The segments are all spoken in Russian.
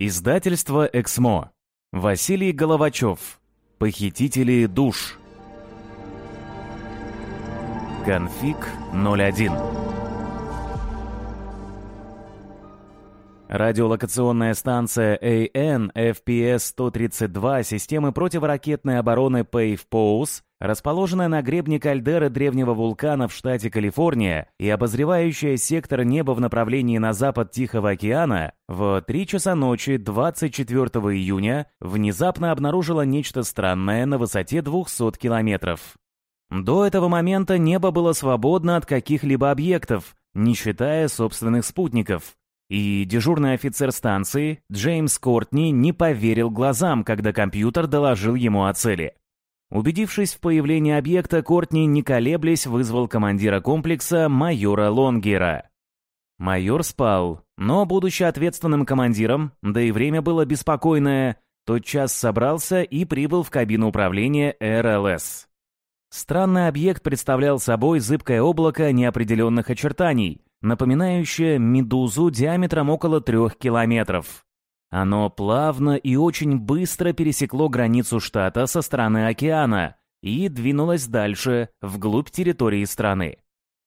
Издательство «Эксмо». Василий Головачев. Похитители душ. Конфиг 01. Радиолокационная станция AN FPS-132 системы противоракетной обороны PAVE-POWS, расположенная на гребне кальдеры древнего вулкана в штате Калифорния и обозревающая сектор неба в направлении на запад Тихого океана, в 3 часа ночи 24 июня внезапно обнаружила нечто странное на высоте 200 километров. До этого момента небо было свободно от каких-либо объектов, не считая собственных спутников. И дежурный офицер станции, Джеймс Кортни, не поверил глазам, когда компьютер доложил ему о цели. Убедившись в появлении объекта, Кортни, не колеблясь, вызвал командира комплекса майора Лонгера. Майор спал, но, будучи ответственным командиром, да и время было беспокойное, тотчас собрался и прибыл в кабину управления РЛС. Странный объект представлял собой зыбкое облако неопределенных очертаний, напоминающее медузу диаметром около трех километров. Оно плавно и очень быстро пересекло границу штата со стороны океана и двинулось дальше, вглубь территории страны.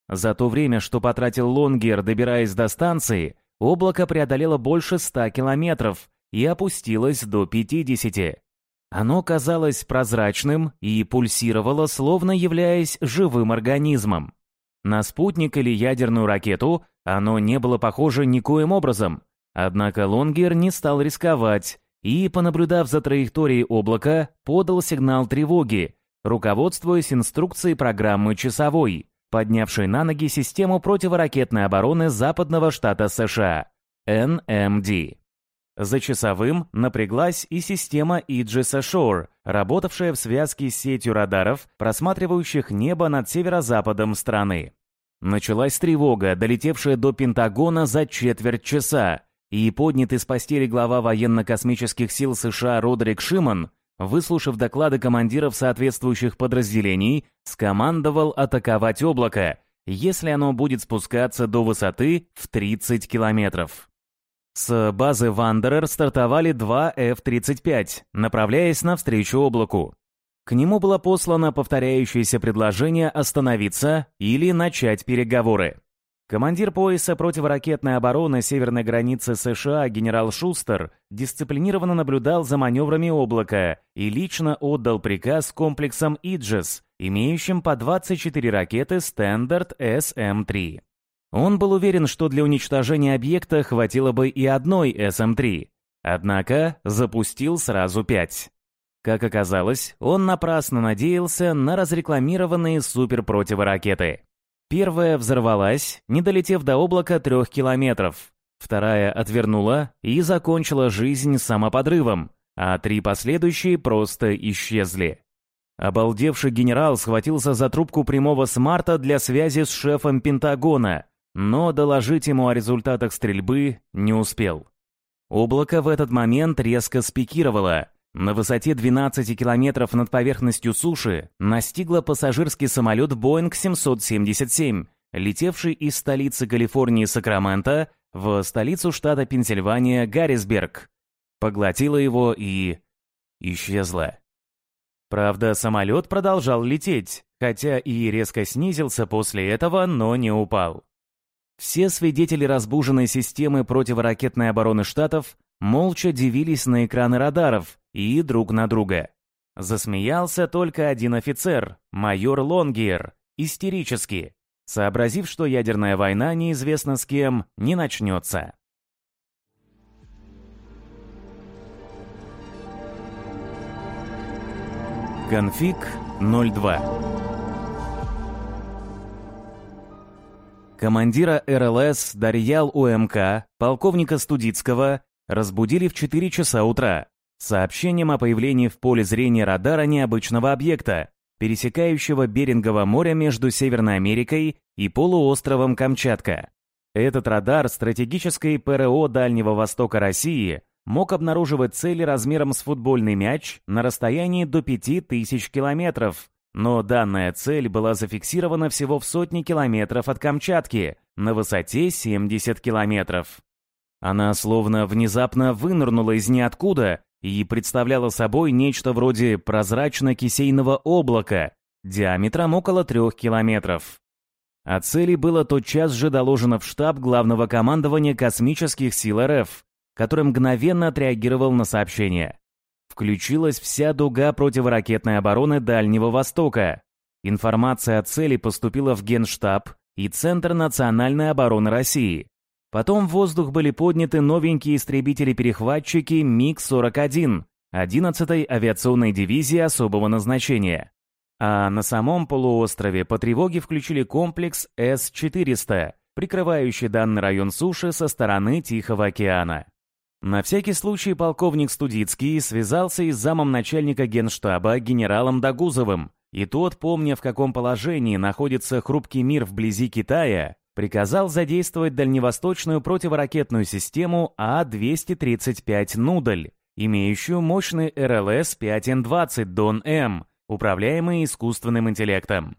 За то время, что потратил Лонгер, добираясь до станции, облако преодолело больше 100 километров и опустилось до 50. Оно казалось прозрачным и пульсировало, словно являясь живым организмом. На спутник или ядерную ракету оно не было похоже никоим образом. Однако Лонгер не стал рисковать и, понаблюдав за траекторией облака, подал сигнал тревоги, руководствуясь инструкцией программы «Часовой», поднявшей на ноги систему противоракетной обороны западного штата США, NMD. За часовым напряглась и система Aegis Ashore, работавшая в связке с сетью радаров, просматривающих небо над северо-западом страны. Началась тревога, долетевшая до Пентагона за четверть часа, и поднятый с постели глава военно-космических сил США Родрик Шиман, выслушав доклады командиров соответствующих подразделений, скомандовал атаковать облако, если оно будет спускаться до высоты в 30 километров. С базы Вандерер стартовали два F-35, направляясь навстречу облаку. К нему было послано повторяющееся предложение остановиться или начать переговоры. Командир пояса противоракетной обороны северной границы США генерал Шустер дисциплинированно наблюдал за маневрами облака и лично отдал приказ комплексам «Иджес», имеющим по 24 ракеты Standard SM-3. Он был уверен, что для уничтожения объекта хватило бы и одной SM-3, однако запустил сразу пять. Как оказалось, он напрасно надеялся на разрекламированные суперпротиворакеты. Первая взорвалась, не долетев до облака трех километров. Вторая отвернула и закончила жизнь самоподрывом, а три последующие просто исчезли. Обалдевший генерал схватился за трубку прямого смарта для связи с шефом Пентагона, но доложить ему о результатах стрельбы не успел. Облако в этот момент резко спикировало. На высоте 12 километров над поверхностью суши настигло пассажирский самолет Boeing 777, летевший из столицы Калифорнии Сакраменто в столицу штата Пенсильвания Гаррисберг. Поглотило его и... исчезло. Правда, самолет продолжал лететь, хотя и резко снизился после этого, но не упал. Все свидетели разбуженной системы противоракетной обороны Штатов молча дивились на экраны радаров и друг на друга. Засмеялся только один офицер, майор Лонгиер, истерически, сообразив, что ядерная война неизвестно с кем не начнется. Конфиг 02 Командира РЛС Дарьял УМК, полковника Студицкого, разбудили в 4 часа утра сообщением о появлении в поле зрения радара необычного объекта, пересекающего Берингово море между Северной Америкой и полуостровом Камчатка. Этот радар стратегической ПРО Дальнего Востока России мог обнаруживать цели размером с футбольный мяч на расстоянии до 5000 километров, но данная цель была зафиксирована всего в сотни километров от Камчатки, на высоте 70 километров. Она словно внезапно вынырнула из ниоткуда и представляла собой нечто вроде прозрачно-кисейного облака диаметром около трех километров. О цели было тотчас же доложено в штаб Главного командования космических сил РФ, который мгновенно отреагировал на сообщение. Включилась вся дуга противоракетной обороны Дальнего Востока. Информация о цели поступила в Генштаб и Центр национальной обороны России. Потом в воздух были подняты новенькие истребители-перехватчики МиГ-41 11-й авиационной дивизии особого назначения. А на самом полуострове по тревоге включили комплекс С-400, прикрывающий данный район суши со стороны Тихого океана. На всякий случай полковник Студицкий связался и с замом начальника генштаба генералом Дагузовым, и тот, помня в каком положении находится хрупкий мир вблизи Китая, приказал задействовать дальневосточную противоракетную систему А-235 «Нудль», имеющую мощный РЛС-5Н-20 «Дон-М», управляемый искусственным интеллектом.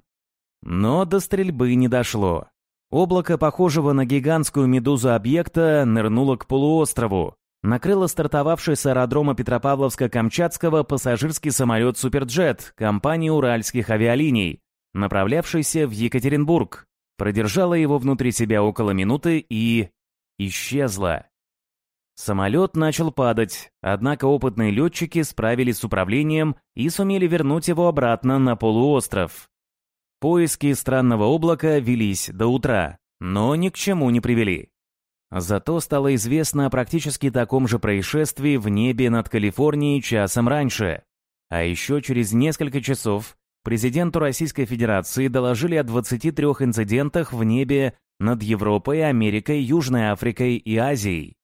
Но до стрельбы не дошло. Облако, похожего на гигантскую медузу объекта, нырнуло к полуострову, накрыло стартовавший с аэродрома Петропавловска-Камчатского пассажирский самолет «Суперджет» компании «Уральских авиалиний», направлявшийся в Екатеринбург, продержала его внутри себя около минуты и... исчезла. Самолет начал падать, однако опытные летчики справились с управлением и сумели вернуть его обратно на полуостров. Поиски странного облака велись до утра, но ни к чему не привели. Зато стало известно о практически таком же происшествии в небе над Калифорнией часом раньше. А еще через несколько часов президенту Российской Федерации доложили о 23 инцидентах в небе над Европой, Америкой, Южной Африкой и Азией.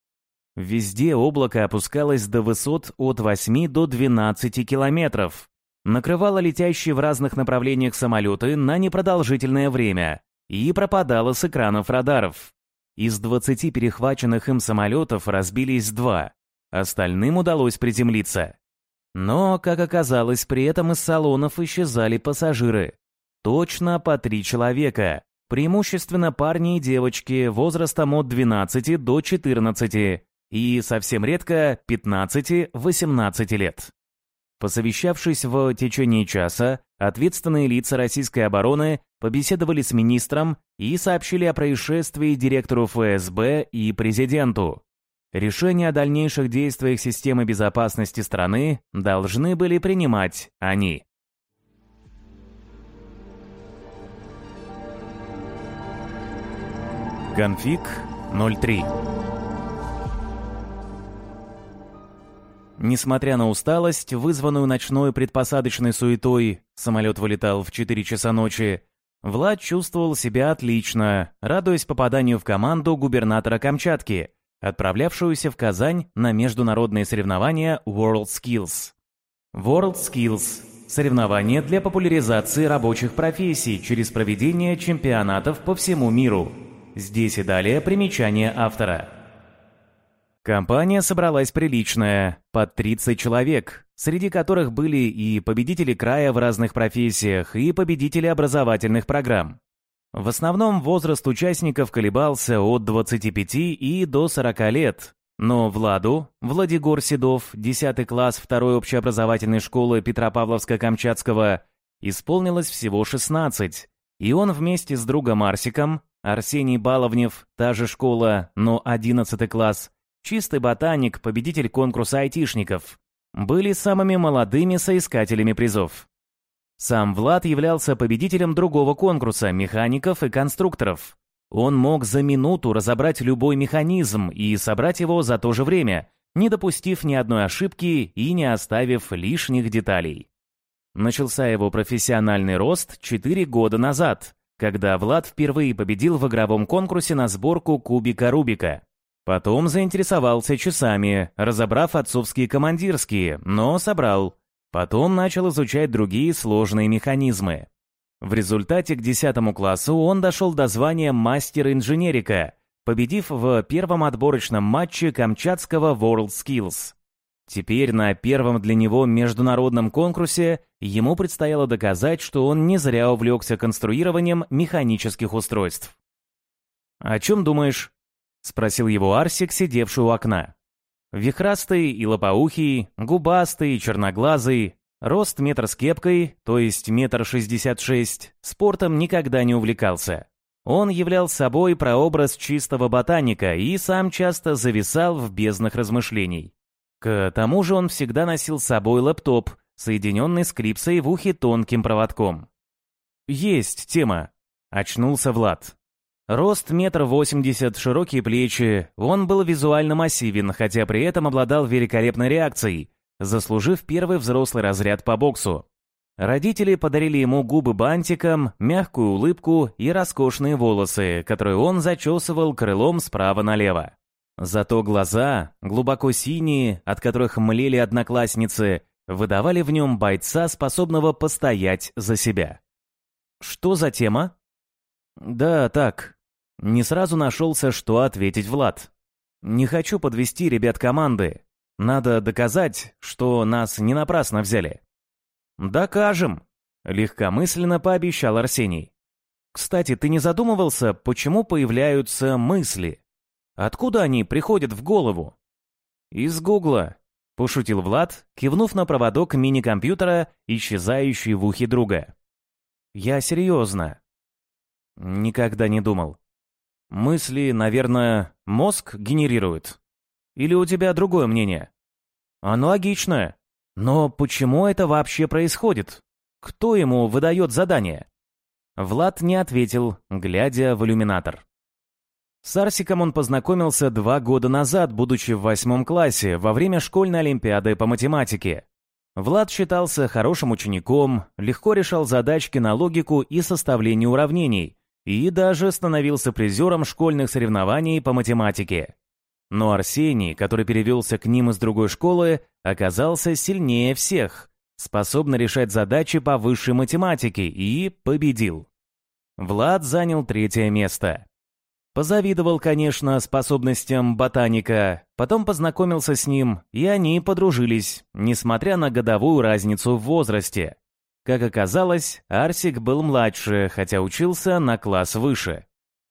Везде облако опускалось до высот от 8 до 12 километров, накрывало летящие в разных направлениях самолеты на непродолжительное время и пропадало с экранов радаров. Из 20 перехваченных им самолетов разбились два, остальным удалось приземлиться. Но, как оказалось, при этом из салонов исчезали пассажиры. Точно по три человека, преимущественно парни и девочки возрастом от 12 до 14 и совсем редко 15-18 лет. Посовещавшись в течение часа, ответственные лица российской обороны побеседовали с министром и сообщили о происшествии директору ФСБ и президенту. Решения о дальнейших действиях системы безопасности страны должны были принимать они. Конфиг 03 Несмотря на усталость, вызванную ночной предпосадочной суетой, самолет вылетал в 4 часа ночи, Влад чувствовал себя отлично, радуясь попаданию в команду губернатора Камчатки – отправлявшуюся в Казань на международные соревнования World Skills. World Skills – соревнования для популяризации рабочих профессий через проведение чемпионатов по всему миру. Здесь и далее примечание автора. Компания собралась приличная, под 30 человек, среди которых были и победители края в разных профессиях, и победители образовательных программ. В основном возраст участников колебался от 25 и до 40 лет, но Владу, Владигор Седов, 10 класс 2 общеобразовательной школы Петропавловска-Камчатского, исполнилось всего 16, и он вместе с другом Арсиком, Арсений Баловнев, та же школа, но 11 класс, чистый ботаник, победитель конкурса айтишников, были самыми молодыми соискателями призов. Сам Влад являлся победителем другого конкурса механиков и конструкторов. Он мог за минуту разобрать любой механизм и собрать его за то же время, не допустив ни одной ошибки и не оставив лишних деталей. Начался его профессиональный рост 4 года назад, когда Влад впервые победил в игровом конкурсе на сборку кубика Рубика. Потом заинтересовался часами, разобрав отцовские командирские, но собрал. Потом начал изучать другие сложные механизмы. В результате к 10 классу он дошел до звания мастер-инженерика, победив в первом отборочном матче Камчатского WorldSkills. Теперь на первом для него международном конкурсе ему предстояло доказать, что он не зря увлекся конструированием механических устройств. «О чем думаешь?» — спросил его Арсик, сидевший у окна. Вихрастый и лопоухий, губастый и черноглазый, рост метр с кепкой, то есть метр шестьдесят шесть, спортом никогда не увлекался. Он являл собой прообраз чистого ботаника и сам часто зависал в безднах размышлений. К тому же он всегда носил с собой лэптоп, соединенный с клипсой в ухе тонким проводком. «Есть тема», — очнулся Влад. Рост метр восемьдесят, широкие плечи, он был визуально массивен, хотя при этом обладал великолепной реакцией, заслужив первый взрослый разряд по боксу. Родители подарили ему губы бантиком, мягкую улыбку и роскошные волосы, которые он зачесывал крылом справа налево. Зато глаза, глубоко синие, от которых млели одноклассницы, выдавали в нем бойца, способного постоять за себя. «Что за тема?» «Да, так», не сразу нашелся, что ответить Влад. «Не хочу подвести ребят команды. Надо доказать, что нас не напрасно взяли». «Докажем», — легкомысленно пообещал Арсений. «Кстати, ты не задумывался, почему появляются мысли? Откуда они приходят в голову?» «Из Гугла», — пошутил Влад, кивнув на проводок мини-компьютера, исчезающий в ухе друга. «Я серьезно». «Никогда не думал. Мысли, наверное, мозг генерирует. Или у тебя другое мнение? Аналогичное. Но почему это вообще происходит? Кто ему выдает задание? Влад не ответил, глядя в иллюминатор. С Арсиком он познакомился два года назад, будучи в восьмом классе, во время школьной олимпиады по математике. Влад считался хорошим учеником, легко решал задачки на логику и составление уравнений, и даже становился призером школьных соревнований по математике. Но Арсений, который перевелся к ним из другой школы, оказался сильнее всех, способный решать задачи по высшей математике и победил. Влад занял третье место. Позавидовал, конечно, способностям ботаника, потом познакомился с ним, и они подружились, несмотря на годовую разницу в возрасте. Как оказалось, Арсик был младше, хотя учился на класс выше.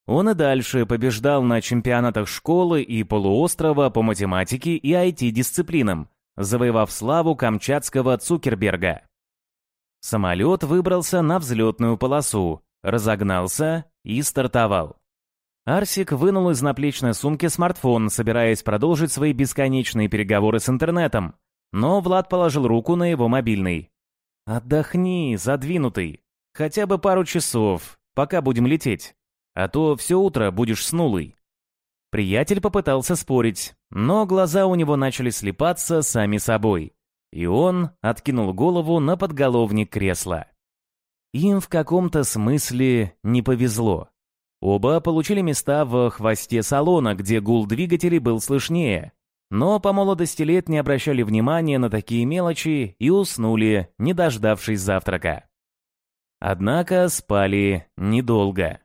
Он и дальше побеждал на чемпионатах школы и полуострова по математике и IT-дисциплинам, завоевав славу камчатского Цукерберга. Самолет выбрался на взлетную полосу, разогнался и стартовал. Арсик вынул из наплечной сумки смартфон, собираясь продолжить свои бесконечные переговоры с интернетом, но Влад положил руку на его мобильный. «Отдохни, задвинутый. Хотя бы пару часов, пока будем лететь. А то все утро будешь снулый». Приятель попытался спорить, но глаза у него начали слепаться сами собой. И он откинул голову на подголовник кресла. Им в каком-то смысле не повезло. Оба получили места в хвосте салона, где гул двигателей был слышнее, но по молодости лет не обращали внимания на такие мелочи и уснули, не дождавшись завтрака. Однако спали недолго.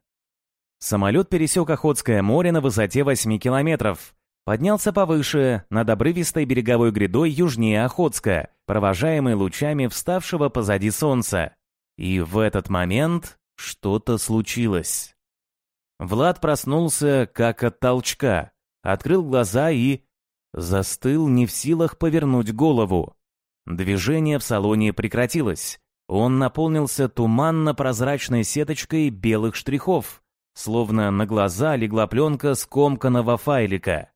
Самолет пересек Охотское море на высоте 8 километров, поднялся повыше, над обрывистой береговой грядой южнее Охотска, провожаемый лучами вставшего позади солнца. И в этот момент что-то случилось. Влад проснулся как от толчка, открыл глаза и Застыл не в силах повернуть голову. Движение в салоне прекратилось. Он наполнился туманно-прозрачной сеточкой белых штрихов, словно на глаза легла пленка скомканного файлика.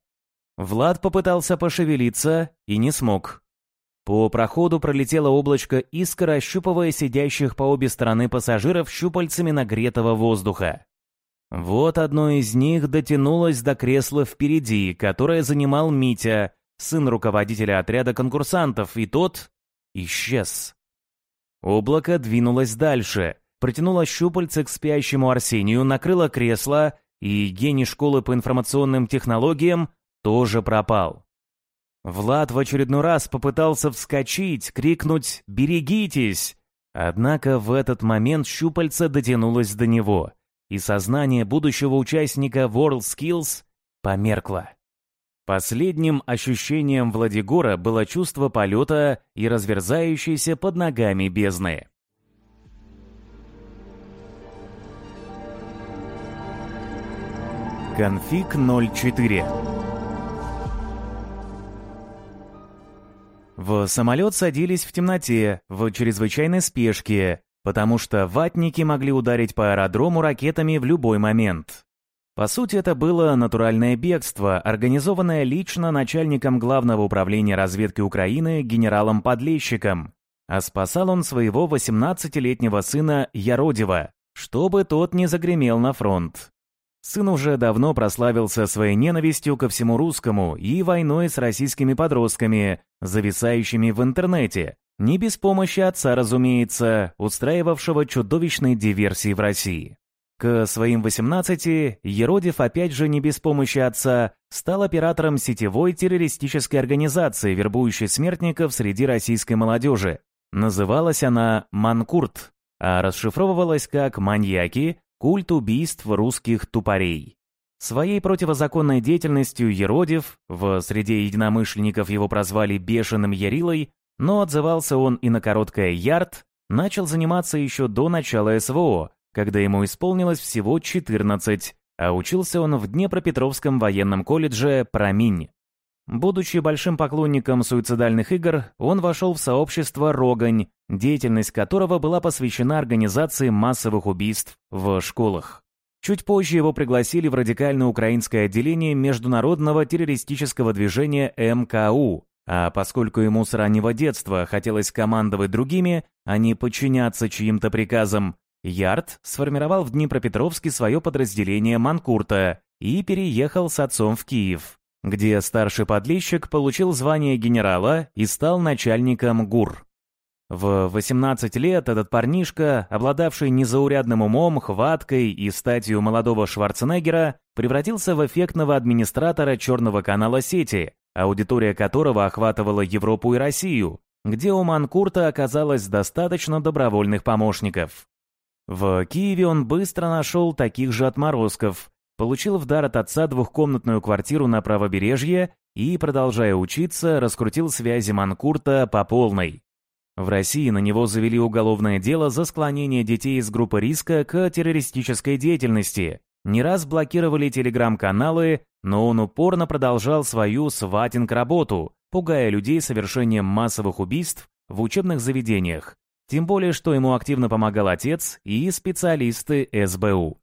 Влад попытался пошевелиться и не смог. По проходу пролетело облачко искра, ощупывая сидящих по обе стороны пассажиров щупальцами нагретого воздуха. Вот одно из них дотянулось до кресла впереди, которое занимал Митя, сын руководителя отряда конкурсантов, и тот исчез. Облако двинулось дальше, протянуло щупальце к спящему Арсению, накрыло кресло, и гений школы по информационным технологиям тоже пропал. Влад в очередной раз попытался вскочить, крикнуть «Берегитесь!», однако в этот момент щупальце дотянулось до него — и сознание будущего участника WorldSkills померкло. Последним ощущением Владигора было чувство полета и разверзающейся под ногами бездны. Конфиг 04 В самолет садились в темноте, в чрезвычайной спешке, потому что ватники могли ударить по аэродрому ракетами в любой момент. По сути, это было натуральное бегство, организованное лично начальником Главного управления разведки Украины генералом Подлещиком, а спасал он своего 18-летнего сына Яродева, чтобы тот не загремел на фронт. Сын уже давно прославился своей ненавистью ко всему русскому и войной с российскими подростками, зависающими в интернете, не без помощи отца, разумеется, устраивавшего чудовищные диверсии в России. К своим 18 Еродев, опять же не без помощи отца, стал оператором сетевой террористической организации, вербующей смертников среди российской молодежи. Называлась она «Манкурт», а расшифровывалась как «Маньяки. Культ убийств русских тупорей». Своей противозаконной деятельностью Еродев, в среде единомышленников его прозвали «бешеным Ярилой», но отзывался он и на короткое «Ярд», начал заниматься еще до начала СВО, когда ему исполнилось всего 14, а учился он в Днепропетровском военном колледже «Проминь». Будучи большим поклонником суицидальных игр, он вошел в сообщество «Рогань», деятельность которого была посвящена организации массовых убийств в школах. Чуть позже его пригласили в радикальное украинское отделение международного террористического движения МКУ, а поскольку ему с раннего детства хотелось командовать другими, а не подчиняться чьим-то приказам, Ярд сформировал в Днепропетровске свое подразделение Манкурта и переехал с отцом в Киев, где старший подлещик получил звание генерала и стал начальником ГУР. В 18 лет этот парнишка, обладавший незаурядным умом, хваткой и статью молодого Шварценеггера, превратился в эффектного администратора черного канала сети, аудитория которого охватывала Европу и Россию, где у Манкурта оказалось достаточно добровольных помощников. В Киеве он быстро нашел таких же отморозков, получил в дар от отца двухкомнатную квартиру на правобережье и, продолжая учиться, раскрутил связи Манкурта по полной. В России на него завели уголовное дело за склонение детей из группы риска к террористической деятельности. Не раз блокировали телеграм-каналы, но он упорно продолжал свою сватинг-работу, пугая людей совершением массовых убийств в учебных заведениях, тем более, что ему активно помогал отец и специалисты СБУ.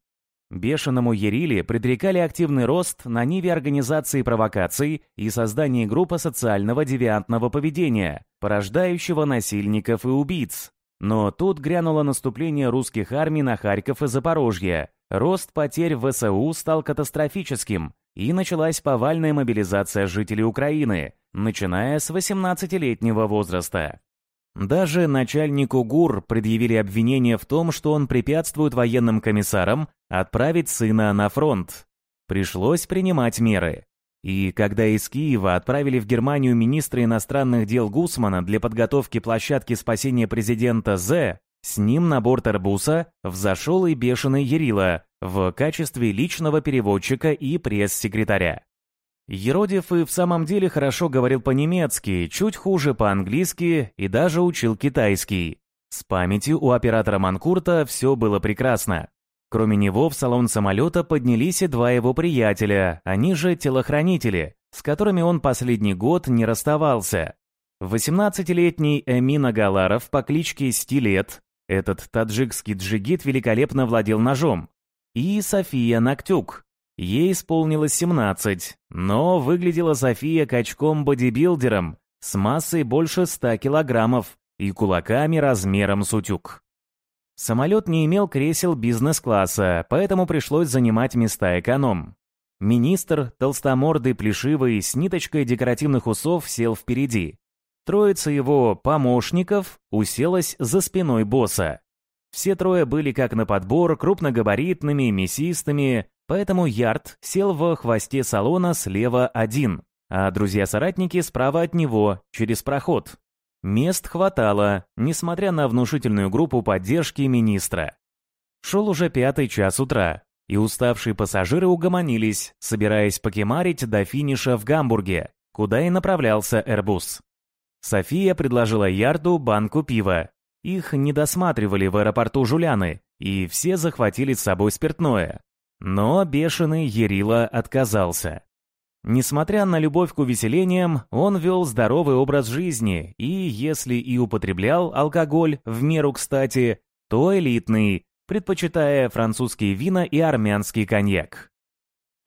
Бешеному Ериле предрекали активный рост на ниве организации провокаций и создания группы социального девиантного поведения, порождающего насильников и убийц. Но тут грянуло наступление русских армий на Харьков и Запорожье. Рост потерь в ВСУ стал катастрофическим, и началась повальная мобилизация жителей Украины, начиная с 18-летнего возраста. Даже начальнику ГУР предъявили обвинение в том, что он препятствует военным комиссарам отправить сына на фронт. Пришлось принимать меры. И когда из Киева отправили в Германию министра иностранных дел Гусмана для подготовки площадки спасения президента З, с ним на борт Арбуса взошел и бешеный Ярила в качестве личного переводчика и пресс-секретаря. Еродев и в самом деле хорошо говорил по-немецки, чуть хуже по-английски и даже учил китайский. С памятью у оператора Манкурта все было прекрасно. Кроме него в салон самолета поднялись и два его приятеля, они же телохранители, с которыми он последний год не расставался. 18-летний Эмин Агаларов по кличке Стилет, этот таджикский джигит великолепно владел ножом, и София Нактюк, Ей исполнилось 17, но выглядела София качком-бодибилдером с массой больше 100 килограммов и кулаками размером с утюг. Самолет не имел кресел бизнес-класса, поэтому пришлось занимать места эконом. Министр, толстомордый, плешивый, с ниточкой декоративных усов, сел впереди. Троица его помощников уселась за спиной босса. Все трое были как на подбор крупногабаритными, мясистыми, Поэтому Ярд сел в хвосте салона слева один, а друзья-соратники справа от него, через проход. Мест хватало, несмотря на внушительную группу поддержки министра. Шел уже пятый час утра, и уставшие пассажиры угомонились, собираясь покемарить до финиша в Гамбурге, куда и направлялся Airbus. София предложила Ярду банку пива. Их не досматривали в аэропорту Жуляны, и все захватили с собой спиртное, Но бешеный Ерила отказался. Несмотря на любовь к увеселениям, он вел здоровый образ жизни и, если и употреблял алкоголь в меру кстати, то элитный, предпочитая французские вина и армянский коньяк.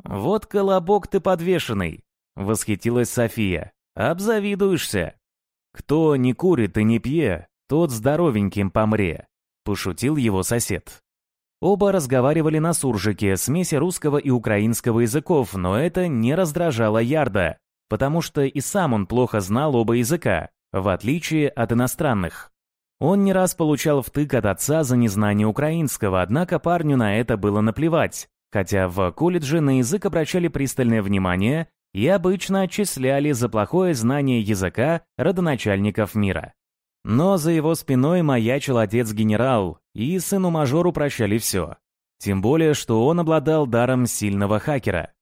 «Вот колобок ты подвешенный», — восхитилась София. «Обзавидуешься». «Кто не курит и не пье, тот здоровеньким помре», — пошутил его сосед. Оба разговаривали на суржике, смеси русского и украинского языков, но это не раздражало Ярда, потому что и сам он плохо знал оба языка, в отличие от иностранных. Он не раз получал втык от отца за незнание украинского, однако парню на это было наплевать, хотя в колледже на язык обращали пристальное внимание и обычно отчисляли за плохое знание языка родоначальников мира. Но за его спиной маячил отец-генерал, и сыну-мажору прощали все. Тем более, что он обладал даром сильного хакера.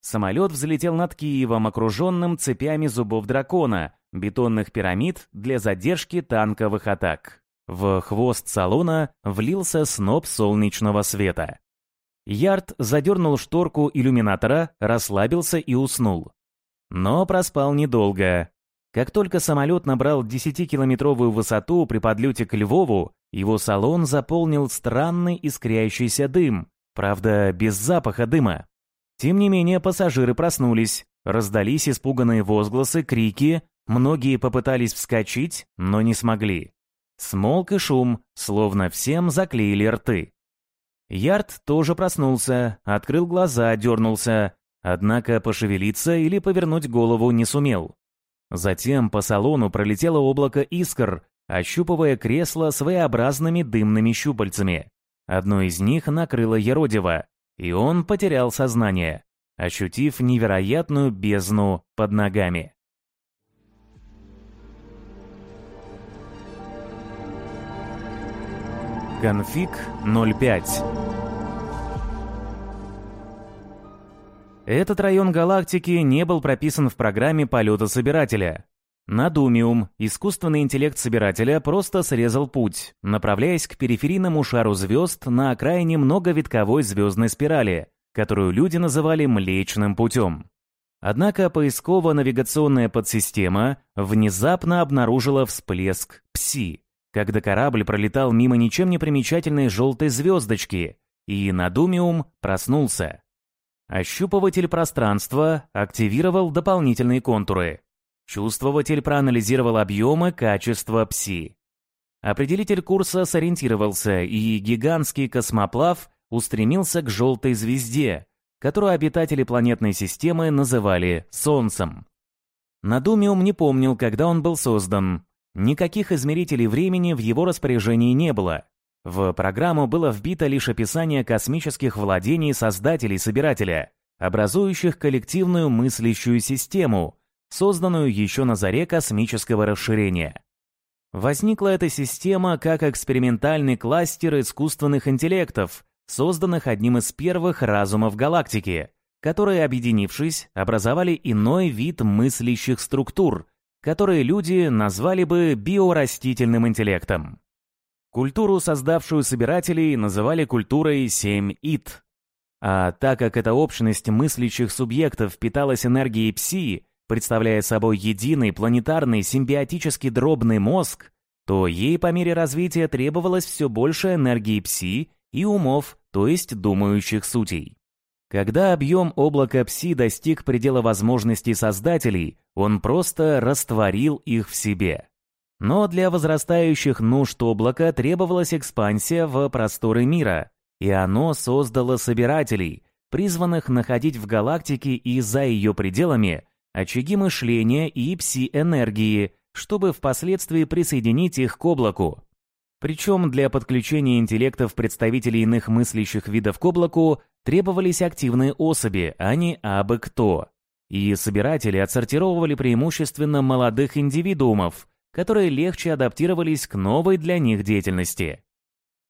Самолет взлетел над Киевом, окруженным цепями зубов дракона, бетонных пирамид для задержки танковых атак. В хвост салона влился сноп солнечного света. Ярд задернул шторку иллюминатора, расслабился и уснул. Но проспал недолго. Как только самолет набрал 10-километровую высоту при подлете к Львову, его салон заполнил странный искрящийся дым, правда, без запаха дыма. Тем не менее, пассажиры проснулись, раздались испуганные возгласы, крики, многие попытались вскочить, но не смогли. Смолк и шум, словно всем заклеили рты. Ярд тоже проснулся, открыл глаза, дернулся, однако пошевелиться или повернуть голову не сумел. Затем по салону пролетело облако искр, ощупывая кресло своеобразными дымными щупальцами. Одно из них накрыло Еродева, и он потерял сознание, ощутив невероятную бездну под ногами. Конфиг 05 Этот район галактики не был прописан в программе полета Собирателя. Надумиум, искусственный интеллект Собирателя, просто срезал путь, направляясь к периферийному шару звезд на окраине многовитковой звездной спирали, которую люди называли Млечным путем. Однако поисково-навигационная подсистема внезапно обнаружила всплеск ПСИ, когда корабль пролетал мимо ничем не примечательной желтой звездочки, и Надумиум проснулся. Ощупыватель пространства активировал дополнительные контуры. Чувствователь проанализировал объемы, качества ПСИ. Определитель курса сориентировался, и гигантский космоплав устремился к желтой звезде, которую обитатели планетной системы называли Солнцем. Надумиум не помнил, когда он был создан, Никаких измерителей времени в его распоряжении не было. В программу было вбито лишь описание космических владений создателей-собирателя, образующих коллективную мыслящую систему, созданную еще на заре космического расширения. Возникла эта система как экспериментальный кластер искусственных интеллектов, созданных одним из первых разумов галактики, которые, объединившись, образовали иной вид мыслящих структур – которые люди назвали бы биорастительным интеллектом. Культуру, создавшую собирателей, называли культурой 7-ит. А так как эта общность мыслящих субъектов питалась энергией пси, представляя собой единый планетарный симбиотически дробный мозг, то ей по мере развития требовалось все больше энергии пси и умов, то есть думающих сутей. Когда объем облака Пси достиг предела возможностей создателей, он просто растворил их в себе. Но для возрастающих нужд облака требовалась экспансия в просторы мира, и оно создало собирателей, призванных находить в галактике и за ее пределами очаги мышления и пси-энергии, чтобы впоследствии присоединить их к облаку. Причем для подключения интеллектов представителей иных мыслящих видов к облаку требовались активные особи, а не абы кто. И собиратели отсортировывали преимущественно молодых индивидуумов, которые легче адаптировались к новой для них деятельности.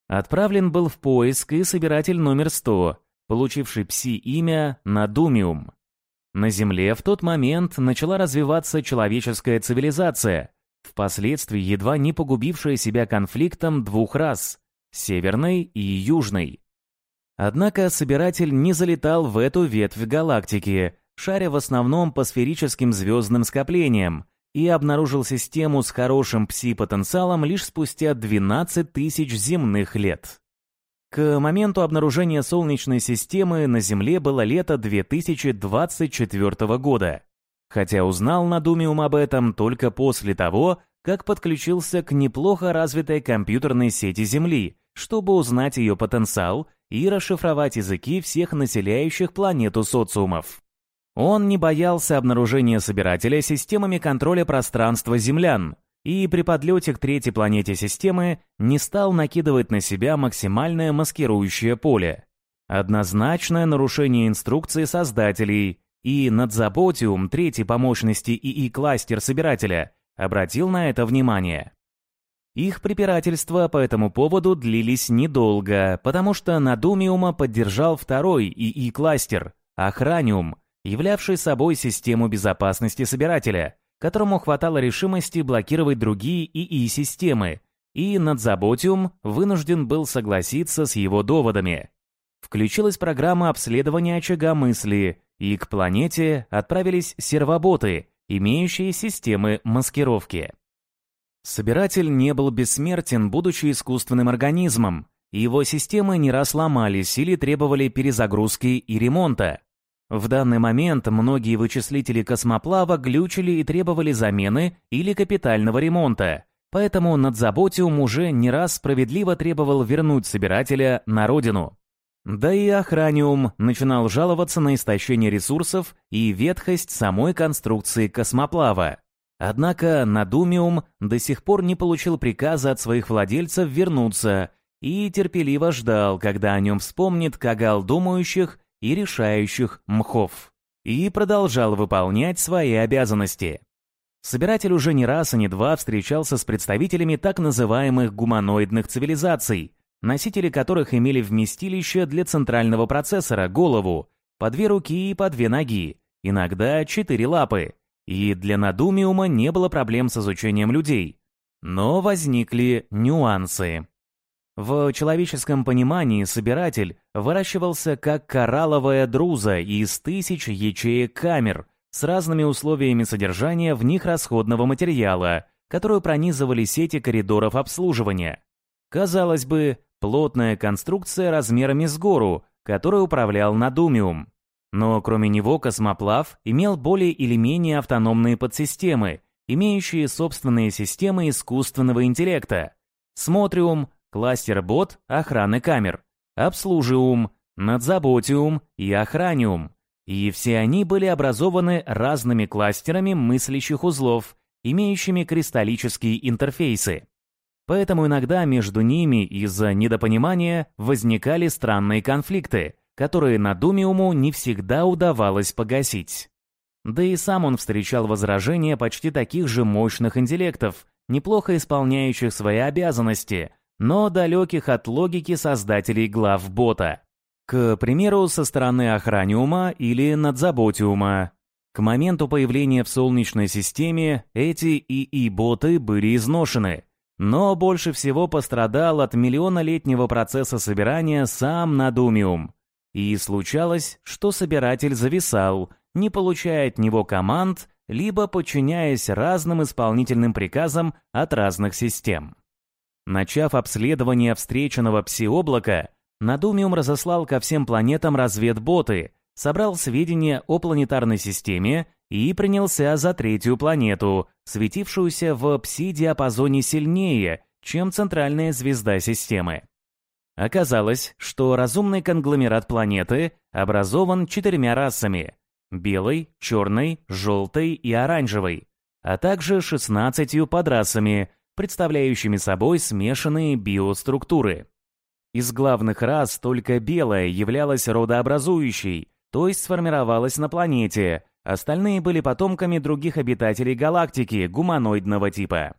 Отправлен был в поиск и собиратель номер 100, получивший пси-имя Надумиум. На Земле в тот момент начала развиваться человеческая цивилизация, впоследствии едва не погубившая себя конфликтом двух рас – северной и южной. Однако собиратель не залетал в эту ветвь галактики, шаря в основном по сферическим звездным скоплениям, и обнаружил систему с хорошим пси-потенциалом лишь спустя 12 тысяч земных лет. К моменту обнаружения Солнечной системы на Земле было лето 2024 года, хотя узнал Надумиум об этом только после того, как подключился к неплохо развитой компьютерной сети Земли, чтобы узнать ее потенциал и расшифровать языки всех населяющих планету социумов. Он не боялся обнаружения собирателя системами контроля пространства землян, и при подлете к третьей планете системы не стал накидывать на себя максимальное маскирующее поле. Однозначное нарушение инструкции создателей, и Надзаботиум, третий по мощности ИИ-кластер собирателя, обратил на это внимание. Их препирательства по этому поводу длились недолго, потому что Надумиума поддержал второй ИИ-кластер, Охраниум, являвший собой систему безопасности собирателя – которому хватало решимости блокировать другие ИИ-системы, и Надзаботиум вынужден был согласиться с его доводами. Включилась программа обследования очага мысли, и к планете отправились сервоботы, имеющие системы маскировки. Собиратель не был бессмертен, будучи искусственным организмом, и его системы не раз ломались или требовали перезагрузки и ремонта. В данный момент многие вычислители космоплава глючили и требовали замены или капитального ремонта, поэтому Надзаботиум уже не раз справедливо требовал вернуть собирателя на родину. Да и Охраниум начинал жаловаться на истощение ресурсов и ветхость самой конструкции космоплава. Однако Надумиум до сих пор не получил приказа от своих владельцев вернуться и терпеливо ждал, когда о нем вспомнит Кагал думающих и решающих мхов, и продолжал выполнять свои обязанности. Собиратель уже не раз и не два встречался с представителями так называемых гуманоидных цивилизаций, носители которых имели вместилище для центрального процессора, голову, по две руки и по две ноги, иногда четыре лапы, и для Надумиума не было проблем с изучением людей. Но возникли нюансы. В человеческом понимании собиратель выращивался как коралловая друза из тысяч ячеек камер с разными условиями содержания в них расходного материала, которую пронизывали сети коридоров обслуживания. Казалось бы, плотная конструкция размерами с гору, которой управлял Надумиум. Но кроме него космоплав имел более или менее автономные подсистемы, имеющие собственные системы искусственного интеллекта. Смотриум, кластер-бот охраны камер, обслужиум, надзаботиум и охраниум. И все они были образованы разными кластерами мыслящих узлов, имеющими кристаллические интерфейсы. Поэтому иногда между ними из-за недопонимания возникали странные конфликты, которые Надумиуму не всегда удавалось погасить. Да и сам он встречал возражения почти таких же мощных интеллектов, неплохо исполняющих свои обязанности, но далеких от логики создателей глав бота. К примеру, со стороны Охраниума или Надзаботиума. К моменту появления в Солнечной системе эти ИИ-боты были изношены, но больше всего пострадал от миллионолетнего процесса собирания сам Надумиум. И случалось, что собиратель зависал, не получая от него команд, либо подчиняясь разным исполнительным приказам от разных систем. Начав обследование встреченного пси-облака, Надумиум разослал ко всем планетам разведботы, собрал сведения о планетарной системе и принялся за третью планету, светившуюся в пси-диапазоне сильнее, чем центральная звезда системы. Оказалось, что разумный конгломерат планеты образован четырьмя расами – белой, черной, желтой и оранжевой, а также шестнадцатью подрасами – представляющими собой смешанные биоструктуры. Из главных рас только белая являлась родообразующей, то есть сформировалась на планете, остальные были потомками других обитателей галактики гуманоидного типа.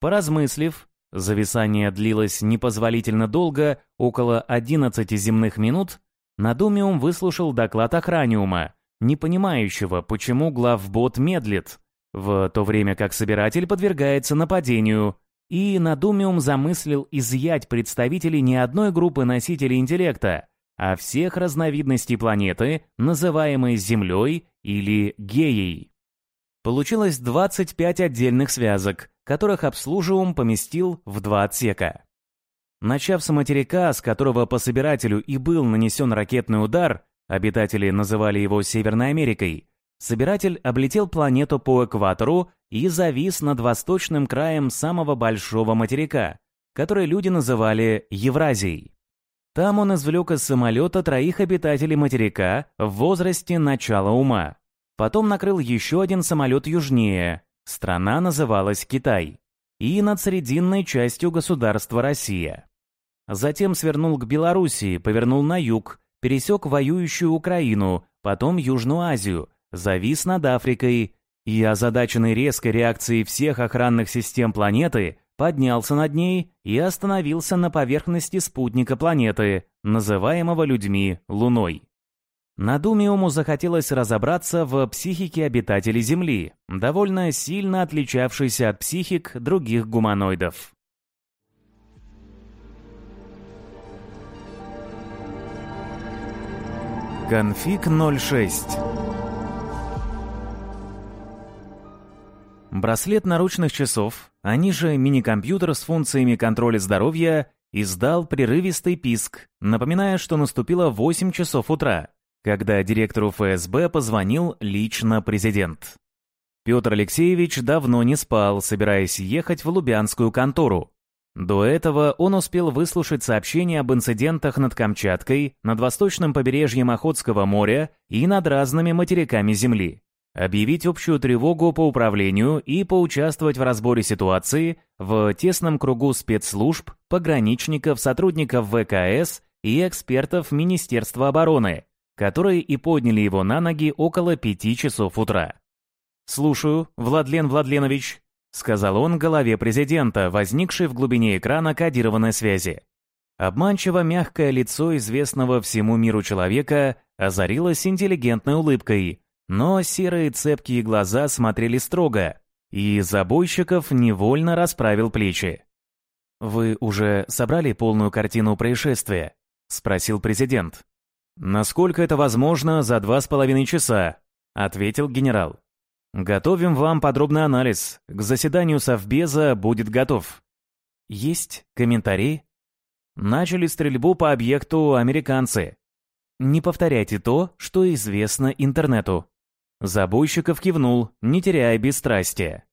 Поразмыслив, зависание длилось непозволительно долго, около 11 земных минут, Надумиум выслушал доклад Охраниума, не понимающего, почему главбот медлит, в то время как собиратель подвергается нападению, и Надумиум замыслил изъять представителей не одной группы носителей интеллекта, а всех разновидностей планеты, называемой Землей или Геей. Получилось 25 отдельных связок, которых обслуживаем поместил в два отсека. Начав с материка, с которого по собирателю и был нанесен ракетный удар, обитатели называли его Северной Америкой, собиратель облетел планету по экватору и завис над восточным краем самого большого материка, который люди называли Евразией. Там он извлек из самолета троих обитателей материка в возрасте начала ума. Потом накрыл еще один самолет южнее. Страна называлась Китай. И над срединной частью государства Россия. Затем свернул к Белоруссии, повернул на юг, пересек воюющую Украину, потом Южную Азию, завис над Африкой и, озадаченный резкой реакцией всех охранных систем планеты, поднялся над ней и остановился на поверхности спутника планеты, называемого людьми Луной. Надумиуму захотелось разобраться в психике обитателей Земли, довольно сильно отличавшейся от психик других гуманоидов. Конфиг 06 Браслет наручных часов, они же мини-компьютер с функциями контроля здоровья, издал прерывистый писк, напоминая, что наступило 8 часов утра, когда директору ФСБ позвонил лично президент. Петр Алексеевич давно не спал, собираясь ехать в Лубянскую контору. До этого он успел выслушать сообщения об инцидентах над Камчаткой, над восточным побережьем Охотского моря и над разными материками Земли объявить общую тревогу по управлению и поучаствовать в разборе ситуации в тесном кругу спецслужб, пограничников, сотрудников ВКС и экспертов Министерства обороны, которые и подняли его на ноги около пяти часов утра. «Слушаю, Владлен Владленович», — сказал он голове президента, возникшей в глубине экрана кодированной связи. Обманчиво мягкое лицо известного всему миру человека озарилось интеллигентной улыбкой — но серые цепкие глаза смотрели строго, и Забойщиков невольно расправил плечи. «Вы уже собрали полную картину происшествия?» — спросил президент. «Насколько это возможно за два с половиной часа?» — ответил генерал. «Готовим вам подробный анализ. К заседанию Совбеза будет готов». «Есть комментарии?» Начали стрельбу по объекту американцы. Не повторяйте то, что известно интернету. Забойщиков кивнул, не теряя бесстрастия.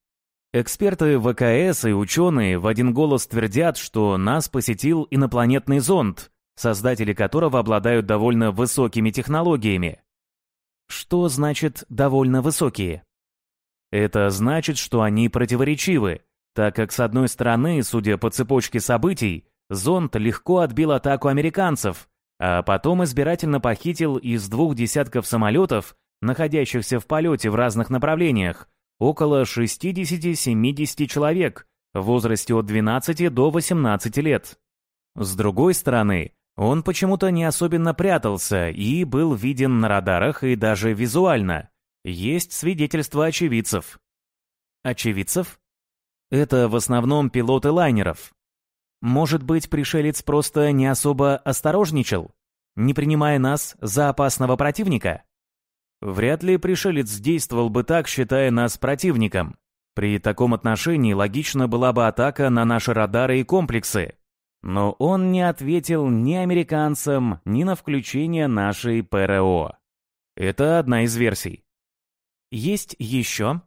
Эксперты ВКС и ученые в один голос твердят, что нас посетил инопланетный зонд, создатели которого обладают довольно высокими технологиями. Что значит «довольно высокие»? Это значит, что они противоречивы, так как, с одной стороны, судя по цепочке событий, зонд легко отбил атаку американцев, а потом избирательно похитил из двух десятков самолетов находящихся в полете в разных направлениях, около 60-70 человек в возрасте от 12 до 18 лет. С другой стороны, он почему-то не особенно прятался и был виден на радарах и даже визуально. Есть свидетельства очевидцев. Очевидцев? Это в основном пилоты лайнеров. Может быть, пришелец просто не особо осторожничал, не принимая нас за опасного противника? Вряд ли пришелец действовал бы так, считая нас противником. При таком отношении логично была бы атака на наши радары и комплексы. Но он не ответил ни американцам, ни на включение нашей ПРО. Это одна из версий. Есть еще?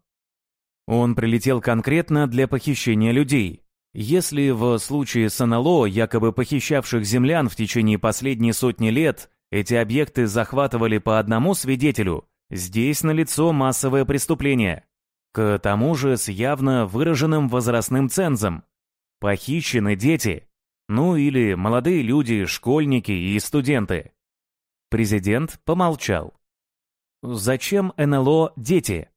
Он прилетел конкретно для похищения людей. Если в случае с НЛО, якобы похищавших землян в течение последней сотни лет, эти объекты захватывали по одному свидетелю. Здесь налицо массовое преступление. К тому же с явно выраженным возрастным цензом. Похищены дети. Ну или молодые люди, школьники и студенты. Президент помолчал. Зачем НЛО дети?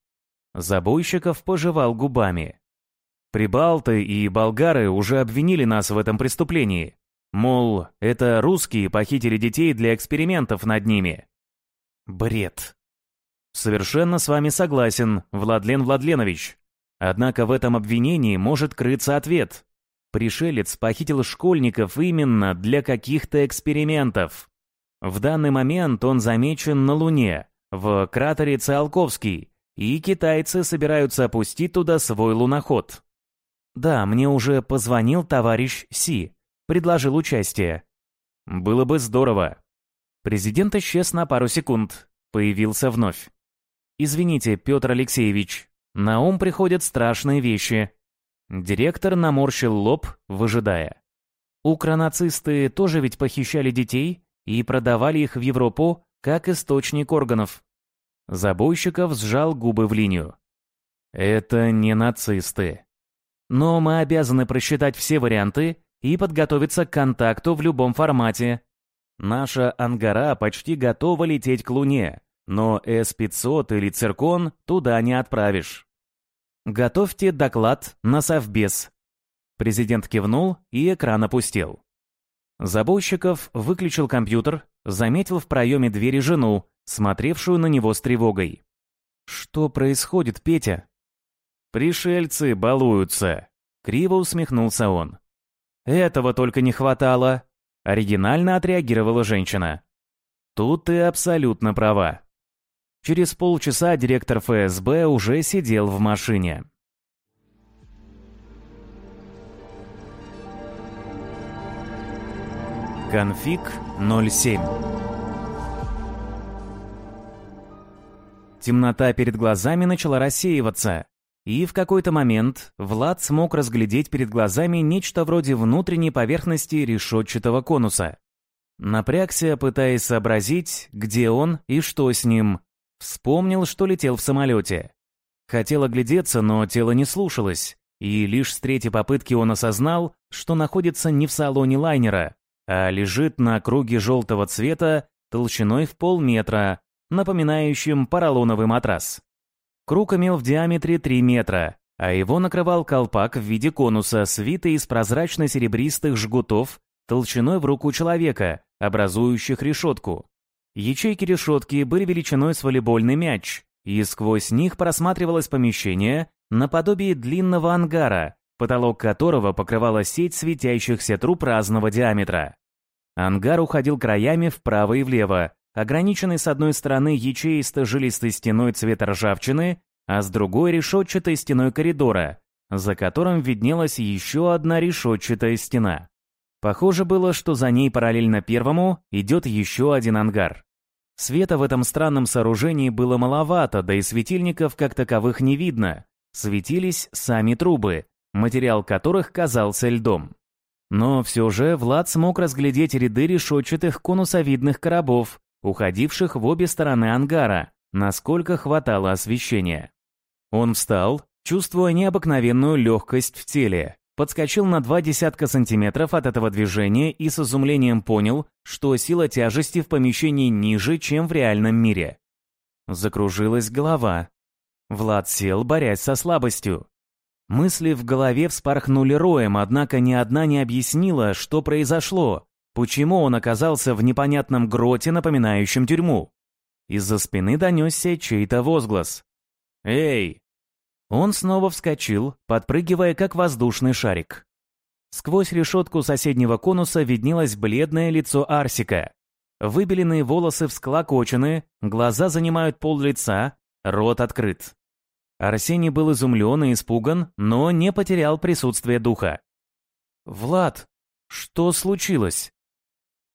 Забойщиков пожевал губами. Прибалты и болгары уже обвинили нас в этом преступлении. Мол, это русские похитили детей для экспериментов над ними. Бред. Совершенно с вами согласен, Владлен Владленович. Однако в этом обвинении может крыться ответ. Пришелец похитил школьников именно для каких-то экспериментов. В данный момент он замечен на Луне, в кратере Циолковский, и китайцы собираются опустить туда свой луноход. Да, мне уже позвонил товарищ Си, предложил участие. Было бы здорово. Президент исчез на пару секунд, появился вновь. Извините, Петр Алексеевич, на ум приходят страшные вещи. Директор наморщил лоб, выжидая. Укронацисты тоже ведь похищали детей и продавали их в Европу как источник органов. Забойщиков сжал губы в линию. Это не нацисты. Но мы обязаны просчитать все варианты и подготовиться к контакту в любом формате. Наша Ангара почти готова лететь к Луне, но С-500 или Циркон туда не отправишь. Готовьте доклад на Совбез. Президент кивнул, и экран опустел. Забойщиков выключил компьютер, заметил в проеме двери жену, смотревшую на него с тревогой. «Что происходит, Петя?» «Пришельцы балуются», — криво усмехнулся он. «Этого только не хватало», — оригинально отреагировала женщина. «Тут ты абсолютно права». Через полчаса директор ФСБ уже сидел в машине. Конфиг 07 Темнота перед глазами начала рассеиваться, и в какой-то момент Влад смог разглядеть перед глазами нечто вроде внутренней поверхности решетчатого конуса. Напрягся, пытаясь сообразить, где он и что с ним. Вспомнил, что летел в самолете. Хотел оглядеться, но тело не слушалось, и лишь с третьей попытки он осознал, что находится не в салоне лайнера, а лежит на круге желтого цвета толщиной в полметра, напоминающим поролоновый матрас. Круг имел в диаметре 3 метра, а его накрывал колпак в виде конуса, свитый из прозрачно-серебристых жгутов толщиной в руку человека, образующих решетку. Ячейки решетки были величиной с волейбольный мяч, и сквозь них просматривалось помещение наподобие длинного ангара, потолок которого покрывала сеть светящихся труб разного диаметра. Ангар уходил краями вправо и влево, ограниченный с одной стороны ячеисто-жилистой стеной цвета ржавчины, а с другой решетчатой стеной коридора, за которым виднелась еще одна решетчатая стена. Похоже было, что за ней параллельно первому идет еще один ангар. Света в этом странном сооружении было маловато, да и светильников как таковых не видно. Светились сами трубы, материал которых казался льдом. Но все же Влад смог разглядеть ряды решетчатых конусовидных коробов, уходивших в обе стороны ангара, насколько хватало освещения. Он встал, чувствуя необыкновенную легкость в теле, подскочил на два десятка сантиметров от этого движения и с изумлением понял, что сила тяжести в помещении ниже, чем в реальном мире. Закружилась голова. Влад сел, борясь со слабостью. Мысли в голове вспорхнули роем, однако ни одна не объяснила, что произошло, почему он оказался в непонятном гроте, напоминающем тюрьму. Из-за спины донесся чей-то возглас. «Эй!» Он снова вскочил, подпрыгивая как воздушный шарик. Сквозь решетку соседнего конуса виднелось бледное лицо Арсика. Выбеленные волосы всклокочены, глаза занимают пол лица, рот открыт. Арсений был изумлен и испуган, но не потерял присутствие духа. «Влад, что случилось?»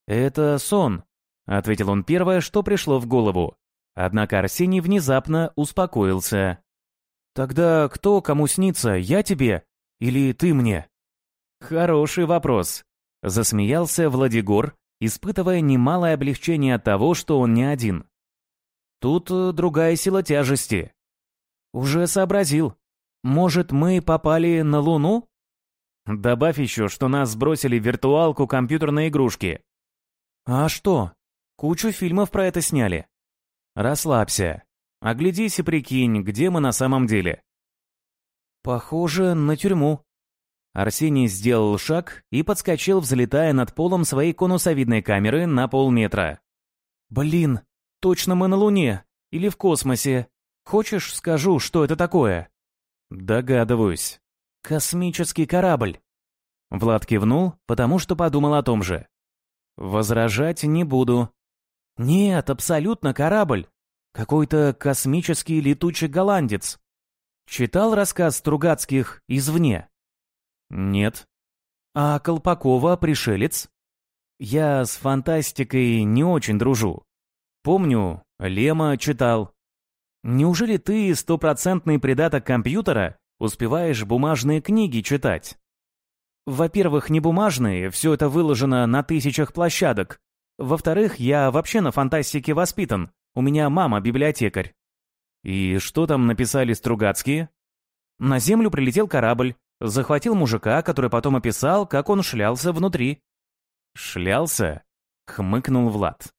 «Это сон», — ответил он первое, что пришло в голову. Однако Арсений внезапно успокоился. «Тогда кто кому снится, я тебе или ты мне?» «Хороший вопрос», — засмеялся Владигор, испытывая немалое облегчение от того, что он не один. «Тут э, другая сила тяжести. «Уже сообразил. Может, мы попали на Луну?» «Добавь еще, что нас сбросили в виртуалку компьютерной игрушки». «А что? Кучу фильмов про это сняли». «Расслабься. Оглядись и прикинь, где мы на самом деле». «Похоже на тюрьму». Арсений сделал шаг и подскочил, взлетая над полом своей конусовидной камеры на полметра. «Блин, точно мы на Луне или в космосе. Хочешь, скажу, что это такое?» «Догадываюсь. Космический корабль». Влад кивнул, потому что подумал о том же. «Возражать не буду. Нет, абсолютно корабль. Какой-то космический летучий голландец. Читал рассказ Стругацких «Извне»? Нет. А Колпакова «Пришелец»? Я с фантастикой не очень дружу. Помню, Лема читал. Неужели ты, стопроцентный придаток компьютера, успеваешь бумажные книги читать? Во-первых, не бумажные, все это выложено на тысячах площадок. Во-вторых, я вообще на фантастике воспитан. У меня мама библиотекарь. И что там написали Стругацкие? На Землю прилетел корабль, захватил мужика, который потом описал, как он шлялся внутри. «Шлялся?» — хмыкнул Влад.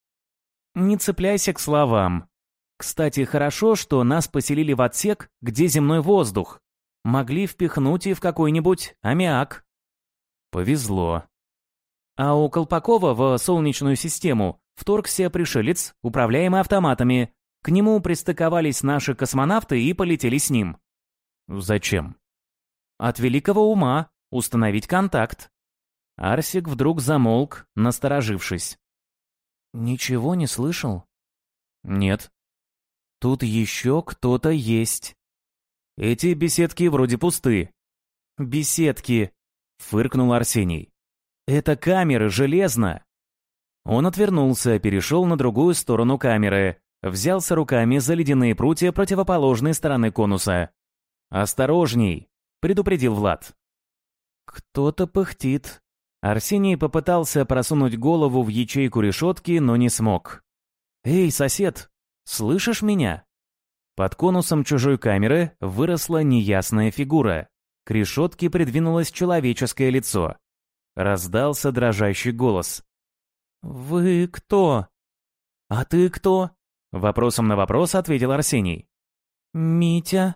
«Не цепляйся к словам. Кстати, хорошо, что нас поселили в отсек, где земной воздух. Могли впихнуть и в какой-нибудь аммиак». «Повезло». А у Колпакова в Солнечную систему вторгся пришелец, управляемый автоматами. К нему пристыковались наши космонавты и полетели с ним. Зачем? От великого ума установить контакт. Арсик вдруг замолк, насторожившись. «Ничего не слышал?» «Нет». «Тут еще кто-то есть». «Эти беседки вроде пусты». «Беседки», — фыркнул Арсений. «Это камеры, железно». Он отвернулся, перешел на другую сторону камеры, взялся руками за ледяные прутья противоположной стороны конуса. «Осторожней!» — предупредил Влад. «Кто-то пыхтит», Арсений попытался просунуть голову в ячейку решетки, но не смог. «Эй, сосед, слышишь меня?» Под конусом чужой камеры выросла неясная фигура. К решетке придвинулось человеческое лицо. Раздался дрожащий голос. «Вы кто?» «А ты кто?» Вопросом на вопрос ответил Арсений. «Митя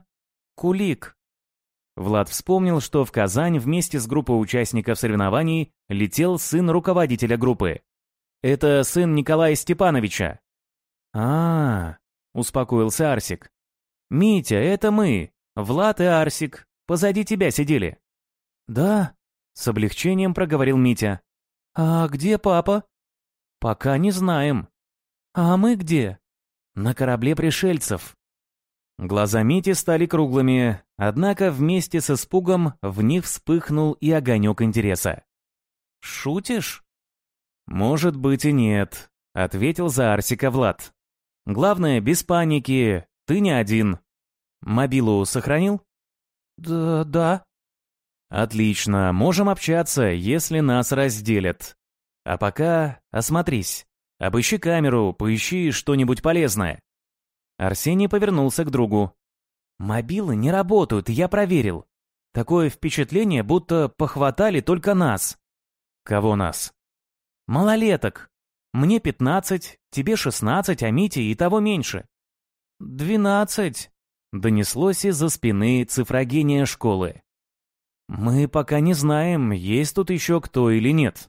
Кулик». Влад вспомнил, что в Казань вместе с группой участников соревнований летел сын руководителя группы. «Это сын Николая Степановича». «А, -а, -а успокоился Арсик. «Митя, это мы, Влад и Арсик, позади тебя сидели». «Да», — с облегчением проговорил Митя. «А где папа?» «Пока не знаем». «А мы где?» «На корабле пришельцев», Глаза Мити стали круглыми, однако вместе с испугом в них вспыхнул и огонек интереса. «Шутишь?» «Может быть и нет», — ответил за Арсика Влад. «Главное, без паники, ты не один. Мобилу сохранил?» «Да, да». «Отлично, можем общаться, если нас разделят. А пока осмотрись, обыщи камеру, поищи что-нибудь полезное». Арсений повернулся к другу. «Мобилы не работают, я проверил. Такое впечатление, будто похватали только нас». «Кого нас?» «Малолеток. Мне пятнадцать, тебе шестнадцать, а Мите и того меньше». «Двенадцать», — донеслось из-за спины цифрогения школы. «Мы пока не знаем, есть тут еще кто или нет».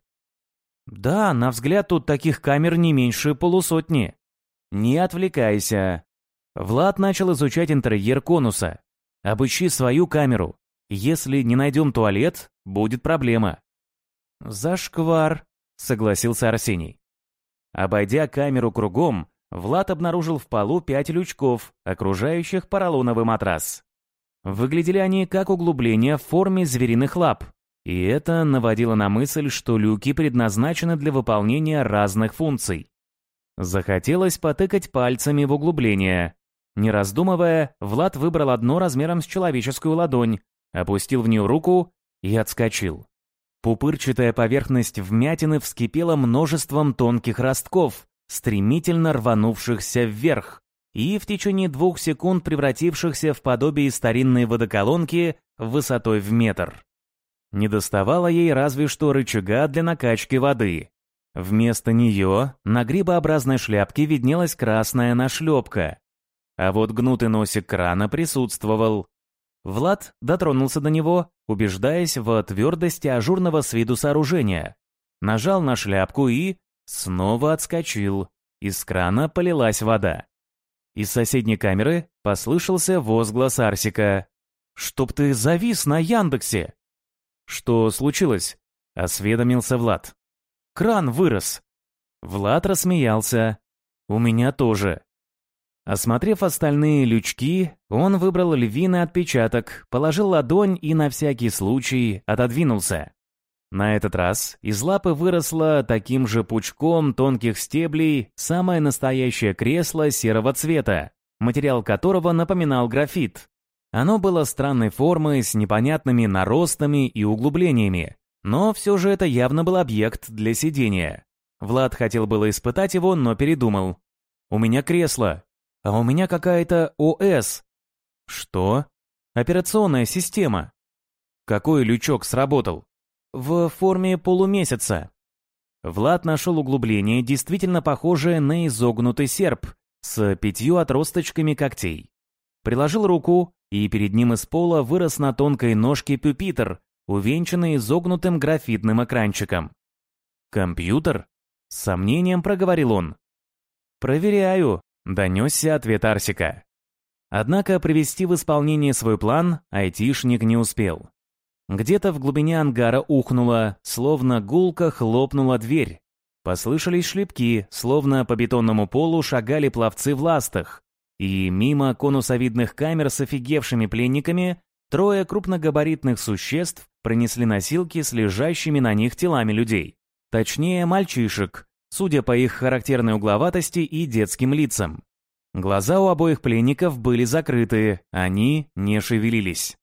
«Да, на взгляд тут таких камер не меньше полусотни». «Не отвлекайся. Влад начал изучать интерьер конуса. «Обыщи свою камеру. Если не найдем туалет, будет проблема». «Зашквар», — согласился Арсений. Обойдя камеру кругом, Влад обнаружил в полу пять лючков, окружающих поролоновый матрас. Выглядели они как углубления в форме звериных лап, и это наводило на мысль, что люки предназначены для выполнения разных функций. Захотелось потыкать пальцами в углубление, не раздумывая, Влад выбрал одно размером с человеческую ладонь, опустил в нее руку и отскочил. Пупырчатая поверхность вмятины вскипела множеством тонких ростков, стремительно рванувшихся вверх, и в течение двух секунд превратившихся в подобие старинной водоколонки высотой в метр. Не доставало ей разве что рычага для накачки воды. Вместо нее на грибообразной шляпке виднелась красная нашлепка, а вот гнутый носик крана присутствовал. Влад дотронулся до него, убеждаясь в твердости ажурного с виду сооружения. Нажал на шляпку и... снова отскочил. Из крана полилась вода. Из соседней камеры послышался возглас Арсика. «Чтоб ты завис на Яндексе!» «Что случилось?» — осведомился Влад. «Кран вырос». Влад рассмеялся. У меня тоже. Осмотрев остальные лючки, он выбрал львиный отпечаток, положил ладонь и на всякий случай отодвинулся. На этот раз из лапы выросло таким же пучком тонких стеблей самое настоящее кресло серого цвета, материал которого напоминал графит. Оно было странной формы с непонятными наростами и углублениями, но все же это явно был объект для сидения. Влад хотел было испытать его, но передумал. «У меня кресло, а у меня какая-то ОС». «Что?» «Операционная система». «Какой лючок сработал?» «В форме полумесяца». Влад нашел углубление, действительно похожее на изогнутый серп, с пятью отросточками когтей. Приложил руку, и перед ним из пола вырос на тонкой ножке пюпитр, увенчанный изогнутым графитным экранчиком. «Компьютер?» — с сомнением проговорил он. «Проверяю», — донесся ответ Арсика. Однако привести в исполнение свой план айтишник не успел. Где-то в глубине ангара ухнуло, словно гулко хлопнула дверь. Послышались шлепки, словно по бетонному полу шагали пловцы в ластах. И мимо конусовидных камер с офигевшими пленниками трое крупногабаритных существ пронесли носилки с лежащими на них телами людей. Точнее, мальчишек, судя по их характерной угловатости и детским лицам. Глаза у обоих пленников были закрыты, они не шевелились.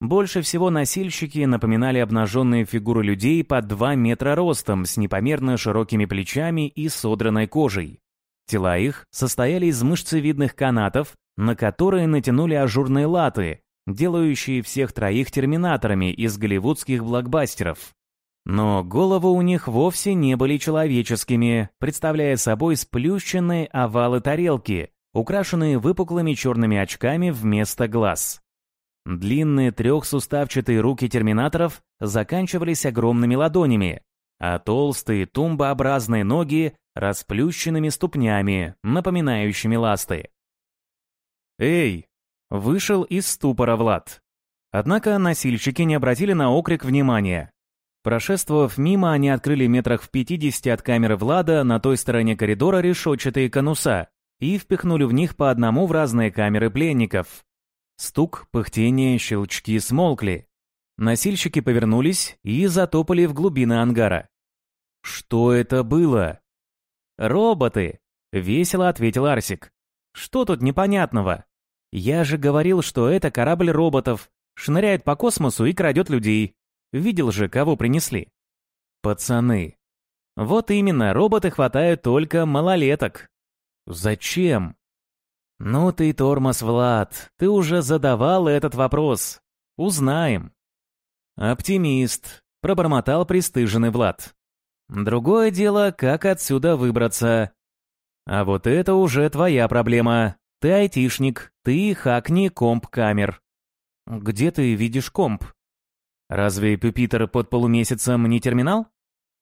Больше всего носильщики напоминали обнаженные фигуры людей под 2 метра ростом с непомерно широкими плечами и содранной кожей. Тела их состояли из мышцевидных канатов, на которые натянули ажурные латы, делающие всех троих терминаторами из голливудских блокбастеров. Но головы у них вовсе не были человеческими, представляя собой сплющенные овалы тарелки, украшенные выпуклыми черными очками вместо глаз. Длинные трехсуставчатые руки терминаторов заканчивались огромными ладонями, а толстые тумбообразные ноги расплющенными ступнями, напоминающими ласты. «Эй!» — вышел из ступора Влад. Однако носильщики не обратили на окрик внимания. Прошествовав мимо, они открыли метрах в 50 от камеры Влада на той стороне коридора решетчатые конуса и впихнули в них по одному в разные камеры пленников. Стук, пыхтение, щелчки смолкли. Носильщики повернулись и затопали в глубины ангара. «Что это было?» «Роботы!» — весело ответил Арсик. «Что тут непонятного? Я же говорил, что это корабль роботов, шныряет по космосу и крадет людей. Видел же, кого принесли». «Пацаны!» «Вот именно, роботы хватают только малолеток». «Зачем?» «Ну ты тормоз, Влад, ты уже задавал этот вопрос. Узнаем». «Оптимист», — пробормотал пристыженный Влад. «Другое дело, как отсюда выбраться. А вот это уже твоя проблема. Ты айтишник, ты хакни комп камер». «Где ты видишь комп?» «Разве Пюпитер под полумесяцем не терминал?»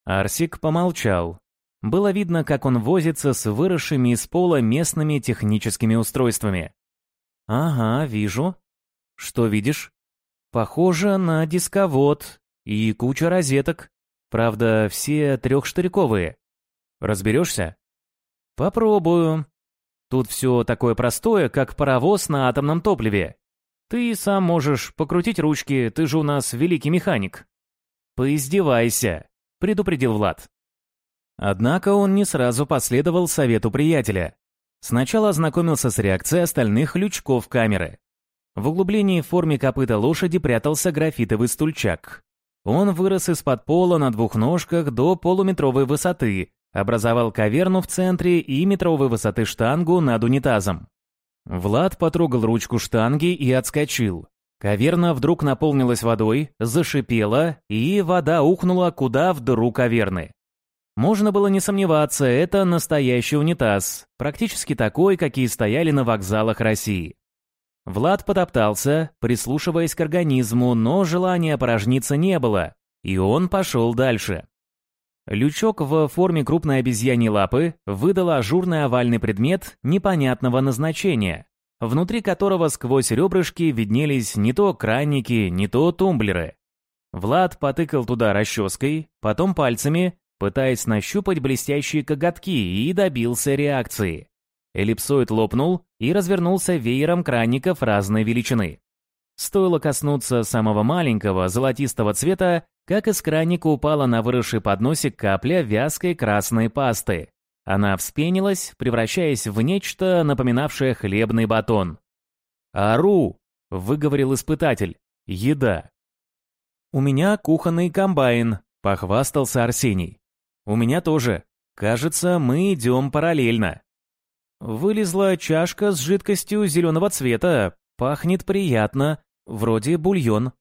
Арсик помолчал. Было видно, как он возится с выросшими из пола местными техническими устройствами. «Ага, вижу». «Что видишь?» «Похоже на дисковод и куча розеток. Правда, все трехштырьковые. Разберешься?» «Попробую. Тут все такое простое, как паровоз на атомном топливе. Ты сам можешь покрутить ручки, ты же у нас великий механик». «Поиздевайся», — предупредил Влад. Однако он не сразу последовал совету приятеля. Сначала ознакомился с реакцией остальных лючков камеры. В углублении в форме копыта лошади прятался графитовый стульчак. Он вырос из-под пола на двух ножках до полуметровой высоты, образовал каверну в центре и метровой высоты штангу над унитазом. Влад потрогал ручку штанги и отскочил. Каверна вдруг наполнилась водой, зашипела, и вода ухнула куда в дыру каверны. Можно было не сомневаться, это настоящий унитаз, практически такой, какие стояли на вокзалах России. Влад потоптался, прислушиваясь к организму, но желания опорожниться не было, и он пошел дальше. Лючок в форме крупной обезьяньей лапы выдал ажурный овальный предмет непонятного назначения, внутри которого сквозь ребрышки виднелись не то кранники, не то тумблеры. Влад потыкал туда расческой, потом пальцами пытаясь нащупать блестящие коготки, и добился реакции. Эллипсоид лопнул и развернулся веером краников разной величины. Стоило коснуться самого маленького, золотистого цвета, как из краника упала на выросший подносик капля вязкой красной пасты. Она вспенилась, превращаясь в нечто, напоминавшее хлебный батон. «Ару!» — выговорил испытатель. «Еда». «У меня кухонный комбайн», — похвастался Арсений. «У меня тоже. Кажется, мы идем параллельно». Вылезла чашка с жидкостью зеленого цвета. Пахнет приятно, вроде бульон.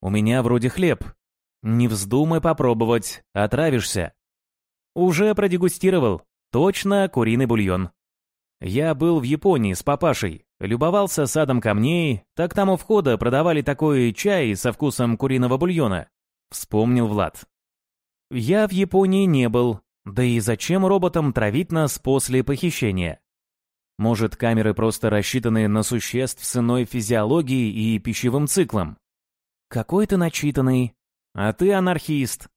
У меня вроде хлеб. Не вздумай попробовать, отравишься. Уже продегустировал. Точно куриный бульон. Я был в Японии с папашей, любовался садом камней, так там у входа продавали такой чай со вкусом куриного бульона. Вспомнил Влад. Я в Японии не был, да и зачем роботам травить нас после похищения? Может, камеры просто рассчитаны на существ с иной физиологией и пищевым циклом? Какой ты начитанный. А ты анархист.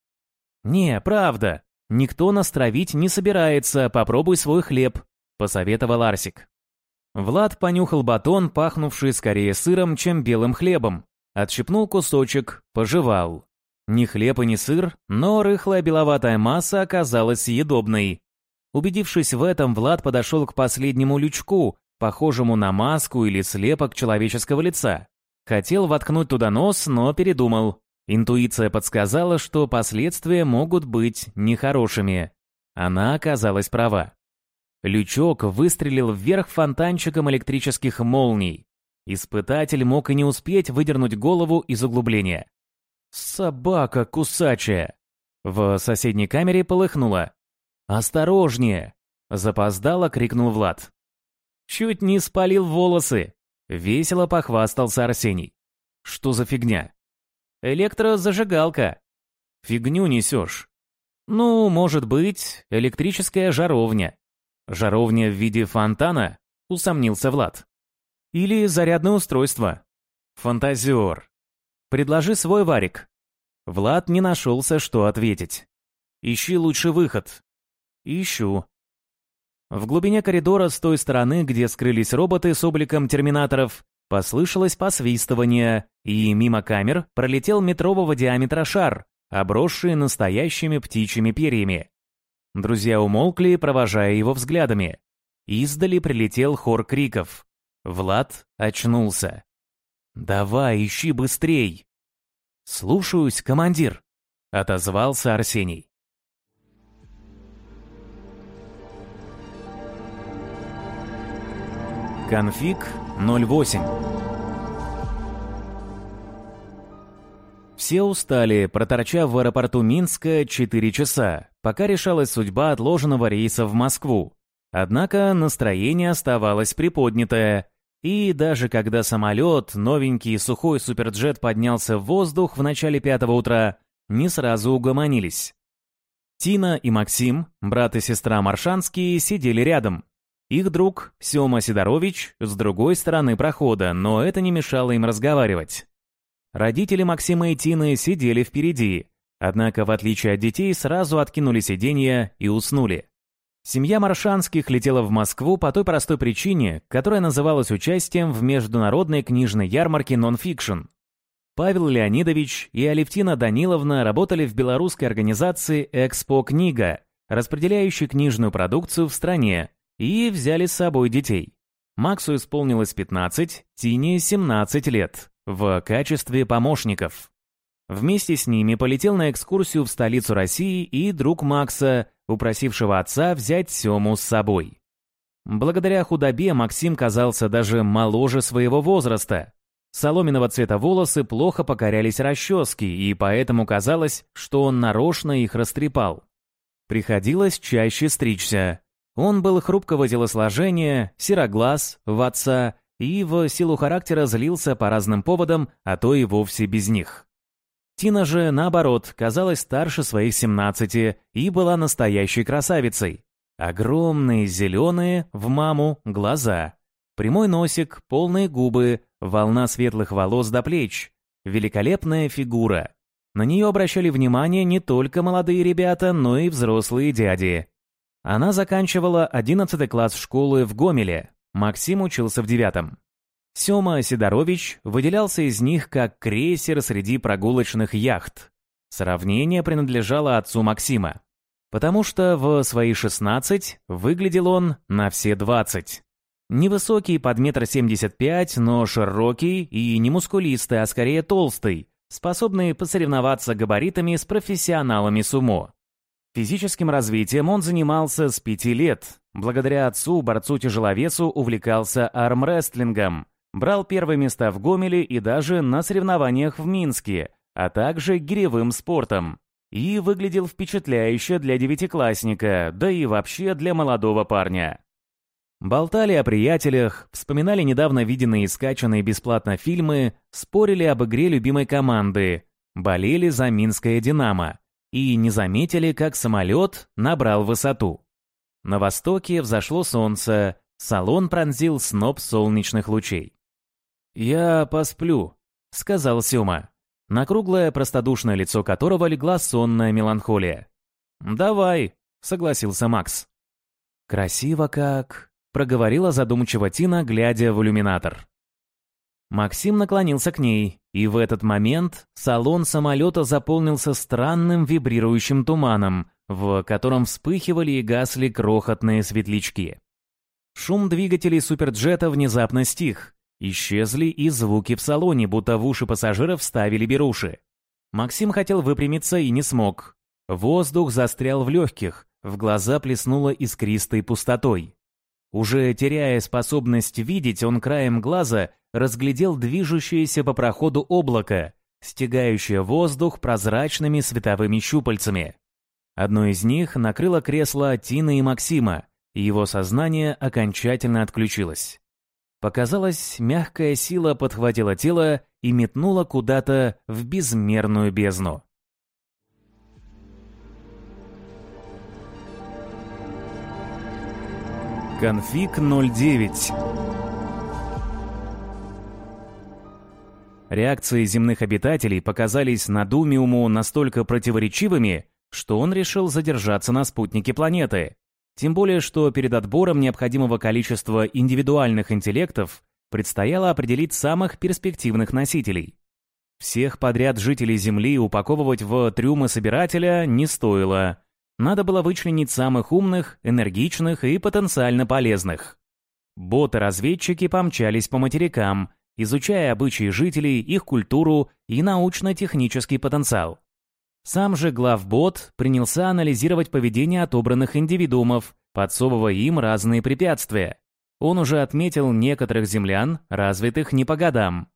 Не, правда. Никто нас травить не собирается, попробуй свой хлеб, посоветовал Арсик. Влад понюхал батон, пахнувший скорее сыром, чем белым хлебом. Отщипнул кусочек, пожевал. Ни хлеб и ни сыр, но рыхлая беловатая масса оказалась съедобной. Убедившись в этом, Влад подошел к последнему лючку, похожему на маску или слепок человеческого лица. Хотел воткнуть туда нос, но передумал. Интуиция подсказала, что последствия могут быть нехорошими. Она оказалась права. Лючок выстрелил вверх фонтанчиком электрических молний. Испытатель мог и не успеть выдернуть голову из углубления. «Собака кусачая!» В соседней камере полыхнуло. «Осторожнее!» — запоздало крикнул Влад. «Чуть не спалил волосы!» — весело похвастался Арсений. «Что за фигня?» «Электрозажигалка». «Фигню несешь». «Ну, может быть, электрическая жаровня». «Жаровня в виде фонтана?» — усомнился Влад. «Или зарядное устройство». «Фантазер». «Предложи свой варик». Влад не нашелся, что ответить. «Ищи лучший выход. Ищу. В глубине коридора с той стороны, где скрылись роботы с обликом терминаторов, послышалось посвистывание, и мимо камер пролетел метрового диаметра шар, обросший настоящими птичьими перьями. Друзья умолкли, провожая его взглядами. Издали прилетел хор криков. Влад очнулся. «Давай, ищи быстрей!» «Слушаюсь, командир!» — отозвался Арсений. Конфиг 08 Все устали, проторчав в аэропорту Минска 4 часа, пока решалась судьба отложенного рейса в Москву. Однако настроение оставалось приподнятое, и даже когда самолет, новенький сухой суперджет поднялся в воздух в начале пятого утра, не сразу угомонились. Тина и Максим, брат и сестра Маршанские, сидели рядом, их друг Сёма Сидорович с другой стороны прохода, но это не мешало им разговаривать. Родители Максима и Тины сидели впереди, однако, в отличие от детей, сразу откинули сиденья и уснули. Семья Маршанских летела в Москву по той простой причине, которая называлась участием в международной книжной ярмарке «Non/fiction». Павел Леонидович и Алевтина Даниловна работали в белорусской организации «Экспо Книга», распределяющей книжную продукцию в стране, и взяли с собой детей. Максу исполнилось 15, Тине 17 лет, в качестве помощников. Вместе с ними полетел на экскурсию в столицу России и друг Макса, упросившего отца взять Сему с собой. Благодаря худобе Максим казался даже моложе своего возраста. Соломенного цвета волосы плохо покорялись расчески, и поэтому казалось, что он нарочно их растрепал. Приходилось чаще стричься, он был хрупкого телосложения, сероглаз, в отца и в силу характера злился по разным поводам, а то и вовсе без них. Тина же, наоборот, казалась старше своих 17 и была настоящей красавицей. Огромные зеленые, в маму, глаза. Прямой носик, полные губы, волна светлых волос до плеч. Великолепная фигура. На нее обращали внимание не только молодые ребята, но и взрослые дяди. Она заканчивала 11 класс школы в Гомеле. Максим учился в девятом. Сёма Сидорович выделялся из них как крейсер среди прогулочных яхт. Сравнение принадлежало отцу Максима, потому что в свои 16 выглядел он на все 20. Невысокий под метр семьдесят пять, но широкий и не мускулистый, а скорее толстый, способный посоревноваться габаритами с профессионалами сумо. Физическим развитием он занимался с пяти лет. Благодаря отцу, борцу-тяжеловесу, увлекался армрестлингом, брал первые места в Гомеле и даже на соревнованиях в Минске, а также гиревым спортом. И выглядел впечатляюще для девятиклассника, да и вообще для молодого парня. Болтали о приятелях, вспоминали недавно виденные и скачанные бесплатно фильмы, спорили об игре любимой команды, болели за Минское «Динамо» и не заметили, как самолет набрал высоту. На востоке взошло солнце, салон пронзил сноп солнечных лучей. «Я посплю», — сказал Сёма, на круглое простодушное лицо которого легла сонная меланхолия. «Давай», — согласился Макс. «Красиво как», — проговорила задумчиво Тина, глядя в иллюминатор. Максим наклонился к ней, и в этот момент салон самолета заполнился странным вибрирующим туманом, в котором вспыхивали и гасли крохотные светлячки. Шум двигателей суперджета внезапно стих. Исчезли и звуки в салоне, будто в уши пассажиров ставили беруши. Максим хотел выпрямиться и не смог. Воздух застрял в легких, в глаза плеснуло искристой пустотой. Уже теряя способность видеть, он краем глаза разглядел движущееся по проходу облако, стягающее воздух прозрачными световыми щупальцами. Одно из них накрыло кресло Тины и Максима, и его сознание окончательно отключилось. Показалось, мягкая сила подхватила тело и метнула куда-то в безмерную бездну. Конфиг 09 Реакции земных обитателей показались Надумиуму настолько противоречивыми, что он решил задержаться на спутнике планеты. Тем более, что перед отбором необходимого количества индивидуальных интеллектов предстояло определить самых перспективных носителей. Всех подряд жителей Земли упаковывать в трюмы собирателя не стоило. Надо было вычленить самых умных, энергичных и потенциально полезных. Боты-разведчики помчались по материкам, изучая обычаи жителей, их культуру и научно-технический потенциал. Сам же главбот принялся анализировать поведение отобранных индивидуумов, подсовывая им разные препятствия. Он уже отметил некоторых землян, развитых не по годам.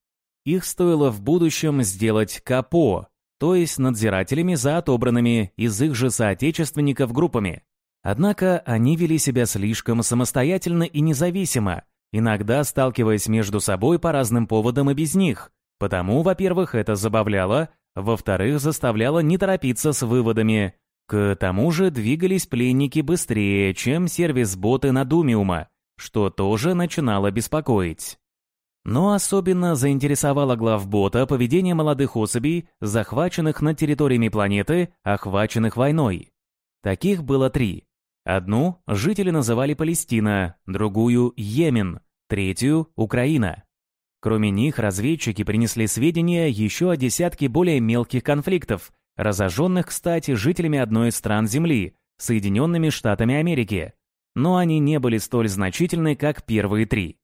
Их стоило в будущем сделать КАПО, то есть надзирателями за отобранными из их же соотечественников группами. Однако они вели себя слишком самостоятельно и независимо, иногда сталкиваясь между собой по разным поводам и без них. Потому, во-первых, это забавляло, во-вторых, заставляло не торопиться с выводами. К тому же двигались пленники быстрее, чем сервис-боты Надумиума, что тоже начинало беспокоить. Но особенно заинтересовало главбота поведение молодых особей, захваченных над территориями планеты, охваченных войной. Таких было три. Одну жители называли Палестина, другую – Йемен, третью – Украина. Кроме них, разведчики принесли сведения еще о десятке более мелких конфликтов, разожженных, кстати, жителями одной из стран Земли, Соединенными Штатами Америки. Но они не были столь значительны, как первые три.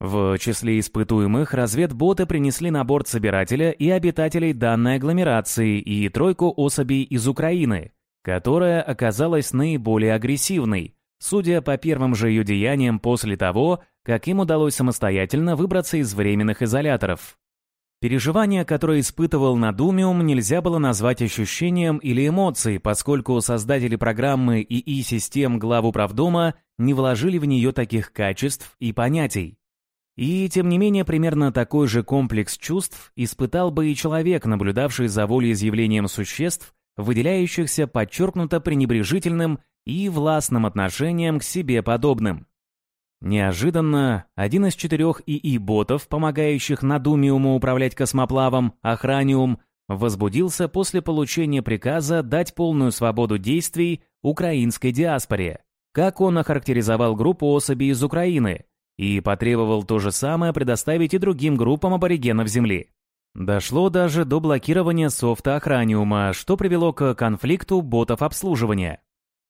В числе испытуемых разведботы принесли на борт собирателя и обитателей данной агломерации и тройку особей из Украины, которая оказалась наиболее агрессивной, судя по первым же ее деяниям после того, как им удалось самостоятельно выбраться из временных изоляторов. Переживания, которые испытывал Надумиум, нельзя было назвать ощущением или эмоцией, поскольку создатели программы ИИ-систем главу правдома не вложили в нее таких качеств и понятий. И, тем не менее, примерно такой же комплекс чувств испытал бы и человек, наблюдавший за волеизъявлением существ, выделяющихся подчеркнуто пренебрежительным и властным отношением к себе подобным. Неожиданно один из четырех ИИ-ботов, помогающих Надумиуму управлять космоплавом, Охраниум, возбудился после получения приказа дать полную свободу действий украинской диаспоре. Как он охарактеризовал группу особей из Украины и потребовал то же самое предоставить и другим группам аборигенов Земли. Дошло даже до блокирования софта Охраниума, что привело к конфликту ботов обслуживания.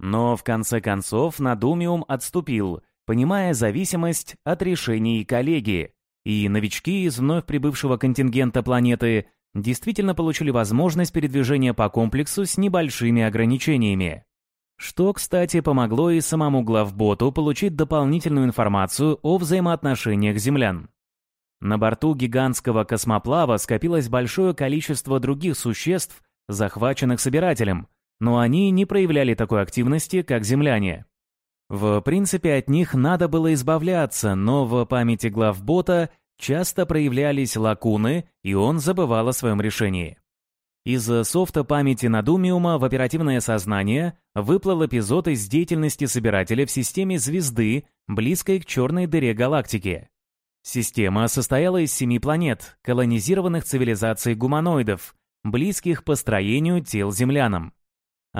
Но в конце концов Надумиум отступил, понимая зависимость от решений коллеги, и новички из вновь прибывшего контингента планеты действительно получили возможность передвижения по комплексу с небольшими ограничениями. Что, кстати, помогло и самому главботу получить дополнительную информацию о взаимоотношениях землян. На борту гигантского космоплава скопилось большое количество других существ, захваченных собирателем, но они не проявляли такой активности, как земляне. В принципе, от них надо было избавляться, но в памяти главбота часто проявлялись лакуны, и он забывал о своем решении. Из софта памяти Надумиума в оперативное сознание выплыл эпизод из деятельности собирателя в системе звезды, близкой к черной дыре галактики. Система состояла из семи планет, колонизированных цивилизацией гуманоидов, близких по строению тел землянам.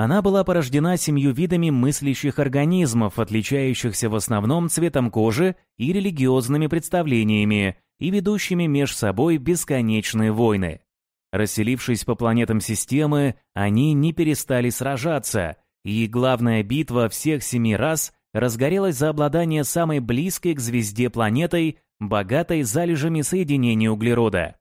Она была порождена семью видами мыслящих организмов, отличающихся в основном цветом кожи и религиозными представлениями, и ведущими меж собой бесконечные войны. Расселившись по планетам системы, они не перестали сражаться, и главная битва всех семи раз разгорелась за обладание самой близкой к звезде планетой, богатой залежами соединения углерода.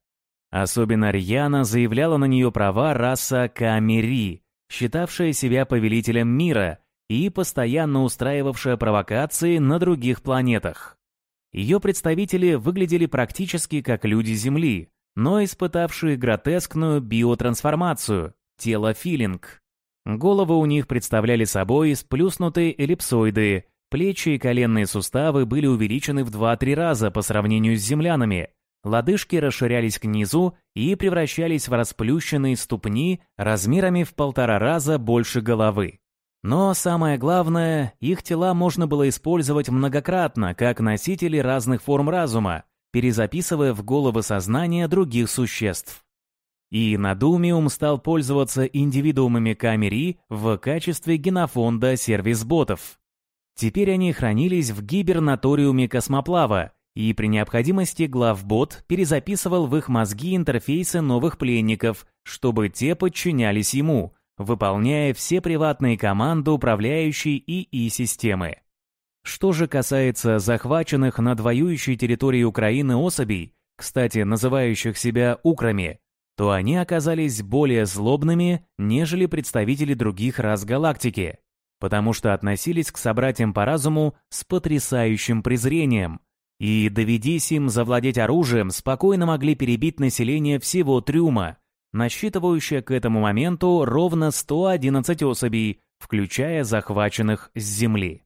Особенно рьяно заявляла на нее права раса Камери, считавшая себя повелителем мира и постоянно устраивавшая провокации на других планетах. Ее представители выглядели практически как люди Земли, но испытавшие гротескную биотрансформацию, тело филинг. Головы у них представляли собой сплюснутые эллипсоиды, плечи и коленные суставы были увеличены в 2-3 раза по сравнению с землянами, лодыжки расширялись к низу и превращались в расплющенные ступни размерами в полтора раза больше головы. Но самое главное, их тела можно было использовать многократно, как носители разных форм разума, перезаписывая в головы сознания других существ. И Надумиум стал пользоваться индивидуумами Камери в качестве генофонда сервис-ботов. Теперь они хранились в гибернаториуме космоплава, и при необходимости главбот перезаписывал в их мозги интерфейсы новых пленников, чтобы те подчинялись ему, выполняя все приватные команды управляющей ИИ-системы. Что же касается захваченных над воюющей территорией Украины особей, кстати, называющих себя украми, то они оказались более злобными, нежели представители других рас галактики, потому что относились к собратьям по разуму с потрясающим презрением, и, доведись им завладеть оружием, спокойно могли перебить население всего трюма, насчитывающее к этому моменту ровно 111 особей, включая захваченных с земли.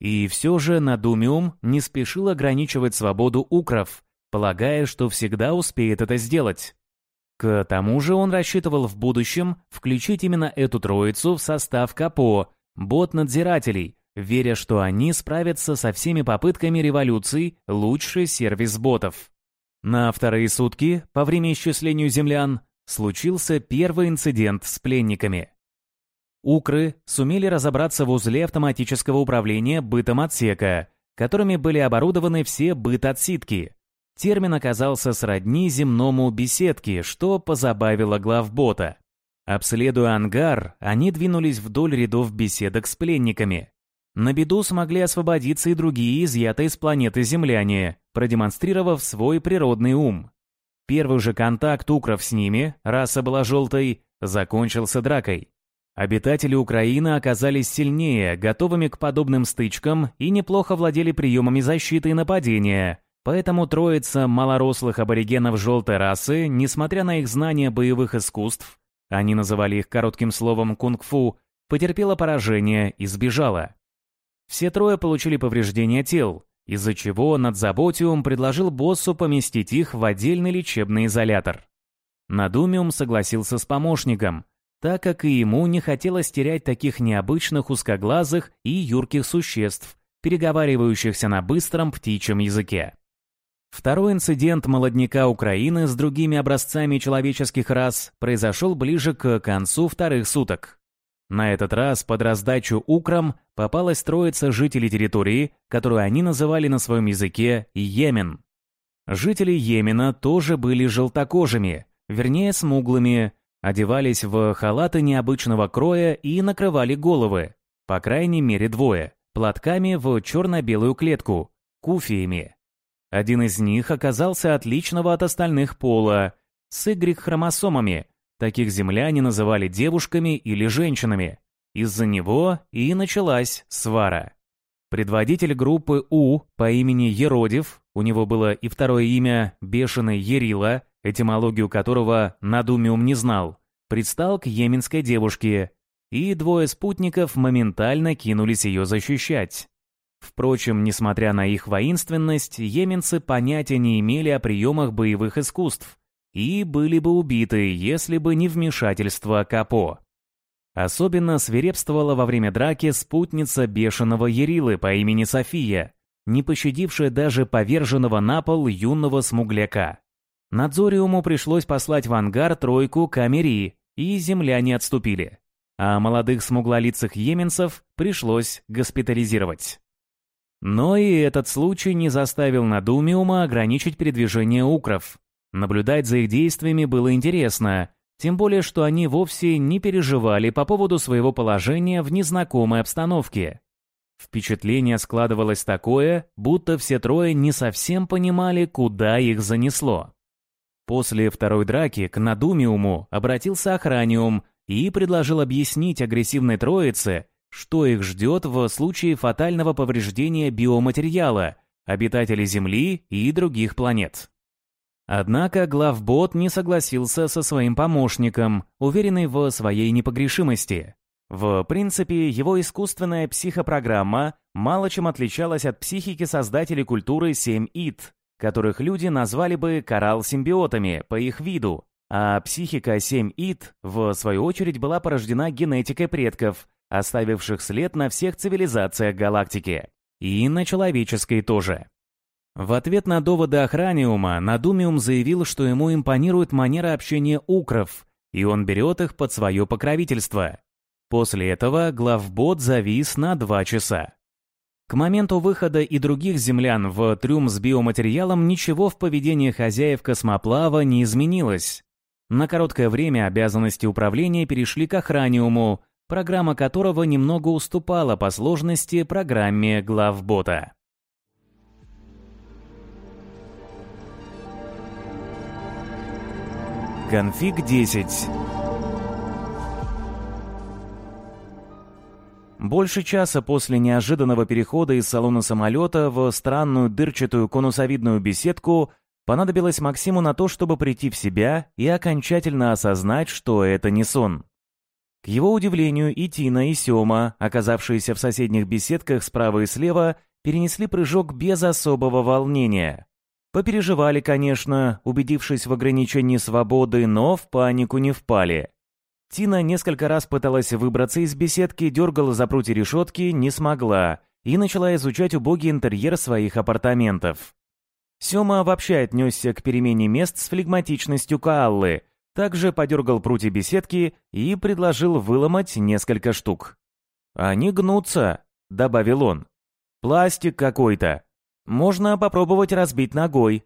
И все же Надумиум не спешил ограничивать свободу укров, полагая, что всегда успеет это сделать. К тому же он рассчитывал в будущем включить именно эту троицу в состав КАПО, бот-надзирателей, веря, что они справятся со всеми попытками революции лучше сервис ботов. На вторые сутки, по время исчисления землян, случился первый инцидент с пленниками. Укры сумели разобраться в узле автоматического управления бытом отсека, которыми были оборудованы все быт-отсидки. Термин оказался сродни земному беседке, что позабавило главбота. Обследуя ангар, они двинулись вдоль рядов беседок с пленниками. На беду смогли освободиться и другие изъятые с планеты земляне, продемонстрировав свой природный ум. Первый же контакт укров с ними, раса была желтой, закончился дракой. Обитатели Украины оказались сильнее, готовыми к подобным стычкам и неплохо владели приемами защиты и нападения. Поэтому троица малорослых аборигенов желтой расы, несмотря на их знания боевых искусств, они называли их коротким словом кунг-фу, потерпела поражение и сбежала. Все трое получили повреждения тел, из-за чего Надзаботиум предложил боссу поместить их в отдельный лечебный изолятор. Надумиум согласился с помощником – так как и ему не хотелось терять таких необычных узкоглазых и юрких существ, переговаривающихся на быстром птичьем языке. Второй инцидент молодняка Украины с другими образцами человеческих рас произошел ближе к концу вторых суток. На этот раз под раздачу украм попалась троица жителей территории, которую они называли на своем языке Йемен. Жители Йемена тоже были желтокожими, вернее смуглыми, одевались в халаты необычного кроя и накрывали головы, по крайней мере двое, платками в черно-белую клетку, куфиями. Один из них оказался отличного от остальных пола, с Y-хромосомами, таких земляне называли девушками или женщинами. Из-за него и началась свара. Предводитель группы У по имени Еродив, у него было и второе имя Бешеный Ерила, этимологию которого Надумиум не знал, предстал к йеменской девушке, и двое спутников моментально кинулись ее защищать. Впрочем, несмотря на их воинственность, йеменцы понятия не имели о приемах боевых искусств и были бы убиты, если бы не вмешательство Капо. Особенно свирепствовала во время драки спутница бешеного Ерилы по имени София, не пощадившая даже поверженного на пол юного смугляка. Надзориуму пришлось послать в ангар тройку камери, и земляне отступили. А молодых смуглолицых йеменцев пришлось госпитализировать. Но и этот случай не заставил Надумиума ограничить передвижение укров. Наблюдать за их действиями было интересно, тем более что они вовсе не переживали по поводу своего положения в незнакомой обстановке. Впечатление складывалось такое, будто все трое не совсем понимали, куда их занесло. После второй драки к Надумиуму обратился Охраниум и предложил объяснить агрессивной троице, что их ждет в случае фатального повреждения биоматериала, обитателей Земли и других планет. Однако главбот не согласился со своим помощником, уверенный в своей непогрешимости. В принципе, его искусственная психопрограмма мало чем отличалась от психики создателей культуры 7-ит, которых люди назвали бы коралл-симбиотами по их виду, а психика 7-ит, в свою очередь, была порождена генетикой предков, оставивших след на всех цивилизациях галактики. И на человеческой тоже. В ответ на доводы Охраниума, Надумиум заявил, что ему импонирует манера общения укров, и он берет их под свое покровительство. После этого главбот завис на два часа. К моменту выхода и других землян в трюм с биоматериалом ничего в поведении хозяев космоплава не изменилось. На короткое время обязанности управления перешли к Охраниуму, программа которого немного уступала по сложности программе главбота. Конфиг 10 Больше часа после неожиданного перехода из салона самолета в странную дырчатую конусовидную беседку понадобилось Максиму на то, чтобы прийти в себя и окончательно осознать, что это не сон. К его удивлению, и Тина, и Сёма, оказавшиеся в соседних беседках справа и слева, перенесли прыжок без особого волнения. Попереживали, конечно, убедившись в ограничении свободы, но в панику не впали. Тина несколько раз пыталась выбраться из беседки, дергала за прутья решетки, не смогла, и начала изучать убогий интерьер своих апартаментов. Сёма вообще отнесся к перемене мест с флегматичностью Кааллы, также подергал прутья беседки и предложил выломать несколько штук. «Они гнутся», — добавил он. «Пластик какой-то. Можно попробовать разбить ногой».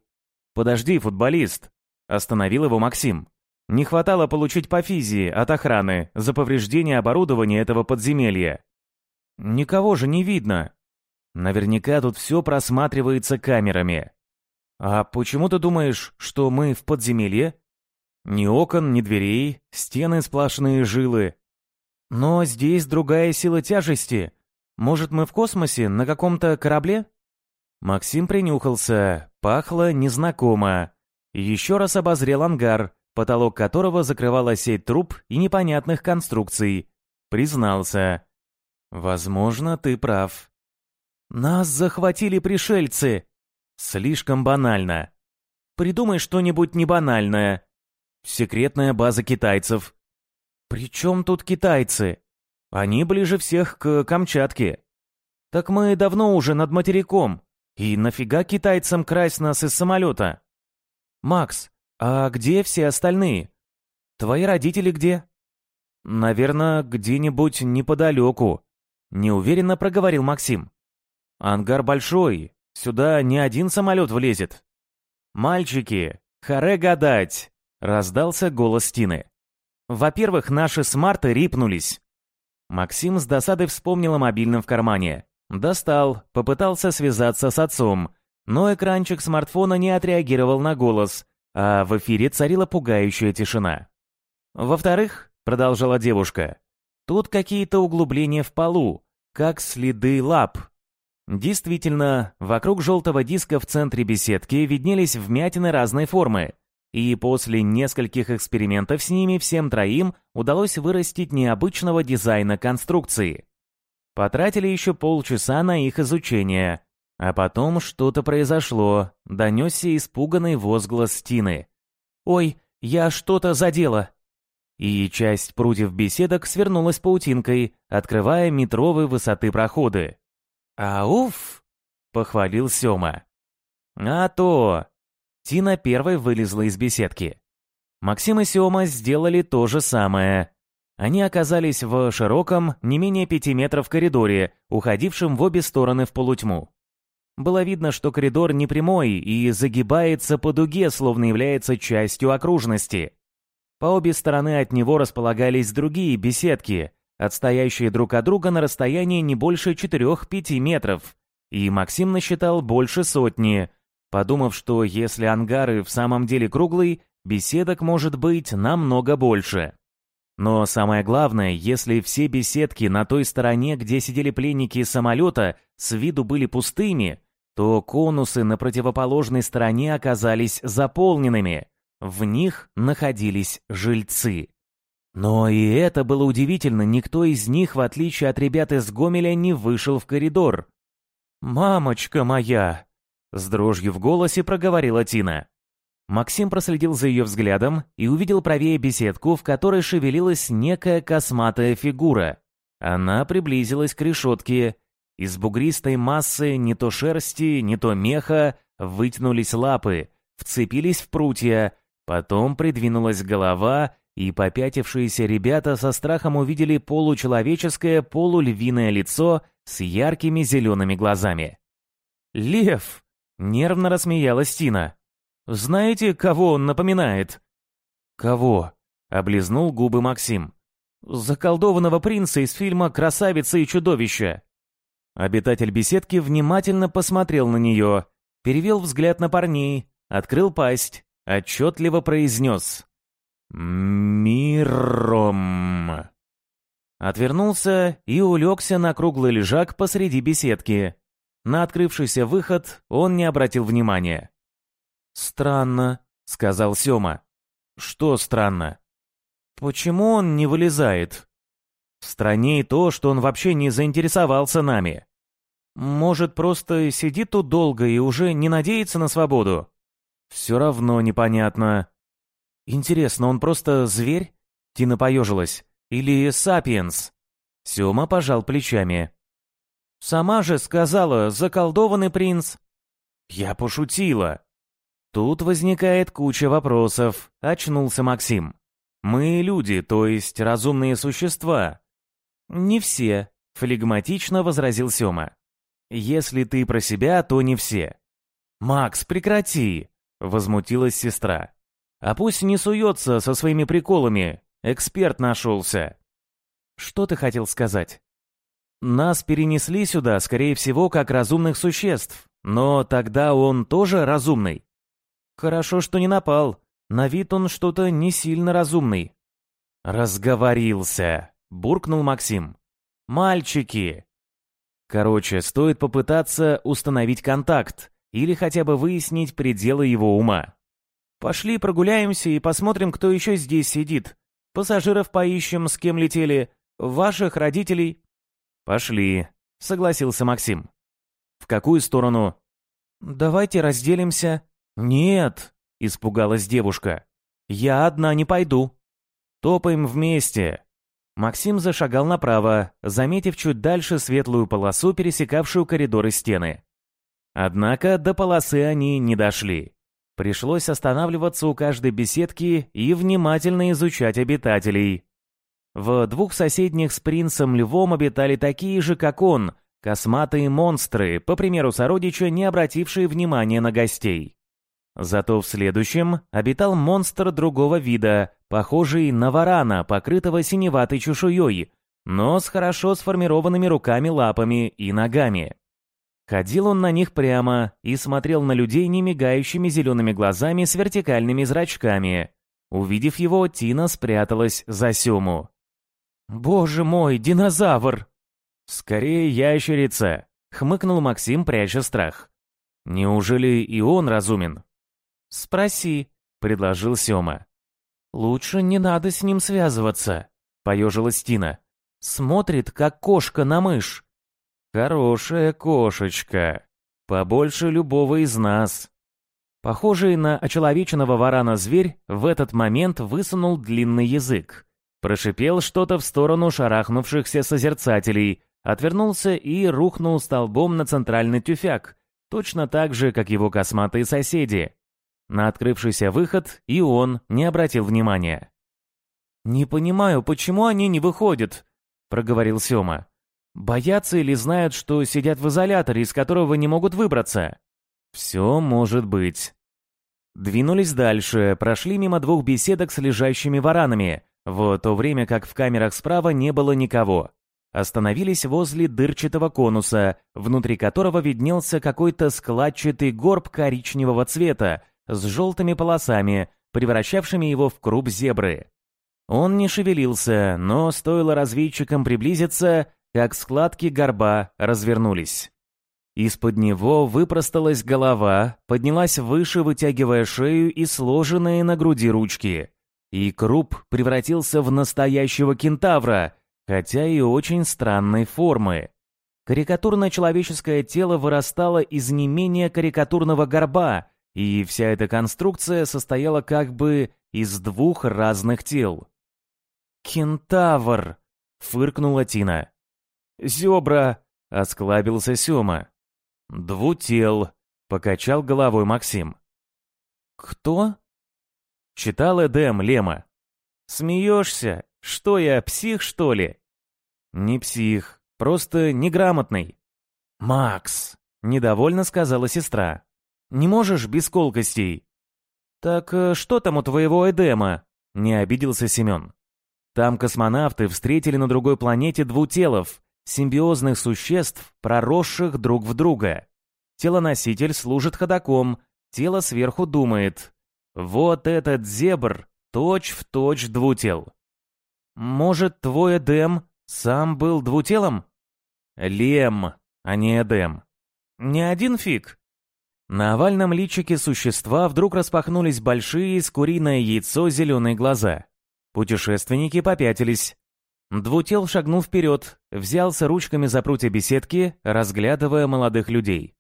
«Подожди, футболист», — остановил его Максим. «Не хватало получить по физии от охраны за повреждение оборудования этого подземелья». «Никого же не видно». «Наверняка тут все просматривается камерами». «А почему ты думаешь, что мы в подземелье?» Ни окон, ни дверей, стены сплошные жилы. Но здесь другая сила тяжести. Может, мы в космосе, на каком-то корабле? Максим принюхался, пахло незнакомо. Еще раз обозрел ангар, потолок которого закрывала сеть труб и непонятных конструкций. Признался. «Возможно, ты прав». «Нас захватили пришельцы!» «Слишком банально. Придумай что-нибудь небанальное. Секретная база китайцев. При чем тут китайцы? Они ближе всех к Камчатке. Так мы давно уже над материком. И нафига китайцам красть нас из самолета? Макс, а где все остальные? Твои родители где? Наверное, где-нибудь неподалеку. Неуверенно проговорил Максим. Ангар большой, сюда не один самолет влезет. Мальчики, харе гадать, раздался голос Тины. Во-первых, наши смарты рипнулись. Максим с досадой вспомнил о мобильном в кармане. Достал, попытался связаться с отцом, но экранчик смартфона не отреагировал на голос, а в эфире царила пугающая тишина. «Во-вторых», — продолжала девушка, — «тут какие-то углубления в полу, как следы лап». Действительно, вокруг желтого диска в центре беседки виднелись вмятины разной формы, и после нескольких экспериментов с ними всем троим удалось вырастить необычного дизайна конструкции. Потратили еще полчаса на их изучение. А потом что-то произошло. Донесся испуганный возглас Тины. «Ой, я что-то задела!» И часть прутьев беседок свернулась паутинкой, открывая метровой высоты проходы. «Ауф!» — похвалил Сёма. «А то!» Тина первой вылезла из беседки. Максим и Сёма сделали то же самое. Они оказались в широком, не менее пяти метров коридоре, уходившем в обе стороны в полутьму. Было видно, что коридор не прямой и загибается по дуге, словно является частью окружности. По обе стороны от него располагались другие беседки, отстоящие друг от друга на расстоянии не больше 4-5 метров, и Максим насчитал больше сотни, подумав, что если ангары в самом деле круглый, беседок может быть намного больше. Но самое главное, если все беседки на той стороне, где сидели пленники самолета, с виду были пустыми, то конусы на противоположной стороне оказались заполненными. В них находились жильцы. Но и это было удивительно, никто из них, в отличие от ребят из Гомеля, не вышел в коридор. «Мамочка моя!» — с дрожью в голосе проговорила Тина. Максим проследил за ее взглядом и увидел правее беседку, в которой шевелилась некая косматая фигура. Она приблизилась к решетке. Из бугристой массы не то шерсти, не то меха вытянулись лапы, вцепились в прутья, потом придвинулась голова, и попятившиеся ребята со страхом увидели получеловеческое, полульвиное лицо с яркими зелеными глазами. «Лев!» — нервно рассмеялась Тина. Знаете, кого он напоминает?» «Кого?» — облизнул губы Максим. «Заколдованного принца из фильма «Красавица и чудовище». Обитатель беседки внимательно посмотрел на нее, перевел взгляд на парней, открыл пасть, отчетливо произнес «Миром». Отвернулся и улегся на круглый лежак посреди беседки. На открывшийся выход он не обратил внимания. «Странно», — сказал Сёма. «Что странно?» «Почему он не вылезает?» «Страннее то, что он вообще не заинтересовался нами. Может, просто сидит тут долго и уже не надеется на свободу?» «Все равно непонятно». «Интересно, он просто зверь?» Тина поежилась. «Или сапиенс?» Сёма пожал плечами. «Сама же сказала, заколдованный принц». «Я пошутила», Тут возникает куча вопросов, очнулся Максим. Мы люди, то есть разумные существа. Не все, флегматично возразил Сёма. Если ты про себя, то не все. Макс, прекрати, возмутилась сестра. А пусть не суется со своими приколами, эксперт нашелся. Что ты хотел сказать? Нас перенесли сюда, скорее всего, как разумных существ, но тогда он тоже разумный. Хорошо, что не напал. На вид он что-то не сильно разумный. Разговорился, буркнул Максим. Мальчики. Короче, стоит попытаться установить контакт или хотя бы выяснить пределы его ума. Пошли прогуляемся и посмотрим, кто еще здесь сидит. Пассажиров поищем, с кем летели. Ваших родителей. Пошли, согласился Максим. В какую сторону? Давайте разделимся. «Нет!» — испугалась девушка. «Я одна не пойду». «Топаем вместе!» Максим зашагал направо, заметив чуть дальше светлую полосу, пересекавшую коридоры стены. Однако до полосы они не дошли. Пришлось останавливаться у каждой беседки и внимательно изучать обитателей. В двух соседних с принцем Львом обитали такие же, как он, косматые монстры, по примеру сородича, не обратившие внимания на гостей. Зато в следующем обитал монстр другого вида, похожий на варана, покрытого синеватой чешуей, но с хорошо сформированными руками-лапами и ногами. Ходил он на них прямо и смотрел на людей немигающими зелеными глазами с вертикальными зрачками. Увидев его, Тина спряталась за Сему. «Боже мой, динозавр!» «Скорее ящерица!» — хмыкнул Максим, пряча страх. «Неужели и он разумен?» «Спроси», — предложил Сема. «Лучше не надо с ним связываться», — поежилась Тина. «Смотрит, как кошка на мышь». «Хорошая кошечка. Побольше любого из нас». Похожий на очеловеченного варана зверь в этот момент высунул длинный язык. Прошипел что-то в сторону шарахнувшихся созерцателей, отвернулся и рухнул столбом на центральный тюфяк, точно так же, как его косматые соседи. На открывшийся выход и он не обратил внимания. «Не понимаю, почему они не выходят?» — проговорил Сёма. Боятся или знают, что сидят в изоляторе, из которого не могут выбраться? Все может быть. Двинулись дальше, прошли мимо двух беседок с лежащими варанами, в то время как в камерах справа не было никого. Остановились возле дырчатого конуса, внутри которого виднелся какой-то складчатый горб коричневого цвета с желтыми полосами, превращавшими его в круп зебры. Он не шевелился, но стоило разведчикам приблизиться, как складки горба развернулись. Из-под него выпросталась голова, поднялась выше, вытягивая шею и сложенные на груди ручки. И круп превратился в настоящего кентавра, хотя и очень странной формы. Карикатурно-человеческое тело вырастало из не менее карикатурного горба, и вся эта конструкция состояла как бы из двух разных тел. «Кентавр!» — фыркнула Тина. «Зебра!» — осклабился Сёма. «Двутел!» — покачал головой Максим. «Кто?» Читал Эдем Лема. «Смеешься? Что я, псих, что ли?» «Не псих, просто неграмотный». «Макс!» — недовольно сказала сестра. «Не можешь без колкостей?» «Так э, что там у твоего Эдема?» — не обиделся Семен. Там космонавты встретили на другой планете двутелов, симбиозных существ, проросших друг в друга. Телоноситель служит ходаком, тело сверху думает. Вот этот зебр точь-в-точь точь двутел. Может, твой Эдем сам был двутелом? Лем, а не Эдем. Не один фиг. На овальном личике существа вдруг распахнулись большие с куриное яйцо зеленые глаза. Путешественники попятились. Двутел шагнул вперед, взялся ручками за прутья беседки, разглядывая молодых людей.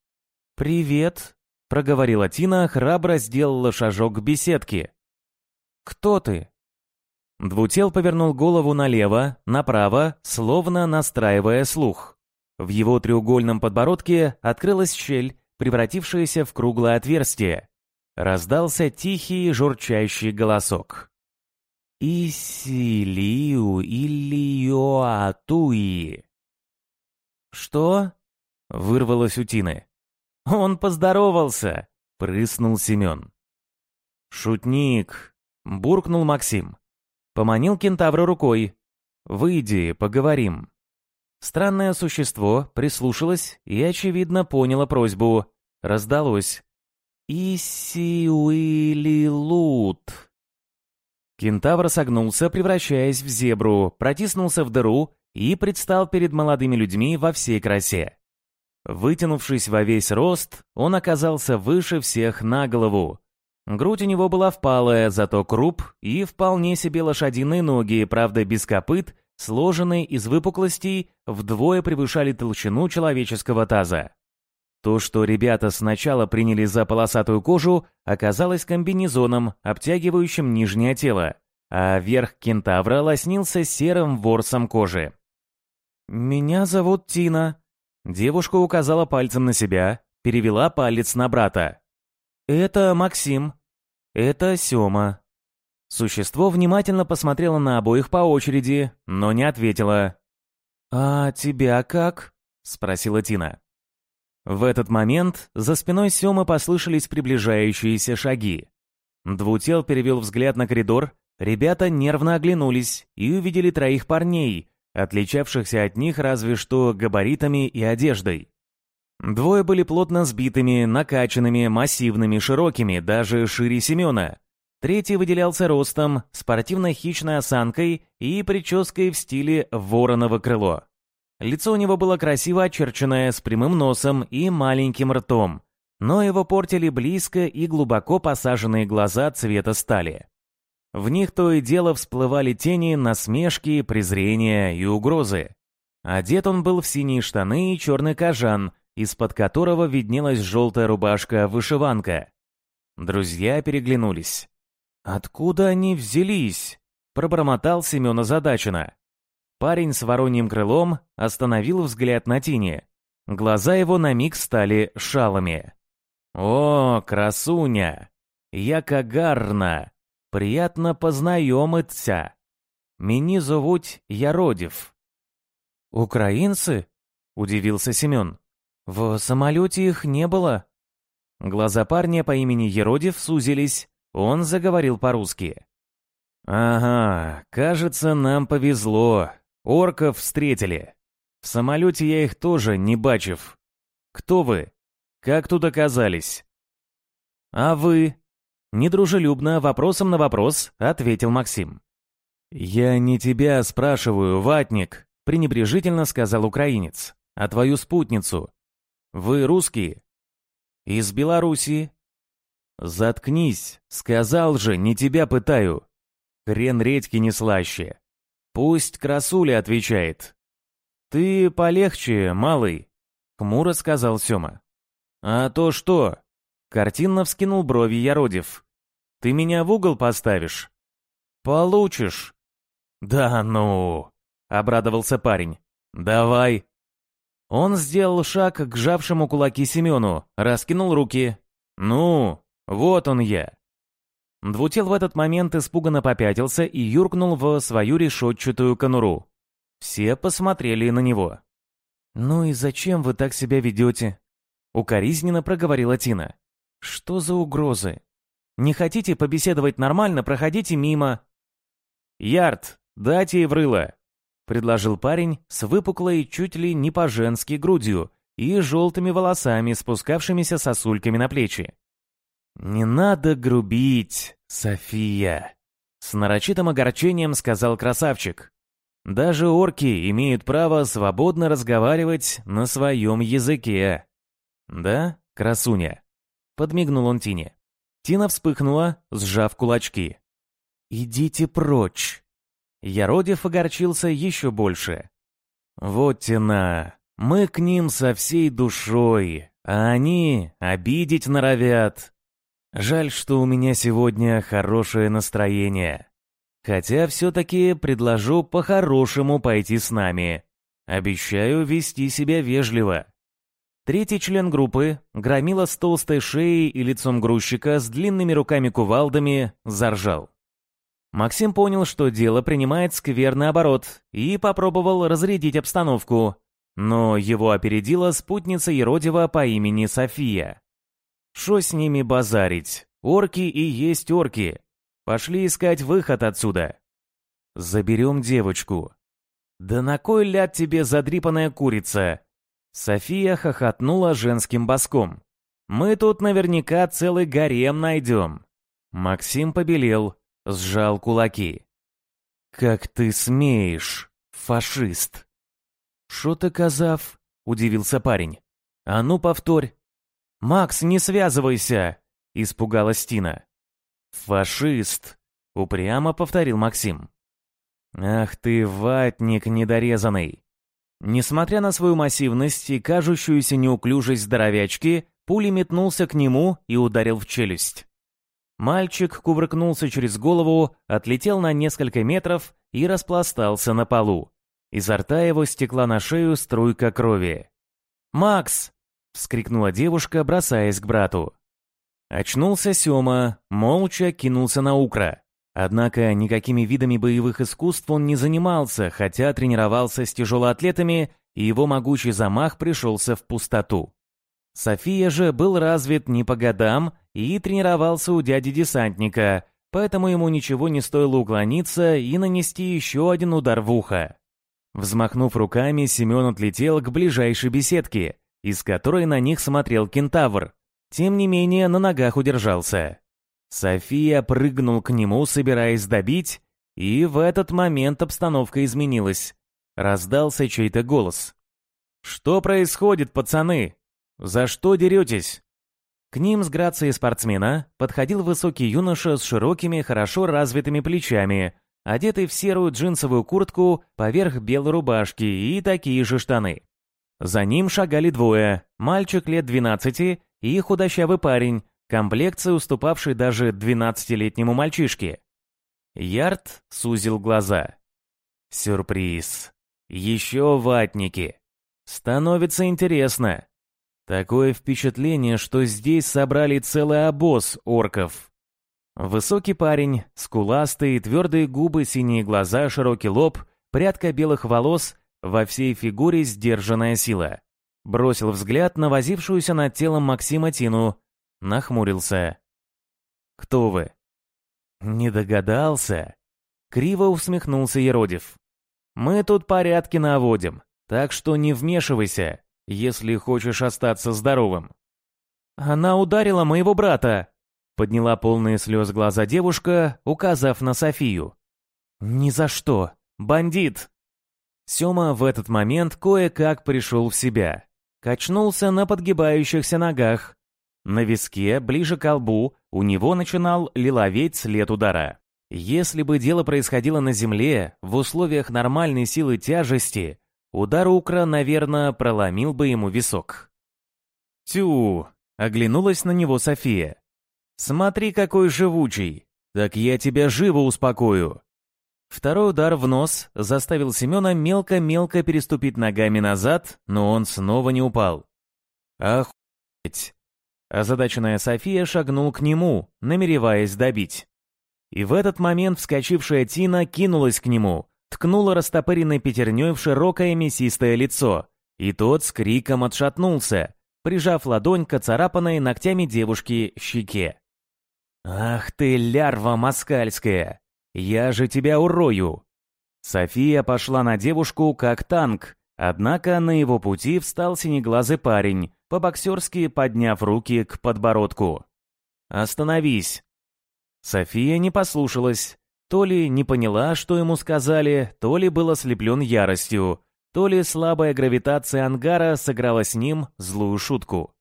«Привет», — проговорила Тина, храбро сделала шажок к беседке. «Кто ты?» Двутел повернул голову налево, направо, словно настраивая слух. В его треугольном подбородке открылась щель, превратившаяся в круглое отверстие. Раздался тихий журчащий голосок. Исилиу Илиоатуи. «Что?» — вырвалось у Тины. «Он поздоровался!» — прыснул Семен. «Шутник!» — буркнул Максим. Поманил кентавра рукой. «Выйди, поговорим». Странное существо прислушалось и, очевидно, поняло просьбу. Раздалось. «Исиуилилут». Кентавр согнулся, превращаясь в зебру, протиснулся в дыру и предстал перед молодыми людьми во всей красе. Вытянувшись во весь рост, он оказался выше всех на голову. Грудь у него была впалая, зато круп и вполне себе лошадиные ноги, правда без копыт, сложенные из выпуклостей, вдвое превышали толщину человеческого таза. То, что ребята сначала приняли за полосатую кожу, оказалось комбинезоном, обтягивающим нижнее тело, а верх кентавра лоснился серым ворсом кожи. «Меня зовут Тина». Девушка указала пальцем на себя, перевела палец на брата. «Это Максим. Это Сёма». Существо внимательно посмотрело на обоих по очереди, но не ответило. «А тебя как?» — спросила Тина. В этот момент за спиной Сёмы послышались приближающиеся шаги. Двутел перевел взгляд на коридор, ребята нервно оглянулись и увидели троих парней, отличавшихся от них разве что габаритами и одеждой. Двое были плотно сбитыми, накачанными, массивными, широкими, даже шире Семена. Третий выделялся ростом, спортивно-хищной осанкой и прической в стиле вороново крыло. Лицо у него было красиво очерченное, с прямым носом и маленьким ртом, но его портили близко и глубоко посаженные глаза цвета стали. В них то и дело всплывали тени, насмешки, презрения и угрозы. Одет он был в синие штаны и черный кожан, из-под которого виднелась желтая рубашка-вышиванка. Друзья переглянулись. «Откуда они взялись?» — пробормотал Семен озадаченно. Парень с вороньим крылом остановил взгляд на Тине. Глаза его на миг стали шалами. «О, красуня! Гарна! Приятно познайомиться! Мені зовуть Яродів». «Украинцы?» — удивился Семен. «В самолете их не было». Глаза парня по имени Еродив сузились, он заговорил по-русски. «Ага, кажется, нам повезло. Орков встретили. В самолете я их тоже не бачив. Кто вы? Как тут оказались?» «А вы?» Недружелюбно, вопросом на вопрос, ответил Максим. «Я не тебя спрашиваю, ватник», — пренебрежительно сказал украинец, «а твою спутницу. Вы русские?» «Из Белоруссии». «Заткнись, сказал же, не тебя пытаю. Хрен редьки не слаще. Пусть красуля отвечает». «Ты полегче, малый», — хмуро сказал Сёма. «А то что?» — картинно вскинул брови Яродев. «Ты меня в угол поставишь?» «Получишь». «Да ну!» — обрадовался парень. «Давай, он сделал шаг к сжавшему кулаки Семену, раскинул руки. «Ну, вот он я». Двутел в этот момент испуганно попятился и юркнул в свою решетчатую конуру. Все посмотрели на него. «Ну и зачем вы так себя ведете?» Укоризненно проговорила Тина. «Что за угрозы? Не хотите побеседовать нормально, проходите мимо». «Ярд, дайте ей в рыло!» предложил парень с выпуклой чуть ли не по-женски грудью и желтыми волосами, спускавшимися сосульками на плечи. «Не надо грубить, София!» С нарочитым огорчением сказал красавчик. «Даже орки имеют право свободно разговаривать на своем языке». «Да, красуня?» Подмигнул он Тине. Тина вспыхнула, сжав кулачки. «Идите прочь!» Яродев огорчился еще больше. «Вот тена, мы к ним со всей душой, а они обидеть норовят. Жаль, что у меня сегодня хорошее настроение. Хотя все-таки предложу по-хорошему пойти с нами. Обещаю вести себя вежливо». Третий член группы, громила с толстой шеей и лицом грузчика с длинными руками-кувалдами, заржал. Максим понял, что дело принимает скверный оборот, и попробовал разрядить обстановку. Но его опередила спутница Еродева по имени София. Что с ними базарить? Орки и есть орки. Пошли искать выход отсюда. Заберем девочку. Да на кой ляд тебе задрипанная курица? София хохотнула женским боском. Мы тут наверняка целый гарем найдем. Максим побелел, сжал кулаки. «Как ты смеешь, фашист!» «Шо ты, казав?» — удивился парень. «А ну, повторь!» «Макс, не связывайся!» — испугалась Тина. «Фашист!» — упрямо повторил Максим. «Ах ты, ватник недорезанный!» Несмотря на свою массивность и кажущуюся неуклюжесть здоровячки, пули метнулся к нему и ударил в челюсть. Мальчик кувыркнулся через голову, отлетел на несколько метров и распластался на полу. Изо рта его стекла на шею струйка крови. «Макс!» — вскрикнула девушка, бросаясь к брату. Очнулся Сёма, молча кинулся на Укра. Однако никакими видами боевых искусств он не занимался, хотя тренировался с тяжелоатлетами, и его могучий замах пришелся в пустоту. София же был развит не по годам и тренировался у дяди-десантника, поэтому ему ничего не стоило уклониться и нанести еще один удар в ухо. Взмахнув руками, Семен отлетел к ближайшей беседке, из которой на них смотрел кентавр. Тем не менее, на ногах удержался. София прыгнул к нему, собираясь добить, и в этот момент обстановка изменилась. Раздался чей-то голос. «Что происходит, пацаны? За что деретесь?» К ним с грацией спортсмена подходил высокий юноша с широкими, хорошо развитыми плечами, одетый в серую джинсовую куртку поверх белой рубашки и такие же штаны. За ним шагали двое, мальчик лет 12 и худощавый парень, комплекции уступавший даже 12-летнему мальчишке. Ярд сузил глаза. Сюрприз. Еще ватники. Становится интересно. Такое впечатление, что здесь собрали целый обоз орков. Высокий парень, скуластый, твердые губы, синие глаза, широкий лоб, прядка белых волос, во всей фигуре сдержанная сила. Бросил взгляд на возившуюся над телом Максима Тину, нахмурился. «Кто вы?» «Не догадался?» Криво усмехнулся Еродив. «Мы тут порядки наводим, так что не вмешивайся, если хочешь остаться здоровым». «Она ударила моего брата!» Подняла полные слез глаза девушка, указав на Софию. «Ни за что! Бандит!» Сёма в этот момент кое-как пришел в себя. Качнулся на подгибающихся ногах. На виске, ближе к лбу, у него начинал лиловеть след удара. Если бы дело происходило на земле, в условиях нормальной силы тяжести, удар Укра, наверное, проломил бы ему висок. «Тю!» — оглянулась на него София. «Смотри, какой живучий! Так я тебя живо успокою!» Второй удар в нос заставил Семена мелко-мелко переступить ногами назад, но он снова не упал. «Охуеть!» Озадаченная София шагнул к нему, намереваясь добить. И в этот момент вскочившая Тина кинулась к нему, ткнула растопыренной пятерней в широкое мясистое лицо, и тот с криком отшатнулся, прижав ладонь к оцарапанной ногтями девушки щеке. «Ах ты, лярва москальская! Я же тебя урою!» София пошла на девушку как танк, однако на его пути встал синеглазый парень, по-боксерски подняв руки к подбородку. «Остановись!» София не послушалась, то ли не поняла, что ему сказали, то ли был ослеплен яростью, то ли слабая гравитация ангара сыграла с ним злую шутку.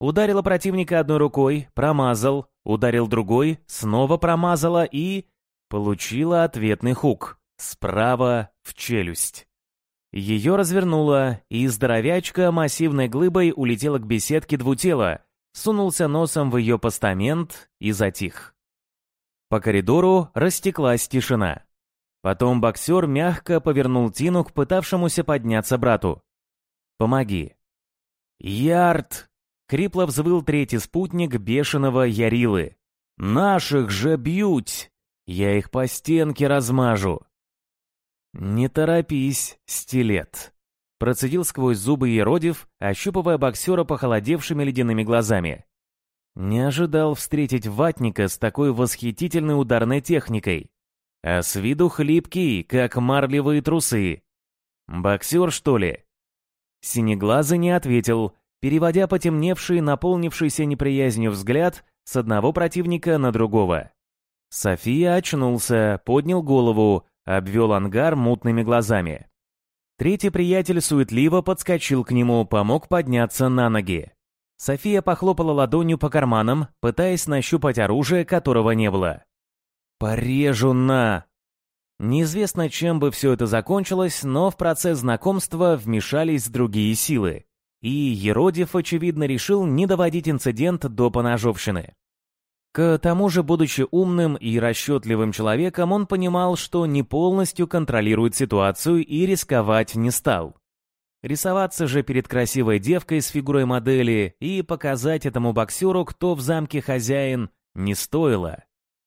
Ударила противника одной рукой, промазал, ударил другой, снова промазала и... Получила ответный хук. Справа в челюсть. Ее развернуло, и здоровячка массивной глыбой улетела к беседке двутела, сунулся носом в ее постамент и затих. По коридору растеклась тишина. Потом боксер мягко повернул Тину к пытавшемуся подняться брату. «Помоги». «Ярд!» Хрипло взвыл третий спутник бешеного Ярилы. «Наших же бьют! Я их по стенке размажу!» «Не торопись, стилет!» Процедил сквозь зубы Еродив, ощупывая боксера похолодевшими ледяными глазами. Не ожидал встретить ватника с такой восхитительной ударной техникой. А с виду хлипкий, как марлевые трусы. Боксер, что ли? Синеглазый не ответил, переводя потемневший, наполнившийся неприязнью взгляд с одного противника на другого. София очнулся, поднял голову, обвел ангар мутными глазами. Третий приятель суетливо подскочил к нему, помог подняться на ноги. София похлопала ладонью по карманам, пытаясь нащупать оружие, которого не было. «Порежу на!» Неизвестно, чем бы все это закончилось, но в процесс знакомства вмешались другие силы. И Еродив, очевидно, решил не доводить инцидент до поножовщины. К тому же, будучи умным и расчетливым человеком, он понимал, что не полностью контролирует ситуацию и рисковать не стал. Рисоваться же перед красивой девкой с фигурой модели и показать этому боксеру, кто в замке хозяин, не стоило.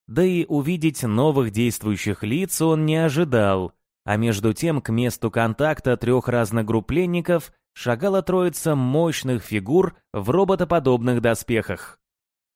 Да и увидеть новых действующих лиц он не ожидал, а между тем к месту контакта трех разных групп пленников шагала троица мощных фигур в роботоподобных доспехах.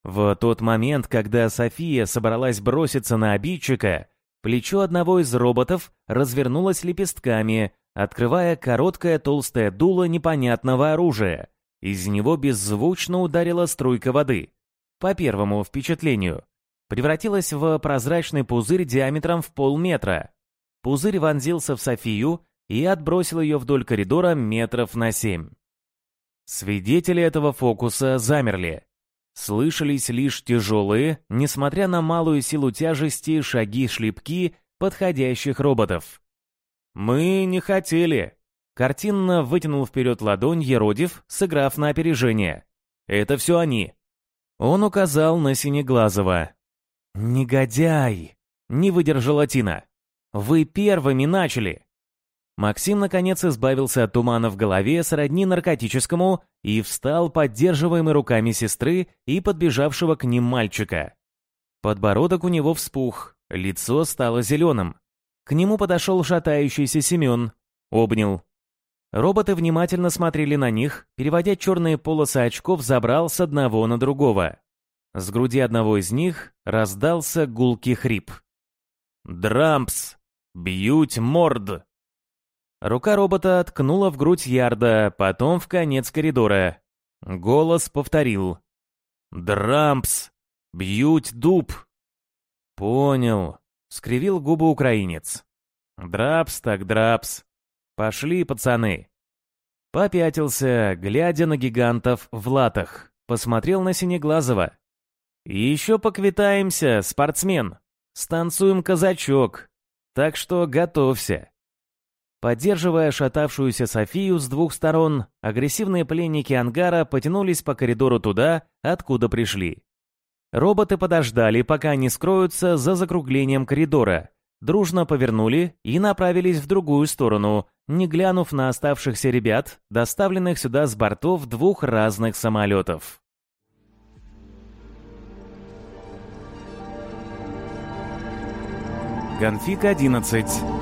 В тот момент, когда София собралась броситься на обидчика, плечо одного из роботов развернулось лепестками, открывая короткое толстое дуло непонятного оружия. Из него беззвучно ударила струйка воды. По первому впечатлению, превратилась в прозрачный пузырь диаметром в полметра. Пузырь вонзился в Софию и отбросил ее вдоль коридора метров на семь. Свидетели этого фокуса замерли. Слышались лишь тяжелые, несмотря на малую силу тяжести, шаги-шлепки подходящих роботов. «Мы не хотели!» Картинно вытянул вперед ладонь Еродив, сыграв на опережение. «Это все они!» Он указал на Синеглазого. «Негодяй!» — не выдержала Тина. «Вы первыми начали!» Максим, наконец, избавился от тумана в голове сродни наркотическому и встал, поддерживаемый руками сестры и подбежавшего к ним мальчика. Подбородок у него вспух, лицо стало зеленым. К нему подошел шатающийся Семен, обнял. Роботы внимательно смотрели на них, переводя черные полосы очков, забрал с одного на другого. С груди одного из них раздался гулкий хрип. «Дрампс! Бьють морд!» Рука робота ткнула в грудь Ярда, потом в конец коридора. Голос повторил. «Дрампс! Бьють дуб!» «Понял. — скривил губы украинец. «Драпс так драпс. Пошли, пацаны». Попятился, глядя на гигантов в латах. Посмотрел на Синеглазого. «Еще поквитаемся, спортсмен. Станцуем казачок. Так что готовься». Поддерживая шатавшуюся Софию с двух сторон, агрессивные пленники ангара потянулись по коридору туда, откуда пришли. Роботы подождали, пока они скроются за закруглением коридора, дружно повернули и направились в другую сторону, не глянув на оставшихся ребят, доставленных сюда с бортов двух разных самолетов. Конфиг 11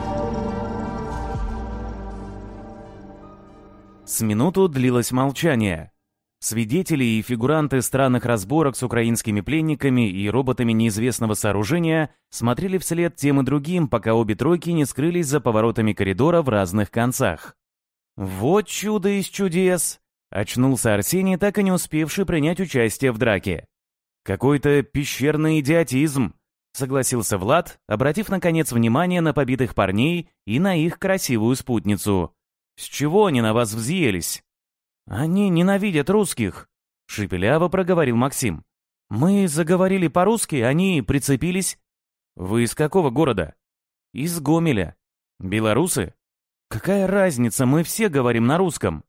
С минуту длилось молчание. Свидетели и фигуранты странных разборок с украинскими пленниками и роботами неизвестного сооружения смотрели вслед тем и другим, пока обе тройки не скрылись за поворотами коридора в разных концах. «Вот чудо из чудес!» — очнулся Арсений, так и не успевший принять участие в драке. «Какой-то пещерный идиотизм!» — согласился Влад, обратив, наконец, внимание на побитых парней и на их красивую спутницу. «С чего они на вас взъелись?» «Они ненавидят русских», — шепеляво проговорил Максим. «Мы заговорили по-русски, они прицепились». «Вы из какого города?» «Из Гомеля». «Белорусы?» «Какая разница, мы все говорим на русском».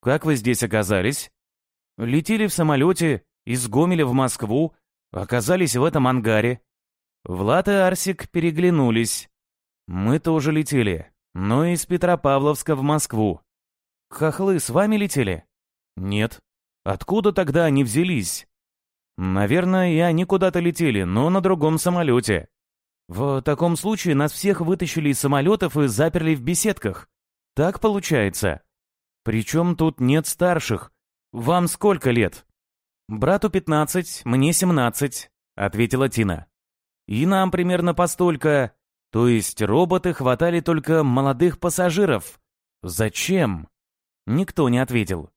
«Как вы здесь оказались?» «Летели в самолете из Гомеля в Москву, оказались в этом ангаре». Влад и Арсик переглянулись. «Мы тоже летели, но из Петропавловска в Москву. Хохлы с вами летели? Нет. Откуда тогда они взялись? Наверное, и они куда-то летели, но на другом самолете. В таком случае нас всех вытащили из самолетов и заперли в беседках. Так получается. Причем тут нет старших. Вам сколько лет? Брату 15, мне 17, ответила Тина. И нам примерно постолько. То есть роботы хватали только молодых пассажиров. Зачем? Никто не ответил.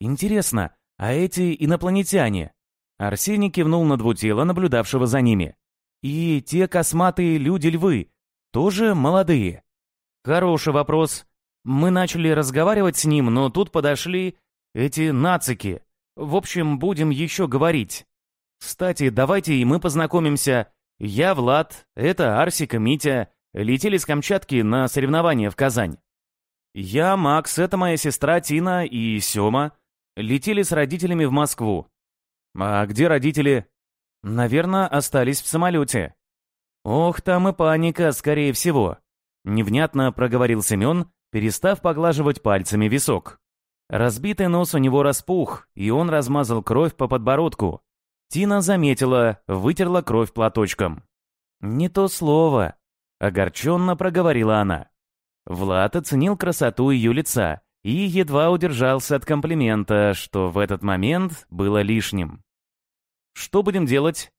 «Интересно, а эти инопланетяне?» Арсений кивнул на двутела, наблюдавшего за ними. «И те косматые люди-львы тоже молодые?» «Хороший вопрос. Мы начали разговаривать с ним, но тут подошли эти нацики. В общем, будем еще говорить. Кстати, давайте и мы познакомимся. Я Влад, это Арсик и Митя. Летели с Камчатки на соревнования в Казань. Я, Макс, это моя сестра Тина и Сёма. Летели с родителями в Москву. А где родители? Наверное, остались в самолете. Ох, там и паника, скорее всего. Невнятно проговорил Семен, перестав поглаживать пальцами висок. Разбитый нос у него распух, и он размазал кровь по подбородку. Тина заметила, вытерла кровь платочком. «Не то слово», — огорченно проговорила она. Влад оценил красоту ее лица и едва удержался от комплимента, что в этот момент было лишним. «Что будем делать?»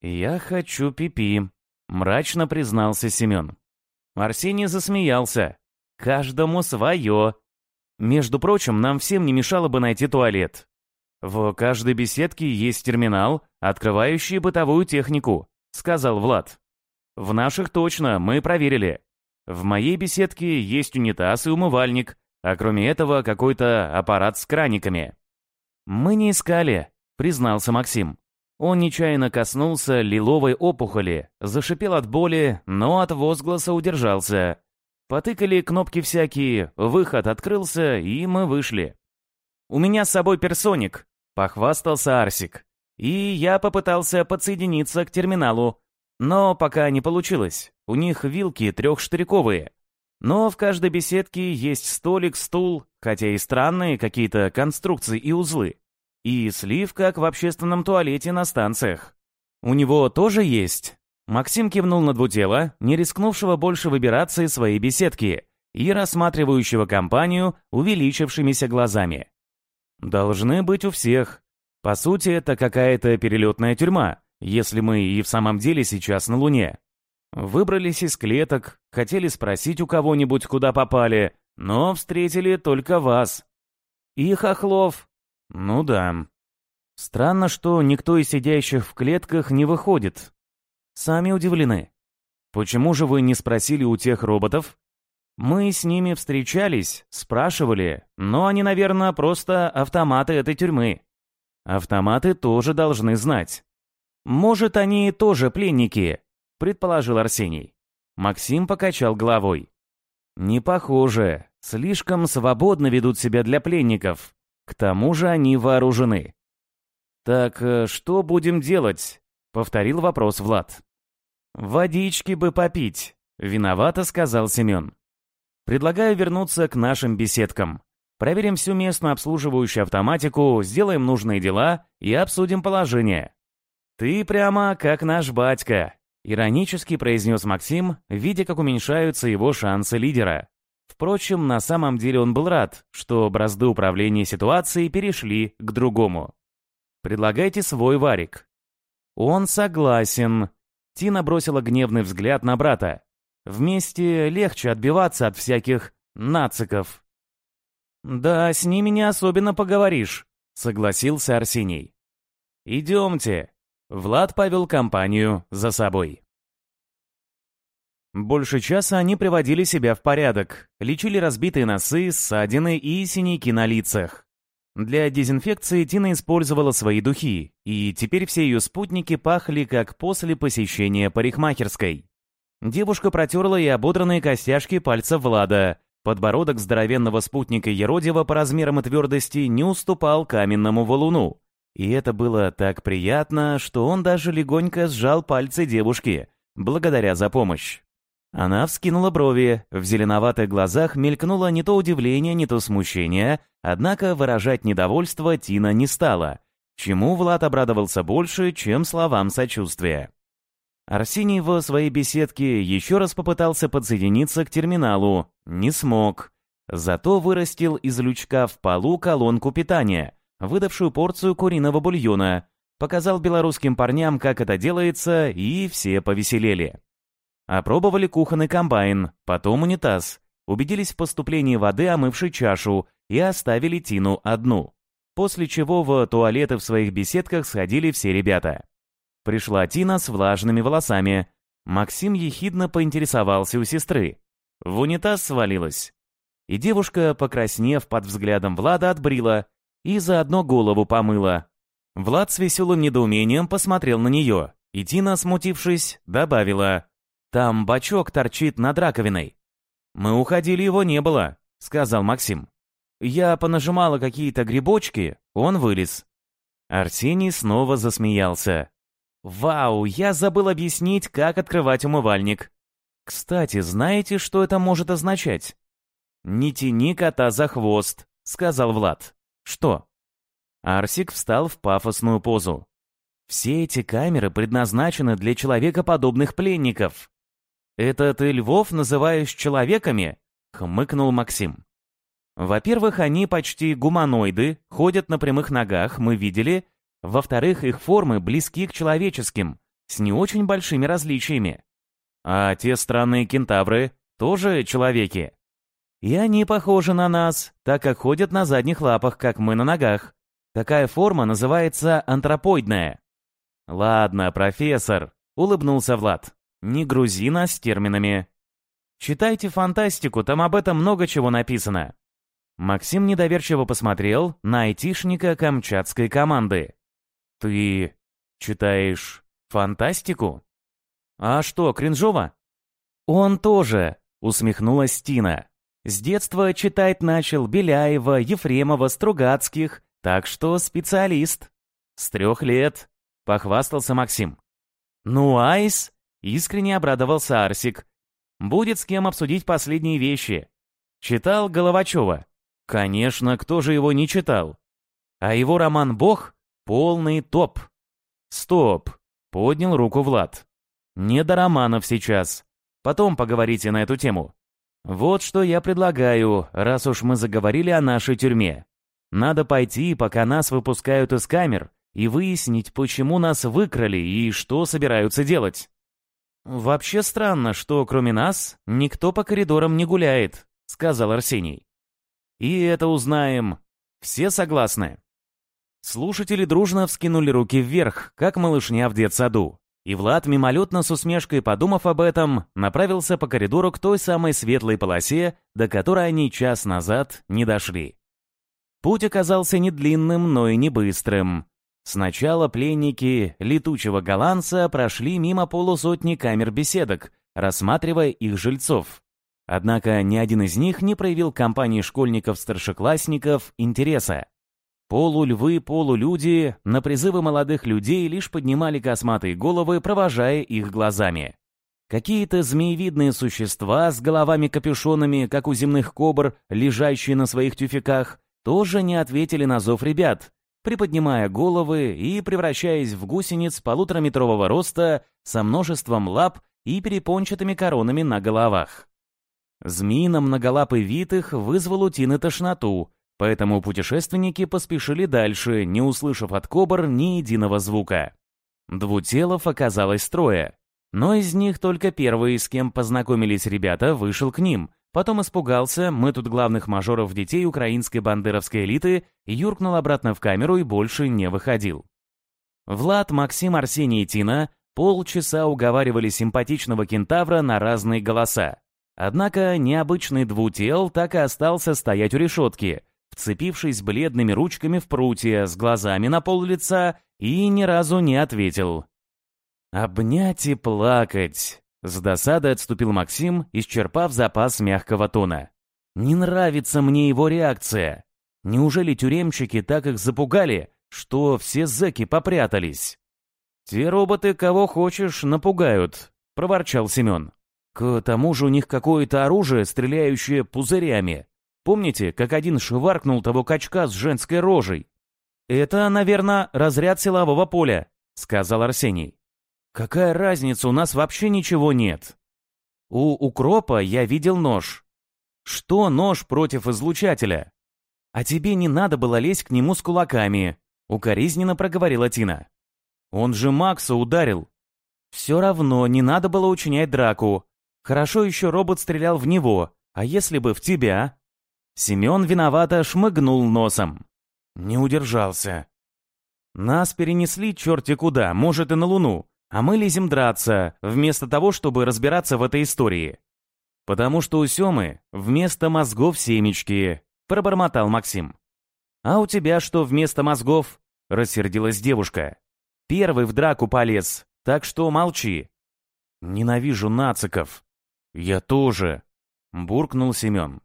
«Я хочу пипи», -пи», — мрачно признался Семен. Арсений засмеялся. «Каждому свое. Между прочим, нам всем не мешало бы найти туалет. В каждой беседке есть терминал, открывающий бытовую технику», — сказал Влад. «В наших точно, мы проверили. В моей беседке есть унитаз и умывальник, а кроме этого какой-то аппарат с краниками». «Мы не искали», — признался Максим. Он нечаянно коснулся лиловой опухоли, зашипел от боли, но от возгласа удержался. Потыкали кнопки всякие, выход открылся, и мы вышли. «У меня с собой персоник», — похвастался Арсик. И я попытался подсоединиться к терминалу. Но пока не получилось. У них вилки трехштыряковые. Но в каждой беседке есть столик, стул, хотя и странные какие-то конструкции и узлы. И слив, как в общественном туалете на станциях. У него тоже есть. Максим кивнул на двутела, не рискнувшего больше выбираться из своей беседки и рассматривающего компанию увеличившимися глазами. Должны быть у всех. По сути, это какая-то перелетная тюрьма, если мы и в самом деле сейчас на Луне. Выбрались из клеток, хотели спросить у кого-нибудь, куда попали, но встретили только вас. И Хохлов, ну да. Странно, что никто из сидящих в клетках не выходит. Сами удивлены. Почему же вы не спросили у тех роботов? Мы с ними встречались, спрашивали, но они, наверное, просто автоматы этой тюрьмы. Автоматы тоже должны знать. Может, они тоже пленники, предположил Арсений. Максим покачал головой. Не похоже. Слишком свободно ведут себя для пленников. К тому же они вооружены. «Так э, что будем делать?» — повторил вопрос Влад. «Водички бы попить», — виновато сказал Семен. «Предлагаю вернуться к нашим беседкам. Проверим всю местную обслуживающую автоматику, сделаем нужные дела и обсудим положение». «Ты прямо как наш батька», — иронически произнес Максим, видя, как уменьшаются его шансы лидера. Впрочем, на самом деле он был рад, что бразды управления ситуацией перешли к другому. «Предлагайте свой варик». «Он согласен». Тина бросила гневный взгляд на брата. «Вместе легче отбиваться от всяких нациков». «Да, с ними не особенно поговоришь», — согласился Арсений. «Идемте». Влад повел компанию за собой. Больше часа они приводили себя в порядок, лечили разбитые носы, ссадины и синяки на лицах. Для дезинфекции Тина использовала свои духи, и теперь все ее спутники пахли, как после посещения парикмахерской. Девушка протерла и ободранные костяшки пальцев Влада. Подбородок здоровенного спутника Еродева по размерам и твердости не уступал каменному валуну. И это было так приятно, что он даже легонько сжал пальцы девушки, благодаря за помощь. Она вскинула брови, в зеленоватых глазах мелькнуло не то удивление, не то смущение, однако выражать недовольство Тина не стала, чему Влад обрадовался больше, чем словам сочувствия. Арсений в своей беседке еще раз попытался подсоединиться к терминалу, не смог. Зато вырастил из лючка в полу колонку питания, выдавшую порцию куриного бульона, показал белорусским парням, как это делается, и все повеселели. Опробовали кухонный комбайн, потом унитаз, убедились в поступлении воды, омывшей чашу, и оставили Тину одну. После чего в туалеты в своих беседках сходили все ребята. Пришла Тина с влажными волосами. Максим ехидно поинтересовался у сестры. В унитаз свалилась. И девушка, покраснев под взглядом Влада, отбрила и заодно голову помыла. Влад с веселым недоумением посмотрел на нее, и Тина, смутившись, добавила там бачок торчит над раковиной. Мы уходили, его не было, сказал Максим. Я понажимала какие-то грибочки, он вылез. Арсений снова засмеялся. «Вау, я забыл объяснить, как открывать умывальник. Кстати, знаете, что это может означать?» «Не тяни кота за хвост», — сказал Влад. «Что?» Арсик встал в пафосную позу. «Все эти камеры предназначены для человекоподобных пленников». «Это ты львов называешь человеками?» — хмыкнул Максим. «Во-первых, они почти гуманоиды, ходят на прямых ногах, мы видели. Во-вторых, их формы близки к человеческим, с не очень большими различиями. А те странные кентавры тоже человеки. И они похожи на нас, так как ходят на задних лапах, как мы на ногах. Такая форма называется антропоидная. Ладно, профессор, улыбнулся Влад. Не грузи нас с терминами. Читайте фантастику, там об этом много чего написано. Максим недоверчиво посмотрел на айтишника камчатской команды. «Ты читаешь фантастику?» «А что, кринжово?» «Он тоже», — усмехнулась Тина. «С детства читать начал Беляева, Ефремова, Стругацких, так что специалист». «С трех лет», — похвастался Максим. «Ну, Айс», — искренне обрадовался Арсик. «Будет с кем обсудить последние вещи». Читал Головачева. Конечно, кто же его не читал? А его роман «Бог» — полный топ. Стоп, поднял руку Влад. Не до романов сейчас. Потом поговорите на эту тему. Вот что я предлагаю, раз уж мы заговорили о нашей тюрьме. Надо пойти, пока нас выпускают из камер, и выяснить, почему нас выкрали и что собираются делать. «Вообще странно, что кроме нас никто по коридорам не гуляет», — сказал Арсений. И это узнаем. Все согласны?» Слушатели дружно вскинули руки вверх, как малышня в детсаду. И Влад, мимолетно с усмешкой подумав об этом, направился по коридору к той самой светлой полосе, до которой они час назад не дошли. Путь оказался не длинным, но и не быстрым. Сначала пленники летучего голландца прошли мимо полусотни камер беседок, рассматривая их жильцов. Однако ни один из них не проявил компании школьников-старшеклассников интереса. Полульвы, полулюди на призывы молодых людей лишь поднимали косматые головы, провожая их глазами. Какие-то змеевидные существа с головами-капюшонами, как у земных кобр, лежащие на своих тюфяках, тоже не ответили на зов ребят, приподнимая головы и превращаясь в гусениц полутораметрового роста со множеством лап и перепончатыми коронами на головах. Змеи на многолапый вид их вызвал у Тины тошноту, поэтому путешественники поспешили дальше, не услышав от кобр ни единого звука. Двутелов оказалось трое, но из них только первый, с кем познакомились ребята, вышел к ним, потом испугался, мы тут главных мажоров детей украинской бандеровской элиты, юркнул обратно в камеру и больше не выходил. Влад, Максим, Арсений и Тина полчаса уговаривали симпатичного кентавра на разные голоса. Однако необычный двутел так и остался стоять у решетки, вцепившись бледными ручками в прутья, с глазами на пол лица, и ни разу не ответил. «Обнять и плакать!» С досадой отступил Максим, исчерпав запас мягкого тона. «Не нравится мне его реакция. Неужели тюремщики так их запугали, что все зэки попрятались?» «Те роботы, кого хочешь, напугают», — проворчал Семен. К тому же у них какое-то оружие, стреляющее пузырями. Помните, как один шваркнул того качка с женской рожей? «Это, наверное, разряд силового поля», — сказал Арсений. «Какая разница, у нас вообще ничего нет». «У укропа я видел нож». «Что нож против излучателя?» «А тебе не надо было лезть к нему с кулаками», — укоризненно проговорила Тина. «Он же Макса ударил». «Все равно не надо было учинять драку. Хорошо еще робот стрелял в него, а если бы в тебя? Семен виновато шмыгнул носом. Не удержался. Нас перенесли черти куда, может и на Луну, а мы лезем драться, вместо того, чтобы разбираться в этой истории. Потому что у Семы вместо мозгов семечки, пробормотал Максим. А у тебя что вместо мозгов? Рассердилась девушка. Первый в драку полез, так что молчи. Ненавижу нациков, «Я тоже», — буркнул Семен.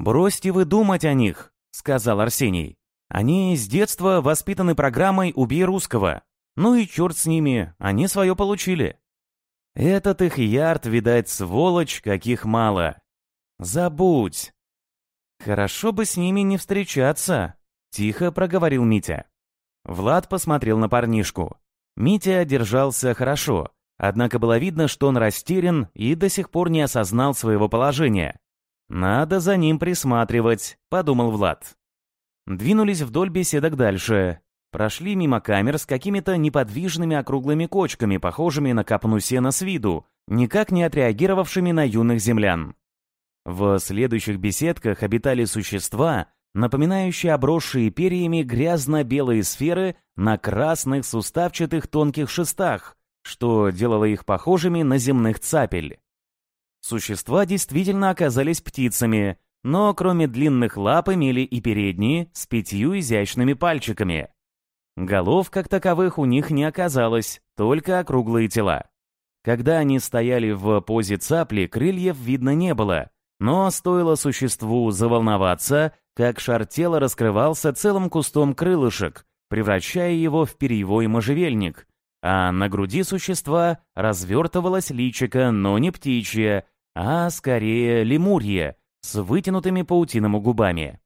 «Бросьте вы думать о них», — сказал Арсений. «Они с детства воспитаны программой «Убей русского». Ну и черт с ними, они свое получили». Этот их ярд, видать, сволочь, каких мало. Забудь. Хорошо бы с ними не встречаться, тихо проговорил Митя. Влад посмотрел на парнишку. Митя держался хорошо, однако было видно, что он растерян и до сих пор не осознал своего положения. «Надо за ним присматривать», — подумал Влад. Двинулись вдоль беседок дальше. Прошли мимо камер с какими-то неподвижными округлыми кочками, похожими на копну сена с виду, никак не отреагировавшими на юных землян. В следующих беседках обитали существа, напоминающие обросшие перьями грязно-белые сферы на красных суставчатых тонких шестах, что делало их похожими на земных цапель. Существа действительно оказались птицами, но кроме длинных лап имели и передние с пятью изящными пальчиками. Голов, как таковых, у них не оказалось, только округлые тела. Когда они стояли в позе цапли, крыльев видно не было, но стоило существу заволноваться, как шар тела раскрывался целым кустом крылышек, превращая его в перьевой можжевельник, а на груди существа развертывалось личико, но не птичье, а скорее лемурье, с вытянутыми паутиному губами.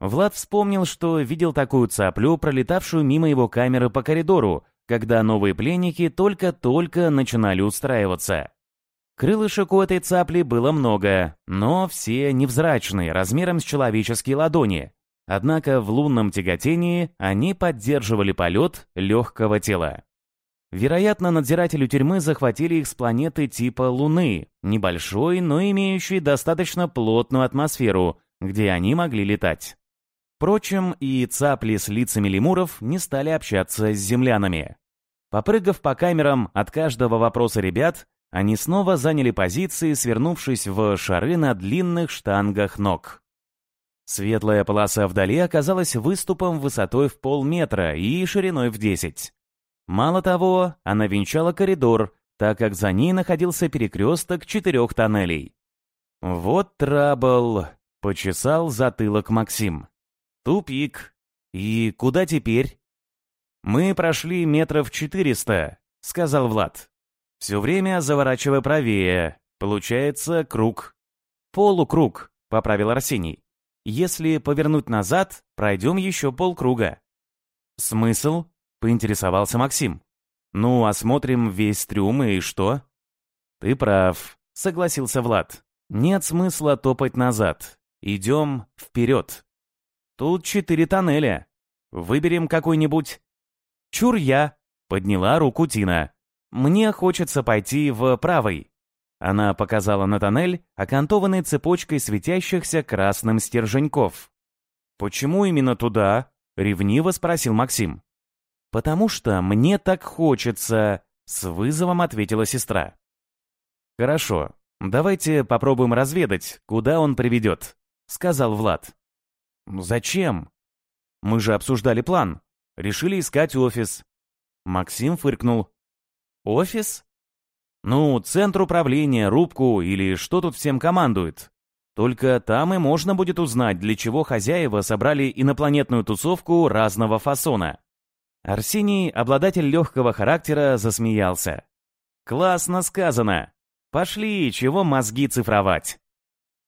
Влад вспомнил, что видел такую цаплю, пролетавшую мимо его камеры по коридору, когда новые пленники только-только начинали устраиваться. Крылышек у этой цапли было много, но все невзрачные, размером с человеческие ладони. Однако в лунном тяготении они поддерживали полет легкого тела. Вероятно, надзиратели тюрьмы захватили их с планеты типа Луны, небольшой, но имеющей достаточно плотную атмосферу, где они могли летать. Впрочем, и цапли с лицами лемуров не стали общаться с землянами. Попрыгав по камерам от каждого вопроса ребят, они снова заняли позиции, свернувшись в шары на длинных штангах ног. Светлая полоса вдали оказалась выступом высотой в полметра и шириной в 10. Мало того, она венчала коридор, так как за ней находился перекресток четырех тоннелей. «Вот трабл», — почесал затылок Максим. «Тупик. И куда теперь?» «Мы прошли метров четыреста», — сказал Влад. «Все время заворачивая правее. Получается круг». «Полукруг», — поправил Арсений. «Если повернуть назад, пройдем еще полкруга». «Смысл?» — поинтересовался Максим. «Ну, осмотрим весь трюм и что?» «Ты прав», — согласился Влад. «Нет смысла топать назад. Идем вперед». Тут четыре тоннеля. Выберем какой-нибудь. Чур я, подняла руку Тина. Мне хочется пойти в правый. Она показала на тоннель, окантованный цепочкой светящихся красным стерженьков. «Почему именно туда?» — ревниво спросил Максим. «Потому что мне так хочется», — с вызовом ответила сестра. «Хорошо, давайте попробуем разведать, куда он приведет», — сказал Влад. «Ну зачем?» «Мы же обсуждали план. Решили искать офис». Максим фыркнул. «Офис?» «Ну, центр управления, рубку или что тут всем командует. Только там и можно будет узнать, для чего хозяева собрали инопланетную тусовку разного фасона». Арсений, обладатель легкого характера, засмеялся. «Классно сказано. Пошли, чего мозги цифровать».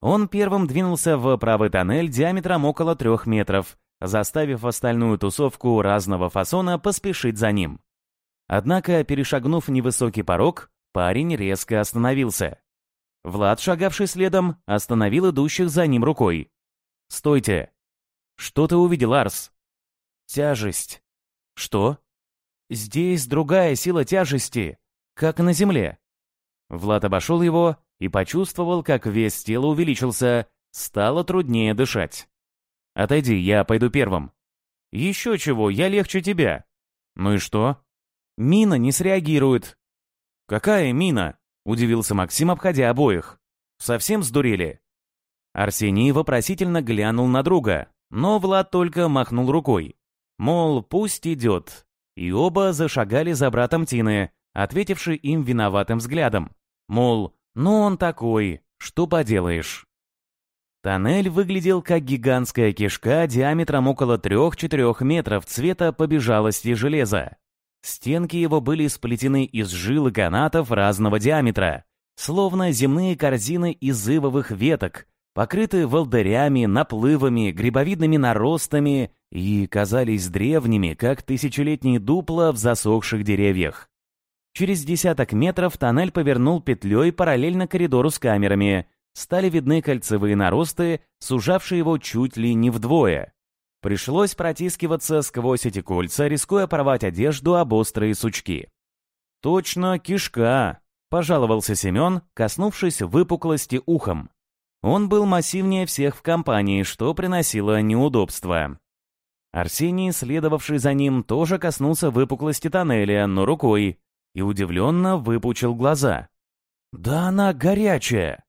Он первым двинулся в правый тоннель диаметром около трех метров, заставив остальную тусовку разного фасона поспешить за ним. Однако, перешагнув невысокий порог, парень резко остановился. Влад, шагавший следом, остановил идущих за ним рукой. «Стойте!» «Что ты увидел, Арс?» «Тяжесть». «Что?» «Здесь другая сила тяжести, как на Земле». Влад обошел его и почувствовал, как вес тела увеличился, стало труднее дышать. «Отойди, я пойду первым». «Еще чего, я легче тебя». «Ну и что?» «Мина не среагирует». «Какая мина?» — удивился Максим, обходя обоих. «Совсем сдурели?» Арсений вопросительно глянул на друга, но Влад только махнул рукой. Мол, пусть идет. И оба зашагали за братом Тины, ответивший им виноватым взглядом. Мол, ну он такой, что поделаешь. Тоннель выглядел как гигантская кишка диаметром около 3-4 метров цвета побежалости железа. Стенки его были сплетены из жил и канатов разного диаметра, словно земные корзины из ивовых веток, покрыты волдырями, наплывами, грибовидными наростами и казались древними, как тысячелетние дупла в засохших деревьях. Через десяток метров тоннель повернул петлей параллельно коридору с камерами. Стали видны кольцевые наросты, сужавшие его чуть ли не вдвое. Пришлось протискиваться сквозь эти кольца, рискуя порвать одежду об острые сучки. «Точно кишка!» — пожаловался Семен, коснувшись выпуклости ухом. Он был массивнее всех в компании, что приносило неудобства. Арсений, следовавший за ним, тоже коснулся выпуклости тоннеля, но рукой, и удивленно выпучил глаза. «Да она горячая!»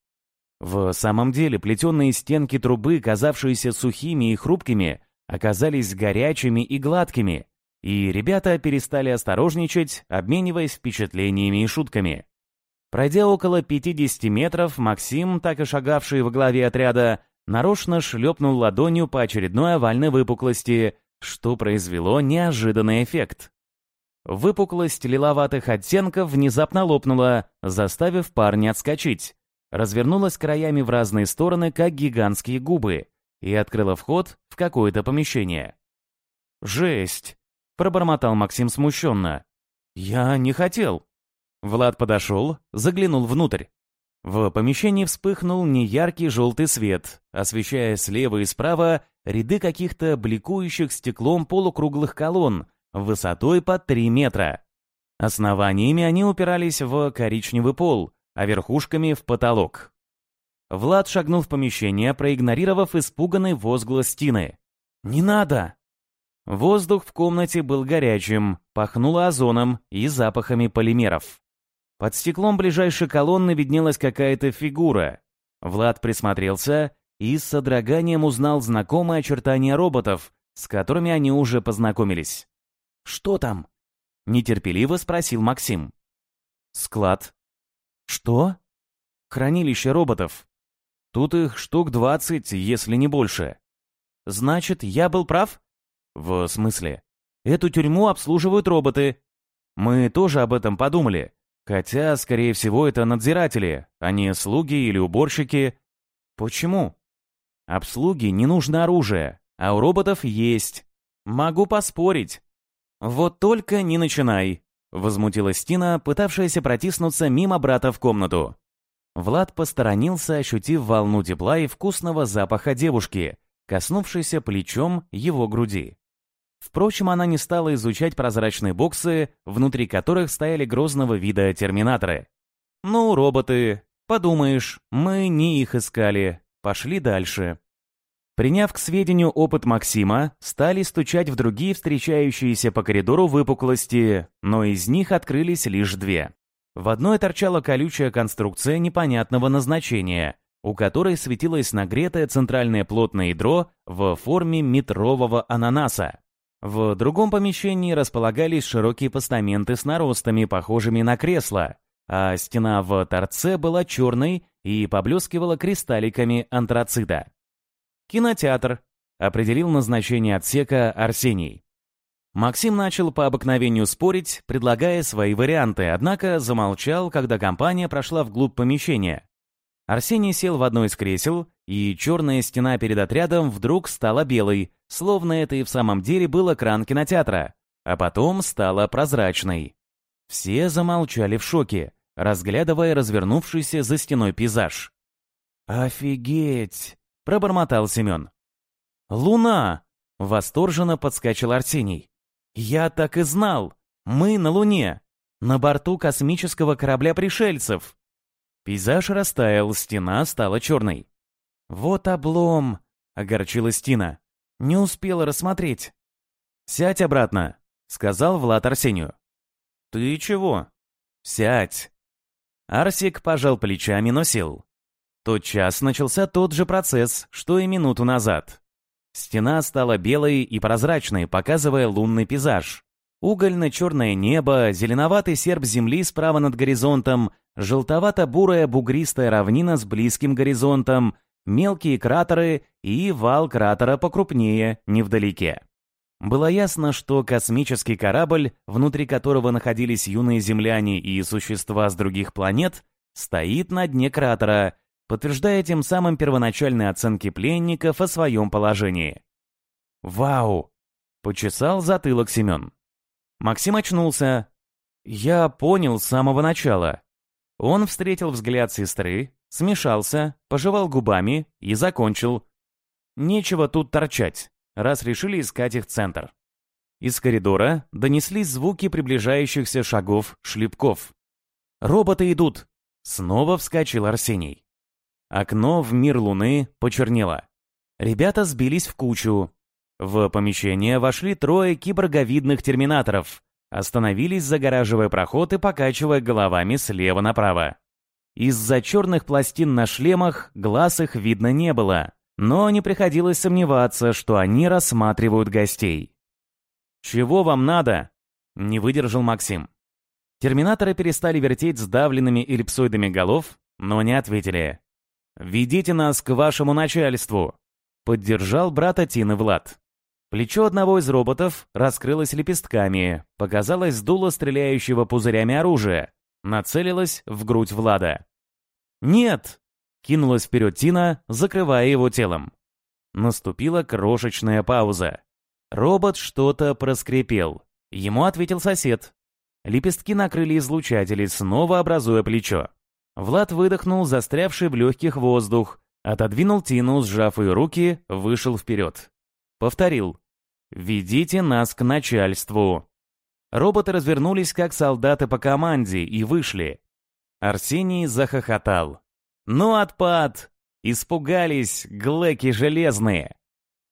В самом деле плетеные стенки трубы, казавшиеся сухими и хрупкими, оказались горячими и гладкими, и ребята перестали осторожничать, обмениваясь впечатлениями и шутками. Пройдя около 50 метров, Максим, так и шагавший во главе отряда, нарочно шлепнул ладонью по очередной овальной выпуклости, что произвело неожиданный эффект. Выпуклость лиловатых оттенков внезапно лопнула, заставив парня отскочить. Развернулась краями в разные стороны, как гигантские губы, и открыла вход в какое-то помещение. «Жесть!» — пробормотал Максим смущенно. «Я не хотел». Влад подошел, заглянул внутрь. В помещении вспыхнул неяркий желтый свет, освещая слева и справа ряды каких-то бликующих стеклом полукруглых колонн высотой под 3 метра. Основаниями они упирались в коричневый пол, а верхушками в потолок. Влад шагнул в помещение, проигнорировав испуганный возглас Тины. «Не надо!» Воздух в комнате был горячим, пахнуло озоном и запахами полимеров. Под стеклом ближайшей колонны виднелась какая-то фигура. Влад присмотрелся и с содроганием узнал знакомые очертания роботов, с которыми они уже познакомились. «Что там?» — нетерпеливо спросил Максим. «Склад». «Что?» «Хранилище роботов. Тут их штук двадцать, если не больше. Значит, я был прав? В смысле? Эту тюрьму обслуживают роботы. Мы тоже об этом подумали. Хотя, скорее всего, это надзиратели, а не слуги или уборщики. Почему? Обслуги не нужно оружие, а у роботов есть. Могу поспорить. Вот только не начинай, возмутилась Тина, пытавшаяся протиснуться мимо брата в комнату. Влад посторонился, ощутив волну тепла и вкусного запаха девушки, коснувшейся плечом его груди. Впрочем, она не стала изучать прозрачные боксы, внутри которых стояли грозного вида терминаторы. «Ну, роботы, подумаешь, мы не их искали, пошли дальше». Приняв к сведению опыт Максима, стали стучать в другие встречающиеся по коридору выпуклости, но из них открылись лишь две. В одной торчала колючая конструкция непонятного назначения, у которой светилось нагретое центральное плотное ядро в форме метрового ананаса. В другом помещении располагались широкие постаменты с наростами, похожими на кресла, а стена в торце была черной и поблескивала кристалликами антрацита. «Кинотеатр», — определил назначение отсека Арсений. Максим начал по обыкновению спорить, предлагая свои варианты, однако замолчал, когда компания прошла вглубь помещения. Арсений сел в одно из кресел, и черная стена перед отрядом вдруг стала белой, словно это и в самом деле был экран кинотеатра, а потом стала прозрачной. Все замолчали в шоке, разглядывая развернувшийся за стеной пейзаж. «Офигеть!» — пробормотал Семен. «Луна!» — восторженно подскочил Арсений. «Я так и знал! Мы на Луне! На борту космического корабля пришельцев!» Пейзаж растаял, стена стала черной. «Вот облом!» — огорчилась Тина. «Не успела рассмотреть». «Сядь обратно», — сказал Влад Арсению. «Ты чего?» «Сядь». Арсик пожал плечами, но сел. Тот час начался тот же процесс, что и минуту назад. Стена стала белой и прозрачной, показывая лунный пейзаж. Угольно-черное небо, зеленоватый серп земли справа над горизонтом, желтовато-бурая бугристая равнина с близким горизонтом, мелкие кратеры и вал кратера покрупнее, невдалеке. Было ясно, что космический корабль, внутри которого находились юные земляне и существа с других планет, стоит на дне кратера, подтверждая тем самым первоначальные оценки пленников о своем положении. «Вау!» — почесал затылок Семен. Максим очнулся. «Я понял с самого начала». Он встретил взгляд сестры, смешался, пожевал губами и закончил. «Нечего тут торчать, раз решили искать их центр». Из коридора донеслись звуки приближающихся шагов шлепков. «Роботы идут!» Снова вскочил Арсений. Окно в мир Луны почернело. Ребята сбились в кучу. В помещение вошли трое киборговидных терминаторов. Остановились, загораживая проход и покачивая головами слева направо. Из-за черных пластин на шлемах глаз их видно не было, но не приходилось сомневаться, что они рассматривают гостей. «Чего вам надо?» — не выдержал Максим. Терминаторы перестали вертеть сдавленными эллипсоидами голов, но не ответили. «Ведите нас к вашему начальству!» — поддержал брата Тины Влад. Плечо одного из роботов раскрылось лепестками, показалось дуло стреляющего пузырями оружия, нацелилось в грудь Влада. «Нет!» — кинулась вперед Тина, закрывая его телом. Наступила крошечная пауза. Робот что-то проскрипел. Ему ответил сосед. Лепестки накрыли излучатели, снова образуя плечо. Влад выдохнул застрявший в легких воздух, отодвинул Тину, сжав ее руки, вышел вперед. Повторил. «Ведите нас к начальству». Роботы развернулись, как солдаты по команде, и вышли. Арсений захохотал. «Ну, отпад! Испугались, глэки железные!»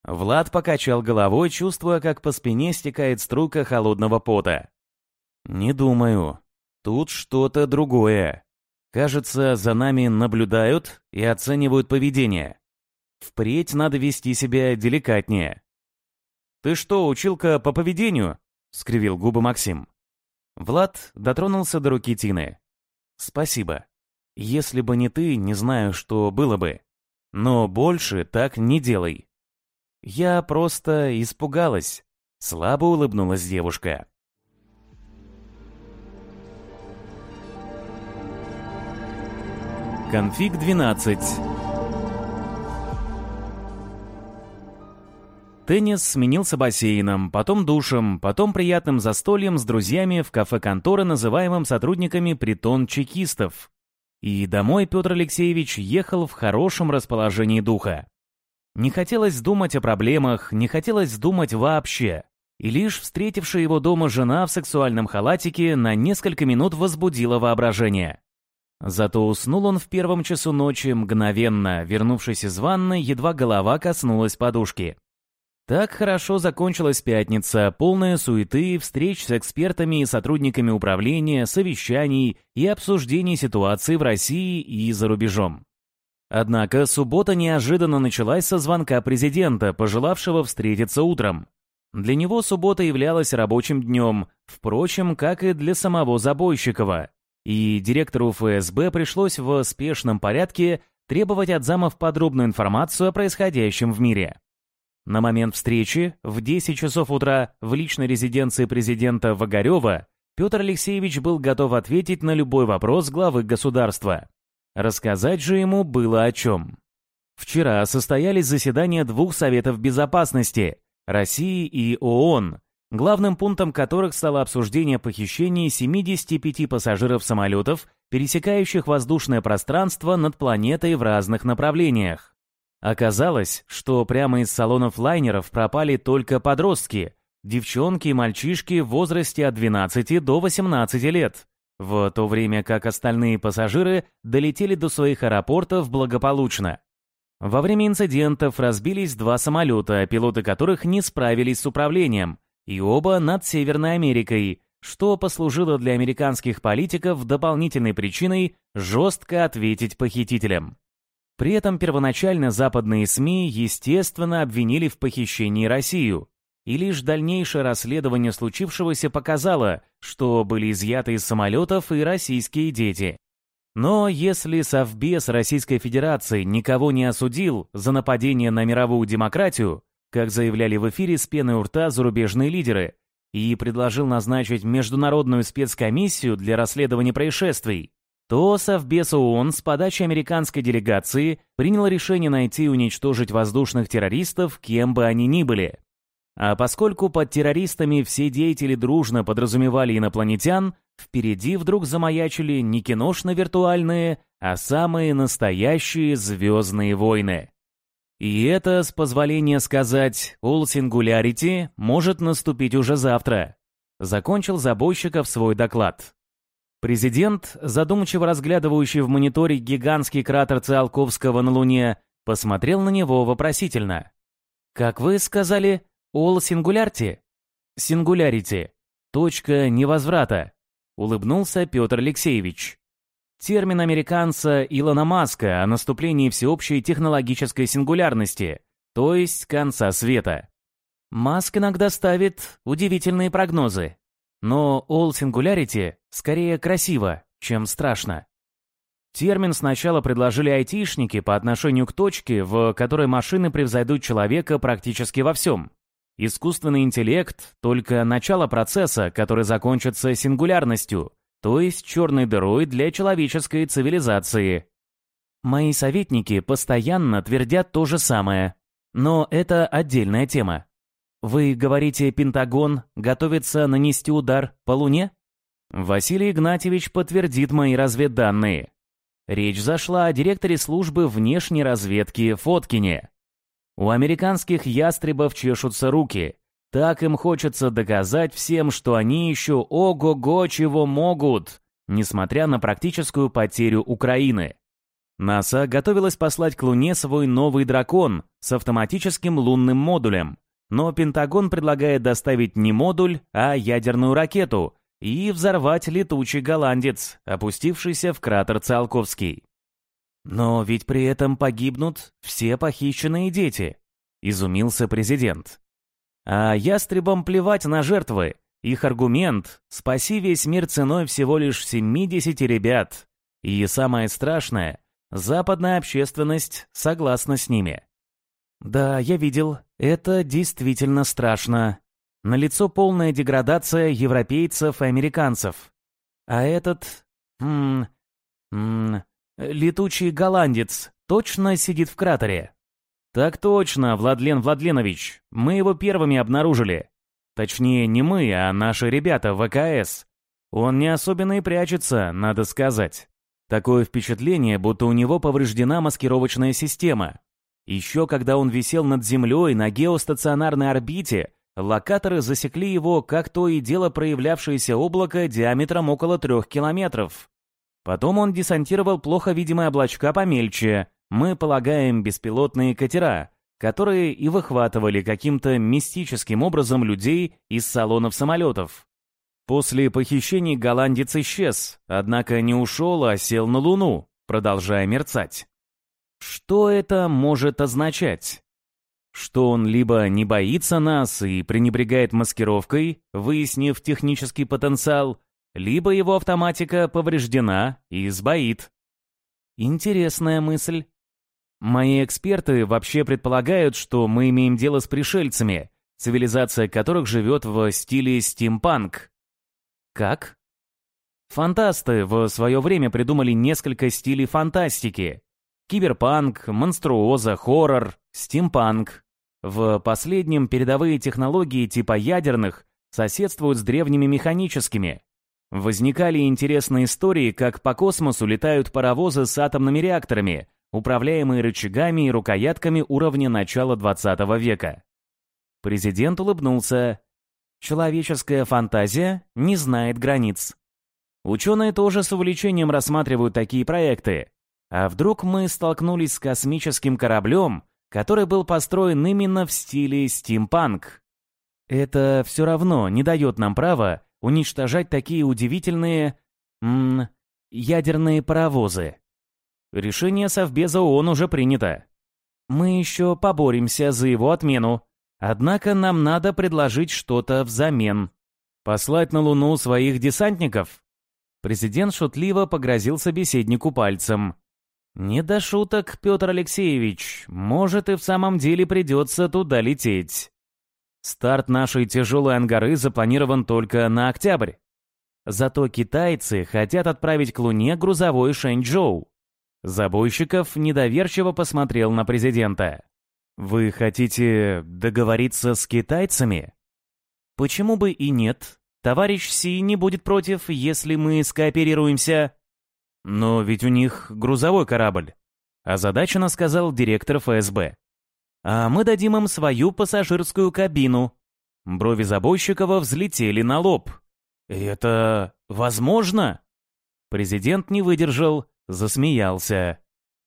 Влад покачал головой, чувствуя, как по спине стекает струйка холодного пота. «Не думаю. Тут что-то другое. Кажется, за нами наблюдают и оценивают поведение. Впредь надо вести себя деликатнее». «Ты что, училка по поведению?» — скривил губы Максим. Влад дотронулся до руки Тины. «Спасибо. Если бы не ты, не знаю, что было бы. Но больше так не делай». «Я просто испугалась», — слабо улыбнулась девушка. Конфиг 12 Теннис сменился бассейном, потом душем, потом приятным застольем с друзьями в кафе конторы, называемом сотрудниками «Притон чекистов». И домой Петр Алексеевич ехал в хорошем расположении духа. Не хотелось думать о проблемах, не хотелось думать вообще. И лишь встретившая его дома жена в сексуальном халатике на несколько минут возбудила воображение. Зато уснул он в первом часу ночи мгновенно, вернувшись из ванны, едва голова коснулась подушки. Так хорошо закончилась пятница, полная суеты, встреч с экспертами и сотрудниками управления, совещаний и обсуждений ситуации в России и за рубежом. Однако суббота неожиданно началась со звонка президента, пожелавшего встретиться утром. Для него суббота являлась рабочим днем, впрочем, как и для самого Забойщикова. И директору ФСБ пришлось в спешном порядке требовать от замов подробную информацию о происходящем в мире. На момент встречи в 10 часов утра в личной резиденции президента Вагарева Петр Алексеевич был готов ответить на любой вопрос главы государства. Рассказать же ему было о чем. Вчера состоялись заседания двух Советов Безопасности – России и ООН, главным пунктом которых стало обсуждение похищения 75 пассажиров самолетов, пересекающих воздушное пространство над планетой в разных направлениях. Оказалось, что прямо из салонов лайнеров пропали только подростки, девчонки и мальчишки в возрасте от 12 до 18 лет в то время как остальные пассажиры долетели до своих аэропортов благополучно. Во время инцидентов разбились два самолета, пилоты которых не справились с управлением, и оба над Северной Америкой, что послужило для американских политиков дополнительной причиной жестко ответить похитителям. При этом первоначально западные СМИ, естественно, обвинили в похищении Россию, и лишь дальнейшее расследование случившегося показало, что были изъяты из самолетов и российские дети. Но если Совбез Российской Федерации никого не осудил за нападение на мировую демократию, как заявляли в эфире с пеной у рта зарубежные лидеры, и предложил назначить международную спецкомиссию для расследования происшествий, то Совбез ООН с подачи американской делегации принял решение найти и уничтожить воздушных террористов, кем бы они ни были. А поскольку под террористами все деятели дружно подразумевали инопланетян, впереди вдруг замаячили не киношно-виртуальные, а самые настоящие звездные войны. И это, с позволения сказать, All Singularity может наступить уже завтра. Закончил Забойщиков свой доклад. Президент, задумчиво разглядывающий в мониторе гигантский кратер Циолковского на Луне, посмотрел на него вопросительно. «Как вы сказали, All Singularity?» «Сингулярити. Точка невозврата», — улыбнулся Петр Алексеевич. Термин американца Илона Маска о наступлении всеобщей технологической сингулярности, то есть конца света. Маск иногда ставит удивительные прогнозы. Но All Singularity скорее красиво, чем страшно. Термин сначала предложили айтишники по отношению к точке, в которой машины превзойдут человека практически во всем. Искусственный интеллект — только начало процесса, который закончится сингулярностью, то есть черной дырой для человеческой цивилизации. Мои советники постоянно твердят то же самое. Но это отдельная тема. Вы говорите, Пентагон готовится нанести удар по Луне? Василий Игнатьевич подтвердит мои разведданные. Речь зашла о директоре службы внешней разведки Фоткине. У американских ястребов чешутся руки. Так им хочется доказать всем, что они еще ого-го чего могут, несмотря на практическую потерю Украины. НАСА готовилась послать к Луне свой новый дракон с автоматическим лунным модулем, но Пентагон предлагает доставить не модуль, а ядерную ракету и взорвать летучий голландец, опустившийся в кратер Циолковский. Но ведь при этом погибнут все похищенные дети, изумился президент. А ястребам плевать на жертвы. Их аргумент — спаси весь мир ценой всего лишь 70 ребят. И самое страшное — западная общественность согласна с ними. Да, я видел, это действительно страшно. Налицо полная деградация европейцев и американцев. А этот... М -м, летучий голландец точно сидит в кратере? Так точно, Владлен Владленович. Мы его первыми обнаружили. Точнее, не мы, а наши ребята в ВКС. Он не особенно и прячется, надо сказать. Такое впечатление, будто у него повреждена маскировочная система. Еще когда он висел над Землей на геостационарной орбите, локаторы засекли его как то и дело проявлявшееся облако диаметром около трех километров. Потом он десантировал плохо видимые облачка помельче, мы полагаем беспилотные катера, которые и выхватывали каким-то мистическим образом людей из салонов самолетов. После похищений голландец исчез, однако не ушел, а сел на Луну, продолжая мерцать. Что это может означать? Что он либо не боится нас и пренебрегает маскировкой, выяснив технический потенциал, либо его автоматика повреждена и сбоит. Интересная мысль. Мои эксперты вообще предполагают, что мы имеем дело с пришельцами, цивилизация которых живет в стиле стимпанк. Как? Фантасты в свое время придумали несколько стилей фантастики, Киберпанк, монструоза, хоррор, стимпанк. В последнем передовые технологии типа ядерных соседствуют с древними механическими. Возникали интересные истории, как по космосу летают паровозы с атомными реакторами, управляемые рычагами и рукоятками уровня начала 20 века. Президент улыбнулся. Человеческая фантазия не знает границ. Ученые тоже с увлечением рассматривают такие проекты, а вдруг мы столкнулись с космическим кораблем, который был построен именно в стиле стимпанк? Это все равно не дает нам права уничтожать такие удивительные... М ядерные паровозы. Решение Совбеза ООН уже принято. Мы еще поборемся за его отмену. Однако нам надо предложить что-то взамен. Послать на Луну своих десантников? Президент шутливо погрозил собеседнику пальцем. «Не до шуток, Петр Алексеевич. Может, и в самом деле придется туда лететь. Старт нашей тяжелой ангары запланирован только на октябрь. Зато китайцы хотят отправить к Луне грузовой Шэньчжоу. Забойщиков недоверчиво посмотрел на президента. «Вы хотите договориться с китайцами?» «Почему бы и нет? Товарищ Си не будет против, если мы скооперируемся». «Но ведь у них грузовой корабль», — озадаченно сказал директор ФСБ. «А мы дадим им свою пассажирскую кабину». Брови Забойщикова взлетели на лоб. «Это возможно?» Президент не выдержал, засмеялся.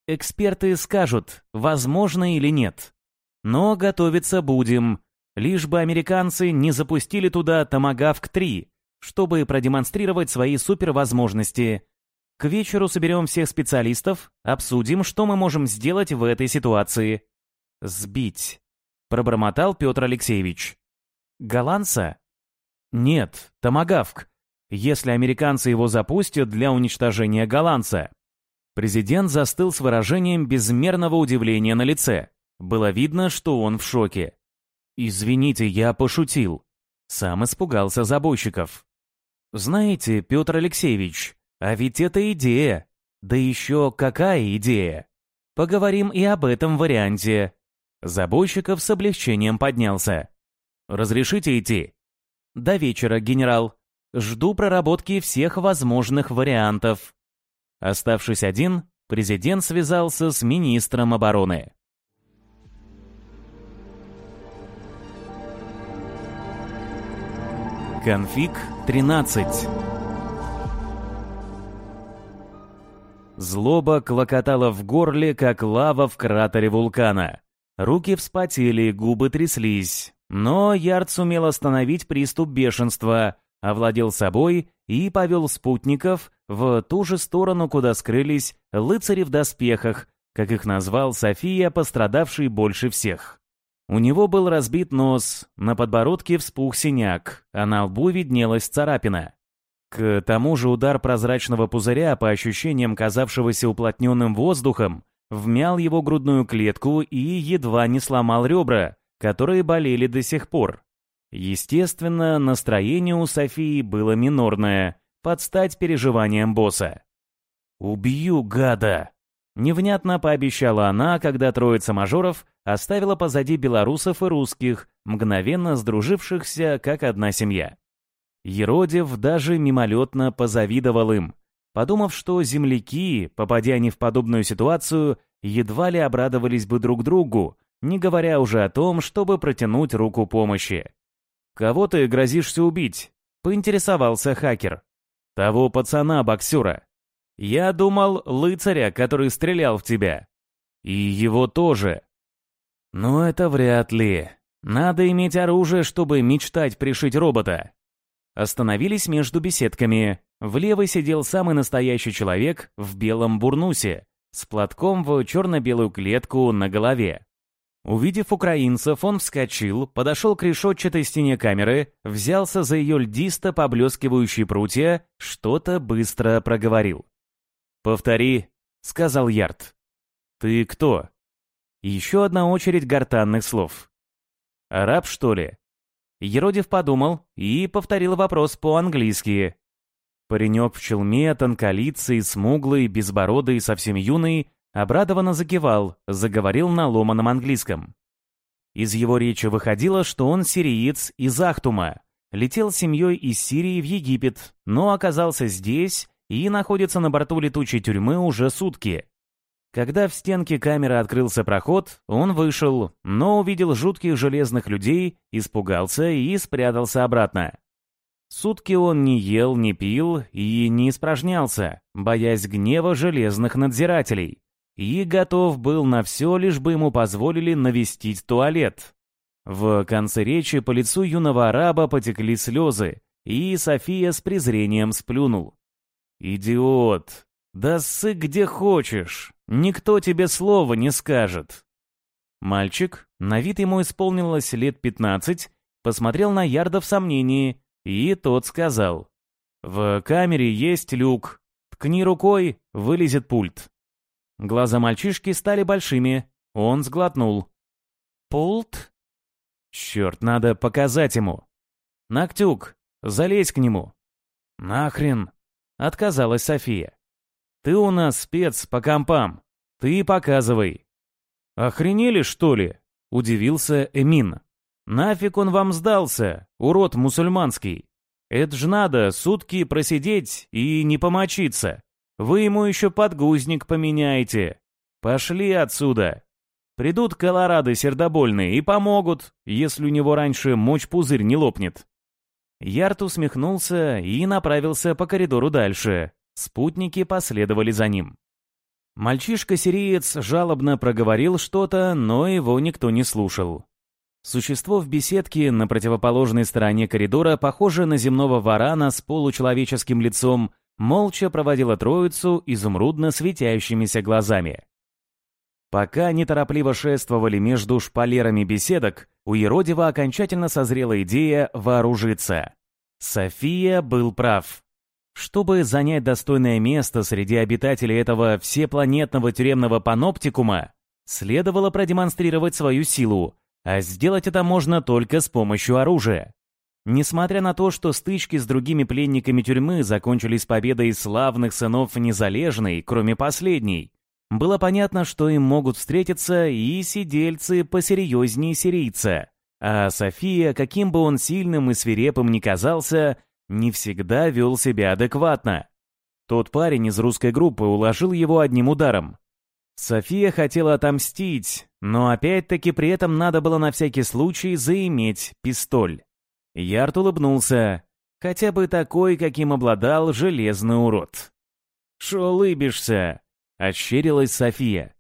«Эксперты скажут, возможно или нет. Но готовиться будем, лишь бы американцы не запустили туда Томагавк-3, чтобы продемонстрировать свои супервозможности. К вечеру соберем всех специалистов, обсудим, что мы можем сделать в этой ситуации». «Сбить», — пробормотал Петр Алексеевич. «Голландца?» Нет, томагавк. Если американцы его запустят для уничтожения голландца. Президент застыл с выражением безмерного удивления на лице. Было видно, что он в шоке. «Извините, я пошутил». Сам испугался забойщиков. «Знаете, Петр Алексеевич, а ведь это идея. Да еще какая идея? Поговорим и об этом варианте». Забойщиков с облегчением поднялся. «Разрешите идти?» До вечера, генерал. Жду проработки всех возможных вариантов. Оставшись один, президент связался с министром обороны. Конфиг 13 Злоба клокотала в горле, как лава в кратере вулкана. Руки вспотели, губы тряслись. Но Ярд сумел остановить приступ бешенства, овладел собой и повел спутников в ту же сторону, куда скрылись лыцари в доспехах, как их назвал София, пострадавший больше всех. У него был разбит нос, на подбородке вспух синяк, а на лбу виднелась царапина. К тому же удар прозрачного пузыря, по ощущениям казавшегося уплотненным воздухом, вмял его грудную клетку и едва не сломал ребра, которые болели до сих пор. Естественно, настроение у Софии было минорное, под стать переживаниям босса. «Убью, гада!» Невнятно пообещала она, когда троица мажоров оставила позади белорусов и русских, мгновенно сдружившихся как одна семья. Еродев даже мимолетно позавидовал им, подумав, что земляки, попадя они в подобную ситуацию, едва ли обрадовались бы друг другу, не говоря уже о том, чтобы протянуть руку помощи. «Кого ты грозишься убить?» — поинтересовался хакер. «Того пацана-боксера. Я думал, лыцаря, который стрелял в тебя. И его тоже. Но это вряд ли. Надо иметь оружие, чтобы мечтать пришить робота». Остановились между беседками. В левой сидел самый настоящий человек в белом бурнусе, с платком в черно-белую клетку на голове. Увидев украинцев, он вскочил, подошел к решетчатой стене камеры, взялся за ее льдисто поблескивающие прутья, что-то быстро проговорил. «Повтори», — сказал Ярд. «Ты кто?» Еще одна очередь гортанных слов. «Араб, что ли?» Еродив подумал и повторил вопрос по-английски. Паренек в челме, тонколицый, смуглый, безбородый, совсем юный, Обрадованно закивал, заговорил на ломаном английском. Из его речи выходило, что он сириец из Ахтума, летел с семьей из Сирии в Египет, но оказался здесь и находится на борту летучей тюрьмы уже сутки. Когда в стенке камеры открылся проход, он вышел, но увидел жутких железных людей, испугался и спрятался обратно. Сутки он не ел, не пил и не испражнялся, боясь гнева железных надзирателей и готов был на все, лишь бы ему позволили навестить туалет. В конце речи по лицу юного араба потекли слезы, и София с презрением сплюнул. «Идиот! Да ссы где хочешь! Никто тебе слова не скажет!» Мальчик, на вид ему исполнилось лет пятнадцать, посмотрел на Ярда в сомнении, и тот сказал. «В камере есть люк. Ткни рукой, вылезет пульт. Глаза мальчишки стали большими. Он сглотнул. «Пулт?» «Черт, надо показать ему!» «Нактюк, залезь к нему!» «Нахрен!» — отказалась София. «Ты у нас спец по компам. Ты показывай». «Охренели, что ли?» — удивился Эмин. «Нафиг он вам сдался, урод мусульманский? Это ж надо сутки просидеть и не помочиться. Вы ему еще подгузник поменяете. Пошли отсюда. Придут колорады сердобольные и помогут, если у него раньше мочь-пузырь не лопнет». Ярт усмехнулся и направился по коридору дальше. Спутники последовали за ним. Мальчишка-сириец жалобно проговорил что-то, но его никто не слушал. Существо в беседке на противоположной стороне коридора, похожее на земного варана с получеловеческим лицом, молча проводило троицу изумрудно светящимися глазами. Пока неторопливо шествовали между шпалерами беседок, у Еродива окончательно созрела идея вооружиться. София был прав. Чтобы занять достойное место среди обитателей этого всепланетного тюремного паноптикума, следовало продемонстрировать свою силу, а сделать это можно только с помощью оружия. Несмотря на то, что стычки с другими пленниками тюрьмы закончились победой славных сынов Незалежной, кроме последней, было понятно, что им могут встретиться и сидельцы посерьезнее сирийца. А София, каким бы он сильным и свирепым ни казался, не всегда вел себя адекватно. Тот парень из русской группы уложил его одним ударом. София хотела отомстить, но опять-таки при этом надо было на всякий случай заиметь пистоль. Ярд улыбнулся. Хотя бы такой, каким обладал железный урод. «Шо улыбишься?» — ощерилась София.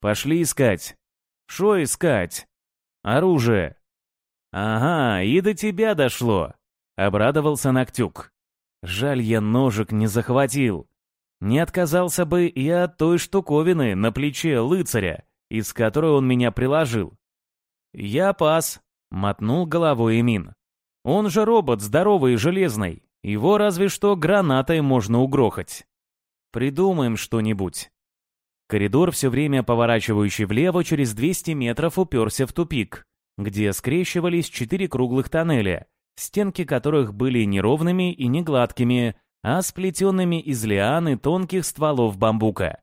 «Пошли искать». «Шо искать?» «Оружие». «Ага, и до тебя дошло», — обрадовался Ноктюк. «Жаль, я ножик не захватил. Не отказался бы и от той штуковины на плече лыцаря, из которой он меня приложил». «Я пас», — мотнул головой Эмин. «Он же робот здоровый и железный. Его разве что гранатой можно угрохать». Придумаем что-нибудь. Коридор, все время поворачивающий влево, через 200 метров уперся в тупик, где скрещивались четыре круглых тоннеля, стенки которых были неровными и не гладкими, а сплетенными из лиан и тонких стволов бамбука.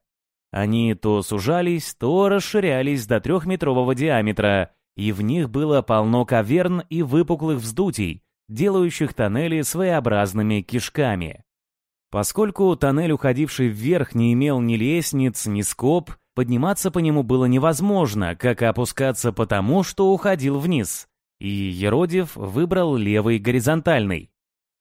Они то сужались, то расширялись до трехметрового диаметра, и в них было полно каверн и выпуклых вздутий, делающих тоннели своеобразными кишками. Поскольку тоннель, уходивший вверх, не имел ни лестниц, ни скоб, подниматься по нему было невозможно, как и опускаться потому, что уходил вниз. И Еродив выбрал левый горизонтальный.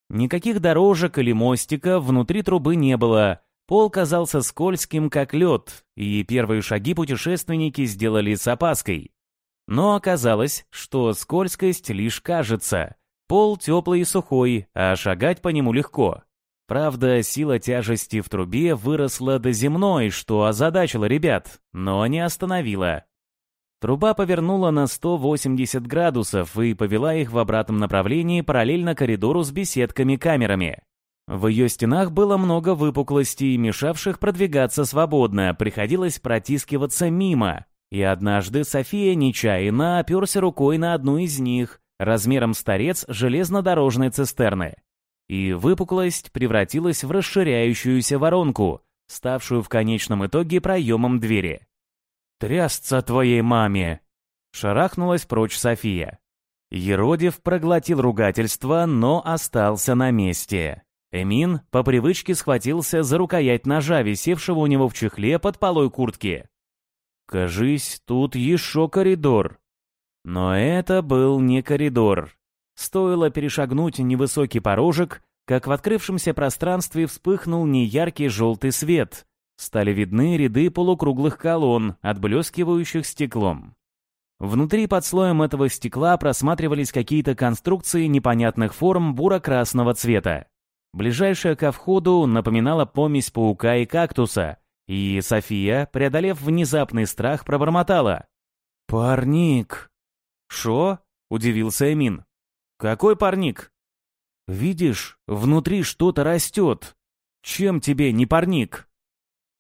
Никаких дорожек или мостика внутри трубы не было, пол казался скользким, как лед, и первые шаги путешественники сделали с опаской. Но оказалось, что скользкость лишь кажется. Пол теплый и сухой, а шагать по нему легко. Правда, сила тяжести в трубе выросла до земной, что озадачило ребят, но не остановила. Труба повернула на 180 градусов и повела их в обратном направлении параллельно коридору с беседками-камерами. В ее стенах было много выпуклостей, мешавших продвигаться свободно, приходилось протискиваться мимо. И однажды София нечаянно оперся рукой на одну из них, размером с торец железнодорожной цистерны и выпуклость превратилась в расширяющуюся воронку, ставшую в конечном итоге проемом двери. «Трясться твоей маме!» — шарахнулась прочь София. Еродив проглотил ругательство, но остался на месте. Эмин по привычке схватился за рукоять ножа, висевшего у него в чехле под полой куртки. «Кажись, тут еще коридор». Но это был не коридор. Стоило перешагнуть невысокий порожек, как в открывшемся пространстве вспыхнул неяркий желтый свет. Стали видны ряды полукруглых колонн, отблескивающих стеклом. Внутри под слоем этого стекла просматривались какие-то конструкции непонятных форм буро-красного цвета. Ближайшая ко входу напоминала помесь паука и кактуса, и София, преодолев внезапный страх, пробормотала. «Парник!» «Шо?» — удивился Эмин. «Какой парник?» «Видишь, внутри что-то растет. Чем тебе не парник?»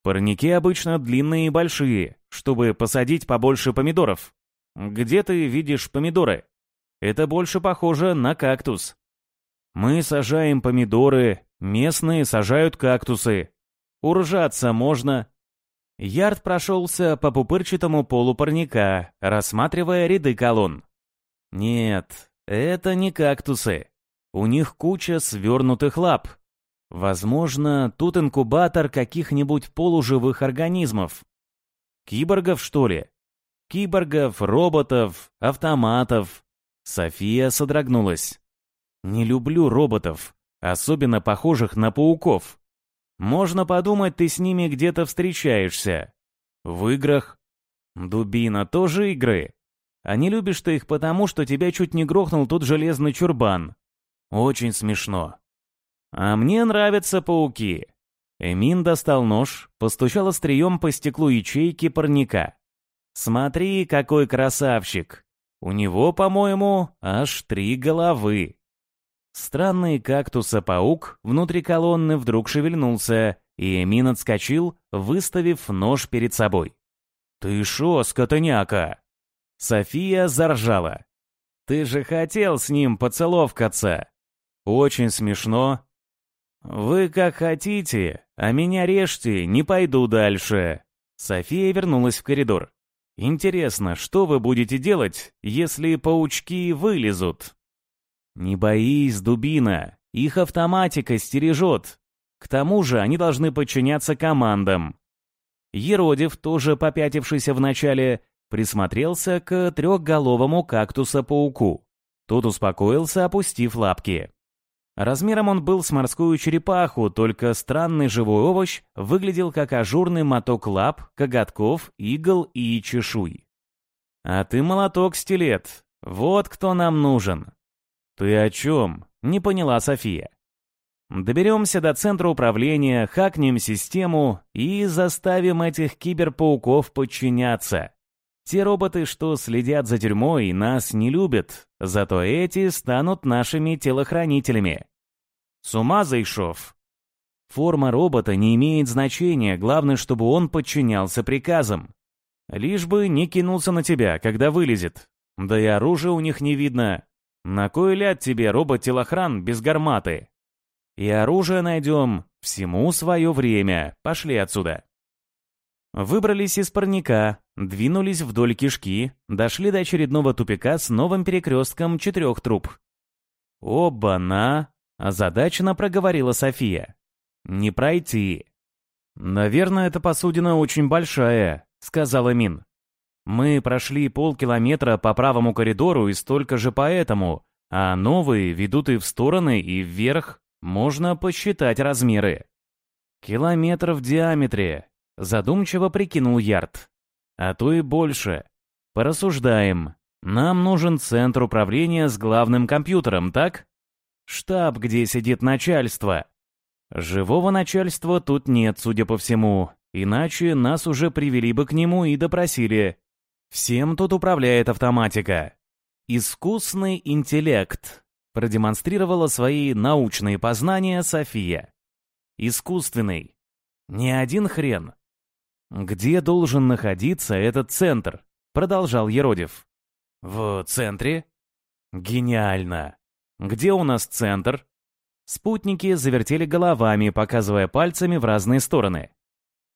«Парники обычно длинные и большие, чтобы посадить побольше помидоров. Где ты видишь помидоры? Это больше похоже на кактус». «Мы сажаем помидоры Местные сажают кактусы. Уржаться можно. Ярд прошелся по пупырчатому полу парника, рассматривая ряды колонн. Нет, это не кактусы. У них куча свернутых лап. Возможно, тут инкубатор каких-нибудь полуживых организмов. Киборгов, что ли? Киборгов, роботов, автоматов. София содрогнулась. Не люблю роботов, особенно похожих на пауков. Можно подумать, ты с ними где-то встречаешься. В играх. Дубина тоже игры. А не любишь ты их потому, что тебя чуть не грохнул тот железный чурбан. Очень смешно. А мне нравятся пауки. Эмин достал нож, постучал острием по стеклу ячейки парника. Смотри, какой красавчик. У него, по-моему, аж три головы. Странный кактуса-паук внутри колонны вдруг шевельнулся, и Эмин отскочил, выставив нож перед собой. «Ты шо, скотоняка?» София заржала. «Ты же хотел с ним поцеловкаться!» «Очень смешно!» «Вы как хотите, а меня режьте, не пойду дальше!» София вернулась в коридор. «Интересно, что вы будете делать, если паучки вылезут?» «Не боись, дубина, их автоматика стережет. К тому же они должны подчиняться командам». Еродив, тоже попятившийся вначале, присмотрелся к трехголовому кактуса-пауку. Тот успокоился, опустив лапки. Размером он был с морскую черепаху, только странный живой овощ выглядел как ажурный моток лап, коготков, игл и чешуй. «А ты молоток-стилет. Вот кто нам нужен. «Ты о чем?» — не поняла София. «Доберемся до центра управления, хакнем систему и заставим этих киберпауков подчиняться. Те роботы, что следят за тюрьмой, нас не любят, зато эти станут нашими телохранителями». «С ума зайшов?» Форма робота не имеет значения, главное, чтобы он подчинялся приказам. Лишь бы не кинулся на тебя, когда вылезет. Да и оружия у них не видно, на кой ляд тебе робот-телохран без гарматы? И оружие найдем. Всему свое время. Пошли отсюда. Выбрались из парника, двинулись вдоль кишки, дошли до очередного тупика с новым перекрестком четырех труб. «Оба-на!» — озадаченно проговорила София. «Не пройти». «Наверное, эта посудина очень большая», — сказала Мин. Мы прошли полкилометра по правому коридору и столько же по этому, а новые ведут и в стороны, и вверх. Можно посчитать размеры. Километр в диаметре, задумчиво прикинул Ярд. А то и больше. Порассуждаем. Нам нужен центр управления с главным компьютером, так? Штаб, где сидит начальство. Живого начальства тут нет, судя по всему, иначе нас уже привели бы к нему и допросили. Всем тут управляет автоматика. Искусный интеллект продемонстрировала свои научные познания София. Искусственный. Не один хрен. Где должен находиться этот центр? Продолжал Еродив. В центре? Гениально. Где у нас центр? Спутники завертели головами, показывая пальцами в разные стороны.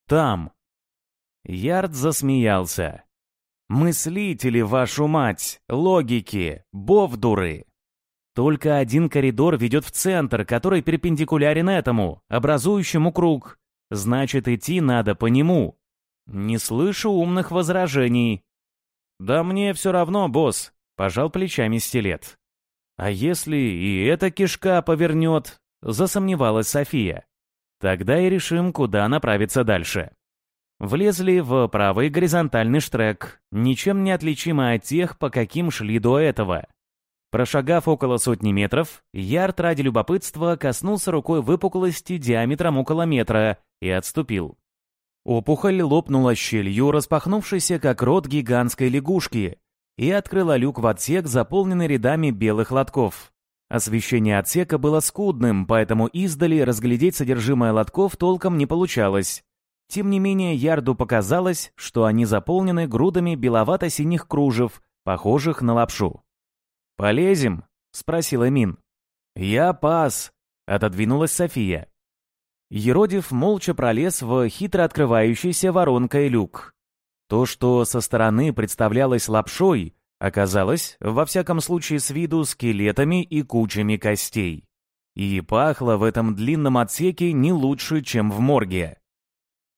Там. Ярд засмеялся. Мыслители, вашу мать, логики, бовдуры. Только один коридор ведет в центр, который перпендикулярен этому, образующему круг. Значит, идти надо по нему. Не слышу умных возражений. Да мне все равно, босс, пожал плечами стилет. А если и эта кишка повернет, засомневалась София. Тогда и решим, куда направиться дальше. Влезли в правый горизонтальный штрек, ничем не отличимый от тех, по каким шли до этого. Прошагав около сотни метров, Ярд ради любопытства коснулся рукой выпуклости диаметром около метра и отступил. Опухоль лопнула щелью, распахнувшейся как рот гигантской лягушки, и открыла люк в отсек, заполненный рядами белых лотков. Освещение отсека было скудным, поэтому издали разглядеть содержимое лотков толком не получалось. Тем не менее, Ярду показалось, что они заполнены грудами беловато-синих кружев, похожих на лапшу. «Полезем?» — спросила Мин. «Я пас», — отодвинулась София. Еродив молча пролез в хитро открывающийся воронкой люк. То, что со стороны представлялось лапшой, оказалось, во всяком случае с виду, скелетами и кучами костей. И пахло в этом длинном отсеке не лучше, чем в морге.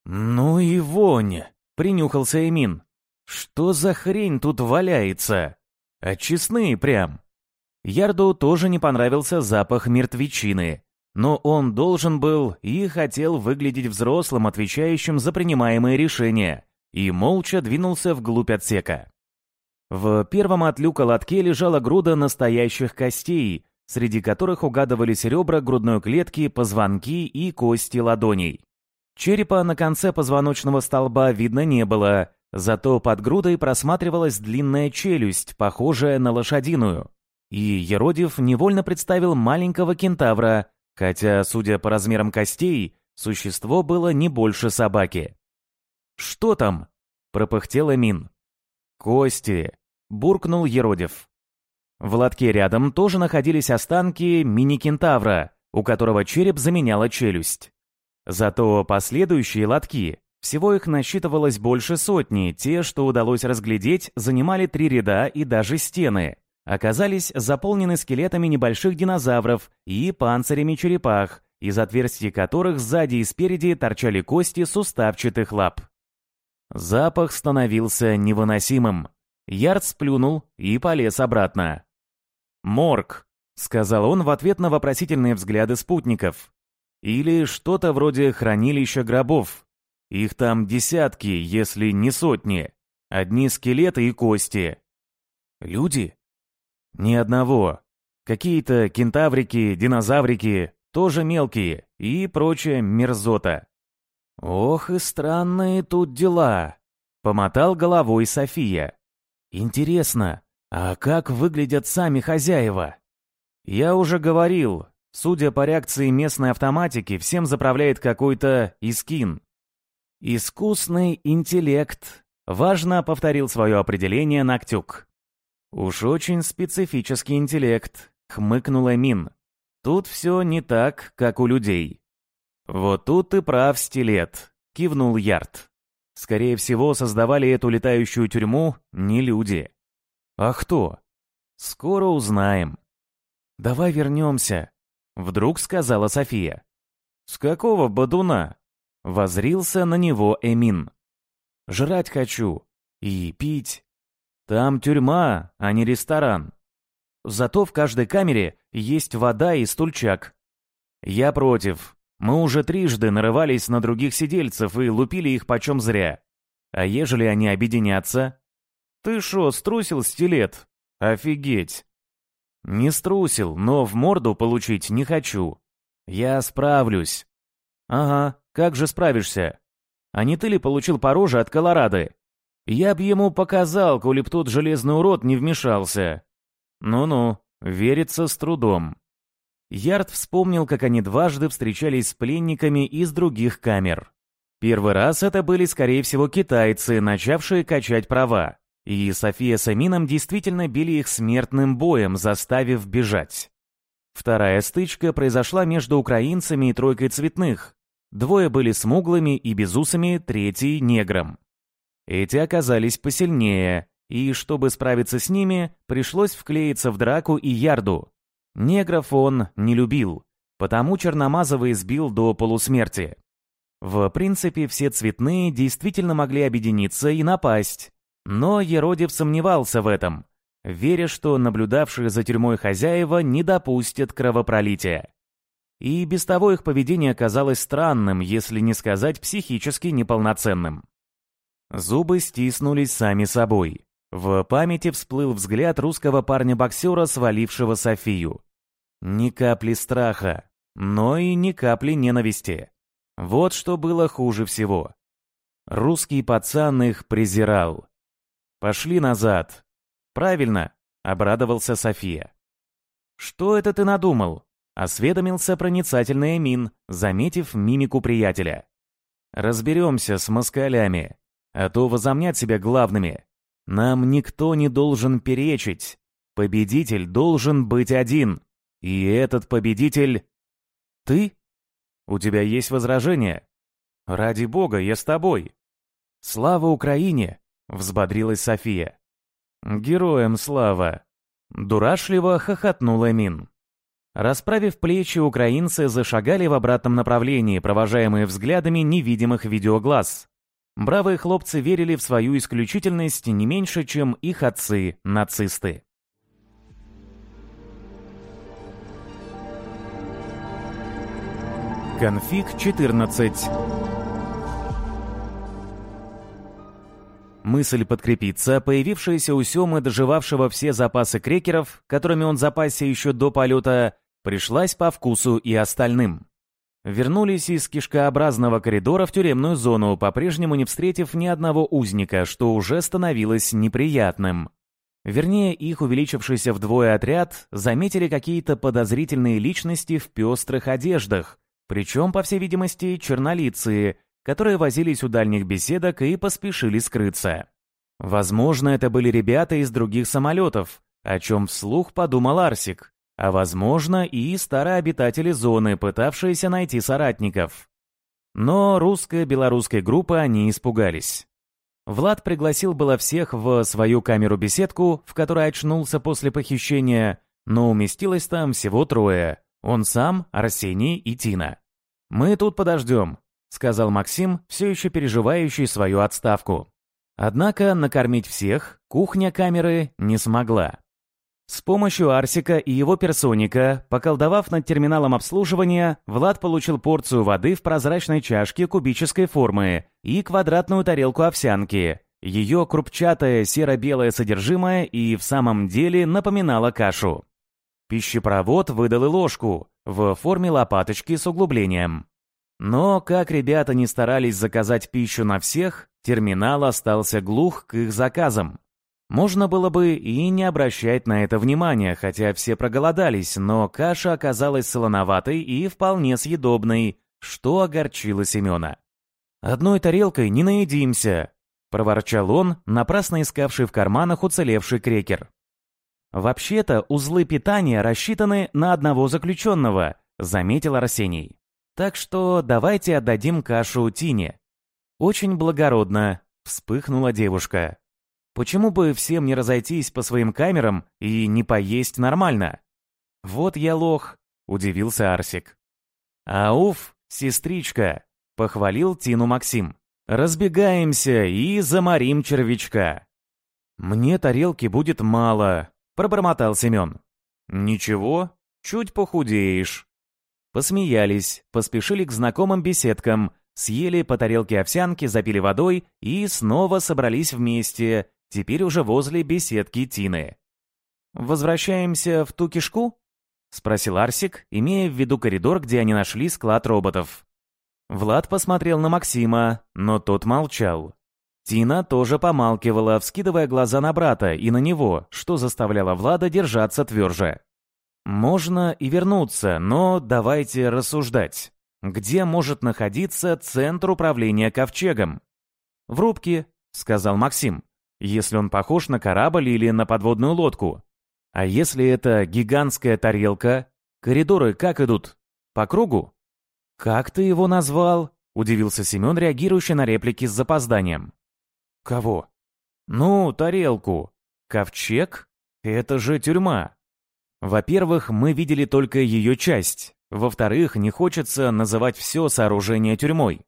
«Ну и вонь!» — принюхался Эмин. «Что за хрень тут валяется? Честные прям!» Ярду тоже не понравился запах мертвечины, но он должен был и хотел выглядеть взрослым, отвечающим за принимаемые решения, и молча двинулся вглубь отсека. В первом от люка лотке лежала груда настоящих костей, среди которых угадывались ребра грудной клетки, позвонки и кости ладоней. Черепа на конце позвоночного столба видно не было, зато под грудой просматривалась длинная челюсть, похожая на лошадиную. И Еродив невольно представил маленького кентавра, Хотя, судя по размерам костей, существо было не больше собаки. «Что там?» — пропыхтел Эмин. «Кости!» — буркнул Еродев. В лотке рядом тоже находились останки мини-кентавра, у которого череп заменяла челюсть. Зато последующие лотки, всего их насчитывалось больше сотни, те, что удалось разглядеть, занимали три ряда и даже стены оказались заполнены скелетами небольших динозавров и панцирями черепах, из отверстий которых сзади и спереди торчали кости суставчатых лап. Запах становился невыносимым. Ярд сплюнул и полез обратно. «Морг», — сказал он в ответ на вопросительные взгляды спутников. «Или что-то вроде хранилища гробов. Их там десятки, если не сотни. Одни скелеты и кости». «Люди?» Ни одного. Какие-то кентаврики, динозаврики, тоже мелкие, и прочая мерзота. «Ох и странные тут дела», — помотал головой София. «Интересно, а как выглядят сами хозяева?» «Я уже говорил, судя по реакции местной автоматики, всем заправляет какой-то Искин». «Искусный интеллект», — важно повторил свое определение Ноктюк. «Уж очень специфический интеллект», — хмыкнула Мин. «Тут все не так, как у людей». «Вот тут ты прав, стилет», — кивнул Ярд. «Скорее всего, создавали эту летающую тюрьму не люди». «А кто?» «Скоро узнаем». «Давай вернемся», — вдруг сказала София. «С какого бодуна?» — возрился на него Эмин. «Жрать хочу. И пить. Там тюрьма, а не ресторан. Зато в каждой камере есть вода и стульчак. Я против. Мы уже трижды нарывались на других сидельцев и лупили их почем зря. А ежели они объединятся? Ты шо, струсил стилет? Офигеть. Не струсил, но в морду получить не хочу. Я справлюсь. Ага, как же справишься? А не ты ли получил по роже от Колорадо? Я б ему показал, коли б тут железный урод не вмешался. Ну-ну, верится с трудом. Ярд вспомнил, как они дважды встречались с пленниками из других камер. Первый раз это были, скорее всего, китайцы, начавшие качать права. И София с Амином действительно били их смертным боем, заставив бежать. Вторая стычка произошла между украинцами и тройкой цветных. Двое были смуглыми и безусами, третий — негром. Эти оказались посильнее, и чтобы справиться с ними, пришлось вклеиться в драку и ярду. Негров он не любил, потому Черномазова избил до полусмерти. В принципе, все цветные действительно могли объединиться и напасть. Но Еродив сомневался в этом, веря, что наблюдавшие за тюрьмой хозяева не допустят кровопролития. И без того их поведение казалось странным, если не сказать психически неполноценным. Зубы стиснулись сами собой. В памяти всплыл взгляд русского парня-боксера, свалившего Софию. Ни капли страха, но и ни капли ненависти. Вот что было хуже всего. Русский пацан их презирал. «Пошли назад». «Правильно», — обрадовался София. «Что это ты надумал?» — осведомился проницательный Эмин, заметив мимику приятеля. «Разберемся с москалями а то возомнят себя главными. Нам никто не должен перечить. Победитель должен быть один. И этот победитель... Ты? У тебя есть возражения? Ради бога, я с тобой. Слава Украине! Взбодрилась София. Героям слава! Дурашливо хохотнула Мин. Расправив плечи, украинцы зашагали в обратном направлении, провожаемые взглядами невидимых видеоглаз. Бравые хлопцы верили в свою исключительность не меньше, чем их отцы, нацисты. Конфиг 14 Мысль подкрепиться, появившаяся у Семы, доживавшего все запасы крекеров, которыми он запасся еще до полета, пришлась по вкусу и остальным. Вернулись из кишкообразного коридора в тюремную зону, по-прежнему не встретив ни одного узника, что уже становилось неприятным. Вернее, их увеличившийся вдвое отряд заметили какие-то подозрительные личности в пестрых одеждах, причем, по всей видимости, чернолицые, которые возились у дальних беседок и поспешили скрыться. Возможно, это были ребята из других самолетов, о чем вслух подумал Арсик, а возможно и старые обитатели зоны, пытавшиеся найти соратников. Но русско-белорусской группы они испугались. Влад пригласил было всех в свою камеру-беседку, в которой очнулся после похищения, но уместилось там всего трое. Он сам, Арсений и Тина. «Мы тут подождем», — сказал Максим, все еще переживающий свою отставку. Однако накормить всех кухня камеры не смогла. С помощью Арсика и его персоника, поколдовав над терминалом обслуживания, Влад получил порцию воды в прозрачной чашке кубической формы и квадратную тарелку овсянки. Ее крупчатое серо-белое содержимое и в самом деле напоминало кашу. Пищепровод выдал и ложку в форме лопаточки с углублением. Но, как ребята не старались заказать пищу на всех, терминал остался глух к их заказам. Можно было бы и не обращать на это внимания, хотя все проголодались, но каша оказалась солоноватой и вполне съедобной, что огорчило Семена. «Одной тарелкой не наедимся», — проворчал он, напрасно искавший в карманах уцелевший крекер. «Вообще-то узлы питания рассчитаны на одного заключенного», — заметил Арсений. «Так что давайте отдадим кашу Тине». «Очень благородно», — вспыхнула девушка. «Почему бы всем не разойтись по своим камерам и не поесть нормально?» «Вот я лох», — удивился Арсик. «Ауф, сестричка», — похвалил Тину Максим. «Разбегаемся и заморим червячка». «Мне тарелки будет мало», пробормотал Семен. «Ничего, чуть похудеешь». Посмеялись, поспешили к знакомым беседкам, съели по тарелке овсянки, запили водой и снова собрались вместе, теперь уже возле беседки Тины. «Возвращаемся в ту кишку?» — спросил Арсик, имея в виду коридор, где они нашли склад роботов. Влад посмотрел на Максима, но тот молчал. Тина тоже помалкивала, вскидывая глаза на брата и на него, что заставляло Влада держаться тверже. «Можно и вернуться, но давайте рассуждать. Где может находиться центр управления ковчегом?» «В рубке», — сказал Максим, «если он похож на корабль или на подводную лодку. А если это гигантская тарелка? Коридоры как идут? По кругу?» «Как ты его назвал?» — удивился Семен, реагирующий на реплики с запозданием. Кого? Ну, тарелку. Ковчег? Это же тюрьма. Во-первых, мы видели только ее часть. Во-вторых, не хочется называть все сооружение тюрьмой.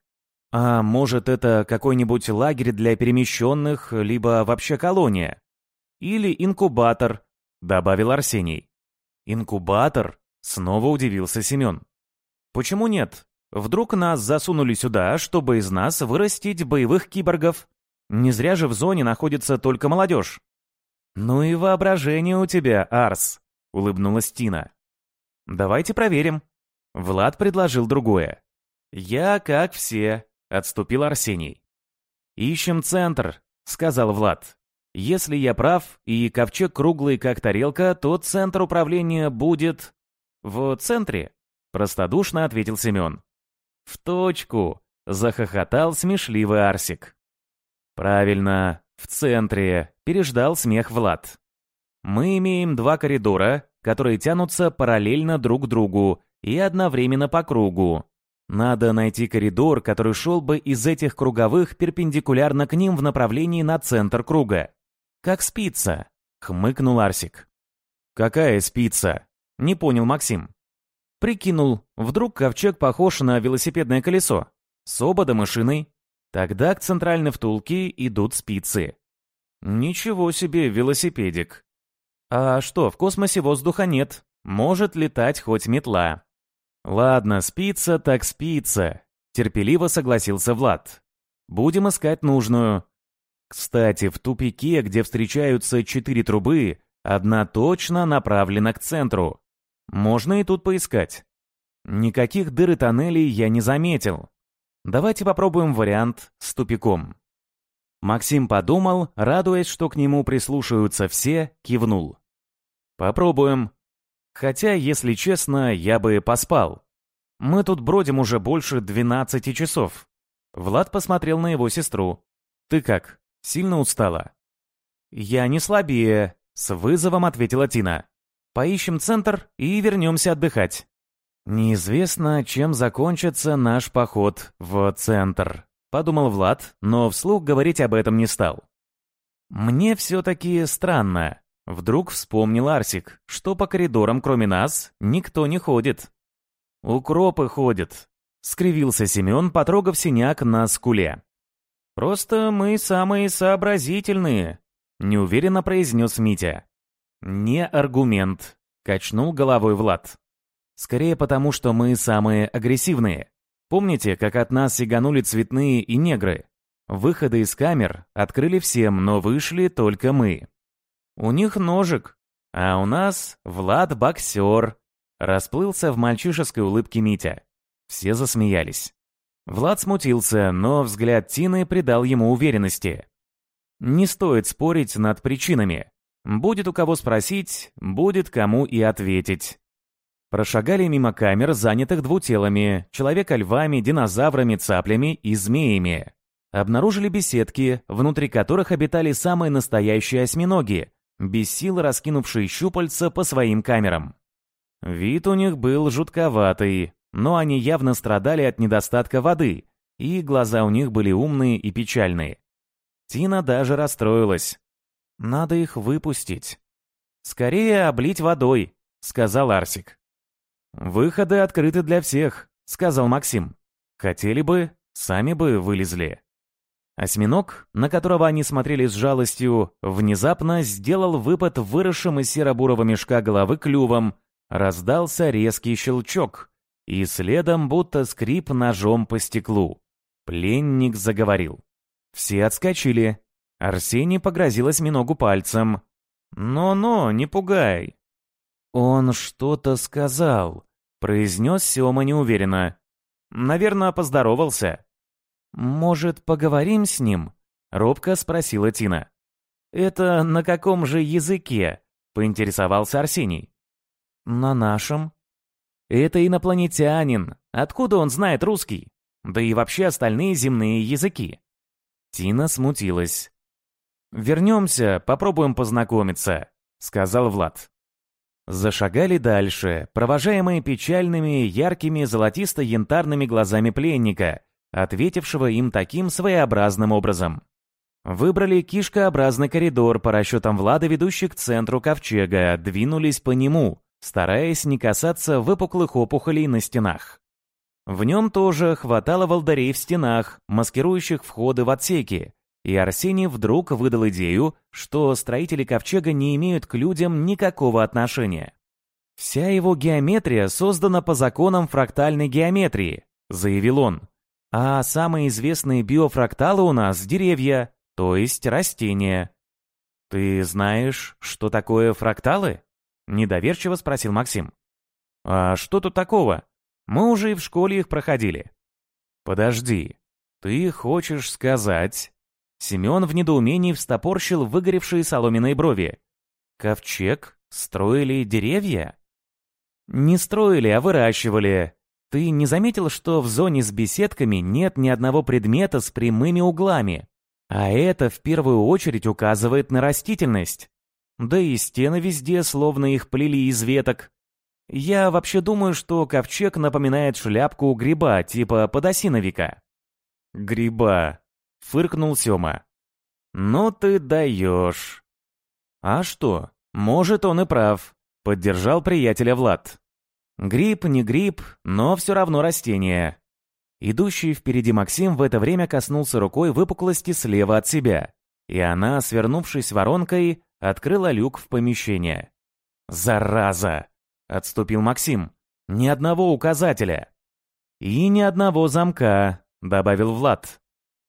А может, это какой-нибудь лагерь для перемещенных, либо вообще колония? Или инкубатор, добавил Арсений. Инкубатор? Снова удивился Семен. Почему нет? Вдруг нас засунули сюда, чтобы из нас вырастить боевых киборгов? Не зря же в зоне находится только молодежь. «Ну и воображение у тебя, Арс», — улыбнулась Тина. «Давайте проверим». Влад предложил другое. «Я как все», — отступил Арсений. «Ищем центр», — сказал Влад. «Если я прав, и ковчег круглый, как тарелка, то центр управления будет...» «В центре», — простодушно ответил Семен. «В точку», — захохотал смешливый Арсик. Правильно, в центре, переждал смех Влад. Мы имеем два коридора, которые тянутся параллельно друг другу, и одновременно по кругу. Надо найти коридор, который шел бы из этих круговых перпендикулярно к ним в направлении на центр круга. Как спица, хмыкнул Арсик. Какая спица? Не понял Максим. Прикинул, вдруг ковчег похож на велосипедное колесо. С ободом и шиной. Тогда к центральной втулке идут спицы. Ничего себе велосипедик. А что, в космосе воздуха нет. Может летать хоть метла. Ладно, спица так спица. Терпеливо согласился Влад. Будем искать нужную. Кстати, в тупике, где встречаются четыре трубы, одна точно направлена к центру. Можно и тут поискать. Никаких дыр и тоннелей я не заметил. Давайте попробуем вариант с тупиком. Максим подумал, радуясь, что к нему прислушаются все, кивнул. Попробуем. Хотя, если честно, я бы поспал. Мы тут бродим уже больше 12 часов. Влад посмотрел на его сестру. Ты как, сильно устала? Я не слабее, с вызовом ответила Тина. Поищем центр и вернемся отдыхать. Неизвестно, чем закончится наш поход в центр, подумал Влад, но вслух говорить об этом не стал. Мне все-таки странно. Вдруг вспомнил Арсик, что по коридорам кроме нас никто не ходит. «Укропы ходят», — скривился Семен, потрогав синяк на скуле. «Просто мы самые сообразительные», — неуверенно произнес Митя. «Не аргумент», — качнул головой Влад. Скорее потому, что мы самые агрессивные. Помните, как от нас сиганули цветные и негры? Выходы из камер открыли всем, но вышли только мы. У них ножик, а у нас Влад боксер. Расплылся в мальчишеской улыбке Митя. Все засмеялись. Влад смутился, но взгляд Тины придал ему уверенности. Не стоит спорить над причинами. Будет у кого спросить, будет кому и ответить. Прошагали мимо камер, занятых двутелами, человека-львами, динозаврами, цаплями и змеями. Обнаружили беседки, внутри которых обитали самые настоящие осьминоги, без сил раскинувшие щупальца по своим камерам. Вид у них был жутковатый, но они явно страдали от недостатка воды, и глаза у них были умные и печальные. Тина даже расстроилась. «Надо их выпустить». «Скорее облить водой», — сказал Арсик. «Выходы открыты для всех», — сказал Максим. «Хотели бы, сами бы вылезли». Осьминог, на которого они смотрели с жалостью, внезапно сделал выпад выросшим из серо-бурого мешка головы клювом, раздался резкий щелчок, и следом будто скрип ножом по стеклу. Пленник заговорил. Все отскочили. Арсений погрозил осьминогу пальцем. «Но-но, не пугай. «Он что-то сказал», — произнес Сёма неуверенно. «Наверное, поздоровался». «Может, поговорим с ним?» — робко спросила Тина. «Это на каком же языке?» — поинтересовался Арсений. «На нашем». «Это инопланетянин. Откуда он знает русский? Да и вообще остальные земные языки». Тина смутилась. «Вернемся, попробуем познакомиться», — сказал Влад. Зашагали дальше, провожаемые печальными, яркими, золотисто-янтарными глазами пленника, ответившего им таким своеобразным образом. Выбрали кишкообразный коридор по расчетам Влада, ведущий к центру ковчега, двинулись по нему, стараясь не касаться выпуклых опухолей на стенах. В нем тоже хватало волдырей в стенах, маскирующих входы в отсеки, и Арсений вдруг выдал идею, что строители ковчега не имеют к людям никакого отношения. «Вся его геометрия создана по законам фрактальной геометрии», — заявил он. «А самые известные биофракталы у нас — деревья, то есть растения». «Ты знаешь, что такое фракталы?» — недоверчиво спросил Максим. «А что тут такого? Мы уже и в школе их проходили». «Подожди, ты хочешь сказать, Семен в недоумении встопорщил выгоревшие соломенные брови. «Ковчег? Строили деревья?» «Не строили, а выращивали. Ты не заметил, что в зоне с беседками нет ни одного предмета с прямыми углами? А это в первую очередь указывает на растительность. Да и стены везде словно их плели из веток. Я вообще думаю, что ковчег напоминает шляпку гриба, типа подосиновика». «Гриба», — фыркнул Сёма. «Ну ты даешь». «А что? Может, он и прав», — поддержал приятеля Влад. «Гриб не гриб, но все равно растение». Идущий впереди Максим в это время коснулся рукой выпуклости слева от себя, и она, свернувшись воронкой, открыла люк в помещение. «Зараза!» — отступил Максим. «Ни одного указателя». «И ни одного замка», — добавил Влад.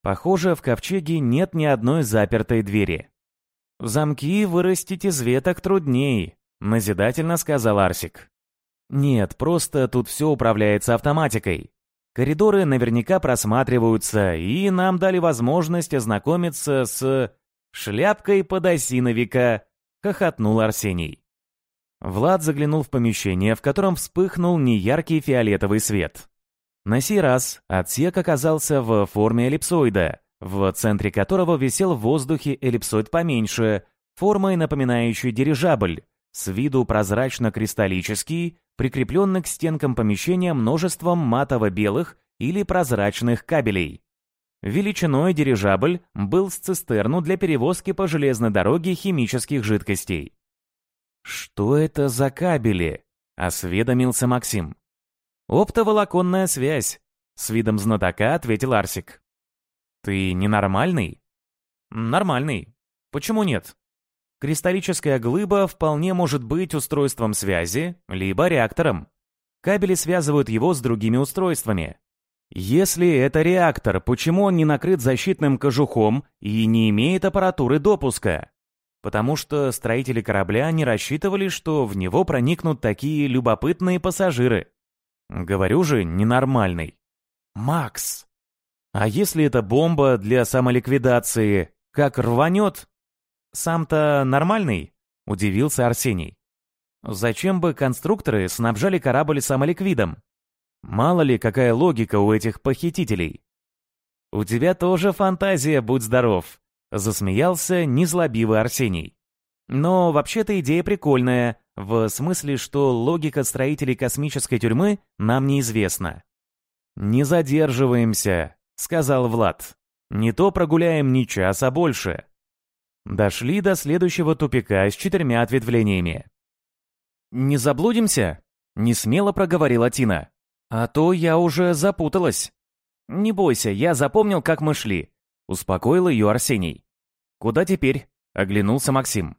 «Похоже, в ковчеге нет ни одной запертой двери». «Замки вырастить из веток трудней», — назидательно сказал Арсик. «Нет, просто тут все управляется автоматикой. Коридоры наверняка просматриваются, и нам дали возможность ознакомиться с... шляпкой подосиновика», — хохотнул Арсений. Влад заглянул в помещение, в котором вспыхнул неяркий фиолетовый свет. На сей раз отсек оказался в форме эллипсоида, в центре которого висел в воздухе эллипсоид поменьше, формой напоминающей дирижабль, с виду прозрачно-кристаллический, прикрепленный к стенкам помещения множеством матово-белых или прозрачных кабелей. Величиной дирижабль был с цистерну для перевозки по железной дороге химических жидкостей. «Что это за кабели?» — осведомился Максим. «Оптоволоконная связь», — с видом знатока ответил Арсик. «Ты ненормальный?» «Нормальный. Почему нет?» Кристаллическая глыба вполне может быть устройством связи, либо реактором. Кабели связывают его с другими устройствами. Если это реактор, почему он не накрыт защитным кожухом и не имеет аппаратуры допуска? потому что строители корабля не рассчитывали, что в него проникнут такие любопытные пассажиры. Говорю же, ненормальный. Макс! А если это бомба для самоликвидации, как рванет? Сам-то нормальный? Удивился Арсений. Зачем бы конструкторы снабжали корабль самоликвидом? Мало ли, какая логика у этих похитителей. У тебя тоже фантазия, будь здоров, Засмеялся незлобивый Арсений. Но вообще-то идея прикольная, в смысле, что логика строителей космической тюрьмы нам неизвестна. «Не задерживаемся», — сказал Влад. «Не то прогуляем не час, а больше». Дошли до следующего тупика с четырьмя ответвлениями. «Не заблудимся?» — Не смело проговорила Тина. «А то я уже запуталась». «Не бойся, я запомнил, как мы шли», — успокоил ее Арсений. «Куда теперь?» — оглянулся Максим.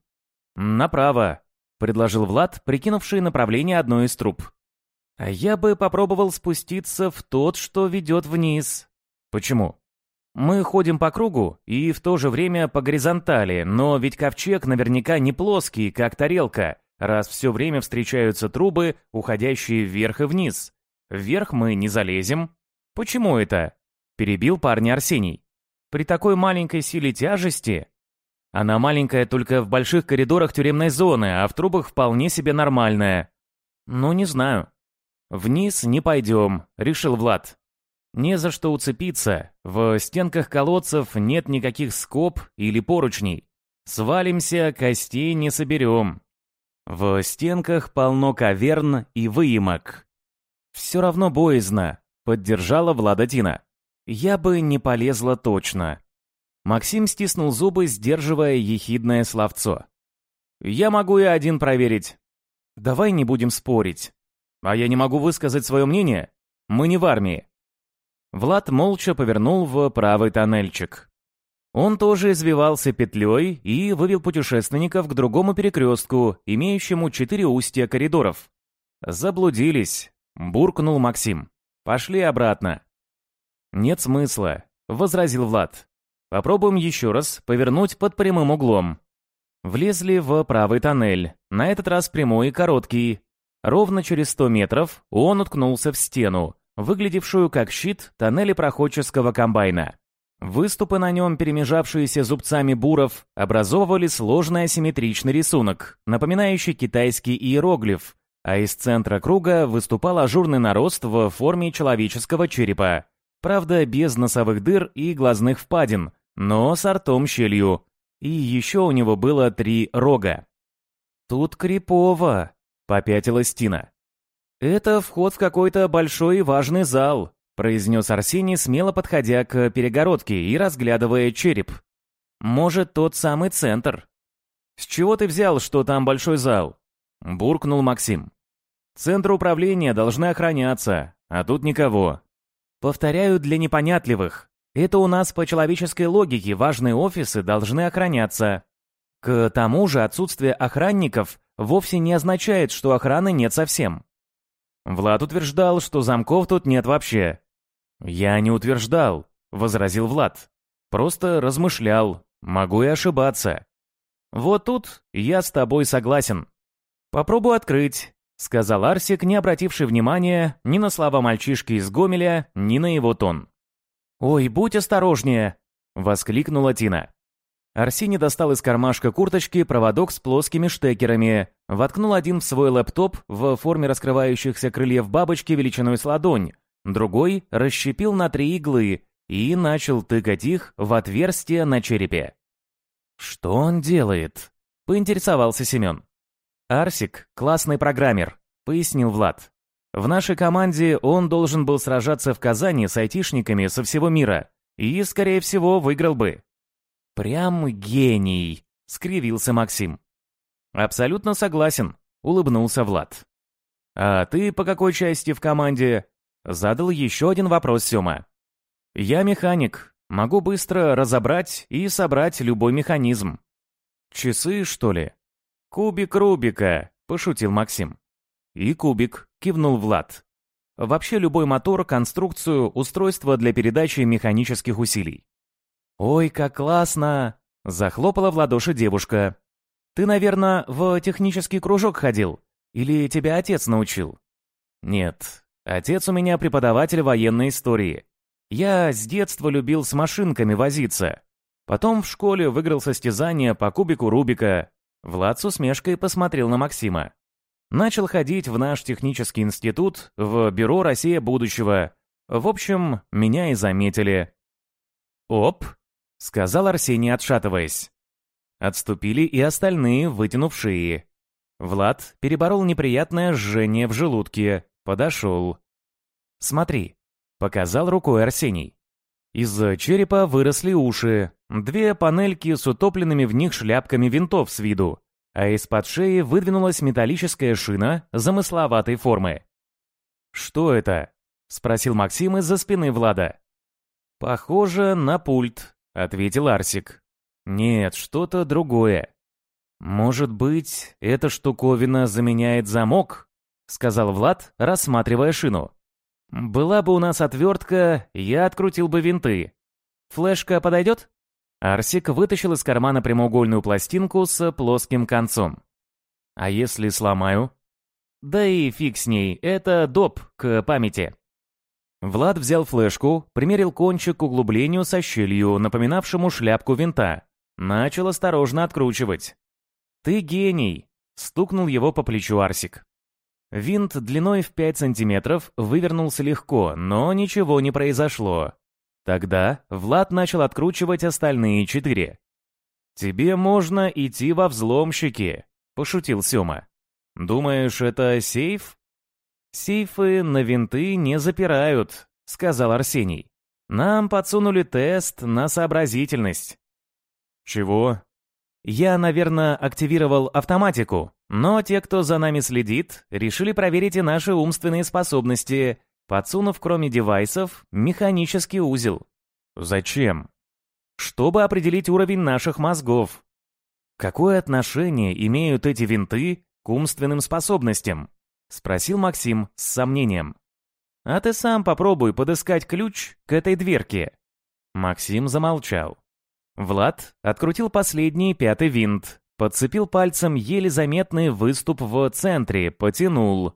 «Направо», — предложил Влад, прикинувший направление одной из труб. «А я бы попробовал спуститься в тот, что ведет вниз». «Почему?» «Мы ходим по кругу и в то же время по горизонтали, но ведь ковчег наверняка не плоский, как тарелка, раз все время встречаются трубы, уходящие вверх и вниз. Вверх мы не залезем». «Почему это?» — перебил парня Арсений. «При такой маленькой силе тяжести она маленькая только в больших коридорах тюремной зоны, а в трубах вполне себе нормальная. Ну, не знаю. Вниз не пойдем, решил Влад. Не за что уцепиться. В стенках колодцев нет никаких скоб или поручней. Свалимся, костей не соберем. В стенках полно каверн и выемок. Все равно боязно, поддержала Влада Тина. Я бы не полезла точно. Максим стиснул зубы, сдерживая ехидное словцо. «Я могу и один проверить». «Давай не будем спорить». «А я не могу высказать свое мнение? Мы не в армии». Влад молча повернул в правый тоннельчик. Он тоже извивался петлей и вывел путешественников к другому перекрестку, имеющему четыре устья коридоров. «Заблудились», — буркнул Максим. «Пошли обратно». «Нет смысла», — возразил Влад. Попробуем еще раз повернуть под прямым углом. Влезли в правый тоннель, на этот раз прямой и короткий. Ровно через 100 метров он уткнулся в стену, выглядевшую как щит тоннелепроходческого комбайна. Выступы на нем, перемежавшиеся зубцами буров, образовывали сложный асимметричный рисунок, напоминающий китайский иероглиф, а из центра круга выступал ажурный нарост в форме человеческого черепа. Правда, без носовых дыр и глазных впадин, но с ртом-щелью. И еще у него было три рога. «Тут крипово», — попятилась Тина. «Это вход в какой-то большой и важный зал», произнес Арсений, смело подходя к перегородке и разглядывая череп. «Может, тот самый центр?» «С чего ты взял, что там большой зал?» буркнул Максим. «Центры управления должны охраняться, а тут никого». «Повторяю для непонятливых. Это у нас по человеческой логике важные офисы должны охраняться. К тому же отсутствие охранников вовсе не означает, что охраны нет совсем. Влад утверждал, что замков тут нет вообще. «Я не утверждал», — возразил Влад. «Просто размышлял. Могу и ошибаться». «Вот тут я с тобой согласен». «Попробую открыть», — сказал Арсик, не обративший внимания ни на слова мальчишки из Гомеля, ни на его тон. «Ой, будь осторожнее!» — воскликнула Тина. Арсений достал из кармашка курточки проводок с плоскими штекерами, воткнул один в свой лэптоп в форме раскрывающихся крыльев бабочки величиной с ладонь, другой расщепил на три иглы и начал тыкать их в отверстие на черепе. «Что он делает?» — поинтересовался Семен. «Арсик — классный программер», — пояснил Влад. «В нашей команде он должен был сражаться в Казани с айтишниками со всего мира и, скорее всего, выиграл бы. «Прям гений!» — скривился Максим. «Абсолютно согласен», — улыбнулся Влад. «А ты по какой части в команде?» — задал еще один вопрос Сёма. «Я механик. Могу быстро разобрать и собрать любой механизм». «Часы, что ли?» «Кубик Рубика», — пошутил Максим. «И кубик», — кивнул Влад. «Вообще любой мотор, конструкцию, устройство для передачи механических усилий. «Ой, как классно!» — захлопала в ладоши девушка. «Ты, наверное, в технический кружок ходил? Или тебя отец научил?» «Нет, отец у меня преподаватель военной истории. Я с детства любил с машинками возиться. Потом в школе выиграл состязание по кубику Рубика». Влад с усмешкой посмотрел на Максима. Начал ходить в наш технический институт, в Бюро Россия будущего. В общем, меня и заметили. «Оп!» — сказал Арсений, отшатываясь. Отступили и остальные, вытянув шеи. Влад переборол неприятное жжение в желудке, подошел. «Смотри», — показал рукой Арсений. Из черепа выросли уши, две панельки с утопленными в них шляпками винтов с виду, а из-под шеи выдвинулась металлическая шина замысловатой формы. «Что это?» — спросил Максим из-за спины Влада. «Похоже на пульт», — ответил Арсик. «Нет, что-то другое». «Может быть, эта штуковина заменяет замок?» — сказал Влад, рассматривая шину. «Была бы у нас отвертка, я открутил бы винты. Флешка подойдет?» Арсик вытащил из кармана прямоугольную пластинку с плоским концом. «А если сломаю?» «Да и фиг с ней, это доп к памяти». Влад взял флешку, примерил кончик к углублению со щелью, напоминавшему шляпку винта. Начал осторожно откручивать. «Ты гений!» — стукнул его по плечу Арсик. Винт длиной в 5 сантиметров вывернулся легко, но ничего не произошло. Тогда Влад начал откручивать остальные четыре. «Тебе можно идти во взломщики», — пошутил Сёма. «Думаешь, это сейф?» «Сейфы на винты не запирают», — сказал Арсений. «Нам подсунули тест на сообразительность». «Чего?» «Я, наверное, активировал автоматику, но те, кто за нами следит, решили проверить и наши умственные способности, подсунув кроме девайсов механический узел». «Зачем?» «Чтобы определить уровень наших мозгов». «Какое отношение имеют эти винты к умственным способностям?» — спросил Максим с сомнением. «А ты сам попробуй подыскать ключ к этой дверке». Максим замолчал. Влад открутил последний пятый винт, подцепил пальцем еле заметный выступ в центре, потянул.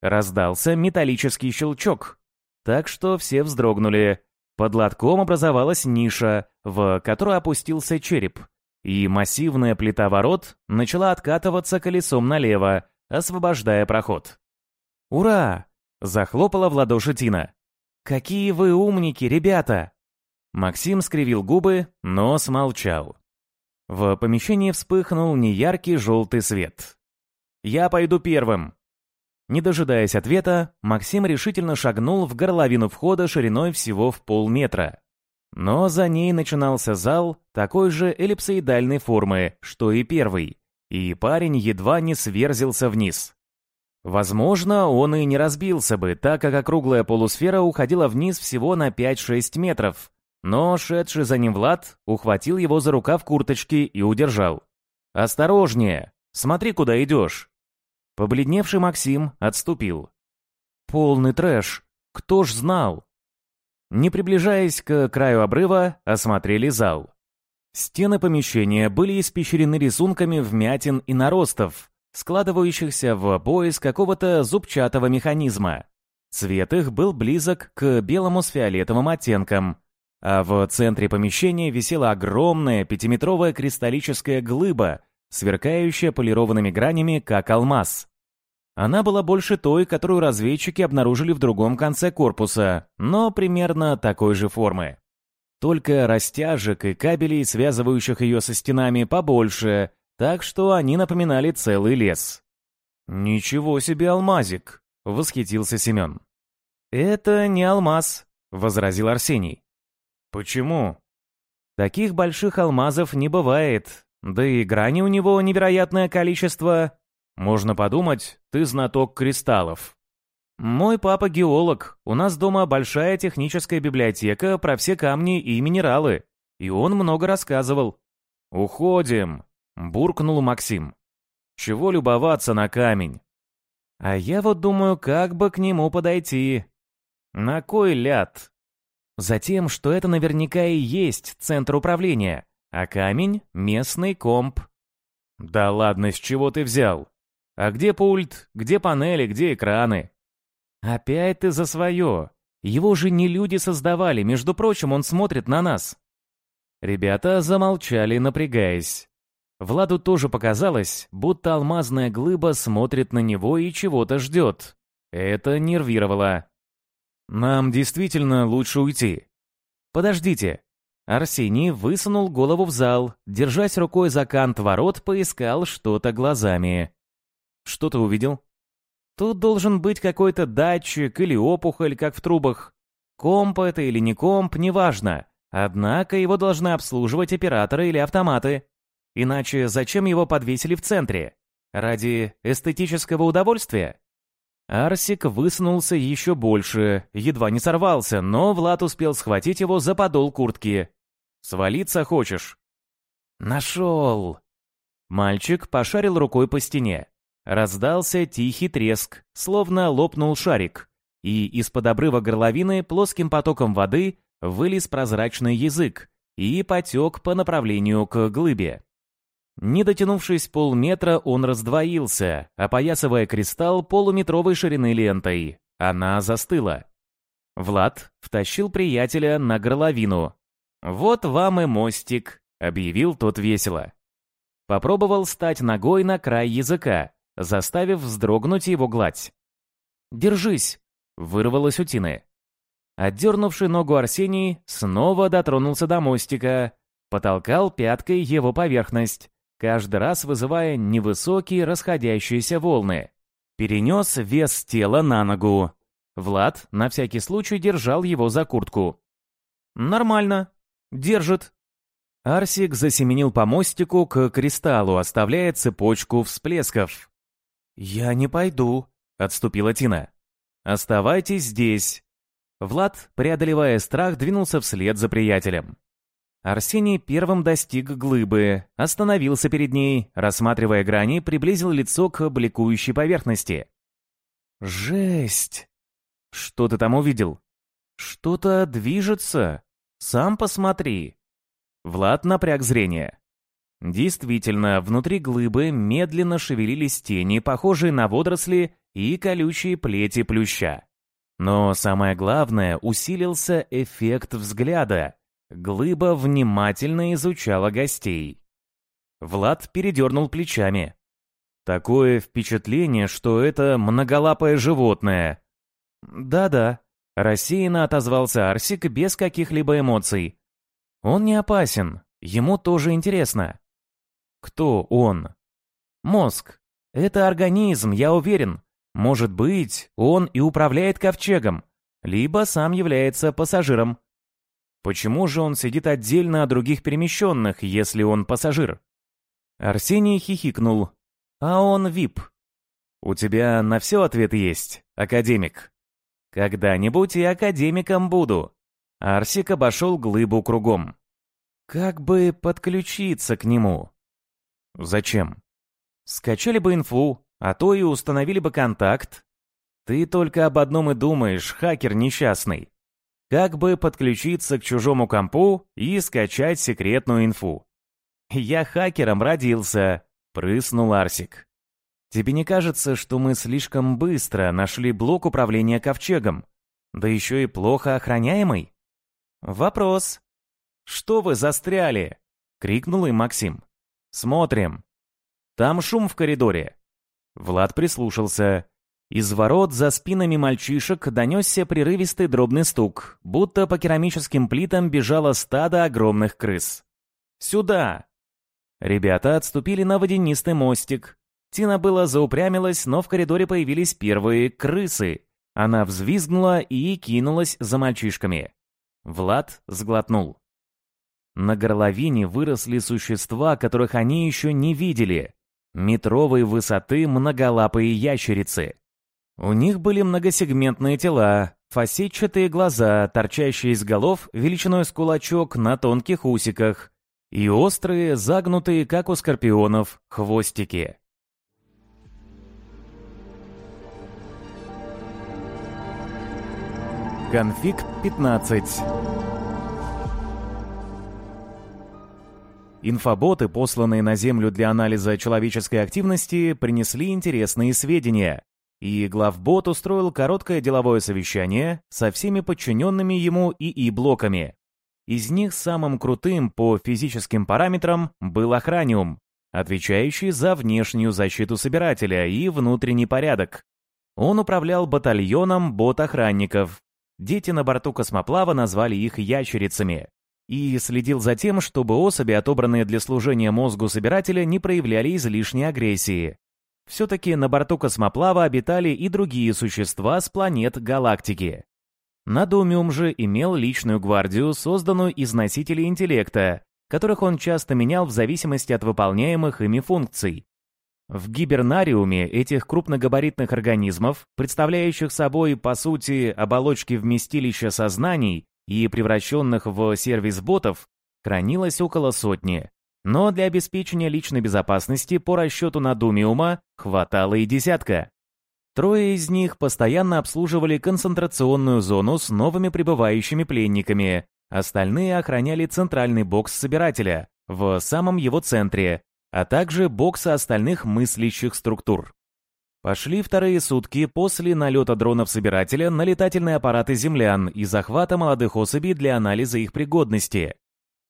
Раздался металлический щелчок, так что все вздрогнули. Под лотком образовалась ниша, в которую опустился череп, и массивная плита ворот начала откатываться колесом налево, освобождая проход. «Ура!» — захлопала в ладоши Тина. «Какие вы умники, ребята!» Максим скривил губы, но смолчал. В помещении вспыхнул неяркий желтый свет. «Я пойду первым». Не дожидаясь ответа, Максим решительно шагнул в горловину входа шириной всего в полметра. Но за ней начинался зал такой же эллипсоидальной формы, что и первый, и парень едва не сверзился вниз. Возможно, он и не разбился бы, так как округлая полусфера уходила вниз всего на 5-6 метров, но шедший за ним Влад ухватил его за рукав курточки и удержал. «Осторожнее! Смотри, куда идешь!» Побледневший Максим отступил. «Полный трэш! Кто ж знал?» Не приближаясь к краю обрыва, осмотрели зал. Стены помещения были испещрены рисунками вмятин и наростов, складывающихся в пояс какого-то зубчатого механизма. Цвет их был близок к белому с фиолетовым оттенкам, а в центре помещения висела огромная пятиметровая кристаллическая глыба, сверкающая полированными гранями, как алмаз. Она была больше той, которую разведчики обнаружили в другом конце корпуса, но примерно такой же формы. Только растяжек и кабелей, связывающих ее со стенами, побольше, так что они напоминали целый лес. «Ничего себе алмазик!» — восхитился Семен. «Это не алмаз», — возразил Арсений. «Почему?» «Таких больших алмазов не бывает, да и грани у него невероятное количество. Можно подумать, ты знаток кристаллов. Мой папа геолог, у нас дома большая техническая библиотека про все камни и минералы, и он много рассказывал». «Уходим», — буркнул Максим. «Чего любоваться на камень?» «А я вот думаю, как бы к нему подойти». «На кой ляд?» Затем, что это наверняка и есть центр управления, а камень — местный комп. Да ладно, с чего ты взял? А где пульт, где панели, где экраны? Опять ты за свое. Его же не люди создавали, между прочим, он смотрит на нас. Ребята замолчали, напрягаясь. Владу тоже показалось, будто алмазная глыба смотрит на него и чего-то ждет. Это нервировало. «Нам действительно лучше уйти». «Подождите». Арсений высунул голову в зал, держась рукой за кант ворот, поискал что-то глазами. «Что ты увидел?» «Тут должен быть какой-то датчик или опухоль, как в трубах. Комп это или не комп, неважно. Однако его должны обслуживать операторы или автоматы. Иначе зачем его подвесили в центре? Ради эстетического удовольствия? Арсик высунулся еще больше, едва не сорвался, но Влад успел схватить его за подол куртки. «Свалиться хочешь?» «Нашел!» Мальчик пошарил рукой по стене. Раздался тихий треск, словно лопнул шарик, и из-под обрыва горловины плоским потоком воды вылез прозрачный язык и потек по направлению к глыбе. Не дотянувшись полметра, он раздвоился, опоясывая кристалл полуметровой ширины лентой. Она застыла. Влад втащил приятеля на горловину. «Вот вам и мостик», — объявил тот весело. Попробовал стать ногой на край языка, заставив вздрогнуть его гладь. «Держись!» — вырвалось у Тины. Отдернувший ногу Арсений снова дотронулся до мостика, потолкал пяткой его поверхность каждый раз вызывая невысокие расходящиеся волны. Перенес вес тела на ногу. Влад на всякий случай держал его за куртку. «Нормально. Держит». Арсик засеменил по мостику к кристаллу, оставляя цепочку всплесков. «Я не пойду», — отступила Тина. «Оставайтесь здесь». Влад, преодолевая страх, двинулся вслед за приятелем. Арсений первым достиг глыбы, остановился перед ней, рассматривая грани, приблизил лицо к бликующей поверхности. «Жесть! Что ты там увидел? Что-то движется. Сам посмотри». Влад напряг зрение. Действительно, внутри глыбы медленно шевелились тени, похожие на водоросли и колючие плети плюща. Но самое главное, усилился эффект взгляда, Глыба внимательно изучала гостей. Влад передернул плечами. Такое впечатление, что это многолапое животное. Да-да, рассеянно отозвался Арсик без каких-либо эмоций. Он не опасен, ему тоже интересно. Кто он? Мозг. Это организм, я уверен. Может быть, он и управляет ковчегом, либо сам является пассажиром. Почему же он сидит отдельно от других перемещенных, если он пассажир? Арсений хихикнул. А он вип. У тебя на все ответ есть, академик. Когда-нибудь и академиком буду. Арсик обошел глыбу кругом. Как бы подключиться к нему? Зачем? Скачали бы инфу, а то и установили бы контакт. Ты только об одном и думаешь, хакер несчастный. Как бы подключиться к чужому компу и скачать секретную инфу. «Я хакером родился», — прыснул Арсик. «Тебе не кажется, что мы слишком быстро нашли блок управления ковчегом? Да еще и плохо охраняемый?» «Вопрос». «Что вы застряли?» — крикнул им Максим. «Смотрим». «Там шум в коридоре». Влад прислушался. Из ворот за спинами мальчишек донесся прерывистый дробный стук, будто по керамическим плитам бежало стадо огромных крыс. «Сюда!» Ребята отступили на водянистый мостик. Тина было заупрямилась, но в коридоре появились первые крысы. Она взвизгнула и кинулась за мальчишками. Влад сглотнул. На горловине выросли существа, которых они еще не видели. Метровой высоты многолапые ящерицы. У них были многосегментные тела, фасетчатые глаза, торчащие из голов величиной с кулачок на тонких усиках, и острые, загнутые, как у скорпионов, хвостики. Конфиг 15 Инфоботы, посланные на Землю для анализа человеческой активности, принесли интересные сведения. И главбот устроил короткое деловое совещание со всеми подчиненными ему ИИ-блоками. Из них самым крутым по физическим параметрам был Охраниум, отвечающий за внешнюю защиту собирателя и внутренний порядок. Он управлял батальоном бот-охранников. Дети на борту космоплава назвали их ящерицами. И следил за тем, чтобы особи, отобранные для служения мозгу собирателя, не проявляли излишней агрессии. Все-таки на борту космоплава обитали и другие существа с планет галактики. Надумиум же имел личную гвардию, созданную из носителей интеллекта, которых он часто менял в зависимости от выполняемых ими функций. В гибернариуме этих крупногабаритных организмов, представляющих собой, по сути, оболочки вместилища сознаний и превращенных в сервис-ботов, хранилось около сотни. Но для обеспечения личной безопасности по расчету Надумиума хватало и десятка. Трое из них постоянно обслуживали концентрационную зону с новыми прибывающими пленниками, остальные охраняли центральный бокс собирателя в самом его центре, а также боксы остальных мыслящих структур. Пошли вторые сутки после налета дронов-собирателя на летательные аппараты землян и захвата молодых особей для анализа их пригодности.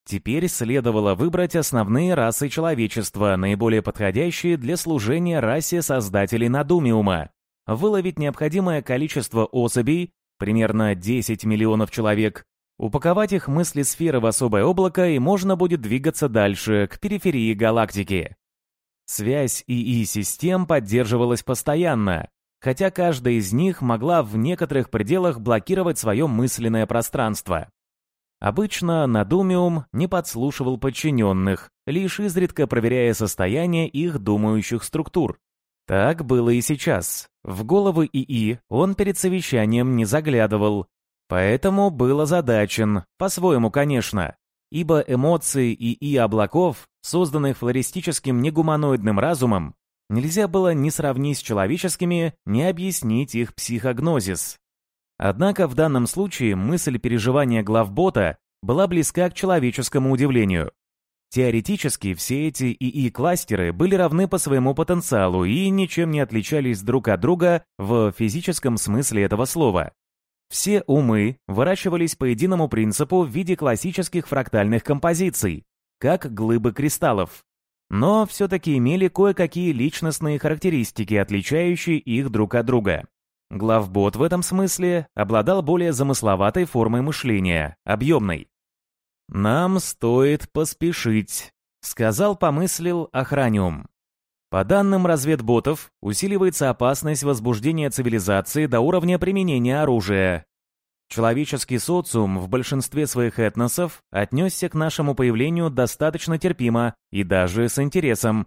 Теперь следовало выбрать основные расы человечества, наиболее подходящие для служения расе создателей Надумиума, выловить необходимое количество особей, примерно 10 миллионов человек, упаковать их мысли сферы в особое облако и можно будет двигаться дальше, к периферии галактики. Связь ИИ-систем поддерживалась постоянно, хотя каждая из них могла в некоторых пределах блокировать свое мысленное пространство. Обычно Надумиум не подслушивал подчиненных, лишь изредка проверяя состояние их думающих структур. Так было и сейчас. В головы ИИ он перед совещанием не заглядывал, поэтому был озадачен, по-своему, конечно, ибо эмоции ИИ облаков, созданных флористическим негуманоидным разумом, нельзя было ни сравнить с человеческими, ни объяснить их психогнозис. Однако в данном случае мысль переживания главбота была близка к человеческому удивлению. Теоретически все эти ИИ-кластеры были равны по своему потенциалу и ничем не отличались друг от друга в физическом смысле этого слова. Все умы выращивались по единому принципу в виде классических фрактальных композиций, как глыбы кристаллов, но все-таки имели кое-какие личностные характеристики, отличающие их друг от друга. Главбот в этом смысле обладал более замысловатой формой мышления, объемной. «Нам стоит поспешить», — сказал, помыслил Охраниум. По данным разведботов, усиливается опасность возбуждения цивилизации до уровня применения оружия. Человеческий социум в большинстве своих этносов отнесся к нашему появлению достаточно терпимо и даже с интересом,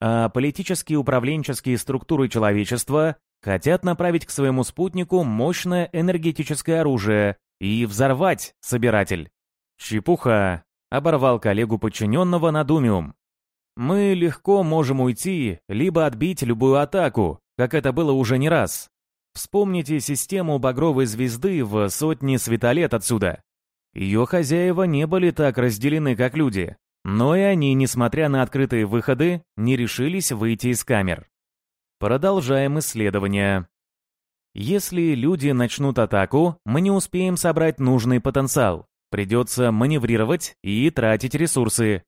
а политические управленческие структуры человечества хотят направить к своему спутнику мощное энергетическое оружие и взорвать собиратель. Чепуха оборвал коллегу подчиненного на Думиум. Мы легко можем уйти, либо отбить любую атаку, как это было уже не раз. Вспомните систему багровой звезды в сотни светолет отсюда. Ее хозяева не были так разделены, как люди, но и они, несмотря на открытые выходы, не решились выйти из камер. Продолжаем исследование. Если люди начнут атаку, мы не успеем собрать нужный потенциал. Придется маневрировать и тратить ресурсы.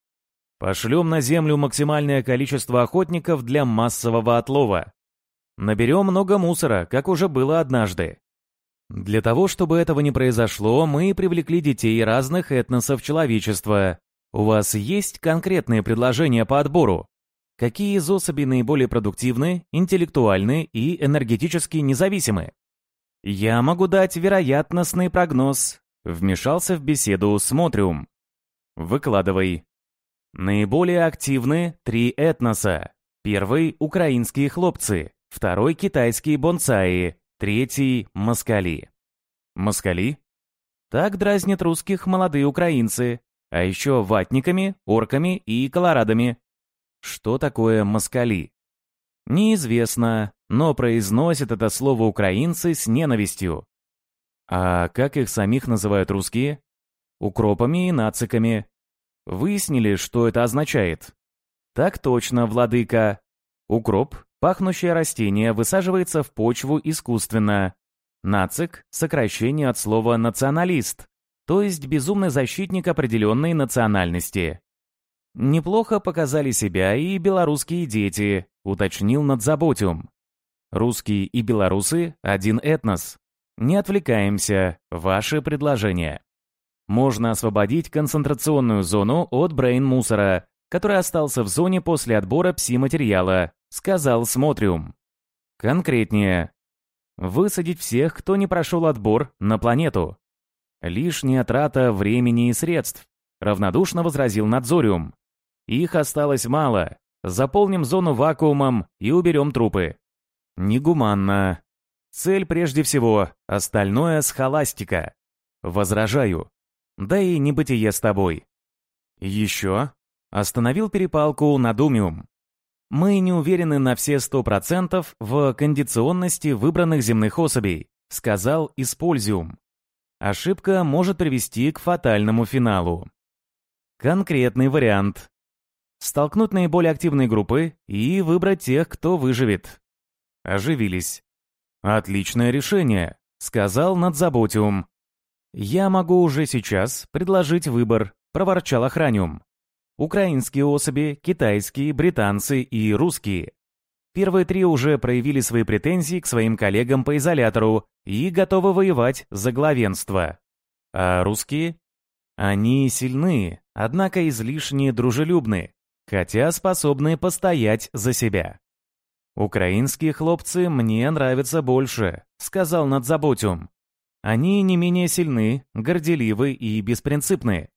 Пошлем на Землю максимальное количество охотников для массового отлова. Наберем много мусора, как уже было однажды. Для того, чтобы этого не произошло, мы привлекли детей разных этносов человечества. У вас есть конкретные предложения по отбору? Какие из особей наиболее продуктивны, интеллектуальны и энергетически независимы? Я могу дать вероятностный прогноз. Вмешался в беседу Смотриум. Выкладывай. Наиболее активны три этноса. Первый – украинские хлопцы, второй – китайские бонсаи, третий – москали. Москали? Так дразнят русских молодые украинцы, а еще ватниками, орками и колорадами. Что такое москали? Неизвестно, но произносят это слово украинцы с ненавистью. А как их самих называют русские? Укропами и нациками. Выяснили, что это означает? Так точно, владыка. Укроп, пахнущее растение, высаживается в почву искусственно. Нацик – сокращение от слова «националист», то есть безумный защитник определенной национальности. Неплохо показали себя и белорусские дети, уточнил Надзаботиум. Русские и белорусы – один этнос. Не отвлекаемся, ваше предложение. Можно освободить концентрационную зону от брейн-мусора, который остался в зоне после отбора пси-материала, сказал Смотриум. Конкретнее. Высадить всех, кто не прошел отбор, на планету. Лишняя трата времени и средств, равнодушно возразил Надзориум. Их осталось мало. Заполним зону вакуумом и уберем трупы. Негуманно. Цель прежде всего, остальное с холастика. Возражаю. Да и небытие с тобой. Еще. Остановил перепалку Надумиум. Мы не уверены на все сто процентов в кондиционности выбранных земных особей, сказал Использиум. Ошибка может привести к фатальному финалу. Конкретный вариант. Столкнуть наиболее активные группы и выбрать тех, кто выживет. Оживились. «Отличное решение», — сказал Надзаботиум. «Я могу уже сейчас предложить выбор», — проворчал Охраниум. «Украинские особи, китайские, британцы и русские. Первые три уже проявили свои претензии к своим коллегам по изолятору и готовы воевать за главенство. А русские? Они сильны, однако излишне дружелюбны, хотя способны постоять за себя. «Украинские хлопцы мне нравятся больше», — сказал Надзаботюм. «Они не менее сильны, горделивы и беспринципны.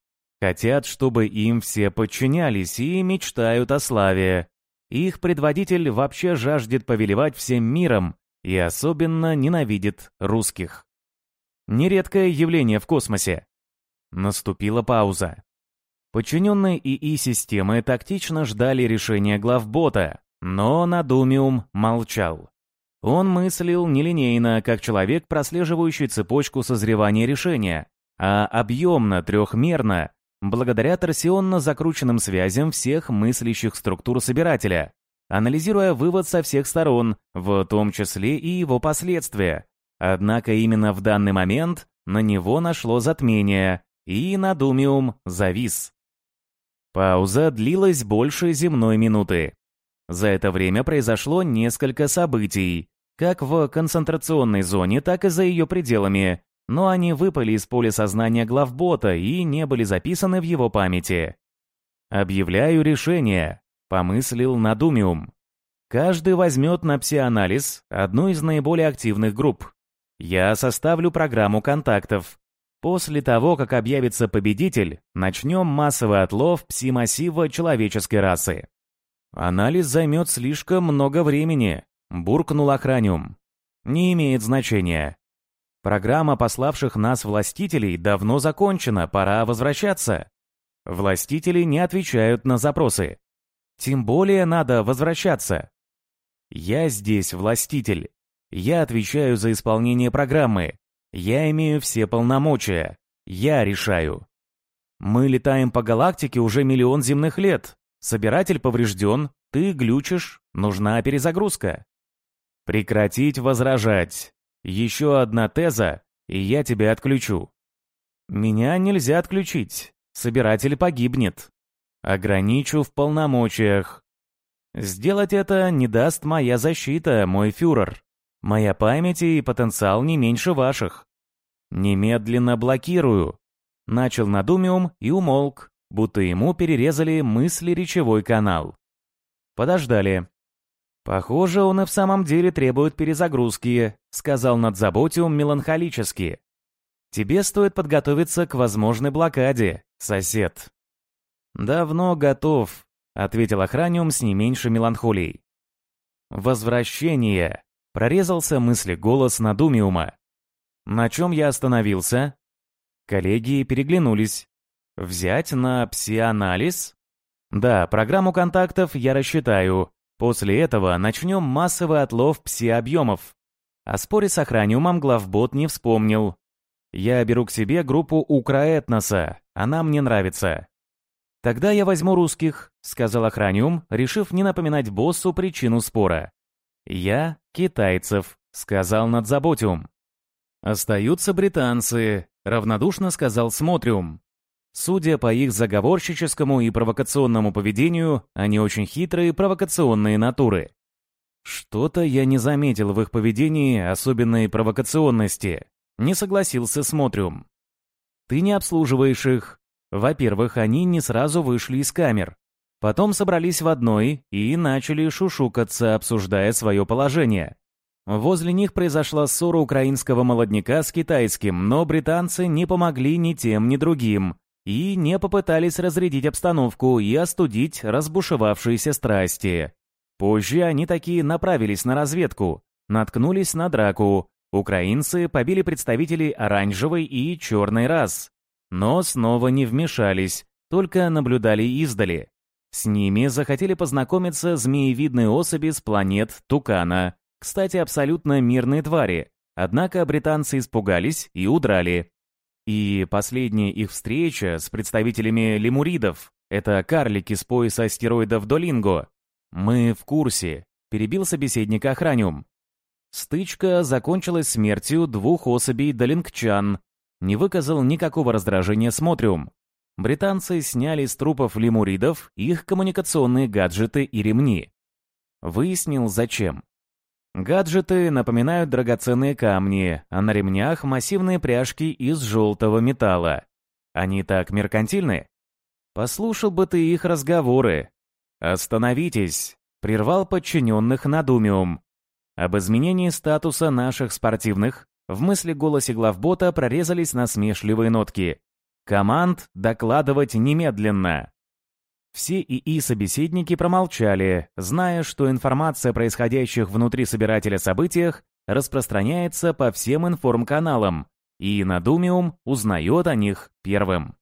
Хотят, чтобы им все подчинялись и мечтают о славе. Их предводитель вообще жаждет повелевать всем миром и особенно ненавидит русских. Нередкое явление в космосе. Наступила пауза. Подчиненные ИИ-системы тактично ждали решения главбота, но Надумиум молчал. Он мыслил нелинейно, как человек, прослеживающий цепочку созревания решения, а объемно, трехмерно, благодаря торсионно закрученным связям всех мыслящих структур собирателя, анализируя вывод со всех сторон, в том числе и его последствия. Однако именно в данный момент на него нашло затмение, и Надумиум завис. Пауза длилась больше земной минуты. За это время произошло несколько событий, как в концентрационной зоне, так и за ее пределами, но они выпали из поля сознания главбота и не были записаны в его памяти. «Объявляю решение», — помыслил Надумиум. Каждый возьмет на псианализ одну из наиболее активных групп. Я составлю программу контактов. После того, как объявится победитель, начнем массовый отлов пси-массива человеческой расы. Анализ займет слишком много времени, буркнул Охраниум. Не имеет значения. Программа пославших нас властителей давно закончена, пора возвращаться. Властители не отвечают на запросы. Тем более надо возвращаться. Я здесь властитель. Я отвечаю за исполнение программы. Я имею все полномочия. Я решаю. Мы летаем по галактике уже миллион земных лет. Собиратель поврежден, ты глючишь, нужна перезагрузка. Прекратить возражать. Еще одна теза, и я тебя отключу. Меня нельзя отключить. Собиратель погибнет. Ограничу в полномочиях. Сделать это не даст моя защита, мой фюрер. Моя память и потенциал не меньше ваших. Немедленно блокирую. Начал Надумиум и умолк, будто ему перерезали мысли-речевой канал. Подождали. «Похоже, он и в самом деле требует перезагрузки», — сказал Надзаботиум меланхолически. «Тебе стоит подготовиться к возможной блокаде, сосед». «Давно готов», — ответил охраниум с не меньшей меланхолией. «Возвращение!» — прорезался мысли голос Надумиума. На чем я остановился? Коллеги переглянулись. Взять на псианализ? Да, программу контактов я рассчитаю. После этого начнем массовый отлов пси-объемов. О споре с охраниумом главбот не вспомнил. Я беру к себе группу Украэтноса, она мне нравится. «Тогда я возьму русских», — сказал Охраниум, решив не напоминать боссу причину спора. «Я — китайцев», — сказал Надзаботиум. «Остаются британцы», — равнодушно сказал Смотриум. Судя по их заговорщическому и провокационному поведению, они очень хитрые провокационные натуры. Что-то я не заметил в их поведении особенной провокационности. Не согласился Смотриум. Ты не обслуживаешь их, во-первых, они не сразу вышли из камер. Потом собрались в одной и начали шушукаться, обсуждая свое положение. Возле них произошла ссора украинского молодняка с китайским, но британцы не помогли ни тем, ни другим и не попытались разрядить обстановку и остудить разбушевавшиеся страсти. Позже они такие направились на разведку, наткнулись на драку. Украинцы побили представителей оранжевой и черной рас, но снова не вмешались, только наблюдали издали. С ними захотели познакомиться змеевидные особи с планет Тукана, кстати, абсолютно мирные твари, однако британцы испугались и удрали. И последняя их встреча с представителями лемуридов, это карлики с пояса астероидов Долинго. Мы в курсе, перебил собеседника Охраниум. Стычка закончилась смертью двух особей долингчан, не выказал никакого раздражения Смотриум. Британцы сняли с трупов лемуридов их коммуникационные гаджеты и ремни. Выяснил, зачем. Гаджеты напоминают драгоценные камни, а на ремнях массивные пряжки из желтого металла. Они так меркантильны? Послушал бы ты их разговоры. «Остановитесь!» — прервал подчиненных Надумиум. Об изменении статуса наших спортивных в мысли голосе главбота прорезались насмешливые нотки. «Команд докладывать немедленно!» Все ИИ-собеседники промолчали, зная, что информация о происходящих внутри собирателя событиях распространяется по всем информканалам, и Надумиум узнает о них первым.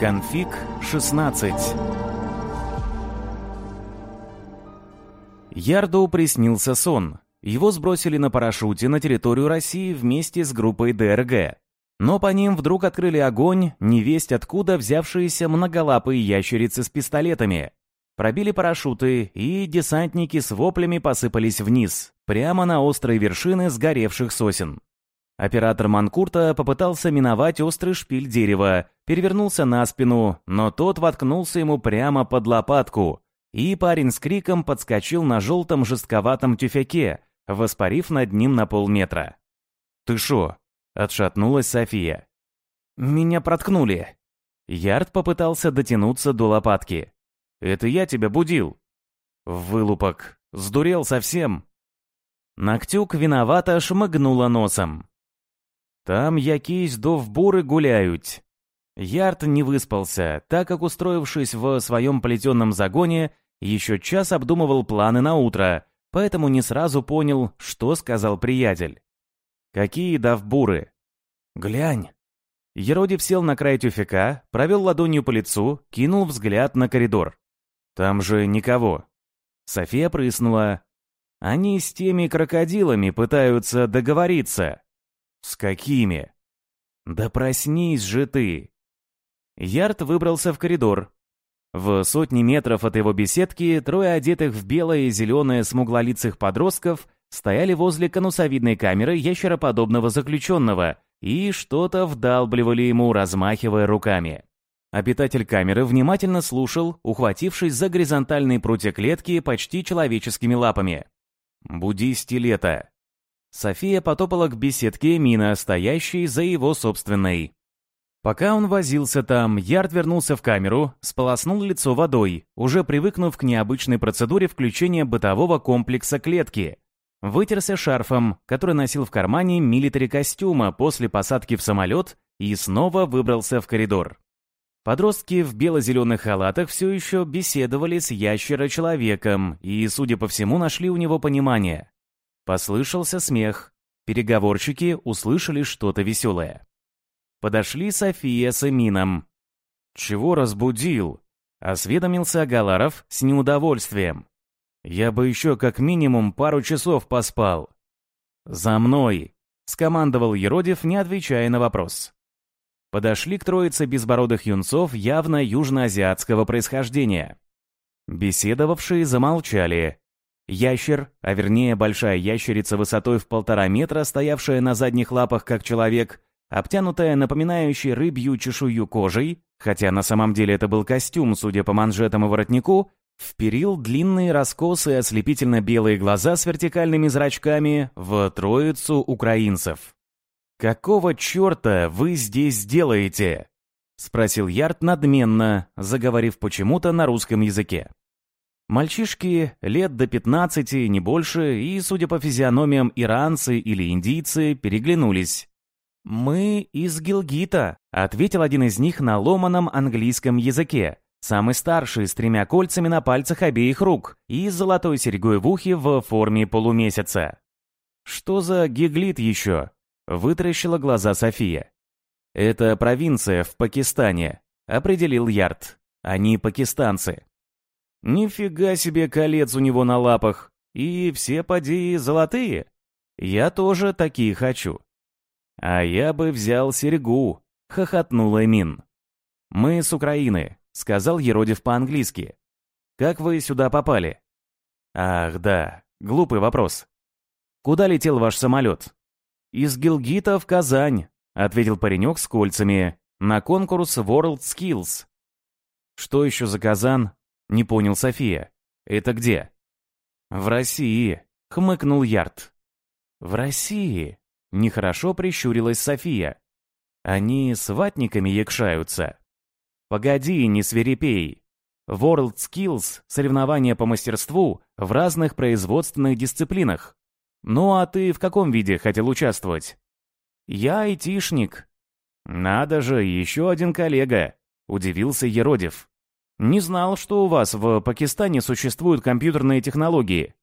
Конфиг 16 Ярду приснился сон. Его сбросили на парашюте на территорию России вместе с группой ДРГ. Но по ним вдруг открыли огонь, невесть откуда взявшиеся многолапые ящерицы с пистолетами. Пробили парашюты, и десантники с воплями посыпались вниз, прямо на острые вершины сгоревших сосен. Оператор Манкурта попытался миновать острый шпиль дерева, перевернулся на спину, но тот воткнулся ему прямо под лопатку, и парень с криком подскочил на желтом жестковатом тюфяке, воспарив над ним на полметра. «Ты шо?» — отшатнулась София. «Меня проткнули». Ярд попытался дотянуться до лопатки. «Это я тебя будил». «Вылупок. Сдурел совсем». Ногтюк виновато шмыгнула носом. «Там якись до вбуры гуляют». Ярд не выспался, так как, устроившись в своем плетенном загоне, еще час обдумывал планы на утро, поэтому не сразу понял, что сказал приятель. «Какие давбуры?» «Глянь!» Еродив сел на край тюфяка, провел ладонью по лицу, кинул взгляд на коридор. «Там же никого». София прыснула. «Они с теми крокодилами пытаются договориться». «С какими?» «Да проснись же ты!» Ярд выбрался в коридор. В сотни метров от его беседки трое одетых в белое и зеленое смуглолицых подростков стояли возле конусовидной камеры ящероподобного заключенного и что-то вдалбливали ему, размахивая руками. Обитатель камеры внимательно слушал, ухватившись за горизонтальные прутья клетки почти человеческими лапами. «Буди стилета». София потопала к беседке Эмина, стоящей за его собственной. Пока он возился там, Ярд вернулся в камеру, сполоснул лицо водой, уже привыкнув к необычной процедуре включения бытового комплекса клетки. Вытерся шарфом, который носил в кармане милитари костюма после посадки в самолет, и снова выбрался в коридор. Подростки в бело-зеленых халатах все еще беседовали с ящеро-человеком и, судя по всему, нашли у него понимание. Послышался смех. Переговорщики услышали что-то веселое. Подошли София с Эмином. «Чего разбудил?» — осведомился Агаларов с неудовольствием. «Я бы еще как минимум пару часов поспал». «За мной!» — скомандовал Еродив, не отвечая на вопрос подошли к троице безбородых юнцов явно южноазиатского происхождения. Беседовавшие замолчали. Ящер, а вернее большая ящерица высотой в полтора метра, стоявшая на задних лапах как человек, обтянутая напоминающей рыбью чешую кожей, хотя на самом деле это был костюм, судя по манжетам и воротнику, вперил длинные раскосы ослепительно-белые глаза с вертикальными зрачками в троицу украинцев. «Какого черта вы здесь делаете?» — спросил Ярд надменно, заговорив почему-то на русском языке. Мальчишки лет до пятнадцати, не больше, и, судя по физиономиям, иранцы или индийцы переглянулись. «Мы из Гилгита», — ответил один из них на ломаном английском языке, самый старший, с тремя кольцами на пальцах обеих рук и с золотой серьгой в ухе в форме полумесяца. «Что за гиглит еще?» Вытаращила глаза София. «Это провинция в Пакистане», — определил Ярд. «Они пакистанцы». «Нифига себе колец у него на лапах! И все поди золотые! Я тоже такие хочу!» «А я бы взял серьгу», — хохотнул Эмин. «Мы с Украины», — сказал Еродив по-английски. «Как вы сюда попали?» «Ах, да, глупый вопрос. Куда летел ваш самолет?» «Из Гилгита в Казань», — ответил паренек с кольцами, «на конкурс World Skills». «Что еще за Казан?» — не понял София. «Это где?» «В России», — хмыкнул Ярд. «В России?» — нехорошо прищурилась София. «Они с ватниками якшаются». «Погоди, не свирепей. World Skills — соревнования по мастерству в разных производственных дисциплинах. «Ну а ты в каком виде хотел участвовать?» «Я айтишник». «Надо же, еще один коллега», — удивился Еродев. «Не знал, что у вас в Пакистане существуют компьютерные технологии.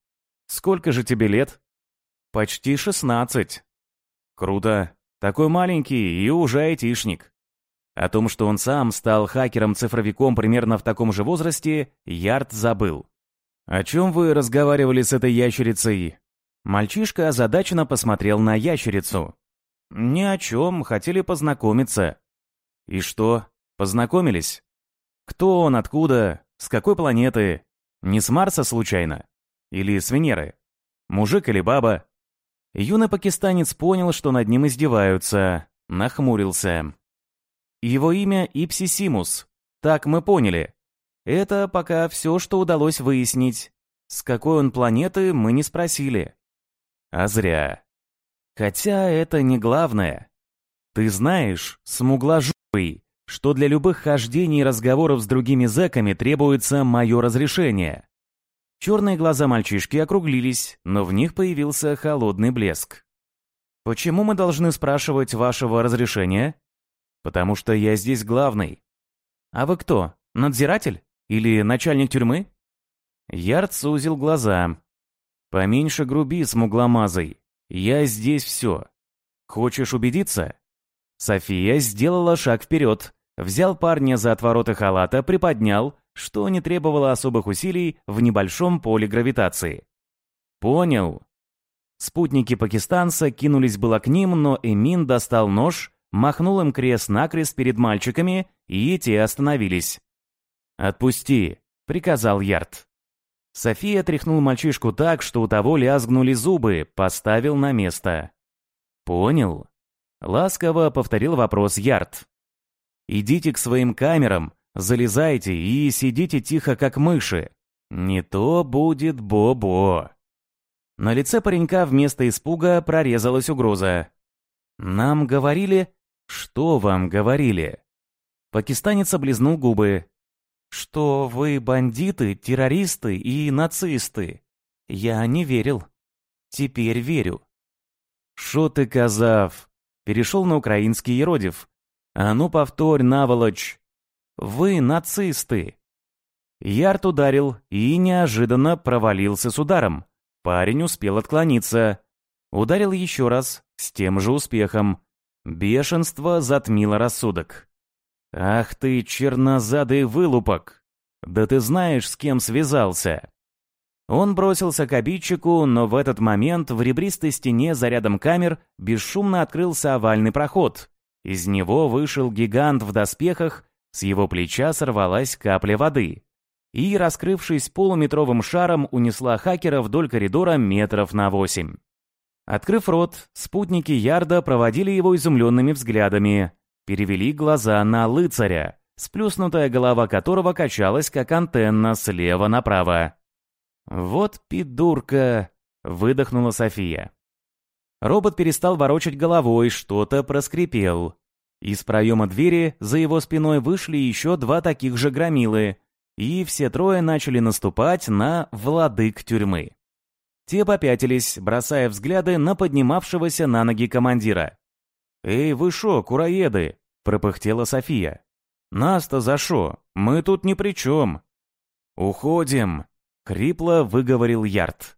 Сколько же тебе лет?» «Почти шестнадцать». «Круто. Такой маленький и уже айтишник». О том, что он сам стал хакером-цифровиком примерно в таком же возрасте, Ярд забыл. «О чем вы разговаривали с этой ящерицей?» Мальчишка озадаченно посмотрел на ящерицу. «Ни о чем, хотели познакомиться». «И что, познакомились? Кто он, откуда, с какой планеты? Не с Марса случайно? Или с Венеры? Мужик или баба?» Юный пакистанец понял, что над ним издеваются, нахмурился. Его имя Ипсисимус. Так мы поняли. Это пока все, что удалось выяснить. С какой он планеты, мы не спросили. А зря. Хотя это не главное. Ты знаешь, смугложопый, что для любых хождений и разговоров с другими зэками требуется мое разрешение. Черные глаза мальчишки округлились, но в них появился холодный блеск. «Почему мы должны спрашивать вашего разрешения?» «Потому что я здесь главный». «А вы кто, надзиратель? Или начальник тюрьмы?» Ярд сузил глаза. «Поменьше груби, смугломазый. Я здесь все. Хочешь убедиться?» София сделала шаг вперед, взял парня за отвороты халата, приподнял, что не требовало особых усилий в небольшом поле гравитации. «Понял». Спутники пакистанца кинулись было к ним, но Эмин достал нож, махнул им крест-накрест перед мальчиками, и те остановились. «Отпусти», — приказал Ярд. София тряхнул мальчишку так, что у того лязгнули зубы, поставил на место. «Понял?» Ласково повторил вопрос Ярд. «Идите к своим камерам, залезайте и сидите тихо, как мыши. Не то будет бо-бо». На лице паренька вместо испуга прорезалась угроза. «Нам говорили...» «Что вам говорили?» Пакистанец облизнул губы. «Что вы бандиты, террористы и нацисты. Я не верил. Теперь верю». «Шо ты, казав?» Перешел на украинский еродив. «А ну повторь, наволочь!» «Вы нацисты!» Ярд ударил и неожиданно провалился с ударом. Парень успел отклониться. Ударил еще раз, с тем же успехом. Бешенство затмило рассудок. «Ах ты, чернозадый вылупок! Да ты знаешь, с кем связался!» Он бросился к обидчику, но в этот момент в ребристой стене за рядом камер бесшумно открылся овальный проход. Из него вышел гигант в доспехах, с его плеча сорвалась капля воды. И, раскрывшись полуметровым шаром, унесла хакера вдоль коридора метров на восемь. Открыв рот, спутники Ярда проводили его изумленными взглядами, перевели глаза на лыцаря, сплюснутая голова которого качалась, как антенна, слева направо. «Вот пидурка!» — выдохнула София. Робот перестал ворочать головой, что-то проскрипел. Из проема двери за его спиной вышли еще два таких же громилы, и все трое начали наступать на владык тюрьмы. Те попятились, бросая взгляды на поднимавшегося на ноги командира. «Эй, вы шо, кураеды?» — пропыхтела София. «Нас-то за шо? Мы тут ни при чем». «Уходим!» — хрипло выговорил Ярд.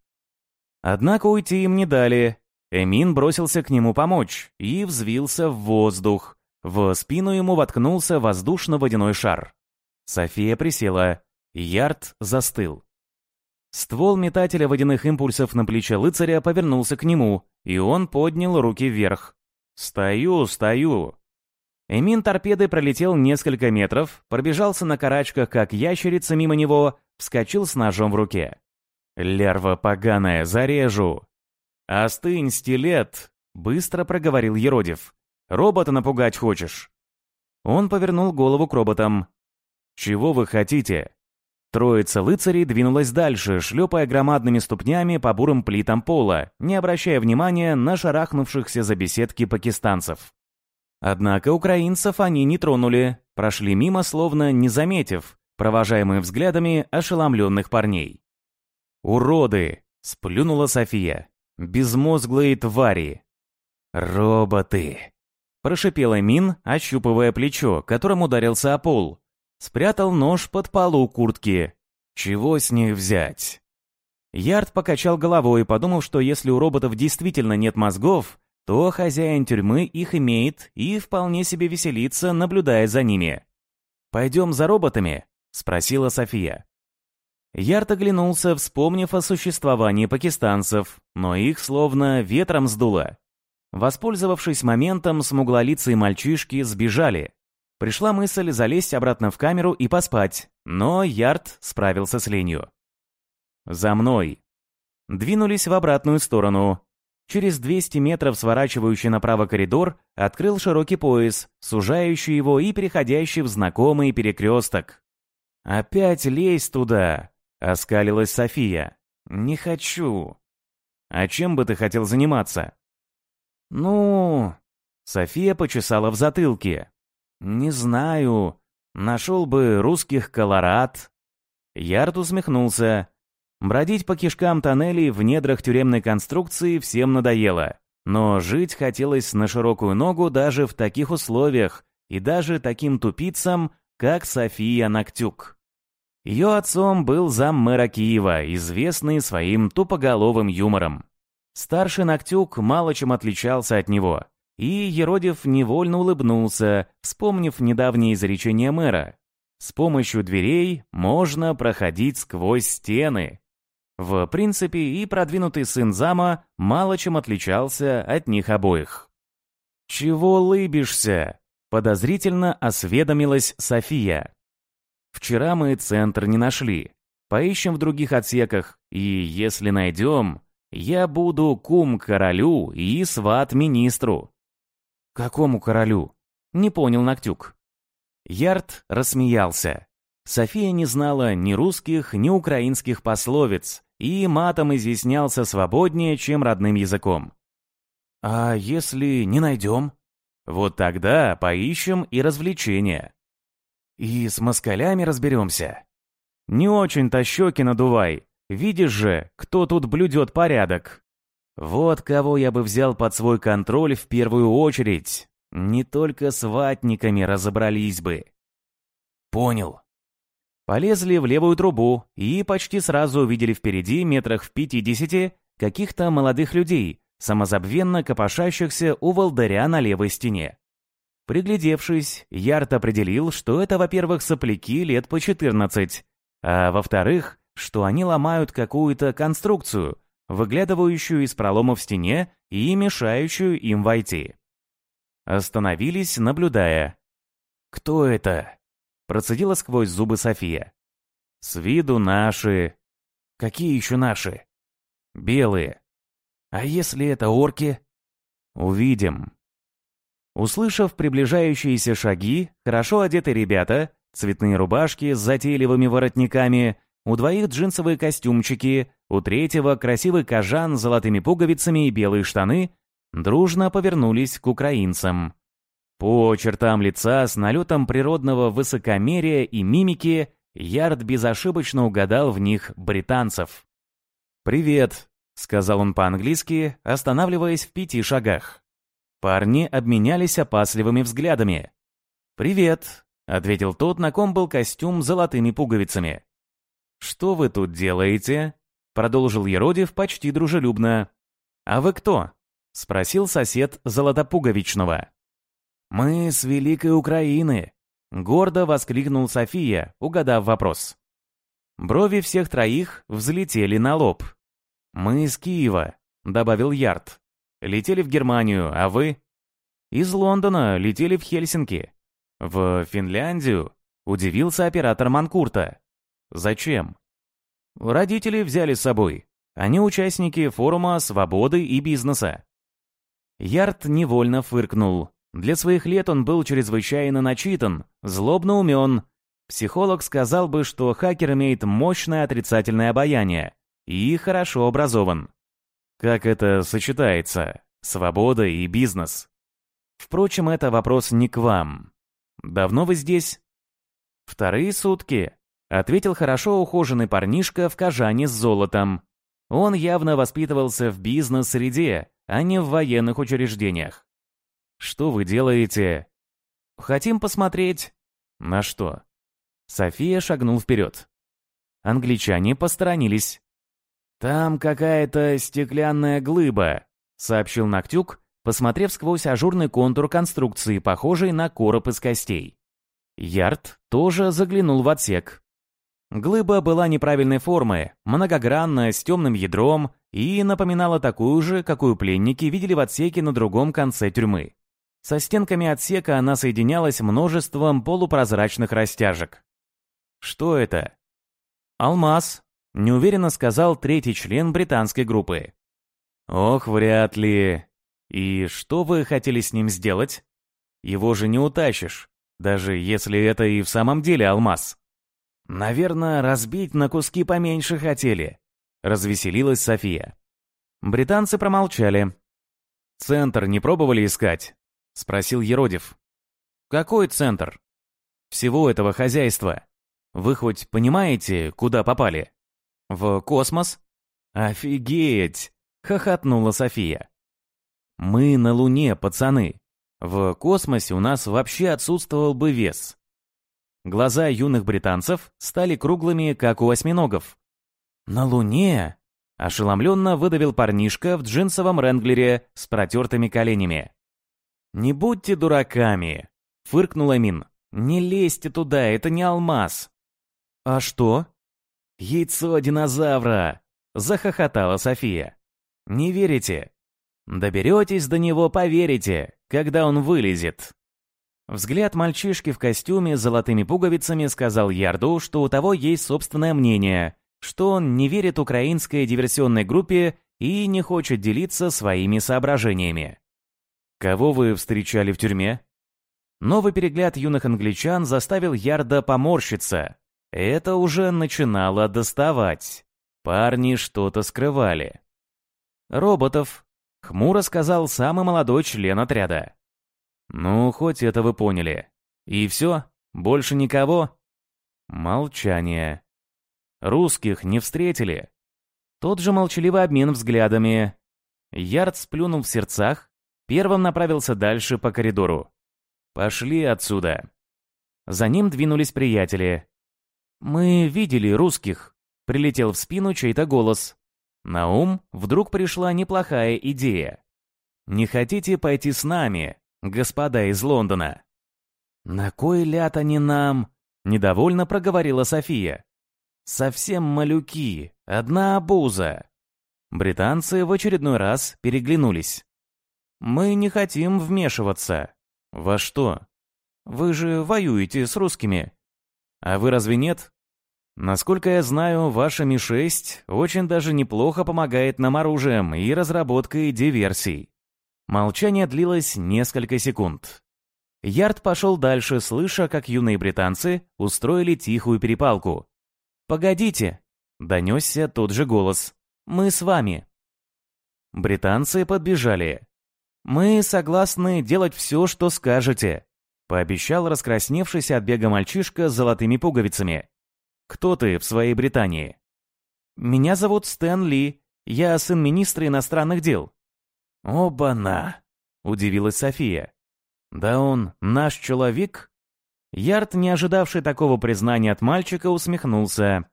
Однако уйти им не дали. Эмин бросился к нему помочь и взвился в воздух. В спину ему воткнулся воздушно-водяной шар. София присела. Ярд застыл. Ствол метателя водяных импульсов на плече лыцаря повернулся к нему, и он поднял руки вверх. «Стою, стою!» Эмин торпедой пролетел несколько метров, пробежался на карачках, как ящерица мимо него, вскочил с ножом в руке. «Лярва поганая, зарежу!» «Остынь, стилет!» — быстро проговорил Еродив. «Робота напугать хочешь?» Он повернул голову к роботам. «Чего вы хотите?» Троица лыцарей двинулась дальше, шлепая громадными ступнями по бурым плитам пола, не обращая внимания на шарахнувшихся за беседки пакистанцев. Однако украинцев они не тронули, прошли мимо, словно не заметив, провожаемые взглядами ошеломленных парней. «Уроды!» — сплюнула София. «Безмозглые твари!» «Роботы!» — прошипела Мин, ощупывая плечо, которым ударился о пол. Спрятал нож под полу куртки. «Чего с них взять?» Ярд покачал головой, подумав, что если у роботов действительно нет мозгов, то хозяин тюрьмы их имеет и вполне себе веселится, наблюдая за ними. «Пойдем за роботами?» — спросила София. Ярд оглянулся, вспомнив о существовании пакистанцев, но их словно ветром сдуло. Воспользовавшись моментом, смуглолицые мальчишки сбежали. Пришла мысль залезть обратно в камеру и поспать, но Ярд справился с ленью. «За мной!» Двинулись в обратную сторону. Через 200 метров сворачивающий направо коридор открыл широкий пояс, сужающий его и переходящий в знакомый перекресток. «Опять лезь туда!» — оскалилась София. «Не хочу». «А чем бы ты хотел заниматься?» «Ну...» — София почесала в затылке. «Не знаю. Нашел бы русских колорад». Ярд усмехнулся. Бродить по кишкам тоннелей в недрах тюремной конструкции всем надоело. Но жить хотелось на широкую ногу даже в таких условиях и даже таким тупицам, как София Ноктюк. Ее отцом был зам мэра Киева, известный своим тупоголовым юмором. Старший Ноктюк мало чем отличался от него, и Еродев невольно улыбнулся, вспомнив недавнее изречение мэра. «С помощью дверей можно проходить сквозь стены». В принципе, и продвинутый сын зама мало чем отличался от них обоих. «Чего лыбишься?» — подозрительно осведомилась София. «Вчера мы центр не нашли. Поищем в других отсеках, и если найдем, я буду кум королю и сват министру». «Какому королю?» — не понял Ноктюк. Ярд рассмеялся. София не знала ни русских, ни украинских пословиц, и матом изъяснялся свободнее, чем родным языком. «А если не найдем?» «Вот тогда поищем и развлечения». «И с москалями разберемся». «Не очень-то щеки надувай. Видишь же, кто тут блюдет порядок». «Вот кого я бы взял под свой контроль в первую очередь. Не только с ватниками разобрались бы». «Понял», Полезли в левую трубу и почти сразу увидели впереди, метрах в пятидесяти, каких-то молодых людей, самозабвенно копошащихся у волдыря на левой стене. Приглядевшись, Ярт определил, что это, во-первых, сопляки лет по 14, а во-вторых, что они ломают какую-то конструкцию, выглядывающую из пролома в стене и мешающую им войти. Остановились, наблюдая. «Кто это?» Процедила сквозь зубы София. «С виду наши...» «Какие еще наши?» «Белые. А если это орки?» «Увидим». Услышав приближающиеся шаги, хорошо одетые ребята, цветные рубашки с затейливыми воротниками, у двоих джинсовые костюмчики, у третьего красивый кожан с золотыми пуговицами и белые штаны, дружно повернулись к украинцам. По чертам лица с налетом природного высокомерия и мимики Ярд безошибочно угадал в них британцев. «Привет», — сказал он по-английски, останавливаясь в пяти шагах. Парни обменялись опасливыми взглядами. «Привет», — ответил тот, на ком был костюм с золотыми пуговицами. «Что вы тут делаете?» — продолжил Еродив почти дружелюбно. «А вы кто?» — спросил сосед Золотопуговичного. «Мы с Великой Украины!» — гордо воскликнул София, угадав вопрос. Брови всех троих взлетели на лоб. «Мы из Киева», — добавил Ярд. «Летели в Германию, а вы?» «Из Лондона летели в Хельсинки». «В Финляндию?» — удивился оператор Манкурта. «Зачем?» «Родители взяли с собой. Они участники форума свободы и бизнеса». Ярд невольно фыркнул. Для своих лет он был чрезвычайно начитан, злобно умен. Психолог сказал бы, что хакер имеет мощное отрицательное обаяние и хорошо образован. Как это сочетается? Свобода и бизнес. Впрочем, это вопрос не к вам. Давно вы здесь? Вторые сутки, ответил хорошо ухоженный парнишка в кожане с золотом. Он явно воспитывался в бизнес-среде, а не в военных учреждениях. Что вы делаете? Хотим посмотреть. На что? София шагнул вперед. Англичане посторонились. «Там какая-то стеклянная глыба», — сообщил Ноктюк, посмотрев сквозь ажурный контур конструкции, похожий на короб из костей. Ярд тоже заглянул в отсек. Глыба была неправильной формы, многогранная, с темным ядром и напоминала такую же, какую пленники видели в отсеке на другом конце тюрьмы. Со стенками отсека она соединялась множеством полупрозрачных растяжек. «Что это?» «Алмаз», — неуверенно сказал третий член британской группы. «Ох, вряд ли. И что вы хотели с ним сделать? Его же не утащишь, даже если это и в самом деле алмаз». «Наверное, разбить на куски поменьше хотели», — развеселилась София. Британцы промолчали. «Центр не пробовали искать?» — спросил Еродив. Какой центр? Всего этого хозяйства. Вы хоть понимаете, куда попали? В космос? Офигеть! Хохотнула София. Мы на Луне, пацаны. В космосе у нас вообще отсутствовал бы вес. Глаза юных британцев стали круглыми, как у осьминогов. «На Луне?» — ошеломленно выдавил парнишка в джинсовом ренглере с протертыми коленями. «Не будьте дураками!» — фыркнула Мин. «Не лезьте туда, это не алмаз!» «А что?» «Яйцо динозавра!» — захохотала София. «Не верите? Доберетесь до него, поверите, когда он вылезет!» Взгляд мальчишки в костюме с золотыми пуговицами сказал Ярду, что у того есть собственное мнение, что он не верит украинской диверсионной группе и не хочет делиться своими соображениями. «Кого вы встречали в тюрьме?» Новый перегляд юных англичан заставил Ярда поморщиться. Это уже начинало доставать. Парни что-то скрывали. «Роботов», — хмуро сказал самый молодой член отряда. «Ну, хоть это вы поняли. И все? Больше никого?» Молчание. «Русских не встретили?» Тот же молчаливый обмен взглядами. Ярд сплюнул в сердцах, первым направился дальше по коридору. «Пошли отсюда». За ним двинулись приятели. «Мы видели русских», — прилетел в спину чей-то голос. На ум вдруг пришла неплохая идея. «Не хотите пойти с нами?» Господа из Лондона». «На кой ляд они нам?» — недовольно проговорила София. «Совсем малюки, одна обуза». Британцы в очередной раз переглянулись. «Мы не хотим вмешиваться». «Во что? Вы же воюете с русскими». «А вы разве нет?» «Насколько я знаю, ваша Ми-6 очень даже неплохо помогает нам оружием и разработкой диверсий». Молчание длилось несколько секунд. Ярд пошел дальше, слыша, как юные британцы устроили тихую перепалку. «Погодите!» — донесся тот же голос. «Мы с вами!» Британцы подбежали. «Мы согласны делать все, что скажете», — пообещал раскрасневшийся от бега мальчишка с золотыми пуговицами. «Кто ты в своей Британии?» «Меня зовут Стэн Ли. Я сын министра иностранных дел. «Оба-на!» — удивилась София. «Да он наш человек?» Ярд, не ожидавший такого признания от мальчика, усмехнулся.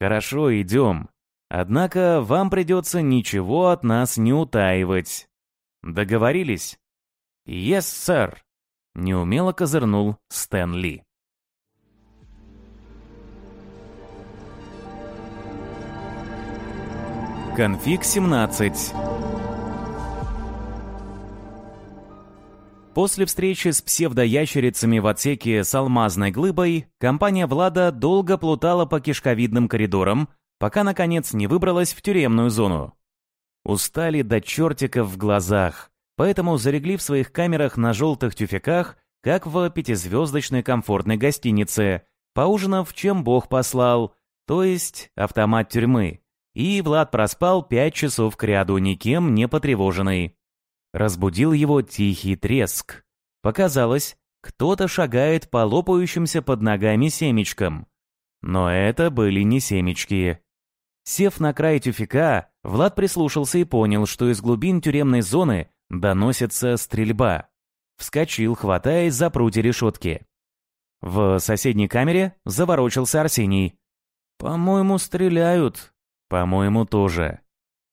«Хорошо, идем. Однако вам придется ничего от нас не утаивать. Договорились?» «Yes, сэр!» — неумело козырнул Стэн Ли. Конфиг 17 После встречи с псевдоящерицами в отсеке с алмазной глыбой, компания Влада долго плутала по кишковидным коридорам, пока, наконец, не выбралась в тюремную зону. Устали до чертиков в глазах, поэтому зарегли в своих камерах на желтых тюфяках, как в пятизвездочной комфортной гостинице, поужинав, чем Бог послал, то есть автомат тюрьмы. И Влад проспал пять часов кряду, никем не потревоженный. Разбудил его тихий треск. Показалось, кто-то шагает по лопающимся под ногами семечкам. Но это были не семечки. Сев на край тюфика, Влад прислушался и понял, что из глубин тюремной зоны доносится стрельба. Вскочил, хватаясь за прутья решетки. В соседней камере заворочился Арсений. «По-моему, стреляют». «По-моему, тоже».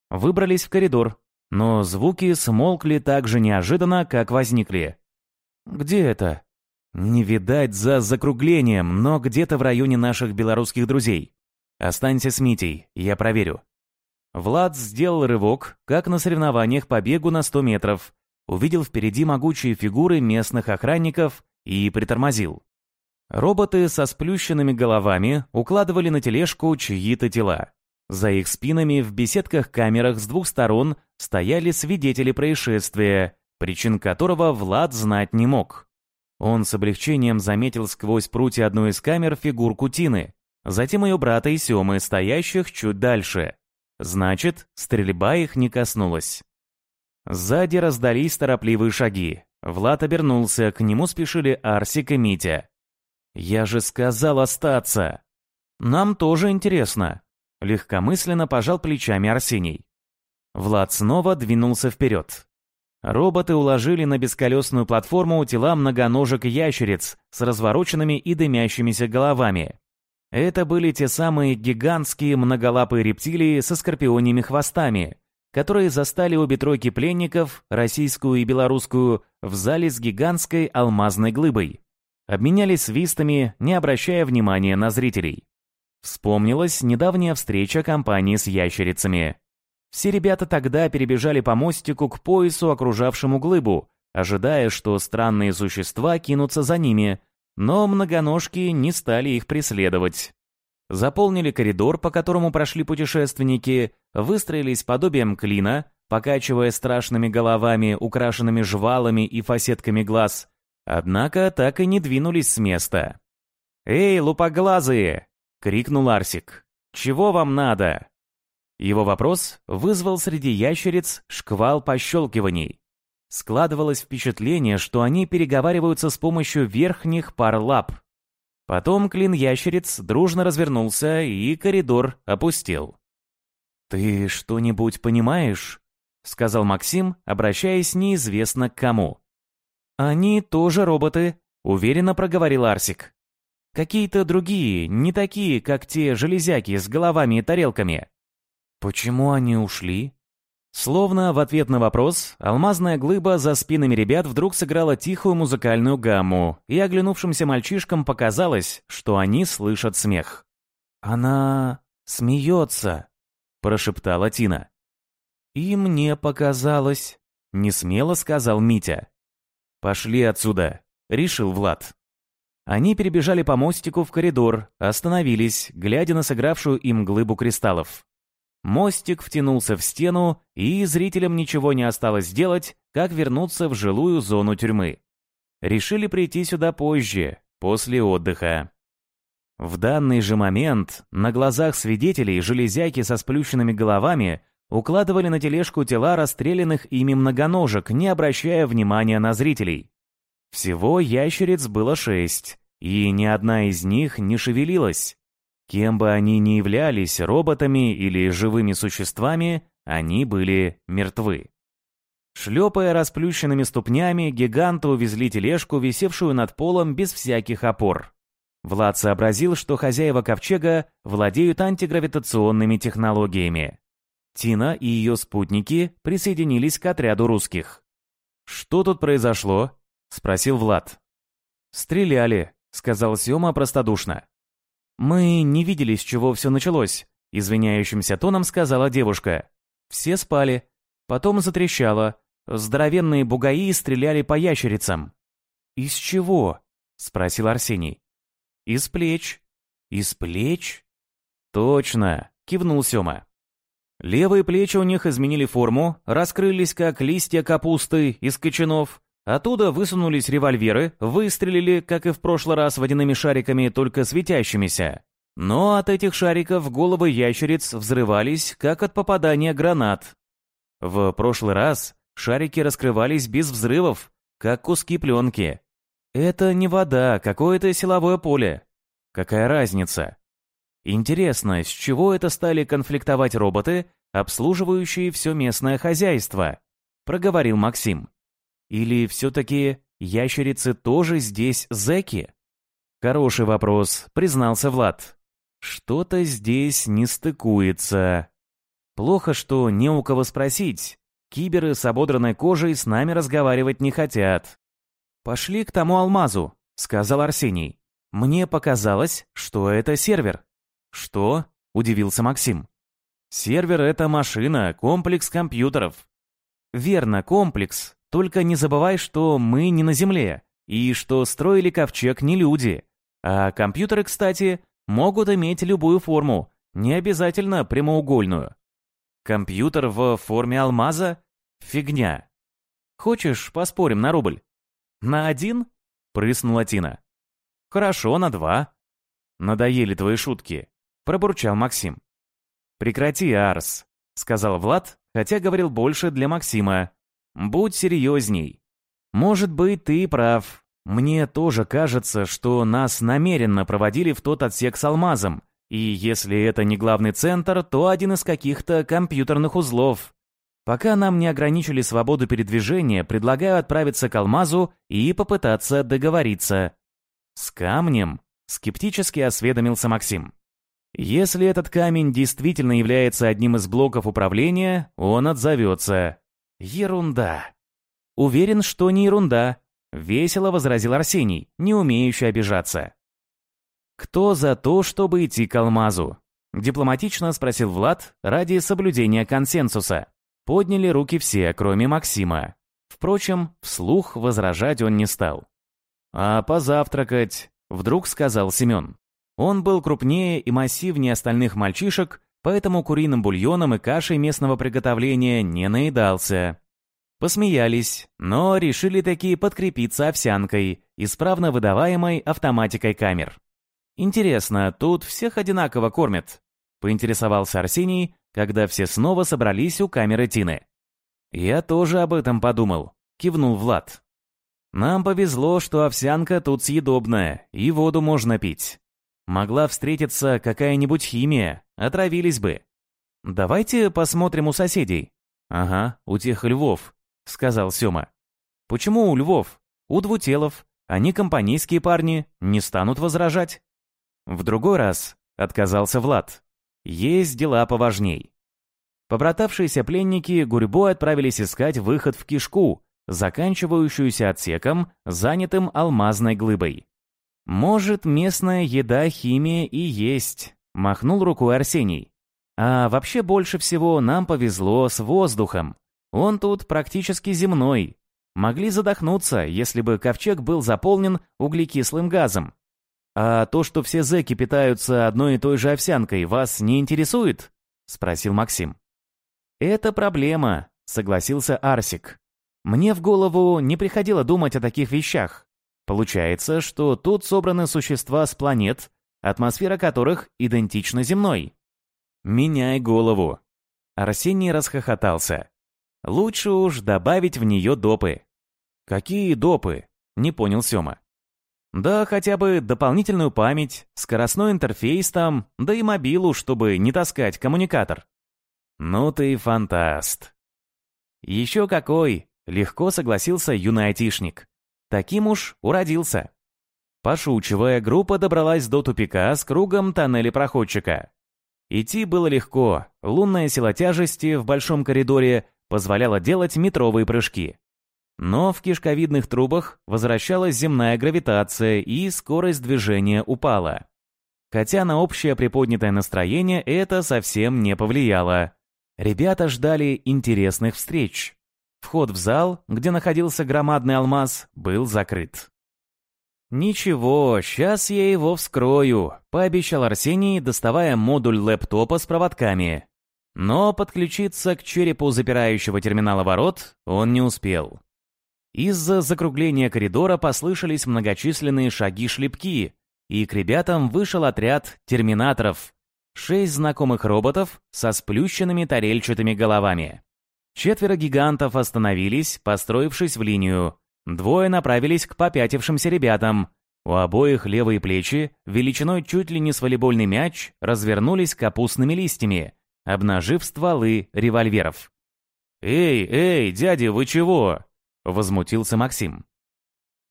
Выбрались в коридор, но звуки смолкли так же неожиданно, как возникли. «Где это?» «Не видать за закруглением, но где-то в районе наших белорусских друзей. Останься с Митей, я проверю». Влад сделал рывок, как на соревнованиях по бегу на 100 метров, увидел впереди могучие фигуры местных охранников и притормозил. Роботы со сплющенными головами укладывали на тележку чьи-то тела. За их спинами в беседках-камерах с двух сторон стояли свидетели происшествия, причин которого Влад знать не мог. Он с облегчением заметил сквозь прутья одной из камер фигурку Тины, затем ее брата и Семы, стоящих чуть дальше. Значит, стрельба их не коснулась. Сзади раздались торопливые шаги. Влад обернулся, к нему спешили Арсик и Митя. «Я же сказал остаться!» «Нам тоже интересно», — легкомысленно пожал плечами Арсений. Влад снова двинулся вперед. Роботы уложили на бесколесную платформу тела многоножек ящериц с развороченными и дымящимися головами. Это были те самые гигантские многолапые рептилии со скорпионьими хвостами, которые застали обе тройки пленников, российскую и белорусскую, в зале с гигантской алмазной глыбой. Обменялись свистами, не обращая внимания на зрителей. Вспомнилась недавняя встреча компании с ящерицами. Все ребята тогда перебежали по мостику к поясу, окружавшему глыбу, ожидая, что странные существа кинутся за ними, но многоножки не стали их преследовать. Заполнили коридор, по которому прошли путешественники, выстроились подобием клина, покачивая страшными головами, украшенными жвалами и фасетками глаз, однако так и не двинулись с места. «Эй, лупоглазые!» — крикнул Арсик. «Чего вам надо?» Его вопрос вызвал среди ящериц шквал пощелкиваний. Складывалось впечатление, что они переговариваются с помощью верхних пар лап. Потом клин ящериц дружно развернулся, и коридор опустел. «Ты что-нибудь понимаешь?» — сказал Максим, обращаясь неизвестно к кому. «Они тоже роботы», — уверенно проговорил Арсик. «Какие-то другие, не такие, как те железяки с головами и тарелками. «Почему они ушли?» Словно в ответ на вопрос, алмазная глыба за спинами ребят вдруг сыграла тихую музыкальную гамму, и оглянувшимся мальчишкам показалось, что они слышат смех. «Она смеется», — прошептала Тина. «И мне показалось», — несмело сказал Митя. «Пошли отсюда», — решил Влад. Они перебежали по мостику в коридор, остановились, глядя на сыгравшую им глыбу кристаллов. Мостик втянулся в стену, и зрителям ничего не осталось делать, как вернуться в жилую зону тюрьмы. Решили прийти сюда позже, после отдыха. В данный же момент на глазах свидетелей железяки со сплющенными головами укладывали на тележку тела расстрелянных ими многоножек, не обращая внимания на зрителей. Всего ящериц было шесть, и ни одна из них не шевелилась. Кем бы они ни являлись, роботами или живыми существами, они были мертвы. Шлепая расплющенными ступнями, гиганты увезли тележку, висевшую над полом без всяких опор. Влад сообразил, что хозяева ковчега владеют антигравитационными технологиями. Тина и ее спутники присоединились к отряду русских. «Что тут произошло?» — спросил Влад. «Стреляли», — сказал Сёма простодушно. «Мы не видели, с чего все началось», — извиняющимся тоном сказала девушка. Все спали. Потом затрещало. Здоровенные бугаи стреляли по ящерицам. «Из чего?» — спросил Арсений. «Из плеч». «Из плеч?» «Точно», — кивнул Сёма. Левые плечи у них изменили форму, раскрылись как листья капусты из кочанов, Оттуда высунулись револьверы, выстрелили, как и в прошлый раз, водяными шариками, только светящимися. Но от этих шариков головы ящериц взрывались, как от попадания гранат. В прошлый раз шарики раскрывались без взрывов, как куски пленки. Это не вода, какое-то силовое поле. Какая разница? Интересно, с чего это стали конфликтовать роботы, обслуживающие все местное хозяйство? Проговорил Максим. Или все-таки ящерицы тоже здесь зэки? Хороший вопрос, признался Влад. Что-то здесь не стыкуется. Плохо, что не у кого спросить. Киберы с ободранной кожей с нами разговаривать не хотят. «Пошли к тому алмазу», — сказал Арсений. «Мне показалось, что это сервер». «Что?» — удивился Максим. «Сервер — это машина, комплекс компьютеров». «Верно, комплекс, только не забывай, что мы не на Земле, и что строили ковчег не люди. А компьютеры, кстати, могут иметь любую форму, не обязательно прямоугольную. Компьютер в форме алмаза? Фигня. Хочешь, поспорим на рубль? На один? Прыснула Тина. Хорошо, на два. Надоели твои шутки, пробурчал Максим. Прекрати, Арс, сказал Влад, хотя говорил больше для Максима, Будь серьезней. Может быть, ты прав. Мне тоже кажется, что нас намеренно проводили в тот отсек с алмазом, и если это не главный центр, то один из каких-то компьютерных узлов. Пока нам не ограничили свободу передвижения, предлагаю отправиться к алмазу и попытаться договориться. С камнем? Скептически осведомился Максим. Если этот камень действительно является одним из блоков управления, он отзовется. Ерунда. Уверен, что не ерунда. Весело возразил Арсений, не умеющий обижаться. Кто за то, чтобы идти к алмазу? Дипломатично спросил Влад ради соблюдения консенсуса. Подняли руки все, кроме Максима. Впрочем, вслух возражать он не стал. «А позавтракать?» — вдруг сказал Семен. Он был крупнее и массивнее остальных мальчишек, поэтому куриным бульоном и кашей местного приготовления не наедался. Посмеялись, но решили таки подкрепиться овсянкой, исправно выдаваемой автоматикой камер. «Интересно, тут всех одинаково кормят?» — поинтересовался Арсений, когда все снова собрались у камеры Тины. «Я тоже об этом подумал», — кивнул Влад. «Нам повезло, что овсянка тут съедобная, и воду можно пить. Могла встретиться какая-нибудь химия, отравились бы. Давайте посмотрим у соседей. Ага, у тех львов, сказал Сёма. Почему у львов? У двутелов. Они компанейские парни, не станут возражать. В другой раз отказался Влад. Есть дела поважней. Побратавшиеся пленники гурьбой отправились искать выход в кишку, заканчивающуюся отсеком, занятым алмазной глыбой. «Может, местная еда, химия и есть», — махнул рукой Арсений. «А вообще больше всего нам повезло с воздухом. Он тут практически земной. Могли задохнуться, если бы ковчег был заполнен углекислым газом. А то, что все зэки питаются одной и той же овсянкой, вас не интересует?» — спросил Максим. «Это проблема», — согласился Арсик. «Мне в голову не приходило думать о таких вещах. Получается, что тут собраны существа с планет, атмосфера которых идентична земной. Меняй голову. Арсений расхохотался. Лучше уж добавить в нее допы. Какие допы? Не понял Сёма. Да хотя бы дополнительную память, скоростной интерфейс там, да и мобилу, чтобы не таскать коммуникатор. Ну ты фантаст. Еще какой, легко согласился юный айтишник. Таким уж уродился. Пошучивая, группа добралась до тупика с кругом тоннеля проходчика. Идти было легко, лунная сила тяжести в большом коридоре позволяла делать метровые прыжки. Но в кишковидных трубах возвращалась земная гравитация и скорость движения упала. Хотя на общее приподнятое настроение это совсем не повлияло. Ребята ждали интересных встреч. Вход в зал, где находился громадный алмаз, был закрыт. «Ничего, сейчас я его вскрою», — пообещал Арсений, доставая модуль лэптопа с проводками. Но подключиться к черепу запирающего терминала ворот он не успел. Из-за закругления коридора послышались многочисленные шаги-шлепки, и к ребятам вышел отряд терминаторов. Шесть знакомых роботов со сплющенными тарельчатыми головами. Четверо гигантов остановились, построившись в линию. Двое направились к попятившимся ребятам. У обоих левые плечи, величиной чуть ли не с волейбольный мяч, развернулись капустными листьями, обнажив стволы револьверов. «Эй, эй, дядя, вы чего?» — возмутился Максим.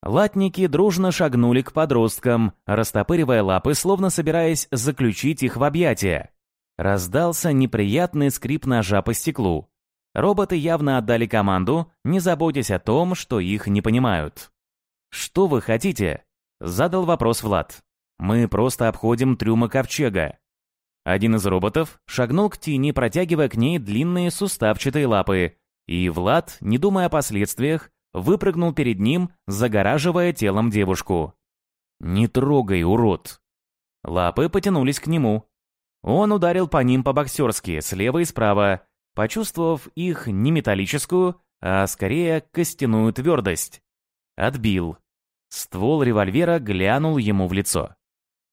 Латники дружно шагнули к подросткам, растопыривая лапы, словно собираясь заключить их в объятия. Раздался неприятный скрип ножа по стеклу. Роботы явно отдали команду, не заботясь о том, что их не понимают. «Что вы хотите?» — задал вопрос Влад. «Мы просто обходим трюмы ковчега». Один из роботов шагнул к Тине, протягивая к ней длинные суставчатые лапы, и Влад, не думая о последствиях, выпрыгнул перед ним, загораживая телом девушку. «Не трогай, урод!» Лапы потянулись к нему. Он ударил по ним по-боксерски, слева и справа, почувствовав их не металлическую, а скорее костяную твердость. Отбил. Ствол револьвера глянул ему в лицо.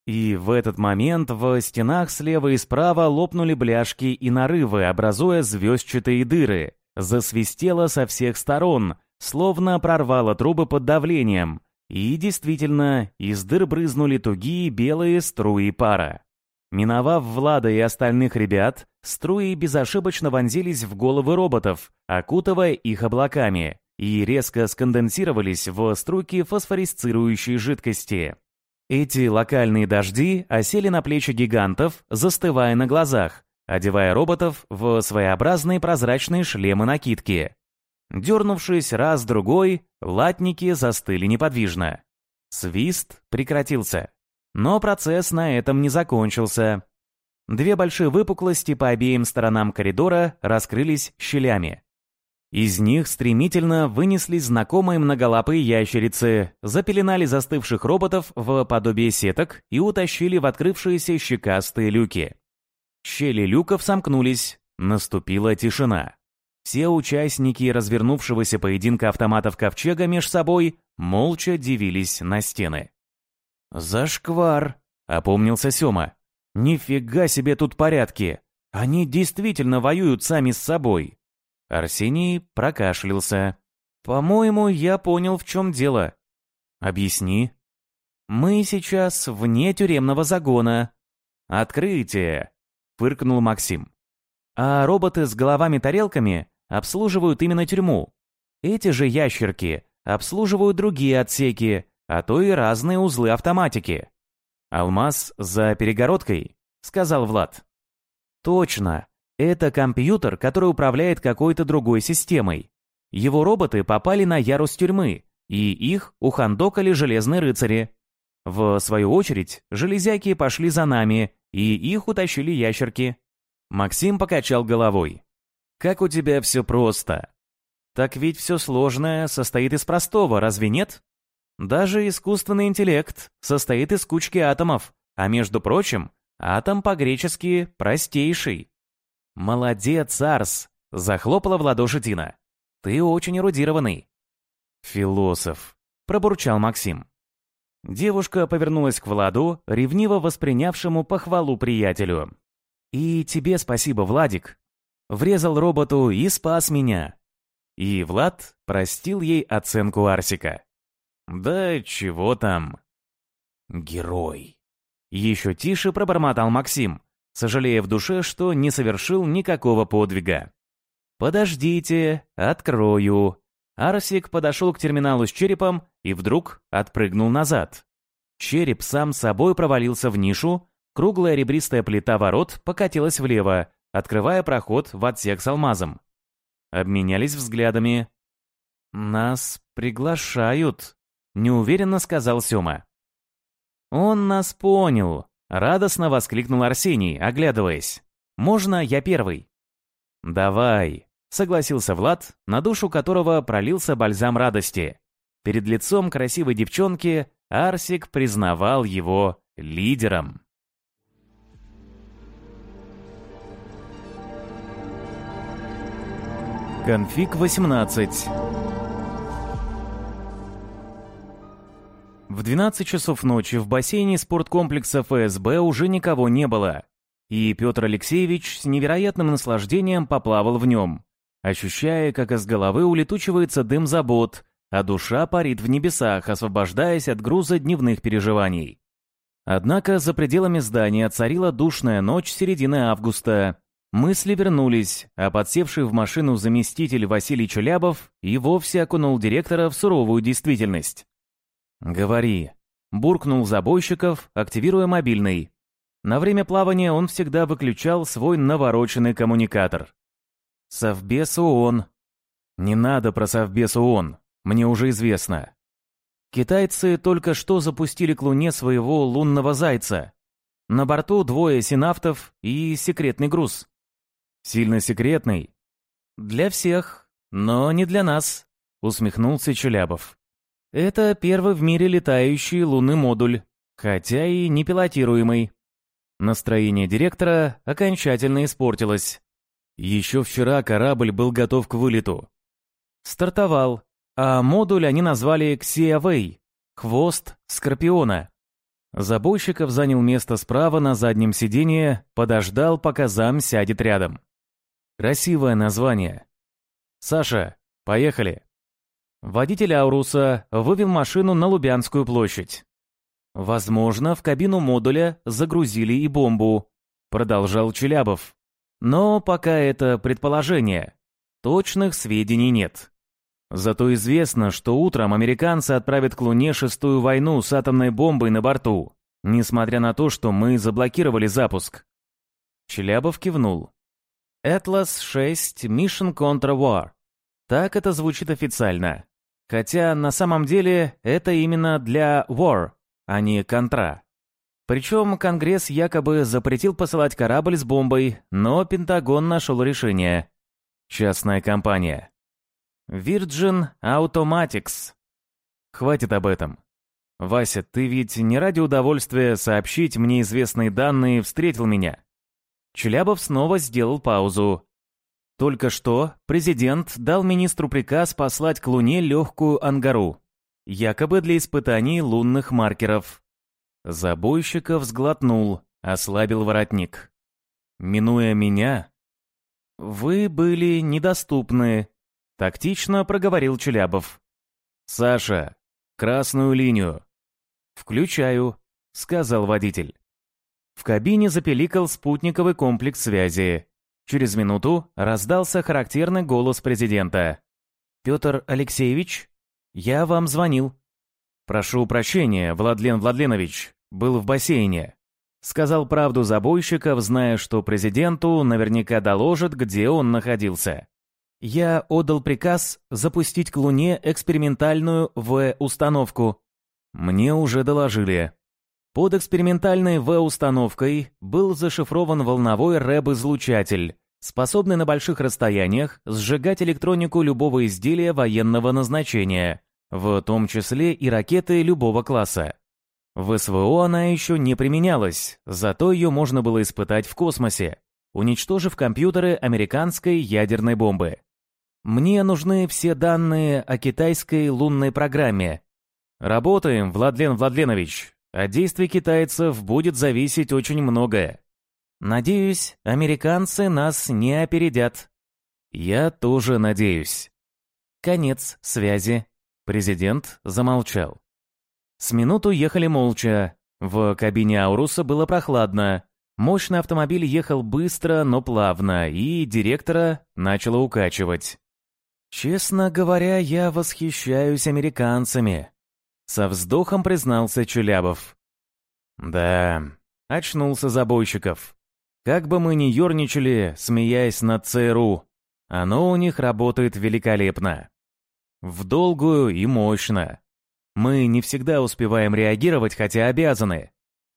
И в этот момент в стенах слева и справа лопнули бляшки и нарывы, образуя звездчатые дыры. Засвистело со всех сторон, словно прорвало трубы под давлением, и действительно, из дыр брызнули тугие белые струи пара. Миновав Влада и остальных ребят, струи безошибочно вонзились в головы роботов, окутывая их облаками, и резко сконденсировались в струйки фосфорисцирующей жидкости. Эти локальные дожди осели на плечи гигантов, застывая на глазах, одевая роботов в своеобразные прозрачные шлемы-накидки. Дернувшись раз-другой, латники застыли неподвижно. Свист прекратился. Но процесс на этом не закончился. Две большие выпуклости по обеим сторонам коридора раскрылись щелями. Из них стремительно вынеслись знакомые многолапые ящерицы, запеленали застывших роботов в подобие сеток и утащили в открывшиеся щекастые люки. Щели люков сомкнулись, наступила тишина. Все участники развернувшегося поединка автоматов Ковчега меж собой молча дивились на стены. «Зашквар!» — опомнился Сёма. «Нифига себе тут порядки! Они действительно воюют сами с собой!» Арсений прокашлялся. «По-моему, я понял, в чем дело». «Объясни». «Мы сейчас вне тюремного загона». «Открытие!» — фыркнул Максим. «А роботы с головами-тарелками обслуживают именно тюрьму. Эти же ящерки обслуживают другие отсеки, а то и разные узлы автоматики. «Алмаз за перегородкой», — сказал Влад. «Точно. Это компьютер, который управляет какой-то другой системой. Его роботы попали на ярус тюрьмы, и их ухандокали железные рыцари. В свою очередь, железяки пошли за нами, и их утащили ящерки». Максим покачал головой. Как у тебя все просто. Так ведь все сложное состоит из простого, разве нет? Даже искусственный интеллект состоит из кучки атомов, а между прочим, атом по-гречески «простейший». «Молодец, Арс!» — захлопала в ладоши Тина. «Ты очень эрудированный». «Философ», — пробурчал Максим. Девушка повернулась к Владу, ревниво воспринявшему похвалу приятелю. «И тебе спасибо, Владик. Врезал роботу и спас меня. И Влад простил ей оценку Арсика. Да чего там? Герой. Еще тише пробормотал Максим, сожалея в душе, что не совершил никакого подвига. «Подождите, открою». Арсик подошел к терминалу с черепом и вдруг отпрыгнул назад. Череп сам собой провалился в нишу, круглая ребристая плита ворот покатилась влево, открывая проход в отсек с алмазом. Обменялись взглядами. «Нас приглашают», — неуверенно сказал Сёма. «Он нас понял», — радостно воскликнул Арсений, оглядываясь. «Можно я первый?» «Давай», — согласился Влад, на душу которого пролился бальзам радости. Перед лицом красивой девчонки Арсик признавал его лидером. Конфиг 18 В 12 часов ночи в бассейне спорткомплекса ФСБ уже никого не было, и Петр Алексеевич с невероятным наслаждением поплавал в нем, ощущая, как из головы улетучивается дым забот, а душа парит в небесах, освобождаясь от груза дневных переживаний. Однако за пределами здания царила душная ночь середины августа, Мысли вернулись, а подсевший в машину заместитель Василий Чулябов и вовсе окунул директора в суровую действительность. «Говори», — буркнул Забойщиков, активируя мобильный. На время плавания он всегда выключал свой навороченный коммуникатор. «Совбез ООН». «Не надо про Совбез ООН, мне уже известно». Китайцы только что запустили к Луне своего лунного зайца. На борту двое синавтов и секретный груз. Сильно секретный? Для всех, но не для нас, усмехнулся Чулябов. Это первый в мире летающий лунный модуль, хотя и не пилотируемый. Настроение директора окончательно испортилось. Еще вчера корабль был готов к вылету. Стартовал, а модуль они назвали Ксиавей, хвост Скорпиона. Забойщиков занял место справа на заднем сиденье, подождал, пока зам сядет рядом. Красивое название. Саша, поехали. Водитель Ауруса вывел машину на Лубянскую площадь. Возможно, в кабину модуля загрузили и бомбу, продолжал Челябов. Но пока это предположение. Точных сведений нет. Зато известно, что утром американцы отправят к Луне шестую войну с атомной бомбой на борту, несмотря на то, что мы заблокировали запуск. Челябов кивнул. Atlas-6 Mission Contra War. Так это звучит официально. Хотя на самом деле это именно для War, а не Контра. Причем Конгресс якобы запретил посылать корабль с бомбой, но Пентагон нашел решение. Частная компания. Virgin Automatics. Хватит об этом. Вася, ты ведь не ради удовольствия сообщить мне известные данные встретил меня. Челябов снова сделал паузу. Только что президент дал министру приказ послать к Луне легкую ангару, якобы для испытаний лунных маркеров. Забойщиков сглотнул, ослабил воротник. Минуя меня, «Вы были недоступны», — тактично проговорил Челябов. «Саша, красную линию». «Включаю», — сказал водитель. В кабине запеликал спутниковый комплекс связи. Через минуту раздался характерный голос президента. «Петр Алексеевич, я вам звонил». «Прошу прощения, Владлен Владленович, был в бассейне». Сказал правду забойщиков, зная, что президенту наверняка доложат, где он находился. Я отдал приказ запустить к Луне экспериментальную В-установку. Мне уже доложили. Под экспериментальной В-установкой был зашифрован волновой РЭБ-излучатель, способный на больших расстояниях сжигать электронику любого изделия военного назначения, в том числе и ракеты любого класса. В СВО она еще не применялась, зато ее можно было испытать в космосе, уничтожив компьютеры американской ядерной бомбы. Мне нужны все данные о китайской лунной программе. Работаем, Владлен Владленович. От действий китайцев будет зависеть очень многое. Надеюсь, американцы нас не опередят. Я тоже надеюсь. Конец связи. Президент замолчал. С минуту ехали молча. В кабине Ауруса было прохладно. Мощный автомобиль ехал быстро, но плавно, и директора начало укачивать. «Честно говоря, я восхищаюсь американцами», — со вздохом признался Чулябов. «Да», — очнулся Забойщиков. «Как бы мы ни ерничали, смеясь над ЦРУ, оно у них работает великолепно. В долгую и мощно. Мы не всегда успеваем реагировать, хотя обязаны.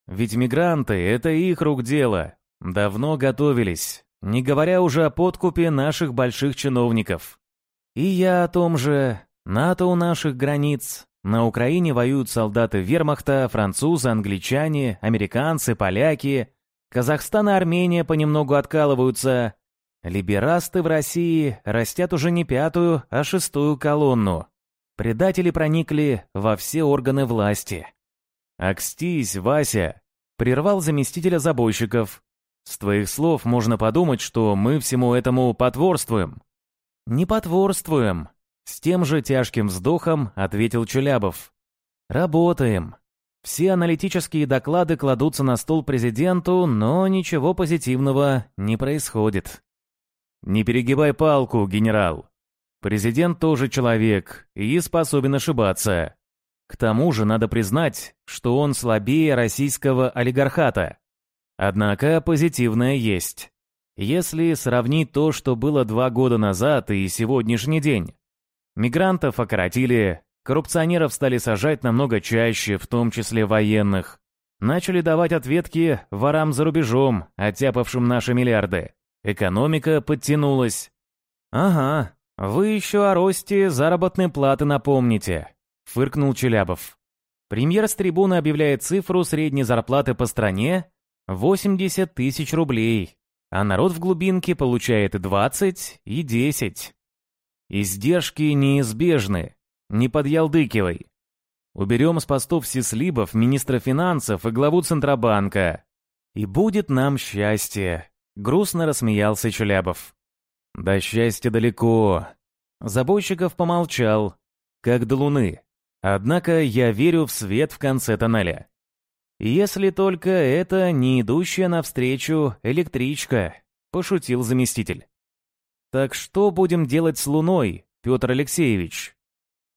Ведь мигранты — это их рук дело. Давно готовились, не говоря уже о подкупе наших больших чиновников. И я о том же. НАТО у наших границ. На Украине воюют солдаты вермахта, французы, англичане, американцы, поляки. Казахстан и Армения понемногу откалываются. Либерасты в России растят уже не пятую, а шестую колонну. Предатели проникли во все органы власти. «Акстись, Вася!» — прервал заместителя забойщиков. «С твоих слов можно подумать, что мы всему этому потворствуем». «Не потворствуем», — с тем же тяжким вздохом ответил Чулябов. «Работаем. Все аналитические доклады кладутся на стол президенту, но ничего позитивного не происходит». «Не перегибай палку, генерал», Президент тоже человек и способен ошибаться. К тому же надо признать, что он слабее российского олигархата. Однако позитивное есть. Если сравнить то, что было два года назад и сегодняшний день. Мигрантов окоротили, коррупционеров стали сажать намного чаще, в том числе военных. Начали давать ответки ворам за рубежом, оттяпавшим наши миллиарды. Экономика подтянулась. Ага, «Вы еще о росте заработной платы напомните», — фыркнул Челябов. Премьер с трибуны объявляет цифру средней зарплаты по стране — 80 тысяч рублей, а народ в глубинке получает и 20, и 10. Издержки неизбежны, не подъялдыкивай. Уберем с постов Сислибов, министра финансов и главу Центробанка. И будет нам счастье, грустно рассмеялся Челябов. «До счастья далеко». Забойщиков помолчал. как до Луны. Однако я верю в свет в конце тоннеля. Если только это не идущая навстречу электричка, пошутил заместитель. Так что будем делать с Луной, Петр Алексеевич?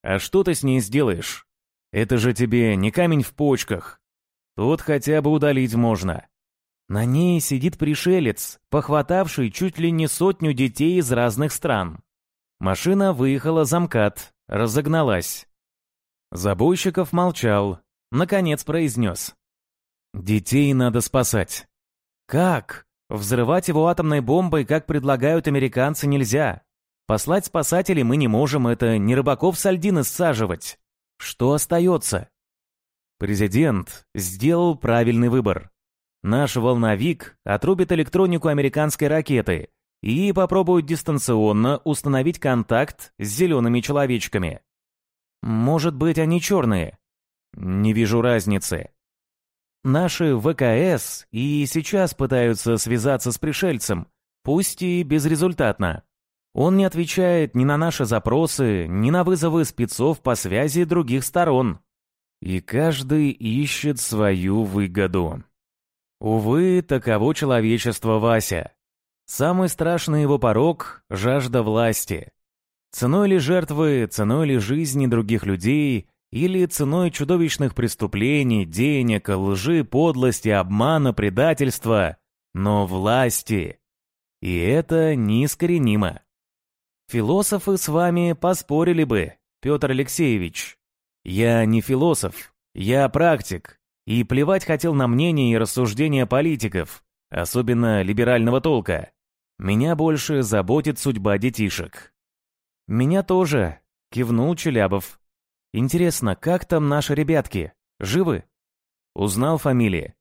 А что ты с ней сделаешь? Это же тебе не камень в почках. Тут хотя бы удалить можно. На ней сидит пришелец, похватавший чуть ли не сотню детей из разных стран. Машина выехала за МКАД, разогналась. Забойщиков молчал, наконец произнес. «Детей надо спасать». «Как? Взрывать его атомной бомбой, как предлагают американцы, нельзя. Послать спасателей мы не можем, это не рыбаков с саживать. Что остается?» Президент сделал правильный выбор. Наш волновик отрубит электронику американской ракеты и попробует дистанционно установить контакт с зелеными человечками. Может быть, они черные? Не вижу разницы. Наши ВКС и сейчас пытаются связаться с пришельцем, пусть и безрезультатно. Он не отвечает ни на наши запросы, ни на вызовы спецов по связи других сторон. И каждый ищет свою выгоду. Увы, таково человечество Вася. Самый страшный его порог — жажда власти. Ценой ли жертвы, ценой ли жизни других людей, или ценой чудовищных преступлений, денег, лжи, подлости, обмана, предательства, но власти. И это неискоренимо. Философы с вами поспорили бы, Петр Алексеевич. Я не философ, я практик, и плевать хотел на мнение и рассуждения политиков, особенно либерального толка. Меня больше заботит судьба детишек. Меня тоже, кивнул Челябов. Интересно, как там наши ребятки? Живы? Узнал фамилии.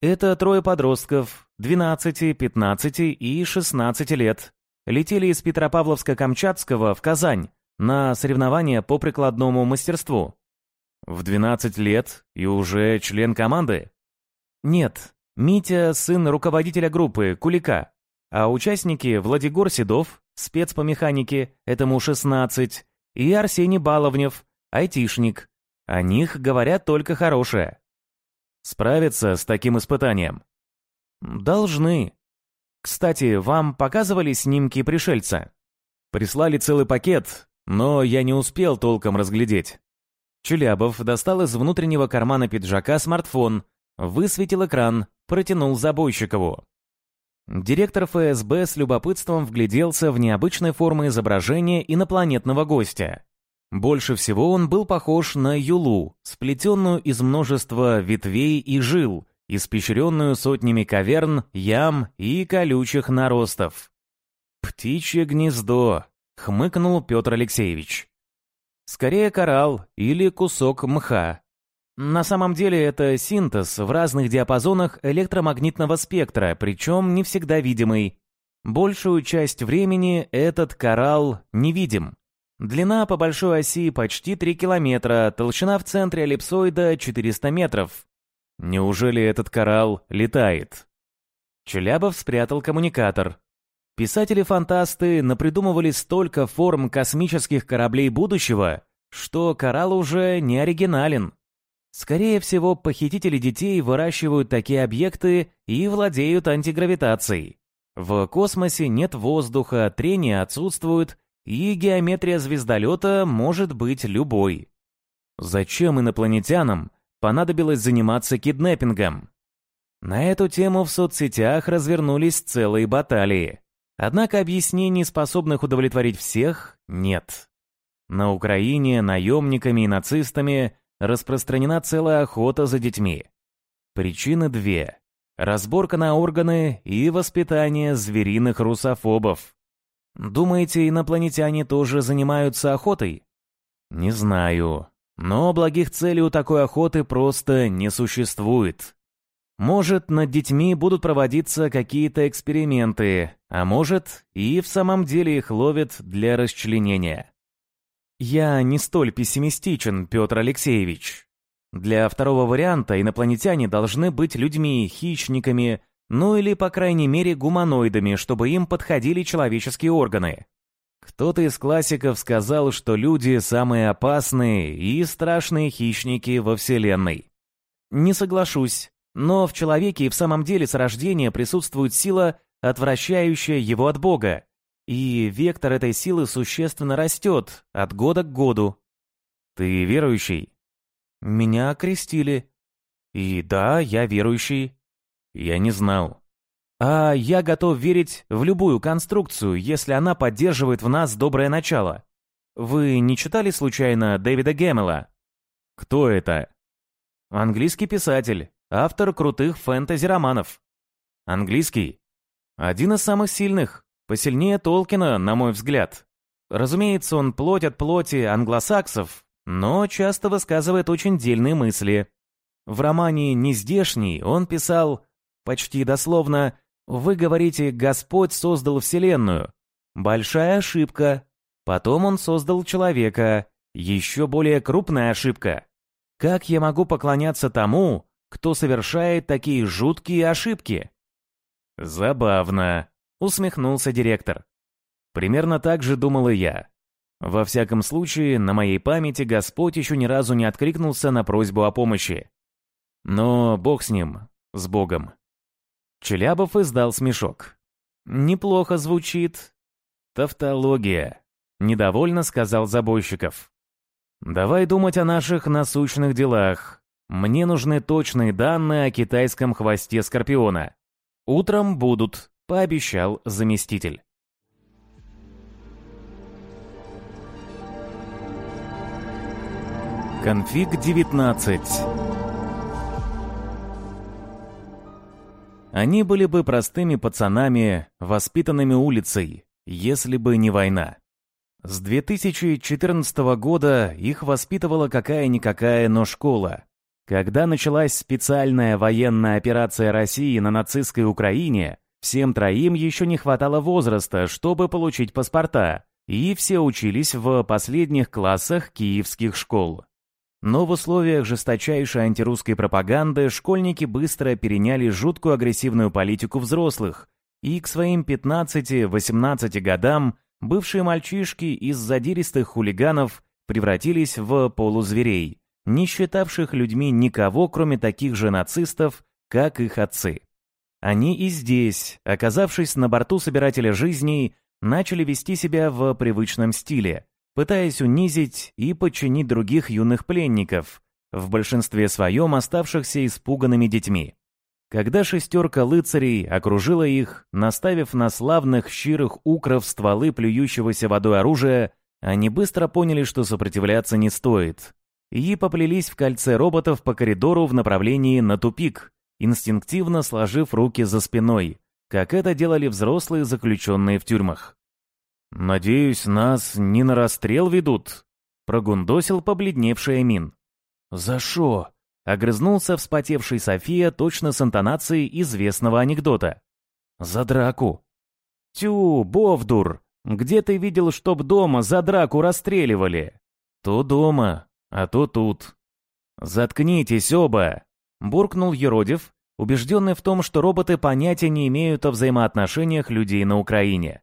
Это трое подростков, 12, 15 и 16 лет. Летели из Петропавловска-Камчатского в Казань на соревнования по прикладному мастерству. В 12 лет и уже член команды? Нет, Митя – сын руководителя группы, Кулика. А участники – Владигор Седов, спец по механике, этому 16, и Арсений Баловнев, айтишник. О них говорят только хорошее. Справиться с таким испытанием? Должны. Кстати, вам показывали снимки пришельца? Прислали целый пакет, но я не успел толком разглядеть. Челябов достал из внутреннего кармана пиджака смартфон, высветил экран, протянул Забойщикову. Директор ФСБ с любопытством вгляделся в необычной формы изображения инопланетного гостя. Больше всего он был похож на юлу, сплетенную из множества ветвей и жил, испещренную сотнями каверн, ям и колючих наростов. «Птичье гнездо», — хмыкнул Петр Алексеевич. Скорее коралл или кусок мха. На самом деле это синтез в разных диапазонах электромагнитного спектра, причем не всегда видимый. Большую часть времени этот коралл невидим. Длина по большой оси почти 3 километра, толщина в центре эллипсоида 400 метров. Неужели этот коралл летает? Челябов спрятал коммуникатор. Писатели-фантасты напридумывали столько форм космических кораблей будущего, что коралл уже не оригинален. Скорее всего, похитители детей выращивают такие объекты и владеют антигравитацией. В космосе нет воздуха, трение отсутствует, и геометрия звездолета может быть любой. Зачем инопланетянам понадобилось заниматься киднеппингом? На эту тему в соцсетях развернулись целые баталии. Однако объяснений, способных удовлетворить всех, нет. На Украине наемниками и нацистами распространена целая охота за детьми. Причины две. Разборка на органы и воспитание звериных русофобов. Думаете, инопланетяне тоже занимаются охотой? Не знаю. Но благих целей у такой охоты просто не существует. Может, над детьми будут проводиться какие-то эксперименты, а может, и в самом деле их ловят для расчленения. Я не столь пессимистичен, Петр Алексеевич. Для второго варианта инопланетяне должны быть людьми, хищниками, ну или, по крайней мере, гуманоидами, чтобы им подходили человеческие органы. Кто-то из классиков сказал, что люди самые опасные и страшные хищники во Вселенной. Не соглашусь, но в человеке и в самом деле с рождения присутствует сила, отвращающая его от Бога, и вектор этой силы существенно растет от года к году. Ты верующий? Меня окрестили. И да, я верующий. Я не знал. А я готов верить в любую конструкцию, если она поддерживает в нас доброе начало. Вы не читали случайно Дэвида Гэммела? Кто это? Английский писатель, автор крутых фэнтези-романов. Английский? Один из самых сильных, посильнее Толкина, на мой взгляд. Разумеется, он плоть от плоти англосаксов, но часто высказывает очень дельные мысли. В романе «Нездешний» он писал почти дословно вы говорите, Господь создал Вселенную. Большая ошибка. Потом Он создал человека. Еще более крупная ошибка. Как я могу поклоняться тому, кто совершает такие жуткие ошибки? Забавно, усмехнулся директор. Примерно так же думал и я. Во всяком случае, на моей памяти Господь еще ни разу не откликнулся на просьбу о помощи. Но бог с ним, с Богом. Челябов издал смешок. «Неплохо звучит». «Тавтология», — недовольно сказал Забойщиков. «Давай думать о наших насущных делах. Мне нужны точные данные о китайском хвосте Скорпиона. Утром будут», — пообещал заместитель. Конфиг 19 Они были бы простыми пацанами, воспитанными улицей, если бы не война. С 2014 года их воспитывала какая-никакая, но школа. Когда началась специальная военная операция России на нацистской Украине, всем троим еще не хватало возраста, чтобы получить паспорта, и все учились в последних классах киевских школ. Но в условиях жесточайшей антирусской пропаганды школьники быстро переняли жуткую агрессивную политику взрослых, и к своим 15-18 годам бывшие мальчишки из задиристых хулиганов превратились в полузверей, не считавших людьми никого, кроме таких же нацистов, как их отцы. Они и здесь, оказавшись на борту собирателя жизней, начали вести себя в привычном стиле, пытаясь унизить и подчинить других юных пленников, в большинстве своем оставшихся испуганными детьми. Когда шестерка лыцарей окружила их, наставив на славных щирых укров стволы плюющегося водой оружия, они быстро поняли, что сопротивляться не стоит, и поплелись в кольце роботов по коридору в направлении на тупик, инстинктивно сложив руки за спиной, как это делали взрослые заключенные в тюрьмах. «Надеюсь, нас не на расстрел ведут?» — прогундосил побледневший Эмин. «За шо?» — огрызнулся вспотевший София точно с интонацией известного анекдота. «За драку». «Тю, Бовдур, где ты видел, чтоб дома за драку расстреливали?» «То дома, а то тут». «Заткнитесь оба!» — буркнул Еродев, убежденный в том, что роботы понятия не имеют о взаимоотношениях людей на Украине.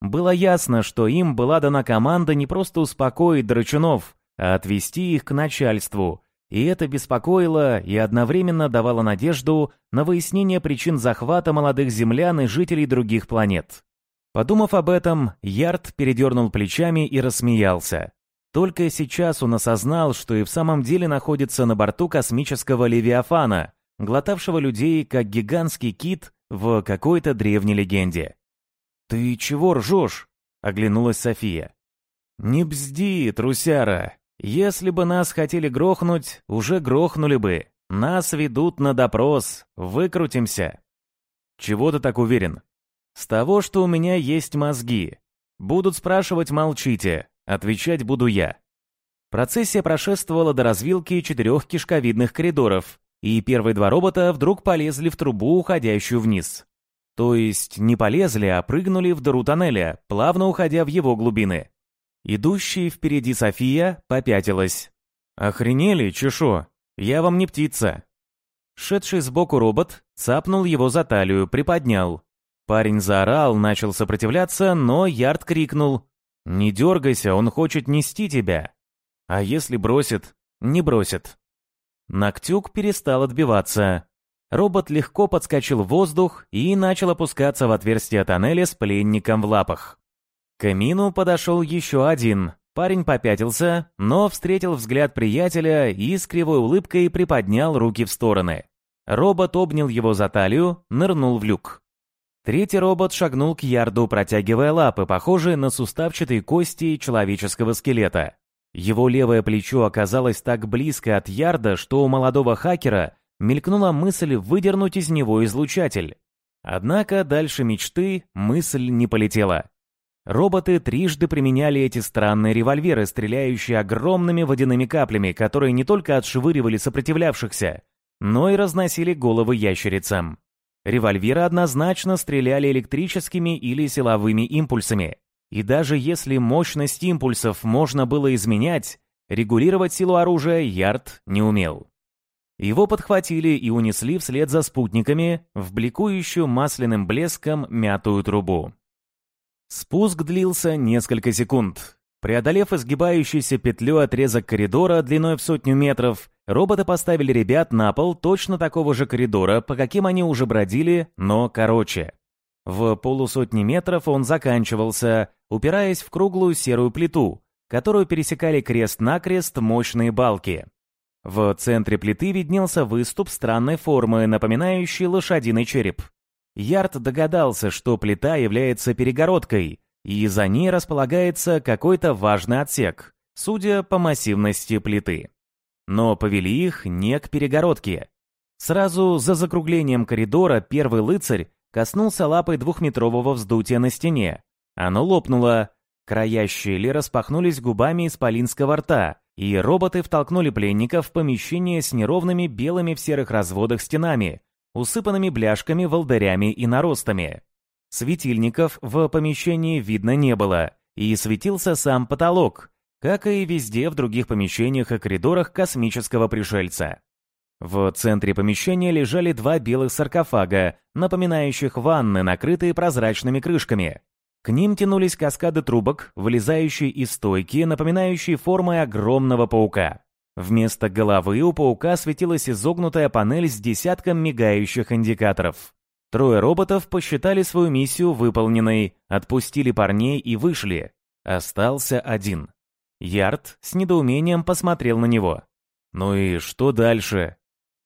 Было ясно, что им была дана команда не просто успокоить драчунов, а отвести их к начальству, и это беспокоило и одновременно давало надежду на выяснение причин захвата молодых землян и жителей других планет. Подумав об этом, Ярд передернул плечами и рассмеялся. Только сейчас он осознал, что и в самом деле находится на борту космического Левиафана, глотавшего людей как гигантский кит в какой-то древней легенде. «Ты чего ржешь?» — оглянулась София. «Не бзди, трусяра. Если бы нас хотели грохнуть, уже грохнули бы. Нас ведут на допрос. Выкрутимся». «Чего ты так уверен?» «С того, что у меня есть мозги. Будут спрашивать, молчите. Отвечать буду я». Процессия прошествовала до развилки четырех кишковидных коридоров, и первые два робота вдруг полезли в трубу, уходящую вниз. То есть не полезли, а прыгнули в дыру тоннеля, плавно уходя в его глубины. Идущая впереди София попятилась. «Охренели, чешо? Я вам не птица!» Шедший сбоку робот цапнул его за талию, приподнял. Парень заорал, начал сопротивляться, но Ярд крикнул. Не дергайся, он хочет нести тебя. А если бросит? Не бросит. Ноктюк перестал отбиваться. Робот легко подскочил в воздух и начал опускаться в отверстие тоннеля с пленником в лапах. К камину подошел еще один. Парень попятился, но встретил взгляд приятеля и с кривой улыбкой приподнял руки в стороны. Робот обнял его за талию, нырнул в люк. Третий робот шагнул к ярду, протягивая лапы, похожие на суставчатые кости человеческого скелета. Его левое плечо оказалось так близко от ярда, что у молодого хакера мелькнула мысль выдернуть из него излучатель. Однако дальше мечты мысль не полетела. Роботы трижды применяли эти странные револьверы, стреляющие огромными водяными каплями, которые не только отшвыривали сопротивлявшихся, но и разносили головы ящерицам. Револьверы однозначно стреляли электрическими или силовыми импульсами. И даже если мощность импульсов можно было изменять, регулировать силу оружия Ярд не умел. Его подхватили и унесли вслед за спутниками в бликующую масляным блеском мятую трубу. Спуск длился несколько секунд. Преодолев изгибающуюся петлю отрезок коридора длиной в сотню метров, роботы поставили ребят на пол точно такого же коридора, по каким они уже бродили, но короче. В полусотни метров он заканчивался, упираясь в круглую серую плиту, которую пересекали крест-накрест мощные балки. В центре плиты виднелся выступ странной формы, напоминающий лошадиный череп. Ярд догадался, что плита является перегородкой, и за ней располагается какой-то важный отсек, судя по массивности плиты. Но повели их не к перегородке. Сразу за закруглением коридора первый лыцарь коснулся лапой двухметрового вздутия на стене. Оно лопнуло, края щели распахнулись губами исполинского рта, и роботы втолкнули пленника в помещение с неровными белыми в серых разводах стенами, усыпанными бляшками, волдырями и наростами. Светильников в помещении видно не было, и светился сам потолок, как и везде в других помещениях и коридорах космического пришельца. В центре помещения лежали два белых саркофага, напоминающих ванны, накрытые прозрачными крышками. К ним тянулись каскады трубок, вылезающие из стойки, напоминающие формы огромного паука. Вместо головы у паука светилась изогнутая панель с десятком мигающих индикаторов. Трое роботов посчитали свою миссию выполненной, отпустили парней и вышли. Остался один. Ярд с недоумением посмотрел на него. «Ну и что дальше?»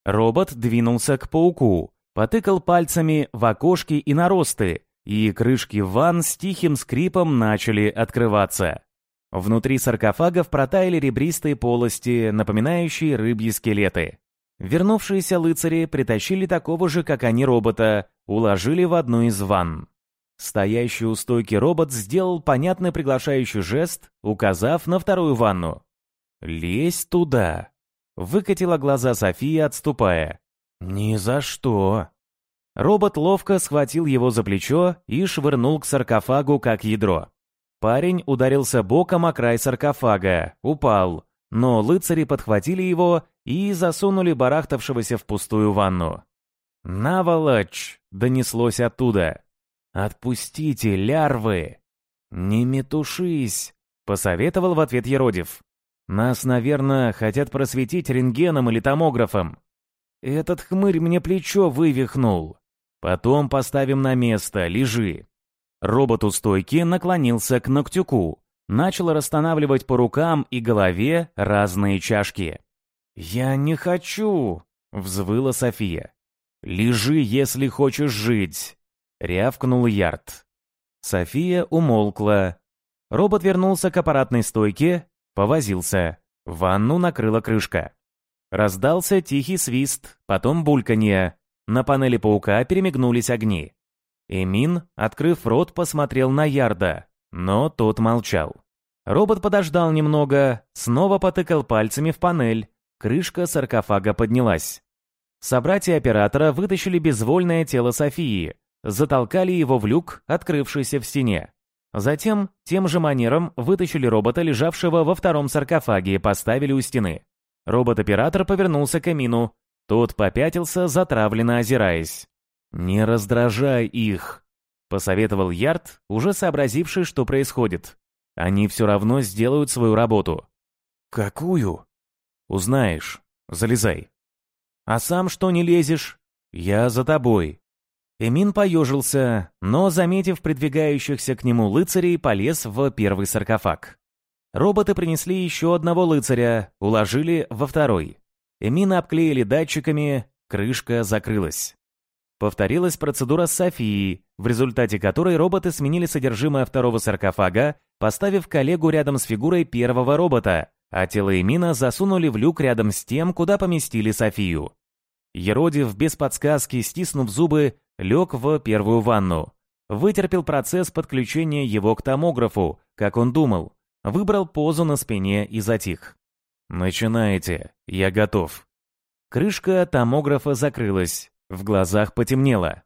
Робот двинулся к пауку, потыкал пальцами в окошки и наросты, и крышки ванн с тихим скрипом начали открываться. Внутри саркофагов протаяли ребристые полости, напоминающие рыбьи скелеты. Вернувшиеся лыцари притащили такого же, как они, робота, уложили в одну из ванн. Стоящий у стойки робот сделал понятный приглашающий жест, указав на вторую ванну. «Лезь туда!» Выкатила глаза София, отступая. «Ни за что!» Робот ловко схватил его за плечо и швырнул к саркофагу как ядро. Парень ударился боком о край саркофага, упал, но лыцари подхватили его и засунули барахтавшегося в пустую ванну. «Наволочь!» — донеслось оттуда. «Отпустите, лярвы!» «Не метушись!» — посоветовал в ответ Еродив. «Нас, наверное, хотят просветить рентгеном или томографом. Этот хмырь мне плечо вывихнул. Потом поставим на место, лежи». Робот у стойки наклонился к Ноктюку, начал расстанавливать по рукам и голове разные чашки. «Я не хочу!» — взвыла София. «Лежи, если хочешь жить!» — рявкнул Ярд. София умолкла. Робот вернулся к аппаратной стойке, повозился. Ванну накрыла крышка. Раздался тихий свист, потом бульканье. На панели паука перемигнулись огни. Эмин, открыв рот, посмотрел на Ярда, но тот молчал. Робот подождал немного, снова потыкал пальцами в панель. Крышка саркофага поднялась. Собратья оператора вытащили безвольное тело Софии, затолкали его в люк, открывшийся в стене. Затем, тем же манером, вытащили робота, лежавшего во втором саркофаге, и поставили у стены. Робот-оператор повернулся к камину. Тот попятился, затравленно озираясь. «Не раздражай их», — посоветовал Ярд, уже сообразивший, что происходит. Они все равно сделают свою работу. Какую? Узнаешь. Залезай. А сам что не лезешь? Я за тобой. Эмин поежился, но, заметив придвигающихся к нему лыцарей, полез в первый саркофаг. Роботы принесли еще одного лыцаря, уложили во второй. Эмина обклеили датчиками, крышка закрылась. Повторилась процедура с Софией, в результате которой роботы сменили содержимое второго саркофага, поставив коллегу рядом с фигурой первого робота, а тело Эмина засунули в люк рядом с тем, куда поместили Софию. Еродив без подсказки, стиснув зубы, лег в первую ванну. Вытерпел процесс подключения его к томографу, как он думал. Выбрал позу на спине и затих. «Начинайте. Я готов». Крышка томографа закрылась. В глазах потемнело.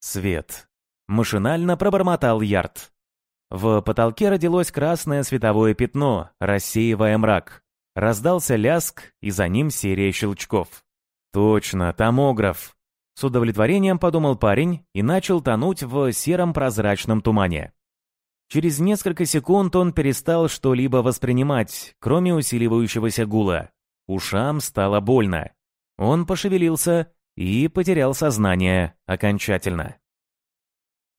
Свет. Машинально пробормотал Ярд. В потолке родилось красное световое пятно, рассеивая мрак. Раздался ляск, и за ним серия щелчков. Точно, томограф. С удовлетворением подумал парень и начал тонуть в сером прозрачном тумане. Через несколько секунд он перестал что-либо воспринимать, кроме усиливающегося гула. Ушам стало больно. Он пошевелился и потерял сознание окончательно.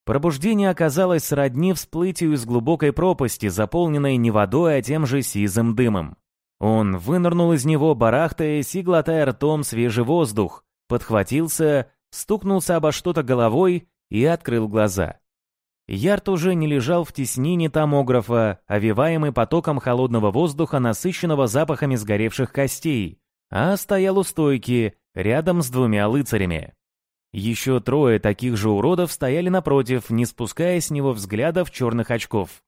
Пробуждение оказалось сродни всплытию из глубокой пропасти, заполненной не водой, а тем же сизым дымом. Он вынырнул из него, барахтаясь и глотая ртом свежий воздух, подхватился, стукнулся обо что-то головой и открыл глаза. Ярд уже не лежал в теснине томографа, овиваемый потоком холодного воздуха, насыщенного запахами сгоревших костей, а стоял у стойки, рядом с двумя лыцарями. Еще трое таких же уродов стояли напротив, не спуская с него взглядов черных очков.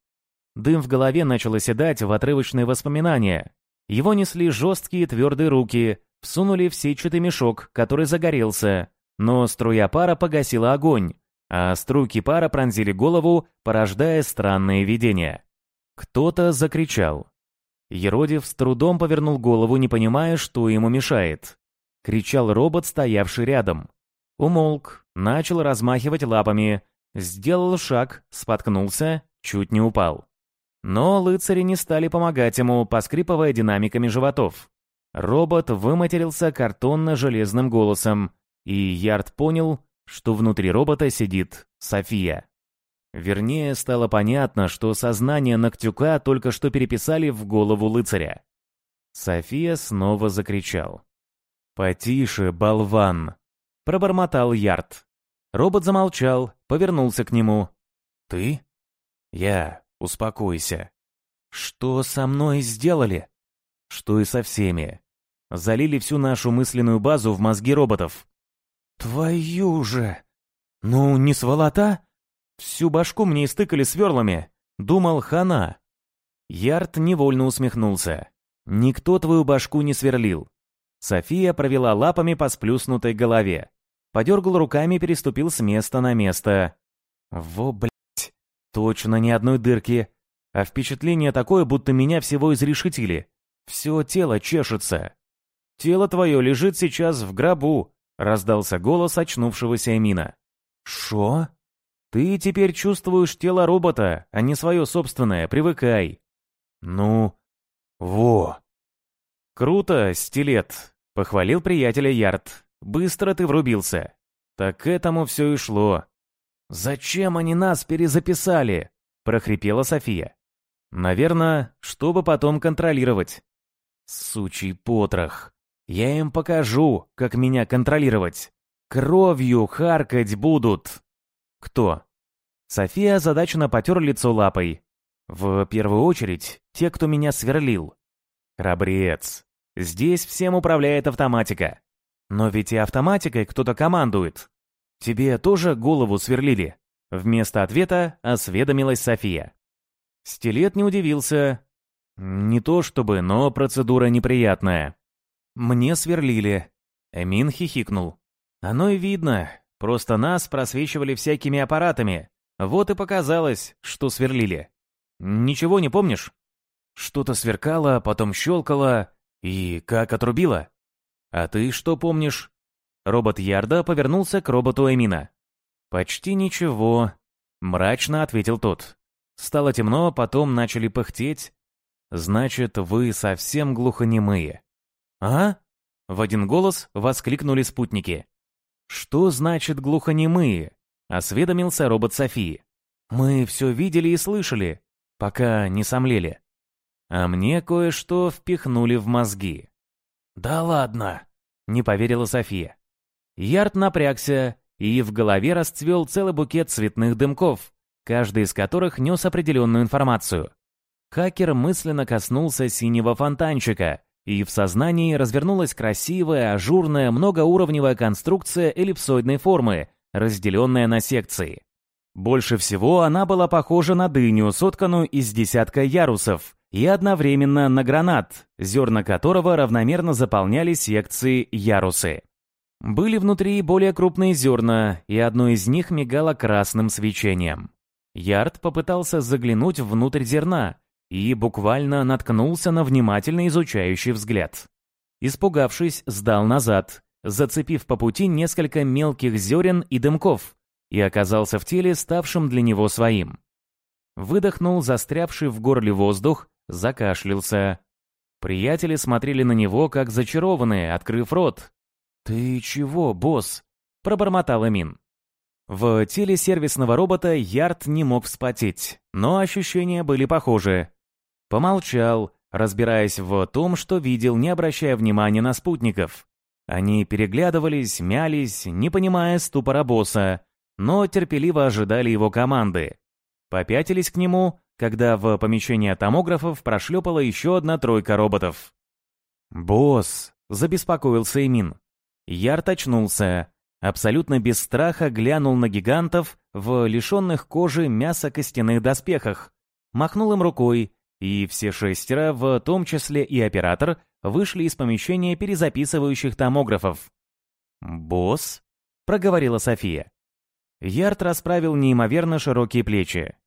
Дым в голове начал оседать в отрывочные воспоминания. Его несли жесткие твердые руки, всунули в сетчатый мешок, который загорелся, но струя пара погасила огонь, а струйки пара пронзили голову, порождая странные видения. Кто-то закричал. Еродив с трудом повернул голову, не понимая, что ему мешает. Кричал робот, стоявший рядом. Умолк, начал размахивать лапами, сделал шаг, споткнулся, чуть не упал. Но лыцари не стали помогать ему, поскрипывая динамиками животов. Робот выматерился картонно-железным голосом, и Ярд понял, что внутри робота сидит София. Вернее, стало понятно, что сознание Ноктюка только что переписали в голову лыцаря. София снова закричал. «Потише, болван!» — пробормотал Ярд. Робот замолчал, повернулся к нему. «Ты?» «Я. Успокойся». «Что со мной сделали?» что и со всеми. Залили всю нашу мысленную базу в мозги роботов. «Твою же! Ну, не сволота? Всю башку мне истыкали сверлами. Думал, хана». Ярд невольно усмехнулся. «Никто твою башку не сверлил». София провела лапами по сплюснутой голове. Подергал руками и переступил с места на место. «Во, блядь! Точно ни одной дырки. А впечатление такое, будто меня всего изрешетили. Все тело чешется. Тело твое лежит сейчас в гробу, раздался голос очнувшегося Эмина. Шо? Ты теперь чувствуешь тело робота, а не свое собственное, привыкай. Ну, во. Круто, стилет, похвалил приятеля Ярд. Быстро ты врубился. Так к этому все и шло. Зачем они нас перезаписали? прохрипела София. Наверное, чтобы потом контролировать. Сучий потрох. Я им покажу, как меня контролировать. Кровью харкать будут. Кто? София озадаченно потер лицо лапой. В первую очередь, те, кто меня сверлил. Храбрец. Здесь всем управляет автоматика. Но ведь и автоматикой кто-то командует. Тебе тоже голову сверлили? Вместо ответа осведомилась София. Стилет не удивился, не то чтобы, но процедура неприятная. Мне сверлили. Эмин хихикнул. Оно и видно. Просто нас просвечивали всякими аппаратами. Вот и показалось, что сверлили. Ничего не помнишь? Что-то сверкало, потом щелкало. И как отрубило? А ты что помнишь? Робот Ярда повернулся к роботу Эмина. «Почти ничего», — мрачно ответил тот. Стало темно, потом начали пыхтеть. Значит, вы совсем глухонемые. А? В один голос воскликнули спутники. Что значит глухонемые? Осведомился робот Софии. Мы все видели и слышали, пока не сомлели. А мне кое-что впихнули в мозги. Да ладно, не поверила София. Ярд напрягся, и в голове расцвел целый букет цветных дымков, каждый из которых нес определенную информацию. Хакер мысленно коснулся синего фонтанчика, и в сознании развернулась красивая, ажурная, многоуровневая конструкция эллипсоидной формы, разделенная на секции. Больше всего она была похожа на дыню, сотканную из десятка ярусов, и одновременно на гранат, зерна которого равномерно заполняли секции ярусы. Были внутри более крупные зерна, и одно из них мигало красным свечением. Ярд попытался заглянуть внутрь зерна и буквально наткнулся на внимательно изучающий взгляд. Испугавшись, сдал назад, зацепив по пути несколько мелких зерен и дымков, и оказался в теле, ставшим для него своим. Выдохнул застрявший в горле воздух, закашлялся. Приятели смотрели на него, как зачарованные, открыв рот. «Ты чего, босс?» — пробормотал Эмин. В теле сервисного робота Ярд не мог вспотеть, но ощущения были похожи. Помолчал, разбираясь в том, что видел, не обращая внимания на спутников. Они переглядывались, мялись, не понимая ступора босса, но терпеливо ожидали его команды. Попятились к нему, когда в помещение томографов прошлепала еще одна тройка роботов. «Босс!» — забеспокоился Эмин. Ярд очнулся, абсолютно без страха глянул на гигантов в лишенных кожи мяса костяных доспехах, махнул им рукой, и все шестеро, в том числе и оператор, вышли из помещения перезаписывающих томографов. «Босс?» — проговорила София. Ярд расправил неимоверно широкие плечи.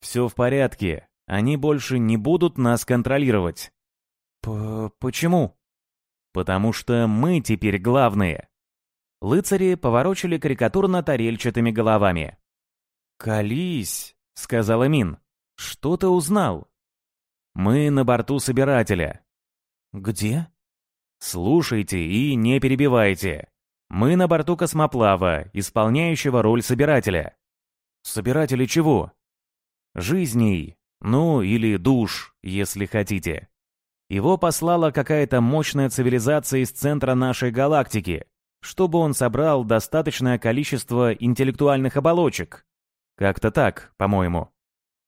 «Все в порядке, они больше не будут нас контролировать». П «Почему?» «Потому что мы теперь главные». Лыцари поворочили карикатурно тарельчатыми головами. «Колись», — сказала Мин. «Что ты узнал?» «Мы на борту Собирателя». «Где?» «Слушайте и не перебивайте. Мы на борту космоплава, исполняющего роль Собирателя». «Собирателя чего?» «Жизней. Ну, или душ, если хотите». Его послала какая-то мощная цивилизация из центра нашей галактики, чтобы он собрал достаточное количество интеллектуальных оболочек. Как-то так, по-моему.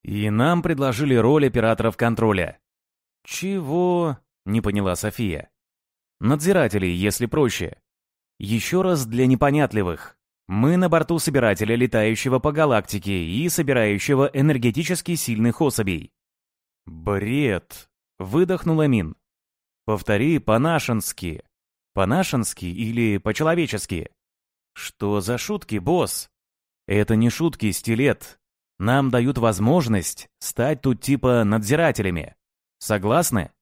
И нам предложили роль операторов контроля. Чего? Не поняла София. Надзирателей, если проще. Еще раз для непонятливых. Мы на борту собирателя, летающего по галактике и собирающего энергетически сильных особей. Бред! Выдохнула Мин. Повтори по-нашенски. По-нашенски или по-человечески? Что за шутки, босс? Это не шутки, стилет. Нам дают возможность стать тут типа надзирателями. Согласны?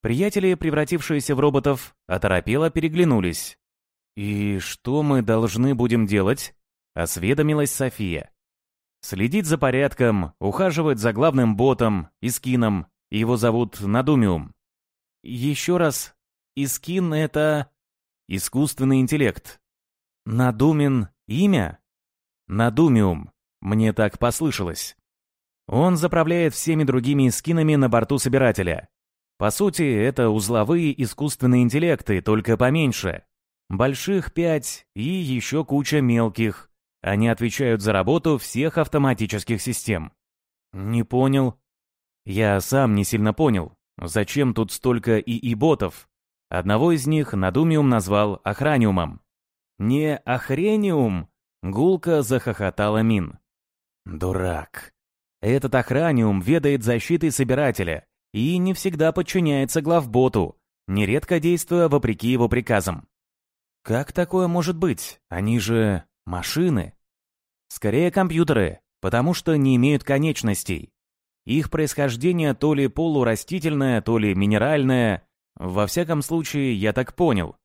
Приятели, превратившиеся в роботов, оторопело переглянулись. «И что мы должны будем делать?» — осведомилась София. «Следить за порядком, ухаживать за главным ботом, Искином, его зовут Надумиум. Еще раз, Искин — это...» Искусственный интеллект. Надумин имя? Надумиум. Мне так послышалось. Он заправляет всеми другими скинами на борту собирателя. По сути, это узловые искусственные интеллекты, только поменьше. Больших пять и еще куча мелких. Они отвечают за работу всех автоматических систем. Не понял. Я сам не сильно понял. Зачем тут столько ИИ-ботов? Одного из них Надумиум назвал Охраниумом. «Не Охрениум!» — гулко захохотала Мин. «Дурак. Этот Охраниум ведает защитой собирателя и не всегда подчиняется главботу, нередко действуя вопреки его приказам. Как такое может быть? Они же машины. Скорее компьютеры, потому что не имеют конечностей. Их происхождение то ли полурастительное, то ли минеральное, во всяком случае, я так понял.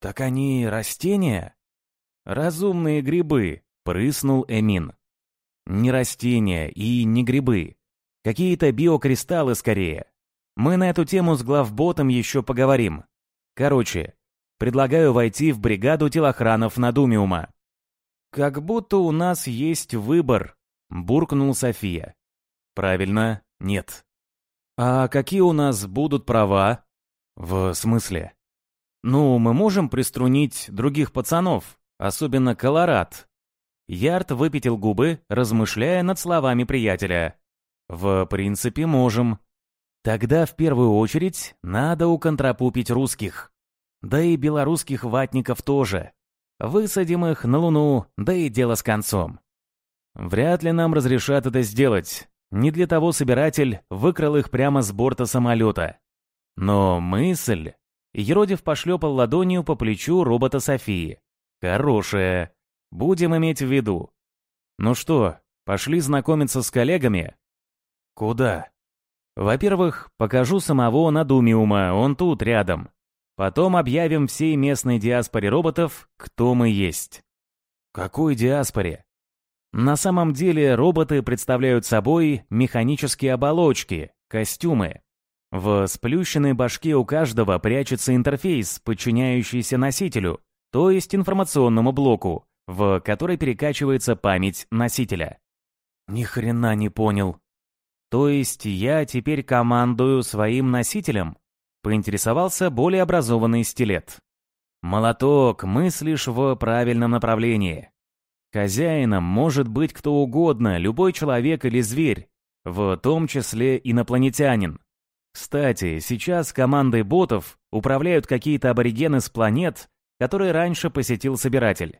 Так они растения? Разумные грибы, прыснул Эмин. Не растения и не грибы. Какие-то биокристаллы скорее. Мы на эту тему с главботом еще поговорим. Короче, предлагаю войти в бригаду телохранов Надумиума. «Как будто у нас есть выбор», — буркнул София. «Правильно, нет». «А какие у нас будут права?» «В смысле?» «Ну, мы можем приструнить других пацанов, особенно Колорад». Ярд выпятил губы, размышляя над словами приятеля. «В принципе, можем. Тогда в первую очередь надо уконтрапупить русских. Да и белорусских ватников тоже. Высадим их на Луну, да и дело с концом. Вряд ли нам разрешат это сделать. Не для того собиратель выкрал их прямо с борта самолета. Но мысль... Еродив пошлепал ладонью по плечу робота Софии. Хорошая. Будем иметь в виду. Ну что, пошли знакомиться с коллегами? Куда? Во-первых, покажу самого Надумиума, он тут, рядом. Потом объявим всей местной диаспоре роботов, кто мы есть. Какой диаспоре? На самом деле роботы представляют собой механические оболочки, костюмы. В сплющенной башке у каждого прячется интерфейс, подчиняющийся носителю, то есть информационному блоку, в который перекачивается память носителя. Ни хрена не понял. То есть я теперь командую своим носителем? Поинтересовался более образованный стилет. «Молоток, мыслишь в правильном направлении. Хозяином может быть кто угодно, любой человек или зверь, в том числе инопланетянин. Кстати, сейчас командой ботов управляют какие-то аборигены с планет, которые раньше посетил собиратель.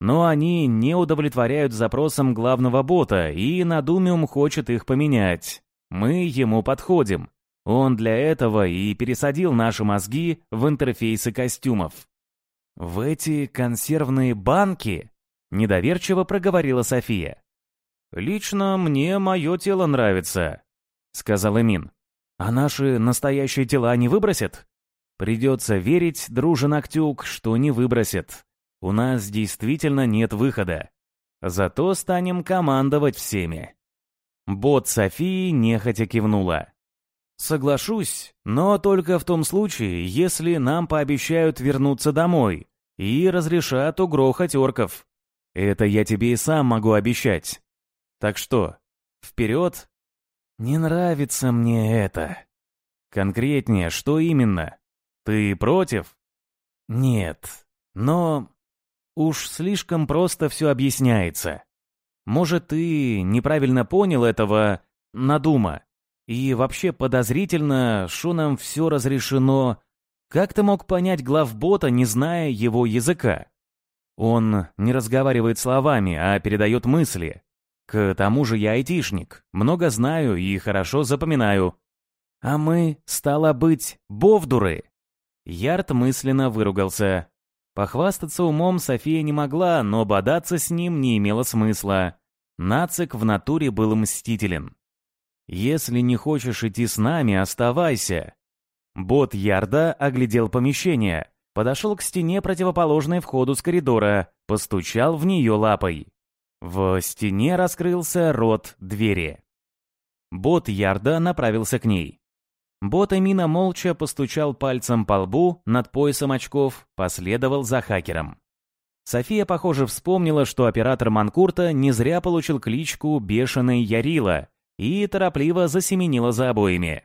Но они не удовлетворяют запросам главного бота, и Надумиум хочет их поменять. Мы ему подходим. Он для этого и пересадил наши мозги в интерфейсы костюмов. «В эти консервные банки?» — недоверчиво проговорила София. «Лично мне мое тело нравится», — сказал Эмин. «А наши настоящие тела не выбросят?» «Придется верить, дружен Актюк, что не выбросят. У нас действительно нет выхода. Зато станем командовать всеми». Бот Софии нехотя кивнула. Соглашусь, но только в том случае, если нам пообещают вернуться домой и разрешат угрохать орков. Это я тебе и сам могу обещать. Так что, вперед? Не нравится мне это. Конкретнее, что именно? Ты против? Нет, но уж слишком просто все объясняется. Может, ты неправильно понял этого надума? И вообще подозрительно, что нам все разрешено. Как ты мог понять главбота, не зная его языка? Он не разговаривает словами, а передает мысли. К тому же я айтишник, много знаю и хорошо запоминаю. А мы, стало быть, бовдуры. Ярд мысленно выругался. Похвастаться умом София не могла, но бодаться с ним не имело смысла. Нацик в натуре был мстителен. «Если не хочешь идти с нами, оставайся». Бот Ярда оглядел помещение, подошел к стене, противоположной входу с коридора, постучал в нее лапой. В стене раскрылся рот двери. Бот Ярда направился к ней. Бот Эмина молча постучал пальцем по лбу над поясом очков, последовал за хакером. София, похоже, вспомнила, что оператор Манкурта не зря получил кличку «Бешеный Ярила», и торопливо засеменила за обоими.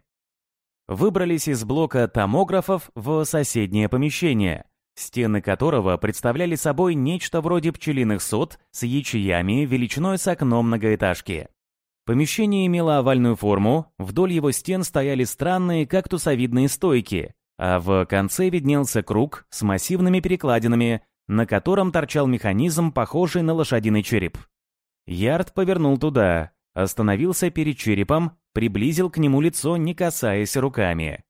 Выбрались из блока томографов в соседнее помещение, стены которого представляли собой нечто вроде пчелиных сот с ячеями величиной с окно многоэтажки. Помещение имело овальную форму, вдоль его стен стояли странные кактусовидные стойки, а в конце виднелся круг с массивными перекладинами, на котором торчал механизм, похожий на лошадиный череп. Ярд повернул туда, Остановился перед черепом, приблизил к нему лицо, не касаясь руками.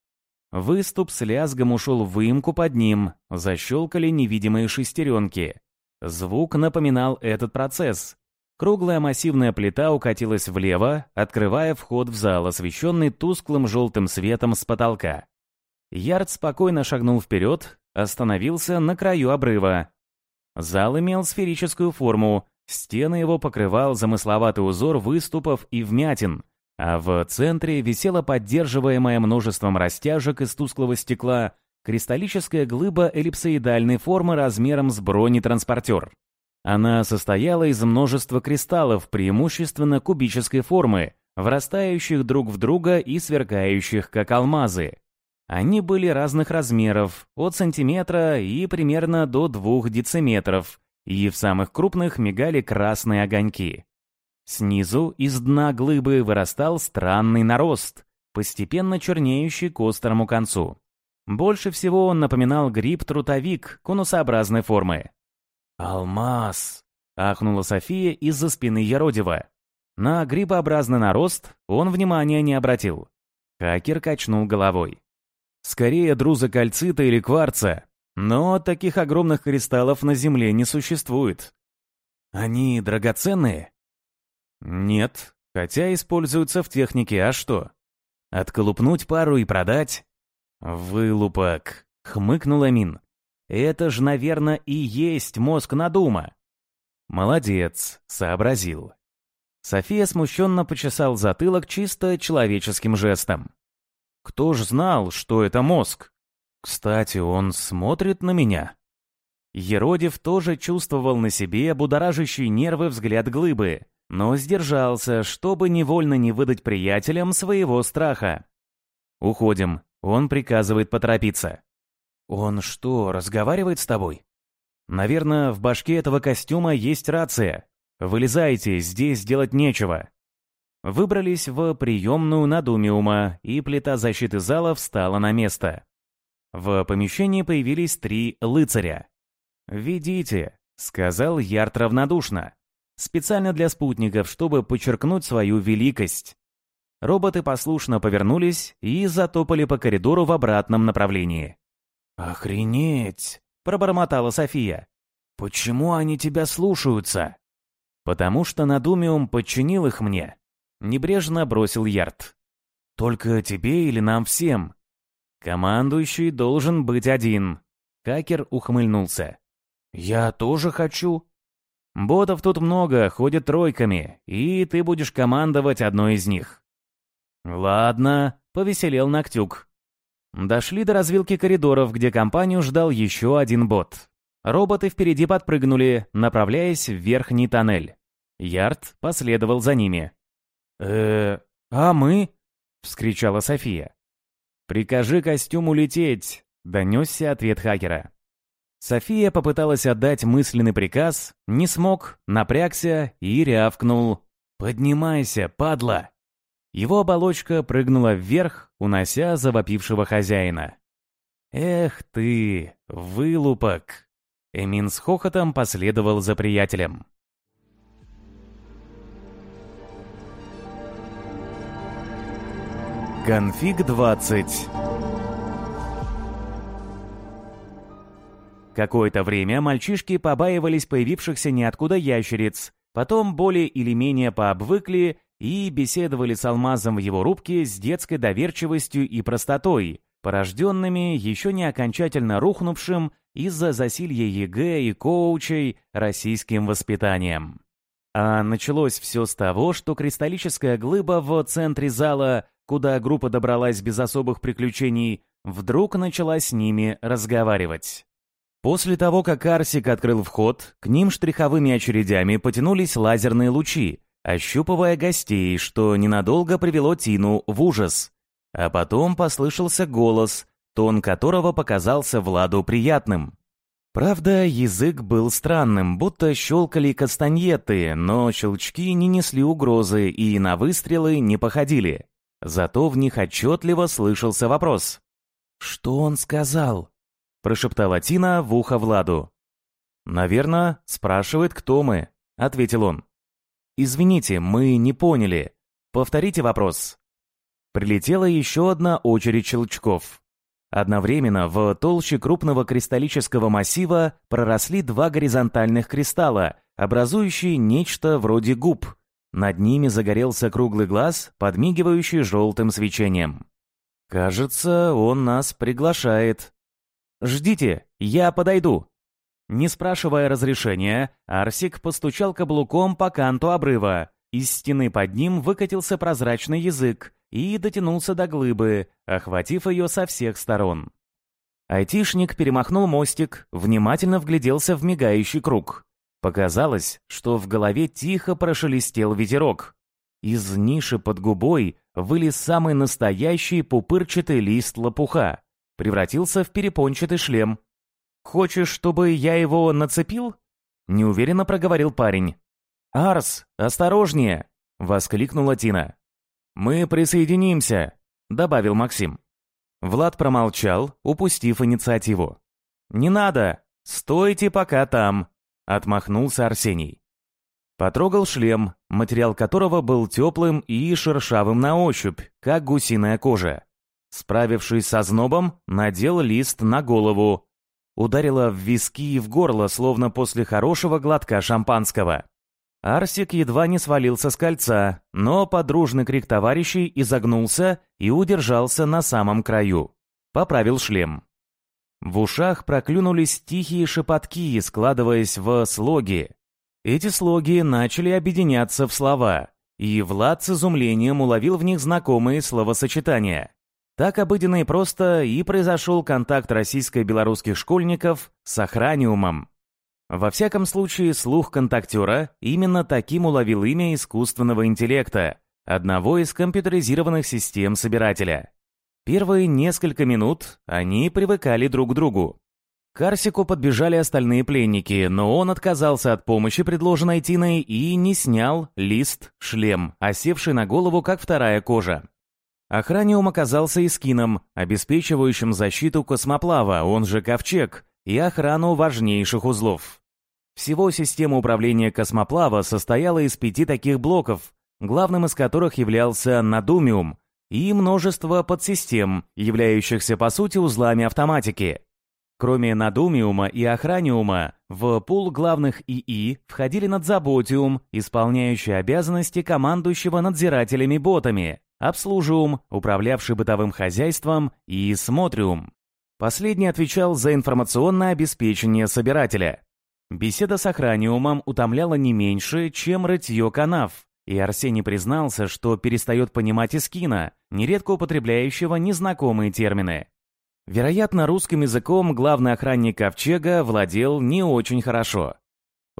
Выступ с лязгом ушел в выемку под ним, защелкали невидимые шестеренки. Звук напоминал этот процесс. Круглая массивная плита укатилась влево, открывая вход в зал, освещенный тусклым желтым светом с потолка. Ярд спокойно шагнул вперед, остановился на краю обрыва. Зал имел сферическую форму, Стены его покрывал замысловатый узор выступов и вмятин, а в центре висела поддерживаемая множеством растяжек из тусклого стекла кристаллическая глыба эллипсоидальной формы размером с бронетранспортер. Она состояла из множества кристаллов, преимущественно кубической формы, врастающих друг в друга и сверкающих, как алмазы. Они были разных размеров, от сантиметра и примерно до двух дециметров, и в самых крупных мигали красные огоньки. Снизу из дна глыбы вырастал странный нарост, постепенно чернеющий к острому концу. Больше всего он напоминал гриб-трутовик конусообразной формы. «Алмаз!» — ахнула София из-за спины Еродива. На грибообразный нарост он внимания не обратил. Хакер качнул головой. «Скорее друза кальцита или кварца, но таких огромных кристаллов на Земле не существует. Они драгоценные?» «Нет, хотя используются в технике, а что? Отколупнуть пару и продать?» «Вылупок», — хмыкнул Амин. «Это ж, наверное, и есть мозг надума». «Молодец», — сообразил. София смущенно почесал затылок чисто человеческим жестом. «Кто ж знал, что это мозг? Кстати, он смотрит на меня». Еродив тоже чувствовал на себе будоражащий нервы взгляд глыбы, но сдержался, чтобы невольно не выдать приятелям своего страха. «Уходим», — он приказывает поторопиться. «Он что, разговаривает с тобой?» «Наверное, в башке этого костюма есть рация. Вылезайте, здесь делать нечего». Выбрались в приемную Надумиума, и плита защиты зала встала на место. В помещении появились три лыцаря. «Ведите», — сказал Ярд равнодушно. Специально для спутников, чтобы подчеркнуть свою великость. Роботы послушно повернулись и затопали по коридору в обратном направлении. «Охренеть!» — пробормотала София. «Почему они тебя слушаются?» «Потому что Надумиум подчинил их мне», — небрежно бросил Ярд. «Только тебе или нам всем?» «Командующий должен быть один», — Хакер ухмыльнулся. «Я тоже хочу», Ботов тут много, ходят тройками, и ты будешь командовать одной из них». «Ладно», — повеселел Ноктюк. Дошли до развилки коридоров, где компанию ждал еще один бот. Роботы впереди подпрыгнули, направляясь в верхний тоннель. Ярд последовал за ними. э а мы?» — вскричала София. «Прикажи костюму лететь», — донесся ответ хакера. София попыталась отдать мысленный приказ, не смог, напрягся и рявкнул. «Поднимайся, падла!» Его оболочка прыгнула вверх, унося завопившего хозяина. «Эх ты, вылупок!» Эмин с хохотом последовал за приятелем. Конфиг 20 Какое-то время мальчишки побаивались появившихся ниоткуда ящериц, потом более или менее пообвыкли и беседовали с алмазом в его рубке с детской доверчивостью и простотой, порожденными еще не окончательно рухнувшим из-за засилья ЕГЭ и коучей российским воспитанием. А началось все с того, что кристаллическая глыба в центре зала, куда группа добралась без особых приключений, вдруг начала с ними разговаривать. После того, как Арсик открыл вход, к ним штриховыми очередями потянулись лазерные лучи, ощупывая гостей, что ненадолго привело Тину в ужас. А потом послышался голос, тон которого показался Владу приятным. Правда, язык был странным, будто щелкали кастаньеты, но щелчки не несли угрозы и на выстрелы не походили. Зато в них отчетливо слышался вопрос. «Что он сказал?» прошептала Тина в ухо Владу. «Наверное, спрашивает, кто мы», — ответил он. «Извините, мы не поняли. Повторите вопрос». Прилетела еще одна очередь щелчков. Одновременно в толще крупного кристаллического массива проросли два горизонтальных кристалла, образующие нечто вроде губ. Над ними загорелся круглый глаз, подмигивающий желтым свечением. «Кажется, он нас приглашает», «Ждите, я подойду». Не спрашивая разрешения, Арсик постучал каблуком по канту обрыва, Из стены под ним выкатился прозрачный язык и дотянулся до глыбы, охватив ее со всех сторон. Айтишник перемахнул мостик, внимательно вгляделся в мигающий круг. Показалось, что в голове тихо прошелестел ветерок. Из ниши под губой вылез самый настоящий пупырчатый лист лопуха. Превратился в перепончатый шлем. «Хочешь, чтобы я его нацепил?» Неуверенно проговорил парень. «Арс, осторожнее!» — воскликнула Тина. «Мы присоединимся», — добавил Максим. Влад промолчал, упустив инициативу. «Не надо! Стойте пока там!» — отмахнулся Арсений. Потрогал шлем, материал которого был теплым и шершавым на ощупь, как гусиная кожа. Справившись со знобом, надел лист на голову. Ударило в виски и в горло, словно после хорошего глотка шампанского. Арсик едва не свалился с кольца, но подружный крик товарищей изогнулся и удержался на самом краю. Поправил шлем. В ушах проклюнулись тихие шепотки, складываясь в слоги. Эти слоги начали объединяться в слова, и Влад с изумлением уловил в них знакомые словосочетания. Так обыденно и просто и произошел контакт российско-белорусских школьников с охраниумом. Во всяком случае, слух контактера именно таким уловил имя искусственного интеллекта, одного из компьютеризированных систем собирателя. Первые несколько минут они привыкали друг к другу. К Арсику подбежали остальные пленники, но он отказался от помощи, предложенной Тиной, и не снял лист, шлем, осевший на голову, как вторая кожа. Охраниум оказался искином, обеспечивающим защиту космоплава, он же Ковчег, и охрану важнейших узлов. Всего система управления космоплава состояла из пяти таких блоков, главным из которых являлся Надумиум, и множество подсистем, являющихся по сути узлами автоматики. Кроме Надумиума и Охраниума, в пул главных ИИ входили Надзаботиум, исполняющий обязанности командующего надзирателями-ботами, Обслужиум, управлявший бытовым хозяйством, и Смотриум. Последний отвечал за информационное обеспечение собирателя. Беседа с охраниумом утомляла не меньше, чем рытье канав, и Арсений признался, что перестает понимать Искина, нередко употребляющего незнакомые термины. Вероятно, русским языком главный охранник Ковчега владел не очень хорошо.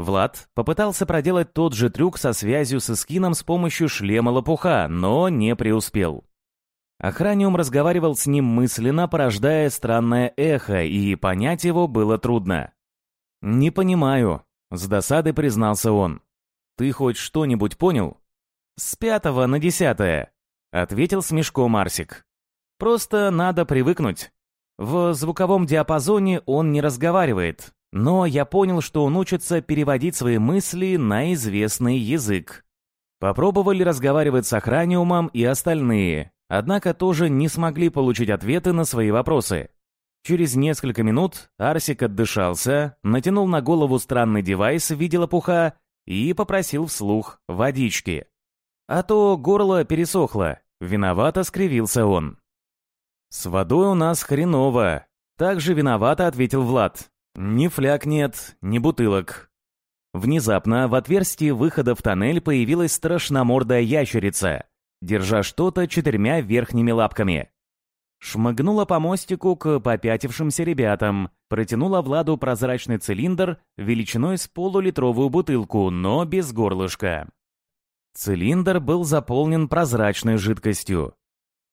Влад попытался проделать тот же трюк со связью с Искином с помощью шлема лопуха, но не преуспел. Охраниум разговаривал с ним мысленно, порождая странное эхо, и понять его было трудно. «Не понимаю», — с досадой признался он. «Ты хоть что-нибудь понял?» «С пятого на десятое», — ответил смешко Марсик. «Просто надо привыкнуть. В звуковом диапазоне он не разговаривает, но я понял, что он учится переводить свои мысли на известный язык. Попробовали разговаривать с охраниумом и остальные, однако тоже не смогли получить ответы на свои вопросы. Через несколько минут Арсик отдышался, натянул на голову странный девайс в виде лопуха и попросил вслух водички. А то горло пересохло, виновато скривился он. «С водой у нас хреново», — также виновато ответил Влад. «Ни фляг нет, ни бутылок». Внезапно в отверстии выхода в тоннель появилась страшномордая ящерица, держа что-то четырьмя верхними лапками. Шмыгнула по мостику к попятившимся ребятам, протянула Владу прозрачный цилиндр величиной с полулитровую бутылку, но без горлышка. Цилиндр был заполнен прозрачной жидкостью.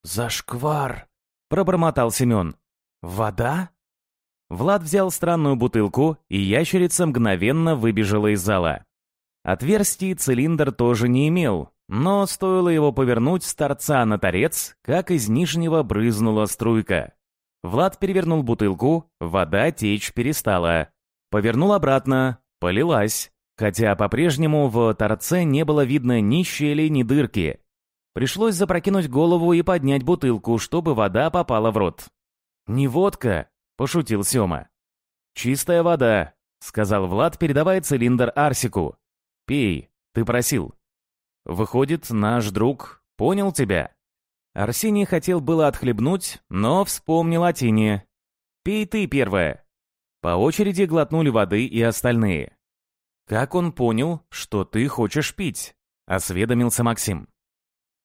«Зашквар!» — пробормотал Семен. «Вода?» Влад взял странную бутылку, и ящерица мгновенно выбежала из зала. Отверстий цилиндр тоже не имел, но стоило его повернуть с торца на торец, как из нижнего брызнула струйка. Влад перевернул бутылку, вода течь перестала. Повернул обратно, полилась, хотя по-прежнему в торце не было видно ни щели, ни дырки. Пришлось запрокинуть голову и поднять бутылку, чтобы вода попала в рот. «Не водка», — пошутил Сёма. «Чистая вода», — сказал Влад, передавая цилиндр Арсику. «Пей, ты просил». Выходит, наш друг понял тебя. Арсений хотел было отхлебнуть, но вспомнил о Тине. «Пей ты первая». По очереди глотнули воды и остальные. «Как он понял, что ты хочешь пить?» осведомился Максим.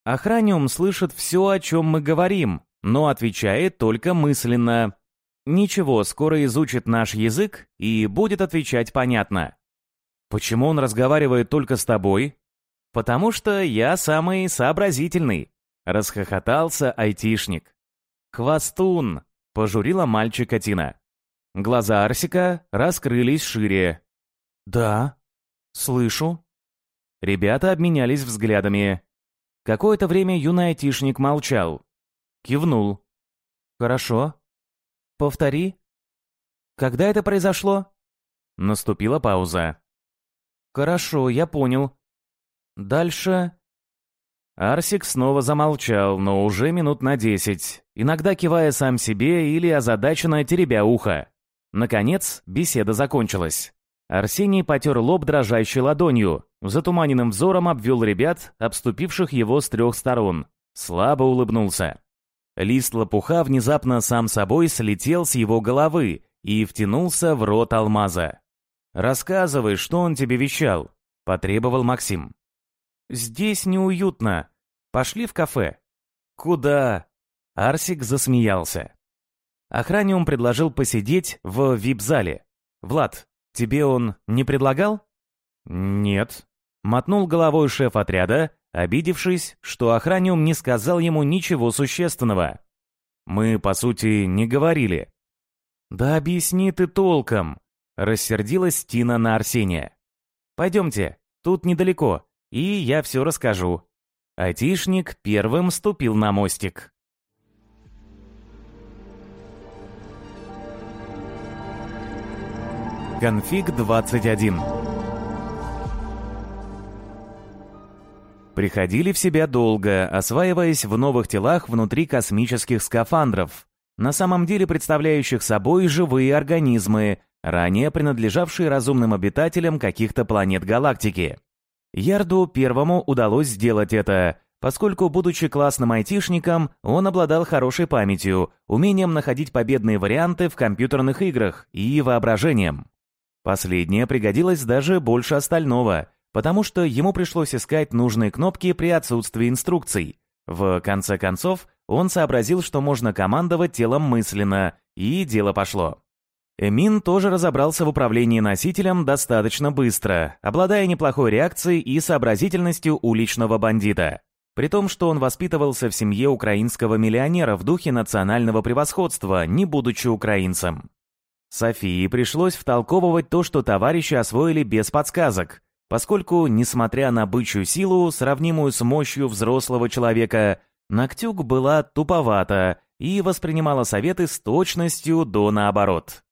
Охраниум слышит все, о чем мы говорим, но отвечает только мысленно. Ничего, скоро изучит наш язык и будет отвечать понятно. Почему он разговаривает только с тобой? Потому что я самый сообразительный, расхохотался айтишник. Хвостун, пожурила мальчика Тина. Глаза Арсика раскрылись шире. «Да, слышу». Ребята обменялись взглядами. Какое-то время юный айтишник молчал. Кивнул. «Хорошо. Повтори. Когда это произошло?» Наступила пауза. «Хорошо, я понял. Дальше...» Арсик снова замолчал, но уже минут на десять, иногда кивая сам себе или озадаченно теребя ухо. Наконец, беседа закончилась. Арсений потер лоб дрожащей ладонью, затуманенным взором обвел ребят, обступивших его с трех сторон. Слабо улыбнулся. Лист лопуха внезапно сам собой слетел с его головы и втянулся в рот алмаза. «Рассказывай, что он тебе вещал», — потребовал Максим. «Здесь неуютно. Пошли в кафе». «Куда?» Арсик засмеялся. Охраниум предложил посидеть в вип-зале. «Влад, тебе он не предлагал?» «Нет», — мотнул головой шеф отряда, обидевшись, что охраниум не сказал ему ничего существенного. «Мы, по сути, не говорили». «Да объясни ты толком», — рассердилась Тина на Арсения. «Пойдемте, тут недалеко, и я все расскажу». Айтишник первым ступил на мостик. Конфиг 21 Приходили в себя долго, осваиваясь в новых телах внутри космических скафандров, на самом деле представляющих собой живые организмы, ранее принадлежавшие разумным обитателям каких-то планет галактики. Ярду первому удалось сделать это, поскольку, будучи классным айтишником, он обладал хорошей памятью, умением находить победные варианты в компьютерных играх и воображением. Последнее пригодилось даже больше остального, потому что ему пришлось искать нужные кнопки при отсутствии инструкций. В конце концов, он сообразил, что можно командовать телом мысленно, и дело пошло. Эмин тоже разобрался в управлении носителем достаточно быстро, обладая неплохой реакцией и сообразительностью уличного бандита. При том, что он воспитывался в семье украинского миллионера в духе национального превосходства, не будучи украинцем. Софии пришлось втолковывать то, что товарищи освоили без подсказок, поскольку, несмотря на бычью силу, сравнимую с мощью взрослого человека, Ноктюк была туповата и воспринимала советы с точностью до наоборот.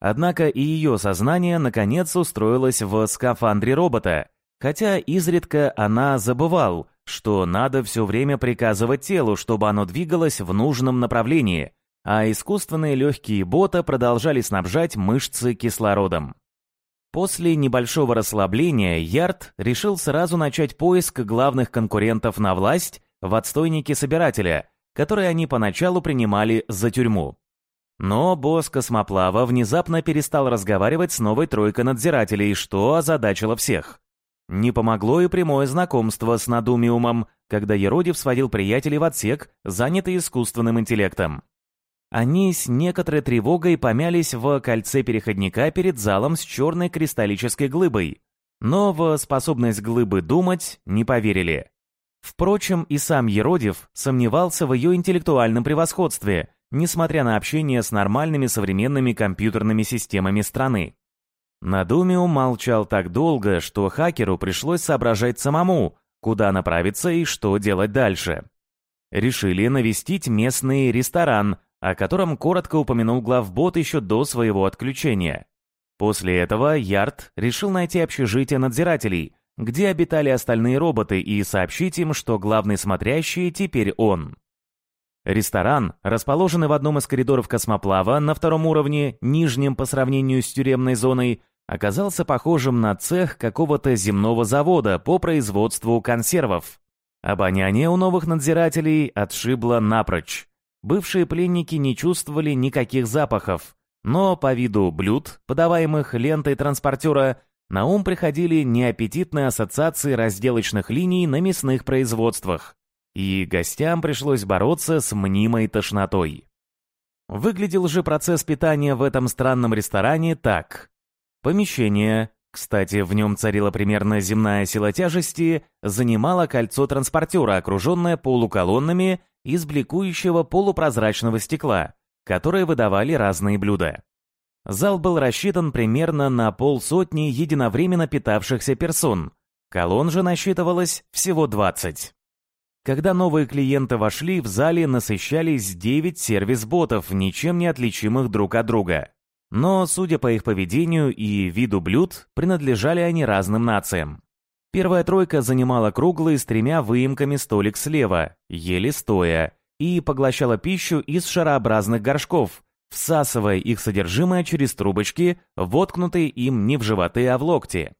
Однако и ее сознание наконец устроилось в скафандре робота, хотя изредка она забывал, что надо все время приказывать телу, чтобы оно двигалось в нужном направлении, а искусственные легкие бота продолжали снабжать мышцы кислородом. После небольшого расслабления Ярд решил сразу начать поиск главных конкурентов на власть в отстойнике собирателя, который они поначалу принимали за тюрьму. Но босс космоплава внезапно перестал разговаривать с новой тройкой надзирателей, что озадачило всех. Не помогло и прямое знакомство с Надумиумом, когда Еродив сводил приятелей в отсек, занятый искусственным интеллектом. Они с некоторой тревогой помялись в кольце переходника перед залом с черной кристаллической глыбой, но в способность глыбы думать не поверили. Впрочем, и сам Еродив сомневался в ее интеллектуальном превосходстве, несмотря на общение с нормальными современными компьютерными системами страны. Надумиум молчал так долго, что хакеру пришлось соображать самому, куда направиться и что делать дальше. Решили навестить местный ресторан, о котором коротко упомянул главбот еще до своего отключения. После этого Ярд решил найти общежитие надзирателей, где обитали остальные роботы, и сообщить им, что главный смотрящий теперь он. Ресторан, расположенный в одном из коридоров космоплава на втором уровне, нижнем по сравнению с тюремной зоной, оказался похожим на цех какого-то земного завода по производству консервов. Обоняние у новых надзирателей отшибло напрочь. Бывшие пленники не чувствовали никаких запахов, но по виду блюд, подаваемых лентой транспортера, на ум приходили неаппетитные ассоциации разделочных линий на мясных производствах, и гостям пришлось бороться с мнимой тошнотой. Выглядел же процесс питания в этом странном ресторане так. Помещение, кстати, в нем царила примерно земная сила тяжести, занимало кольцо транспортера, окруженное полуколоннами из бликующего полупрозрачного стекла, которые выдавали разные блюда. Зал был рассчитан примерно на полсотни единовременно питавшихся персон. Колонн же насчитывалось всего 20. Когда новые клиенты вошли, в зале насыщались 9 сервис-ботов, ничем не отличимых друг от друга. Но, судя по их поведению и виду блюд, принадлежали они разным нациям. Первая тройка занимала круглый с тремя выемками столик слева, еле стоя, и поглощала пищу из шарообразных горшков, всасывая их содержимое через трубочки, воткнутые им не в животы, а в локти.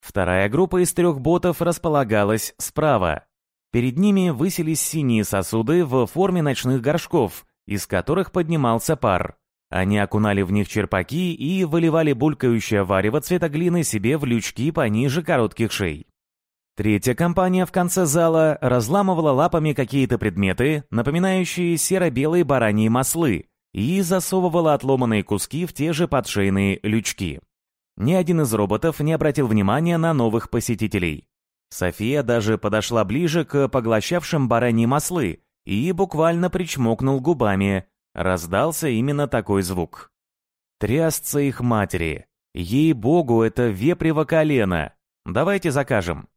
Вторая группа из трех ботов располагалась справа. Перед ними высились синие сосуды в форме ночных горшков, из которых поднимался пар. Они окунали в них черпаки и выливали булькающее варево цвета глины себе в лючки пониже коротких шей. Третья компания в конце зала разламывала лапами какие-то предметы, напоминающие серо-белые бараньи маслы, и засовывала отломанные куски в те же подшейные лючки. Ни один из роботов не обратил внимания на новых посетителей. София даже подошла ближе к поглощавшим бараньи маслы и буквально причмокнул губами, Раздался именно такой звук. Трясца их матери. Ей-богу, это вепрево колено. Давайте закажем.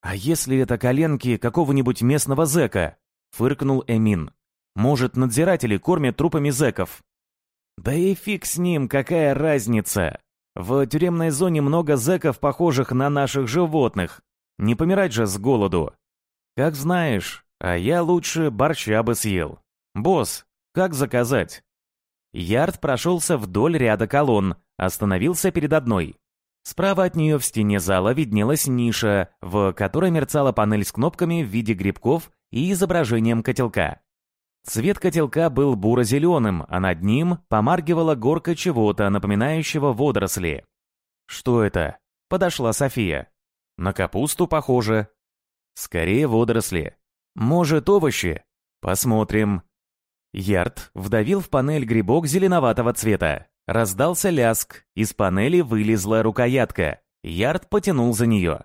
А если это коленки какого-нибудь местного зэка? Фыркнул Эмин. Может, надзиратели кормят трупами зэков? Да и фиг с ним, какая разница? В тюремной зоне много зэков, похожих на наших животных. Не помирать же с голоду. Как знаешь, а я лучше борща бы съел. Босс, как заказать? Ярд прошелся вдоль ряда колонн, остановился перед одной. Справа от нее в стене зала виднелась ниша, в которой мерцала панель с кнопками в виде грибков и изображением котелка. Цвет котелка был буро-зеленым, а над ним помаргивала горка чего-то, напоминающего водоросли. «Что это?» — подошла София. «На капусту похоже». «Скорее водоросли. Может, овощи?» «Посмотрим», Ярд вдавил в панель грибок зеленоватого цвета. Раздался ляск, из панели вылезла рукоятка. Ярд потянул за нее.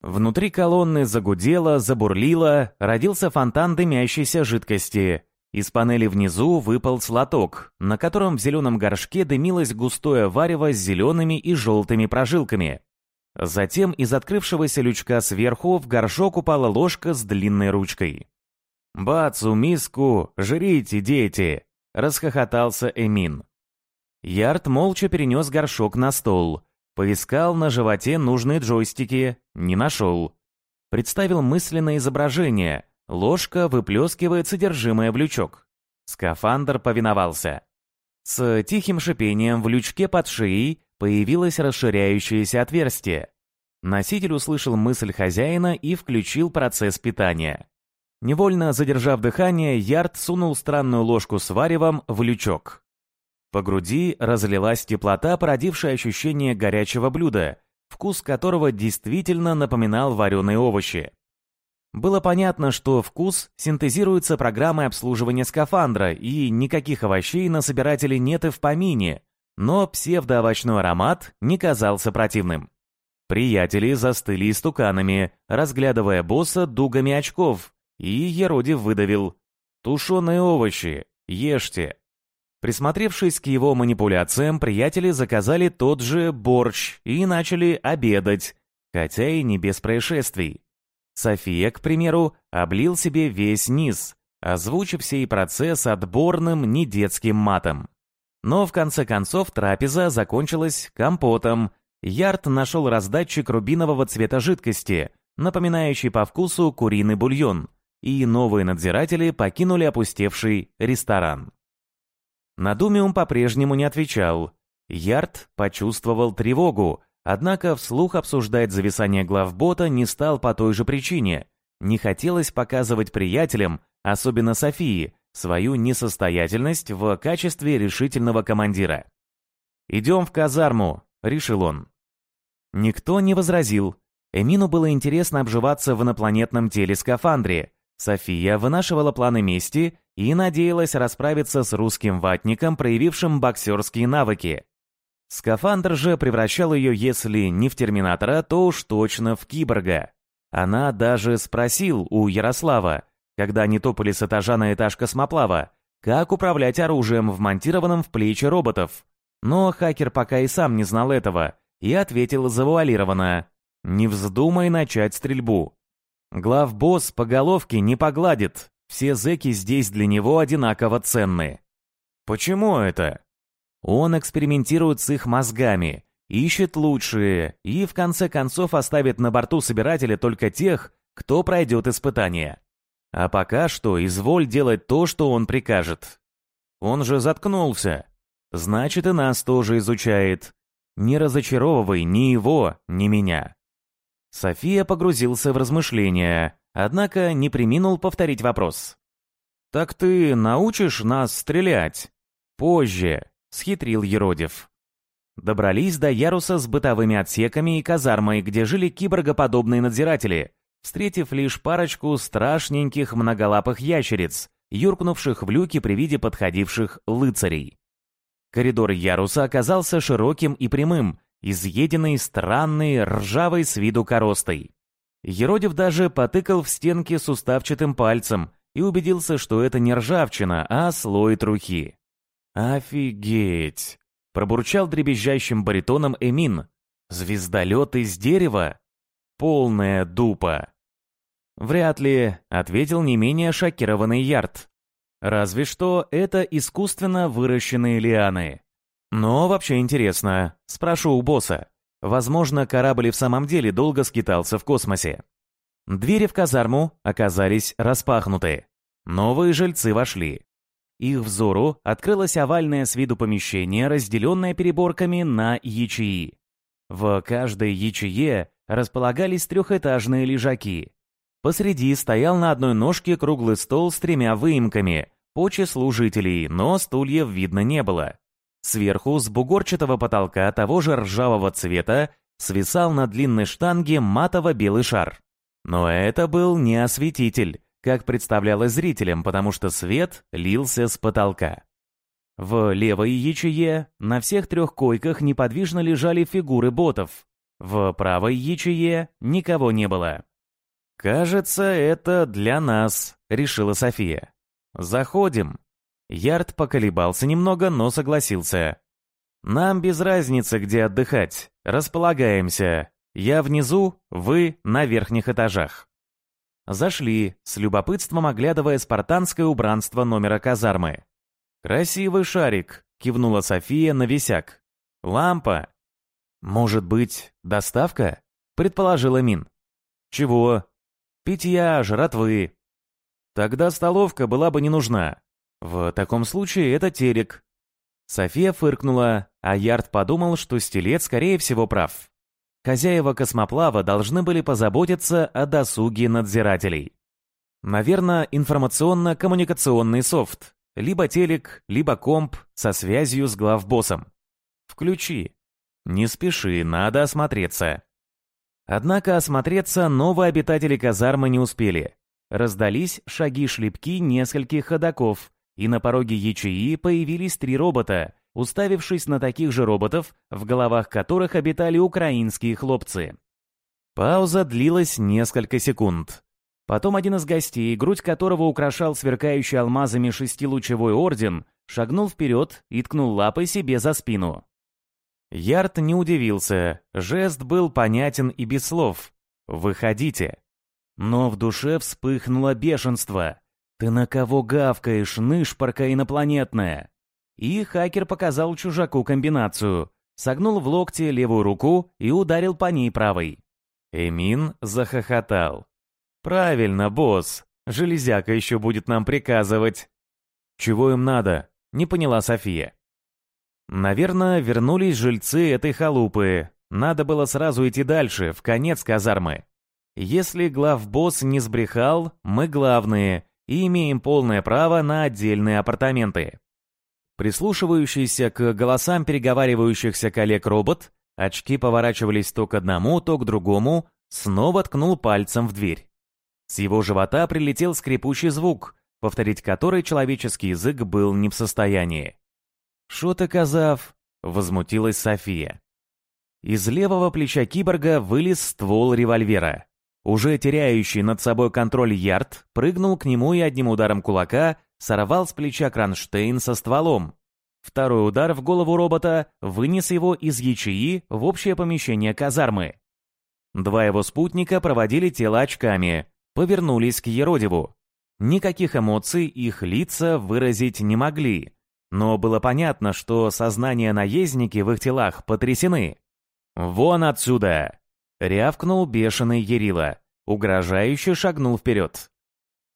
Внутри колонны загудело, забурлило, родился фонтан дымящейся жидкости. Из панели внизу выпал слоток, на котором в зеленом горшке дымилось густое варево с зелеными и желтыми прожилками. Затем из открывшегося лючка сверху в горшок упала ложка с длинной ручкой. «Бацу, миску, жрите, дети!» — расхохотался Эмин. Ярд молча перенес горшок на стол. Поискал на животе нужные джойстики, не нашел. Представил мысленное изображение. Ложка выплескивает содержимое в лючок. Скафандр повиновался. С тихим шипением в лючке под шеей появилось расширяющееся отверстие. Носитель услышал мысль хозяина и включил процесс питания. Невольно задержав дыхание, Ярд сунул странную ложку с варевом в лючок. По груди разлилась теплота, породившая ощущение горячего блюда, вкус которого действительно напоминал вареные овощи. Было понятно, что вкус синтезируется программой обслуживания скафандра, и никаких овощей на собирателе нет и в помине, но псевдоовощной аромат не казался противным. Приятели застыли истуканами, разглядывая босса дугами очков, и Еродив выдавил «Тушеные овощи, ешьте». Присмотревшись к его манипуляциям, приятели заказали тот же борщ и начали обедать, хотя и не без происшествий. София, к примеру, облил себе весь низ, озвучив сей процесс отборным недетским матом. Но в конце концов трапеза закончилась компотом. Ярд нашел раздатчик рубинового цвета жидкости, напоминающий по вкусу куриный бульон, и новые надзиратели покинули опустевший ресторан. Надумиум по-прежнему не отвечал. Ярд почувствовал тревогу, однако вслух обсуждать зависание главбота не стал по той же причине. Не хотелось показывать приятелям, особенно Софии, свою несостоятельность в качестве решительного командира. «Идем в казарму», — решил он. Никто не возразил. Эмину было интересно обживаться в инопланетном теле-скафандре. София вынашивала планы мести и надеялась расправиться с русским ватником, проявившим боксерские навыки. Скафандр же превращал ее, если не в терминатора, то уж точно в киборга. Она даже спросил у Ярослава, когда они топали с этажа на этаж космоплава, как управлять оружием, вмонтированным в плечи роботов. Но хакер пока и сам не знал этого, и ответил завуалированно «Не вздумай начать стрельбу». Главбосс по головке не погладит, все зэки здесь для него одинаково ценны. Почему это? Он экспериментирует с их мозгами, ищет лучшие и в конце концов оставит на борту собирателя только тех, кто пройдет испытание. А пока что изволь делать то, что он прикажет. Он же заткнулся. Значит, и нас тоже изучает. Не разочаровывай ни его, ни меня. София погрузился в размышления, однако не приминул повторить вопрос. «Так ты научишь нас стрелять?» «Позже», схитрил Еродев. Добрались до яруса с бытовыми отсеками и казармой, где жили киборгоподобные надзиратели, встретив лишь парочку страшненьких многолапых ящериц, юркнувших в люки при виде подходивших лыцарей. Коридор яруса оказался широким и прямым, изъеденный странной ржавой с виду коростой. Еродев даже потыкал в стенки суставчатым пальцем и убедился, что это не ржавчина, а слой трухи. «Офигеть!» — пробурчал дребезжащим баритоном Эмин. «Звездолет из дерева? Полная дупа!» «Вряд ли», — ответил не менее шокированный Ярд. «Разве что это искусственно выращенные лианы. Но вообще интересно. Спрошу у босса. Возможно, корабль в самом деле долго скитался в космосе». Двери в казарму оказались распахнуты. Новые жильцы вошли. Их взору открылось овальное с виду помещение, разделенное переборками на ячеи. В каждой ячее располагались трехэтажные лежаки. Посреди стоял на одной ножке круглый стол с тремя выемками по числу жителей, но стульев видно не было. Сверху с бугорчатого потолка того же ржавого цвета свисал на длинной штанге матово-белый шар. Но это был не осветитель, как представлялось зрителям, потому что свет лился с потолка. В левой ячее на всех трех койках неподвижно лежали фигуры ботов. В правой ячее никого не было. «Кажется, это для нас», — решила София. «Заходим». Ярд поколебался немного, но согласился. «Нам без разницы, где отдыхать. Располагаемся. Я внизу, вы на верхних этажах». Зашли, с любопытством оглядывая спартанское убранство номера казармы. «Красивый шарик», — кивнула София на висяк. «Лампа». «Может быть, доставка?» — предположила Мин. «Чего?» «Питья, жратвы». «Тогда столовка была бы не нужна. В таком случае это телек». София фыркнула, а Ярд подумал, что стилет, скорее всего, прав. Хозяева космоплава должны были позаботиться о досуге надзирателей. Наверное, информационно-коммуникационный софт, либо телек, либо комп со связью с главбоссом. Включи. Не спеши, надо осмотреться. Однако осмотреться новые обитатели казармы не успели. Раздались шаги-шлепки нескольких ходаков, и на пороге ячеи появились три робота, уставившись на таких же роботов, в головах которых обитали украинские хлопцы. Пауза длилась несколько секунд. Потом один из гостей, грудь которого украшал сверкающий алмазами шестилучевой орден, шагнул вперед и ткнул лапой себе за спину. Ярд не удивился, жест был понятен и без слов. «Выходите». Но в душе вспыхнуло бешенство. «Ты на кого гавкаешь, нышпорка инопланетная?» И хакер показал чужаку комбинацию. Согнул в локте левую руку и ударил по ней правой. Эмин захохотал. «Правильно, босс. Железяка еще будет нам приказывать». «Чего им надо?» — не поняла София. Наверное, вернулись жильцы этой халупы. Надо было сразу идти дальше, в конец казармы. Если главбосс не сбрехал, мы главные и имеем полное право на отдельные апартаменты. Прислушивающийся к голосам переговаривающихся коллег робот Очки поворачивались то к одному, то к другому, снова ткнул пальцем в дверь. С его живота прилетел скрипучий звук, повторить который человеческий язык был не в состоянии. «Шо ты, казав?» — возмутилась София. Из левого плеча киборга вылез ствол револьвера. Уже теряющий над собой контроль Ярд прыгнул к нему и одним ударом кулака сорвал с плеча кронштейн со стволом. Второй удар в голову робота вынес его из ячеи в общее помещение казармы. Два его спутника проводили тело очками, повернулись к Еродиву. Никаких эмоций их лица выразить не могли, но было понятно, что сознание наездники в их телах потрясены. «Вон отсюда!» — рявкнул бешеный Ерила, угрожающе шагнул вперед.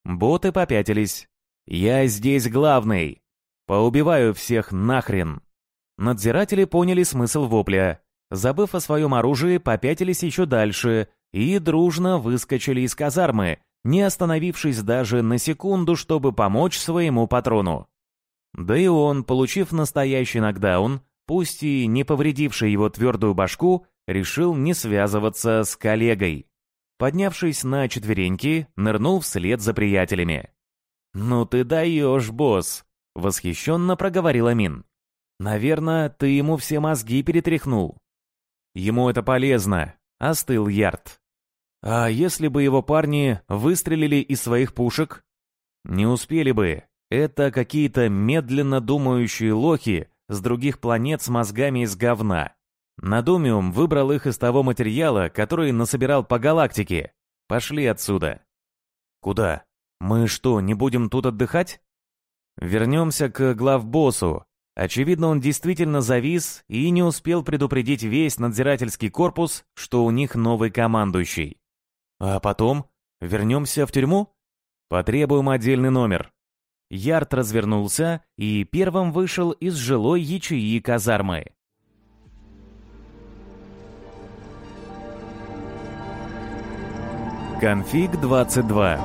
Боты попятились. «Я здесь главный! Поубиваю всех нахрен!» Надзиратели поняли смысл вопля. Забыв о своем оружии, попятились еще дальше и дружно выскочили из казармы, не остановившись даже на секунду, чтобы помочь своему патрону. Да и он, получив настоящий нокдаун, пусть и не повредивший его твердую башку, решил не связываться с коллегой. Поднявшись на четвереньки, нырнул вслед за приятелями. «Ну ты даешь, босс!» — восхищенно проговорил Амин. «Наверное, ты ему все мозги перетряхнул». «Ему это полезно», — остыл Ярд. «А если бы его парни выстрелили из своих пушек?» «Не успели бы. Это какие-то медленно думающие лохи, с других планет с мозгами из говна. Надумиум выбрал их из того материала, который насобирал по галактике. Пошли отсюда. Куда? Мы что, не будем тут отдыхать? Вернемся к главбоссу. Очевидно, он действительно завис и не успел предупредить весь надзирательский корпус, что у них новый командующий. А потом вернемся в тюрьму? Потребуем отдельный номер. Ярд развернулся и первым вышел из жилой ячеи казармы. Конфиг 22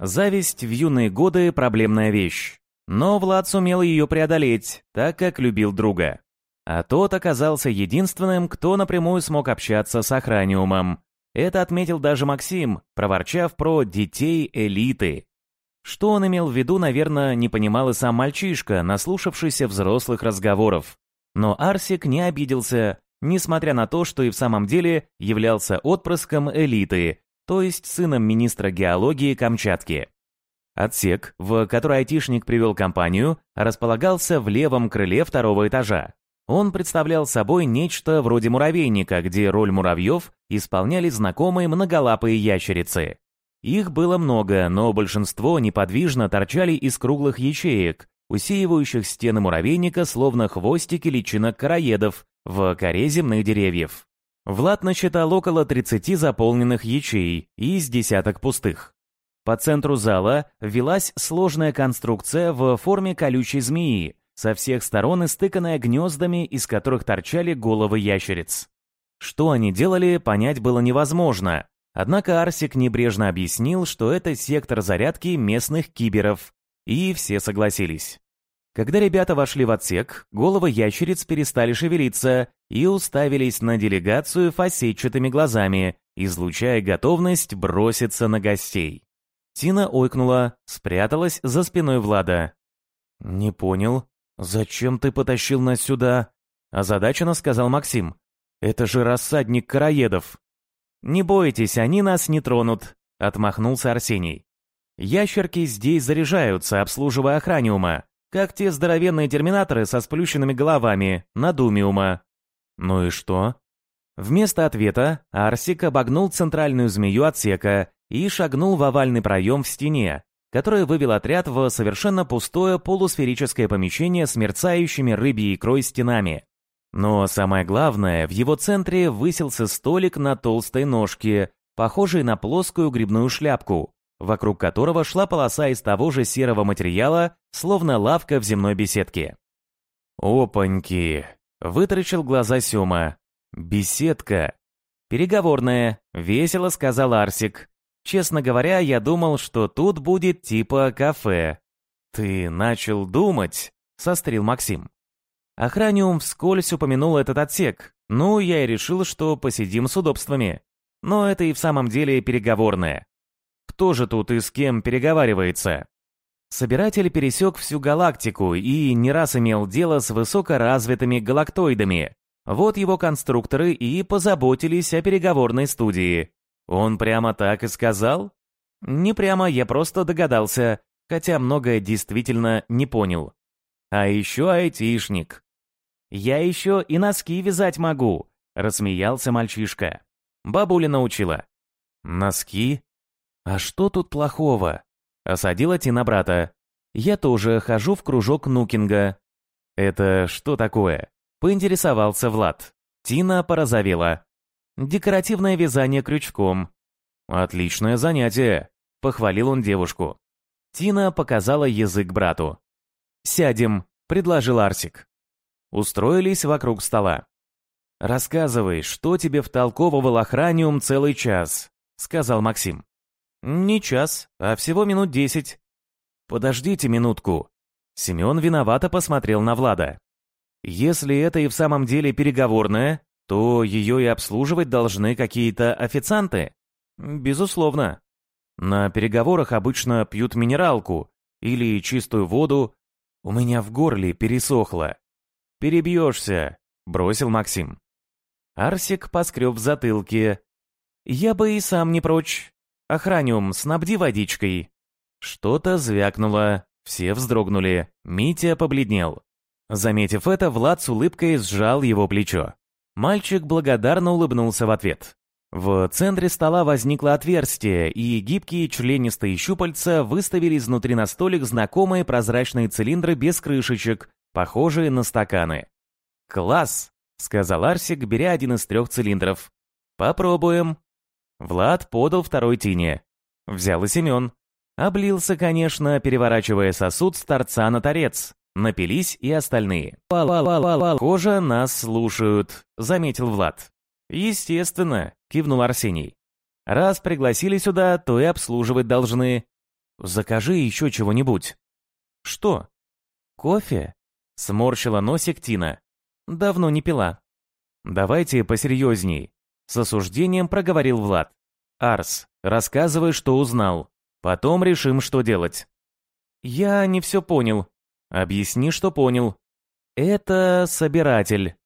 Зависть в юные годы – проблемная вещь. Но Влад сумел ее преодолеть, так как любил друга. А тот оказался единственным, кто напрямую смог общаться с охраниумом, это отметил даже Максим, проворчав про «детей элиты». Что он имел в виду, наверное, не понимал и сам мальчишка, наслушавшийся взрослых разговоров. Но Арсик не обиделся, несмотря на то, что и в самом деле являлся отпрыском элиты, то есть сыном министра геологии Камчатки. Отсек, в который айтишник привел компанию, располагался в левом крыле второго этажа. Он представлял собой нечто вроде муравейника, где роль муравьев исполняли знакомые многолапые ящерицы. Их было много, но большинство неподвижно торчали из круглых ячеек, усеивающих стены муравейника словно хвостики личинок короедов в коре земных деревьев. Влад насчитал около 30 заполненных ячей и из десяток пустых. По центру зала велась сложная конструкция в форме колючей змеи, со всех сторон истыканная гнездами, из которых торчали головы ящериц. Что они делали, понять было невозможно, однако Арсик небрежно объяснил, что это сектор зарядки местных киберов, и все согласились. Когда ребята вошли в отсек, головы ящериц перестали шевелиться и уставились на делегацию фасетчатыми глазами, излучая готовность броситься на гостей. Тина ойкнула, спряталась за спиной Влада. «Не понял», «Зачем ты потащил нас сюда?» Озадаченно сказал Максим. «Это же рассадник караедов». «Не бойтесь, они нас не тронут», — отмахнулся Арсений. «Ящерки здесь заряжаются, обслуживая охраниума, как те здоровенные терминаторы со сплющенными головами, надумиума». «Ну и что?» Вместо ответа Арсик обогнул центральную змею отсека и шагнул в овальный проем в стене, который вывел отряд в совершенно пустое полусферическое помещение с мерцающими рыбьей икрой стенами. Но самое главное, в его центре высился столик на толстой ножке, похожий на плоскую грибную шляпку, вокруг которого шла полоса из того же серого материала, словно лавка в земной беседке. «Опаньки!» — вытаращил глаза Сёма. «Беседка!» «Переговорная», — весело сказал Арсик. Честно говоря, я думал, что тут будет типа кафе. Ты начал думать, сострил Максим. Охраниум вскользь упомянул этот отсек. Ну, я и решил, что посидим с удобствами. Но это и в самом деле переговорное. Кто же тут и с кем переговаривается? Собиратель пересек всю галактику и не раз имел дело с высокоразвитыми галактоидами. Вот его конструкторы и позаботились о переговорной студии. Он прямо так и сказал? Не прямо, я просто догадался, хотя многое действительно не понял. А еще айтишник. «Я еще и носки вязать могу», — рассмеялся мальчишка. Бабуля научила. «Носки? А что тут плохого?» Осадила Тина брата. «Я тоже хожу в кружок нукинга». «Это что такое?» Поинтересовался Влад. Тина порозовела. «Декоративное вязание крючком». «Отличное занятие», — похвалил он девушку. Тина показала язык брату. «Сядем», — предложил Арсик. Устроились вокруг стола. «Рассказывай, что тебе втолковывал охраниум целый час», — сказал Максим. «Не час, а всего минут десять». «Подождите минутку». Семен виновато посмотрел на Влада. «Если это и в самом деле переговорная, то ее и обслуживать должны какие-то официанты?» «Безусловно. На переговорах обычно пьют минералку или чистую воду. У меня в горле пересохло». «Перебьешься», — бросил Максим. Арсик поскреб в затылке. «Я бы и сам не прочь. Охраниум, снабди водичкой». Что-то звякнуло, все вздрогнули, Митя побледнел. Заметив это, Влад с улыбкой сжал его плечо. Мальчик благодарно улыбнулся в ответ. В центре стола возникло отверстие, и гибкие членистые щупальца выставили изнутри на столик знакомые прозрачные цилиндры без крышечек, похожие на стаканы. «Класс!» — сказал Арсик, беря один из трех цилиндров. «Попробуем». Влад подал второй тине. Взял и Семен. Облился, конечно, переворачивая сосуд с торца на торец. Напились и остальные. «Похоже, нас слушают», — заметил Влад. «Естественно», — кивнул Арсений. «Раз пригласили сюда, то и обслуживать должны. Закажи еще чего-нибудь». «Что?» «Кофе?» — сморщила носик Тина. Давно не пила. Давайте посерьезней. С осуждением проговорил Влад. Арс, рассказывай, что узнал. Потом решим, что делать. Я не все понял. Объясни, что понял. Это собиратель.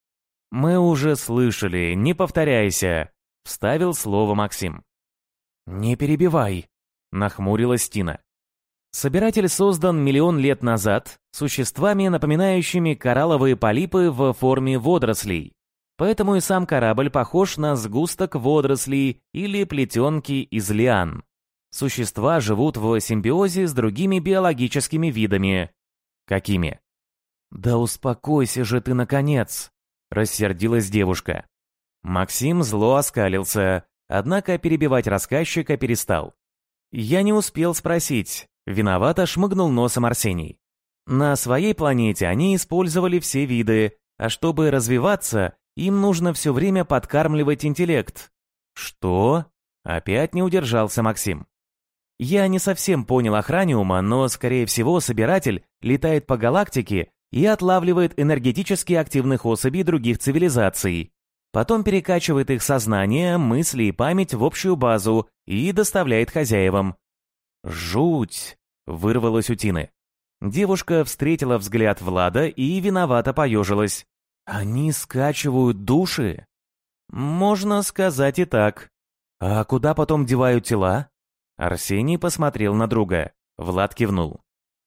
Мы уже слышали, не повторяйся. Вставил слово Максим. Не перебивай. Нахмурилась Тина. Собиратель создан миллион лет назад существами, напоминающими коралловые полипы в форме водорослей. Поэтому и сам корабль похож на сгусток водорослей или плетенки из лиан. Существа живут в симбиозе с другими биологическими видами. Какими? «Да успокойся же ты, наконец!» – рассердилась девушка. Максим зло оскалился, однако перебивать рассказчика перестал. Я не успел спросить, Виновато шмыгнул носом Арсений. На своей планете они использовали все виды, а чтобы развиваться, им нужно все время подкармливать интеллект. Что? Опять не удержался Максим. Я не совсем понял охраниума, но, скорее всего, собиратель летает по галактике и отлавливает энергетически активных особей других цивилизаций. Потом перекачивает их сознание, мысли и память в общую базу и доставляет хозяевам. Жуть! Вырвалось у Тины. Девушка встретила взгляд Влада и виновато поежилась. «Они скачивают души?» «Можно сказать и так. А куда потом девают тела?» Арсений посмотрел на друга. Влад кивнул.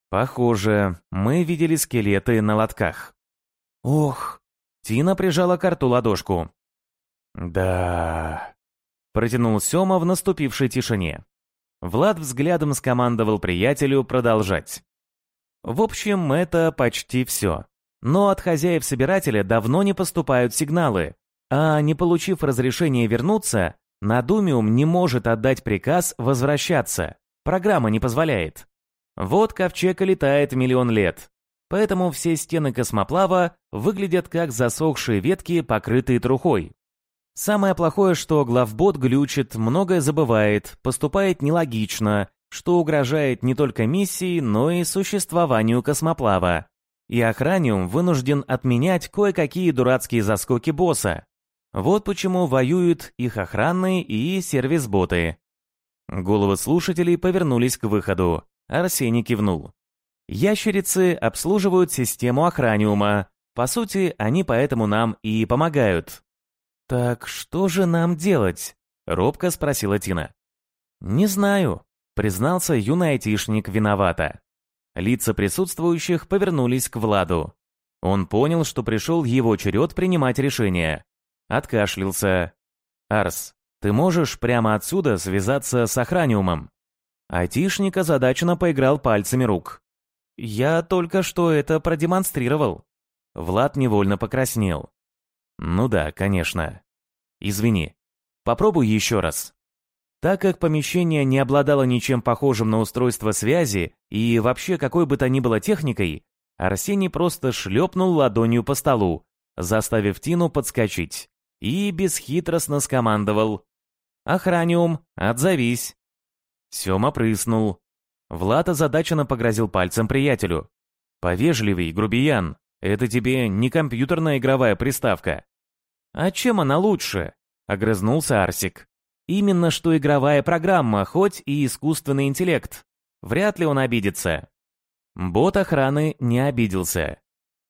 «Похоже, мы видели скелеты на лотках». «Ох!» Тина прижала к рту ладошку. «Да...» Протянул Сёма в наступившей тишине. Влад взглядом скомандовал приятелю продолжать. В общем, это почти все. Но от хозяев-собирателя давно не поступают сигналы, а не получив разрешения вернуться, Надумиум не может отдать приказ возвращаться. Программа не позволяет. Вот ковчег летает миллион лет. Поэтому все стены космоплава выглядят как засохшие ветки, покрытые трухой. Самое плохое, что главбот глючит, многое забывает, поступает нелогично, что угрожает не только миссии, но и существованию космоплава. И Охраниум вынужден отменять кое-какие дурацкие заскоки босса. Вот почему воюют их охранные и сервис-боты. Головы слушателей повернулись к выходу. Арсений кивнул. Ящерицы обслуживают систему Охраниума. По сути, они поэтому нам и помогают. «Так что же нам делать?» — робко спросила Тина. «Не знаю», — признался юный айтишник виновато. Лица присутствующих повернулись к Владу. Он понял, что пришел его черед принимать решение. Откашлялся. «Арс, ты можешь прямо отсюда связаться с охраниумом?» Айтишник озадаченно поиграл пальцами рук. «Я только что это продемонстрировал». Влад невольно покраснел. «Ну да, конечно. Извини. Попробуй еще раз». Так как помещение не обладало ничем похожим на устройство связи и вообще какой бы то ни было техникой, Арсений просто шлепнул ладонью по столу, заставив Тину подскочить, и бесхитростно скомандовал «Охраниум, отзовись!». Сема прыснул. Влад озадаченно погрозил пальцем приятелю. «Повежливей, грубиян, это тебе не компьютерная игровая приставка». «А чем она лучше?» — огрызнулся Арсик. Именно что игровая программа, хоть и искусственный интеллект. Вряд ли он обидится. Бот охраны не обиделся.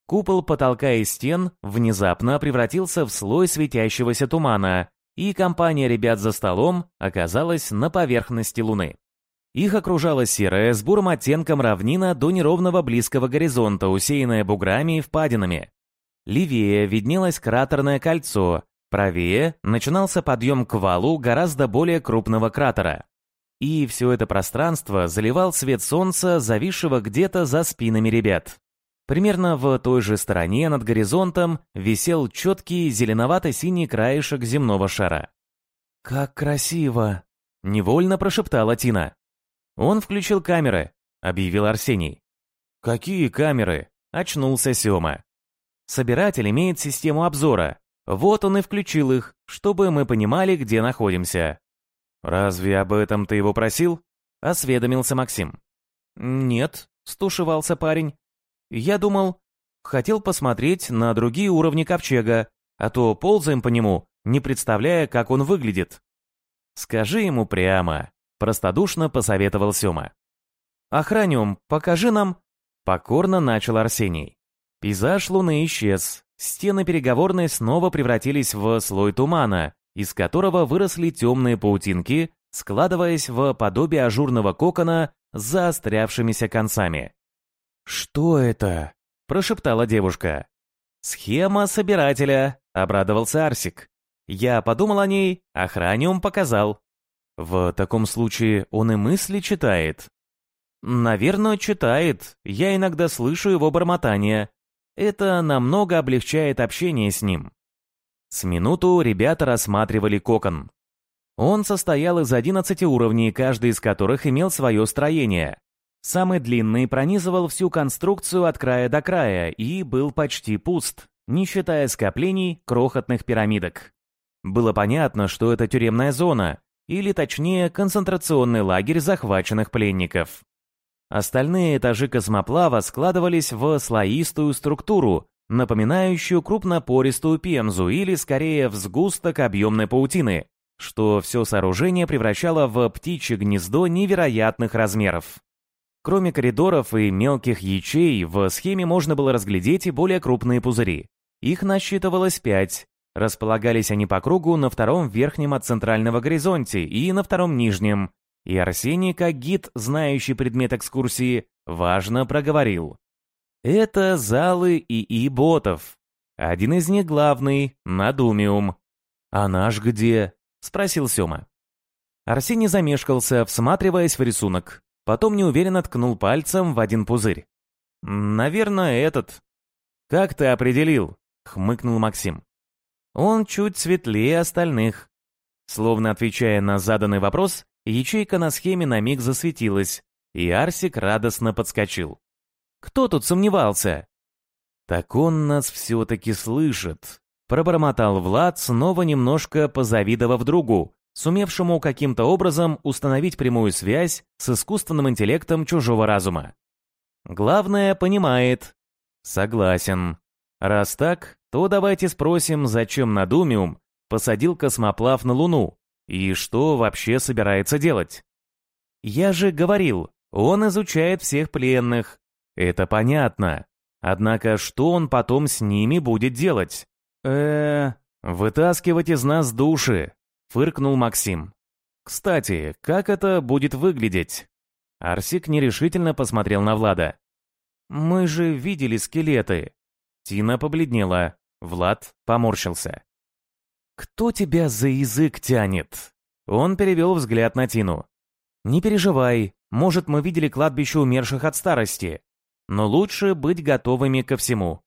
Купол потолка и стен внезапно превратился в слой светящегося тумана, и компания ребят за столом оказалась на поверхности Луны. Их окружала серая с бурым оттенком равнина до неровного близкого горизонта, усеянная буграми и впадинами. Левее виднелось кратерное кольцо, Правее начинался подъем к валу гораздо более крупного кратера. И все это пространство заливал свет солнца, зависшего где-то за спинами ребят. Примерно в той же стороне над горизонтом висел четкий зеленовато-синий краешек земного шара. «Как красиво!» — невольно прошептала Тина. «Он включил камеры», — объявил Арсений. «Какие камеры?» — очнулся Сёма. «Собиратель имеет систему обзора, вот он и включил их, чтобы мы понимали, где находимся. «Разве об этом ты его просил?» — осведомился Максим. «Нет», — стушевался парень. «Я думал, хотел посмотреть на другие уровни ковчега, а то ползаем по нему, не представляя, как он выглядит». «Скажи ему прямо», — простодушно посоветовал Сёма. «Охраниум, покажи нам...» Покорно начал Арсений. Пейзаж луны исчез, Стены переговорной снова превратились в слой тумана, из которого выросли темные паутинки, складываясь в подобие ажурного кокона с заострявшимися концами. «Что это?» – прошептала девушка. «Схема собирателя», – обрадовался Арсик. «Я подумал о ней, охраниум показал». «В таком случае он и мысли читает?» «Наверное, читает. Я иногда слышу его бормотание. Это намного облегчает общение с ним. С минуту ребята рассматривали кокон. Он состоял из 11 уровней, каждый из которых имел свое строение. Самый длинный пронизывал всю конструкцию от края до края и был почти пуст, не считая скоплений крохотных пирамидок. Было понятно, что это тюремная зона, или точнее концентрационный лагерь захваченных пленников. Остальные этажи космоплава складывались в слоистую структуру, напоминающую крупнопористую пемзу или скорее в сгусток объемной паутины, что все сооружение превращало в птичье гнездо невероятных размеров. Кроме коридоров и мелких ячей, в схеме можно было разглядеть и более крупные пузыри. Их насчитывалось пять. Располагались они по кругу на втором верхнем от центрального горизонте и на втором нижнем, и Арсений, как гид, знающий предмет экскурсии, важно проговорил. Это залы ИИ-ботов. Один из них главный — Надумиум. «А наш где?» — спросил Сёма. Арсений замешкался, всматриваясь в рисунок. Потом неуверенно ткнул пальцем в один пузырь. «Наверное, этот». «Как ты определил?» — хмыкнул Максим. «Он чуть светлее остальных». Словно отвечая на заданный вопрос, Ячейка на схеме на миг засветилась, и Арсик радостно подскочил. «Кто тут сомневался?» «Так он нас все-таки слышит», — пробормотал Влад, снова немножко позавидовав другу, сумевшему каким-то образом установить прямую связь с искусственным интеллектом чужого разума. «Главное, понимает». Согласен. Раз так, то давайте спросим, зачем Надумиум посадил космоплав на Луну и что вообще собирается делать. Я же говорил, он изучает всех пленных. Это понятно. Однако что он потом с ними будет делать? э вытаскивать из нас души, фыркнул Максим. Кстати, как это будет выглядеть? Арсик нерешительно посмотрел на Влада. Мы же видели скелеты. Тина побледнела. Влад поморщился. «Кто тебя за язык тянет?» Он перевел взгляд на Тину. «Не переживай, может, мы видели кладбище умерших от старости. Но лучше быть готовыми ко всему».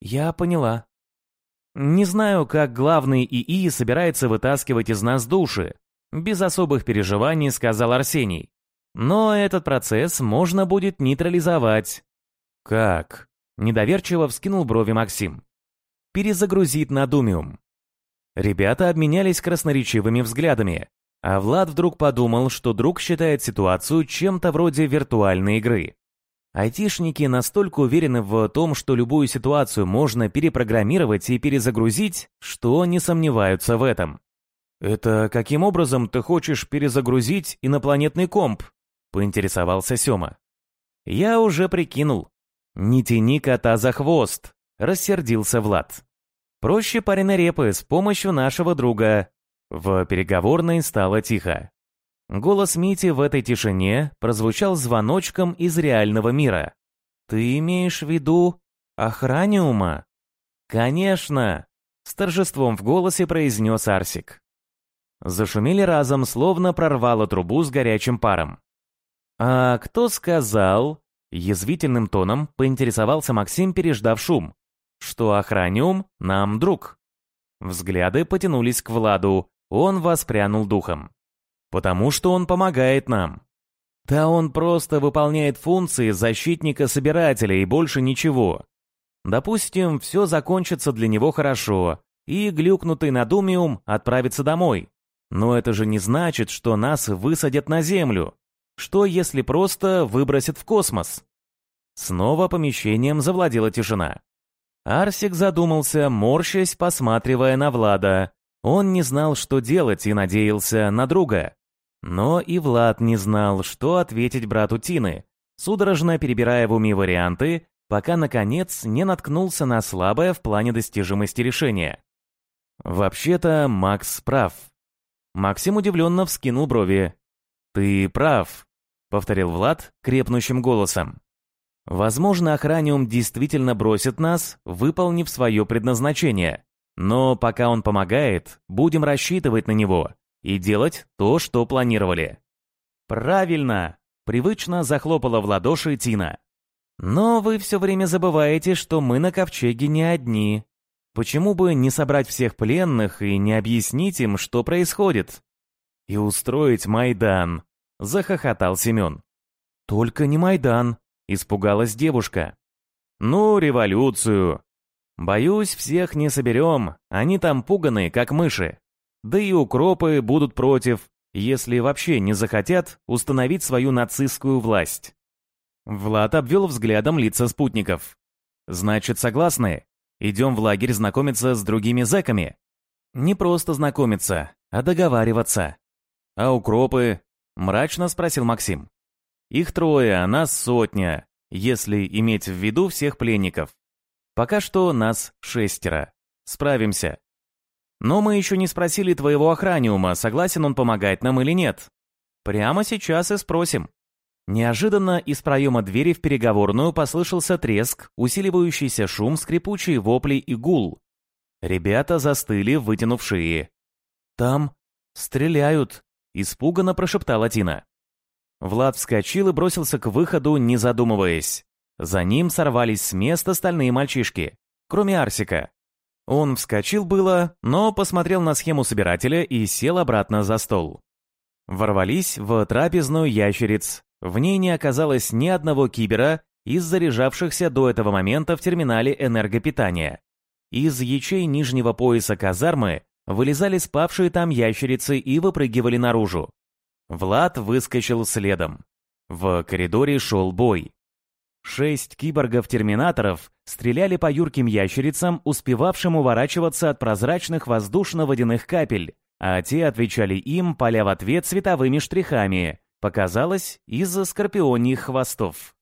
«Я поняла». «Не знаю, как главный ИИ собирается вытаскивать из нас души», без особых переживаний сказал Арсений. «Но этот процесс можно будет нейтрализовать». «Как?» – недоверчиво вскинул брови Максим. «Перезагрузить на Думиум. Ребята обменялись красноречивыми взглядами, а Влад вдруг подумал, что друг считает ситуацию чем-то вроде виртуальной игры. Айтишники настолько уверены в том, что любую ситуацию можно перепрограммировать и перезагрузить, что не сомневаются в этом. «Это каким образом ты хочешь перезагрузить инопланетный комп?» — поинтересовался Сёма. «Я уже прикинул. Не тяни кота за хвост», — рассердился Влад. Проще пареной репы с помощью нашего друга. В переговорной стало тихо. Голос Мити в этой тишине прозвучал звоночком из реального мира. «Ты имеешь в виду охраниума?» «Конечно!» — с торжеством в голосе произнес Арсик. Зашумели разом, словно прорвало трубу с горячим паром. «А кто сказал?» — язвительным тоном поинтересовался Максим, переждав шум что охраниум нам друг. Взгляды потянулись к Владу, он воспрянул духом. Потому что он помогает нам. Да он просто выполняет функции защитника-собирателя и больше ничего. Допустим, все закончится для него хорошо, и глюкнутый Надумиум отправится домой. Но это же не значит, что нас высадят на Землю. Что если просто выбросят в космос? Снова помещением завладела тишина. Арсик задумался, морщась, посматривая на Влада. Он не знал, что делать, и надеялся на друга. Но и Влад не знал, что ответить брату Тины, судорожно перебирая в уме варианты, пока, наконец, не наткнулся на слабое в плане достижимости решения. «Вообще-то Макс прав». Максим удивленно вскинул брови. «Ты прав», — повторил Влад крепнущим голосом. Возможно, Охраниум действительно бросит нас, выполнив свое предназначение. Но пока он помогает, будем рассчитывать на него и делать то, что планировали. Правильно, привычно захлопала в ладоши Тина. Но вы все время забываете, что мы на ковчеге не одни. Почему бы не собрать всех пленных и не объяснить им, что происходит? И устроить Майдан, захохотал Семен. Только не Майдан, Испугалась девушка. «Ну, революцию. Боюсь, всех не соберем, они там пуганые, как мыши. Да и укропы будут против, если вообще не захотят установить свою нацистскую власть». Влад обвел взглядом лица спутников. «Значит, согласны? Идем в лагерь знакомиться с другими зэками?» «Не просто знакомиться, а договариваться». «А укропы?» — мрачно спросил Максим. Их трое, а нас сотня, если иметь в виду всех пленников. Пока что нас шестеро. Справимся. Но мы еще не спросили твоего охраниума, согласен он помогать нам или нет. Прямо сейчас и спросим. Неожиданно из проема двери в переговорную послышался треск, усиливающийся шум, скрипучие вопли и гул. Ребята застыли, вытянув шеи. «Там стреляют», — испуганно прошептала Тина. Влад вскочил и бросился к выходу, не задумываясь. За ним сорвались с места остальные мальчишки, кроме Арсика. Он вскочил было, но посмотрел на схему собирателя и сел обратно за стол. Ворвались в трапезную ящериц. В ней не оказалось ни одного кибера из заряжавшихся до этого момента в терминале энергопитания. Из ячей нижнего пояса казармы вылезали спавшие там ящерицы и выпрыгивали наружу. Влад выскочил следом. В коридоре шел бой. Шесть киборгов-терминаторов стреляли по юрким ящерицам, успевавшим уворачиваться от прозрачных воздушно-водяных капель, а те отвечали им, поля в ответ цветовыми штрихами, показалось, из-за скорпионьих хвостов.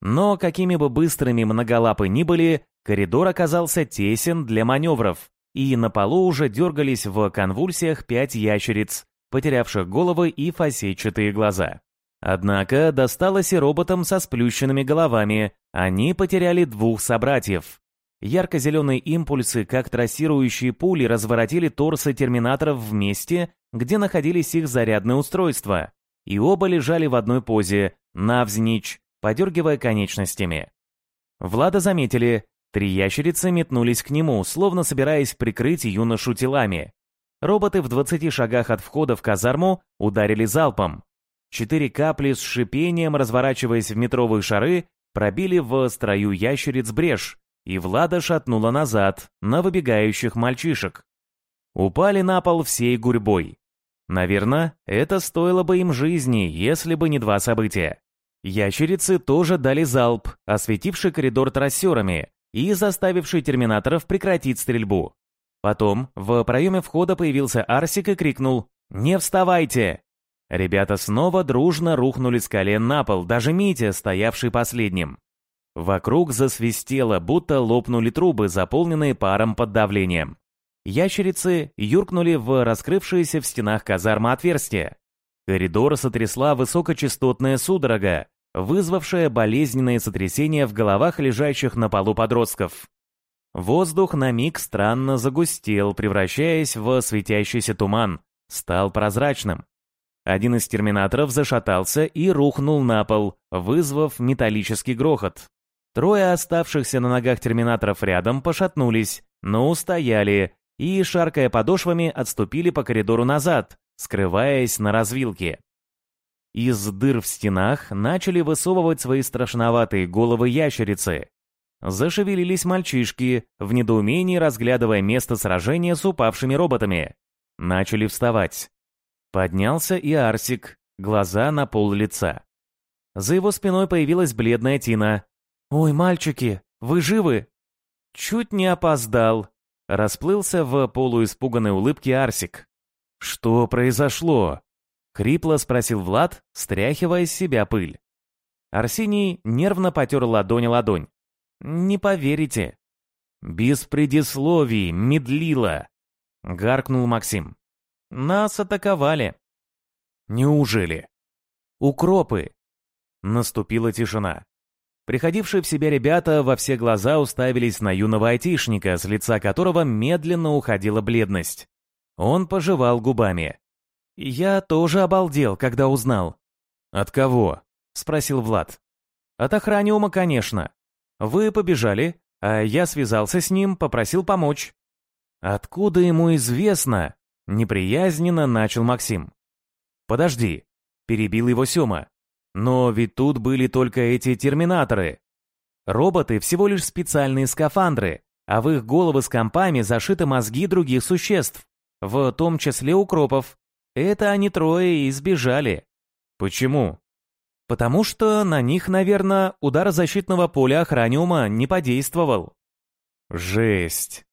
Но какими бы быстрыми многолапы ни были, коридор оказался тесен для маневров, и на полу уже дергались в конвульсиях пять ящериц, потерявших головы и фасетчатые глаза. Однако досталось и роботам со сплющенными головами, они потеряли двух собратьев. Ярко-зеленые импульсы, как трассирующие пули, разворотили торсы терминаторов в месте, где находились их зарядные устройства, и оба лежали в одной позе, навзничь, подергивая конечностями. Влада заметили, три ящерицы метнулись к нему, словно собираясь прикрыть юношу телами. Роботы в 20 шагах от входа в казарму ударили залпом. Четыре капли с шипением, разворачиваясь в метровые шары, пробили в строю ящериц брешь, и Влада шатнула назад, на выбегающих мальчишек. Упали на пол всей гурьбой. Наверное, это стоило бы им жизни, если бы не два события. Ящерицы тоже дали залп, осветивший коридор трассерами и заставивший терминаторов прекратить стрельбу. Потом в проеме входа появился Арсик и крикнул «Не вставайте!». Ребята снова дружно рухнули с колен на пол, даже Митя, стоявший последним. Вокруг засвистело, будто лопнули трубы, заполненные паром под давлением. Ящерицы юркнули в раскрывшиеся в стенах казарма отверстия. Коридор сотрясла высокочастотная судорога, вызвавшая болезненные сотрясения в головах лежащих на полу подростков. Воздух на миг странно загустел, превращаясь в светящийся туман, стал прозрачным. Один из терминаторов зашатался и рухнул на пол, вызвав металлический грохот. Трое оставшихся на ногах терминаторов рядом пошатнулись, но устояли и, шаркая подошвами, отступили по коридору назад, скрываясь на развилке. Из дыр в стенах начали высовывать свои страшноватые головы ящерицы. Зашевелились мальчишки, в недоумении разглядывая место сражения с упавшими роботами. Начали вставать. Поднялся и Арсик, глаза на пол лица. За его спиной появилась бледная Тина. «Ой, мальчики, вы живы?» Чуть не опоздал. Расплылся в полуиспуганной улыбке Арсик. «Что произошло?» Хрипло спросил Влад, стряхивая с себя пыль. Арсений нервно потер ладонь ладонь. «Не поверите». «Без предисловий, медлила!» — гаркнул Максим. Нас атаковали. Неужели? Укропы. Наступила тишина. Приходившие в себя ребята во все глаза уставились на юного айтишника, с лица которого медленно уходила бледность. Он пожевал губами. «Я тоже обалдел, когда узнал». «От кого?» — спросил Влад. «От охраниума, конечно. Вы побежали, а я связался с ним, попросил помочь». «Откуда ему известно?» Неприязненно начал Максим. «Подожди», — перебил его Сёма. «Но ведь тут были только эти терминаторы. Роботы всего лишь специальные скафандры, а в их головы с компами зашиты мозги других существ, в том числе укропов. Это они трое и сбежали. Почему? Потому что на них, наверное, удар защитного поля охраниума не подействовал. Жесть.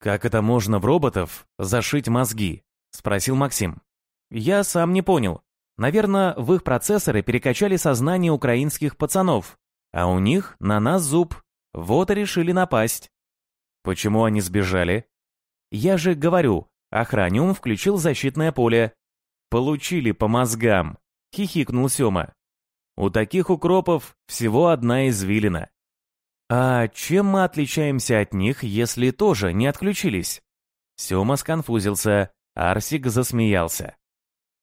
«Как это можно в роботов зашить мозги?» — спросил Максим. «Я сам не понял. Наверное, в их процессоры перекачали сознание украинских пацанов, а у них на нас зуб. Вот и решили напасть». «Почему они сбежали?» «Я же говорю, охраниум включил защитное поле». «Получили по мозгам», — хихикнул Сёма. «У таких укропов всего одна извилина. «А чем мы отличаемся от них, если тоже не отключились?» Сёма сконфузился, Арсик засмеялся.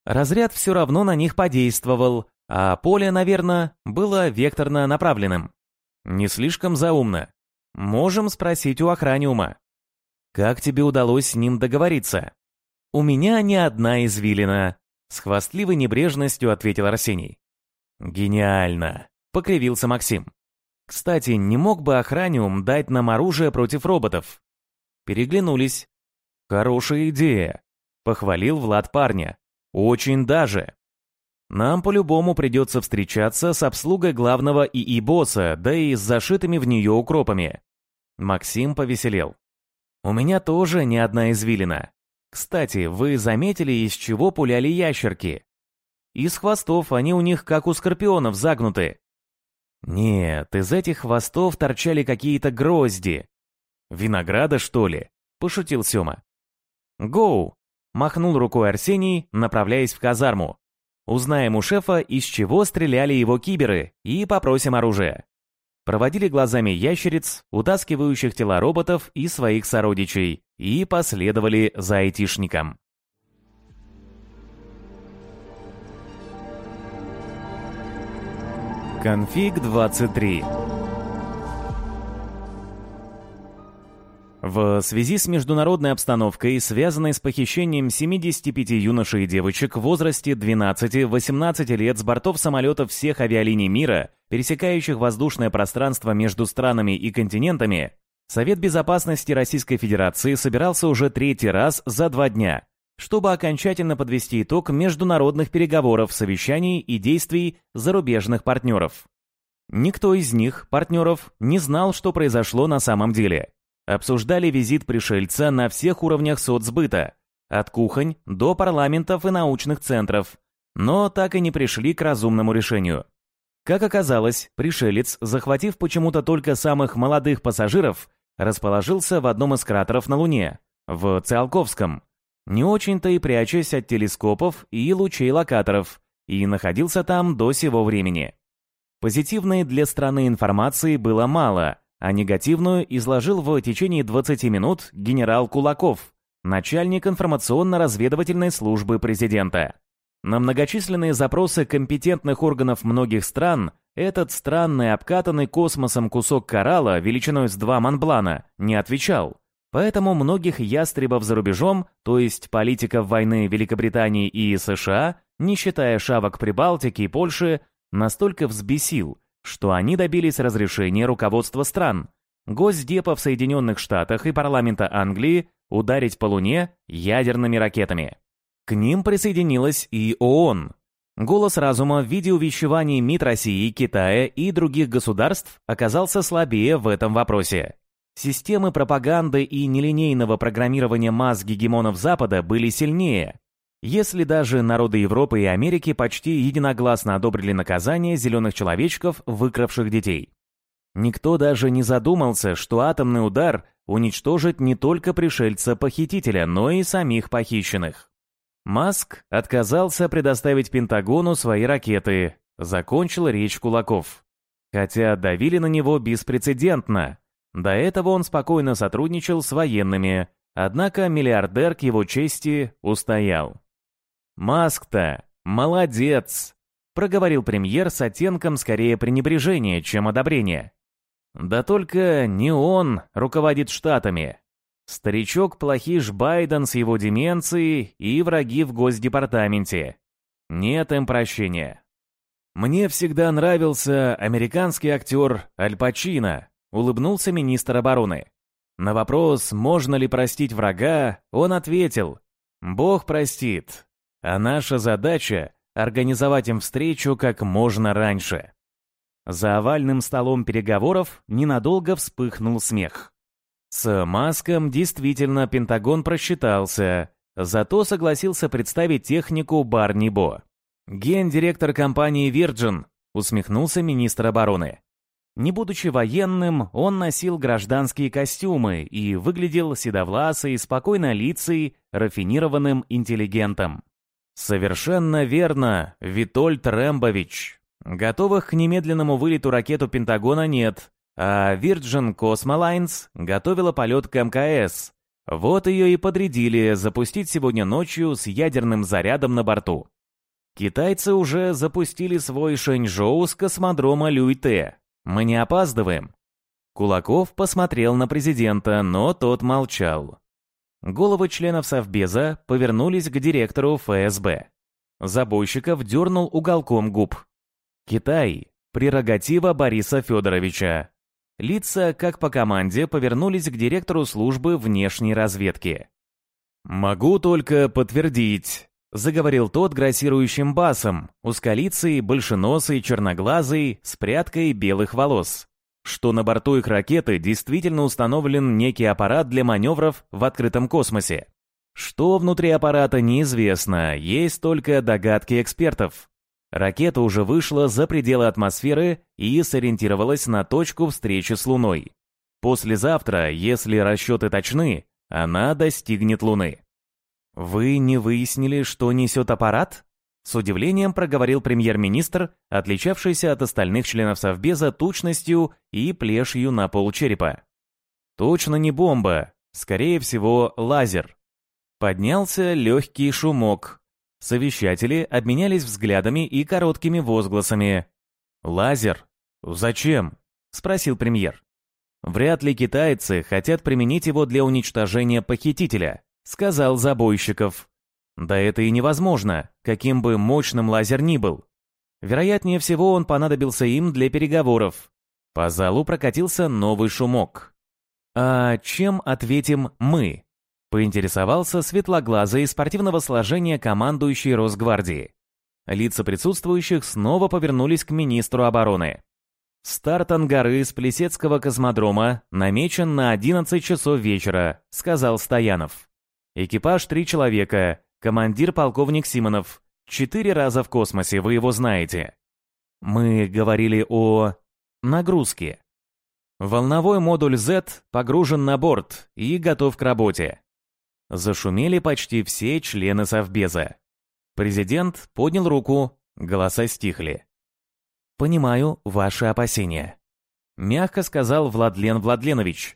Разряд все равно на них подействовал, а поле, наверное, было векторно направленным. Не слишком заумно. Можем спросить у охраниума. Как тебе удалось с ним договориться? У меня не одна извилина, с хвастливой небрежностью ответил Арсений. Гениально, покривился Максим. Кстати, не мог бы Охраниум дать нам оружие против роботов? Переглянулись. Хорошая идея. Похвалил Влад парня. Очень даже. Нам по-любому придется встречаться с обслугой главного ИИ-босса, да и с зашитыми в нее укропами. Максим повеселел. У меня тоже не одна извилина. Кстати, вы заметили, из чего пуляли ящерки? Из хвостов они у них, как у скорпионов, загнуты. Нет, из этих хвостов торчали какие-то грозди. Винограда, что ли? Пошутил Сёма. «Гоу!» — махнул рукой Арсений, направляясь в казарму. «Узнаем у шефа, из чего стреляли его киберы, и попросим оружие». Проводили глазами ящериц, утаскивающих тела роботов и своих сородичей, и последовали за айтишником. Конфиг 23 В связи с международной обстановкой, связанной с похищением 75 юношей и девочек в возрасте 12-18 лет с бортов самолетов всех авиалиний мира, пересекающих воздушное пространство между странами и континентами, Совет Безопасности Российской Федерации собирался уже третий раз за два дня, чтобы окончательно подвести итог международных переговоров, совещаний и действий зарубежных партнеров. Никто из них, партнеров, не знал, что произошло на самом деле – Обсуждали визит пришельца на всех уровнях соцсбыта, от кухонь до парламентов и научных центров, но так и не пришли к разумному решению. Как оказалось, пришелец, захватив почему-то только самых молодых пассажиров, расположился в одном из кратеров на Луне, в Циолковском, не очень-то и прячась от телескопов и лучей локаторов, и находился там до сего времени. Позитивной для страны информации было мало – а негативную изложил в течение 20 минут генерал Кулаков, начальник информационно-разведывательной службы президента. На многочисленные запросы компетентных органов многих стран этот странный обкатанный космосом кусок коралла величиной с два Монблана не отвечал. Поэтому многих ястребов за рубежом, то есть политиков войны Великобритании и США, не считая шавок Прибалтики и Польши, настолько взбесил, что они добились разрешения руководства стран, Госдепа в Соединенных Штатах и парламента Англии ударить по Луне ядерными ракетами. К ним присоединилась и ООН. Голос разума в виде увещеваний МИД России, Китая и других государств оказался слабее в этом вопросе. Системы пропаганды и нелинейного программирования масс гегемонов Запада были сильнее, если даже народы Европы и Америки почти единогласно одобрили наказание зеленых человечков, выкравших детей. Никто даже не задумался, что атомный удар уничтожит не только пришельца-похитителя, но и самих похищенных. Маск отказался предоставить Пентагону свои ракеты, закончил речь Кулаков. Хотя давили на него беспрецедентно. До этого он спокойно сотрудничал с военными, однако миллиардер к его чести устоял. «Маск-то молодец!» — проговорил премьер с оттенком скорее пренебрежения, чем одобрения. «Да только не он руководит штатами. Старичок плохиш Байден с его деменцией и враги в Госдепартаменте. Нет им прощения». «Мне всегда нравился американский актер Аль Пачино», — улыбнулся министр обороны. На вопрос, можно ли простить врага, он ответил, «Бог простит, а наша задача — организовать им встречу как можно раньше. За овальным столом переговоров ненадолго вспыхнул смех. С Маском действительно Пентагон просчитался, зато согласился представить технику Барни Бо. «Гендиректор компании Virgin», — усмехнулся министр обороны. Не будучи военным, он носил гражданские костюмы и выглядел седовласой, спокойно лицей, рафинированным интеллигентом. Совершенно верно, Витольд Рэмбович. Готовых к немедленному вылету ракету Пентагона нет, а Virgin Cosmolines готовила полет к МКС. Вот ее и подрядили запустить сегодня ночью с ядерным зарядом на борту. Китайцы уже запустили свой Шэньчжоу с космодрома Люйте. Мы не опаздываем. Кулаков посмотрел на президента, но тот молчал. Головы членов Совбеза повернулись к директору ФСБ. Забойщиков дернул уголком губ. Китай – прерогатива Бориса Федоровича. Лица, как по команде, повернулись к директору службы внешней разведки. «Могу только подтвердить», заговорил тот грассирующим басом, узколицый, большеносый, черноглазый, с прядкой белых волос, что на борту их ракеты действительно установлен некий аппарат для маневров в открытом космосе. Что внутри аппарата неизвестно, есть только догадки экспертов. Ракета уже вышла за пределы атмосферы и сориентировалась на точку встречи с Луной. Послезавтра, если расчеты точны, она достигнет Луны. «Вы не выяснили, что несет аппарат?» С удивлением проговорил премьер-министр, отличавшийся от остальных членов Совбеза тучностью и плешью на полчерепа. «Точно не бомба, скорее всего, лазер». Поднялся легкий шумок. Совещатели обменялись взглядами и короткими возгласами. «Лазер? Зачем?» — спросил премьер. «Вряд ли китайцы хотят применить его для уничтожения похитителя», — сказал Забойщиков. «Да это и невозможно, каким бы мощным лазер ни был. Вероятнее всего, он понадобился им для переговоров». По залу прокатился новый шумок. «А чем ответим мы?» Поинтересовался светлоглазый из спортивного сложения командующий Росгвардии. Лица присутствующих снова повернулись к министру обороны. «Старт ангары с Плесецкого космодрома намечен на 11 часов вечера», — сказал Стоянов. «Экипаж три человека, командир полковник Симонов. Четыре раза в космосе, вы его знаете». Мы говорили о... нагрузке. Волновой модуль Z погружен на борт и готов к работе. Зашумели почти все члены Совбеза. Президент поднял руку, голоса стихли. «Понимаю ваши опасения», — мягко сказал Владлен Владленович.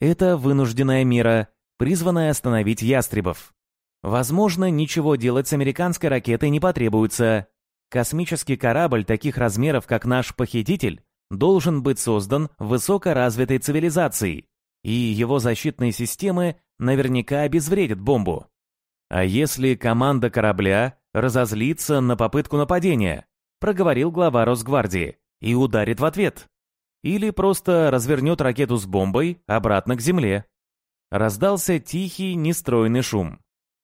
«Это вынужденная мера, призванная остановить ястребов. Возможно, ничего делать с американской ракетой не потребуется. Космический корабль таких размеров, как наш «Похититель», должен быть создан высокоразвитой цивилизацией, и его защитные системы наверняка обезвредят бомбу. А если команда корабля разозлится на попытку нападения, проговорил глава Росгвардии, и ударит в ответ? Или просто развернет ракету с бомбой обратно к земле? Раздался тихий, нестройный шум.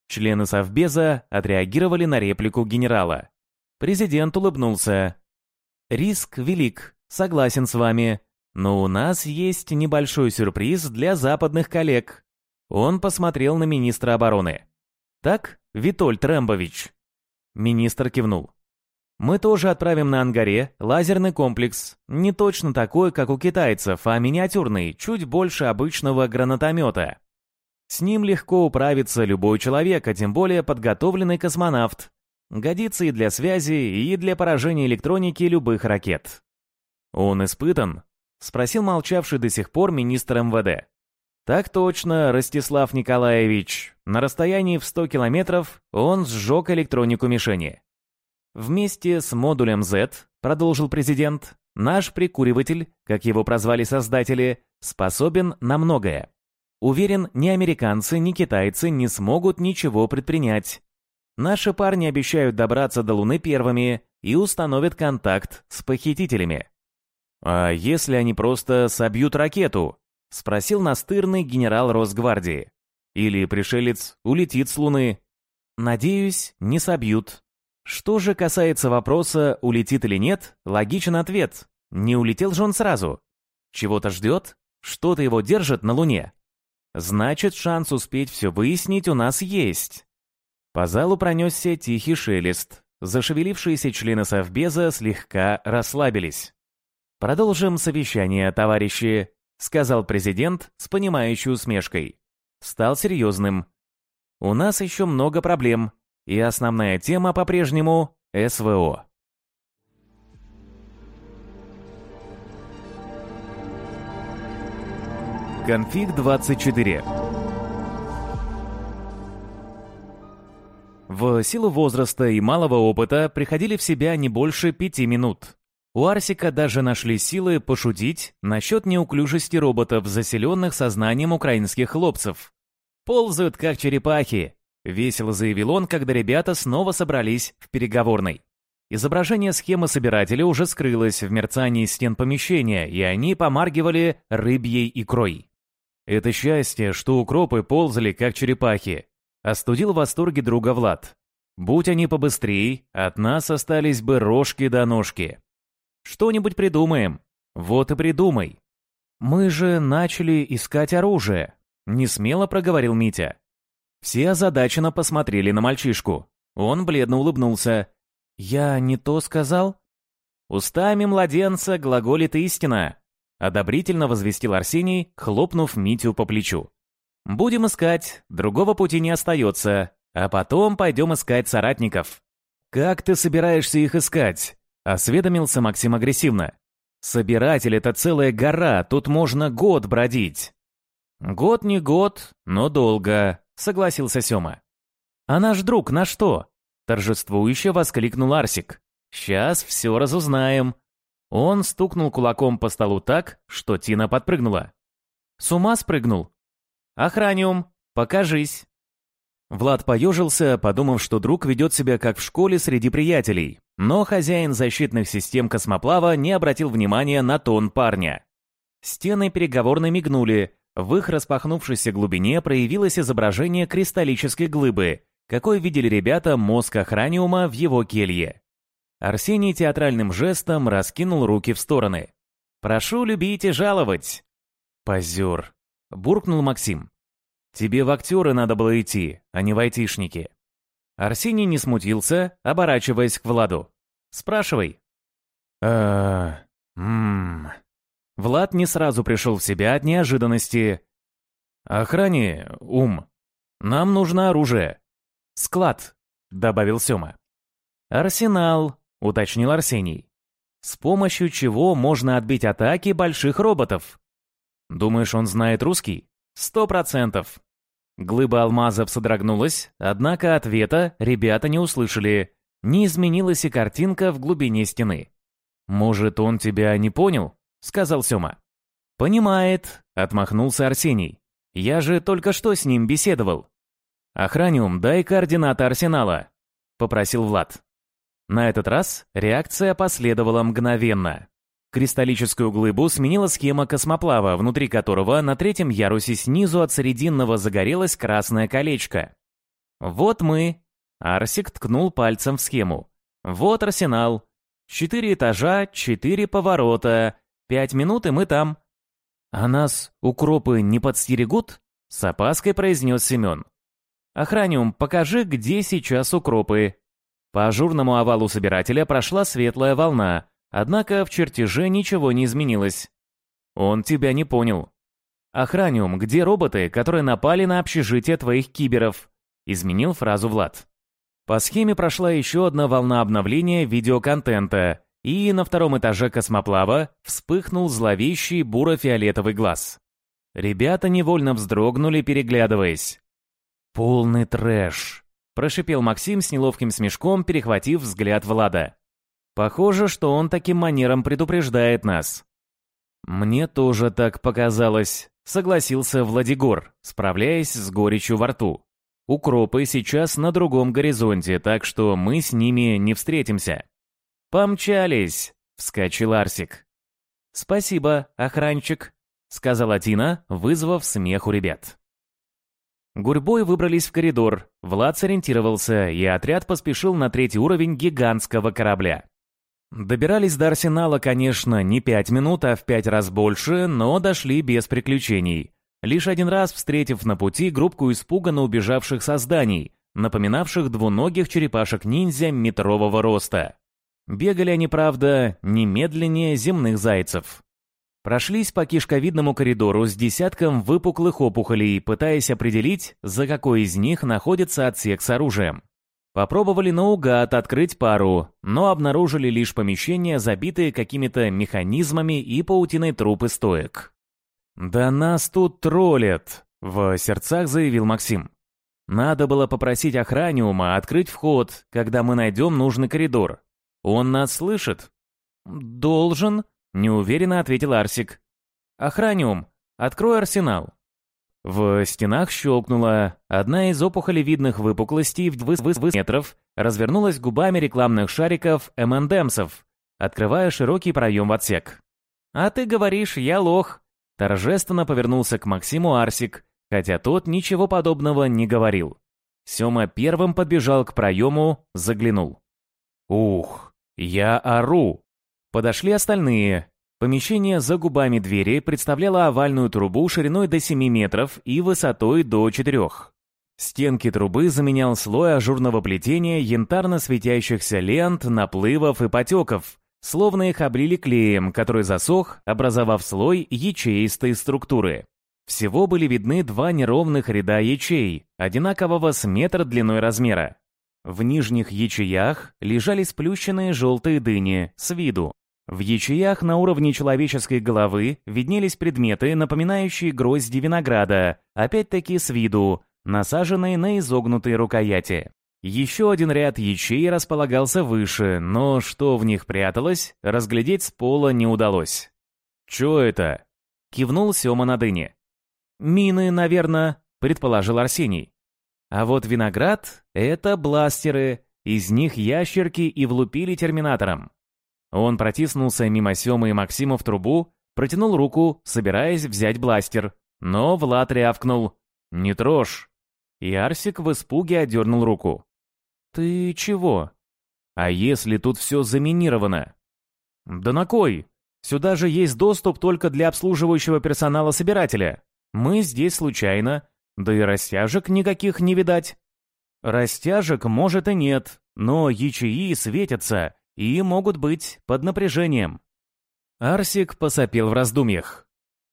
Члены Совбеза отреагировали на реплику генерала. Президент улыбнулся. «Риск велик, согласен с вами, но у нас есть небольшой сюрприз для западных коллег. Он посмотрел на министра обороны. Так, Витольд Рэмбович? Министр кивнул. Мы тоже отправим на Ангаре лазерный комплекс. Не точно такой, как у китайцев, а миниатюрный, чуть больше обычного гранатомета. С ним легко управиться любой человек, а тем более подготовленный космонавт. Годится и для связи, и для поражения электроники любых ракет. Он испытан, — спросил молчавший до сих пор министр МВД. «Так точно, Ростислав Николаевич. На расстоянии в 100 километров он сжег электронику мишени. Вместе с модулем Z, продолжил президент, наш прикуриватель, как его прозвали создатели, способен на многое. Уверен, ни американцы, ни китайцы не смогут ничего предпринять. Наши парни обещают добраться до Луны первыми и установят контакт с похитителями. «А если они просто собьют ракету?» — спросил настырный генерал Росгвардии. «Или пришелец улетит с Луны?» «Надеюсь, не собьют». Что же касается вопроса, улетит или нет, логичен ответ. Не улетел же он сразу. Чего-то ждет? Что-то его держит на Луне. Значит, шанс успеть все выяснить у нас есть. По залу пронесся тихий шелест. Зашевелившиеся члены Совбеза слегка расслабились. «Продолжим совещание, товарищи», — сказал президент с понимающей усмешкой. Стал серьезным. «У нас еще много проблем, и основная тема по-прежнему — СВО». Конфиг 24 В силу возраста и малого опыта приходили в себя не больше пяти минут. У Арсика даже нашли силы пошутить насчет неуклюжести роботов, заселенных сознанием украинских хлопцев. «Ползают, как черепахи», — весело заявил он, когда ребята снова собрались в переговорной. Изображение схемы собирателя уже скрылось в мерцании стен помещения, и они помаргивали рыбьей икрой. «Это счастье, что укропы ползали, как черепахи», — остудил в восторге друга Влад. Будь они побыстрей, от нас остались бы рожки до ножки. Что-нибудь придумаем. Вот и придумай. Мы же начали искать оружие, не смело проговорил Митя. Все озадаченно посмотрели на мальчишку. Он бледно улыбнулся. «Я не то сказал?» «Устами младенца глаголит истина», — одобрительно возвестил Арсений, хлопнув Митю по плечу. «Будем искать, другого пути не остается, а потом пойдем искать соратников». «Как ты собираешься их искать?» — осведомился Максим агрессивно. «Собиратель — это целая гора, тут можно год бродить». «Год не год, но долго», — согласился Сёма. «А наш друг на что?» — торжествующе воскликнул Арсик. «Сейчас все разузнаем». Он стукнул кулаком по столу так, что Тина подпрыгнула. «С ума спрыгнул?» «Охраниум, покажись!» Влад поежился, подумав, что друг ведет себя как в школе среди приятелей, но хозяин защитных систем космоплава не обратил внимания на тон парня. Стены переговорной мигнули, в их распахнувшейся глубине проявилось изображение кристаллической глыбы, какой видели ребята мозг охраниума в его келье. Арсений театральным жестом раскинул руки в стороны. «Прошу любить и жаловать!» «Позер!» — буркнул Максим. «Тебе в актеры надо было идти, а не в айтишники». Арсений не смутился, оборачиваясь к Владу. «Спрашивай». «Э-э... Ммм...» Влад не сразу пришел в себя от неожиданности. «Охране, ум. Нам нужно оружие». «Склад», — добавил Сёма. «Арсенал», — уточнил Арсений. «С помощью чего можно отбить атаки больших роботов?» «Думаешь, он знает русский?» «Сто процентов». Глыба алмазов содрогнулась, однако ответа ребята не услышали. Не изменилась и картинка в глубине стены. «Может, он тебя не понял?» — сказал Сёма. «Понимает», — отмахнулся Арсений. «Я же только что с ним беседовал». «Охраниум, дай координаты арсенала», — попросил Влад. На этот раз реакция последовала мгновенно. Кристаллическую глыбу сменила схема космоплава, внутри которого на третьем ярусе снизу от Срединного загорелось красное колечко. «Вот мы», — Арсик ткнул пальцем в схему. «Вот арсенал. Четыре этажа, четыре поворота, Пять минут, и мы там». «А нас укропы не подстерегут?» — с опаской произнес Семен. «Охраниум, покажи, где сейчас укропы». По ажурному овалу собирателя прошла светлая волна, однако в чертеже ничего не изменилось. Он тебя не понял. «Охраниум, где роботы, которые напали на общежитие твоих киберов?» — изменил фразу Влад. По схеме прошла еще одна волна обновления видеоконтента, и на втором этаже космоплава вспыхнул зловещий буро-фиолетовый глаз. Ребята невольно вздрогнули, переглядываясь. «Полный трэш», — прошипел Максим с неловким смешком, перехватив взгляд Влада. «Похоже, что он таким манером предупреждает нас». «Мне тоже так показалось», — согласился Владигор, справляясь с горечью во рту. «Укропы сейчас на другом горизонте, так что мы с ними не встретимся». «Помчались!» — вскочил Арсик. «Спасибо, охранчик», — сказала Тина, вызвав смех у ребят. Гурьбой выбрались в коридор, Влад сориентировался, и отряд поспешил на третий уровень гигантского корабля. Добирались до арсенала, конечно, не пять минут, а в пять раз больше, но дошли без приключений. Лишь один раз встретив на пути группку испуганно убежавших созданий, напоминавших двуногих черепашек-ниндзя метрового роста. Бегали они, правда, немедленнее земных зайцев. Прошлись по кишковидному коридору с десятком выпуклых опухолей, пытаясь определить, за какой из них находится отсек с оружием. Попробовали наугад открыть пару, но обнаружили лишь помещения, забитые какими-то механизмами и паутиной трупы стоек. «Да нас тут троллят», — в сердцах заявил Максим. «Надо было попросить охраниума открыть вход, когда мы найдем нужный коридор. «Он нас слышит?» «Должен», — неуверенно ответил Арсик. «Охраниум, открой арсенал». В стенах щелкнуло. Одна из опухолевидных выпуклостей в 20 метров развернулась губами рекламных шариков M&M'sов, открывая широкий проем в отсек. «А ты говоришь, я лох!» Торжественно повернулся к Максиму Арсик, хотя тот ничего подобного не говорил. Сёма первым подбежал к проему, заглянул. Ух, я ору. Подошли остальные. Помещение за губами двери представляло овальную трубу шириной до 7 метров и высотой до 4. Стенки трубы заменял слой ажурного плетения янтарно светящихся лент, наплывов и потеков, словно их облили клеем, который засох, образовав слой ячеистой структуры. Всего были видны два неровных ряда ячей, одинакового с метр длиной размера. В нижних ячеях лежали сплющенные желтые дыни, с виду. В ячеях на уровне человеческой головы виднелись предметы, напоминающие грозди винограда, опять-таки с виду, насаженные на изогнутые рукояти. Еще один ряд ячей располагался выше, но что в них пряталось, разглядеть с пола не удалось. «Чё это?» — кивнул Сёма на дыне. «Мины, наверное», — предположил Арсений. А вот виноград — это бластеры, из них ящерки и влупили терминатором. Он протиснулся мимо Семы и Максима в трубу, протянул руку, собираясь взять бластер. Но Влад рявкнул «Не трожь!» И Арсик в испуге отдернул руку. «Ты чего?» «А если тут все заминировано?» «Да на кой? Сюда же есть доступ только для обслуживающего персонала собирателя. Мы здесь случайно, да и растяжек никаких не видать. Растяжек, может, и нет, но ячеи светятся и могут быть под напряжением. Арсик посопел в раздумьях.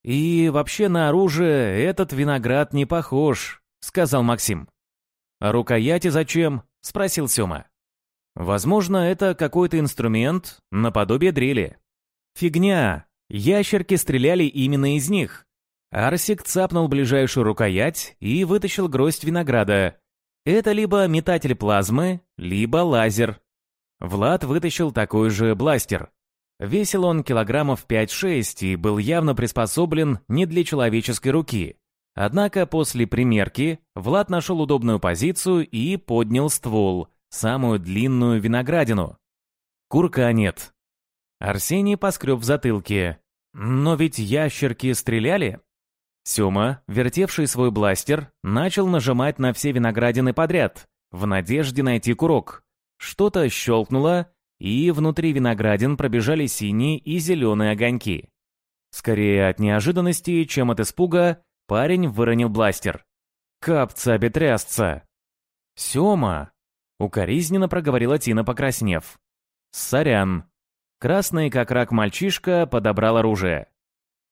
«И вообще на оружие этот виноград не похож», — сказал Максим. «А рукояти зачем?» — спросил Сёма. «Возможно, это какой-то инструмент наподобие дрели». «Фигня! Ящерки стреляли именно из них. Арсик цапнул ближайшую рукоять и вытащил гроздь винограда. Это либо метатель плазмы, либо лазер. Влад вытащил такой же бластер. Весил он килограммов 5-6 и был явно приспособлен не для человеческой руки. Однако после примерки Влад нашел удобную позицию и поднял ствол, самую длинную виноградину. Курка нет. Арсений поскреб в затылке. Но ведь ящерки стреляли? Сёма, вертевший свой бластер, начал нажимать на все виноградины подряд, в надежде найти курок. Что-то щелкнуло, и внутри виноградин пробежали синие и зеленые огоньки. Скорее от неожиданности, чем от испуга, парень выронил бластер. «Капца обетрясца!» «Сёма!» — укоризненно проговорила Тина, покраснев. «Сорян!» Красный, как рак мальчишка, подобрал оружие.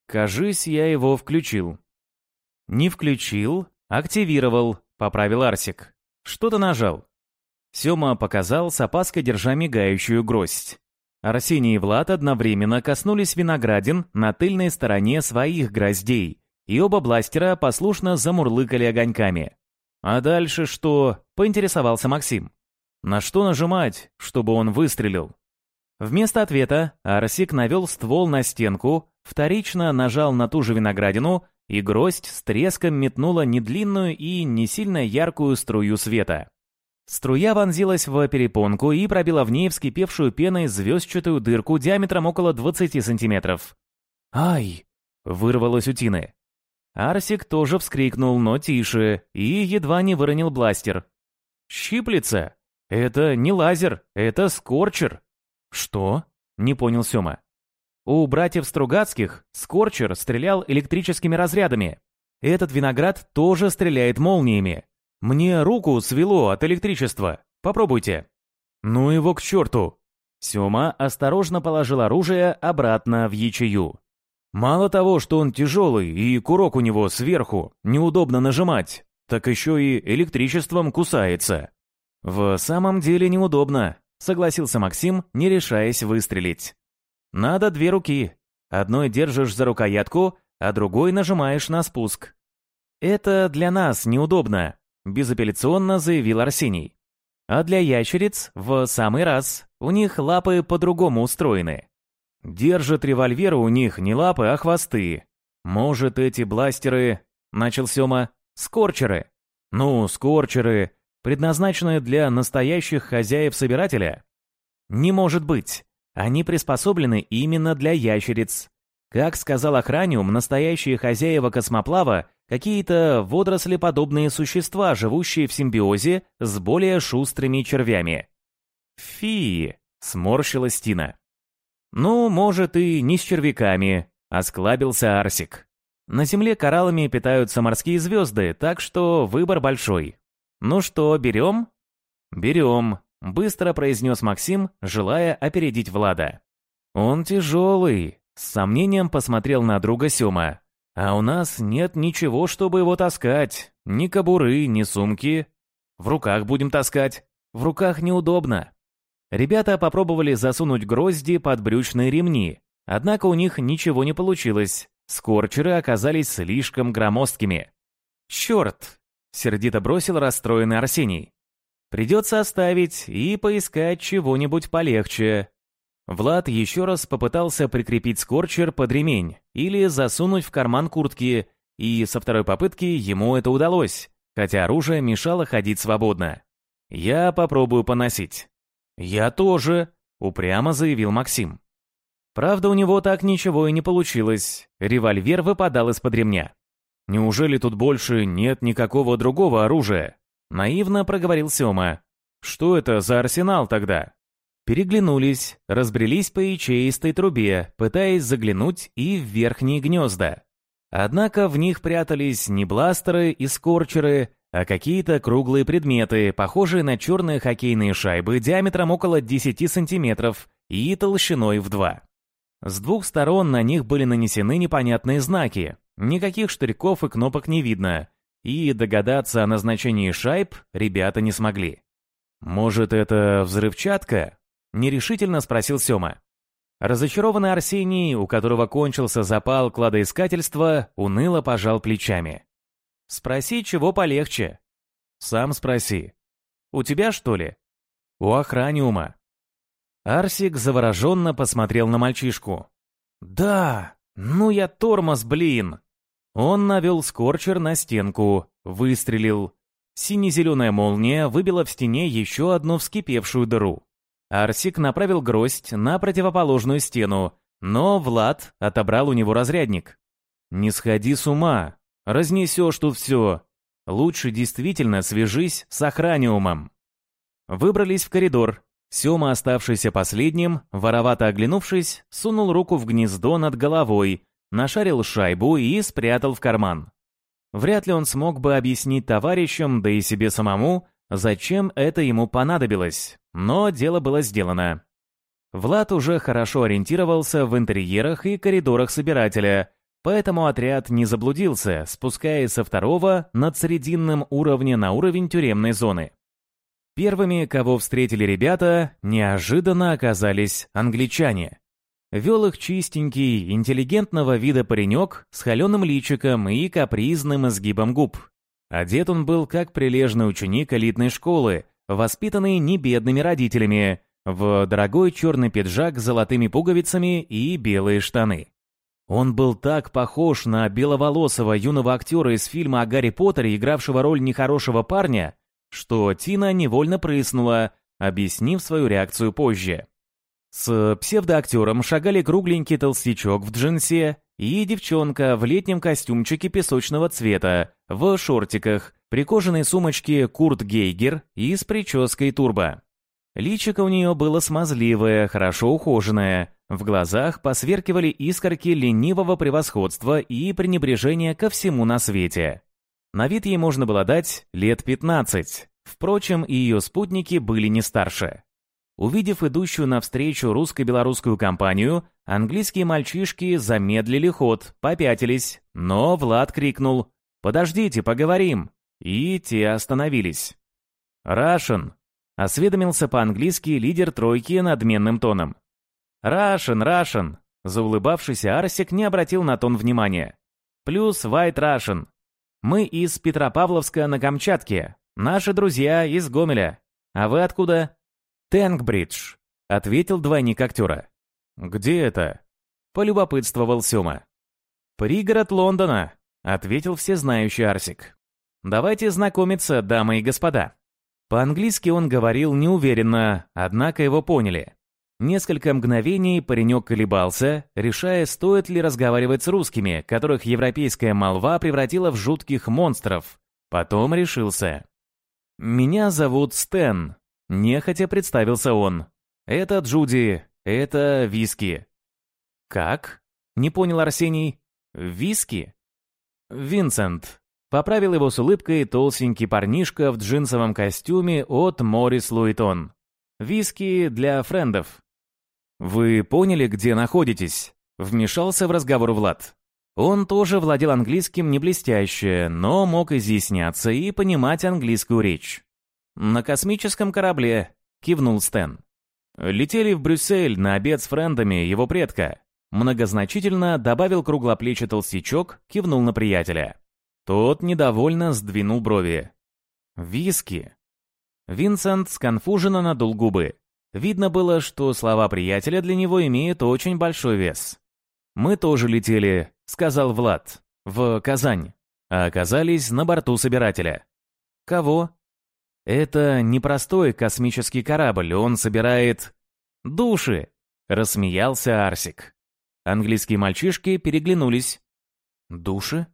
Кажись, я его включил. Не включил, активировал, поправил Арсик. Что-то нажал. Сёма показал, с опаской держа мигающую гроздь. Арсений и Влад одновременно коснулись виноградин на тыльной стороне своих гроздей, и оба бластера послушно замурлыкали огоньками. «А дальше что?» — поинтересовался Максим. «На что нажимать, чтобы он выстрелил?» Вместо ответа Арсик навел ствол на стенку, вторично нажал на ту же виноградину, и гроздь с треском метнула не длинную и не сильно яркую струю света. Струя вонзилась в перепонку и пробила в ней вскипевшую пеной звездчатую дырку диаметром около 20 сантиметров. «Ай!» — вырвалось у Тины. Арсик тоже вскрикнул, но тише, и едва не выронил бластер. «Щиплется? Это не лазер, это скорчер!» «Что?» — не понял Сёма. У братьев Стругацких Скорчер стрелял электрическими разрядами. Этот виноград тоже стреляет молниями. Мне руку свело от электричества. Попробуйте. Ну его к черту. Сёма осторожно положил оружие обратно в ячею. Мало того, что он тяжелый и курок у него сверху, неудобно нажимать, так еще и электричеством кусается. В самом деле неудобно, согласился Максим, не решаясь выстрелить. Надо две руки. Одной держишь за рукоятку, а другой нажимаешь на спуск. Это для нас неудобно, безапелляционно заявил Арсений. А для ящериц в самый раз. У них лапы по-другому устроены. Держат револьверы у них не лапы, а хвосты. Может, эти бластеры, начал Сёма, скорчеры. Ну, скорчеры, предназначенные для настоящих хозяев-собирателя? Не может быть. Они приспособлены именно для ящериц. Как сказал Охраниум, настоящие хозяева космоплава Какие-то водорослеподобные существа, живущие в симбиозе с более шустрыми червями. «Фи!» — сморщилась Тина. «Ну, может, и не с червяками», — осклабился Арсик. «На Земле кораллами питаются морские звезды, так что выбор большой. Ну что, берем?» «Берем», — быстро произнес Максим, желая опередить Влада. «Он тяжелый», — с сомнением посмотрел на друга Сёма. «А у нас нет ничего, чтобы его таскать. Ни кобуры, ни сумки. В руках будем таскать. В руках неудобно». Ребята попробовали засунуть грозди под брючные ремни, однако у них ничего не получилось. Скорчеры оказались слишком громоздкими. «Черт!» — сердито бросил расстроенный Арсений. «Придется оставить и поискать чего-нибудь полегче». Влад еще раз попытался прикрепить скорчер под ремень или засунуть в карман куртки, и со второй попытки ему это удалось, хотя оружие мешало ходить свободно. «Я попробую поносить». «Я тоже», — упрямо заявил Максим. Правда, у него так ничего и не получилось. Револьвер выпадал из-под ремня. «Неужели тут больше нет никакого другого оружия?» Наивно проговорил Сёма. «Что это за арсенал тогда?» Переглянулись, разбрелись по ячеистой трубе, пытаясь заглянуть и в верхние гнезда. Однако в них прятались не бластеры и скорчеры, а какие-то круглые предметы, похожие на черные хоккейные шайбы диаметром около 10 сантиметров и толщиной в 2. С двух сторон на них были нанесены непонятные знаки, никаких штырьков и кнопок не видно, и догадаться о назначении шайб ребята не смогли. «Может, это взрывчатка?» — нерешительно спросил Сёма. Разочарованный Арсений, у которого кончился запал кладоискательства, уныло пожал плечами. Спроси, чего полегче. Сам спроси. У тебя, что ли? У охраниума. Арсик завороженно посмотрел на мальчишку. «Да, ну я тормоз, блин!» Он навел скорчер на стенку, выстрелил. Сине-зеленая молния выбила в стене еще одну вскипевшую дыру. Арсик направил гроздь на противоположную стену, но Влад отобрал у него разрядник. «Не сходи с ума», Разнесешь тут все. Лучше действительно свяжись с охраниумом. Выбрались в коридор. Сёма, оставшийся последним, воровато оглянувшись, сунул руку в гнездо над головой, нашарил шайбу и спрятал в карман. Вряд ли он смог бы объяснить товарищам, да и себе самому, зачем это ему понадобилось, но дело было сделано. Влад уже хорошо ориентировался в интерьерах и коридорах собирателя, Поэтому отряд не заблудился, спускаясь со второго над срединным уровня на уровень тюремной зоны. Первыми, кого встретили ребята, неожиданно оказались англичане. Вел их чистенький, интеллигентного вида паренек с холеным личиком и капризным изгибом губ. Одет он был как прилежный ученик элитной школы, воспитанный не бедными родителями, в дорогой черный пиджак с золотыми пуговицами и белые штаны. Он был так похож на беловолосого юного актера из фильма о Гарри Поттере, игравшего роль нехорошего парня, что Тина невольно прыснула, объяснив свою реакцию позже. С псевдоактером шагали кругленький толстячок в джинсе и девчонка в летнем костюмчике песочного цвета, в шортиках, при кожаной сумочке Курт Гейгер и с прической турбо. Личико у нее было смазливое, хорошо ухоженное, в глазах посверкивали искорки ленивого превосходства и пренебрежения ко всему на свете. На вид ей можно было дать лет 15. Впрочем, ее спутники были не старше. Увидев идущую навстречу русско-белорусскую компанию, английские мальчишки замедлили ход, попятились, но Влад крикнул «Подождите, поговорим!» и те остановились. «Рашен!» — осведомился по-английски лидер тройки надменным тоном. «Рашен, Рашен!» Заулыбавшийся Арсик не обратил на тон внимания. «Плюс White Russian. Мы из Петропавловска на Камчатке. Наши друзья из Гомеля. А вы откуда?» «Тэнкбридж», — ответил двойник актера. «Где это?» — полюбопытствовал Сёма. «Пригород Лондона», — ответил всезнающий Арсик. «Давайте знакомиться, дамы и господа». По-английски он говорил неуверенно, однако его поняли. Несколько мгновений паренек колебался, решая, стоит ли разговаривать с русскими, которых европейская молва превратила в жутких монстров. Потом решился. «Меня зовут Стэн», — нехотя представился он. «Это Джуди, это Виски». «Как?» — не понял Арсений. «Виски?» «Винсент», — поправил его с улыбкой толстенький парнишка в джинсовом костюме от Морис Луитон. «Виски для френдов». «Вы поняли, где находитесь?» — вмешался в разговор Влад. Он тоже владел английским не блестяще, но мог изъясняться и понимать английскую речь. «На космическом корабле», — кивнул Стэн. «Летели в Брюссель на обед с френдами его предка». Многозначительно добавил круглоплечий толстячок, кивнул на приятеля. Тот недовольно сдвинул брови. «Виски». Винсент сконфуженно надул губы. Видно было, что слова приятеля для него имеют очень большой вес. «Мы тоже летели», — сказал Влад, — «в Казань, а оказались на борту собирателя». «Кого?» «Это непростой космический корабль, он собирает...» «Души», — рассмеялся Арсик. Английские мальчишки переглянулись. «Души?»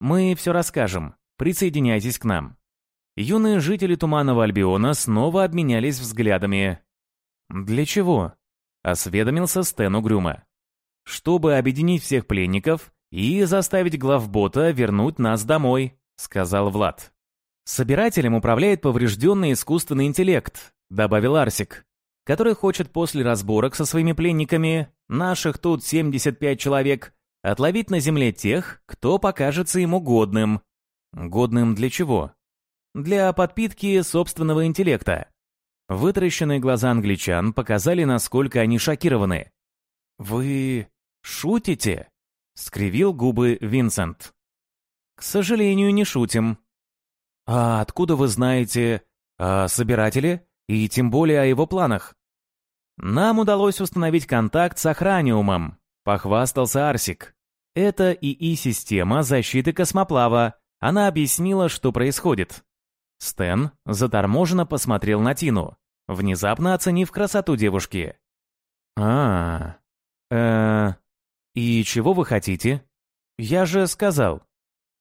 «Мы все расскажем. Присоединяйтесь к нам». Юные жители Туманного Альбиона снова обменялись взглядами, «Для чего?» — осведомился Стэн угрюмо. «Чтобы объединить всех пленников и заставить главбота вернуть нас домой», — сказал Влад. «Собирателем управляет поврежденный искусственный интеллект», — добавил Арсик, который хочет после разборок со своими пленниками, наших тут 75 человек, отловить на земле тех, кто покажется ему годным. Годным для чего? Для подпитки собственного интеллекта. Вытаращенные глаза англичан показали, насколько они шокированы. «Вы шутите?» — скривил губы Винсент. «К сожалению, не шутим». «А откуда вы знаете о собирателе и тем более о его планах?» «Нам удалось установить контакт с Охраниумом», — похвастался Арсик. «Это ИИ-система защиты космоплава. Она объяснила, что происходит. Стэн заторможенно посмотрел на Тину, внезапно оценив красоту девушки. а э И чего вы хотите? Я же сказал.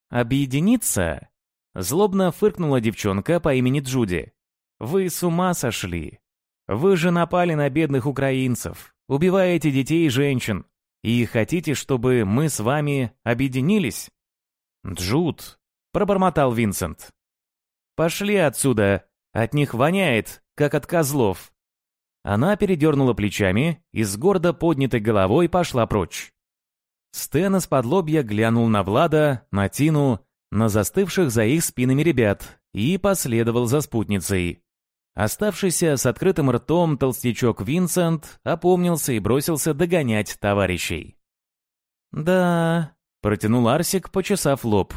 Объединиться? Злобно фыркнула девчонка по имени Джуди. Вы с ума сошли. Вы же напали на бедных украинцев, убиваете детей и женщин. И хотите, чтобы мы с вами объединились? Джуд, пробормотал Винсент. «Пошли отсюда! От них воняет, как от козлов!» Она передернула плечами и с гордо поднятой головой пошла прочь. Стэн из-под глянул на Влада, на Тину, на застывших за их спинами ребят и последовал за спутницей. Оставшийся с открытым ртом толстячок Винсент опомнился и бросился догонять товарищей. «Да», — протянул Арсик, почесав лоб.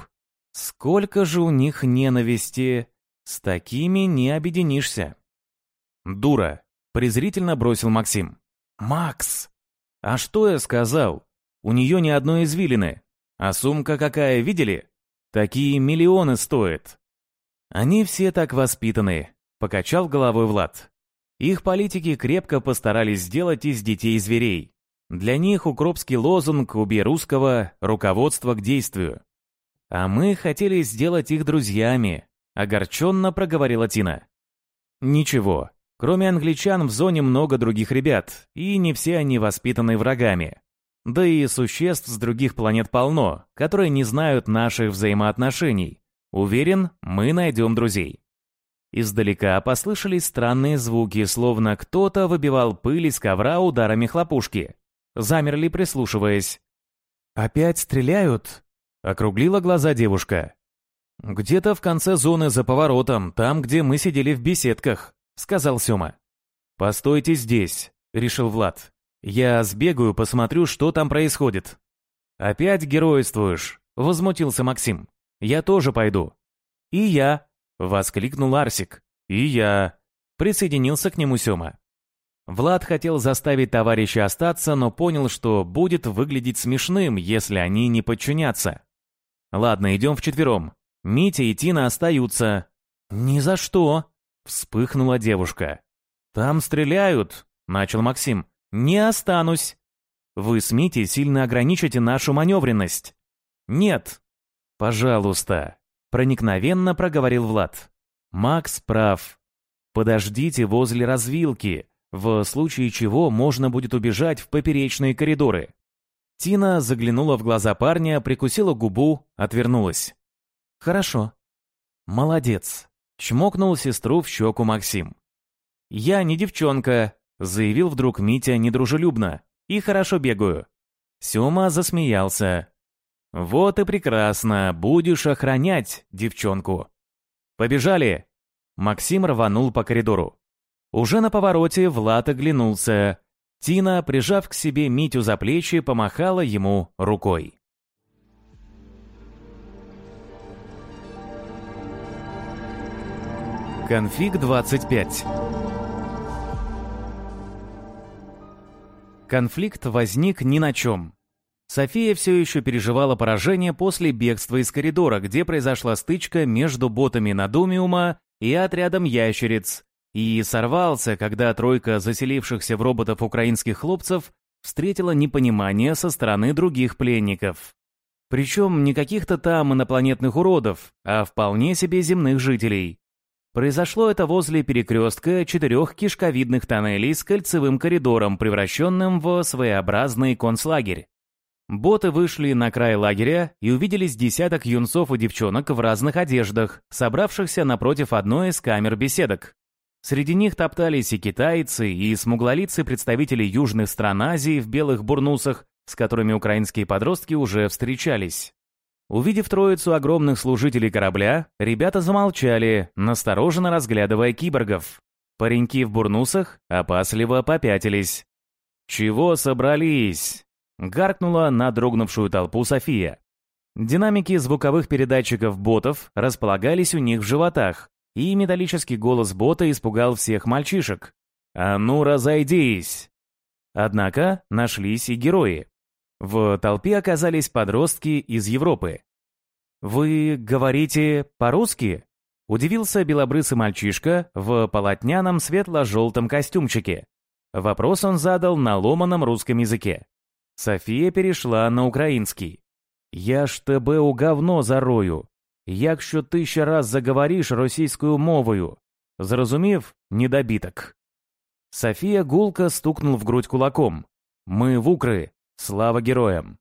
Сколько же у них ненависти! С такими не объединишься. Дура, презрительно бросил Максим. Макс! А что я сказал? У нее ни одной извилины. А сумка какая, видели? Такие миллионы стоят. Они все так воспитаны, покачал головой Влад. Их политики крепко постарались сделать из детей зверей. Для них укропский лозунг «Убей русского» — руководство к действию. «А мы хотели сделать их друзьями», — огорченно проговорила Тина. «Ничего, кроме англичан в зоне много других ребят, и не все они воспитаны врагами. Да и существ с других планет полно, которые не знают наших взаимоотношений. Уверен, мы найдем друзей». Издалека послышались странные звуки, словно кто-то выбивал пыль из ковра ударами хлопушки. Замерли, прислушиваясь. «Опять стреляют?» Округлила глаза девушка. «Где-то в конце зоны за поворотом, там, где мы сидели в беседках», — сказал Сёма. «Постойте здесь», — решил Влад. «Я сбегаю, посмотрю, что там происходит». «Опять геройствуешь», — возмутился Максим. «Я тоже пойду». «И я», — воскликнул Арсик. «И я», — присоединился к нему Сёма. Влад хотел заставить товарища остаться, но понял, что будет выглядеть смешным, если они не подчинятся. Ладно, идем вчетвером. Митя и Тина остаются. Ни за что, вспыхнула девушка. Там стреляют, начал Максим. «Не останусь. Вы с Митей сильно ограничите нашу маневренность». «Нет». «Пожалуйста», — проникновенно проговорил Влад. «Макс прав. Подождите возле развилки, в случае чего можно будет убежать в поперечные коридоры». Тина заглянула в глаза парня, прикусила губу, отвернулась. «Хорошо». «Молодец», — чмокнул сестру в щеку Максим. «Я не девчонка», — заявил вдруг Митя недружелюбно. «И хорошо бегаю». Сёма засмеялся. «Вот и прекрасно, будешь охранять девчонку». «Побежали!» Максим рванул по коридору. Уже на повороте Влад оглянулся. Тина, прижав к себе Митю за плечи, помахала ему рукой. Конфиг 25 Конфликт возник ни на чем. София все еще переживала поражение после бегства из коридора, где произошла стычка между ботами Надумиума и отрядом ящериц, и сорвался, когда тройка заселившихся в роботов украинских хлопцев встретила непонимание со стороны других пленников. Причем не каких-то там инопланетных уродов, а вполне себе земных жителей. Произошло это возле перекрестка четырех кишковидных тоннелей с кольцевым коридором, превращенным в своеобразный концлагерь. Боты вышли на край лагеря и увиделись десяток юнцов и девчонок в разных одеждах, собравшихся напротив одной из камер беседок. Среди них топтались и китайцы, и смуглолицы представители южных стран Азии в белых бурнусах, с которыми украинские подростки уже встречались. Увидев троицу огромных служителей корабля, ребята замолчали, настороженно разглядывая киборгов. Пареньки в бурнусах опасливо попятились. «Чего собрались?» Гаркнула на дрогнувшую толпу София. Динамики звуковых передатчиков ботов располагались у них в животах, и металлический голос бота испугал всех мальчишек. «А ну, разойдись!» Однако нашлись и герои. В толпе оказались подростки из Европы. «Вы говорите по-русски?» Удивился белобрысый мальчишка в полотняном светло-желтом костюмчике. Вопрос он задал на ломаном русском языке. София перешла на украинский. «Я ж тебе у говно зарою. Якщо ще раз заговориш російською мовою. Зрозумів, недобиток». София гулко стукнул в грудь кулаком. «Мы в Укры. Слава героям!»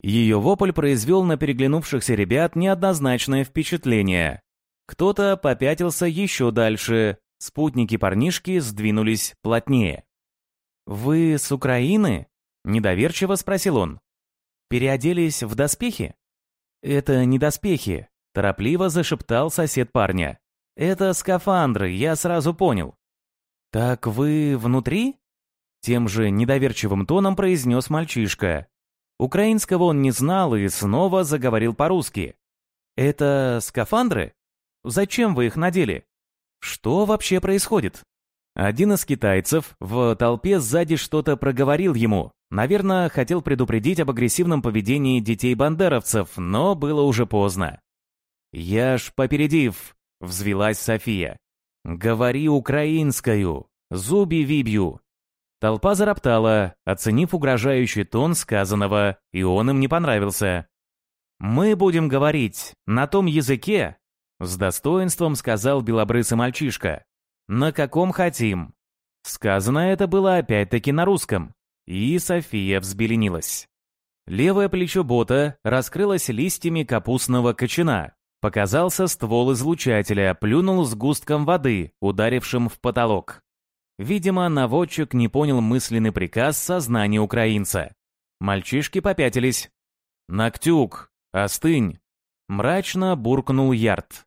Ее вопль произвел на переглянувшихся ребят неоднозначное впечатление. Кто-то попятился еще дальше, спутники парнишки сдвинулись плотнее. «Вы с Украины?» Недоверчиво спросил он. «Переоделись в доспехи?» «Это не доспехи», — торопливо зашептал сосед парня. «Это скафандры, я сразу понял». «Так вы внутри?» Тем же недоверчивым тоном произнес мальчишка. Украинского он не знал и снова заговорил по-русски. «Это скафандры? Зачем вы их надели? Что вообще происходит?» Один из китайцев в толпе сзади что-то проговорил ему, Наверное, хотел предупредить об агрессивном поведении детей-бандеровцев, но было уже поздно. «Я ж попередив», — взвелась София. «Говори украинскую, зуби вибью». Толпа зароптала, оценив угрожающий тон сказанного, и он им не понравился. «Мы будем говорить на том языке», — с достоинством сказал белобрысый мальчишка. «На каком хотим». Сказано это было опять-таки на русском. И София взбеленилась. Левое плечо бота раскрылось листьями капустного кочана. Показался ствол излучателя, плюнул с густком воды, ударившим в потолок. Видимо, наводчик не понял мысленный приказ сознания украинца. Мальчишки попятились. «Нактюк, остынь!» Мрачно буркнул Ярд.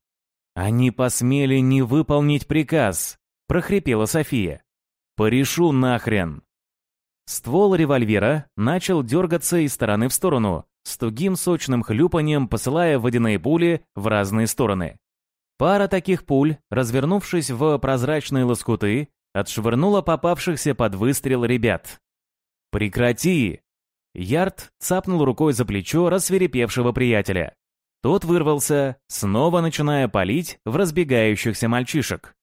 «Они посмели не выполнить приказ», — прохрипела София. «Порешу нахрен!» Ствол револьвера начал дергаться из стороны в сторону, с тугим сочным хлюпанием посылая водяные пули в разные стороны. Пара таких пуль, развернувшись в прозрачные лоскуты, отшвырнула попавшихся под выстрел ребят. «Прекрати!» Ярд цапнул рукой за плечо рассверепевшего приятеля. Тот вырвался, снова начиная палить в разбегающихся мальчишек.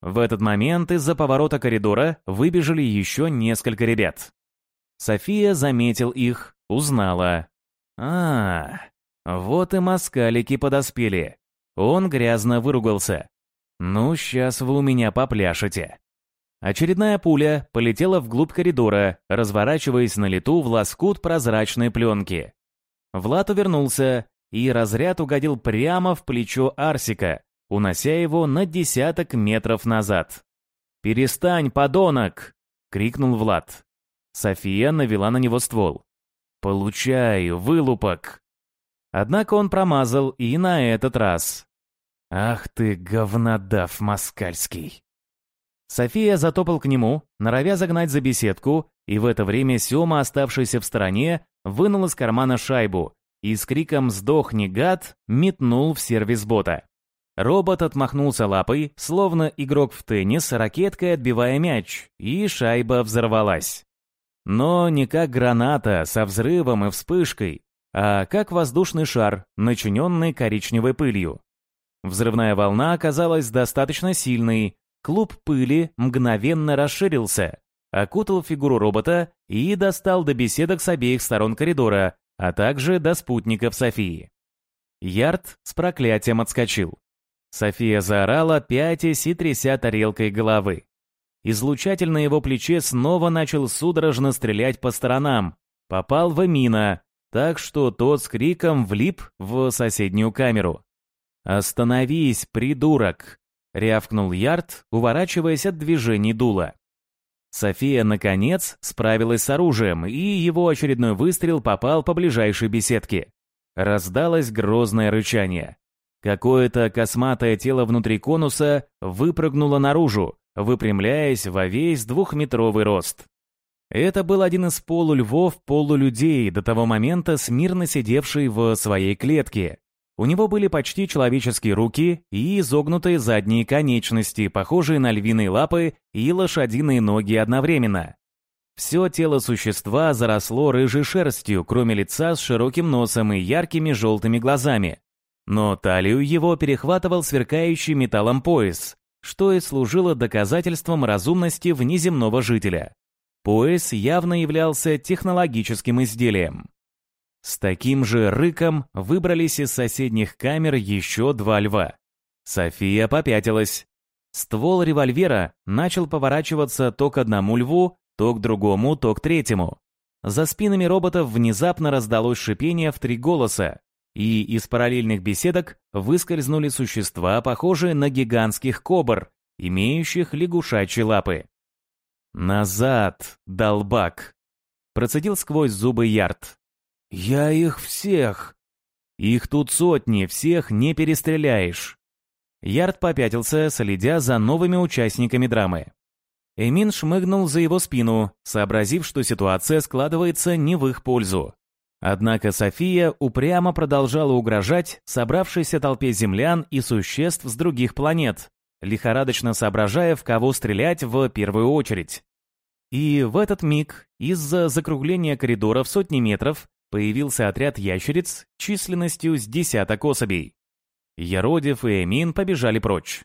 В этот момент из-за поворота коридора выбежали еще несколько ребят. София заметил их, узнала. а, вот и москалики подоспели. Он грязно выругался. «Ну, сейчас вы у меня попляшете». Очередная пуля полетела вглубь коридора, разворачиваясь на лету в лоскут прозрачной пленки. Влад увернулся, и разряд угодил прямо в плечо Арсика, унося его на десяток метров назад. «Перестань, подонок!» — крикнул Влад. София навела на него ствол. «Получаю, вылупок!» Однако он промазал и на этот раз. «Ах ты, говнодав москальский!» София затопал к нему, норовя загнать за беседку, и в это время Сёма, оставшийся в стороне, вынул из кармана шайбу и с криком «Сдохни, гад!» метнул в сервис бота. Робот отмахнулся лапой, словно игрок в теннис, ракеткой отбивая мяч, и шайба взорвалась. Но не как граната со взрывом и вспышкой, а как воздушный шар, начиненный коричневой пылью. Взрывная волна оказалась достаточно сильной, клуб пыли мгновенно расширился, окутал фигуру робота и достал до беседок с обеих сторон коридора, а также до спутников Софии. Ярд с проклятием отскочил. София заорала, пятясь и тряся тарелкой головы. Излучатель на его плече снова начал судорожно стрелять по сторонам. Попал в Эмина, так что тот с криком влип в соседнюю камеру. «Остановись, придурок!» — рявкнул Ярд, уворачиваясь от движений дула. София, наконец, справилась с оружием, и его очередной выстрел попал по ближайшей беседке. Раздалось грозное рычание. Какое-то косматое тело внутри конуса выпрыгнуло наружу, выпрямляясь во весь двухметровый рост. Это был один из полульвов-полулюдей, до того момента смирно сидевший в своей клетке. У него были почти человеческие руки и изогнутые задние конечности, похожие на львиные лапы и лошадиные ноги одновременно. Все тело существа заросло рыжей шерстью, кроме лица с широким носом и яркими желтыми глазами. Но талию его перехватывал сверкающий металлом пояс, что и служило доказательством разумности внеземного жителя. Пояс явно являлся технологическим изделием. С таким же рыком выбрались из соседних камер еще два льва. София попятилась. Ствол револьвера начал поворачиваться то к одному льву, то к другому, то к третьему. За спинами роботов внезапно раздалось шипение в три голоса, и из параллельных беседок выскользнули существа, похожие на гигантских кобр, имеющих лягушачьи лапы. «Назад, долбак!» Процедил сквозь зубы Ярд. «Я их всех!» «Их тут сотни, всех не перестреляешь!» Ярд попятился, следя за новыми участниками драмы. Эмин шмыгнул за его спину, сообразив, что ситуация складывается не в их пользу. Однако София упрямо продолжала угрожать собравшейся толпе землян и существ с других планет, лихорадочно соображая, в кого стрелять в первую очередь. И в этот миг из-за закругления коридора в сотни метров появился отряд ящериц численностью с десяток особей. Яродев и Эмин побежали прочь.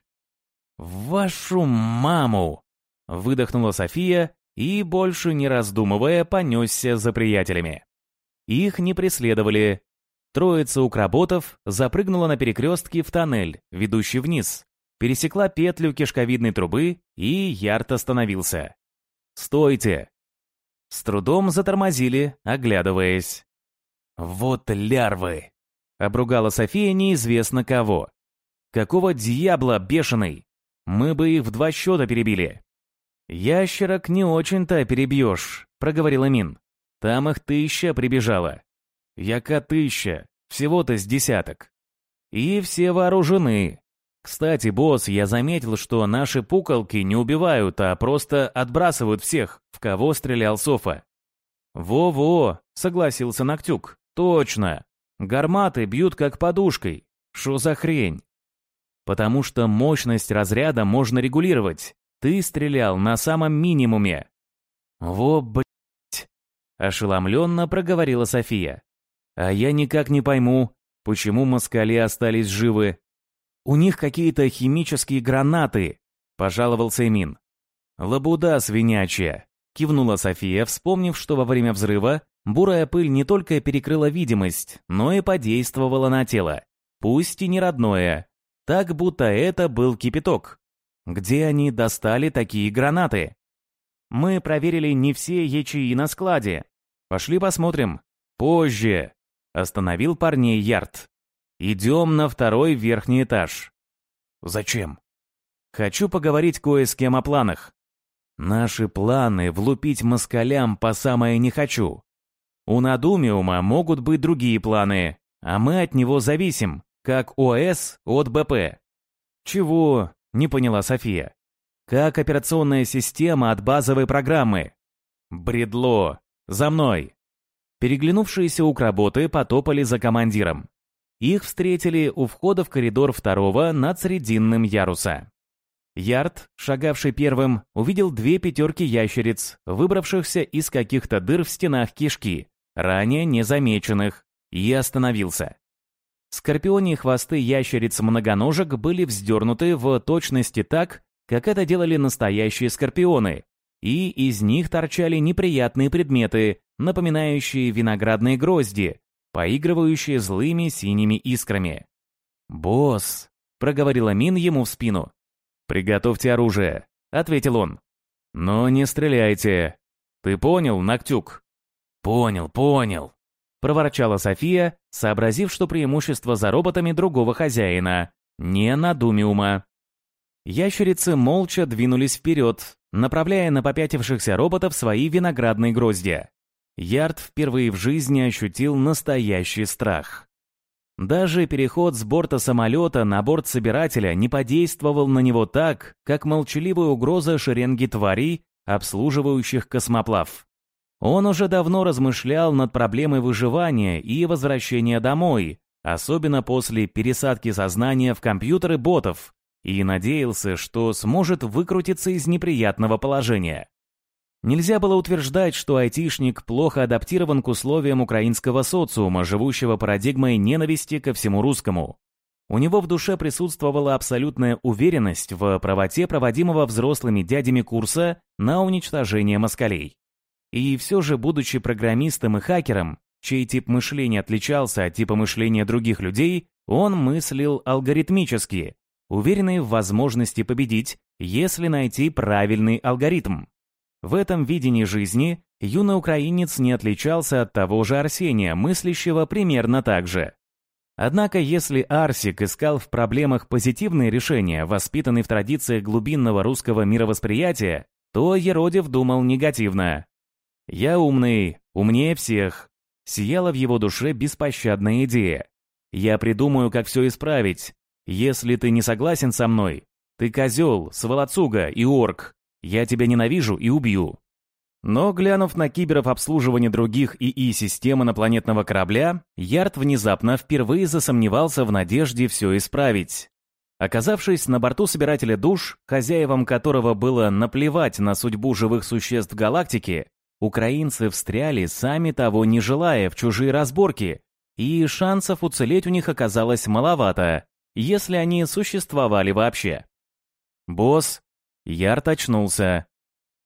«Вашу маму!» — выдохнула София и, больше не раздумывая, понесся за приятелями. Их не преследовали. Троица укроботов запрыгнула на перекрестке в тоннель, ведущий вниз, пересекла петлю кишковидной трубы, и Ярд остановился. «Стойте!» С трудом затормозили, оглядываясь. «Вот лярвы!» — обругала София неизвестно кого. «Какого дьябла, бешеный? Мы бы их в два счета перебили». «Ящерок не очень-то перебьешь», — проговорила Мин. «Там их тысяча прибежала». «Яка тысяча? Всего-то с десяток». «И все вооружены. Кстати, босс, я заметил, что наши пуколки не убивают, а просто отбрасывают всех, в кого стрелял Софа». «Во-во», — согласился Ноктюк. Точно. Гарматы бьют как подушкой. Что за хрень? Потому что мощность разряда можно регулировать. Ты стрелял на самом минимуме. Во, блять. Ошеломленно проговорила София. А я никак не пойму, почему москали остались живы. У них какие-то химические гранаты. — пожаловался Эмин. «Лабуда свинячья», — кивнула София, вспомнив, что во время взрыва бурая пыль не только перекрыла видимость, но и подействовала на тело. Пусть и не родное. Так, будто это был кипяток. Где они достали такие гранаты? Мы проверили не все ячеи на складе. Пошли посмотрим. Позже. Остановил парней Ярд. Идем на второй верхний этаж. Зачем? Хочу поговорить кое с кем о планах. Наши планы влупить москалям по самое не хочу. У Надумиума могут быть другие планы, а мы от него зависим, как ОС от БП. Чего? Не поняла София. Как операционная система от базовой программы. Бредло. За мной. Переглянувшиеся укроботы потопали за командиром. Их встретили у входа в коридор второго над срединным яруса. Ярд, шагавший первым, увидел две пятерки ящериц, выбравшихся из каких-то дыр в стенах кишки, ранее незамеченных, и остановился. Скорпионьи хвосты ящериц-многоножек были вздернуты в точности так, как это делали настоящие скорпионы, и из них торчали неприятные предметы, напоминающие виноградные грозди, поигрывающие злыми синими искрами. «Босс», — проговорила Мин ему в спину, «Приготовьте оружие», — ответил он. «Но не стреляйте. Ты понял, Ноктюк?» «Понял, понял», — проворчала София, сообразив, что преимущество за роботами другого хозяина, не Надумиума. Ящерицы молча двинулись вперед, направляя на попятившихся роботов свои виноградные гроздья. Ярд впервые в жизни ощутил настоящий страх. Даже переход с борта самолета на борт собирателя не подействовал на него так, как молчаливая угроза шеренги тварей, обслуживающих космоплав. Он уже давно размышлял над проблемой выживания и возвращения домой, особенно после пересадки сознания в компьютеры ботов, и надеялся, что сможет выкрутиться из неприятного положения. Нельзя было утверждать, что айтишник плохо адаптирован к условиям украинского социума, живущего парадигмой ненависти ко всему русскому. У него в душе присутствовала абсолютная уверенность в правоте проводимого взрослыми дядями курса на уничтожение москалей. И все же, будучи программистом и хакером, чей тип мышления отличался от типа мышления других людей, он мыслил алгоритмически, уверенный в возможности победить, если найти правильный алгоритм. В этом видении жизни юный украинец не отличался от того же Арсения, мыслящего примерно так же. Однако, если Арсик искал в проблемах позитивные решения, воспитанный в традициях глубинного русского мировосприятия, то Еродев думал негативно. «Я умный, умнее всех», сияла в его душе беспощадная идея. «Я придумаю, как все исправить. Если ты не согласен со мной, ты козел, сволоцуга и орк, я тебя ненавижу и убью». Но, глянув на киберов обслуживания других ИИ-систем инопланетного корабля, Ярд внезапно впервые засомневался в надежде все исправить. Оказавшись на борту собирателя душ, хозяевам которого было наплевать на судьбу живых существ галактики, украинцы встряли, сами того не желая, в чужие разборки, и шансов уцелеть у них оказалось маловато, если они существовали вообще. Босс, Ярд очнулся.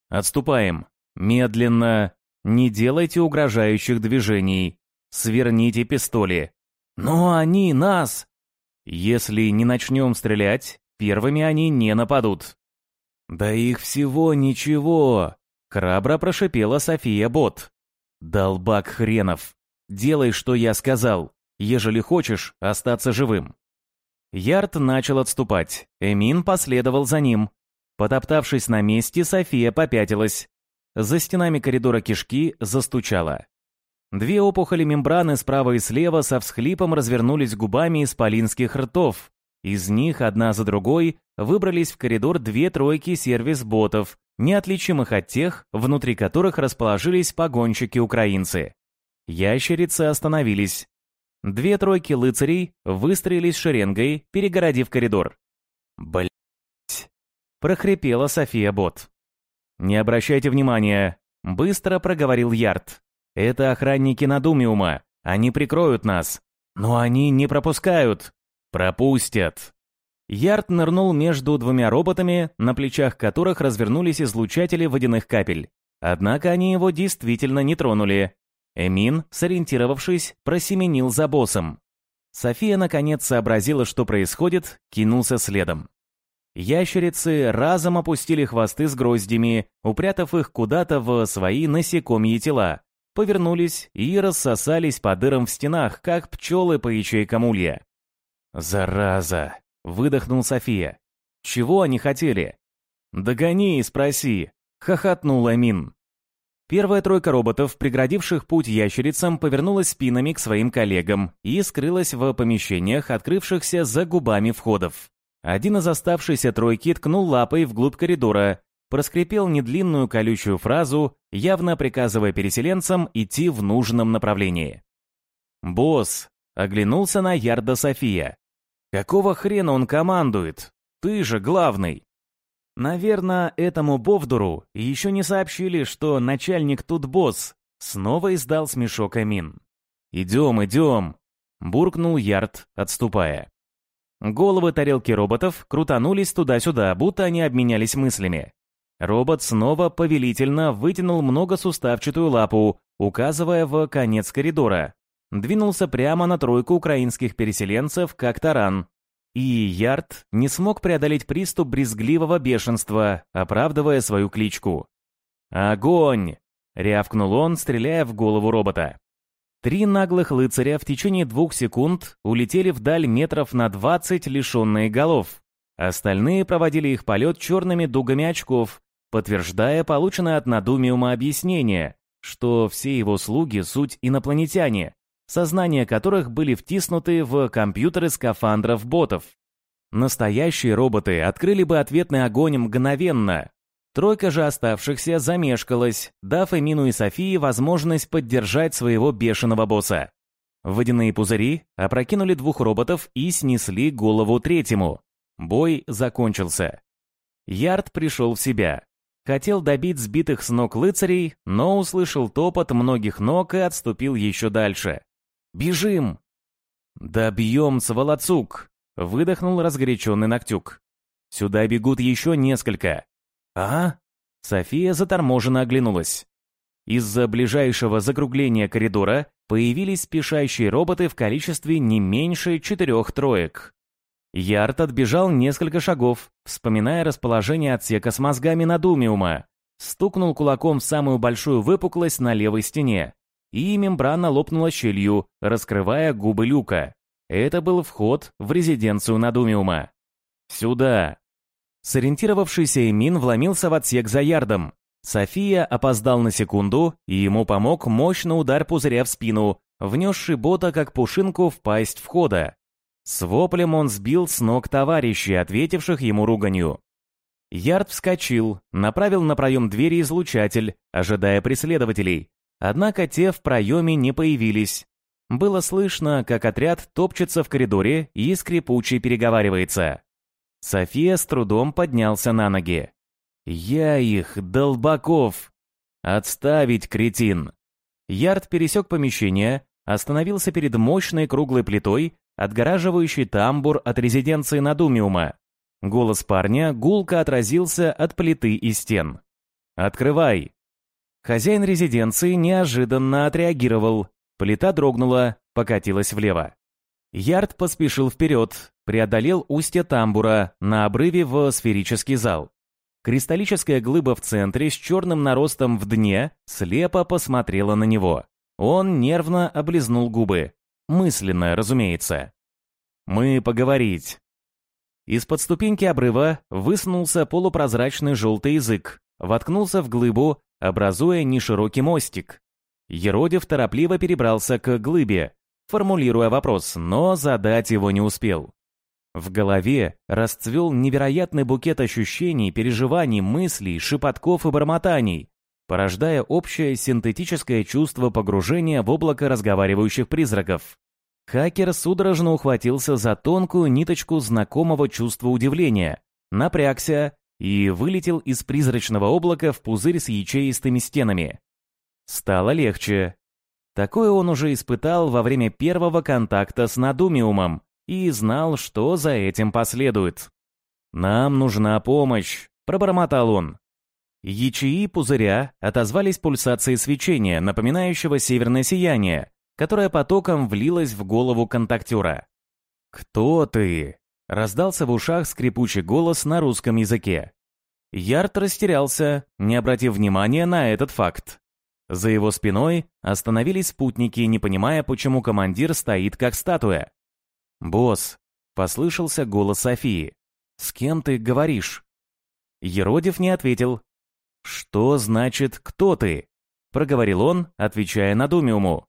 «Отступаем. Медленно. Не делайте угрожающих движений. Сверните пистоли. Но они нас!» «Если не начнем стрелять, первыми они не нападут». «Да их всего ничего!» — храбро прошипела София Бот. «Долбак хренов! Делай, что я сказал, ежели хочешь остаться живым». Ярд начал отступать. Эмин последовал за ним. Потоптавшись на месте, София попятилась. За стенами коридора кишки застучала. Две опухоли мембраны справа и слева со всхлипом развернулись губами исполинских ртов. Из них одна за другой выбрались в коридор две тройки сервис-ботов, неотличимых от тех, внутри которых расположились погонщики-украинцы. Ящерицы остановились. Две тройки лыцарей выстроились шеренгой, перегородив коридор. Блин прохрипела София Бот. «Не обращайте внимания», — быстро проговорил Ярд. «Это охранники Надумиума. Они прикроют нас. Но они не пропускают. Пропустят». Ярд нырнул между двумя роботами, на плечах которых развернулись излучатели водяных капель. Однако они его действительно не тронули. Эмин, сориентировавшись, просеменил за боссом. София наконец сообразила, что происходит, кинулся следом. Ящерицы разом опустили хвосты с гроздями, упрятав их куда-то в свои насекомьи тела, повернулись и рассосались по дырам в стенах, как пчелы по ячейкам улья. «Зараза!» — выдохнул София. «Чего они хотели?» «Догони и спроси!» — хохотнул Амин. Первая тройка роботов, преградивших путь ящерицам, повернулась спинами к своим коллегам и скрылась в помещениях, открывшихся за губами входов. Один из оставшейся тройки ткнул лапой вглубь коридора, проскрипел недлинную колючую фразу, явно приказывая переселенцам идти в нужном направлении. «Босс!» — оглянулся на Ярда София. «Какого хрена он командует? Ты же главный!» Наверное, этому Бовдуру еще не сообщили, что начальник тут босс. Снова издал смешок Амин. «Идем, идем!» — буркнул Ярд, отступая. Головы тарелки роботов крутанулись туда-сюда, будто они обменялись мыслями. Робот снова повелительно вытянул многосуставчатую лапу, указывая в конец коридора. Двинулся прямо на тройку украинских переселенцев, как таран, и Ярд не смог преодолеть приступ брезгливого бешенства, оправдывая свою кличку. «Огонь!» — рявкнул он, стреляя в голову робота. Три наглых лыцаря в течение двух секунд улетели вдаль метров на двадцать лишенные голов. Остальные проводили их полет черными дугами очков, подтверждая полученное от Надумиума объяснение, что все его слуги — суть инопланетяне, сознания которых были втиснуты в компьютеры скафандров-ботов. Настоящие роботы открыли бы ответный огонь мгновенно. Тройка же оставшихся замешкалась, дав Эмину и Софии возможность поддержать своего бешеного босса. Водяные пузыри опрокинули двух роботов и снесли голову третьему. Бой закончился. Ярд пришел в себя. Хотел добить сбитых с ног лыцарей, но услышал топот многих ног и отступил еще дальше. Бежим!» «Добьем, сволоцук!» — выдохнул разгоряченный Ноктюк. «Сюда бегут еще несколько». «А?» София заторможенно оглянулась. Из-за ближайшего закругления коридора появились спешащие роботы в количестве не меньше четырех троек. Ярд отбежал несколько шагов, вспоминая расположение отсека с мозгами Надумиума, стукнул кулаком в самую большую выпуклость на левой стене и мембрана лопнула щелью, раскрывая губы люка. Это был вход в резиденцию Надумиума. «Сюда!» Сориентировавшийся Эмин вломился в отсек за ярдом. София опоздал на секунду, и ему помог мощный удар пузыря в спину, внесший бота как пушинку в пасть входа. С воплем он сбил с ног товарищей, ответивших ему руганью. Ярд вскочил, направил на проем двери излучатель, ожидая преследователей, Однако те в проеме не появились. Было слышно, как отряд топчется в коридоре и скрипуче переговаривается. София с трудом поднялся на ноги. «Я их, долбаков!» «Отставить, кретин!» Ярд пересек помещение, остановился перед мощной круглой плитой, отгораживающей тамбур от резиденции Надумиума. Голос парня гулко отразился от плиты и стен. «Открывай!» Хозяин резиденции неожиданно отреагировал. Плита дрогнула, покатилась влево. Ярд поспешил вперед, преодолел устье тамбура на обрыве в сферический зал. Кристаллическая глыба в центре с черным наростом в дне слепо посмотрела на него. Он нервно облизнул губы. Мысленно, разумеется. «Мы поговорить». Из-под ступеньки обрыва высунулся полупрозрачный желтый язык, воткнулся в глыбу образуя неширокий мостик. Еродив торопливо перебрался к глыбе, формулируя вопрос, но задать его не успел. В голове расцвел невероятный букет ощущений, переживаний, мыслей, шепотков и бормотаний, порождая общее синтетическое чувство погружения в облако разговаривающих призраков. Хакер судорожно ухватился за тонкую ниточку знакомого чувства удивления, напрягся, и вылетел из призрачного облака в пузырь с ячеистыми стенами. Стало легче. Такое он уже испытал во время первого контакта с Надумиумом, и знал, что за этим последует. «Нам нужна помощь», — пробормотал он. Ячеи пузыря отозвались пульсацией свечения, напоминающего северное сияние, которое потоком влилось в голову контактера. «Кто ты?» — раздался в ушах скрипучий голос на русском языке. Ярд растерялся, не обратив внимания на этот факт. За его спиной остановились спутники, не понимая, почему командир стоит как статуя. «Босс», — послышался голос Софии, — «с кем ты говоришь?» Еродив не ответил. «Что значит «кто ты»?» — проговорил он, отвечая на Думиуму.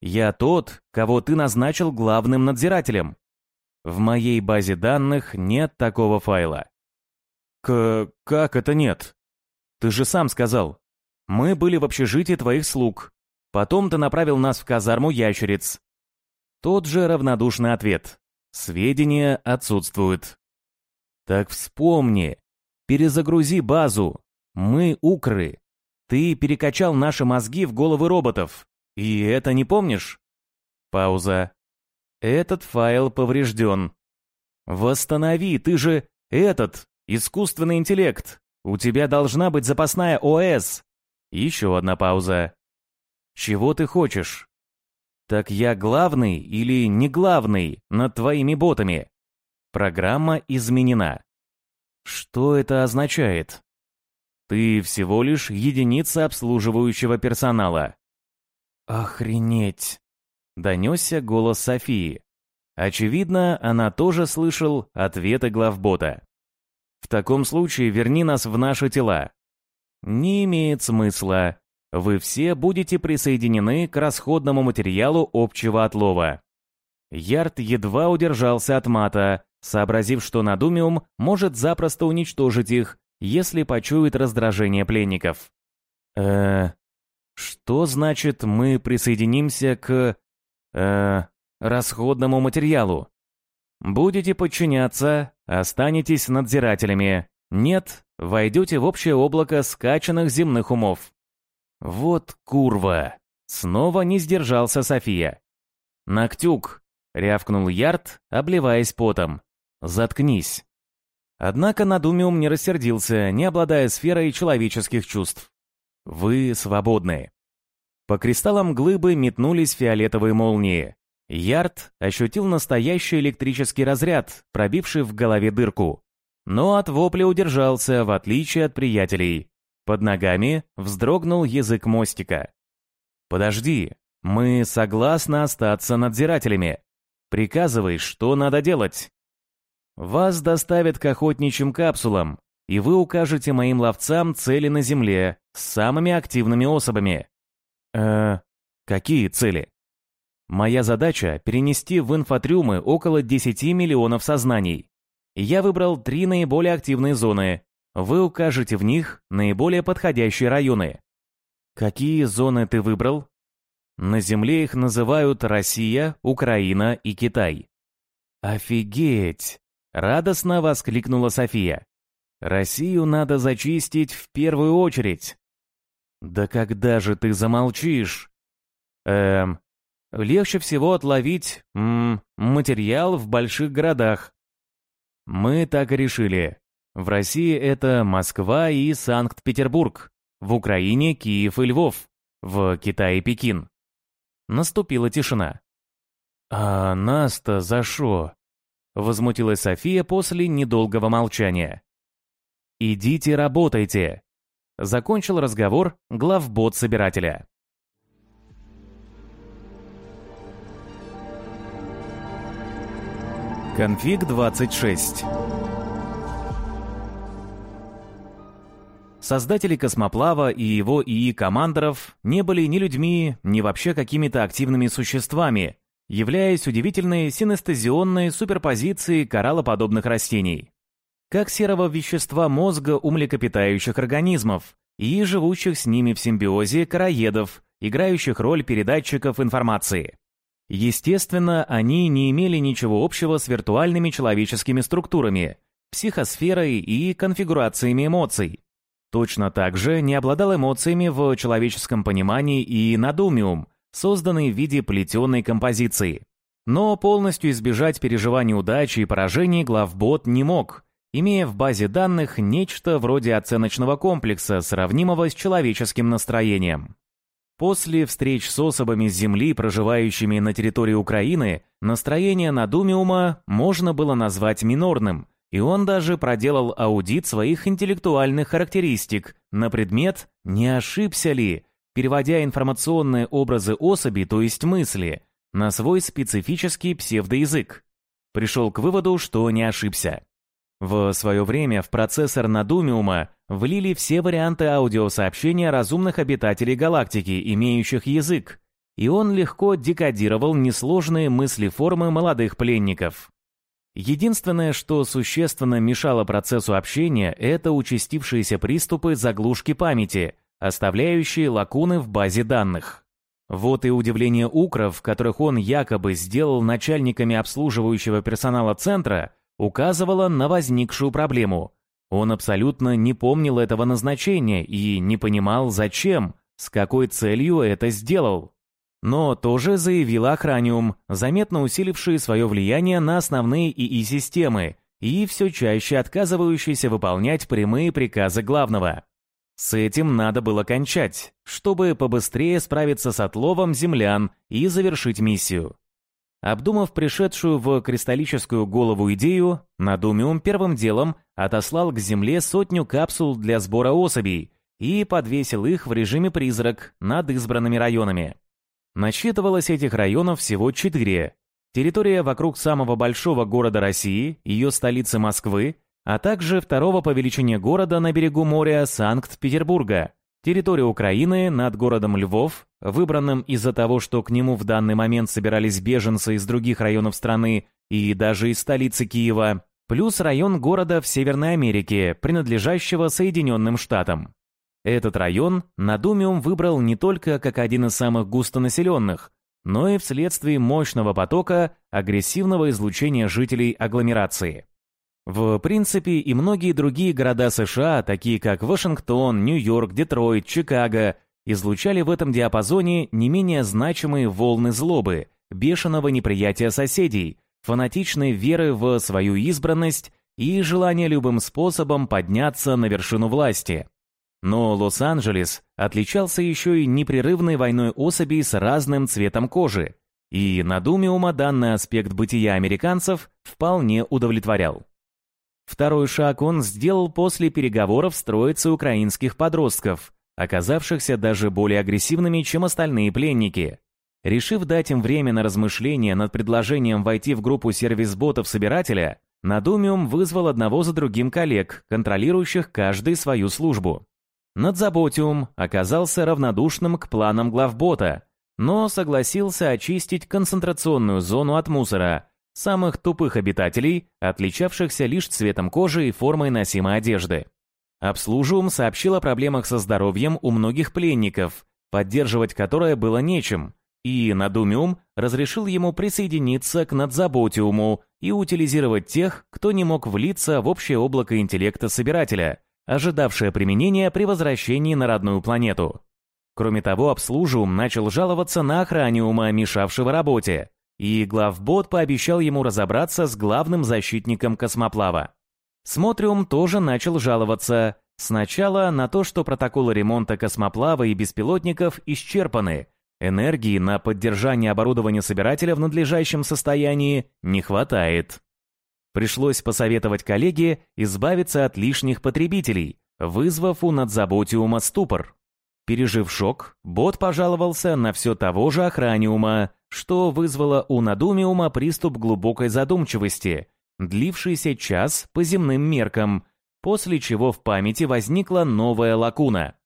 «Я тот, кого ты назначил главным надзирателем. В моей базе данных нет такого файла». «К... как это нет?» «Ты же сам сказал, мы были в общежитии твоих слуг. Потом ты направил нас в казарму ящериц. Тот же равнодушный ответ. Сведения отсутствуют. Так вспомни. Перезагрузи базу. Мы укры. Ты перекачал наши мозги в головы роботов. И это не помнишь? Пауза. Этот файл поврежден. Восстанови, ты же этот, искусственный интеллект. У тебя должна быть запасная ОС. Еще одна пауза. «Чего ты хочешь?» «Так я главный или не главный над твоими ботами?» Программа изменена. Что это означает? Ты всего лишь единица обслуживающего персонала. Охренеть! Донесся голос Софии. Очевидно, она тоже слышал ответы главбота. В таком случае верни нас в наши тела. Не имеет смысла. Вы все будете присоединены к расходному материалу общего отлова. Ярд едва удержался от мата, сообразив, что Надумиум может запросто уничтожить их, если почует раздражение пленников. э что значит мы присоединимся к... э расходному материалу? Будете подчиняться, останетесь надзирателями. Нет, войдете в общее облако скачанных земных умов. Вот курва! Снова не сдержался София. «Нактюк!» — рявкнул Ярд, обливаясь потом. «Заткнись!» Однако Надумиум не рассердился, не обладая сферой человеческих чувств. «Вы свободны!» По кристаллам глыбы метнулись фиолетовые молнии. Ярд ощутил настоящий электрический разряд, пробивший в голове дырку но от вопля удержался, в отличие от приятелей. Под ногами вздрогнул язык мостика. «Подожди, мы согласны остаться надзирателями. Приказывай, что надо делать?» «Вас доставят к охотничьим капсулам, и вы укажете моим ловцам цели на Земле с самыми активными особами». «Э, какие цели?» «Моя задача — перенести в инфотрюмы около 10 миллионов сознаний. Я выбрал три наиболее активные зоны. Вы укажете в них наиболее подходящие районы. Какие зоны ты выбрал? На Земле их называют Россия, Украина и Китай. Офигеть! Радостно воскликнула София. Россию надо зачистить в первую очередь. Да когда же ты замолчишь? Эм, легче всего отловить м, материал в больших городах. Мы так и решили. В России это Москва и Санкт-Петербург, в Украине Киев и Львов, в Китае Пекин. Наступила тишина. «А нас-то за шо?» — возмутилась София после недолгого молчания. «Идите работайте», — закончил разговор главбот собирателя. Конфиг 26 Создатели космоплава и его ИИ-командоров не были ни людьми, ни вообще какими-то активными существами, являясь удивительной синестезионной суперпозицией кораллоподобных растений. Как серого вещества мозга у млекопитающих организмов и живущих с ними в симбиозе короедов, играющих роль передатчиков информации. Естественно, они не имели ничего общего с виртуальными человеческими структурами, психосферой и конфигурациями эмоций. Точно так же не обладал эмоциями в человеческом понимании и надумиум, созданный в виде плетеной композиции. Но полностью избежать переживаний удачи и поражений главбот не мог, имея в базе данных нечто вроде оценочного комплекса, сравнимого с человеческим настроением. После встреч с особами Земли, проживающими на территории Украины, настроение Надумиума можно было назвать минорным, и он даже проделал аудит своих интеллектуальных характеристик на предмет, не ошибся ли, переводя информационные образы особи, то есть мысли, на свой специфический псевдоязык. Пришел к выводу, что не ошибся. В свое время в процессор Надумиума влили все варианты аудиосообщения разумных обитателей галактики, имеющих язык, и он легко декодировал несложные мысли-формы молодых пленников. Единственное, что существенно мешало процессу общения, это участившиеся приступы заглушки памяти, оставляющие лакуны в базе данных. Вот и удивление укров, которых он якобы сделал начальниками обслуживающего персонала центра, указывало на возникшую проблему. Он абсолютно не помнил этого назначения и не понимал, зачем, с какой целью это сделал. Но тоже заявил Охраниум, заметно усиливший свое влияние на основные ИИ-системы и все чаще отказывающийся выполнять прямые приказы главного. С этим надо было кончать, чтобы побыстрее справиться с отловом землян и завершить миссию. Обдумав пришедшую в кристаллическую голову идею, Надумиум первым делом отослал к Земле сотню капсул для сбора особей и подвесил их в режиме «призрак» над избранными районами. Насчитывалось этих районов всего четыре. Территория вокруг самого большого города России, ее столицы Москвы, а также второго по величине города на берегу моря Санкт-Петербурга, территория Украины над городом Львов, выбранным из-за того, что к нему в данный момент собирались беженцы из других районов страны и даже из столицы Киева, плюс район города в Северной Америке, принадлежащего Соединенным Штатам. Этот район Надумиум выбрал не только как один из самых густонаселенных, но и вследствие мощного потока агрессивного излучения жителей агломерации. В принципе, и многие другие города США, такие как Вашингтон, Нью-Йорк, Детройт, Чикаго, излучали в этом диапазоне не менее значимые волны злобы, бешеного неприятия соседей, фанатичной веры в свою избранность и желания любым способом подняться на вершину власти. Но Лос-Анджелес отличался еще и непрерывной войной особей с разным цветом кожи, и Надумиума данный аспект бытия американцев вполне удовлетворял. Второй шаг он сделал после переговоров с троицей украинских подростков, оказавшихся даже более агрессивными, чем остальные пленники. Решив дать им время на размышления над предложением войти в группу сервис-ботов-собирателя, Надумиум вызвал одного за другим коллег, контролирующих каждый свою службу. Надзаботиум оказался равнодушным к планам главбота, но согласился очистить концентрационную зону от мусора, самых тупых обитателей, отличавшихся лишь цветом кожи и формой носимой одежды. Обслужиум сообщил о проблемах со здоровьем у многих пленников, поддерживать которое было нечем, и Надумиум разрешил ему присоединиться к Надзаботиуму и утилизировать тех, кто не мог влиться в общее облако интеллекта собирателя, ожидавшее применения при возвращении на родную планету. Кроме того, Обслужиум начал жаловаться на охраниума, мешавшего работе, и главбот пообещал ему разобраться с главным защитником космоплава. Смотриум тоже начал жаловаться. Сначала на то, что протоколы ремонта космоплава и беспилотников исчерпаны, энергии на поддержание оборудования собирателя в надлежащем состоянии не хватает. Пришлось посоветовать коллеге избавиться от лишних потребителей, вызвав у надзаботиума ступор. Пережив шок, бот пожаловался на все того же охраниума, что вызвало у Надумиума приступ глубокой задумчивости, длившийся час по земным меркам, после чего в памяти возникла новая лакуна.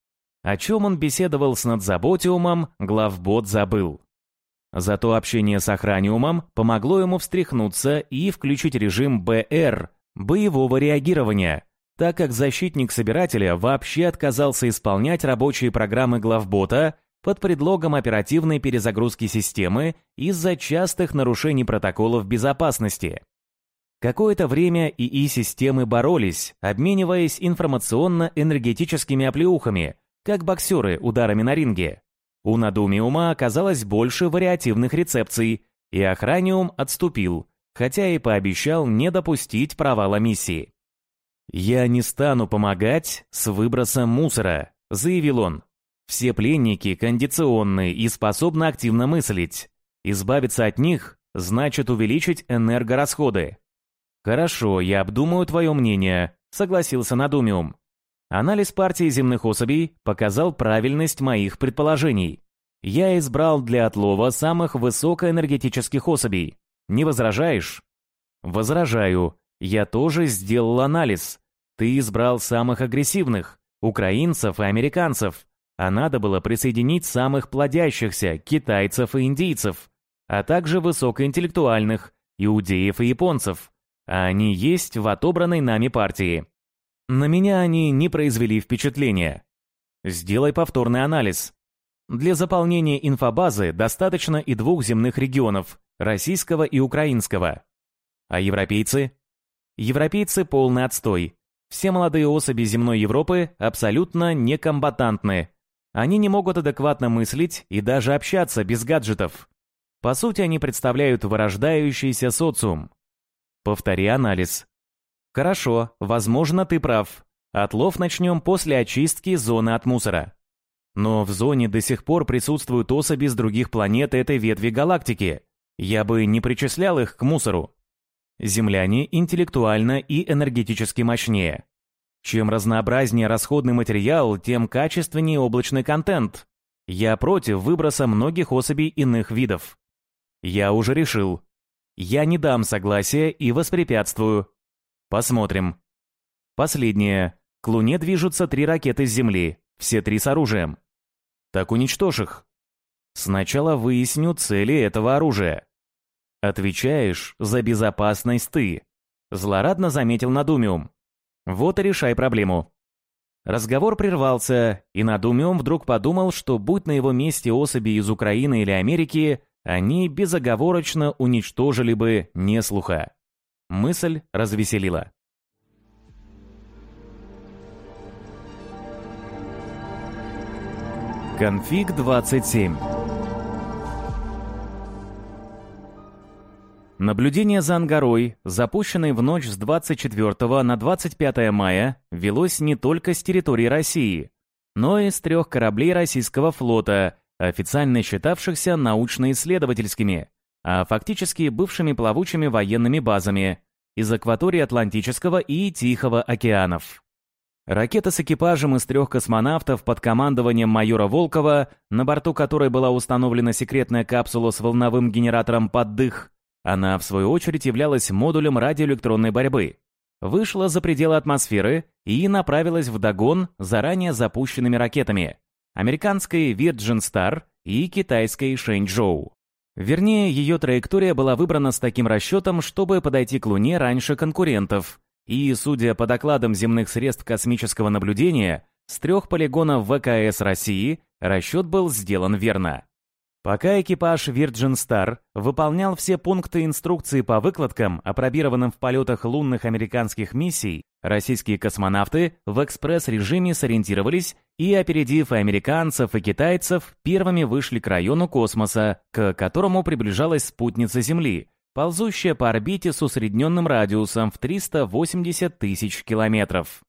О чем он беседовал с Надзаботиумом, главбот забыл. Зато общение с Охраниумом помогло ему встряхнуться и включить режим БР – боевого реагирования, так как защитник собирателя вообще отказался исполнять рабочие программы главбота под предлогом оперативной перезагрузки системы из-за частых нарушений протоколов безопасности. Какое-то время ИИ-системы боролись, обмениваясь информационно-энергетическими оплеухами, как боксеры ударами на ринге. У Надумиума оказалось больше вариативных рецепций, и Охраниум отступил, хотя и пообещал не допустить провала миссии. «Я не стану помогать с выбросом мусора», — заявил он. «Все пленники кондиционные и способны активно мыслить. Избавиться от них значит увеличить энергорасходы». «Хорошо, я обдумаю твое мнение», — согласился Надумиум. Анализ партии земных особей показал правильность моих предположений. Я избрал для отлова самых высокоэнергетических особей. Не возражаешь? Возражаю. Я тоже сделал анализ. Ты избрал самых агрессивных, украинцев и американцев, а надо было присоединить самых плодящихся, китайцев и индийцев, а также высокоинтеллектуальных, иудеев и японцев. А они есть в отобранной нами партии. На меня они не произвели впечатления. Сделай повторный анализ. Для заполнения инфобазы достаточно и двух земных регионов, российского и украинского. А европейцы? Европейцы полный отстой. Все молодые особи земной Европы абсолютно некомбатантны. Они не могут адекватно мыслить и даже общаться без гаджетов. По сути, они представляют вырождающийся социум. Повтори анализ. Хорошо, возможно, ты прав. Отлов начнем после очистки зоны от мусора. Но в зоне до сих пор присутствуют особи с других планет этой ветви галактики. Я бы не причислял их к мусору. Земляне интеллектуально и энергетически мощнее. Чем разнообразнее расходный материал, тем качественнее облачный контент. Я против выброса многих особей иных видов. Я уже решил. Я не дам согласия и воспрепятствую. Посмотрим. Последнее. К Луне движутся три ракеты с Земли, все три с оружием. Так уничтожь их. Сначала выясню цели этого оружия. Отвечаешь за безопасность ты. Злорадно заметил Надумиум. Вот и решай проблему. Разговор прервался, и Надумиум вдруг подумал, что будь на его месте особи из Украины или Америки, они безоговорочно уничтожили бы неслуха. Мысль развеселила. Конфиг 27 Наблюдение за Ангарой, запущенное в ночь с 24 на 25 мая, велось не только с территории России, но и с трех кораблей российского флота, официально считавшихся научно-исследовательскими, а фактически бывшими плавучими военными базами из акватории Атлантического и Тихого океанов. Ракета с экипажем из трех космонавтов под командованием майора Волкова, на борту которой была установлена секретная капсула с волновым генератором под дых, она, в свою очередь, являлась модулем радиоэлектронной борьбы, вышла за пределы атмосферы и направилась в догон заранее запущенными ракетами американской Virgin Star и китайской Шэньчжоу. Вернее, ее траектория была выбрана с таким расчетом, чтобы подойти к Луне раньше конкурентов. И, судя по докладам земных средств космического наблюдения, с трех полигонов ВКС России расчет был сделан верно. Пока экипаж Virgin Star выполнял все пункты инструкции по выкладкам, опробированным в полетах лунных американских миссий, российские космонавты в экспресс-режиме сориентировались и, опередив американцев, и китайцев, первыми вышли к району космоса, к которому приближалась спутница Земли, ползущая по орбите с усредненным радиусом в 380 тысяч километров.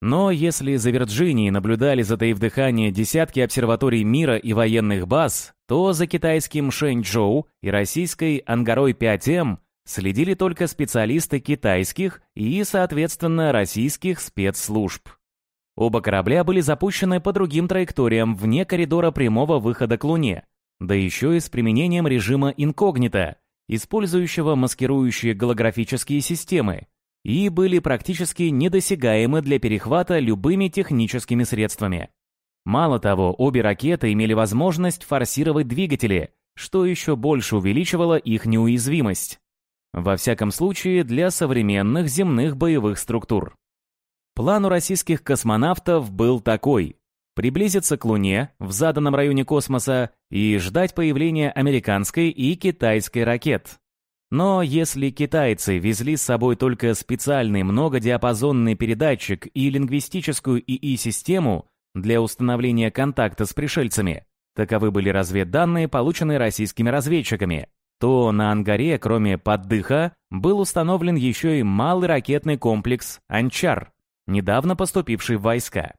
Но если за Вирджинией наблюдали, затаив дыхание, десятки обсерваторий мира и военных баз, то за китайским Шэньчжоу и российской Ангарой 5М следили только специалисты китайских и, соответственно, российских спецслужб. Оба корабля были запущены по другим траекториям вне коридора прямого выхода к Луне, да еще и с применением режима инкогнито, использующего маскирующие голографические системы, и были практически недосягаемы для перехвата любыми техническими средствами. Мало того, обе ракеты имели возможность форсировать двигатели, что еще больше увеличивало их неуязвимость. Во всяком случае, для современных земных боевых структур. План у российских космонавтов был такой – приблизиться к Луне в заданном районе космоса и ждать появления американской и китайской ракет. Но если китайцы везли с собой только специальный многодиапазонный передатчик и лингвистическую ИИ-систему для установления контакта с пришельцами, таковы были разведданные, полученные российскими разведчиками, то на ангаре, кроме поддыха, был установлен еще и малый ракетный комплекс «Анчар», недавно поступивший в войска.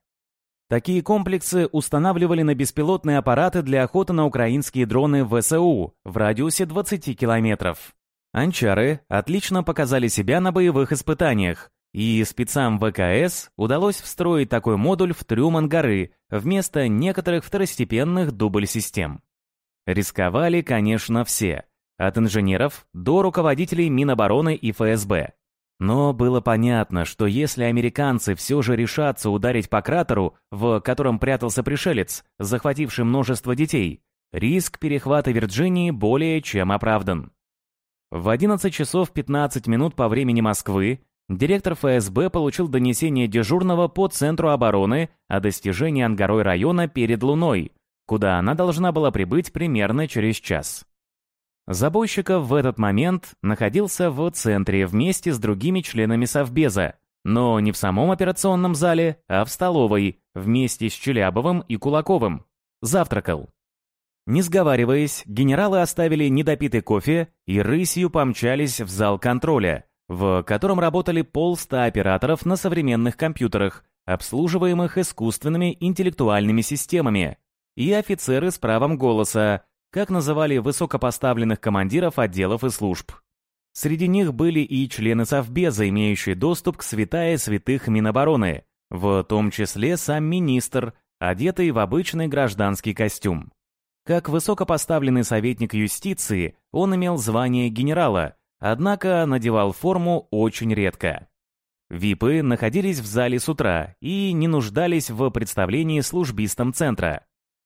Такие комплексы устанавливали на беспилотные аппараты для охоты на украинские дроны ВСУ в радиусе 20 километров. Анчары отлично показали себя на боевых испытаниях, и спецам ВКС удалось встроить такой модуль в трюм ангары вместо некоторых второстепенных дубль-систем. Рисковали, конечно, все, от инженеров до руководителей Минобороны и ФСБ. Но было понятно, что если американцы все же решатся ударить по кратеру, в котором прятался пришелец, захвативший множество детей, риск перехвата Вирджинии более чем оправдан. В 11 часов 15 минут по времени Москвы директор ФСБ получил донесение дежурного по Центру обороны о достижении Ангарой района перед Луной, куда она должна была прибыть примерно через час. Забойщиков в этот момент находился в центре вместе с другими членами Совбеза, но не в самом операционном зале, а в столовой, вместе с Челябовым и Кулаковым. Завтракал. Не сговариваясь, генералы оставили недопитый кофе и рысью помчались в зал контроля, в котором работали полста операторов на современных компьютерах, обслуживаемых искусственными интеллектуальными системами, и офицеры с правом голоса, как называли высокопоставленных командиров отделов и служб. Среди них были и члены Совбеза, имеющие доступ к святая святых Минобороны, в том числе сам министр, одетый в обычный гражданский костюм. Как высокопоставленный советник юстиции, он имел звание генерала, однако надевал форму очень редко. ВИПы находились в зале с утра и не нуждались в представлении службистам центра.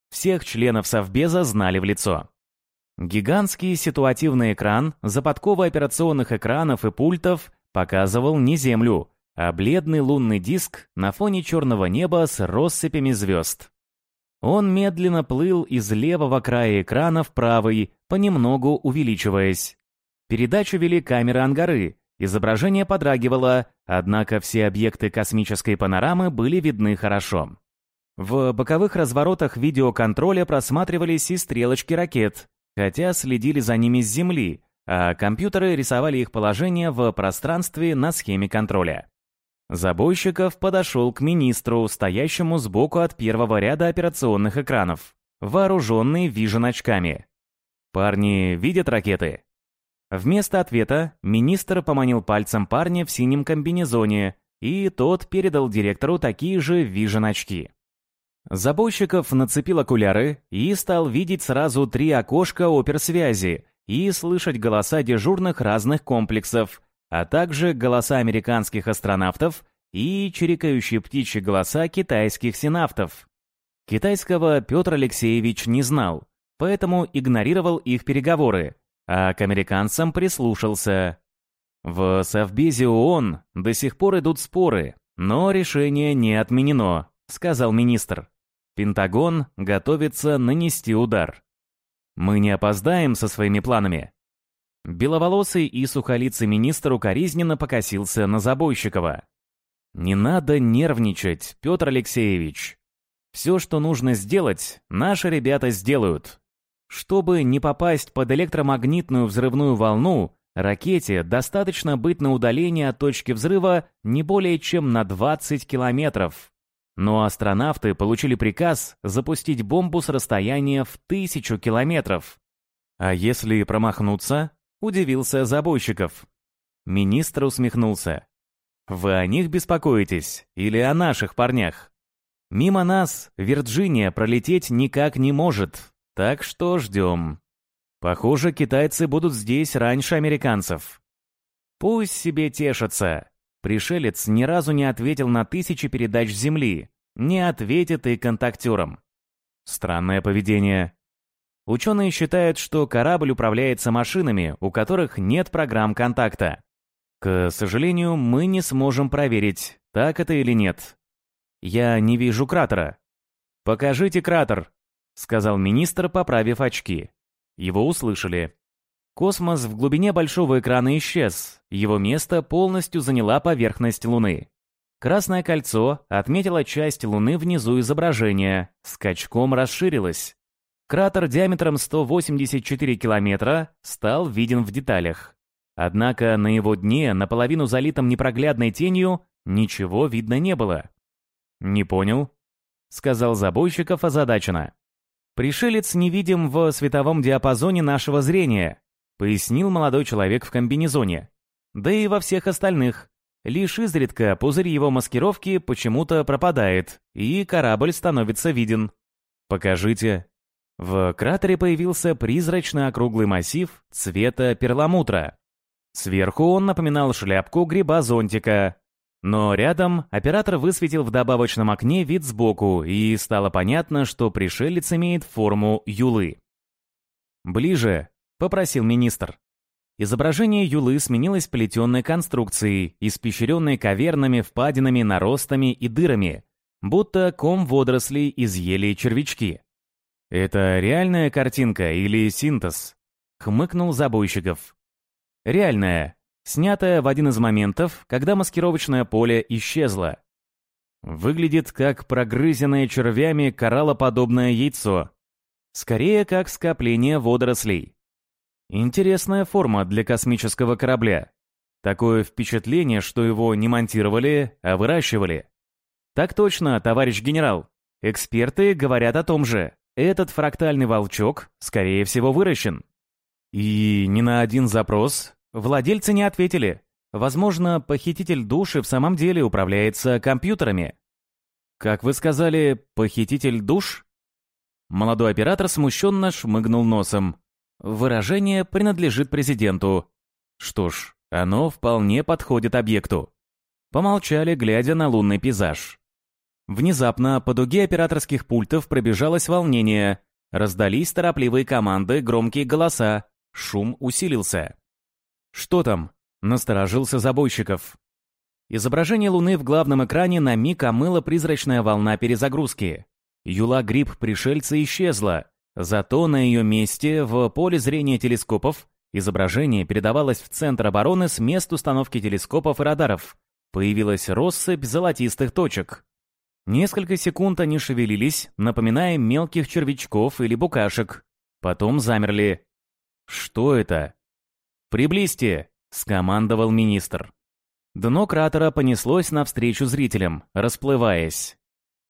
Всех членов Совбеза знали в лицо. Гигантский ситуативный экран за подковой операционных экранов и пультов показывал не Землю, а бледный лунный диск на фоне черного неба с россыпями звезд. Он медленно плыл из левого края экрана в правый, понемногу увеличиваясь. Передачу вели камеры ангары, изображение подрагивало, однако все объекты космической панорамы были видны хорошо. В боковых разворотах видеоконтроля просматривались и стрелочки ракет, хотя следили за ними с Земли, а компьютеры рисовали их положение в пространстве на схеме контроля. Забойщиков подошел к министру, стоящему сбоку от первого ряда операционных экранов, вооруженный вижен-очками. «Парни видят ракеты?» Вместо ответа министр поманил пальцем парня в синем комбинезоне, и тот передал директору такие же вижен-очки. Забойщиков нацепил окуляры и стал видеть сразу три окошка оперсвязи и слышать голоса дежурных разных комплексов, а также голоса американских астронавтов и чирикающие птичьи голоса китайских синавтов. Китайского Петр Алексеевич не знал, поэтому игнорировал их переговоры, а к американцам прислушался. В Совбезе ООН до сих пор идут споры, но решение не отменено, сказал министр. Пентагон готовится нанести удар. Мы не опоздаем со своими планами. Беловолосый и сухолицый министр укоризненно покосился на Забойщикова. «Не надо нервничать, Петр Алексеевич. Все, что нужно сделать, наши ребята сделают. Чтобы не попасть под электромагнитную взрывную волну, ракете достаточно быть на удалении от точки взрыва не более чем на 20 километров. Но астронавты получили приказ запустить бомбу с расстояния в тысячу километров. А если промахнуться? Удивился Забойщиков. Министр усмехнулся. Вы о них беспокоитесь или о наших парнях? Мимо нас Вирджиния пролететь никак не может, так что ждем. Похоже, китайцы будут здесь раньше американцев. Пусть себе тешатся. Пришелец ни разу не ответил на тысячи передач Земли. Не ответит и контактерам. Странное поведение. Ученые считают, что корабль управляется машинами, у которых нет программ контакта. К сожалению, мы не сможем проверить, так это или нет. Я не вижу кратера. «Покажите кратер», — сказал министр, поправив очки. Его услышали. Космос в глубине большого экрана исчез, его место полностью заняла поверхность Луны. Красное кольцо отметило часть Луны внизу изображения, скачком расширилось. Кратер диаметром 184 километра стал виден в деталях. Однако на его дне, наполовину залитом непроглядной тенью, ничего видно не было. «Не понял», — сказал Забойщиков озадаченно. «Пришелец невидим в световом диапазоне нашего зрения», — пояснил молодой человек в комбинезоне. «Да и во всех остальных. Лишь изредка пузырь его маскировки почему-то пропадает, и корабль становится виден». «Покажите». В кратере появился призрачно округлый массив цвета перламутра. Сверху он напоминал шляпку гриба-зонтика, но рядом оператор высветил в добавочном окне вид сбоку, и стало понятно, что пришелец имеет форму юлы. «Ближе», — попросил министр. Изображение юлы сменилось плетенной конструкцией, испещренной кавернами, впадинами, наростами и дырами, будто ком водорослей изъели червячки. «Это реальная картинка или синтез?» — хмыкнул Забойщиков. «Реальная», снятая в один из моментов, когда маскировочное поле исчезло. Выглядит как прогрызенное червями кораллоподобное яйцо. Скорее, как скопление водорослей. Интересная форма для космического корабля. Такое впечатление, что его не монтировали, а выращивали. Так точно, товарищ генерал. Эксперты говорят о том же. Этот фрактальный волчок, скорее всего, выращен. И ни на один запрос Владельцы не ответили. Возможно, похититель души в самом деле управляется компьютерами. Как вы сказали, похититель душ? Молодой оператор смущенно шмыгнул носом. Выражение принадлежит президенту. Что ж, оно вполне подходит объекту. Помолчали, глядя на лунный пейзаж. Внезапно по дуге операторских пультов пробежалось волнение. Раздались торопливые команды, громкие голоса. Шум усилился. «Что там?» — насторожился Забойщиков. Изображение Луны в главном экране на миг омыла призрачная волна перезагрузки. Юла-гриб пришельца исчезла, зато на ее месте, в поле зрения телескопов, изображение передавалось в центр обороны с мест установки телескопов и радаров. Появилась россыпь золотистых точек. Несколько секунд они шевелились, напоминая мелких червячков или букашек. Потом замерли. Что это? «Приблизьте!» — скомандовал министр. Дно кратера понеслось навстречу зрителям, расплываясь.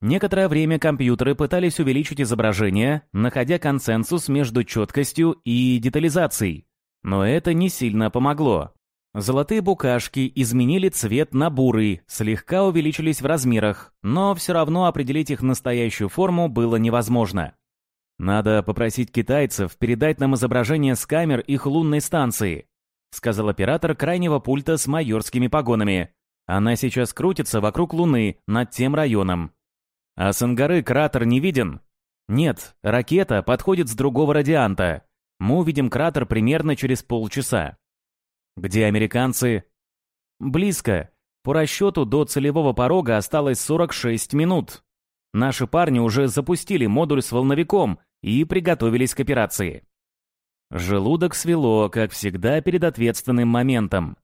Некоторое время компьютеры пытались увеличить изображение, находя консенсус между четкостью и детализацией. Но это не сильно помогло. Золотые букашки изменили цвет на бурый, слегка увеличились в размерах, но все равно определить их настоящую форму было невозможно. «Надо попросить китайцев передать нам изображение с камер их лунной станции», сказал оператор крайнего пульта с майорскими погонами. «Она сейчас крутится вокруг Луны, над тем районом». «А с Ангары кратер не виден?» «Нет, ракета подходит с другого радианта. Мы увидим кратер примерно через полчаса». «Где американцы?» «Близко. По расчету до целевого порога осталось 46 минут». Наши парни уже запустили модуль с волновиком и приготовились к операции. Желудок свело, как всегда, перед ответственным моментом.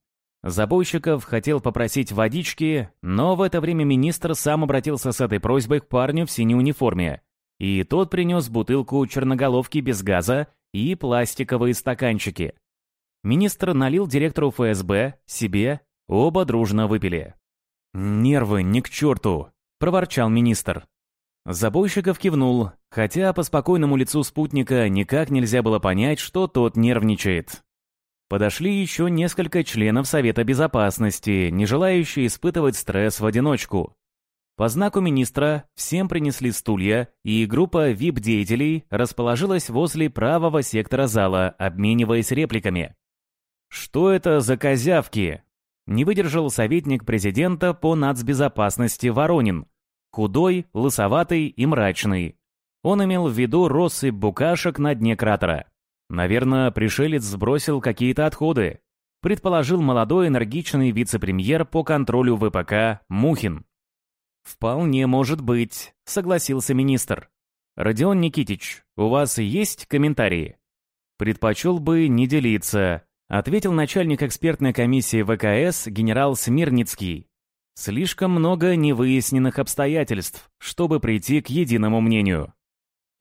Забойщиков хотел попросить водички, но в это время министр сам обратился с этой просьбой к парню в синей униформе. И тот принес бутылку черноголовки без газа и пластиковые стаканчики. Министр налил директору ФСБ, себе, оба дружно выпили. «Нервы не к черту!» – проворчал министр. Забойщиков кивнул, хотя по спокойному лицу спутника никак нельзя было понять, что тот нервничает. Подошли еще несколько членов Совета Безопасности, не желающие испытывать стресс в одиночку. По знаку министра всем принесли стулья, и группа вип-деятелей расположилась возле правого сектора зала, обмениваясь репликами. «Что это за козявки?» Не выдержал советник президента по нацбезопасности Воронин, Худой, лысоватый и мрачный. Он имел в виду россыпь букашек на дне кратера. Наверное, пришелец сбросил какие-то отходы, предположил молодой энергичный вице-премьер по контролю ВПК Мухин. «Вполне может быть», — согласился министр. «Родион Никитич, у вас есть комментарии?» «Предпочел бы не делиться», — ответил начальник экспертной комиссии ВКС генерал Смирницкий. Слишком много невыясненных обстоятельств, чтобы прийти к единому мнению.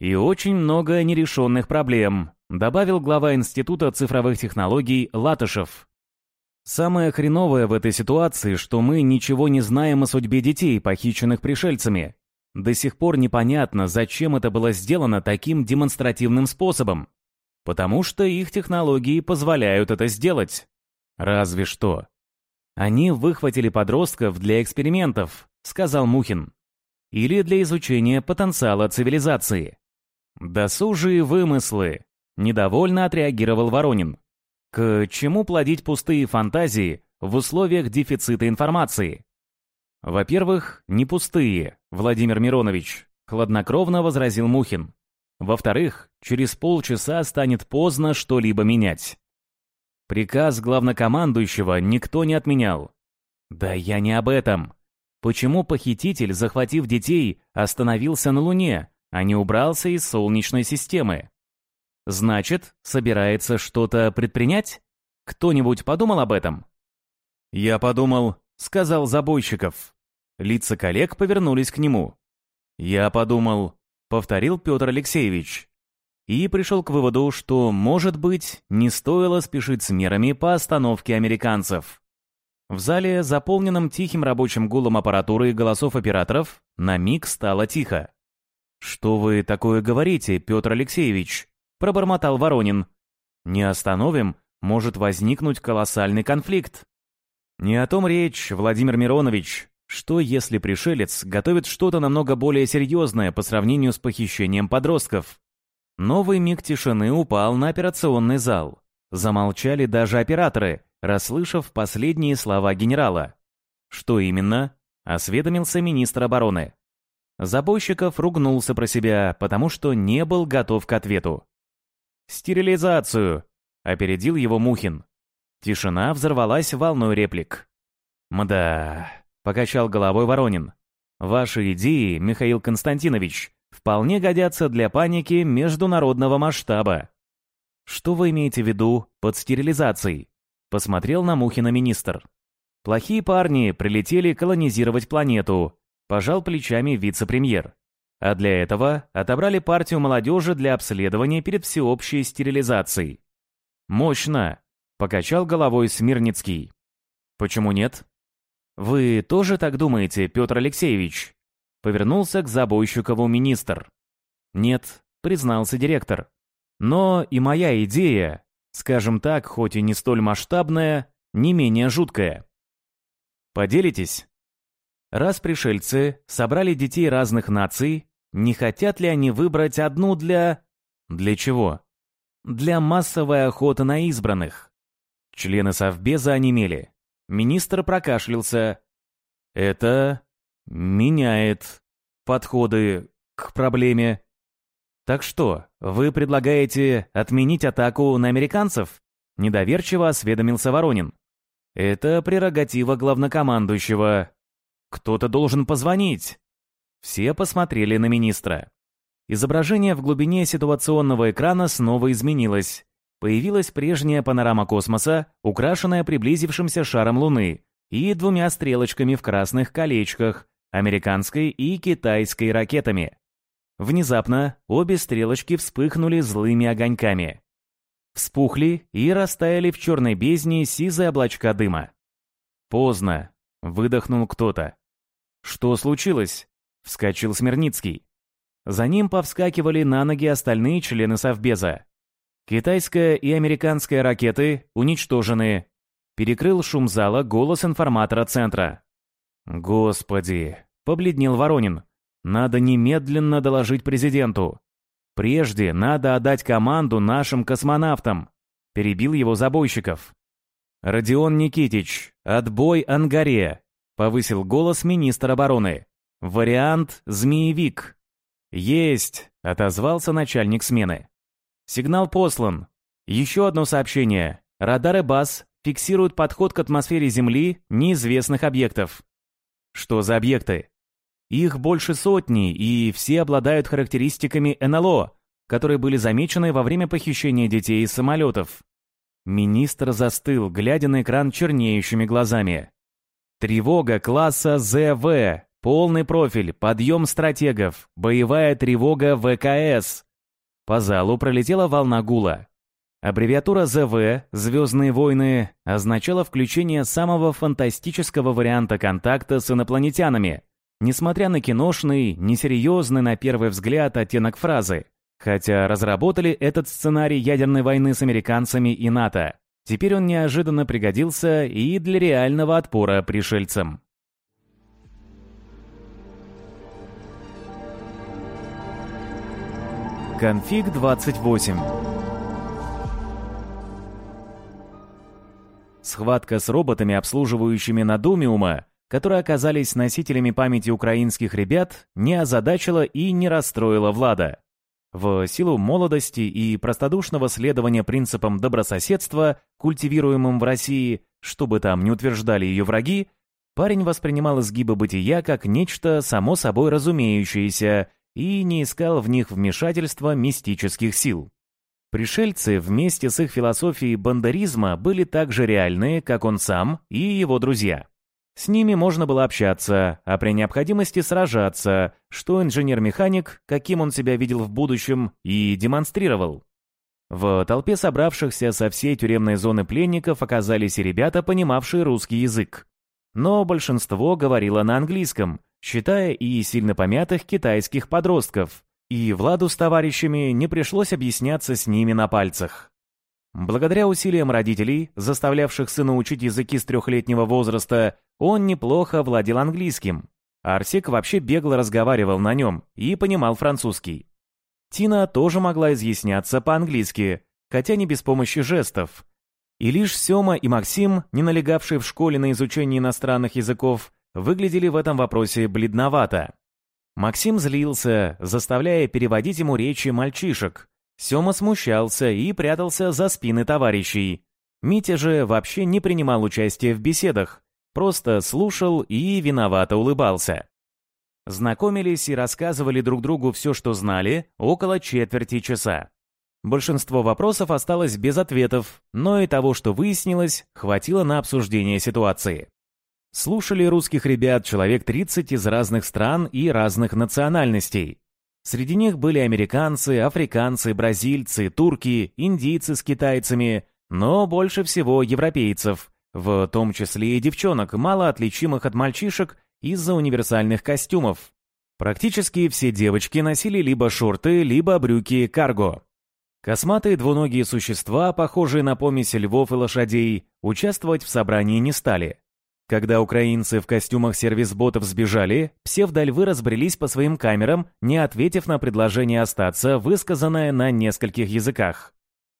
И очень много нерешенных проблем, добавил глава Института цифровых технологий Латышев. Самое хреновое в этой ситуации, что мы ничего не знаем о судьбе детей, похищенных пришельцами. До сих пор непонятно, зачем это было сделано таким демонстративным способом. Потому что их технологии позволяют это сделать. Разве что. Они выхватили подростков для экспериментов, сказал Мухин. Или для изучения потенциала цивилизации. Досужие вымыслы. Недовольно отреагировал Воронин. К чему плодить пустые фантазии в условиях дефицита информации? Во-первых, не пустые, Владимир Миронович, хладнокровно возразил Мухин. Во-вторых, через полчаса станет поздно что-либо менять. Приказ главнокомандующего никто не отменял. Да я не об этом. Почему похититель, захватив детей, остановился на Луне, а не убрался из Солнечной системы? Значит, собирается что-то предпринять? Кто-нибудь подумал об этом? Я подумал, сказал Забойщиков. Лица коллег повернулись к нему. Я подумал, повторил Петр Алексеевич. И пришел к выводу, что, может быть, не стоило спешить с мерами по остановке американцев. В зале, заполненном тихим рабочим гулом аппаратуры и голосов операторов, на миг стало тихо. «Что вы такое говорите, Петр Алексеевич?» пробормотал Воронин. «Не остановим, может возникнуть колоссальный конфликт». «Не о том речь, Владимир Миронович. Что, если пришелец готовит что-то намного более серьезное по сравнению с похищением подростков?» Новый миг тишины упал на операционный зал. Замолчали даже операторы, расслышав последние слова генерала. «Что именно?» — осведомился министр обороны. Забойщиков ругнулся про себя, потому что не был готов к ответу. «Стерилизацию!» — опередил его Мухин. Тишина взорвалась волной реплик. «Мда...» — покачал головой Воронин. «Ваши идеи, Михаил Константинович, вполне годятся для паники международного масштаба». «Что вы имеете в виду под стерилизацией?» — посмотрел на Мухина министр. «Плохие парни прилетели колонизировать планету», — пожал плечами вице-премьер. А для этого отобрали партию молодежи для обследования перед всеобщей стерилизацией. «Мощно!» — покачал головой Смирницкий. «Почему нет?» «Вы тоже так думаете, Петр Алексеевич?» Повернулся к Забойщикову министр. «Нет», — признался директор. «Но и моя идея, скажем так, хоть и не столь масштабная, не менее жуткая. Поделитесь?» Раз пришельцы собрали детей разных наций, не хотят ли они выбрать одну для... Для чего? Для массовой охоты на избранных. Члены Совбеза онемели. Министр прокашлялся. Это меняет подходы к проблеме. Так что, вы предлагаете отменить атаку на американцев? Недоверчиво осведомился Воронин. Это прерогатива главнокомандующего. Кто-то должен позвонить. Все посмотрели на министра. Изображение в глубине ситуационного экрана снова изменилось. Появилась прежняя панорама космоса, украшенная приблизившимся шаром Луны и двумя стрелочками в красных колечках, американской и китайской ракетами. Внезапно обе стрелочки вспыхнули злыми огоньками. Вспухли и растаяли в черной бездне сизые облачка дыма. «Поздно», — выдохнул кто-то. «Что случилось?» — вскочил Смирницкий. За ним повскакивали на ноги остальные члены Совбеза. Китайская и американская ракеты уничтожены. Перекрыл шум зала голос информатора центра. «Господи!» — побледнел Воронин. «Надо немедленно доложить президенту. Прежде надо отдать команду нашим космонавтам», — перебил его Забойщиков. «Родион Никитич, отбой Ангаре!» — повысил голос министр обороны. «Вариант «Змеевик». «Есть», — отозвался начальник смены. «Сигнал послан. Еще одно сообщение. Радары БАС фиксируют подход к атмосфере Земли неизвестных объектов». «Что за объекты?» «Их больше сотни, и все обладают характеристиками НЛО, которые были замечены во время похищения детей из самолетов». Министр застыл, глядя на экран чернеющими глазами. «Тревога класса ЗВ», Полный профиль, подъем стратегов, боевая тревога ВКС. По залу пролетела волна гула. Аббревиатура ЗВ «Звездные войны» означала включение самого фантастического варианта контакта с инопланетянами, несмотря на киношный, несерьезный на первый взгляд оттенок фразы. Хотя разработали этот сценарий ядерной войны с американцами и НАТО. Теперь он неожиданно пригодился и для реального отпора пришельцам. Конфиг 28 Схватка с роботами, обслуживающими Надумиума, которые оказались носителями памяти украинских ребят, не озадачила и не расстроила Влада. В силу молодости и простодушного следования принципам добрососедства, культивируемым в России, что бы там ни утверждали ее враги, парень воспринимал изгибы бытия как нечто само собой разумеющееся и не искал в них вмешательства мистических сил. Пришельцы вместе с их философией бандеризма были так же реальны, как он сам и его друзья. С ними можно было общаться, а при необходимости сражаться, что инженер-механик, каким он себя видел в будущем, и демонстрировал. В толпе собравшихся со всей тюремной зоны пленников оказались и ребята, понимавшие русский язык. Но большинство говорило на английском, считая и сильно помятых китайских подростков, и Владу с товарищами не пришлось объясняться с ними на пальцах. Благодаря усилиям родителей, заставлявших сына учить языки с трехлетнего возраста, он неплохо владел английским. Арсик вообще бегло разговаривал на нем и понимал французский. Тина тоже могла изъясняться по-английски, хотя не без помощи жестов. И лишь Сёма и Максим, не налегавшие в школе на изучение иностранных языков, выглядели в этом вопросе бледновато. Максим злился, заставляя переводить ему речи мальчишек. Сёма смущался и прятался за спины товарищей. Митя же вообще не принимал участия в беседах, просто слушал и виновато улыбался. Знакомились и рассказывали друг другу все, что знали, около четверти часа. Большинство вопросов осталось без ответов, но и того, что выяснилось, хватило на обсуждение ситуации. Слушали русских ребят человек 30 из разных стран и разных национальностей. Среди них были американцы, африканцы, бразильцы, турки, индийцы с китайцами, но больше всего европейцев, в том числе и девчонок, мало отличимых от мальчишек из-за универсальных костюмов. Практически все девочки носили либо шорты, либо брюки карго. Косматые двуногие существа, похожие на помесь львов и лошадей, участвовать в собрании не стали. Когда украинцы в костюмах сервис-ботов сбежали, псевдольвы разбрелись по своим камерам, не ответив на предложение остаться, высказанное на нескольких языках.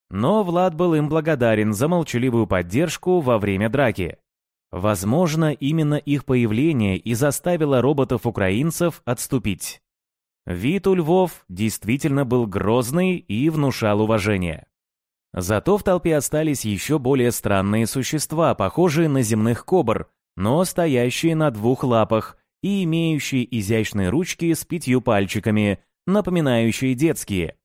Но Влад был им благодарен за молчаливую поддержку во время драки. Возможно, именно их появление и заставило роботов-украинцев отступить. Вид у львов действительно был грозный и внушал уважение. Зато в толпе остались еще более странные существа, похожие на земных кобр, но стоящие на двух лапах и имеющие изящные ручки с пятью пальчиками, напоминающие детские.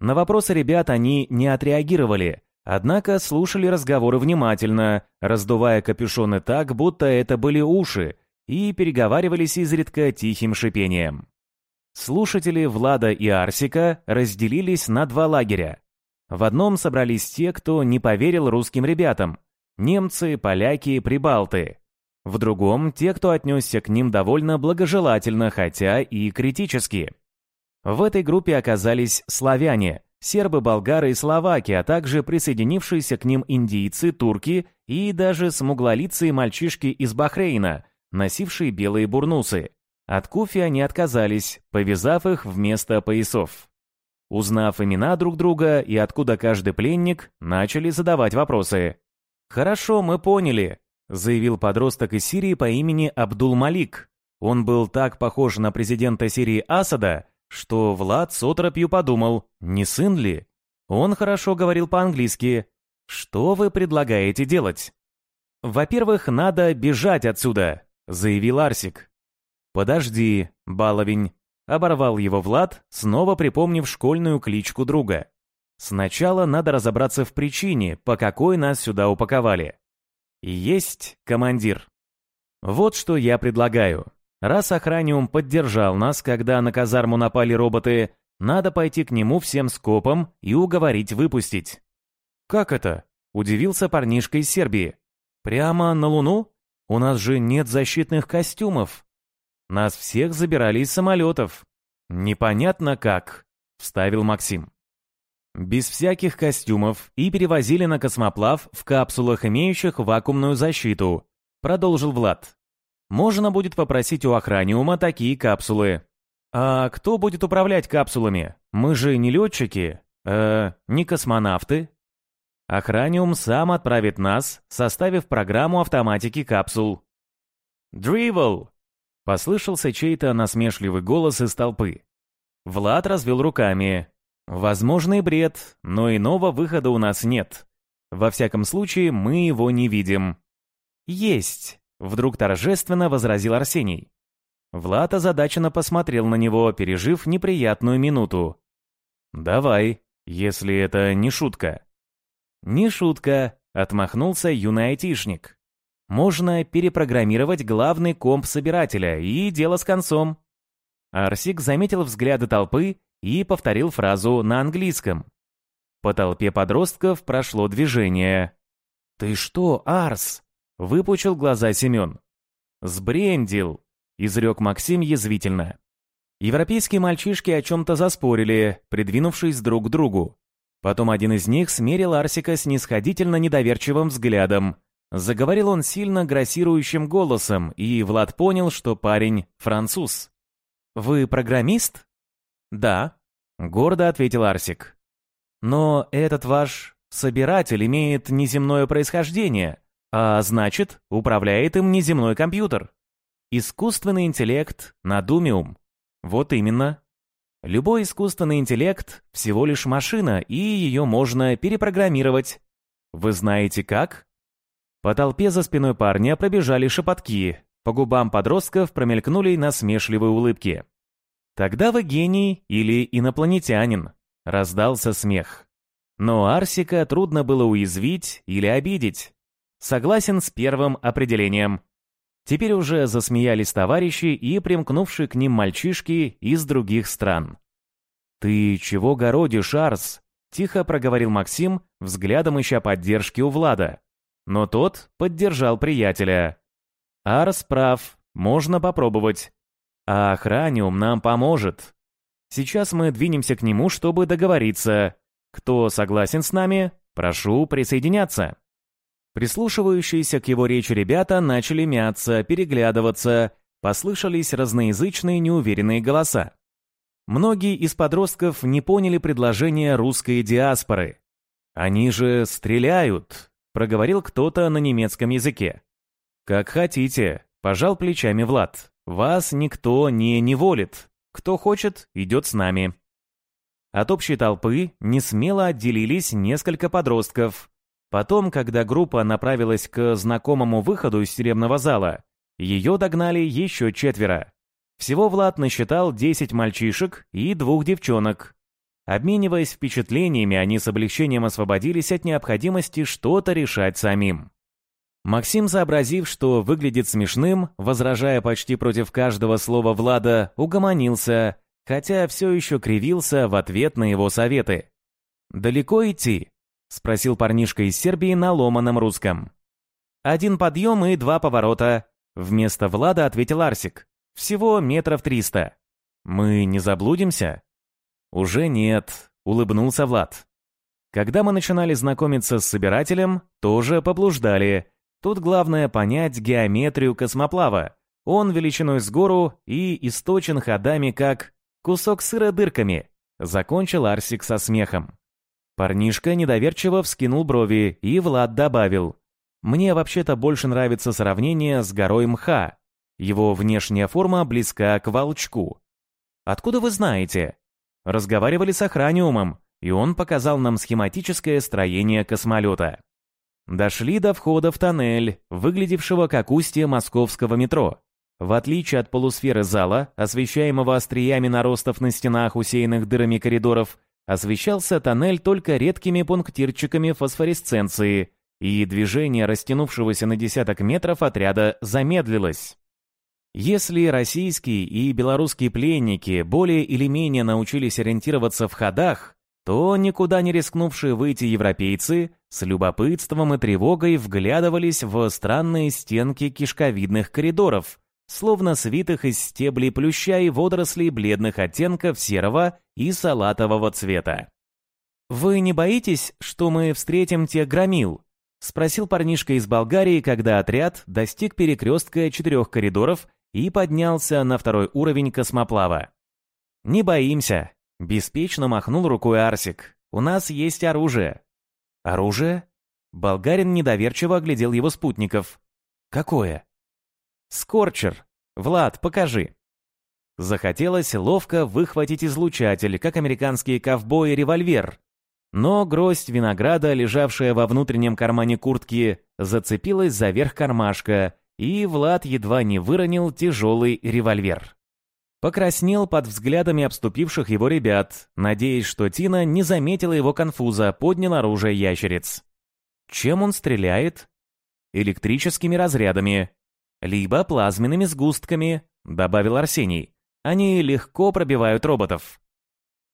На вопросы ребят они не отреагировали, однако слушали разговоры внимательно, раздувая капюшоны так, будто это были уши, и переговаривались изредка тихим шипением. Слушатели Влада и Арсика разделились на два лагеря. В одном собрались те, кто не поверил русским ребятам. Немцы, поляки, прибалты. В другом – те, кто отнесся к ним довольно благожелательно, хотя и критически. В этой группе оказались славяне, сербы, болгары и словаки, а также присоединившиеся к ним индийцы, турки и даже смуглолицые мальчишки из Бахрейна, носившие белые бурнусы. От куфи они отказались, повязав их вместо поясов. Узнав имена друг друга и откуда каждый пленник, начали задавать вопросы. «Хорошо, мы поняли», заявил подросток из Сирии по имени Абдул-Малик. Он был так похож на президента Сирии Асада, что Влад с отропью подумал, не сын ли? Он хорошо говорил по-английски. «Что вы предлагаете делать?» «Во-первых, надо бежать отсюда», — заявил Арсик. «Подожди, баловень», — оборвал его Влад, снова припомнив школьную кличку друга. «Сначала надо разобраться в причине, по какой нас сюда упаковали. «Есть, командир». «Вот что я предлагаю. Раз Охраниум поддержал нас, когда на казарму напали роботы, надо пойти к нему всем скопом и уговорить выпустить. «Как это?» — удивился парнишка из Сербии. «Прямо на Луну? У нас же нет защитных костюмов. Нас всех забирали из самолетов. Непонятно как», — вставил Максим. Без всяких костюмов и перевозили на космоплав в капсулах, имеющих вакуумную защиту, продолжил Влад. Можно будет попросить у охраниума такие капсулы. А кто будет управлять капсулами? Мы же не летчики, э, не космонавты. Охраниум сам отправит нас, составив программу автоматики капсул. «Дривел!» — послышался чей-то насмешливый голос из толпы. Влад развел руками. Возможный бред, но иного выхода у нас нет. Во всяком случае, мы его не видим. Есть, вдруг торжественно возразил Арсений. Влад озадаченно посмотрел на него, пережив неприятную минуту. «Давай, если это не шутка». «Не шутка», — отмахнулся юный айтишник. «Можно перепрограммировать главный комп собирателя, и дело с концом». Арсик заметил взгляды толпы и повторил фразу на английском. По толпе подростков прошло движение. «Ты что, Арс?» — выпучил глаза Семен. «Сбрендил», — изрек Максим язвительно. Европейские мальчишки о чем-то заспорили, придвинувшись друг к другу. Потом один из них смерил Арсика снисходительно недоверчивым взглядом. Заговорил он сильно грассирующим голосом, и Влад понял, что парень француз. «Вы программист?» «Да», — гордо ответил Арсик. «Но этот ваш собиратель имеет неземное происхождение, а значит, управляет им неземной компьютер. Искусственный интеллект Надумиум. Вот именно. Любой искусственный интеллект — всего лишь машина, и ее можно перепрограммировать. Вы знаете как?» По толпе за спиной парня пробежали шепотки, по губам подростков промелькнули насмешливые улыбки. «Тогда вы гений или инопланетянин», — раздался смех. Но Арсика трудно было уязвить или обидеть. Согласен с первым определением. Теперь уже засмеялись товарищи и примкнувшие к ним мальчишки из других стран. «Ты чего городишь, Арс?» — тихо проговорил Максим, взглядом ища поддержки у Влада. Но тот поддержал приятеля. «Арс прав, можно попробовать. А охраниум нам поможет. Сейчас мы двинемся к нему, чтобы договориться. Кто согласен с нами, прошу присоединяться». Прислушивающиеся к его речи ребята начали мяться, переглядываться, послышались разноязычные неуверенные голоса. Многие из подростков не поняли предложения русской диаспоры. «Они же стреляют», — проговорил кто-то на немецком языке. «Как хотите», — пожал плечами Влад. Вас никто не неволит. Кто хочет, идет с нами. От общей толпы не смело отделились несколько подростков. Потом, когда группа направилась к знакомому выходу из тюремного зала, ее догнали еще четверо. Всего Влад насчитал 10 мальчишек и двух девчонок. Обмениваясь впечатлениями, они с облегчением освободились от необходимости что-то решать самим. Максим, сообразив, что выглядит смешным, возражая почти против каждого слова Влада, угомонился, хотя все еще кривился в ответ на его советы. «Далеко идти?» — спросил парнишка из Сербии на ломаном русском. «Один подъем и два поворота», — вместо Влада ответил Арсик. «Всего метров триста». «Мы не заблудимся?» «Уже нет», — улыбнулся Влад. Когда мы начинали знакомиться с собирателем, тоже поблуждали, Тут главное понять геометрию космоплава. Он величиной с гору и источен ходами как кусок сыра дырками. Закончил Арсик со смехом. Парнишка недоверчиво вскинул брови, и Влад добавил. «Мне вообще-то больше нравится сравнение с горой мха. Его внешняя форма близка к волчку». «Откуда вы знаете?» Разговаривали с охраниумом, и он показал нам схематическое строение космолета. Дошли до входа в тоннель, выглядевшего как устье московского метро. В отличие от полусферы зала, освещаемого остриями наростов на стенах, усеянных дырами коридоров, освещался тоннель только редкими пунктирчиками фосфоресценции, и движение растянувшегося на десяток метров отряда замедлилось. Если российские и белорусские пленники более или менее научились ориентироваться в ходах, то никуда не рискнувшие выйти европейцы с любопытством и тревогой вглядывались в странные стенки кишковидных коридоров, словно свитых из стеблей плюща и водорослей бледных оттенков серого и салатового цвета. «Вы не боитесь, что мы встретим тех громил?» — спросил парнишка из Болгарии, когда отряд достиг перекрестка четырех коридоров и поднялся на второй уровень космоплава. «Не боимся», — беспечно махнул рукой Арсик. «У нас есть оружие». «Оружие?» Болгарин недоверчиво оглядел его спутников. «Какое?» «Скорчер. Влад, покажи». Захотелось ловко выхватить излучатель, как американские ковбои револьвер, но гроздь винограда, лежавшая во внутреннем кармане куртки, зацепилась за верх кармашка, и Влад едва не выронил тяжелый револьвер. Покраснел под взглядами обступивших его ребят, надеясь, что Тина не заметила его конфуза, поднял оружие ящериц. Чем он стреляет? Электрическими разрядами. Либо плазменными сгустками, добавил Арсений. Они легко пробивают роботов.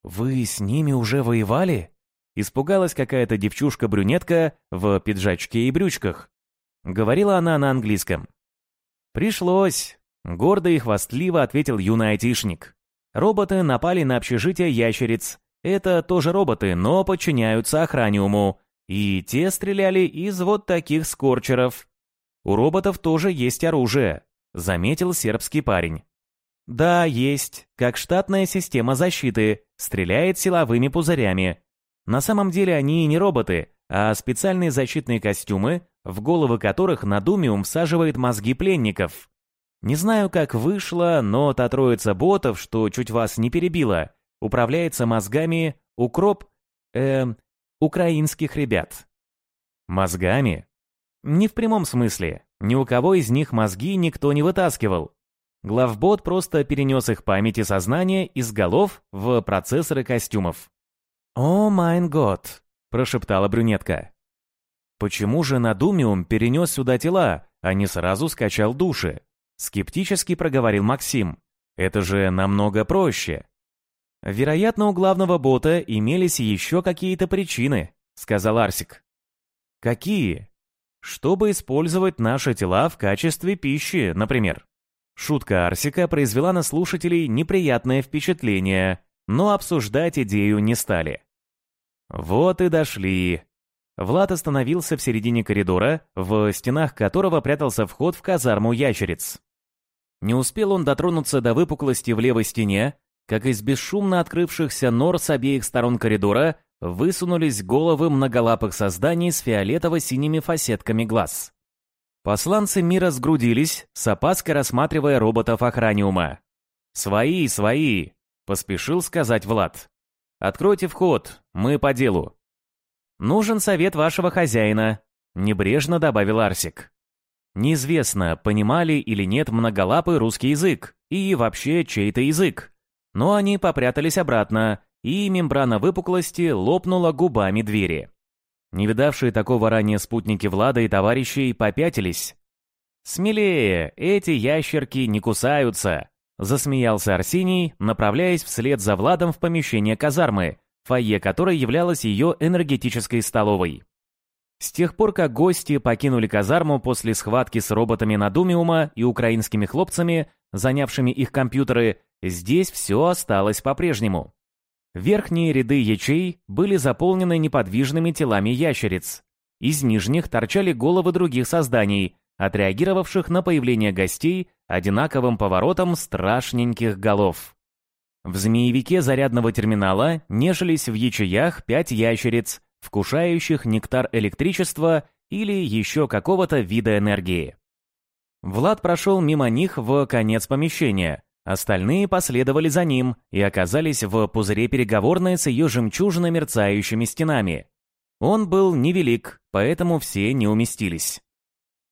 «Вы с ними уже воевали?» Испугалась какая-то девчушка-брюнетка в пиджачке и брючках. Говорила она на английском. «Пришлось», — гордо и хвастливо ответил юный айтишник. «Роботы напали на общежитие ящериц. Это тоже роботы, но подчиняются охраниуму. И те стреляли из вот таких скорчеров. У роботов тоже есть оружие», — заметил сербский парень. «Да, есть, как штатная система защиты, стреляет силовыми пузырями. На самом деле они не роботы, а специальные защитные костюмы, в головы которых Надумиум всаживает мозги пленников. Не знаю, как вышло, но та троица ботов, что чуть вас не перебила, управляется мозгами укроп... э... украинских ребят. Мозгами? Не в прямом смысле. Ни у кого из них мозги никто не вытаскивал. Главбот просто перенес их память и сознание из голов в процессоры костюмов. «О, майн год!» – прошептала брюнетка. «Почему же Надумиум перенес сюда тела, а не сразу скачал души?» – скептически проговорил Максим. «Это же намного проще». «Вероятно, у главного бота имелись еще какие-то причины», – сказал Арсик. «Какие?» «Чтобы использовать наши тела в качестве пищи, например». Шутка Арсика произвела на слушателей неприятное впечатление – но обсуждать идею не стали. Вот и дошли. Влад остановился в середине коридора, в стенах которого прятался вход в казарму ящериц. Не успел он дотронуться до выпуклости в левой стене, как из бесшумно открывшихся нор с обеих сторон коридора высунулись головы многолапых созданий с фиолетово-синими фасетками глаз. Посланцы мира сгрудились, с опаской рассматривая роботов охраниума. «Свои, свои!» Поспешил сказать Влад. «Откройте вход, мы по делу». «Нужен совет вашего хозяина», — небрежно добавил Арсик. Неизвестно, понимали или нет многолапый русский язык и вообще чей-то язык. Но они попрятались обратно, и мембрана выпуклости лопнула губами двери. Не видавшие такого ранее спутники Влада и товарищей попятились. «Смелее, эти ящерки не кусаются», Засмеялся Арсений, направляясь вслед за Владом в помещение казармы, фойе которой являлось ее энергетической столовой. С тех пор, как гости покинули казарму после схватки с роботами Надумиума и украинскими хлопцами, занявшими их компьютеры, здесь все осталось по-прежнему. Верхние ряды ячей были заполнены неподвижными телами ящериц. Из нижних торчали головы других созданий, отреагировавших на появление гостей одинаковым поворотом страшненьких голов. В змеевике зарядного терминала нежились в ячеях пять ящериц, вкушающих нектар электричества или еще какого-то вида энергии. Влад прошел мимо них в конец помещения, остальные последовали за ним и оказались в пузыре переговорной с ее жемчужно мерцающими стенами. Он был невелик, поэтому все не уместились.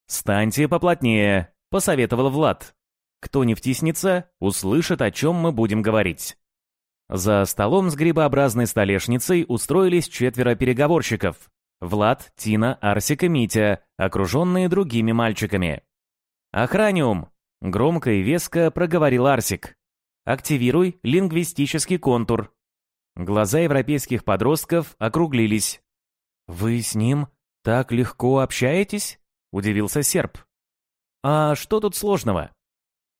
«Станьте поплотнее», — посоветовал Влад. «Кто не втиснется, услышит, о чем мы будем говорить». За столом с грибообразной столешницей устроились четверо переговорщиков. Влад, Тина, Арсик и Митя, окруженные другими мальчиками. «Охраниум!» Громко и веско проговорил Арсик. «Активируй лингвистический контур». Глаза европейских подростков округлились. «Вы с ним так легко общаетесь?» — удивился серб. «А что тут сложного?»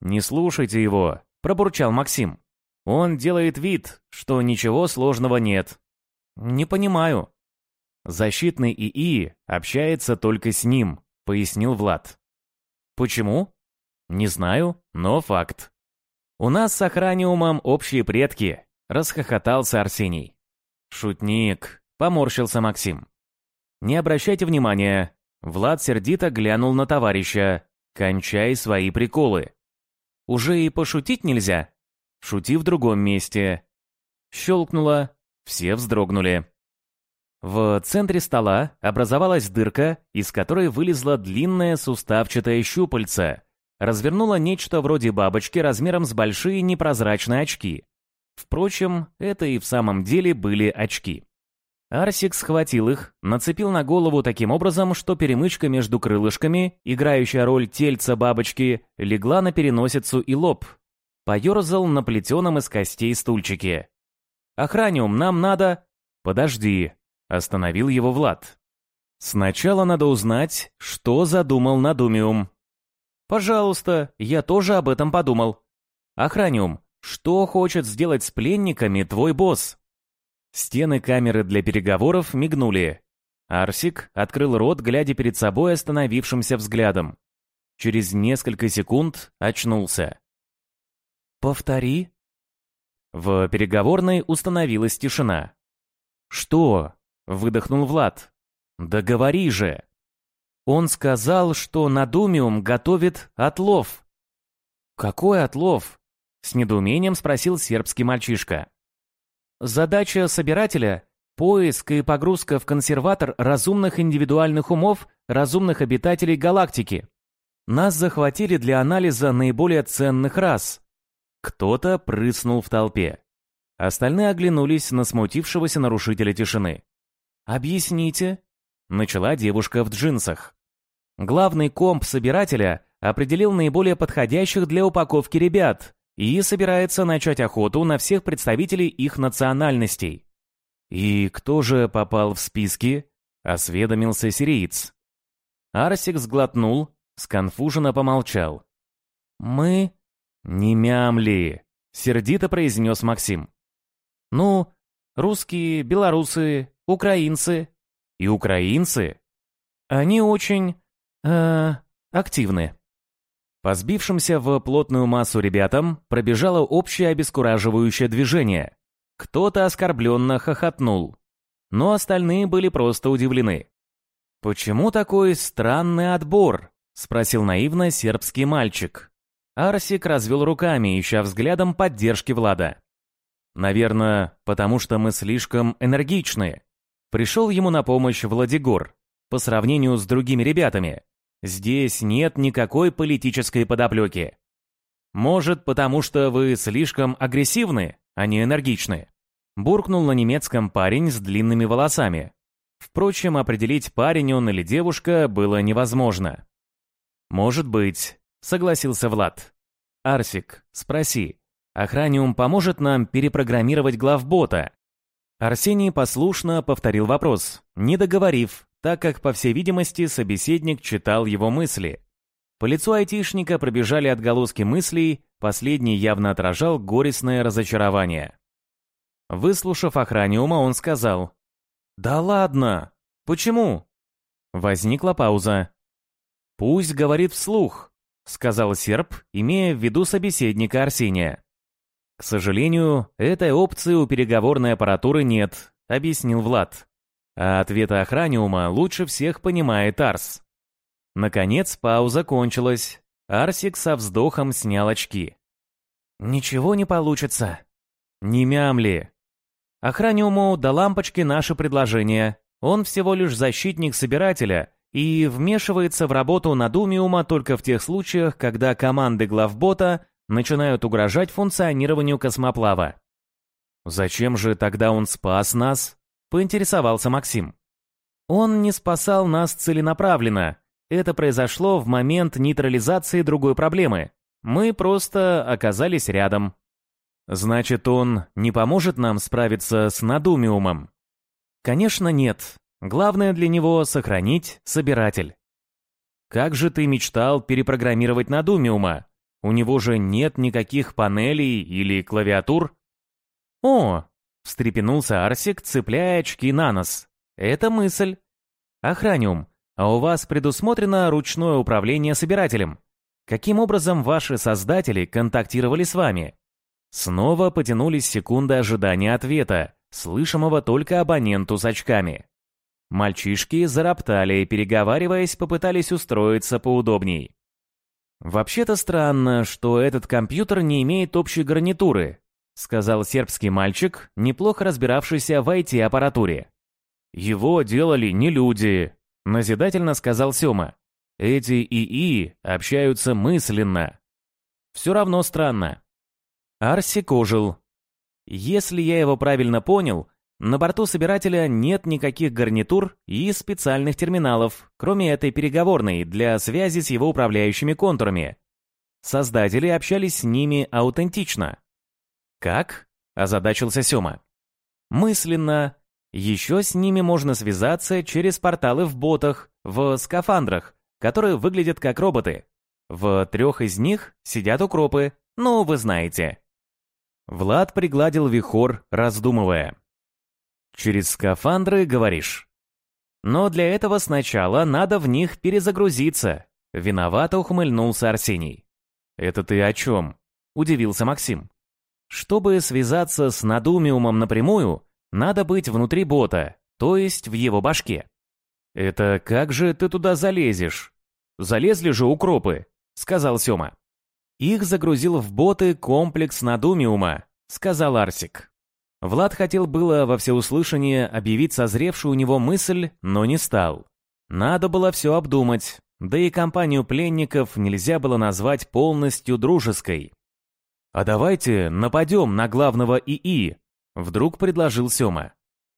«Не слушайте его», — пробурчал Максим. «Он делает вид, что ничего сложного нет». «Не понимаю». «Защитный ИИ общается только с ним», — пояснил Влад. «Почему?» Не знаю, но факт. У нас с Охраниумом общие предки, расхохотался Арсений. Шутник, поморщился Максим. Не обращайте внимания. Влад сердито глянул на товарища. Кончай свои приколы. Уже и пошутить нельзя? Шути в другом месте. Щелкнуло, все вздрогнули. В центре стола образовалась дырка, из которой вылезла длинная суставчатая щупальца, развернула нечто вроде бабочки размером с большие непрозрачные очки. Впрочем, это и в самом деле были очки. Арсик схватил их, нацепил на голову таким образом, что перемычка между крылышками, играющая роль тельца бабочки, легла на переносицу и лоб. Поерзал на плетеном из костей стульчике. «Охраниум, нам надо...» «Подожди», — остановил его Влад. «Сначала надо узнать, что задумал Надумиум». Пожалуйста, я тоже об этом подумал. Охраниум, что хочет сделать с пленниками твой босс? Стены камеры для переговоров мигнули. Арсик открыл рот, глядя перед собой остановившимся взглядом. Через несколько секунд очнулся. «Повтори». В переговорной установилась тишина. «Что?» — выдохнул Влад. «Да говори же!» Он сказал, что Надумиум готовит отлов. «Какой отлов?» — с недоумением спросил сербский мальчишка. «Задача собирателя — поиск и погрузка в консерватор разумных индивидуальных умов разумных обитателей галактики. Нас захватили для анализа наиболее ценных рас». Кто-то прыснул в толпе. Остальные оглянулись на смутившегося нарушителя тишины. «Объясните», — начала девушка в джинсах. Главный комп собирателя определил наиболее подходящих для упаковки ребят и собирается начать охоту на всех представителей их национальностей. «И кто же попал в списки?» — осведомился сириец. Арсик сглотнул, сконфуженно помолчал. «Мы...» «Не мямли!» — сердито произнес Максим. «Ну, русские, белорусы, украинцы...» «И украинцы?» «Они очень э активны. По сбившимся в плотную массу ребятам пробежало общее обескураживающее движение. Кто-то оскорбленно хохотнул. Но остальные были просто удивлены. «Почему такой странный отбор?» — спросил наивно сербский мальчик. Арсик развел руками, ища взглядом поддержки Влада. «Наверное, потому что мы слишком энергичны». Пришел ему на помощь Владигор. По сравнению с другими ребятами, Здесь нет никакой политической подоплеки. Может, потому что вы слишком агрессивны, а не энергичны. Буркнул на немецком парень с длинными волосами. Впрочем, определить, парень он или девушка, было невозможно. «Может быть», — согласился Влад. «Арсик, спроси, Охраниум поможет нам перепрограммировать главбота?» Арсений послушно повторил вопрос, не договорив, так как, по всей видимости, собеседник читал его мысли. По лицу айтишника пробежали отголоски мыслей, последний явно отражал горестное разочарование. Выслушав охраниума, он сказал, «Да ладно! Почему?» Возникла пауза. «Пусть говорит вслух», — сказал серб, имея в виду собеседника Арсения. «К сожалению, этой опции у переговорной аппаратуры нет», — объяснил Влад. А ответа охраниума лучше всех понимает Арс. Наконец пауза кончилась. Арсик со вздохом снял очки. «Ничего не получится». «Не мямли». Охраниуму до лампочки наше предложение. Он всего лишь защитник собирателя и вмешивается в работу Надумиума только в тех случаях, когда команды главбота начинают угрожать функционированию космоплава. Зачем же тогда он спас нас? Поинтересовался Максим. Он не спасал нас целенаправленно. Это произошло в момент нейтрализации другой проблемы. Мы просто оказались рядом. Значит, он не поможет нам справиться с надумиумом? Конечно, нет. Главное для него — сохранить собиратель. Как же ты мечтал перепрограммировать надумиума? У него же нет никаких панелей или клавиатур. О, встрепенулся Арсик, цепляя очки на нос. Это мысль. Охраниум, а у вас предусмотрено ручное управление собирателем. Каким образом ваши создатели контактировали с вами? Снова потянулись секунды ожидания ответа, слышимого только абоненту с очками. Мальчишки зароптали, переговариваясь, попытались устроиться поудобней. «Вообще-то странно, что этот компьютер не имеет общей гарнитуры», сказал сербский мальчик, неплохо разбиравшийся в IT-аппаратуре. «Его делали не люди», назидательно сказал Сёма. «Эти ИИ общаются мысленно». «Все равно странно». Арсик ожил. «Если я его правильно понял, на борту собирателя нет никаких гарнитур и специальных терминалов, кроме этой переговорной для связи с его управляющими контурами. Создатели общались с ними аутентично. «Как?» – озадачился Сёма. «Мысленно. Еще с ними можно связаться через порталы в ботах, в скафандрах, которые выглядят как роботы. В трех из них сидят укропы, ну, вы знаете». Влад пригладил вихор, раздумывая. Через скафандры, говоришь? Но для этого сначала надо в них перезагрузиться. Виновато ухмыльнулся Арсений. Это ты о чем? Удивился Максим. Чтобы связаться с надумиумом напрямую, надо быть внутри бота, то есть в его башке. Это как же ты туда залезешь? Залезли же укропы, сказал Сёма. Их загрузил в боты комплекс надумиума, сказал Арсик. Влад хотел было во всеуслышание объявить созревшую у него мысль, но не стал. Надо было все обдумать, да и компанию пленников нельзя было назвать полностью дружеской. «А давайте нападем на главного ИИ», — вдруг предложил Сёма.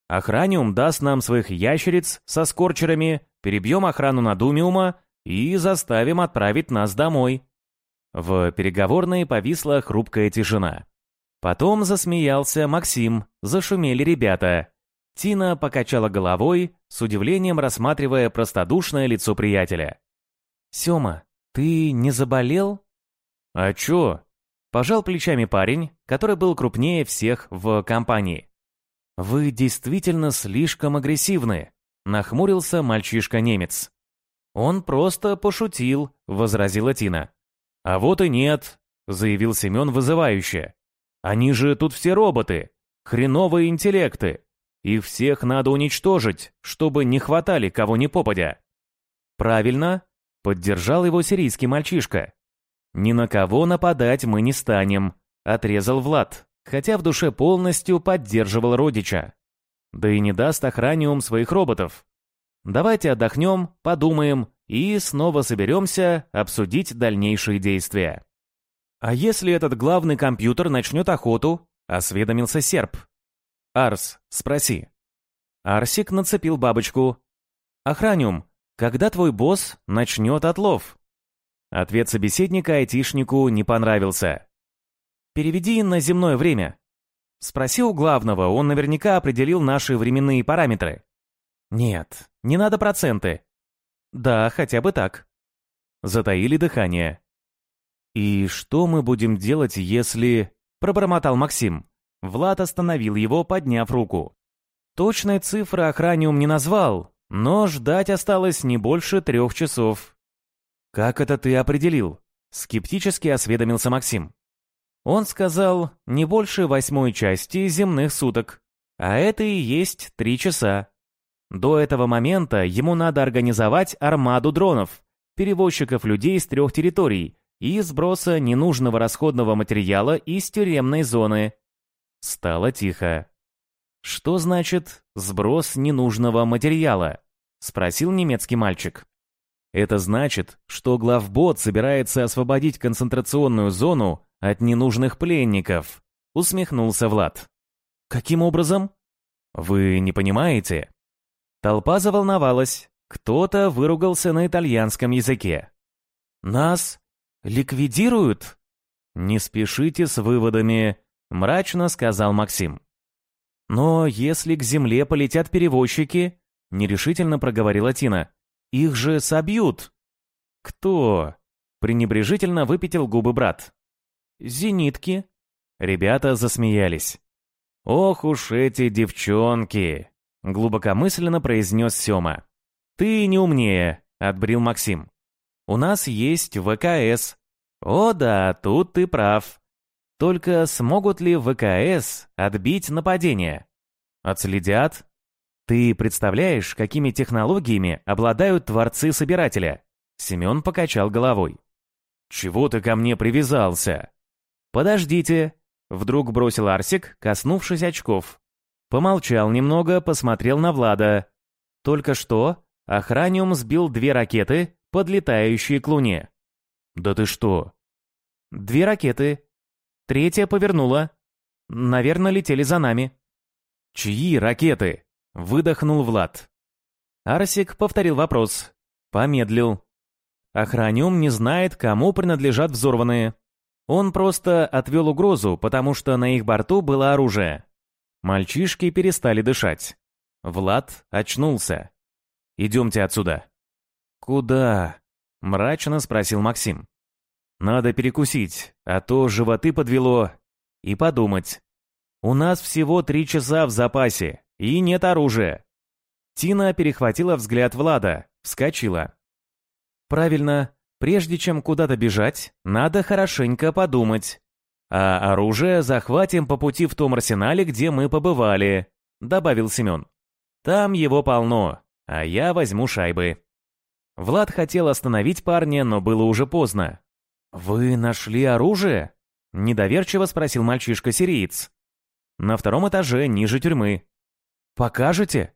«Охраниум даст нам своих ящериц со скорчерами, перебьем охрану Надумиума и заставим отправить нас домой». В переговорной повисла хрупкая тишина. Потом засмеялся Максим, зашумели ребята. Тина покачала головой, с удивлением рассматривая простодушное лицо приятеля. «Сёма, ты не заболел?» «А чё?» Пожал плечами парень, который был крупнее всех в компании. «Вы действительно слишком агрессивны», — нахмурился мальчишка-немец. «Он просто пошутил», — возразила Тина. «А вот и нет», — заявил Семен вызывающе. Они же тут все роботы, хреновые интеллекты. Их всех надо уничтожить, чтобы не хватали кого ни попадя. Правильно, поддержал его сирийский мальчишка. Ни на кого нападать мы не станем, отрезал Влад, хотя в душе полностью поддерживал родича. Да и не даст охраниум своих роботов. Давайте отдохнем, подумаем и снова соберемся обсудить дальнейшие действия. «А если этот главный компьютер начнет охоту?» — осведомился серп. «Арс, спроси». Арсик нацепил бабочку. «Охраниум, когда твой босс начнет отлов?» Ответ собеседника айтишнику не понравился. «Переведи на земное время». Спроси у главного, он наверняка определил наши временные параметры. «Нет, не надо проценты». «Да, хотя бы так». Затаили дыхание. «И что мы будем делать, если...» — пробормотал Максим. Влад остановил его, подняв руку. Точной цифры охраниум не назвал, но ждать осталось не больше трех часов. «Как это ты определил?» — скептически осведомился Максим. Он сказал, не больше восьмой части земных суток, а это и есть три часа. До этого момента ему надо организовать армаду дронов, перевозчиков людей с трех территорий, и сброса ненужного расходного материала из тюремной зоны. Стало тихо. «Что значит «сброс ненужного материала»?» — спросил немецкий мальчик. «Это значит, что главбот собирается освободить концентрационную зону от ненужных пленников», — усмехнулся Влад. «Каким образом?» «Вы не понимаете?» Толпа заволновалась. Кто-то выругался на итальянском языке. «Нас Ликвидируют?» «Не спешите с выводами», — мрачно сказал Максим. «Но если к земле полетят перевозчики», — нерешительно проговорила Тина, — «их же собьют». «Кто?» — пренебрежительно выпятил губы брат. «Зенитки». Ребята засмеялись. «Ох уж эти девчонки!» — глубокомысленно произнес Сёма. «Ты не умнее», — отбрил Максим. «У нас есть ВКС». «О да, тут ты прав. Только смогут ли ВКС отбить нападение? Отследят? Ты представляешь, какими технологиями обладают творцы-собирателя?» Семен покачал головой. «Чего ты ко мне привязался?» «Подождите», — вдруг бросил Арсик, коснувшись очков. Помолчал немного, посмотрел на Влада. Только что Охраниум сбил две ракеты, подлетающие к Луне. «Да ты что?» «Две ракеты. Третья повернула. Наверное, летели за нами». «Чьи ракеты?» — выдохнул Влад. Арсик повторил вопрос. Помедлил. Охраниум не знает, кому принадлежат взорванные. Он просто отвел угрозу, потому что на их борту было оружие. Мальчишки перестали дышать. Влад очнулся. «Идемте отсюда». «Куда?» — мрачно спросил Максим. «Надо перекусить, а то животы подвело. И подумать. У нас всего три часа в запасе, и нет оружия». Тина перехватила взгляд Влада, вскочила. «Правильно, прежде чем куда-то бежать, надо хорошенько подумать. А оружие захватим по пути в том арсенале, где мы побывали», — добавил Семен. «Там его полно, а я возьму шайбы». Влад хотел остановить парня, но было уже поздно. «Вы нашли оружие?» — недоверчиво спросил мальчишка-сириец. «На втором этаже, ниже тюрьмы». «Покажете?»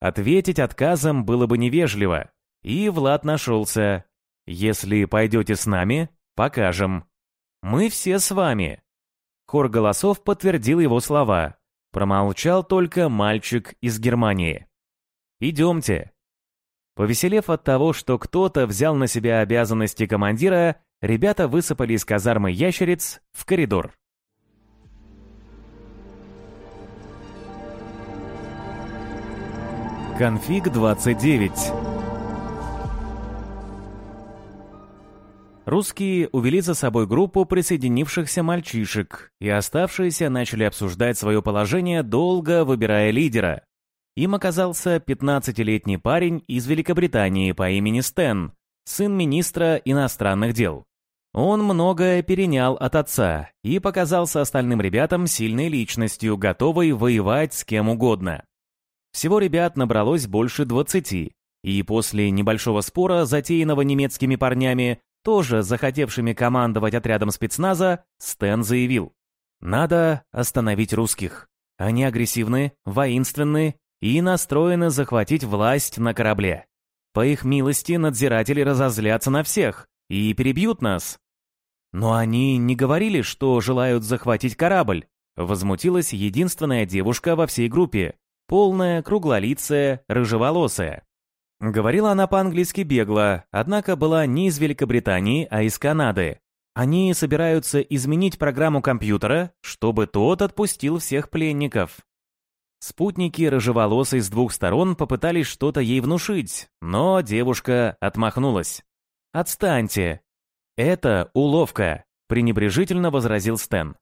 Ответить отказом было бы невежливо, и Влад нашелся. «Если пойдете с нами, покажем». «Мы все с вами». Хор голосов подтвердил его слова. Промолчал только мальчик из Германии. «Идемте». Повеселев от того, что кто-то взял на себя обязанности командира, ребята высыпали из казармы ящериц в коридор. Конфиг 29 Русские увели за собой группу присоединившихся мальчишек, и оставшиеся начали обсуждать свое положение, долго выбирая лидера. Им оказался 15-летний парень из Великобритании по имени Стэн, сын министра иностранных дел. Он многое перенял от отца и показался остальным ребятам сильной личностью, готовой воевать с кем угодно. Всего ребят набралось больше 20, и после небольшого спора, затеянного немецкими парнями, тоже захотевшими командовать отрядом спецназа, Стэн заявил, «Надо остановить русских. Они агрессивны, воинственны и настроены захватить власть на корабле. По их милости надзиратели разозлятся на всех и перебьют нас. Но они не говорили, что желают захватить корабль. Возмутилась единственная девушка во всей группе, полная, круглолицая, рыжеволосая. Говорила она по-английски бегло, однако была не из Великобритании, а из Канады. Они собираются изменить программу компьютера, чтобы тот отпустил всех пленников. Спутники рыжеволосой с двух сторон попытались что-то ей внушить, но девушка отмахнулась. «Отстаньте!» «Это уловка», — пренебрежительно возразил Стэн.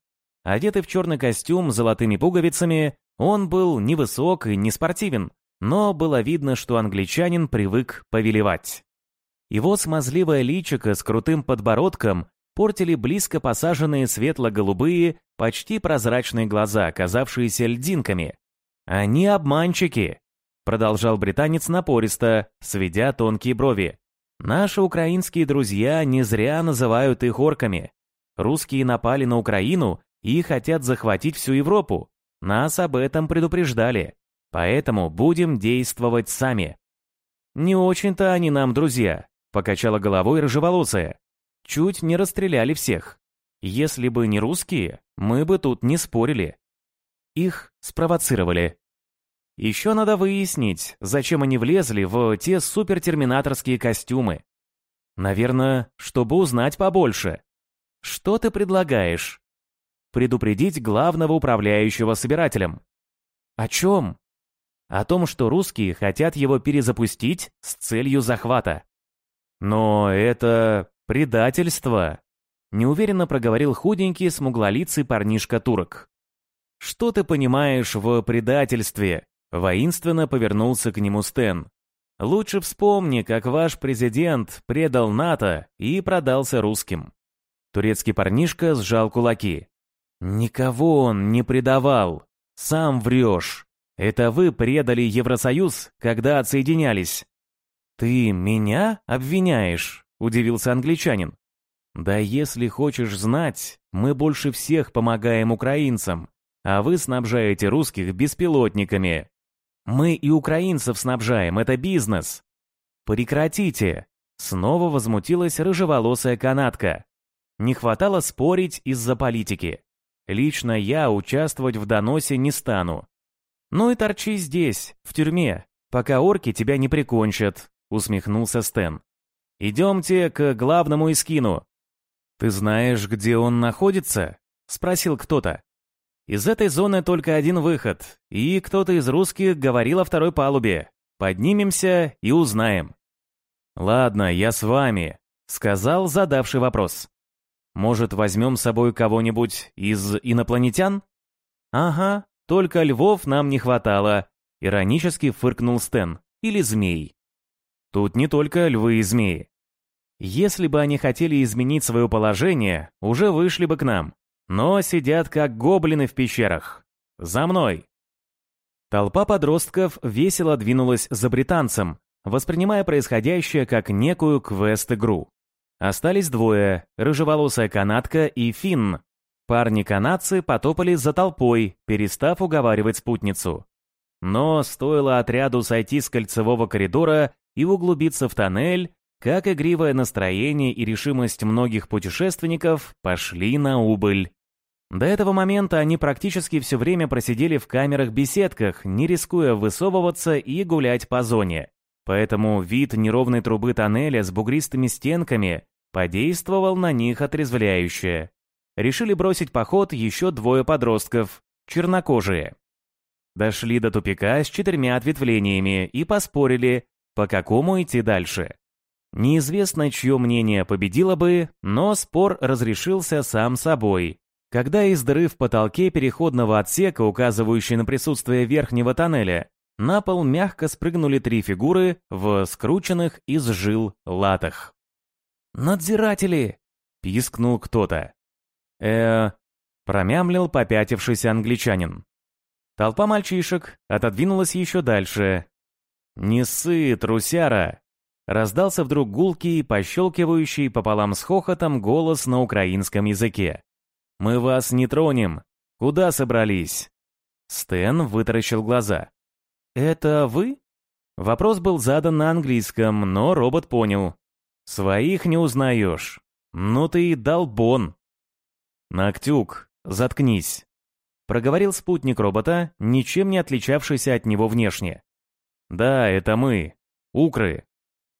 Одетый в черный костюм с золотыми пуговицами, он был невысок и не спортивен, но было видно, что англичанин привык повелевать. Его смазливое личико с крутым подбородком портили близко посаженные светло-голубые, почти прозрачные глаза, казавшиеся льдинками. «Они обманщики», — продолжал британец напористо, сведя тонкие брови. «Наши украинские друзья не зря называют их орками. Русские напали на Украину и хотят захватить всю Европу. Нас об этом предупреждали. Поэтому будем действовать сами». «Не очень-то они нам друзья», — покачала головой рыжеволосая. «Чуть не расстреляли всех. Если бы не русские, мы бы тут не спорили. Их спровоцировали. Еще надо выяснить, зачем они влезли в те супертерминаторские костюмы. Наверное, чтобы узнать побольше. Что ты предлагаешь? Предупредить главного управляющего собирателем. О чем? О том, что русские хотят его перезапустить с целью захвата. Но это предательство, неуверенно проговорил худенький смуглолицый парнишка-турок. «Что ты понимаешь в предательстве?» Воинственно повернулся к нему Стэн. «Лучше вспомни, как ваш президент предал НАТО и продался русским». Турецкий парнишка сжал кулаки. «Никого он не предавал. Сам врешь. Это вы предали Евросоюз, когда отсоединялись». «Ты меня обвиняешь?» – удивился англичанин. «Да если хочешь знать, мы больше всех помогаем украинцам, а вы снабжаете русских беспилотниками. Мы и украинцев снабжаем, это бизнес». «Прекратите!» – снова возмутилась рыжеволосая канатка. Не хватало спорить из-за политики. Лично я участвовать в доносе не стану. «Ну и торчи здесь, в тюрьме, пока орки тебя не прикончат», — усмехнулся Стэн. «Идемте к главному Искину. «Ты знаешь, где он находится?» — спросил кто-то. «Из этой зоны только один выход, и кто-то из русских говорил о второй палубе. Поднимемся и узнаем». «Ладно, я с вами», — сказал задавший вопрос. «Может, возьмем с собой кого-нибудь из инопланетян?» «Ага, только львов нам не хватало», — иронически фыркнул Стэн. «Или змей». «Тут не только львы и змеи. Если бы они хотели изменить свое положение, уже вышли бы к нам. Но сидят как гоблины в пещерах. За мной!» Толпа подростков весело двинулась за британцем, воспринимая происходящее как некую квест-игру. Остались двое – рыжеволосая канатка и Финн. Парни-канадцы потопали за толпой, перестав уговаривать спутницу. Но стоило отряду сойти с кольцевого коридора и углубиться в тоннель, как игривое настроение и решимость многих путешественников пошли на убыль. До этого момента они практически все время просидели в камерах-беседках, не рискуя высовываться и гулять по зоне. Поэтому вид неровной трубы тоннеля с бугристыми стенками подействовал на них отрезвляюще. Решили бросить поход еще двое подростков, чернокожие. Дошли до тупика с четырьмя ответвлениями и поспорили, по какому идти дальше. Неизвестно, чье мнение победило бы, но спор разрешился сам собой. Когда из дыры в потолке переходного отсека, указывающей на присутствие верхнего тоннеля, на пол мягко спрыгнули три фигуры в скрученных из жил латах. «Надзиратели!» — пискнул кто-то. э промямлил попятившийся англичанин. Толпа мальчишек отодвинулась еще дальше. «Не ссы, трусяра!» Раздался вдруг гулкий, пощелкивающий пополам с хохотом голос на украинском языке. «Мы вас не тронем. Куда собрались?» Стэн вытаращил глаза. «Это вы?» Вопрос был задан на английском, но робот понял. «Своих не узнаешь. Ну ты и долбон!» «Нактюк, заткнись!» Проговорил спутник робота, ничем не отличавшийся от него внешне. «Да, это мы. Укры.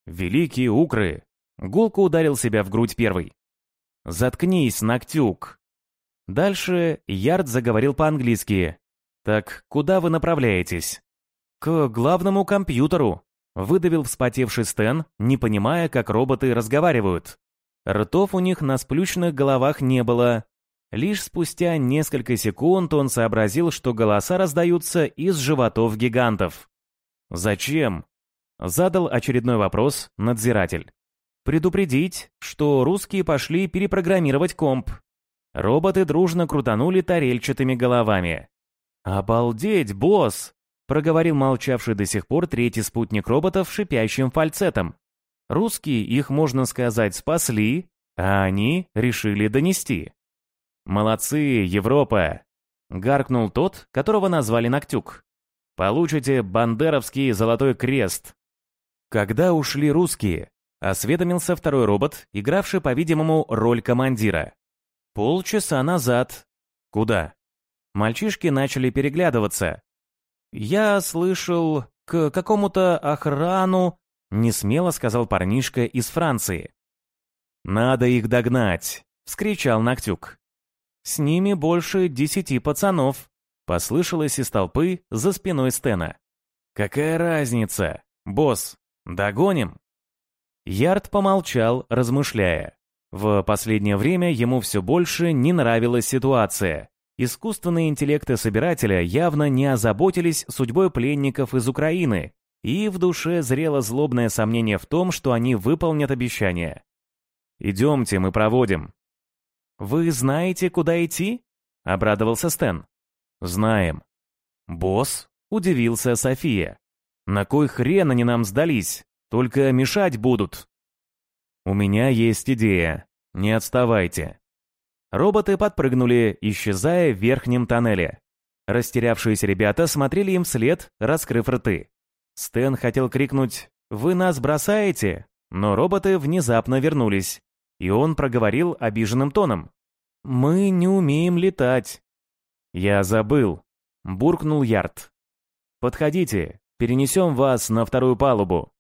«Великие укры!» Гулко ударил себя в грудь первый. «Заткнись, Ноктюк!» Дальше Ярд заговорил по-английски. «Так куда вы направляетесь?» «К главному компьютеру», — выдавил вспотевший Стэн, не понимая, как роботы разговаривают. Ртов у них на сплющенных головах не было. Лишь спустя несколько секунд он сообразил, что голоса раздаются из животов гигантов. «Зачем?» Задал очередной вопрос надзиратель. Предупредить, что русские пошли перепрограммировать комп. Роботы дружно крутанули тарельчатыми головами. «Обалдеть, босс!» — проговорил молчавший до сих пор третий спутник роботов шипящим фальцетом. «Русские их, можно сказать, спасли, а они решили донести». «Молодцы, Европа!» — гаркнул тот, которого назвали Ноктюк. «Получите бандеровский золотой крест когда ушли русские, осведомился второй робот, игравший, по-видимому, роль командира. Полчаса назад. Куда? Мальчишки начали переглядываться. Я слышал к какому-то охрану, несмело сказал парнишка из Франции. «Надо их догнать!» — вскричал Ноктюк. «С ними больше десяти пацанов», — послышалось из толпы за спиной Стена. «Какая разница? Босс, догоним?» Ярд помолчал, размышляя. В последнее время ему все больше не нравилась ситуация. Искусственные интеллекты собирателя явно не озаботились судьбой пленников из Украины, и в душе зрело злобное сомнение в том, что они выполнят обещание. «Идемте, мы проводим». «Вы знаете, куда идти?» — обрадовался Стэн. «Знаем». «Босс?» — удивился София. «На кой хрен они нам сдались? Только мешать будут». «У меня есть идея. Не отставайте». Роботы подпрыгнули, исчезая в верхнем тоннеле. Растерявшиеся ребята смотрели им вслед, раскрыв рты. Стэн хотел крикнуть «Вы нас бросаете?» Но роботы внезапно вернулись, и он проговорил обиженным тоном. «Мы не умеем летать». «Я забыл», — буркнул Ярд. «Подходите, перенесем вас на вторую палубу».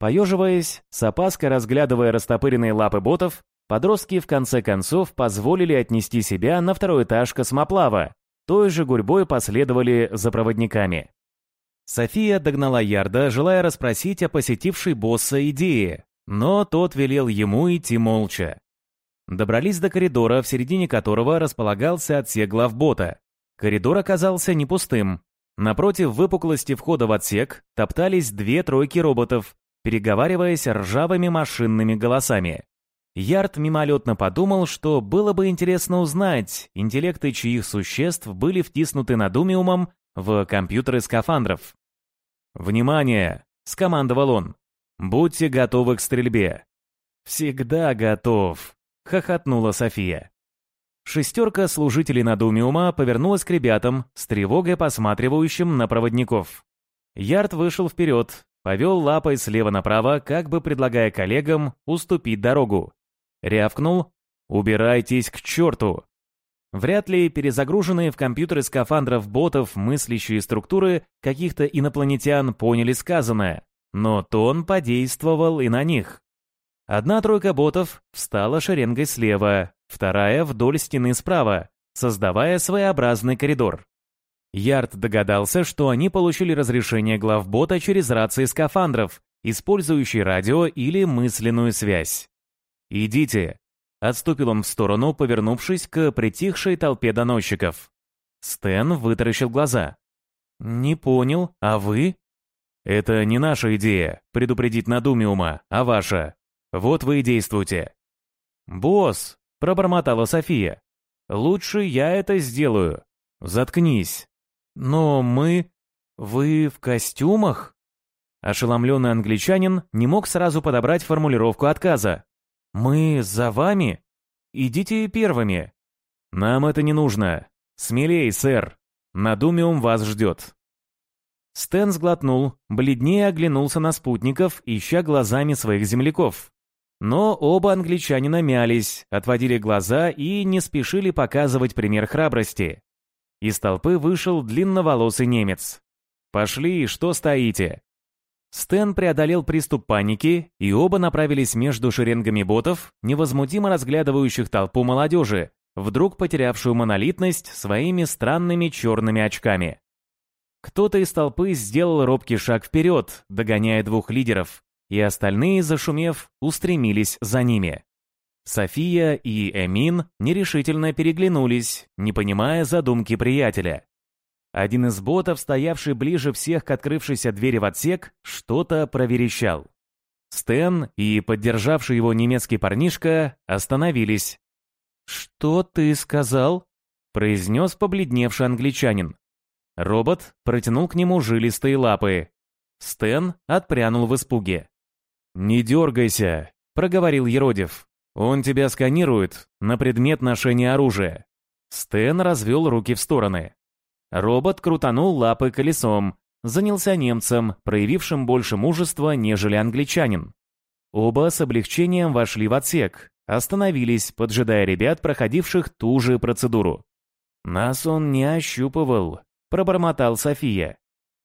Поеживаясь, с опаской разглядывая растопыренные лапы ботов, подростки в конце концов позволили отнести себя на второй этаж космоплава, той же гурьбой последовали за проводниками. София догнала Ярда, желая расспросить о посетившей босса идее, но тот велел ему идти молча. Добрались до коридора, в середине которого располагался отсек главбота. Коридор оказался не пустым. Напротив выпуклости входа в отсек топтались две тройки роботов, переговариваясь ржавыми машинными голосами. Ярд мимолетно подумал, что было бы интересно узнать, интеллекты чьих существ были втиснуты над умиумом в компьютеры скафандров. «Внимание!» — скомандовал он. «Будьте готовы к стрельбе». «Всегда готов», — хохотнула София. Шестерка служителей Надумиума повернулась к ребятам, с тревогой посматривающим на проводников. Ярд вышел вперед, повел лапой слева направо, как бы предлагая коллегам уступить дорогу. Рявкнул «Убирайтесь к черту!» Вряд ли перезагруженные в компьютеры скафандров ботов мыслящие структуры каких-то инопланетян поняли сказанное, но тон подействовал и на них. Одна тройка ботов встала шеренгой слева, вторая вдоль стены справа, создавая своеобразный коридор. Ярд догадался, что они получили разрешение главбота через рации скафандров, использующие радио или мысленную связь. «Идите, Отступил он в сторону, повернувшись к притихшей толпе доносчиков. Стэн вытаращил глаза. «Не понял, а вы?» «Это не наша идея, предупредить Надумиума, а ваша. Вот вы и действуйте». «Босс», — пробормотала София, — «лучше я это сделаю. Заткнись». «Но мы... Вы в костюмах?» Ошеломленный англичанин не мог сразу подобрать формулировку отказа. «Мы за вами? Идите первыми». «Нам это не нужно. Смелей, сэр. Надумиум вас ждет». Стэн сглотнул, бледнее оглянулся на спутников, ища глазами своих земляков. Но оба англичанина мялись, отводили глаза и не спешили показывать пример храбрости. Из толпы вышел длинноволосый немец. «Пошли, что стоите?» Стэн преодолел приступ паники, и оба направились между шеренгами ботов, невозмутимо разглядывающих толпу молодежи, вдруг потерявшую монолитность своими странными черными очками. Кто-то из толпы сделал робкий шаг вперед, догоняя двух лидеров, и остальные, зашумев, устремились за ними. София и Эмин нерешительно переглянулись, не понимая задумки приятеля. Один из ботов, стоявший ближе всех к открывшейся двери в отсек, что-то проверещал. Стэн и поддержавший его немецкий парнишка остановились. «Что ты сказал?» — произнес побледневший англичанин. Робот протянул к нему жилистые лапы. Стэн отпрянул в испуге. «Не дергайся», — проговорил Еродев. «Он тебя сканирует на предмет ношения оружия». Стэн развел руки в стороны. Робот крутанул лапы колесом, занялся немцем, проявившим больше мужества, нежели англичанин. Оба с облегчением вошли в отсек, остановились, поджидая ребят, проходивших ту же процедуру. «Нас он не ощупывал», — пробормотал София.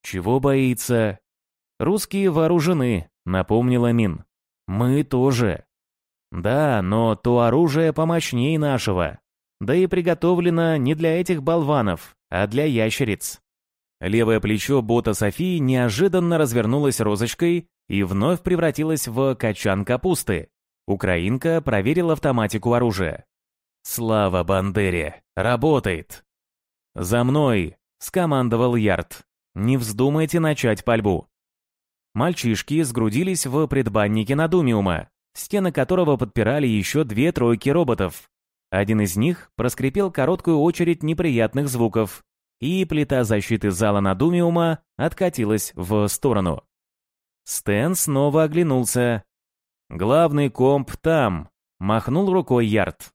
«Чего боится?» «Русские вооружены», — напомнила Мин. «Мы тоже». Да, но то оружие помощнее нашего. Да и приготовлено не для этих болванов, а для ящериц. Левое плечо бота Софии неожиданно развернулось розочкой и вновь превратилось в качан капусты. Украинка проверила автоматику оружия. «Слава Бандере! Работает!» «За мной!» — скомандовал Ярд. «Не вздумайте начать пальбу!» Мальчишки сгрудились в предбаннике Надумиума, стены которого подпирали еще две тройки роботов. Один из них проскрипел короткую очередь неприятных звуков, и плита защиты зала Надумиума откатилась в сторону. Стэн снова оглянулся. «Главный комп там», — махнул рукой Ярд.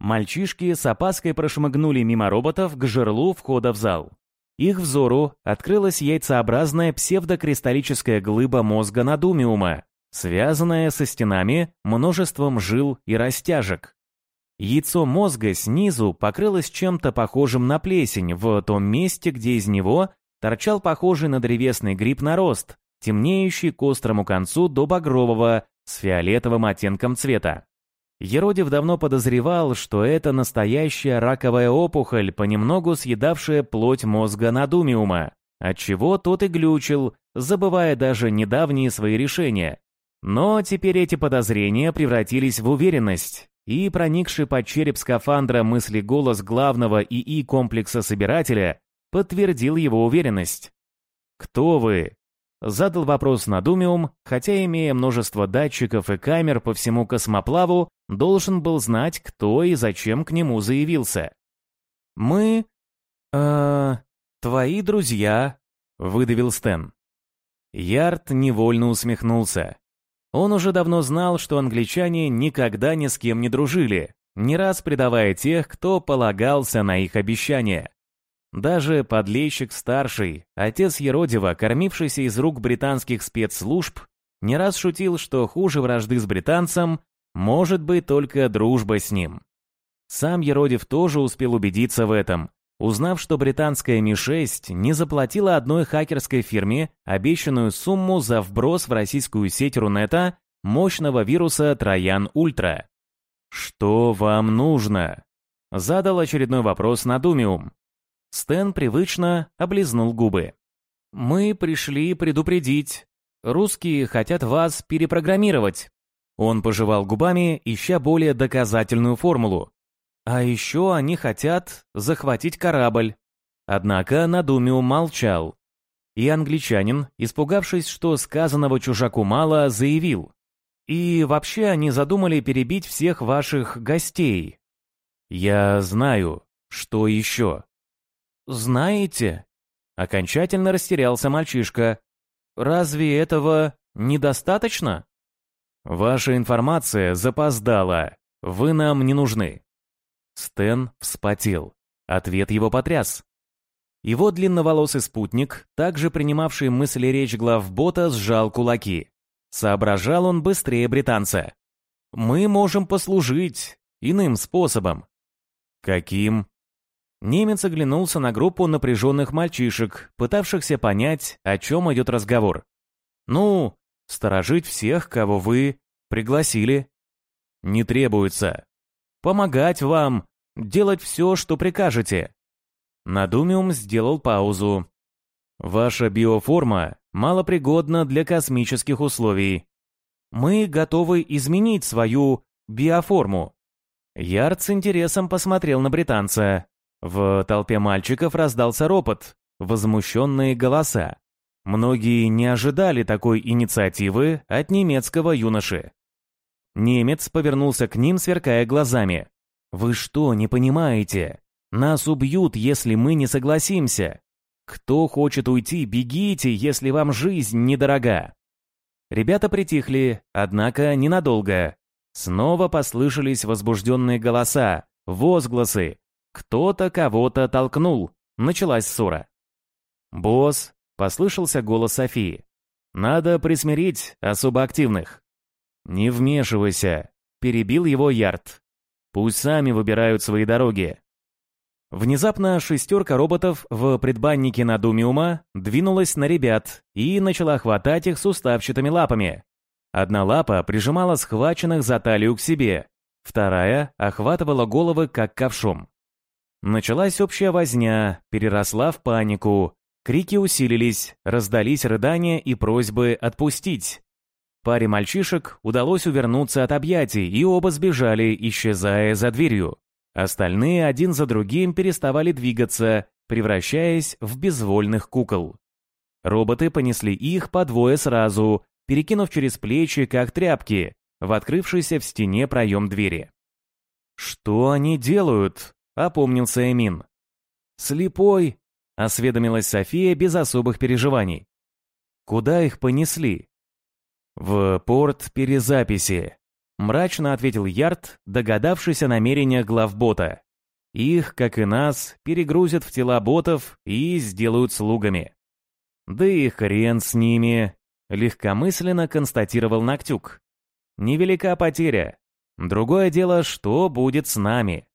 Мальчишки с опаской прошмыгнули мимо роботов к жерлу входа в зал. Их взору открылась яйцеобразная псевдокристаллическая глыба мозга Надумиума, связанная со стенами множеством жил и растяжек. Яйцо мозга снизу покрылось чем-то похожим на плесень в том месте, где из него торчал похожий на древесный гриб нарост, темнеющий к острому концу до багрового с фиолетовым оттенком цвета. Еродив давно подозревал, что это настоящая раковая опухоль, понемногу съедавшая плоть мозга Надумиума, отчего тот и глючил, забывая даже недавние свои решения. Но теперь эти подозрения превратились в уверенность, и проникший под череп скафандра мысли голос главного ИИ комплекса собирателя подтвердил его уверенность. «Кто вы?» Задал вопрос Надумиум, хотя, имея множество датчиков и камер по всему космоплаву, должен был знать, кто и зачем к нему заявился. «Мы... э твои друзья», — выдавил Стэн. Ярд невольно усмехнулся. Он уже давно знал, что англичане никогда ни с кем не дружили, не раз предавая тех, кто полагался на их обещания. Даже подлейщик-старший, отец Еродива, кормившийся из рук британских спецслужб, не раз шутил, что хуже вражды с британцем может быть только дружба с ним. Сам Еродив тоже успел убедиться в этом, узнав, что британская Ми-6 не заплатила одной хакерской фирме обещанную сумму за вброс в российскую сеть Рунета мощного вируса Троян Ультра. «Что вам нужно?» Задал очередной вопрос Надумиум. Стэн привычно облизнул губы. «Мы пришли предупредить. Русские хотят вас перепрограммировать». Он пожевал губами, ища более доказательную формулу. «А еще они хотят захватить корабль». Однако Надумиум молчал. И англичанин, испугавшись, что сказанного чужаку мало, заявил. «И вообще они задумали перебить всех ваших гостей». «Я знаю, что еще». «Знаете?» Окончательно растерялся мальчишка. «Разве этого недостаточно?» «Ваша информация запоздала. Вы нам не нужны». Стэн вспотел. Ответ его потряс. Его длинноволосый спутник, также принимавший мысли речь главбота, сжал кулаки. Соображал он быстрее британца. «Мы можем послужить иным способом». «Каким?» Немец оглянулся на группу напряженных мальчишек, пытавшихся понять, о чем идет разговор. «Ну, сторожить всех, кого вы пригласили. Не требуется. Помогать вам, делать все, что прикажете». Надумиум сделал паузу. «Ваша биоформа малопригодна для космических условий. Мы готовы изменить свою биоформу». Ярд с интересом посмотрел на британца. В толпе мальчиков раздался ропот, возмущенные голоса. Многие не ожидали такой инициативы от немецкого юноши. Немец повернулся к ним, сверкая глазами. «Вы что, не понимаете? Нас убьют, если мы не согласимся. Кто хочет уйти, бегите, если вам жизнь недорога». Ребята притихли, однако ненадолго. Снова послышались возбужденные голоса, возгласы, кто-то кого-то толкнул. Началась ссора. «Босс», — послышался голос Софии. «Надо присмирить особо активных». «Не вмешивайся», — перебил его Ярд. «Пусть сами выбирают свои дороги». Внезапно шестерка роботов в предбаннике Надумиума двинулась на ребят и начала хватать их суставчатыми лапами. Одна лапа прижимала схваченных за талию к себе, вторая охватывала головы как ковшом. Началась общая возня, переросла в панику. Крики усилились, раздались рыдания и просьбы отпустить. Паре мальчишек удалось увернуться от объятий, и оба сбежали, исчезая за дверью. Остальные один за другим переставали двигаться, превращаясь в безвольных кукол. Роботы понесли их по двое сразу, перекинув через плечи, как тряпки, в открывшийся в стене проем двери. «Что они делают?» — опомнился Эмин. «Слепой», — осведомилась София без особых переживаний. «Куда их понесли?» «В порт перезаписи», — мрачно ответил Ярд, догадавшись о намерениях главбота. «Их, как и нас, перегрузят в тела ботов и сделают слугами». «Да и хрен с ними», — легкомысленно констатировал Ноктюк. «Невелика потеря. Другое дело, что будет с нами».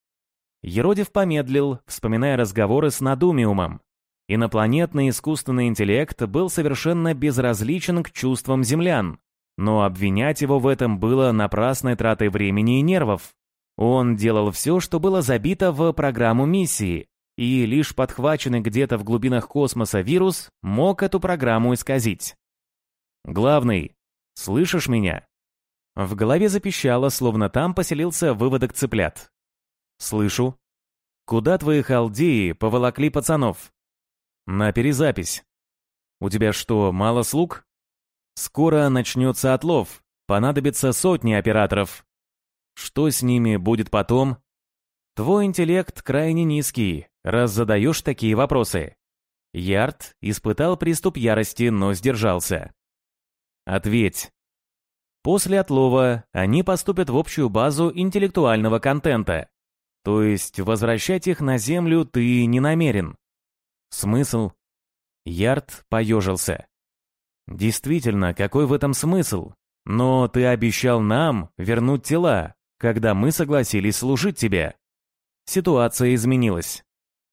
Еродив помедлил, вспоминая разговоры с Надумиумом. Инопланетный искусственный интеллект был совершенно безразличен к чувствам землян, но обвинять его в этом было напрасной тратой времени и нервов. Он делал все, что было забито в программу миссии, и лишь подхваченный где-то в глубинах космоса вирус мог эту программу исказить. «Главный, слышишь меня?» В голове запищало, словно там поселился выводок цыплят. «Слышу. Куда твои халдеи поволокли пацанов?» «На перезапись. У тебя что, мало слуг?» «Скоро начнется отлов. Понадобится сотни операторов. Что с ними будет потом?» «Твой интеллект крайне низкий, раз задаешь такие вопросы». Ярд испытал приступ ярости, но сдержался. «Ответь. После отлова они поступят в общую базу интеллектуального контента. То есть возвращать их на землю ты не намерен. Смысл? Ярд поежился. Действительно, какой в этом смысл? Но ты обещал нам вернуть тела, когда мы согласились служить тебе. Ситуация изменилась.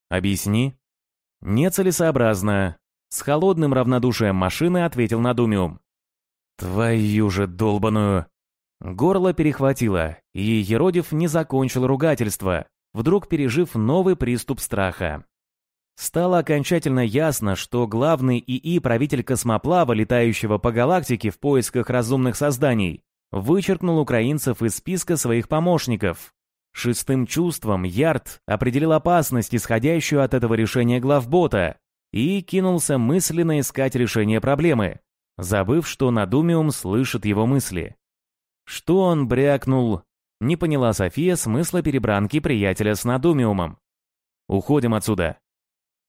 Объясни. Нецелесообразно. С холодным равнодушием машины ответил Надумиум. Твою же долбаную. Горло перехватило, и Еродив не закончил ругательство, вдруг пережив новый приступ страха. Стало окончательно ясно, что главный ИИ правитель космоплава, летающего по галактике в поисках разумных созданий, вычеркнул украинцев из списка своих помощников. Шестым чувством Ярд определил опасность, исходящую от этого решения главбота, и кинулся мысленно искать решение проблемы, забыв, что Надумиум слышит его мысли. Что он брякнул? Не поняла София смысла перебранки приятеля с Надумиумом. «Уходим отсюда».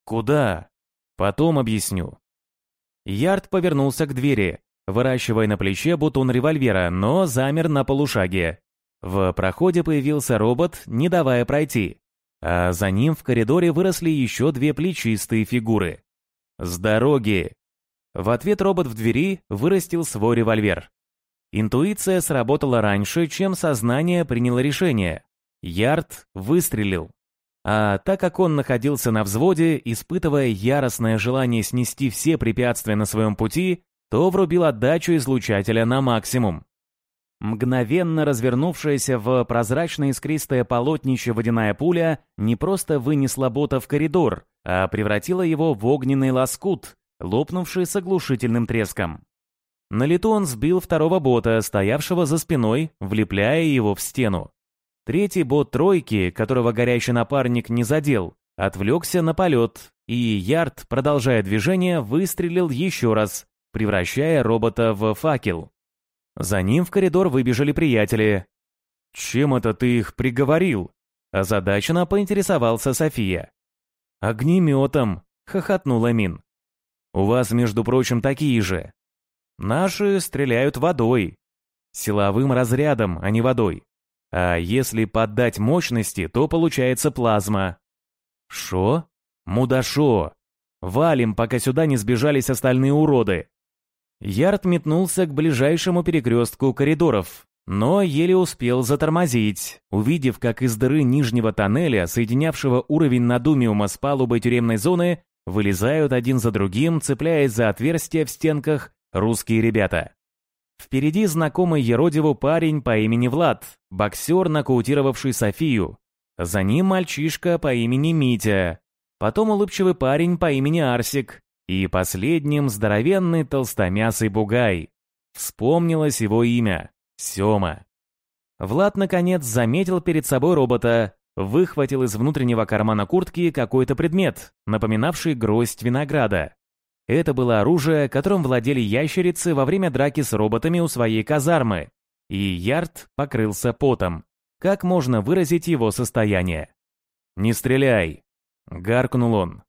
«Куда?» «Потом объясню». Ярд повернулся к двери, выращивая на плече бутон револьвера, но замер на полушаге. В проходе появился робот, не давая пройти, а за ним в коридоре выросли еще две плечистые фигуры. «С дороги!» В ответ робот в двери вырастил свой револьвер. Интуиция сработала раньше, чем сознание приняло решение. Ярд выстрелил. А так как он находился на взводе, испытывая яростное желание снести все препятствия на своем пути, то врубил отдачу излучателя на максимум. Мгновенно развернувшаяся в прозрачное искристое полотнище водяная пуля не просто вынесла бота в коридор, а превратила его в огненный лоскут, лопнувший с оглушительным треском. На лету он сбил второго бота, стоявшего за спиной, влепляя его в стену. Третий бот тройки, которого горящий напарник не задел, отвлекся на полет, и Ярд, продолжая движение, выстрелил еще раз, превращая робота в факел. За ним в коридор выбежали приятели. «Чем это ты их приговорил?» Озадаченно поинтересовался София. «Огнеметом», — хохотнула Мин. «У вас, между прочим, такие же. Наши стреляют водой. Силовым разрядом, а не водой. А если поддать мощности, то получается плазма. Шо? Мудашо. Валим, пока сюда не сбежались остальные уроды. Ярд метнулся к ближайшему перекрестку коридоров, но еле успел затормозить, увидев, как из дыры нижнего тоннеля, соединявшего уровень надумиума с палубой тюремной зоны, вылезают один за другим, цепляясь за отверстия в стенках, русские ребята. Впереди знакомый Еродиву парень по имени Влад, боксер, нокаутировавший Софию. За ним мальчишка по имени Митя. Потом улыбчивый парень по имени Арсик. И последним здоровенный толстомясый бугай. Вспомнилось его имя — Сёма. Влад, наконец, заметил перед собой робота, выхватил из внутреннего кармана куртки какой-то предмет, напоминавший гроздь винограда. Это было оружие, которым владели ящерицы во время драки с роботами у своей казармы, и Ярд покрылся потом. Как можно выразить его состояние? «Не стреляй!» — гаркнул он.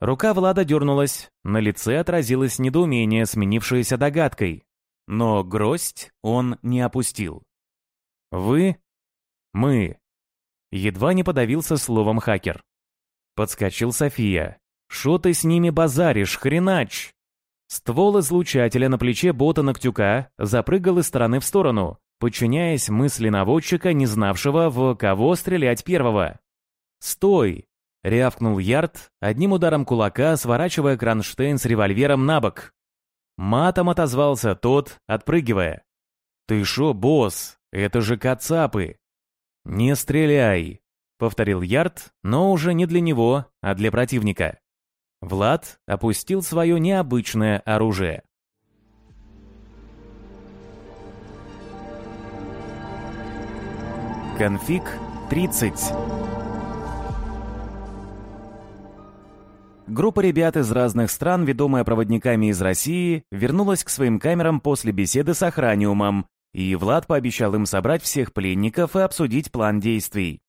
Рука Влада дернулась, на лице отразилось недоумение, сменившееся догадкой. Но гроздь он не опустил. «Вы?» «Мы». Едва не подавился словом хакер. Подскочил София. «Шо ты с ними базаришь, хренач?» Ствол излучателя на плече бота Ноктюка запрыгал из стороны в сторону, подчиняясь мысли наводчика, не знавшего, в кого стрелять первого. «Стой!» — рявкнул Ярд, одним ударом кулака сворачивая кронштейн с револьвером на бок. Матом отозвался тот, отпрыгивая. «Ты шо, босс? Это же кацапы!» «Не стреляй!» — повторил Ярд, но уже не для него, а для противника. Влад опустил свое необычное оружие. Конфиг 30 Группа ребят из разных стран, ведомая проводниками из России, вернулась к своим камерам после беседы с Охраниумом, и Влад пообещал им собрать всех пленников и обсудить план действий.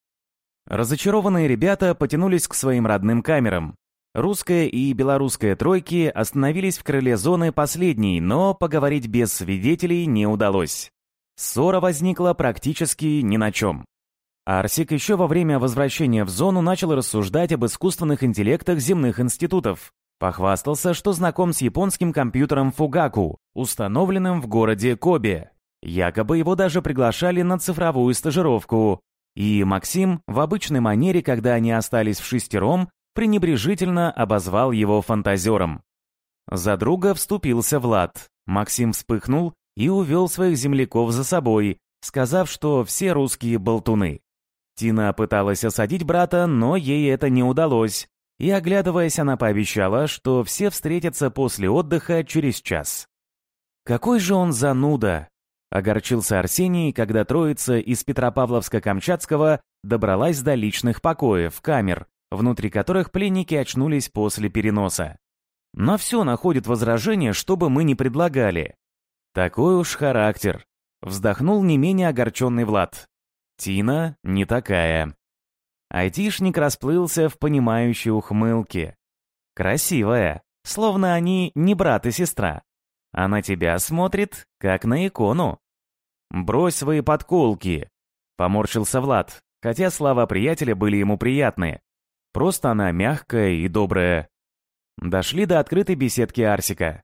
Разочарованные ребята потянулись к своим родным камерам. Русская и белорусская тройки остановились в крыле зоны последней, но поговорить без свидетелей не удалось. Ссора возникла практически ни на чем. Арсик еще во время возвращения в зону начал рассуждать об искусственных интеллектах земных институтов. Похвастался, что знаком с японским компьютером Фугаку, установленным в городе Кобе. Якобы его даже приглашали на цифровую стажировку. И Максим в обычной манере, когда они остались в шестером, пренебрежительно обозвал его фантазером. За друга вступился Влад. Максим вспыхнул и увел своих земляков за собой, сказав, что все русские болтуны. Тина пыталась осадить брата, но ей это не удалось. И, оглядываясь, она пообещала, что все встретятся после отдыха через час. «Какой же он зануда!» — огорчился Арсений, когда троица из Петропавловска-Камчатского добралась до личных покоев, камер, внутри которых пленники очнулись после переноса. На все находит возражение, что бы мы ни предлагали. Такой уж характер. Вздохнул не менее огорченный Влад. Тина не такая. Айтишник расплылся в понимающей ухмылке. Красивая, словно они не брат и сестра. А на тебя смотрит, как на икону. «Брось свои подколки», — поморщился Влад, хотя слова приятеля были ему приятны. Просто она мягкая и добрая. Дошли до открытой беседки Арсика.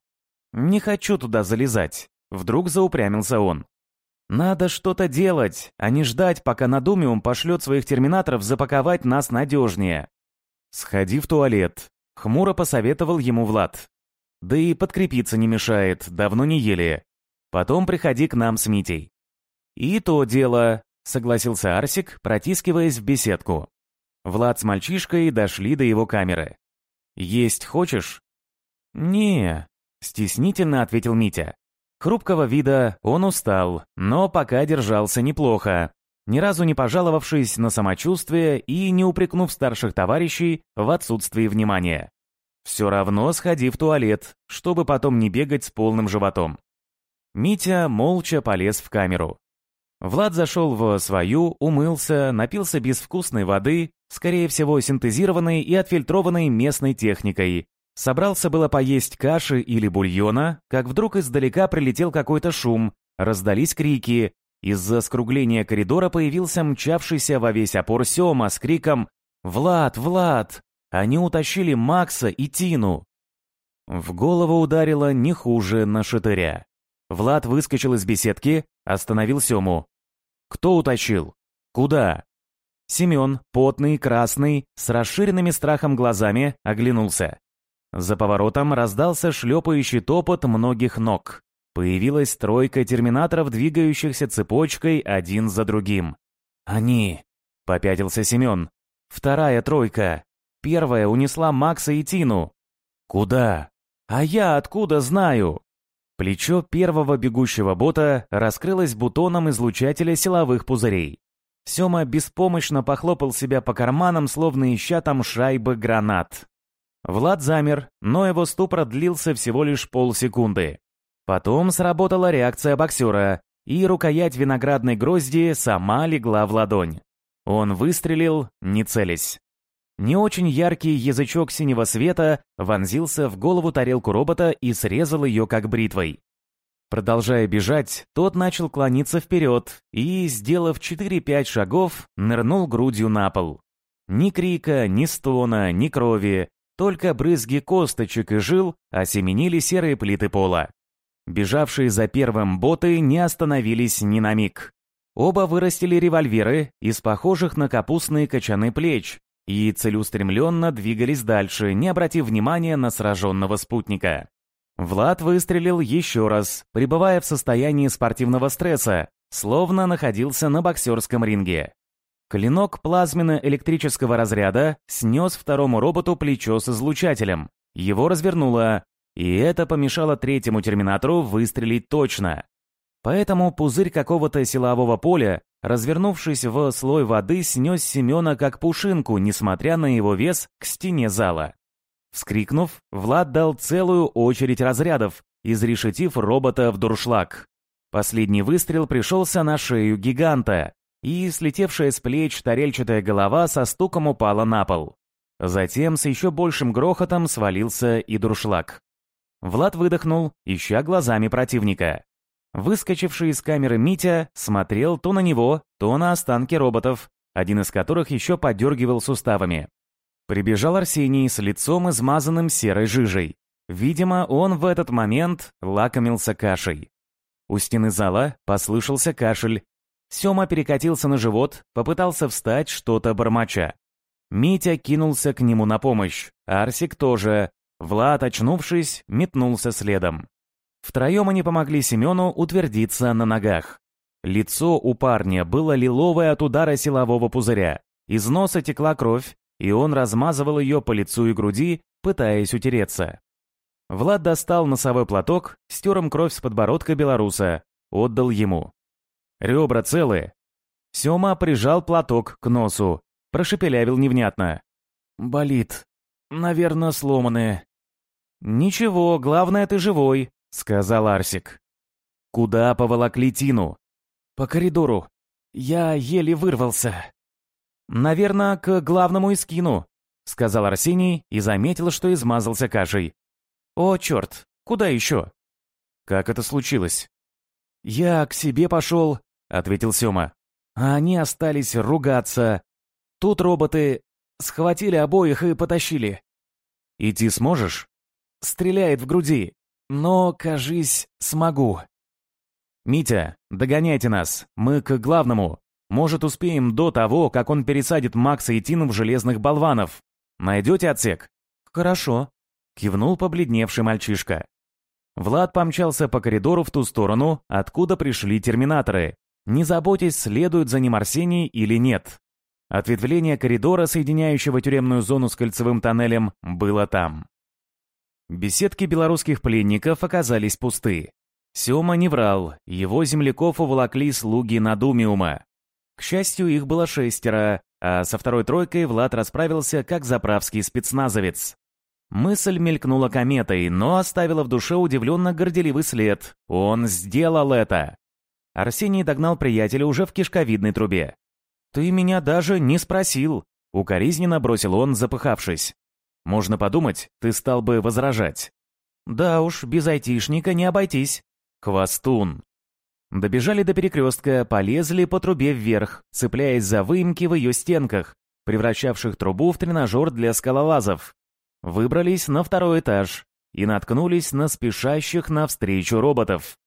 «Не хочу туда залезать», — вдруг заупрямился он. Надо что-то делать, а не ждать, пока Надумиум пошлет своих терминаторов запаковать нас надежнее. Сходи в туалет. Хмуро посоветовал ему Влад. Да и подкрепиться не мешает, давно не ели. Потом приходи к нам с Митей. И то дело, согласился Арсик, протискиваясь в беседку. Влад с мальчишкой дошли до его камеры. «Есть хочешь?» «Не», — стеснительно ответил Митя. Хрупкого вида он устал, но пока держался неплохо, ни разу не пожаловавшись на самочувствие и не упрекнув старших товарищей в отсутствии внимания. Все равно сходи в туалет, чтобы потом не бегать с полным животом. Митя молча полез в камеру. Влад зашел в свою, умылся, напился безвкусной воды, скорее всего синтезированной и отфильтрованной местной техникой, Собрался было поесть каши или бульона, как вдруг издалека прилетел какой-то шум, раздались крики. Из-за скругления коридора появился мчавшийся во весь опор Сёма с криком «Влад! Влад!» Они утащили Макса и Тину. В голову ударило не хуже на шатыря. Влад выскочил из беседки, остановил Сёму. «Кто утащил? Куда?» Семён, потный, красный, с расширенными страхом глазами, оглянулся. За поворотом раздался шлепающий топот многих ног. Появилась тройка терминаторов, двигающихся цепочкой один за другим. «Они!» — попятился Семен. «Вторая тройка. Первая унесла Макса и Тину». «Куда?» «А я откуда знаю?» Плечо первого бегущего бота раскрылось бутоном излучателя силовых пузырей. Сёма беспомощно похлопал себя по карманам, словно ища там шайбы гранат. Влад замер, но его ступор длился всего лишь полсекунды. Потом сработала реакция боксера, и рукоять виноградной грозди сама легла в ладонь. Он выстрелил, не целясь. Не очень яркий язычок синего света вонзился в голову тарелку робота и срезал ее как бритвой. Продолжая бежать, тот начал клониться вперед и, сделав 4-5 шагов, нырнул грудью на пол. Ни крика, ни стона, ни крови, только брызги косточек и жил осеменили серые плиты пола. Бежавшие за первым боты не остановились ни на миг. Оба вырастили револьверы из похожих на капустные кочаны плеч и целеустремленно двигались дальше, не обратив внимания на сраженного спутника. Влад выстрелил еще раз, пребывая в состоянии спортивного стресса, словно находился на боксерском ринге. Клинок плазменно-электрического разряда снес второму роботу плечо с излучателем. Его развернуло, и это помешало третьему терминатору выстрелить точно. Поэтому пузырь какого-то силового поля, развернувшись в слой воды, снес Семена как пушинку, несмотря на его вес, к стене зала. Вскрикнув, Влад дал целую очередь разрядов, изрешетив робота в дуршлаг. Последний выстрел пришелся на шею гиганта, и слетевшая с плеч тарельчатая голова со стуком упала на пол. Затем с еще большим грохотом свалился и дуршлаг. Влад выдохнул, ища глазами противника. Выскочивший из камеры Митя смотрел то на него, то на останки роботов, один из которых еще подергивал суставами. Прибежал Арсений с лицом измазанным серой жижей. Видимо, он в этот момент лакомился кашей. У стены зала послышался кашель. Сёма перекатился на живот, попытался встать, что-то бормоча. Митя кинулся к нему на помощь, Арсик тоже, Влад, очнувшись, метнулся следом. Втроем они помогли Семену утвердиться на ногах. Лицо у парня было лиловое от удара силового пузыря. Из носа текла кровь, и он размазывал ее по лицу и груди, пытаясь утереться. Влад достал носовой платок, стер кровь с подбородка белоруса, отдал ему. Ребра целые. Сема прижал платок к носу, прошепелявил невнятно. «Болит. Наверное, сломанные». «Ничего, главное, ты живой», — сказал Арсик. «Куда поволокли Тину?» «По коридору. Я еле вырвался». «Наверное, к главному искину», — сказал Арсений и заметил, что измазался кашей. «О, черт, куда еще?» «Как это случилось?» «Я к себе пошел», — ответил Сема. «А они остались ругаться. Тут роботы схватили обоих и потащили». «Идти сможешь?» Стреляет в груди. Но, кажись, смогу. «Митя, догоняйте нас. Мы к главному. Может, успеем до того, как он пересадит Макса и Тину в железных болванов. Найдете отсек?» «Хорошо», — кивнул побледневший мальчишка. Влад помчался по коридору в ту сторону, откуда пришли терминаторы. Не заботясь, следует за ним Арсений или нет. Ответвление коридора, соединяющего тюремную зону с кольцевым тоннелем, было там. Беседки белорусских пленников оказались пусты. Сёма не врал, его земляков уволокли слуги Надумиума. К счастью, их было шестеро, а со второй тройкой Влад расправился как заправский спецназовец. Мысль мелькнула кометой, но оставила в душе удивленно горделивый след. Он сделал это. Арсений догнал приятеля уже в кишковидной трубе. «Ты меня даже не спросил», — укоризненно бросил он, запыхавшись. Можно подумать, ты стал бы возражать. Да уж, без айтишника не обойтись. Хвостун. Добежали до перекрестка, полезли по трубе вверх, цепляясь за выемки в ее стенках, превращавших трубу в тренажер для скалолазов. Выбрались на второй этаж и наткнулись на спешащих навстречу роботов.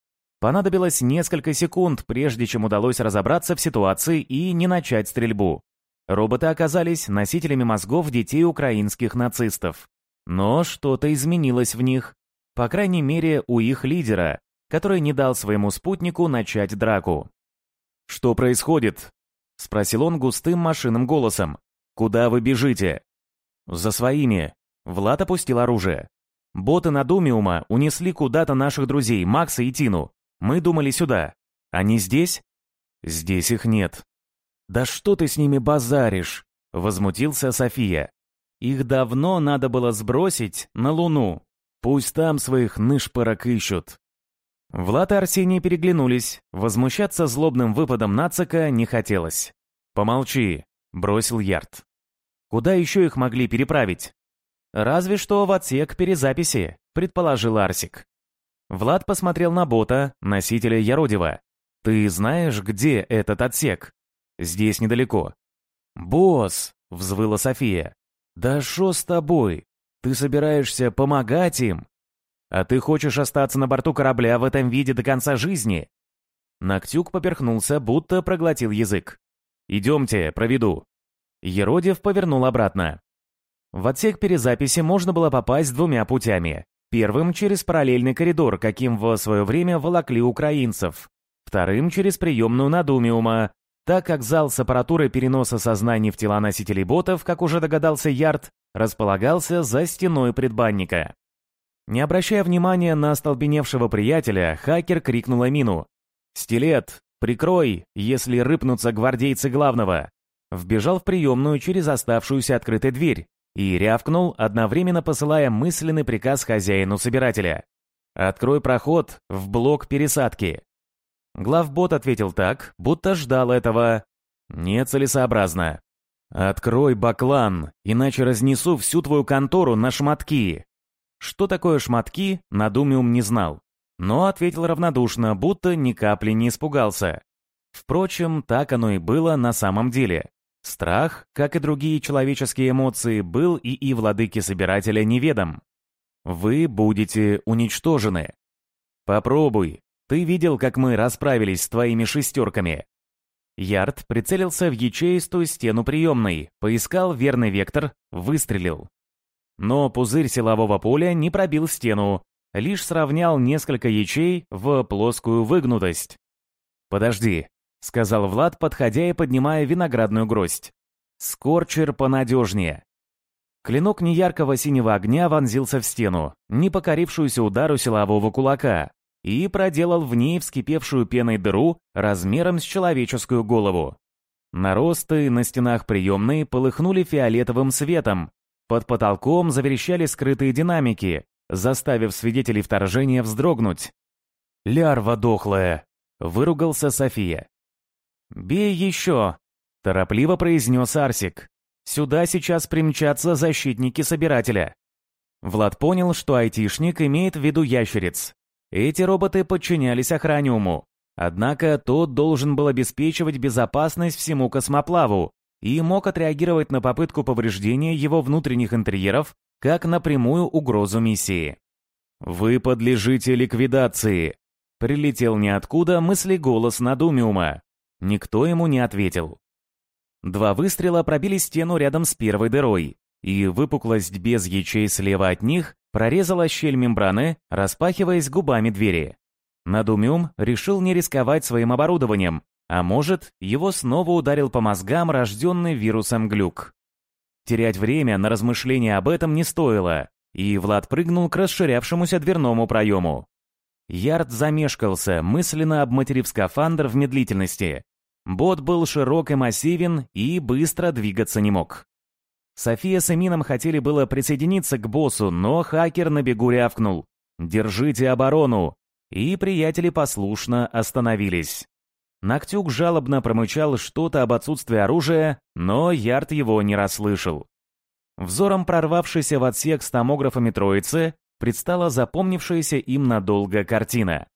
Понадобилось несколько секунд, прежде чем удалось разобраться в ситуации и не начать стрельбу. Роботы оказались носителями мозгов детей украинских нацистов. Но что-то изменилось в них. По крайней мере, у их лидера. Который не дал своему спутнику начать драку. «Что происходит?» — спросил он густым машинным голосом. «Куда вы бежите?» «За своими». Влад опустил оружие. «Боты Надумиума унесли куда-то наших друзей, Макса и Тину. Мы думали сюда. Они здесь?» «Здесь их нет». «Да что ты с ними базаришь?» — возмутился София. «Их давно надо было сбросить на Луну. Пусть там своих нышпорок ищут». Влад и Арсений переглянулись. Возмущаться злобным выпадом нацика не хотелось. «Помолчи», — бросил Ярд. «Куда еще их могли переправить?» «Разве что в отсек перезаписи», — предположил Арсик. Влад посмотрел на бота, носителя Яродева. «Ты знаешь, где этот отсек?» «Здесь недалеко». «Босс!» — взвыла София. «Да что с тобой? Ты собираешься помогать им? А ты хочешь остаться на борту корабля в этом виде до конца жизни?» Ноктюк поперхнулся, будто проглотил язык. «Идемте, проведу». Еродев повернул обратно. В отсек перезаписи можно было попасть двумя путями. Первым через параллельный коридор, каким в свое время волокли украинцев. Вторым через приемную Надумиума, так как зал с аппаратурой переноса сознаний в тела носителей ботов, как уже догадался Ярд, располагался за стеной предбанника. Не обращая внимания на остолбеневшего приятеля, хакер крикнул Амину. «Стилет, прикрой, если рыпнутся гвардейцы главного!» Вбежал в приемную через оставшуюся открытой дверь, и рявкнул, одновременно посылая мысленный приказ хозяину-собирателя. «Открой проход в блок пересадки». Главбот ответил так, будто ждал этого. «Нецелесообразно. Открой баклан, иначе разнесу всю твою контору на шматки». Что такое шматки, Надумиум не знал, но ответил равнодушно, будто ни капли не испугался. Впрочем, так оно и было на самом деле. Страх, как и другие человеческие эмоции, был и и владыки-собирателя неведом. Вы будете уничтожены. Попробуй. Ты видел, как мы расправились с твоими шестерками. Ярд прицелился в ячеистую стену приемной, поискал верный вектор, выстрелил. Но пузырь силового поля не пробил стену, лишь сравнял несколько ячей в плоскую выгнутость. «Подожди, — сказал Влад, подходя и поднимая виноградную гроздь. «Скорчер понадежнее». Клинок неяркого синего огня вонзился в стену, не покорившуюся удару силового кулака, и проделал в ней вскипевшую пеной дыру размером с человеческую голову. Наросты на стенах приемной полыхнули фиолетовым светом, под потолком заверещали скрытые динамики, заставив свидетелей вторжения вздрогнуть. «Лярва дохлая!» — выругался София. «Бей еще!» — торопливо произнес Арсик. «Сюда сейчас примчатся защитники Собирателя». Влад понял, что айтишник имеет в виду ящериц. Эти роботы подчинялись охраниуму. Однако тот должен был обеспечивать безопасность всему космоплаву и мог отреагировать на попытку повреждения его внутренних интерьеров как на прямую угрозу миссии. «Вы подлежите ликвидации», — прилетел ниоткуда мысли голос Надумиума. Никто ему не ответил. Два выстрела пробили стену рядом с первой дырой, и выпуклость без ячей слева от них прорезала щель мембраны, распахиваясь губами двери. Надумиум решил не рисковать своим оборудованием, а может, его снова ударил по мозгам рожденный вирусом глюк. Терять время на размышления об этом не стоило, и Влад прыгнул к расширявшемуся дверному проему. Ярд замешкался, мысленно обматерив скафандр в медлительности, Бот был широк и массивен и быстро двигаться не мог. София с Эмином хотели было присоединиться к боссу, но хакер на бегу рявкнул. «Держите оборону!» И приятели послушно остановились. Ноктюк жалобно промычал что-то об отсутствии оружия, но Ярд его не расслышал. Взором прорвавшейся в отсек с томографами троицы предстала запомнившаяся им надолго картина.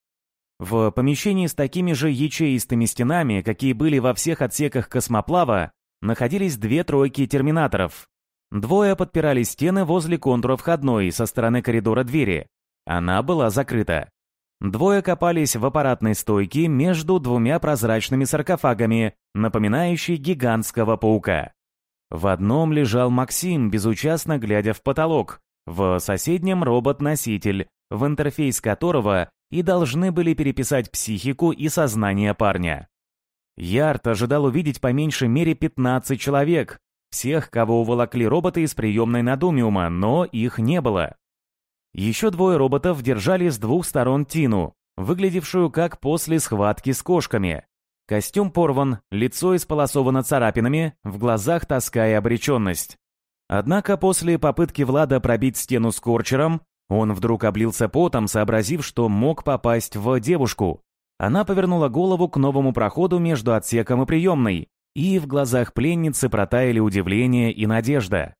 В помещении с такими же ячеистыми стенами, какие были во всех отсеках космоплава, находились две тройки терминаторов. Двое подпирали стены возле контура входной со стороны коридора двери. Она была закрыта. Двое копались в аппаратной стойке между двумя прозрачными саркофагами, напоминающей гигантского паука. В одном лежал Максим, безучастно глядя в потолок, в соседнем робот-носитель, в интерфейс которого и должны были переписать психику и сознание парня. Ярд ожидал увидеть по меньшей мере 15 человек, всех, кого уволокли роботы из приемной Надумиума, но их не было. Еще двое роботов держали с двух сторон Тину, выглядевшую как после схватки с кошками. Костюм порван, лицо исполосовано царапинами, в глазах тоска и обреченность. Однако после попытки Влада пробить стену с корчером, он вдруг облился потом, сообразив, что мог попасть в девушку. Она повернула голову к новому проходу между отсеком и приемной, и в глазах пленницы протаяли удивление и надежда.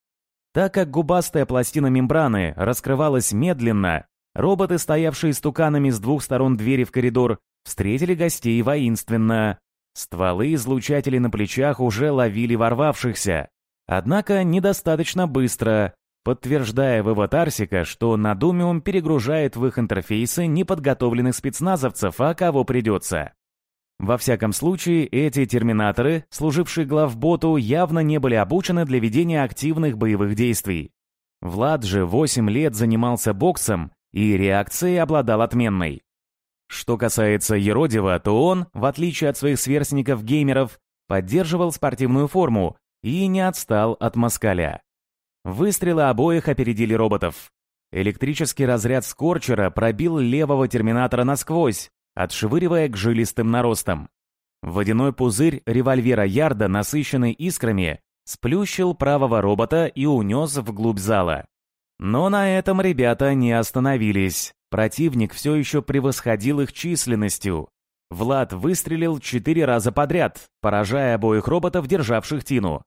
Так как губастая пластина мембраны раскрывалась медленно, роботы, стоявшие стуканами с двух сторон двери в коридор, встретили гостей воинственно. Стволы излучателей на плечах уже ловили ворвавшихся. Однако недостаточно быстро, подтверждая вывод Арсика, что Надумиум перегружает в их интерфейсы неподготовленных спецназовцев, а кого придется. Во всяком случае, эти терминаторы, служившие главботу, явно не были обучены для ведения активных боевых действий. Влад же 8 лет занимался боксом и реакцией обладал отменной. Что касается Еродева, то он, в отличие от своих сверстников-геймеров, поддерживал спортивную форму и не отстал от москаля. Выстрелы обоих опередили роботов. Электрический разряд Скорчера пробил левого терминатора насквозь, отшвыривая к жилистым наростам. Водяной пузырь револьвера Ярда, насыщенный искрами, сплющил правого робота и унес вглубь зала. Но на этом ребята не остановились. Противник все еще превосходил их численностью. Влад выстрелил четыре раза подряд, поражая обоих роботов, державших Тину.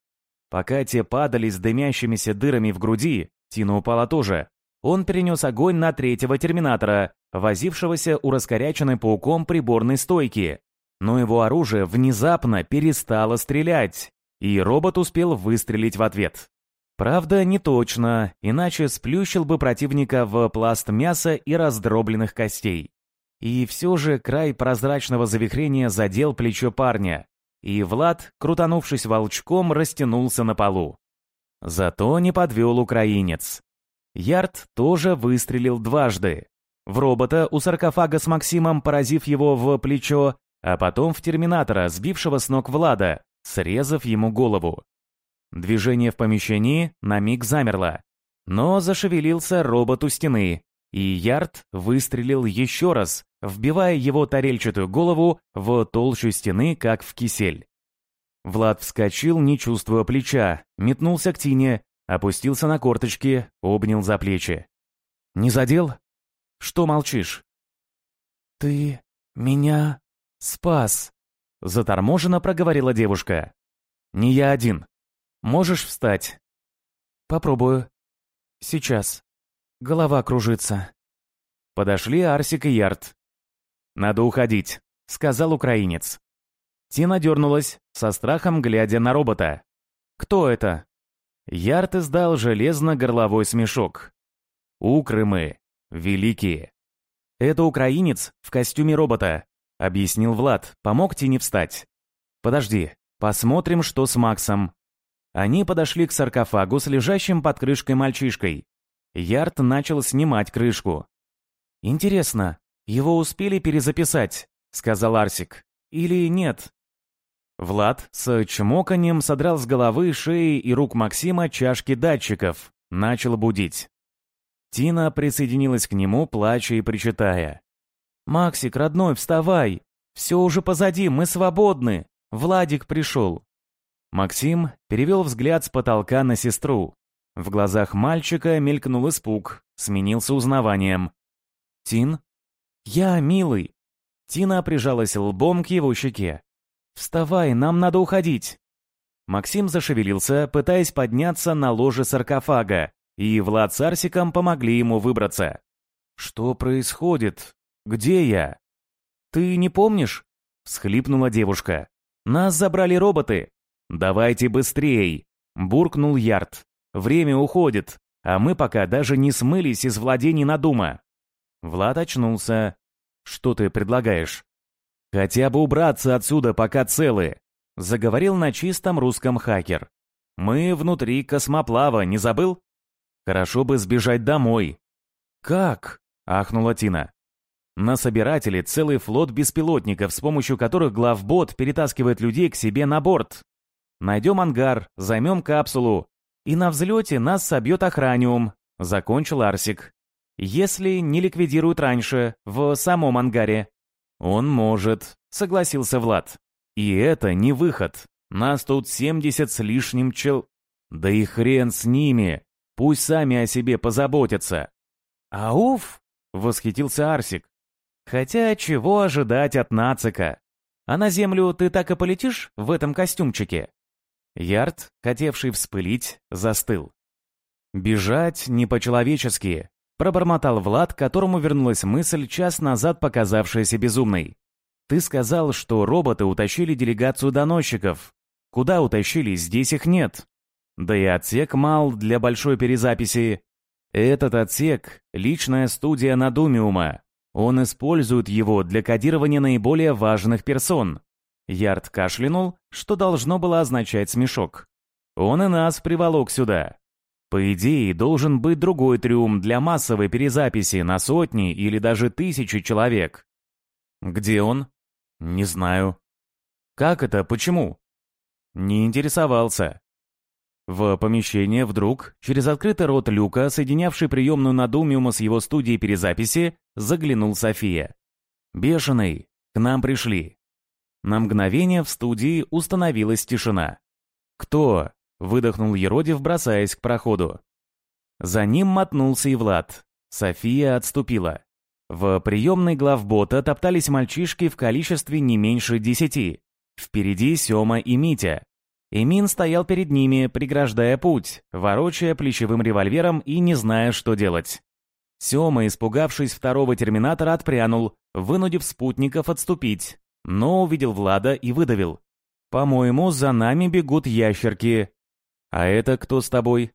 Пока те падали с дымящимися дырами в груди, Тина упала тоже. Он перенес огонь на третьего терминатора, возившегося у раскоряченной пауком приборной стойки. Но его оружие внезапно перестало стрелять, и робот успел выстрелить в ответ. Правда, не точно, иначе сплющил бы противника в пласт мяса и раздробленных костей. И все же край прозрачного завихрения задел плечо парня, и Влад, крутанувшись волчком, растянулся на полу. Зато не подвел украинец. Ярд тоже выстрелил дважды. В робота у саркофага с Максимом, поразив его в плечо, а потом в терминатора, сбившего с ног Влада, срезав ему голову. Движение в помещении на миг замерло. Но зашевелился робот у стены, и Ярд выстрелил еще раз, вбивая его тарельчатую голову в толщу стены, как в кисель. Влад вскочил, не чувствуя плеча, метнулся к Тине, опустился на корточки, обнял за плечи. «Не задел? Что молчишь?» «Ты меня спас», — заторможенно проговорила девушка. «Не я один. Можешь встать?» «Попробую. Сейчас. Голова кружится». Подошли Арсик и Ярд. «Надо уходить», — сказал украинец. Тина дернулась, со страхом глядя на робота. «Кто это?» Ярд издал железно-горловой смешок. «Укры мы, великие». «Это украинец в костюме робота», — объяснил Влад, помог Тине встать. «Подожди, посмотрим, что с Максом». Они подошли к саркофагу с лежащим под крышкой мальчишкой. Ярд начал снимать крышку. «Интересно, его успели перезаписать?» — сказал Арсик. «Или нет?» Влад с чмоканием содрал с головы, шеи и рук Максима чашки датчиков. Начал будить. Тина присоединилась к нему, плача и причитая. «Максик, родной, вставай! Все уже позади, мы свободны! Владик пришел!» Максим перевел взгляд с потолка на сестру. В глазах мальчика мелькнул испуг, сменился узнаванием. «Тин?» «Я, милый!» Тина прижалась лбом к его щеке. «Вставай, нам надо уходить!» Максим зашевелился, пытаясь подняться на ложе саркофага, и Влад с Арсиком помогли ему выбраться. «Что происходит? Где я?» «Ты не помнишь?» — всхлипнула девушка. «Нас забрали роботы!» «Давайте быстрей!» — буркнул Ярд. «Время уходит, а мы пока даже не смылись из владений Надума». Влад очнулся. «Что ты предлагаешь?» «Хотя бы убраться отсюда, пока целы», — заговорил на чистом русском хакер. «Мы внутри космоплава, не забыл? Хорошо бы сбежать домой». «Как?» — ахнула Тина. На собирателе целый флот беспилотников, с помощью которых главбот перетаскивает людей к себе на борт. Найдем ангар, займем капсулу, и на взлете нас собьет охраниум», — закончил Арсик. «Если не ликвидируют раньше, в самом ангаре». «Он может», — согласился Влад. «И это не выход. Нас тут 70 с лишним чел...» «Да и хрен с ними! Пусть сами о себе позаботятся!» «Ауф!» — восхитился Арсик. «Хотя чего ожидать от нацика? А на землю ты так и полетишь в этом костюмчике?» Ярд, хотевший вспылить, застыл. «Бежать не по-человечески», — пробормотал Влад, которому вернулась мысль, час назад показавшаяся безумной. «Ты сказал, что роботы утащили делегацию доносчиков. Куда утащили, здесь их нет. Да и отсек мал для большой перезаписи. Этот отсек — личная студия Надумиума. Он использует его для кодирования наиболее важных персон. Ярд кашлянул, что должно было означать смешок. Он и нас приволок сюда. По идее, должен быть другой трюм для массовой перезаписи на сотни или даже тысячи человек. Где он? Не знаю. Как это? Почему? Не интересовался. В помещение вдруг, через открытый рот люка, соединявший приемную Надумиума с его студией перезаписи, заглянул София. «Бешеный, к нам пришли». На мгновение в студии установилась тишина. «Кто?» — выдохнул Еродив, бросаясь к проходу. За ним мотнулся и Влад. София отступила. В приемной главбота топтались мальчишки в количестве не меньше десяти. Впереди Сёма и Митя. Эмин стоял перед ними, преграждая путь, ворочая плечевым револьвером и не зная, что делать. Сёма, испугавшись второго терминатора, отпрянул, вынудив спутников отступить, но увидел Влада и выдавил. «По-моему, за нами бегут ящерки». «А это кто с тобой?»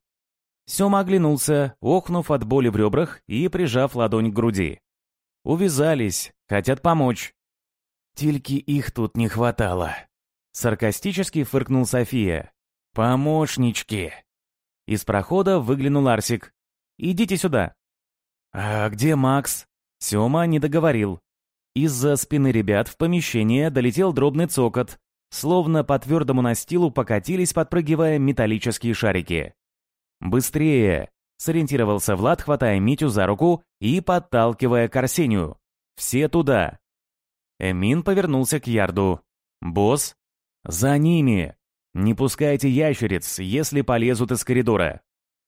Сёма оглянулся, охнув от боли в ребрах и прижав ладонь к груди. «Увязались, хотят помочь». «Тильки их тут не хватало», Саркастически фыркнул София. «Помощнички!» Из прохода выглянул Арсик. «Идите сюда!» «А где Макс?» Сёма не договорил. Из-за спины ребят в помещение долетел дробный цокот, словно по твердому настилу покатились, подпрыгивая металлические шарики. «Быстрее!» — сориентировался Влад, хватая Митю за руку и подталкивая к Арсению. «Все туда!» Эмин повернулся к Ярду. «Босс, «За ними! Не пускайте ящериц, если полезут из коридора!»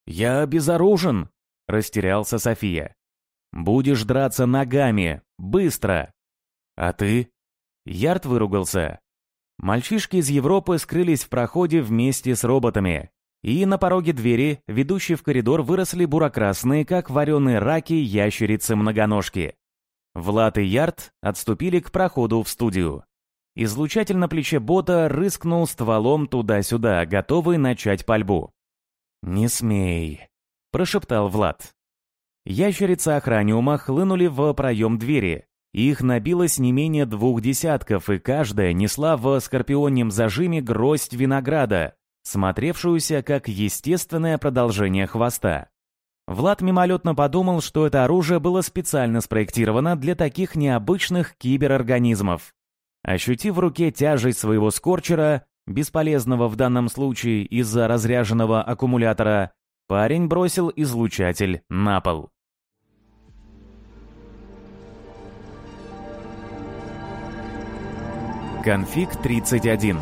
«Я безоружен!» — растерялся София. «Будешь драться ногами! Быстро!» «А ты?» Ярд выругался. Мальчишки из Европы скрылись в проходе вместе с роботами. И на пороге двери, ведущей в коридор, выросли бурокрасные, как вареные раки, ящерицы-многоножки. Влад и Ярд отступили к проходу в студию. Излучатель на плече бота рыскнул стволом туда-сюда, готовый начать пальбу. «Не смей», — прошептал Влад. Ящерицы охраниума хлынули в проем двери. Их набилось не менее двух десятков, и каждая несла в скорпионем зажиме гроздь винограда, смотревшуюся как естественное продолжение хвоста. Влад мимолетно подумал, что это оружие было специально спроектировано для таких необычных киберорганизмов. Ощутив в руке тяжесть своего скорчера, бесполезного в данном случае из-за разряженного аккумулятора, парень бросил излучатель на пол. Конфиг 31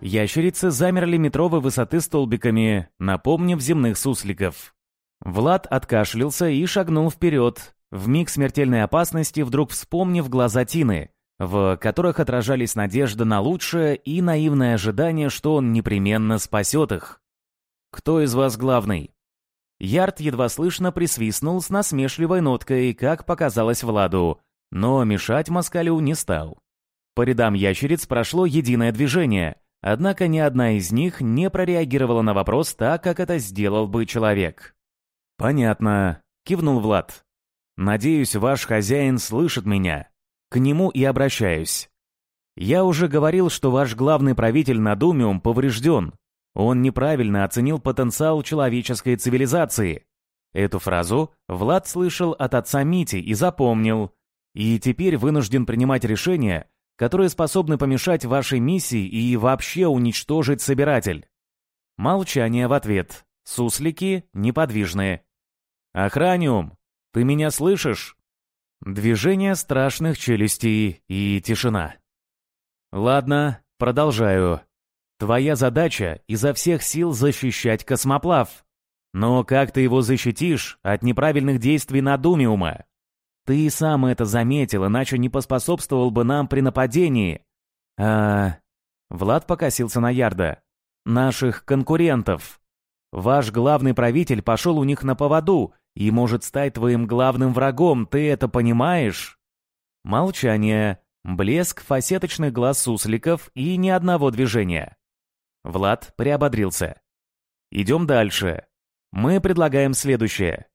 Ящерицы замерли метровой высоты столбиками, напомнив земных сусликов. Влад откашлялся и шагнул вперед, в миг смертельной опасности вдруг вспомнив глаза Тины, в которых отражались надежда на лучшее и наивное ожидание, что он непременно спасет их. «Кто из вас главный?» Ярд едва слышно присвистнул с насмешливой ноткой, как показалось Владу, но мешать москалю не стал. По рядам ящериц прошло единое движение, однако ни одна из них не прореагировала на вопрос так, как это сделал бы человек. «Понятно», — кивнул Влад. Надеюсь, ваш хозяин слышит меня. К нему и обращаюсь. Я уже говорил, что ваш главный правитель Надумиум поврежден. Он неправильно оценил потенциал человеческой цивилизации. Эту фразу Влад слышал от отца Мити и запомнил. И теперь вынужден принимать решения, которые способны помешать вашей миссии и вообще уничтожить собиратель. Молчание в ответ. Суслики неподвижные. «Охраниум, ты меня слышишь?» Движение страшных челюстей и тишина. «Ладно, продолжаю. Твоя задача изо всех сил защищать космоплав. Но как ты его защитишь от неправильных действий Надумиума? Ты и сам это заметил, иначе не поспособствовал бы нам при нападении. А... Влад покосился на Ярда. Наших конкурентов. Ваш главный правитель пошел у них на поводу и может стать твоим главным врагом, ты это понимаешь? Молчание, блеск фасеточных глаз сусликов и ни одного движения. Влад приободрился. Идем дальше. Мы предлагаем следующее.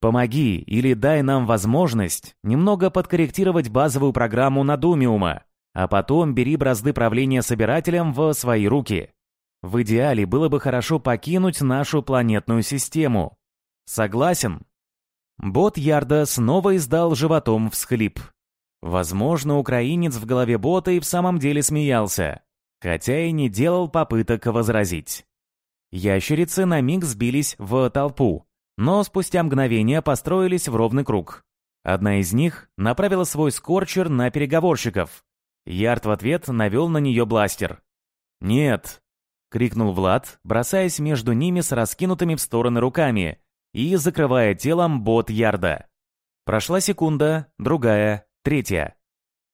Помоги или дай нам возможность немного подкорректировать базовую программу Надумиума, а потом бери бразды правления собирателем в свои руки. В идеале было бы хорошо покинуть нашу планетную систему. Согласен? Бот Ярда снова издал животом всхлип. Возможно, украинец в голове бота и в самом деле смеялся, хотя и не делал попыток возразить. Ящерицы на миг сбились в толпу, но спустя мгновение построились в ровный круг. Одна из них направила свой скорчер на переговорщиков. Ярд в ответ навел на нее бластер. «Нет!» — крикнул Влад, бросаясь между ними с раскинутыми в стороны руками и закрывая телом бот Ярда. Прошла секунда, другая, третья.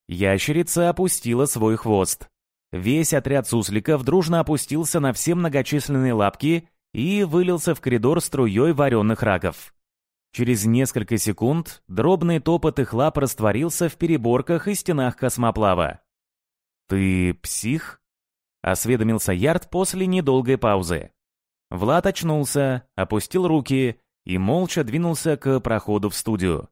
Ящерица опустила свой хвост. Весь отряд сусликов дружно опустился на все многочисленные лапки и вылился в коридор струей вареных раков. Через несколько секунд дробный топот их лап растворился в переборках и стенах космоплава. «Ты псих?» — осведомился Ярд после недолгой паузы. Влад очнулся, опустил руки и молча двинулся к проходу в студию.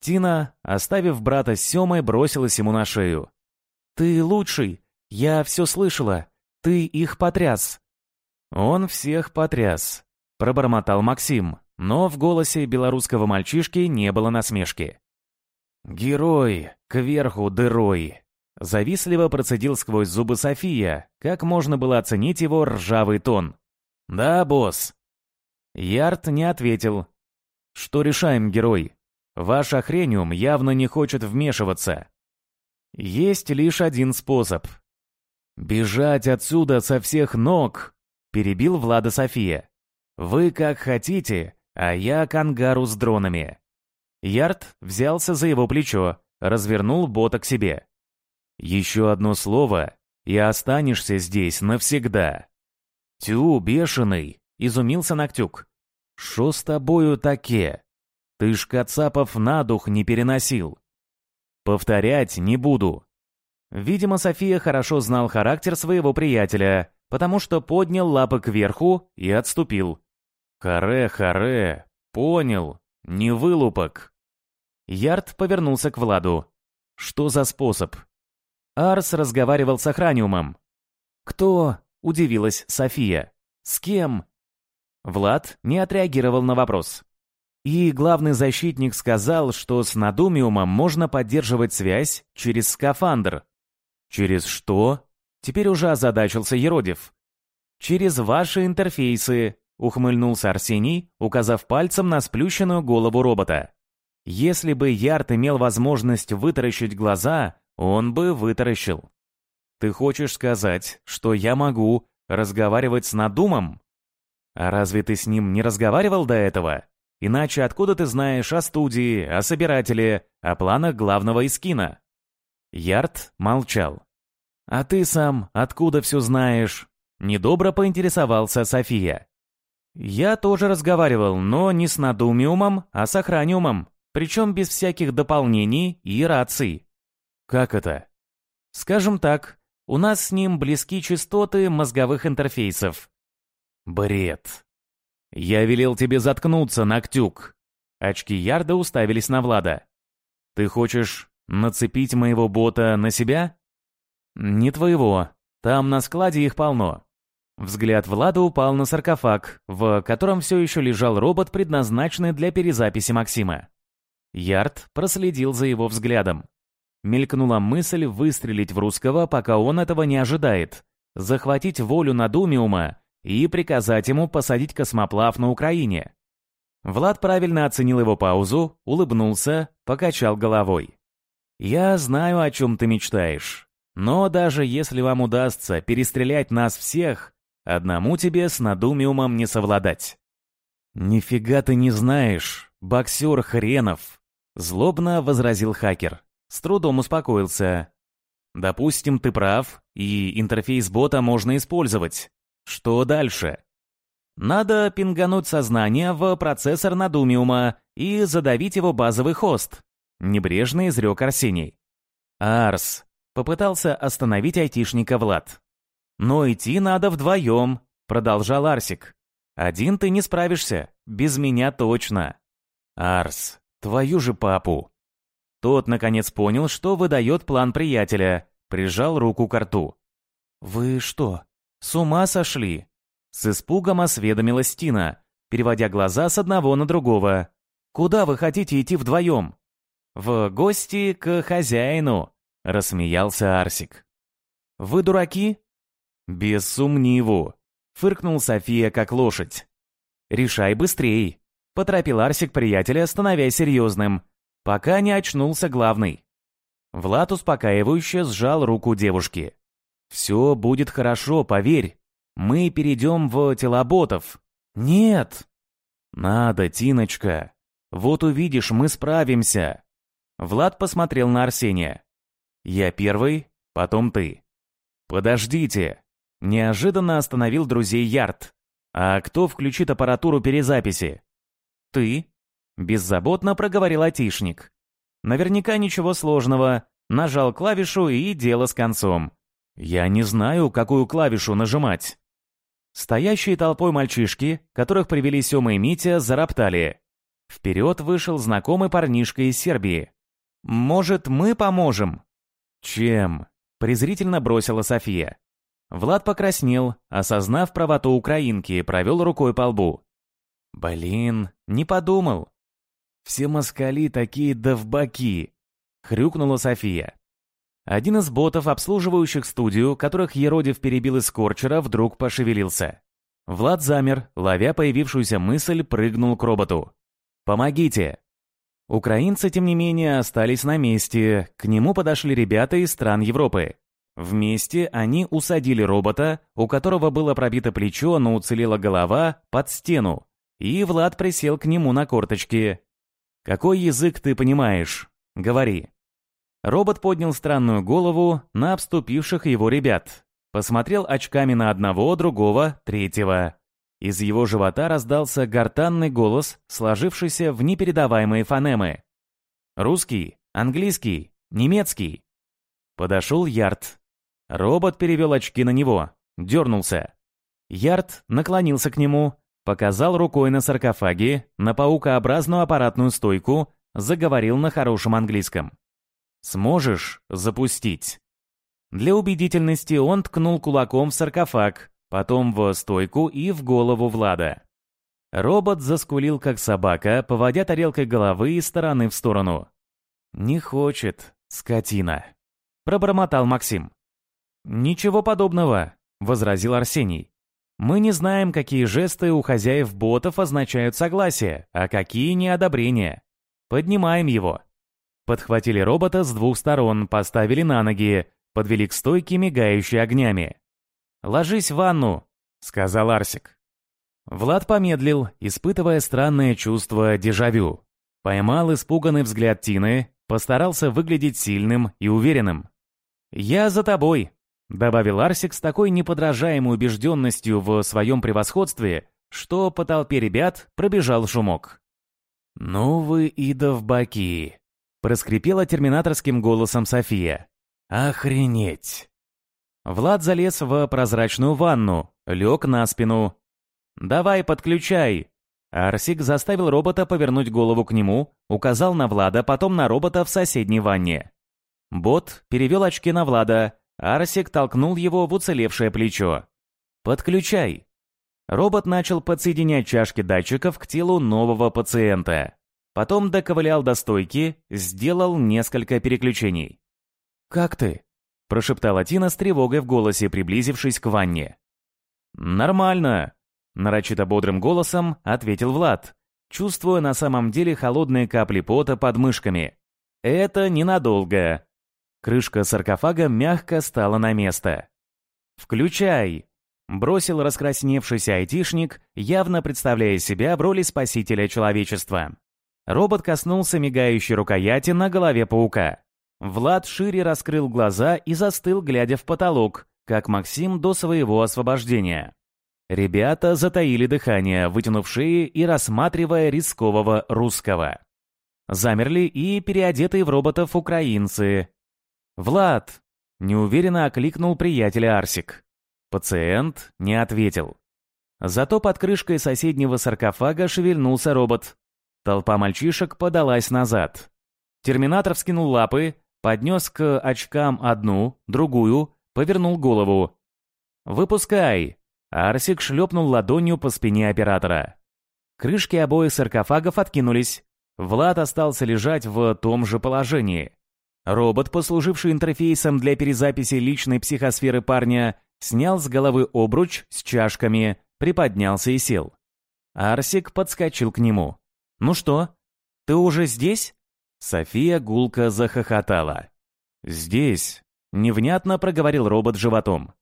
Тина, оставив брата с Семой, бросилась ему на шею. «Ты лучший! Я все слышала! Ты их потряс!» «Он всех потряс», — пробормотал Максим, но в голосе белорусского мальчишки не было насмешки. «Герой, кверху дырой», — завистливо процедил сквозь зубы София, как можно было оценить его ржавый тон. «Да, босс». Ярд не ответил. «Что решаем, герой? Ваш охрениум явно не хочет вмешиваться. Есть лишь один способ. Бежать отсюда со всех ног!» Перебил Влада София. «Вы как хотите, а я к ангару с дронами». Ярд взялся за его плечо, развернул бота к себе. «Еще одно слово, и останешься здесь навсегда». «Тю, бешеный!» — изумился Ноктюк. «Шо с тобою таке? Ты ж Кацапов на дух не переносил». «Повторять не буду». Видимо, София хорошо знал характер своего приятеля, потому что поднял лапы кверху и отступил. «Харе, харе, понял, не вылупок». Ярд повернулся к Владу. «Что за способ?» Арс разговаривал с охраниумом. «Кто?» — удивилась София. «С кем?» Влад не отреагировал на вопрос. И главный защитник сказал, что с Надумиумом можно поддерживать связь через скафандр. «Через что?» Теперь уже озадачился Еродив. «Через ваши интерфейсы», — ухмыльнулся Арсений, указав пальцем на сплющенную голову робота. «Если бы Ярд имел возможность вытаращить глаза, он бы вытаращил. Ты хочешь сказать, что я могу разговаривать с Надумом? А разве ты с ним не разговаривал до этого? Иначе откуда ты знаешь о студии, о собирателе, о планах главного Искина?» Ярд молчал. «А ты сам откуда все знаешь?» Недобро поинтересовался София. «Я тоже разговаривал, но не с надумиумом, а с охраниумом, причем без всяких дополнений и раций». «Как это?» «Скажем так, у нас с ним близки частоты мозговых интерфейсов». «Бред!» «Я велел тебе заткнуться, Ноктюк!» Очки Ярда уставились на Влада. «Ты хочешь нацепить моего бота на себя?» «Не твоего. Там на складе их полно. Взгляд Влада упал на саркофаг, в котором все еще лежал робот, предназначенный для перезаписи Максима. Ярд проследил за его взглядом. Мелькнула мысль выстрелить в русского, пока он этого не ожидает, захватить волю Надумиума и приказать ему посадить космоплав на Украине. Влад правильно оценил его паузу, улыбнулся, покачал головой. «Я знаю, о чем ты мечтаешь. Но даже если вам удастся перестрелять нас всех, одному тебе с надумиумом не совладать». «Нифига ты не знаешь, боксер хренов!» Злобно возразил хакер. С трудом успокоился. «Допустим, ты прав, и интерфейс бота можно использовать. Что дальше?» Надо пингануть сознание в процессор Надумиума и задавить его базовый хост. Небрежно изрек Арсений. Арс. Попытался остановить айтишника Влад. Но идти надо вдвоем, продолжал Арсик. Один ты не справишься, без меня точно. Арс, твою же папу. Тот, наконец, понял, что выдает план приятеля, прижал руку к рту. «Вы что, с ума сошли?» С испугом осведомилась Тина, переводя глаза с одного на другого. «Куда вы хотите идти вдвоем?» «В гости к хозяину», — рассмеялся Арсик. «Вы дураки?» «Без сумниву», — фыркнул София как лошадь. «Решай быстрей», — поторопил Арсик приятеля, становясь серьезным, пока не очнулся главный. Влад успокаивающе сжал руку девушки. «Все будет хорошо, поверь. Мы перейдем в телоботов. Нет. Надо, Тиночка. Вот увидишь, мы справимся. Влад посмотрел на Арсения. Я первый, потом ты. Подождите. Неожиданно остановил друзей Ярд. А кто включит аппаратуру перезаписи? Ты. Беззаботно проговорил Атишник. Наверняка ничего сложного. Нажал клавишу и дело с концом. Я не знаю, какую клавишу нажимать. Стоящие толпой мальчишки, которых привели Сёма и Митя, зароптали. Вперед вышел знакомый парнишка из Сербии. «Может, мы поможем?» «Чем?» — презрительно бросила София. Влад покраснел, осознав правоту украинки, провел рукой по лбу. «Блин, не подумал». «Все москали такие довбаки», — хрюкнула София. Один из ботов, обслуживающих студию, которых Еродив перебил из Корчера, вдруг пошевелился. Влад замер, ловя появившуюся мысль, прыгнул к роботу. «Помогите!» Украинцы, тем не менее, остались на месте. К нему подошли ребята из стран Европы. Вместе они усадили робота, у которого было пробито плечо, но уцелела голова, под стену. И Влад присел к нему на корточки. «Какой язык ты понимаешь? Говори». Робот поднял странную голову на обступивших его ребят. Посмотрел очками на одного, другого, третьего. Из его живота раздался гортанный голос, сложившийся в непередаваемые фонемы. «Русский, английский, немецкий». Подошел Ярд. Робот перевел очки на него, дернулся. Ярд наклонился к нему, показал рукой на саркофаге, на паукообразную аппаратную стойку, заговорил на хорошем английском. Сможешь запустить?» Для убедительности он ткнул кулаком в саркофаг, потом в стойку и в голову Влада. Робот заскулил, как собака, поводя тарелкой головы из стороны в сторону. «Не хочет, скотина», — пробормотал Максим. «Ничего подобного», — возразил Арсений. «Мы не знаем, какие жесты у хозяев ботов означают согласие, а какие неодобрение. Поднимаем его». Подхватили робота с двух сторон, поставили на ноги, подвели к стойке, мигающей огнями. «Ложись в ванну», — сказал Арсик. Влад помедлил, испытывая странное чувство дежавю. Поймал испуганный взгляд Тины, постарался выглядеть сильным и уверенным. «Я за тобой», — добавил Арсик с такой неподражаемой убежденностью в своем превосходстве, что по толпе ребят пробежал шумок. «Ну вы и довбаки», проскрипела терминаторским голосом София. «Охренеть!» Влад залез в прозрачную ванну, лег на спину. «Давай, подключай!» Арсик заставил робота повернуть голову к нему, указал на Влада, потом на робота в соседней ванне. Бот перевел очки на Влада, Арсик толкнул его в уцелевшее плечо. Подключай. Робот начал подсоединять чашки датчиков к телу нового пациента. Потом доковылял до стойки, сделал несколько переключений. «Как ты?» – прошептала Тина с тревогой в голосе, приблизившись к ванне. «Нормально», – нарочито бодрым голосом ответил Влад, чувствуя на самом деле холодные капли пота под мышками. «Это ненадолго». Крышка саркофага мягко стала на место. «Включай!» — бросил раскрасневшийся айтишник, явно представляя себя в роли спасителя человечества. Робот коснулся мигающей рукояти на голове паука. Влад шире раскрыл глаза и застыл, глядя в потолок, как Максим до своего освобождения. Ребята затаили дыхание, вытянув шеи и рассматривая рискового русского. Замерли и переодетые в роботов украинцы. «Влад!» — неуверенно окликнул приятеля Арсик. Пациент не ответил. Зато под крышкой соседнего саркофага шевельнулся робот. Толпа мальчишек подалась назад. Терминатор вскинул лапы, поднес к очкам одну, другую, повернул голову. «Выпускай!» Арсик шлепнул ладонью по спине оператора. Крышки обоих саркофагов откинулись. Влад остался лежать в том же положении. Робот, послуживший интерфейсом для перезаписи личной психосферы парня, снял с головы обруч с чашками, приподнялся и сел. Арсик подскочил к нему. «Ну что, ты уже здесь?» София гулко захохотала. «Здесь», — невнятно проговорил робот животом.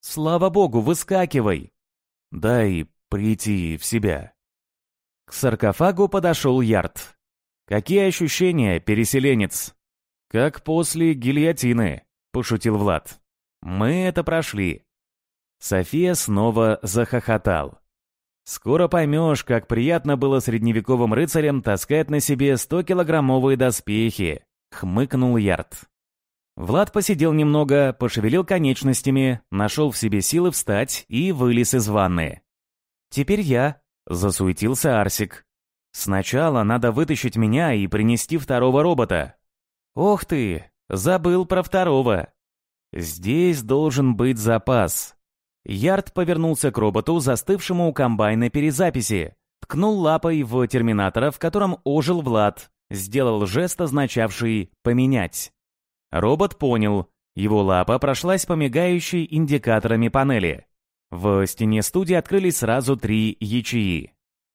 «Слава богу, выскакивай!» «Дай прийти в себя». К саркофагу подошел Ярд. «Какие ощущения, переселенец?» «Как после гильотины», — пошутил Влад. «Мы это прошли». София снова захохотал. «Скоро поймешь, как приятно было средневековым рыцарям таскать на себе 100-килограммовые доспехи», — хмыкнул Ярд. Влад посидел немного, пошевелил конечностями, нашел в себе силы встать и вылез из ванны. «Теперь я», — засуетился Арсик. «Сначала надо вытащить меня и принести второго робота». «Ох ты, забыл про второго». «Здесь должен быть запас». Ярд повернулся к роботу, застывшему у комбайна перезаписи, ткнул лапой в терминатора, в котором ожил Влад, сделал жест, означавший «поменять». Робот понял. Его лапа прошлась по мигающей индикаторами панели. В стене студии открылись сразу три ячеи.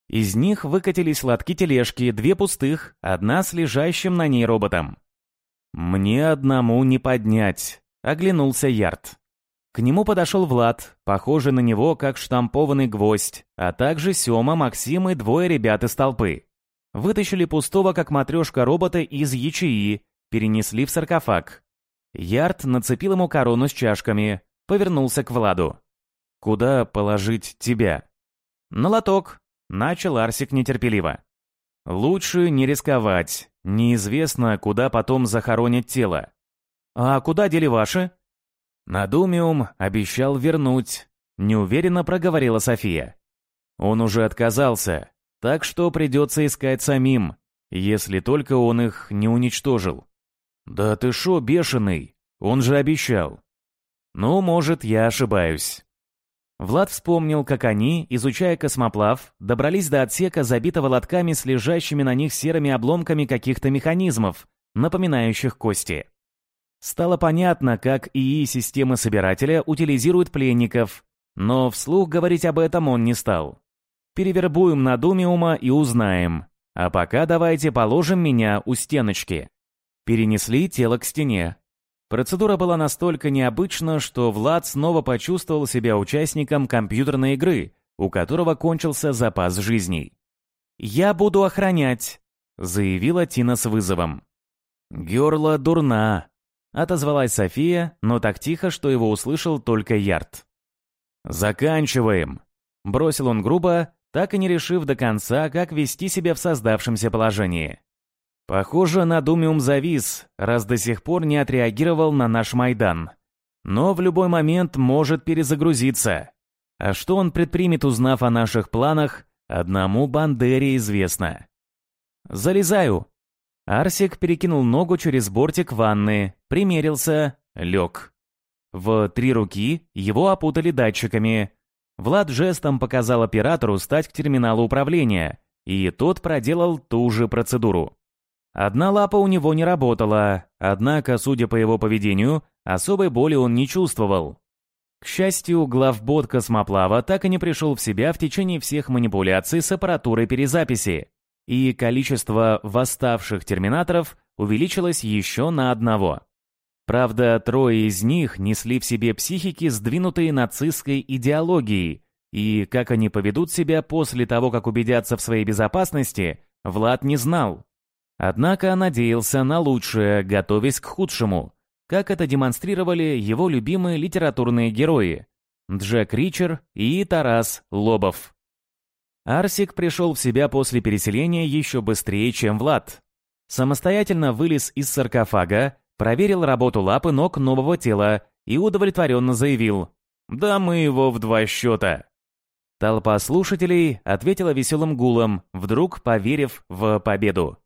Из них выкатились лотки тележки, две пустых, одна с лежащим на ней роботом. «Мне одному не поднять», — оглянулся Ярд. К нему подошел Влад, похожий на него как штампованный гвоздь, а также Сёма, Максим и двое ребят из толпы. Вытащили пустого, как матрешка робота, из ячеи, перенесли в саркофаг. Ярд нацепил ему корону с чашками, повернулся к Владу. «Куда положить тебя?» «На лоток», — начал Арсик нетерпеливо. «Лучше не рисковать. Неизвестно, куда потом захоронят тело». «А куда дели ваши?» «Надумиум обещал вернуть», — неуверенно проговорила София. «Он уже отказался, так что придется искать самим, если только он их не уничтожил». «Да ты шо, бешеный? Он же обещал». «Ну, может, я ошибаюсь». Влад вспомнил, как они, изучая космоплав, добрались до отсека, забитого лотками с лежащими на них серыми обломками каких-то механизмов, напоминающих кости. Стало понятно, как ИИ системы собирателя утилизирует пленников, но вслух говорить об этом он не стал. Перевербуем на Думиума и узнаем. А пока давайте положим меня у стеночки. Перенесли тело к стене. Процедура была настолько необычна, что Влад снова почувствовал себя участником компьютерной игры, у которого кончился запас жизней. «Я буду охранять», — заявила Тина с вызовом. «Герла дурна», — отозвалась София, но так тихо, что его услышал только Ярд. «Заканчиваем», — бросил он грубо, так и не решив до конца, как вести себя в создавшемся положении. Похоже, на Думиум завис, раз до сих пор не отреагировал на наш Майдан. Но в любой момент может перезагрузиться. А что он предпримет, узнав о наших планах, одному Бандере известно. «Залезаю!» Арсик перекинул ногу через бортик ванны, примерился, лег. В три руки его опутали датчиками. Влад жестом показал оператору стать к терминалу управления, и тот проделал ту же процедуру. Одна лапа у него не работала, однако, судя по его поведению, особой боли он не чувствовал. К счастью, главбот космоплава так и не пришел в себя в течение всех манипуляций с аппаратурой перезаписи, и количество восставших терминаторов увеличилось еще на одного. Правда, трое из них несли в себе психики, сдвинутые нацистской идеологией, и как они поведут себя после того, как убедятся в своей безопасности, Влад не знал. Однако надеялся на лучшее, готовясь к худшему, как это демонстрировали его любимые литературные герои Джек Ричер и Тарас Лобов. Арсик пришел в себя после переселения еще быстрее, чем Влад. Самостоятельно вылез из саркофага, проверил работу лапы ног нового тела и удовлетворенно заявил «Да мы его в два счета». Толпа слушателей ответила веселым гулом, вдруг поверив в победу.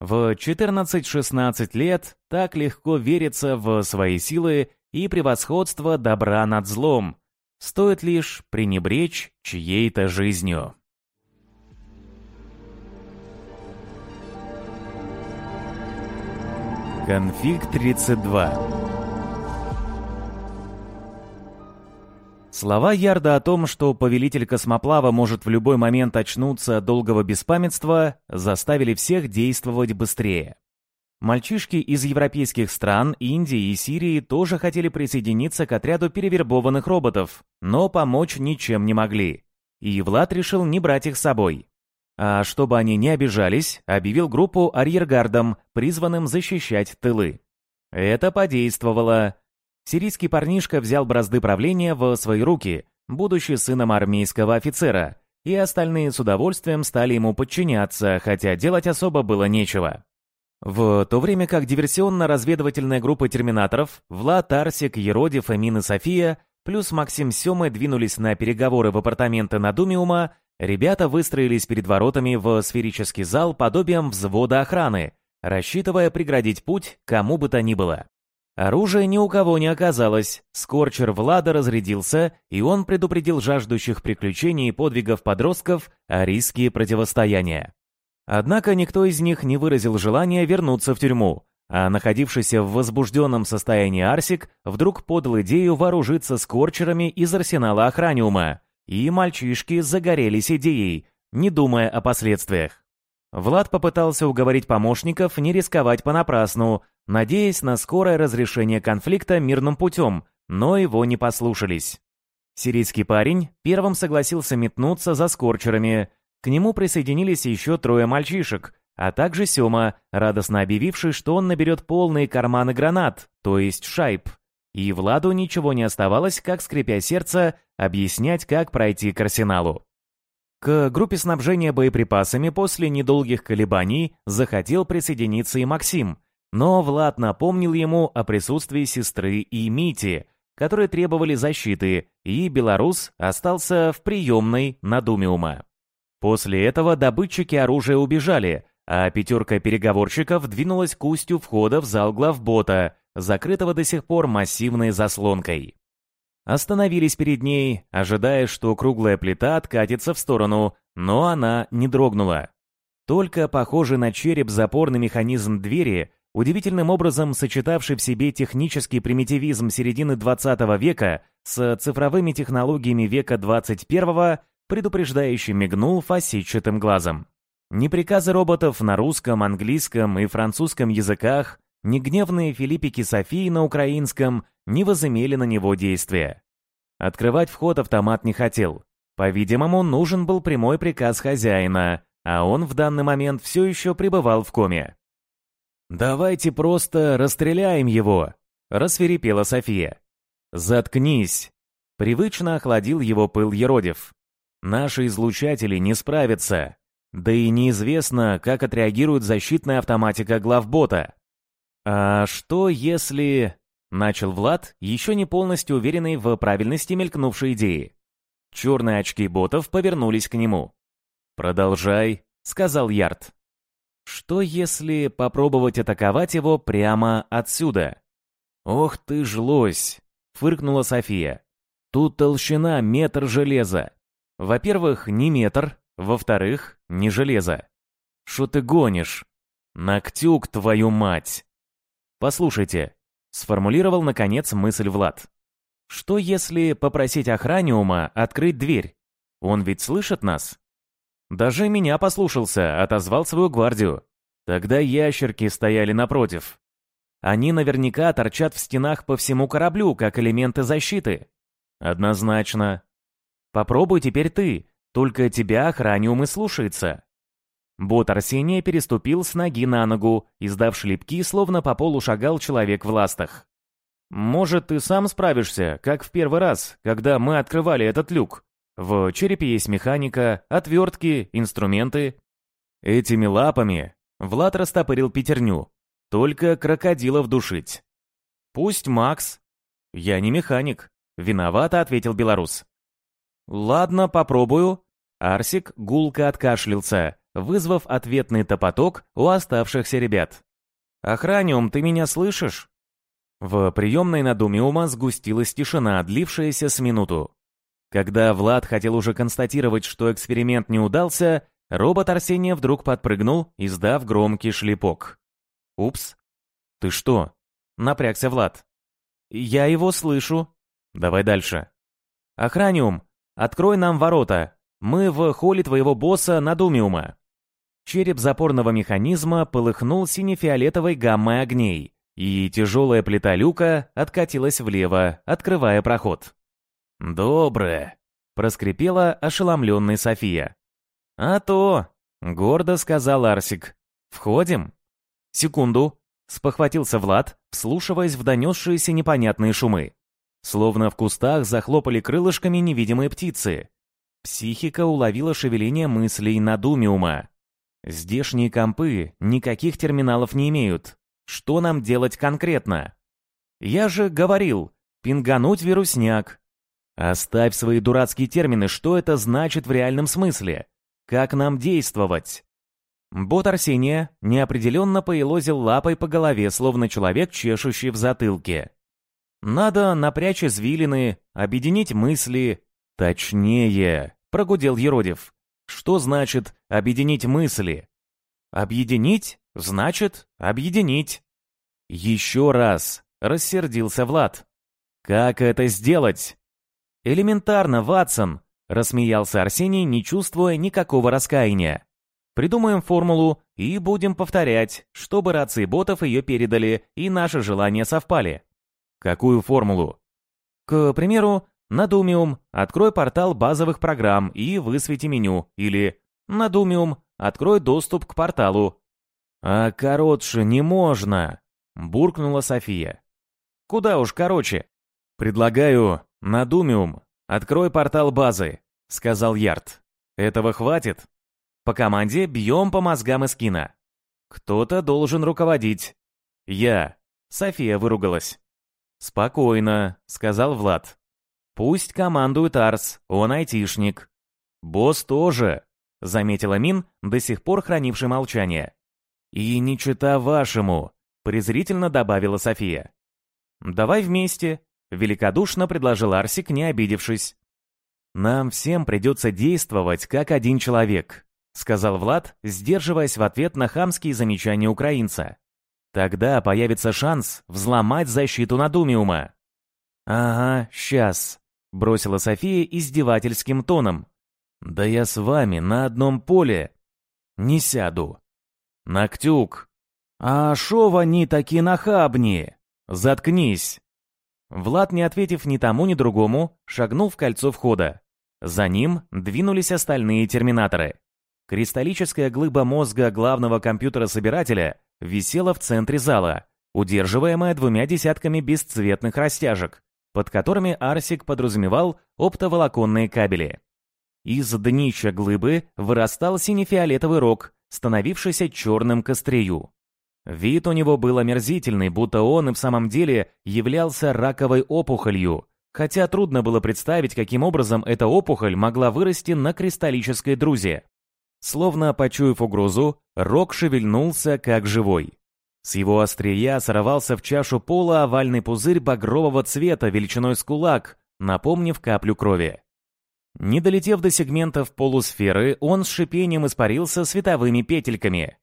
В 14-16 лет так легко верится в свои силы и превосходство добра над злом. Стоит лишь пренебречь чьей-то жизнью. Конфиг 32 Слова Ярда о том, что повелитель космоплава может в любой момент очнуться от долгого беспамятства, заставили всех действовать быстрее. Мальчишки из европейских стран, Индии и Сирии тоже хотели присоединиться к отряду перевербованных роботов, но помочь ничем не могли. И Влад решил не брать их с собой. А чтобы они не обижались, объявил группу арьергардом, призванным защищать тылы. Это подействовало. Сирийский парнишка взял бразды правления в свои руки, будучи сыном армейского офицера, и остальные с удовольствием стали ему подчиняться, хотя делать особо было нечего. В то время как диверсионно-разведывательная группа терминаторов, Влад, Арсик, Еродив, Эмин и София, плюс Максим Семы двинулись на переговоры в апартаменты Надумиума, ребята выстроились перед воротами в сферический зал подобием взвода охраны, рассчитывая преградить путь кому бы то ни было. Оружия ни у кого не оказалось. Скорчер Влада разрядился, и он предупредил жаждущих приключений и подвигов подростков о риске противостояния. Однако никто из них не выразил желания вернуться в тюрьму, а находившийся в возбужденном состоянии Арсик вдруг подал идею вооружиться скорчерами из арсенала Охраниума, и мальчишки загорелись идеей, не думая о последствиях. Влад попытался уговорить помощников не рисковать понапрасну, надеясь на скорое разрешение конфликта мирным путем, но его не послушались. Сирийский парень первым согласился метнуться за скорчерами. К нему присоединились еще трое мальчишек, а также Сёма, радостно объявивший, что он наберет полные карманы гранат, то есть шайб. И Владу ничего не оставалось, как, скрипя сердце, объяснять, как пройти к арсеналу. К группе снабжения боеприпасами после недолгих колебаний захотел присоединиться и Максим, но Влад напомнил ему о присутствии сестры и Мити, которые требовали защиты, и белорус остался в приемной Надумиума. После этого добытчики оружия убежали, а пятерка переговорщиков двинулась к устью входа в зал главбота, закрытого до сих пор массивной заслонкой. Остановились перед ней, ожидая, что круглая плита откатится в сторону, но она не дрогнула. Только похожий на череп запорный механизм двери удивительным образом сочетавший в себе технический примитивизм середины 20 века с цифровыми технологиями века 21 предупреждающе мигнул фасетчатым глазом. Ни приказы роботов на русском, английском и французском языках, ни гневные филиппики Софии на украинском не возымели на него действия. Открывать вход автомат не хотел. По-видимому, нужен был прямой приказ хозяина, а он в данный момент все еще пребывал в коме. «Давайте просто расстреляем его!» — рассверепела София. «Заткнись!» — привычно охладил его пыл Еродев. «Наши излучатели не справятся. Да и неизвестно, как отреагирует защитная автоматика главбота». «А что если...» — начал Влад, еще не полностью уверенный в правильности мелькнувшей идеи. Черные очки ботов повернулись к нему. «Продолжай», — сказал Ярд. Что если попробовать атаковать его прямо отсюда? «Ох ты ж лось!» — фыркнула София. Тут толщина метр железа. Во-первых, не метр, во-вторых, не железо. Что ты гонишь? Ногтюк, твою мать! Послушайте, сформулировал наконец мысль Влад. Что если попросить охраниума открыть дверь? Он ведь слышит нас? Даже меня послушался, отозвал свою гвардию. Тогда ящерки стояли напротив. Они наверняка торчат в стенах по всему кораблю, как элементы защиты. Однозначно. Попробуй теперь ты, только тебя охраниум и слушается. Бот Арсения переступил с ноги на ногу, издав шлепки, словно по полу шагал человек в ластах. «Может, ты сам справишься, как в первый раз, когда мы открывали этот люк? В черепе есть механика, отвертки, инструменты. Этими лапами Влад растопырил пятерню. Только крокодилов душить. Пусть Макс. Я не механик. Виновато ответил белорус. Ладно, попробую. Арсик гулко откашлялся, вызвав ответный топоток у оставшихся ребят. «Охраниум, ты меня слышишь?» В приемной над Умиума сгустилась тишина, длившаяся с минуту. Когда Влад хотел уже констатировать, что эксперимент не удался, робот Арсения вдруг подпрыгнул, издав громкий шлепок. «Упс. Ты что?» — напрягся Влад. «Я его слышу». «Давай дальше». «Охраниум, открой нам ворота. Мы в холле твоего босса Надумиума». Череп запорного механизма полыхнул сине-фиолетовой гаммой огней, и тяжелая плита люка откатилась влево, открывая проход. «Доброе», — проскрипела ошеломленная София. «А то», — гордо сказал Арсик. «Входим?» «Секунду», — спохватился Влад, вслушиваясь в донесшиеся непонятные шумы. Словно в кустах захлопали крылышками невидимые птицы. Психика уловила шевеление мыслей Надумиума. Здешние компы никаких терминалов не имеют. Что нам делать конкретно? Я же говорил, пингануть вирусняк. Оставь свои дурацкие термины, что это значит в реальном смысле? Как нам действовать? Бот Арсения неопределенно поелозил лапой по голове, словно человек, чешущий в затылке. Надо напрячь извилины, объединить мысли. Точнее, прогудел Еродив. Что значит объединить мысли? Объединить значит объединить. Еще раз, рассердился Влад. Как это сделать? Элементарно, Ватсон, рассмеялся Арсений, не чувствуя никакого раскаяния. Придумаем формулу и будем повторять, чтобы рации ботов ее передали и наши желания совпали. Какую формулу? К примеру, Надумиум, открой портал базовых программ и высвети меню. Или Надумиум, открой доступ к порталу. А короче не можно, буркнула София. Куда уж короче. Предлагаю Надумиум, открой портал базы, сказал Ярд. Этого хватит? По команде бьем по мозгам из кино. Кто-то должен руководить. Я. София выругалась. «Спокойно», — сказал Влад. «Пусть командует Арс, он айтишник». «Босс тоже», — заметила Мин, до сих пор хранивший молчание. «И не чита вашему», — презрительно добавила София. «Давай вместе», — великодушно предложил Арсик, не обидевшись. «Нам всем придется действовать как один человек», — сказал Влад, сдерживаясь в ответ на хамские замечания украинца. Тогда появится шанс взломать защиту Надумиума. «Ага, сейчас», — бросила София издевательским тоном. «Да я с вами на одном поле. Не сяду». «Ногтюк». «А шо они таки нахабни?» «Заткнись». Влад, не ответив ни тому, ни другому, шагнул в кольцо входа. За ним двинулись остальные терминаторы. Кристаллическая глыба мозга главного компьютера-собирателя висела в центре зала, удерживаемая двумя десятками бесцветных растяжек, под которыми Арсик подразумевал оптоволоконные кабели. Из днища глыбы вырастал сине-фиолетовый рог, становившийся черным к Вид у него был омерзительный, будто он и в самом деле являлся раковой опухолью, хотя трудно было представить, каким образом эта опухоль могла вырасти на кристаллической друзе. Словно почуяв угрозу, рог шевельнулся, как живой. С его острия сорвался в чашу пола овальный пузырь багрового цвета величиной с кулак, напомнив каплю крови. Не долетев до сегментов полусферы, он с шипением испарился световыми петельками.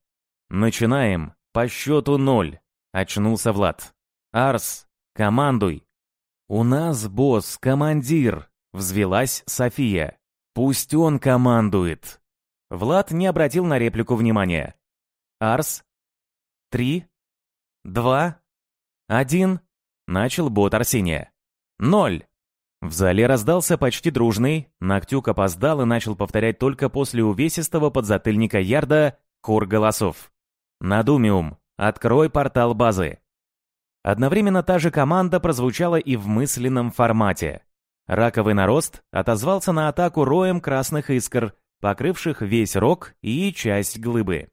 «Начинаем. По счету ноль», — очнулся Влад. «Арс, командуй». «У нас босс, командир», — взвелась София. «Пусть он командует». Влад не обратил на реплику внимания. «Арс? Три? Два? Один?» — начал бот Арсения. «Ноль!» В зале раздался почти дружный, Ногтюк опоздал и начал повторять только после увесистого подзатыльника Ярда хор голосов. «Надумиум, открой портал базы». Одновременно та же команда прозвучала и в мысленном формате. Раковый нарост отозвался на атаку роем красных искр, покрывших весь рог и часть глыбы.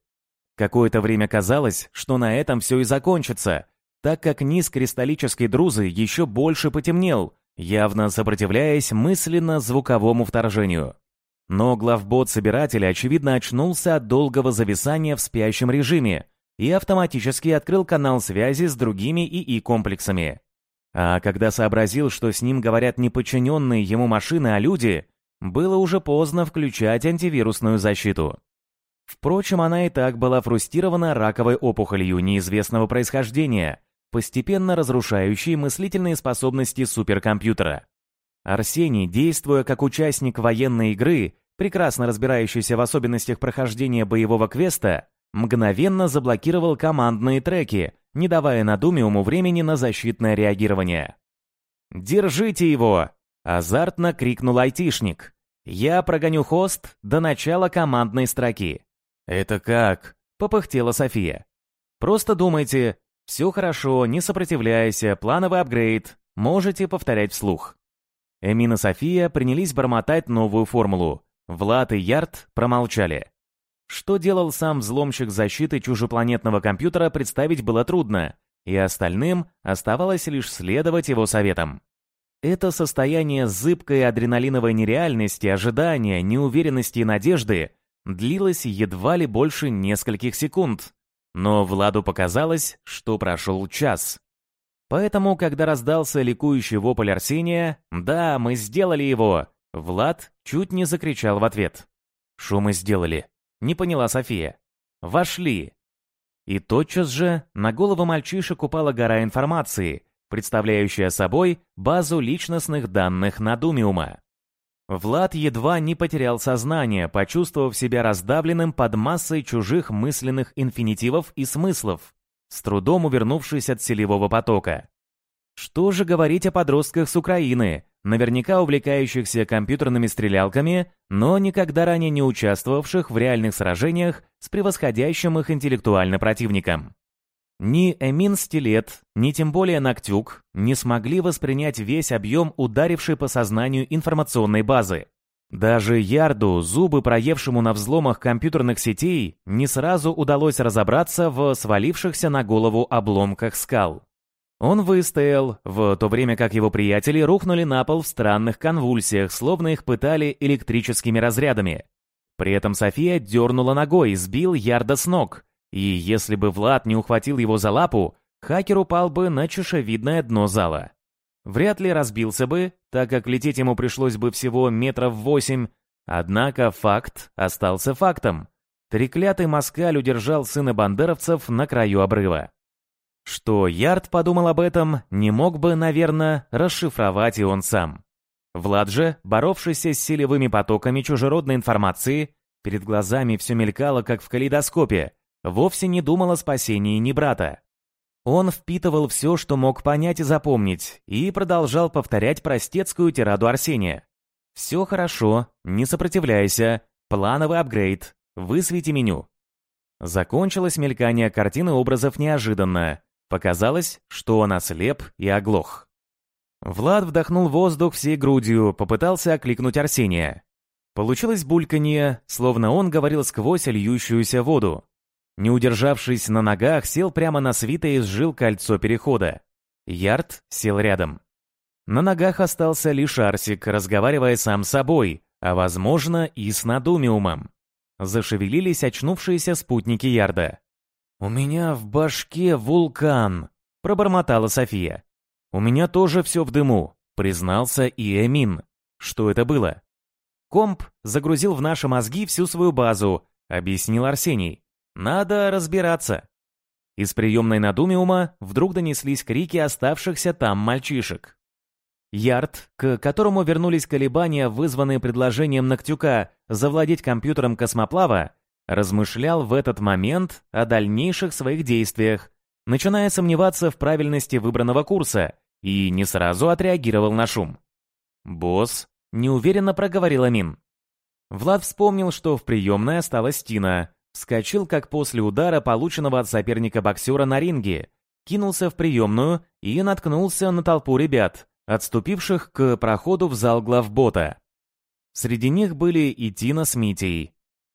Какое-то время казалось, что на этом все и закончится, так как низ кристаллической друзы еще больше потемнел, явно сопротивляясь мысленно звуковому вторжению. Но главбот-собиратель, очевидно, очнулся от долгого зависания в спящем режиме и автоматически открыл канал связи с другими ИИ-комплексами. А когда сообразил, что с ним говорят не подчиненные ему машины, а люди, было уже поздно включать антивирусную защиту. Впрочем, она и так была фрустирована раковой опухолью неизвестного происхождения, постепенно разрушающей мыслительные способности суперкомпьютера. Арсений, действуя как участник военной игры, прекрасно разбирающийся в особенностях прохождения боевого квеста, мгновенно заблокировал командные треки, не давая Надумиуму времени на защитное реагирование. «Держите его!» — азартно крикнул айтишник. «Я прогоню хост до начала командной строки». «Это как?» — попыхтела София. «Просто думайте, все хорошо, не сопротивляйся, плановый апгрейд, можете повторять вслух». Эмин и София принялись бормотать новую формулу. Влад и Ярд промолчали. Что делал сам взломщик защиты чужепланетного компьютера, представить было трудно, и остальным оставалось лишь следовать его советам. Это состояние зыбкой адреналиновой нереальности, ожидания, неуверенности и надежды длилось едва ли больше нескольких секунд. Но Владу показалось, что прошел час. Поэтому, когда раздался ликующий вопль Арсения «Да, мы сделали его!», Влад чуть не закричал в ответ. «Что мы сделали?» Не поняла София. Вошли. И тотчас же на голову мальчишек упала гора информации, представляющая собой базу личностных данных Надумиума. Влад едва не потерял сознание, почувствовав себя раздавленным под массой чужих мысленных инфинитивов и смыслов, с трудом увернувшись от селевого потока. Что же говорить о подростках с Украины, наверняка увлекающихся компьютерными стрелялками, но никогда ранее не участвовавших в реальных сражениях с превосходящим их интеллектуально противником. Ни Эмин Стилет, ни тем более Ноктюк не смогли воспринять весь объем ударившей по сознанию информационной базы. Даже Ярду, зубы проевшему на взломах компьютерных сетей, не сразу удалось разобраться в свалившихся на голову обломках скал. Он выстоял, в то время как его приятели рухнули на пол в странных конвульсиях, словно их пытали электрическими разрядами. При этом София дернула ногой, сбил Ярда с ног. И если бы Влад не ухватил его за лапу, хакер упал бы на чешевидное дно зала. Вряд ли разбился бы, так как лететь ему пришлось бы всего метров восемь, однако факт остался фактом. Треклятый москаль удержал сына бандеровцев на краю обрыва. Что Ярд подумал об этом, не мог бы, наверное, расшифровать и он сам. Влад же, боровшийся с силевыми потоками чужеродной информации, перед глазами все мелькало, как в калейдоскопе, вовсе не думал о спасении ни брата. Он впитывал все, что мог понять и запомнить, и продолжал повторять простецкую тираду Арсения. «Все хорошо, не сопротивляйся, плановый апгрейд, высвети меню». Закончилось мелькание картины образов неожиданно, Показалось, что он ослеп и оглох. Влад вдохнул воздух всей грудью, попытался окликнуть Арсения. Получилось бульканье, словно он говорил сквозь льющуюся воду. Не удержавшись на ногах, сел прямо на свитое и сжил кольцо перехода. Ярд сел рядом. На ногах остался лишь Арсик, разговаривая сам с собой, а, возможно, и с Надумиумом. Зашевелились очнувшиеся спутники Ярда. «У меня в башке вулкан», — пробормотала София. «У меня тоже все в дыму», — Признался и Эмин. Что это было? Комп загрузил в наши мозги всю свою базу, объяснил Арсений. Надо разбираться. Из приемной Надумиума вдруг донеслись крики оставшихся там мальчишек. Ярд, к которому вернулись колебания, вызванные предложением Ноктюка завладеть компьютером космоплава, размышлял в этот момент о дальнейших своих действиях, начиная сомневаться в правильности выбранного курса, и не сразу отреагировал на шум. «Босс», — неуверенно проговорил Амин. Влад вспомнил, что в приемной осталась Тина, вскочил, как после удара, полученного от соперника боксера на ринге, кинулся в приемную и наткнулся на толпу ребят, отступивших к проходу в зал главбота. Среди них были и Тина с Митей.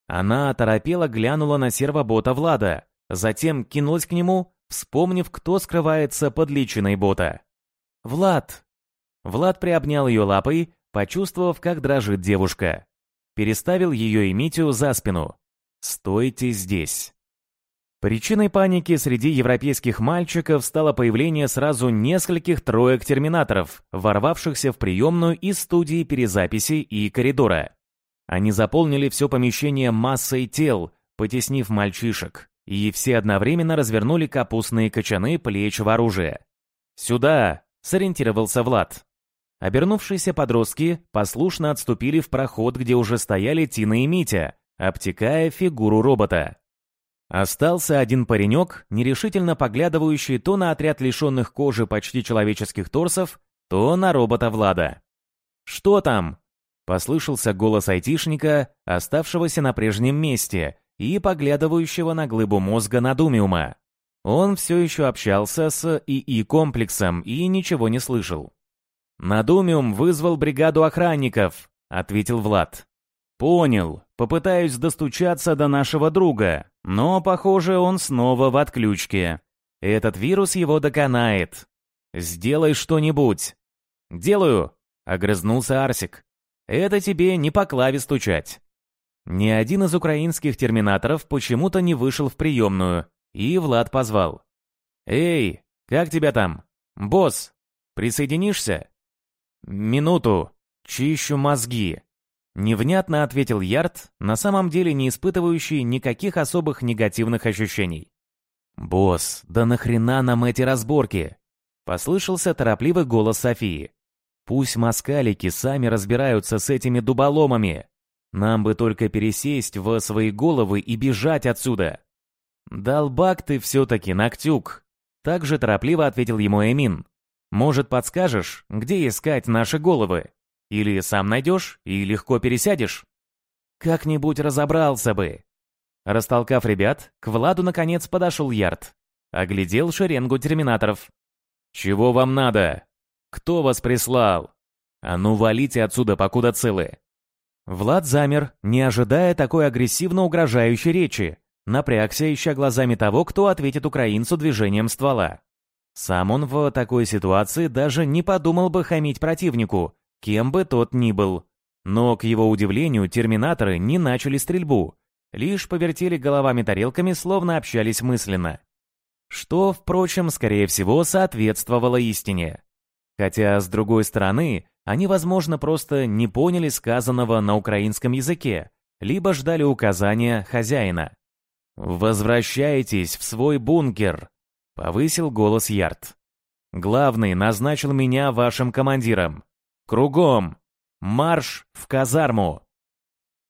Она оторопела глянула на сервобота Влада, затем кинулась к нему, вспомнив, кто скрывается под личиной бота. «Влад!» Влад приобнял ее лапой, почувствовав, как дрожит девушка. Переставил ее и Митю за спину. «Стойте здесь!» Причиной паники среди европейских мальчиков стало появление сразу нескольких троек терминаторов, ворвавшихся в приемную из студии перезаписи и коридора. Они заполнили все помещение массой тел, потеснив мальчишек, и все одновременно развернули капустные кочаны плеч в оружие. «Сюда!» — сориентировался Влад. Обернувшиеся подростки послушно отступили в проход, где уже стояли Тина и Митя, обтекая фигуру робота. Остался один паренек, нерешительно поглядывающий то на отряд лишенных кожи почти человеческих торсов, то на робота Влада. «Что там?» — послышался голос айтишника, оставшегося на прежнем месте и поглядывающего на глыбу мозга Надумиума. Он все еще общался с ИИ-комплексом и ничего не слышал. «Надумиум вызвал бригаду охранников», — ответил Влад. «Понял. Попытаюсь достучаться до нашего друга, но, похоже, он снова в отключке. Этот вирус его доконает. Сделай что-нибудь». «Делаю», — огрызнулся Арсик. «Это тебе не по клаве стучать». Ни один из украинских терминаторов почему-то не вышел в приемную, и Влад позвал. «Эй, как тебя там? Босс, присоединишься?» «Минуту, чищу мозги», Невнятно ответил Ярд, на самом деле не испытывающий никаких особых негативных ощущений. «Босс, да нахрена нам эти разборки?» Послышался торопливый голос Софии. «Пусть москалики сами разбираются с этими дуболомами. Нам бы только пересесть в свои головы и бежать отсюда». «Долбак ты все-таки, Ноктюк!» Так же торопливо ответил ему Эмин. «Может, подскажешь, где искать наши головы?» Или сам найдешь и легко пересядешь. Как-нибудь разобрался бы. Растолкав ребят, к Владу наконец подошел Ярд. Оглядел шеренгу терминаторов. «Чего вам надо? Кто вас прислал? А ну валите отсюда, покуда целы!» Влад замер, не ожидая такой агрессивно угрожающей речи, напрягся, ища глазами того, кто ответит украинцу движением ствола. Сам он в такой ситуации даже не подумал бы хамить противнику, кем бы тот ни был. Но, к его удивлению, терминаторы не начали стрельбу, лишь повертели головами-тарелками, словно общались мысленно. Что, впрочем, скорее всего, соответствовало истине. Хотя, с другой стороны, они, возможно, просто не поняли сказанного на украинском языке, либо ждали указания хозяина. «Возвращайтесь в свой бункер», — повысил голос Ярд. «Главный назначил меня вашим командиром. Кругом! Марш в казарму!»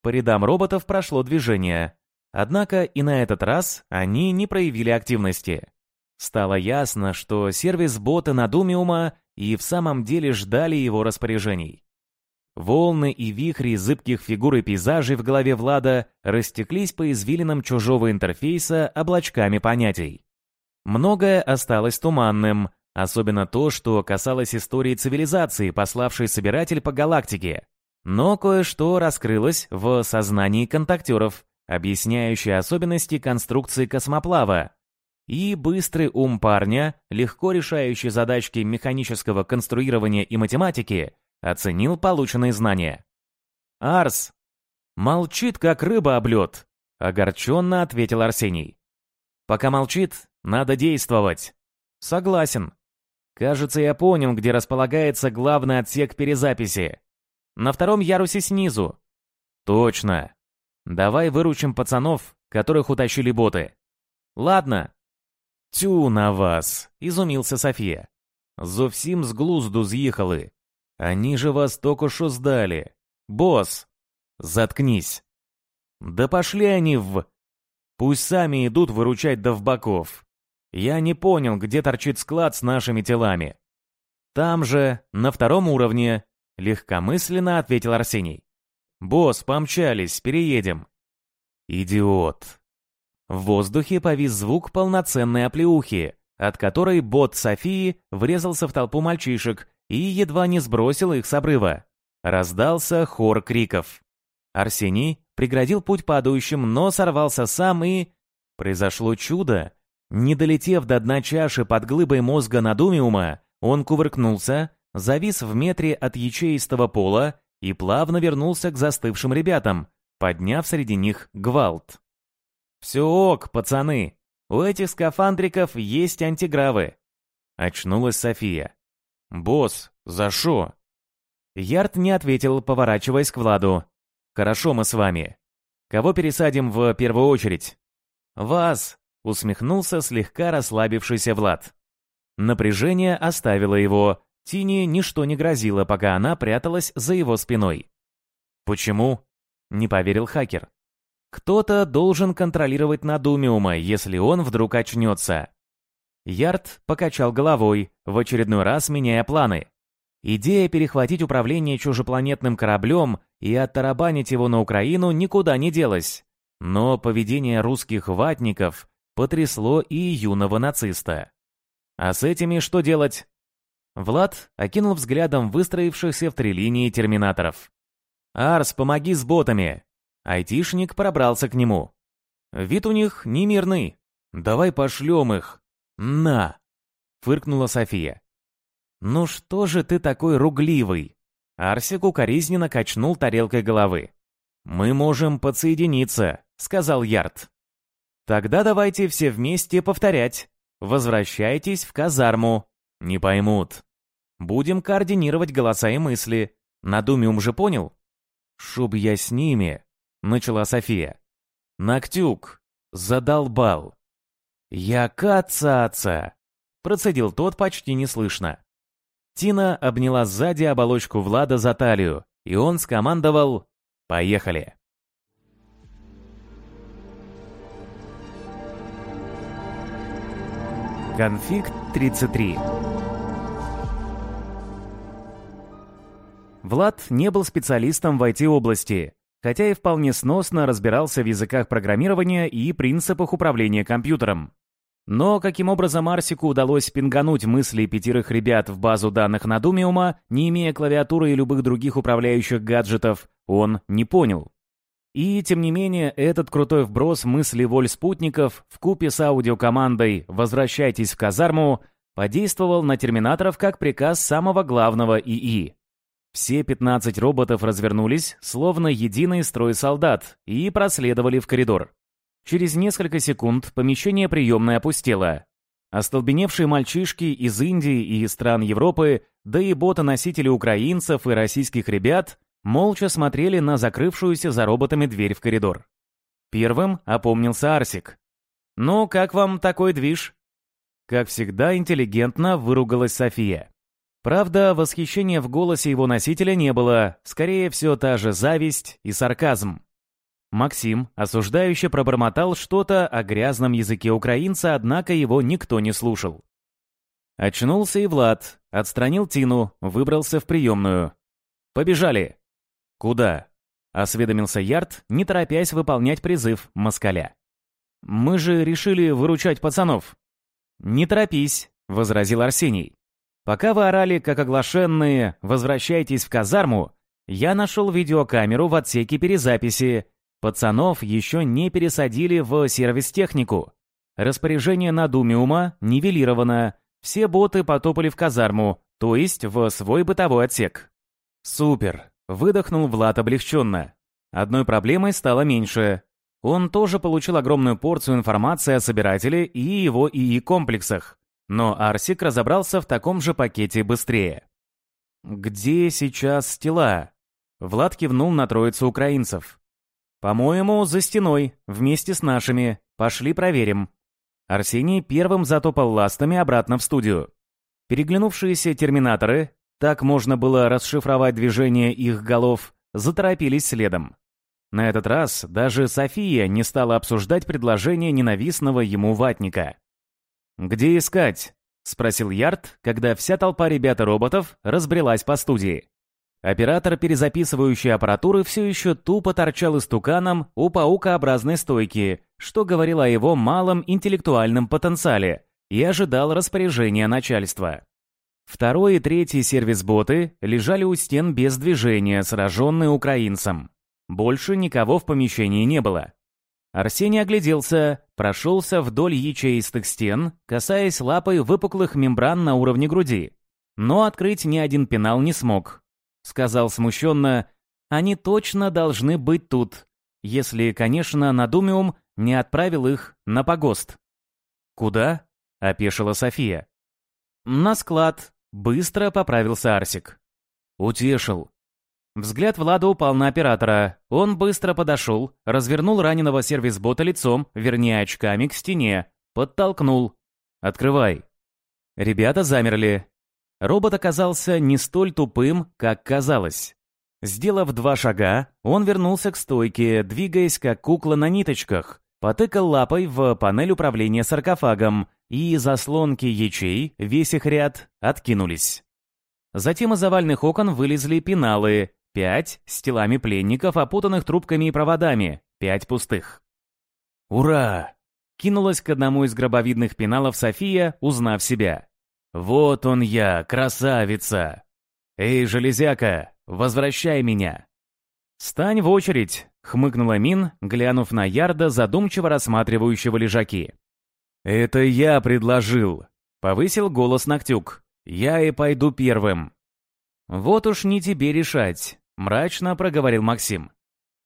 По рядам роботов прошло движение. Однако и на этот раз они не проявили активности. Стало ясно, что сервис-боты Надумиума и в самом деле ждали его распоряжений. Волны и вихри зыбких фигур и пейзажей в голове Влада растеклись по извилинам чужого интерфейса облачками понятий. Многое осталось туманным, Особенно то, что касалось истории цивилизации, пославшей собиратель по галактике. Но кое-что раскрылось в сознании контактеров, объясняющее особенности конструкции космоплава. И быстрый ум парня, легко решающий задачки механического конструирования и математики, оценил полученные знания. «Арс!» «Молчит, как рыба об лед», — огорченно ответил Арсений. «Пока молчит, надо действовать». «Согласен», Кажется, я понял, где располагается главный отсек перезаписи. На втором ярусе снизу. Точно. Давай выручим пацанов, которых утащили боты. Ладно. Тю на вас, изумился София. Зовсім з глузду з'їхали. Они же вас только что сдали. Босс, заткнись. Да пошли они в... Пусть сами идут выручать довбаков. Я не понял, где торчит склад с нашими телами. Там же, на втором уровне, легкомысленно ответил Арсений. Босс, помчались, переедем. Идиот. В воздухе повис звук полноценной оплеухи, от которой бот Софии врезался в толпу мальчишек и едва не сбросил их с обрыва. Раздался хор криков. Арсений преградил путь падающим, но сорвался сам и... Произошло чудо. Не долетев до дна чаши под глыбой мозга Надумиума, он кувыркнулся, завис в метре от ячеистого пола и плавно вернулся к застывшим ребятам, подняв среди них гвалт. «Все ок, пацаны, у этих скафандриков есть антигравы». Очнулась София. «Босс, за шо?» Ярд не ответил, поворачиваясь к Владу. «Хорошо мы с вами. Кого пересадим в первую очередь?» «Вас!» — усмехнулся слегка расслабившийся Влад. Напряжение оставило его. Тине ничто не грозило, пока она пряталась за его спиной. «Почему?» — не поверил хакер. «Кто-то должен контролировать Надумиума, если он вдруг очнется». Ярд покачал головой, в очередной раз меняя планы. Идея перехватить управление чужепланетным кораблем и оттарабанить его на Украину никуда не делась. Но поведение русских ватников потрясло и юного нациста. А с этими что делать? Влад окинул взглядом выстроившихся в три линии терминаторов. «Арс, помоги с ботами!» Айтишник пробрался к нему. «Вид у них немирный. Давай пошлем их. На!» Фыркнула София. «Ну что же ты такой ругливый?» Арсик укоризненно качнул тарелкой головы. «Мы можем подсоединиться», — сказал Ярд. «Тогда давайте все вместе повторять. Возвращайтесь в казарму». «Не поймут». «Будем координировать голоса и мысли. Надумиум же понял?» «Шуб я с ними», — начала София. «Ноктюк, задолбал». «Я кацаца», — процедил тот почти неслышно. Тина обняла сзади оболочку Влада за талию, и он скомандовал «Поехали!». Конфликт 33 Влад не был специалистом в IT-области, хотя и вполне сносно разбирался в языках программирования и принципах управления компьютером. Но каким образом Арсику удалось пингануть мысли пятерых ребят в базу данных Надумиума, не имея клавиатуры и любых других управляющих гаджетов, он не понял. И, тем не менее, этот крутой вброс мысли воль спутников в купе с аудиокомандой «Возвращайтесь в казарму» подействовал на терминаторов как приказ самого главного ИИ. Все 15 роботов развернулись, словно единый строй солдат, и проследовали в коридор. Через несколько секунд помещение приемной опустело. Остолбеневшие мальчишки из Индии и стран Европы, да и бота-носители украинцев и российских ребят молча смотрели на закрывшуюся за роботами дверь в коридор. Первым опомнился Арсик. «Ну, как вам такой движ?» Как всегда, интеллигентно выругалась София. Правда, восхищения в голосе его носителя не было, скорее все та же зависть и сарказм. Максим осуждающе пробормотал что-то о грязном языке украинца, однако его никто не слушал. Очнулся и Влад, отстранил Тину, выбрался в приемную. «Побежали!» «Куда?» — осведомился Ярд, не торопясь выполнять призыв москаля. «Мы же решили выручать пацанов». «Не торопись», — возразил Арсений. «Пока вы орали, как оглашенные, возвращайтесь в казарму, я нашел видеокамеру в отсеке перезаписи Пацанов еще не пересадили в сервис-технику. Распоряжение на Думиума нивелировано. Все боты потопали в казарму, то есть в свой бытовой отсек. Супер. Выдохнул Влад облегченно. Одной проблемой стало меньше. Он тоже получил огромную порцию информации о собирателе и его ИИ-комплексах. но Арсик разобрался в таком же пакете быстрее. «Где сейчас тела?» Влад кивнул на троицу украинцев. «По-моему, за стеной, вместе с нашими. Пошли проверим». Арсений первым затопал ластами обратно в студию. Переглянувшиеся терминаторы, так можно было расшифровать движение их голов, заторопились следом. На этот раз даже София не стала обсуждать предложение ненавистного ему ватника. «Где искать?» — спросил Ярд, когда вся толпа ребят-роботов разбрелась по студии. Оператор перезаписывающей аппаратуры все еще тупо торчал истуканом у паукообразной стойки, что говорило о его малом интеллектуальном потенциале, и ожидал распоряжения начальства. Второй и третий сервис-боты лежали у стен без движения, сраженные украинцем. Больше никого в помещении не было. Арсений огляделся, прошелся вдоль ячеистых стен, касаясь лапой выпуклых мембран на уровне груди. Но открыть ни один пенал не смог. Сказал смущенно, они точно должны быть тут, если, конечно, Надумиум не отправил их на погост. «Куда?» — опешила София. «На склад», — быстро поправился Арсик. «Утешил», Взгляд Влада упал на оператора. Он быстро подошел, развернул раненого сервис-бота лицом, вернее очками, к стене. Подтолкнул. «Открывай». Ребята замерли. Робот оказался не столь тупым, как казалось. Сделав два шага, он вернулся к стойке, двигаясь как кукла на ниточках, потыкал лапой в панель управления саркофагом, и заслонки ячей, весь их ряд, откинулись. Затем из овальных окон вылезли пеналы, Пять с телами пленников, опутанных трубками и проводами. Пять пустых. «Ура!» Кинулась к одному из гробовидных пеналов София, узнав себя. «Вот он я, красавица! Эй, железяка, возвращай меня!» «Стань в очередь!» — хмыкнула Мин, глянув на Ярда, задумчиво рассматривающего лежаки. «Это я предложил!» — повысил голос Ноктюк. «Я и пойду первым!» «Вот уж не тебе решать. Мрачно проговорил Максим.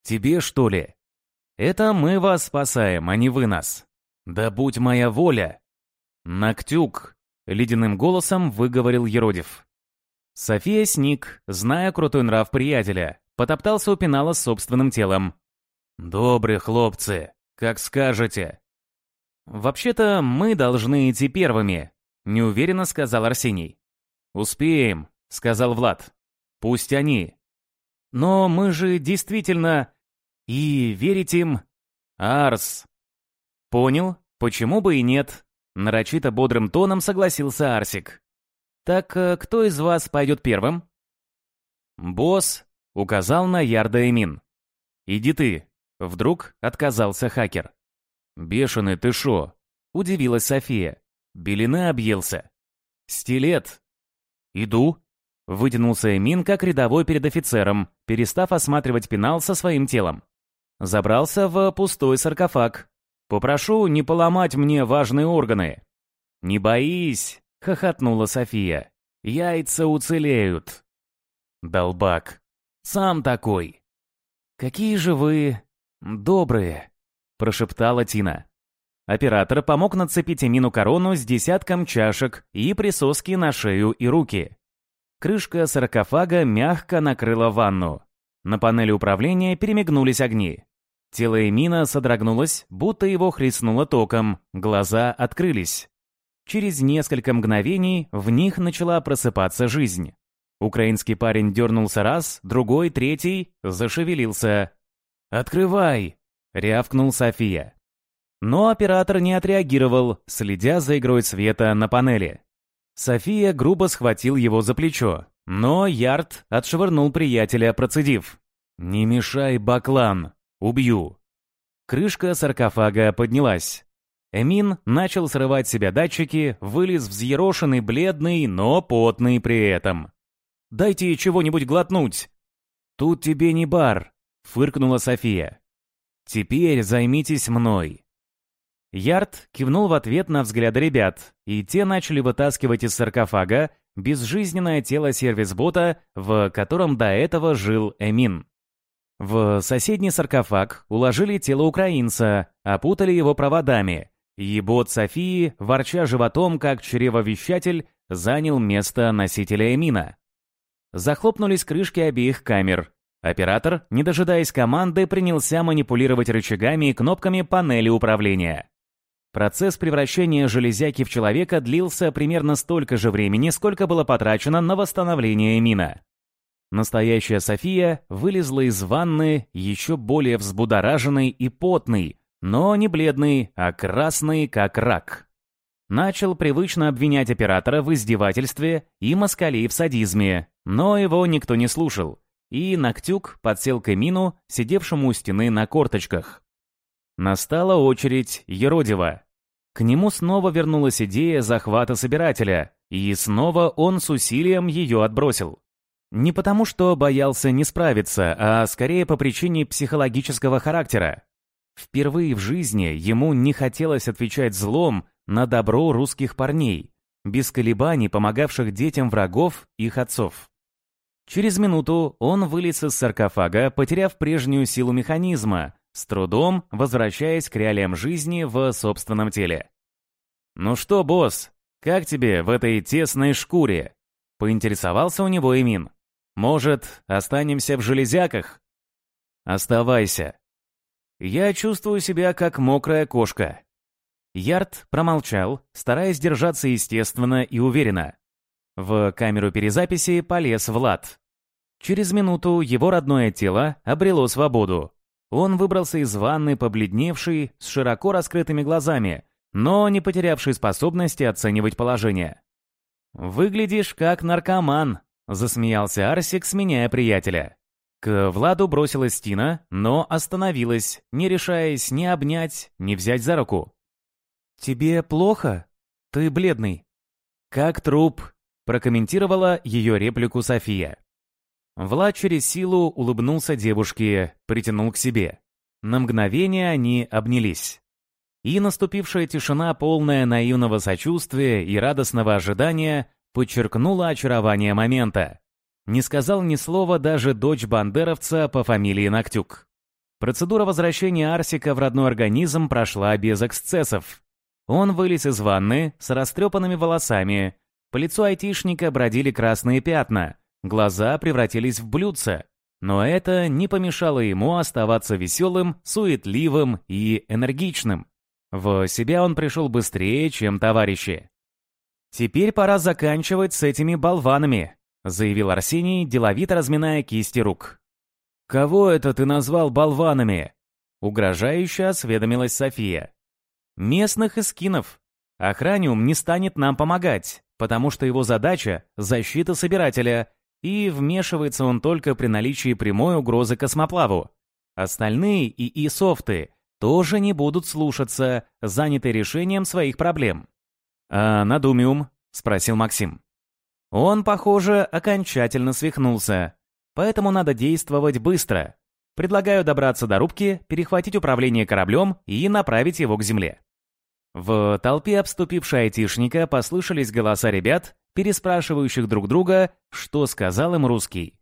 «Тебе, что ли?» «Это мы вас спасаем, а не вы нас. Да будь моя воля!» «Ноктюк!» — ледяным голосом выговорил Еродив. София сник, зная крутой нрав приятеля, потоптался у пенала с собственным телом. «Добрые хлопцы, как скажете». «Вообще-то мы должны идти первыми», — неуверенно сказал Арсений. «Успеем», — сказал Влад. «Пусть они, но мы же действительно... И верить им... Арс. Понял, почему бы и нет. Нарочито бодрым тоном согласился Арсик. Так э, кто из вас пойдет первым? Босс указал на Ярда Эмин. Иди ты. Вдруг отказался хакер. Бешеный ты шо? Удивилась София. Белина объелся. Стилет. Иду. Вытянулся Эмин как рядовой перед офицером, перестав осматривать пенал со своим телом. Забрался в пустой саркофаг. «Попрошу не поломать мне важные органы». «Не боись», — хохотнула София. «Яйца уцелеют». «Долбак. Сам такой». «Какие же вы... добрые», — прошептала Тина. Оператор помог нацепить Эмину корону с десятком чашек и присоски на шею и руки. Крышка саркофага мягко накрыла ванну. На панели управления перемигнулись огни. Тело Эмина содрогнулось, будто его хлестнуло током, глаза открылись. Через несколько мгновений в них начала просыпаться жизнь. Украинский парень дернулся раз, другой, третий, зашевелился. «Открывай!» — рявкнул София. Но оператор не отреагировал, следя за игрой света на панели. София грубо схватил его за плечо, но Ярд отшвырнул приятеля, процедив. «Не мешай, Баклан! Убью!» Крышка саркофага поднялась. Эмин начал срывать с себя датчики, вылез взъерошенный, бледный, но потный при этом. «Дайте чего-нибудь глотнуть!» «Тут тебе не бар», — фыркнула София. «Теперь займитесь мной». Ярд кивнул в ответ на взгляды ребят, и те начали вытаскивать из саркофага безжизненное тело сервис-бота, в котором до этого жил Эмин. В соседний саркофаг уложили тело украинца, опутали его проводами, Ебот Софии, ворча животом, как чревовещатель, занял место носителя Эмина. Захлопнулись крышки обеих камер. Оператор, не дожидаясь команды, принялся манипулировать рычагами и кнопками панели управления. Процесс превращения железяки в человека длился примерно столько же времени, сколько было потрачено на восстановление Эмина. Настоящая София вылезла из ванны еще более взбудораженной и потной, но не бледной, а красной, как рак. Начал привычно обвинять оператора в издевательстве и москалей в садизме, но его никто не слушал, и Ноктюк подсел к Эмину, сидевшему у стены на корточках. Настала очередь Еродева. К нему снова вернулась идея захвата собирателя, и снова он с усилием ее отбросил. Не потому, что боялся не справиться, а скорее по причине психологического характера. Впервые в жизни ему не хотелось отвечать злом на добро русских парней, без колебаний помогавших детям врагов их отцов. Через минуту он вылез из саркофага, потеряв прежнюю силу механизма, с трудом возвращаясь к реалиям жизни в собственном теле. «Ну что, босс, как тебе в этой тесной шкуре?» — поинтересовался у него Эмин. Может, останемся в железяках? Оставайся. Я чувствую себя как мокрая кошка. Ярд промолчал, стараясь держаться естественно и уверенно. В камеру перезаписи полез Влад. Через минуту его родное тело обрело свободу. Он выбрался из ванны, побледневший, с широко раскрытыми глазами, но не потерявший способности оценивать положение. «Выглядишь как наркоман», Засмеялся Арсик, сменяя приятеля. К Владу бросилась Тина, но остановилась, не решаясь ни обнять, ни взять за руку. «Тебе плохо? Ты бледный». «Как труп», — прокомментировала ее реплику София. Влад через силу улыбнулся девушке, притянул к себе. На мгновение они обнялись. И наступившая тишина, полная наивного сочувствия и радостного ожидания, подчеркнула очарование момента. Не сказал ни слова даже дочь бандеровца по фамилии Ноктюк. Процедура возвращения Арсика в родной организм прошла без эксцессов. Он вылез из ванны с растрепанными волосами. По лицу айтишника бродили красные пятна. Глаза превратились в блюдца. Но это не помешало ему оставаться веселым, суетливым и энергичным. В себя он пришел быстрее, чем товарищи. «Теперь пора заканчивать с этими болванами», заявил Арсений, деловито разминая кисти рук. «Кого это ты назвал болванами?» Угрожающе осведомилась София. «Местных эскинов. Охраниум не станет нам помогать, потому что его задача — защита собирателя, и вмешивается он только при наличии прямой угрозы космоплаву. Остальные ИИ-софты тоже не будут слушаться, заняты решением своих проблем. «А надумиум?» — спросил Максим. Он, похоже, окончательно свихнулся. Поэтому надо действовать быстро. Предлагаю добраться до рубки, перехватить управление кораблем и направить его к земле. В толпе обступившей айтишника послышались голоса ребят, переспрашивающих друг друга, что сказал им русский.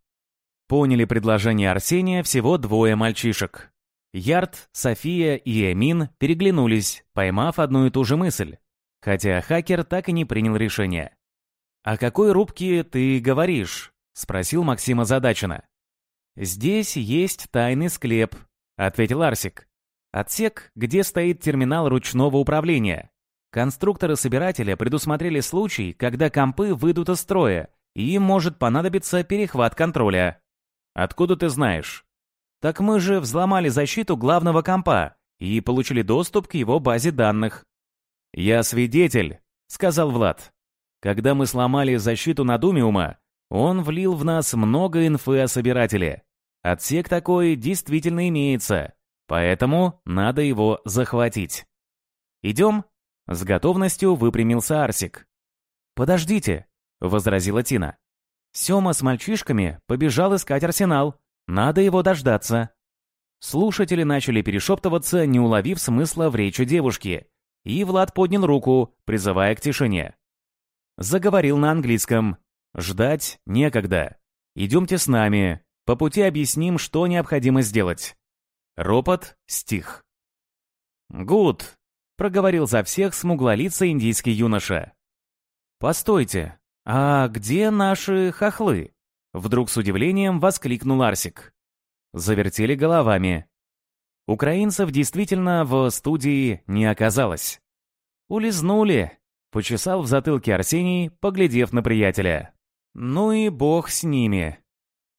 Поняли предложение Арсения всего двое мальчишек. Ярд, София и Эмин переглянулись, поймав одну и ту же мысль хотя хакер так и не принял решение. «О какой рубке ты говоришь?» — спросил Максим озадаченно. «Здесь есть тайный склеп», — ответил Арсик. «Отсек, где стоит терминал ручного управления. Конструкторы собирателя предусмотрели случай, когда компы выйдут из строя, и им может понадобиться перехват контроля». «Откуда ты знаешь?» «Так мы же взломали защиту главного компа и получили доступ к его базе данных». «Я свидетель», — сказал Влад. «Когда мы сломали защиту Надумиума, он влил в нас много инфы о собирателе. Отсек такой действительно имеется, поэтому надо его захватить». «Идем?» — с готовностью выпрямился Арсик. «Подождите», — возразила Тина. Сёма с мальчишками побежал искать арсенал. Надо его дождаться. Слушатели начали перешептываться, не уловив смысла в речи девушки, и Влад поднял руку, призывая к тишине. Заговорил на английском. «Ждать некогда. Идемте с нами. По пути объясним, что необходимо сделать». Ропот стих. «Гуд. проговорил за всех смуглолицый индийский юноша. «Постойте, а где наши хохлы?» Вдруг с удивлением воскликнул Арсик. Завертели головами. Украинцев действительно в студии не оказалось. «Улизнули», — почесал в затылке Арсений, поглядев на приятеля. «Ну и бог с ними».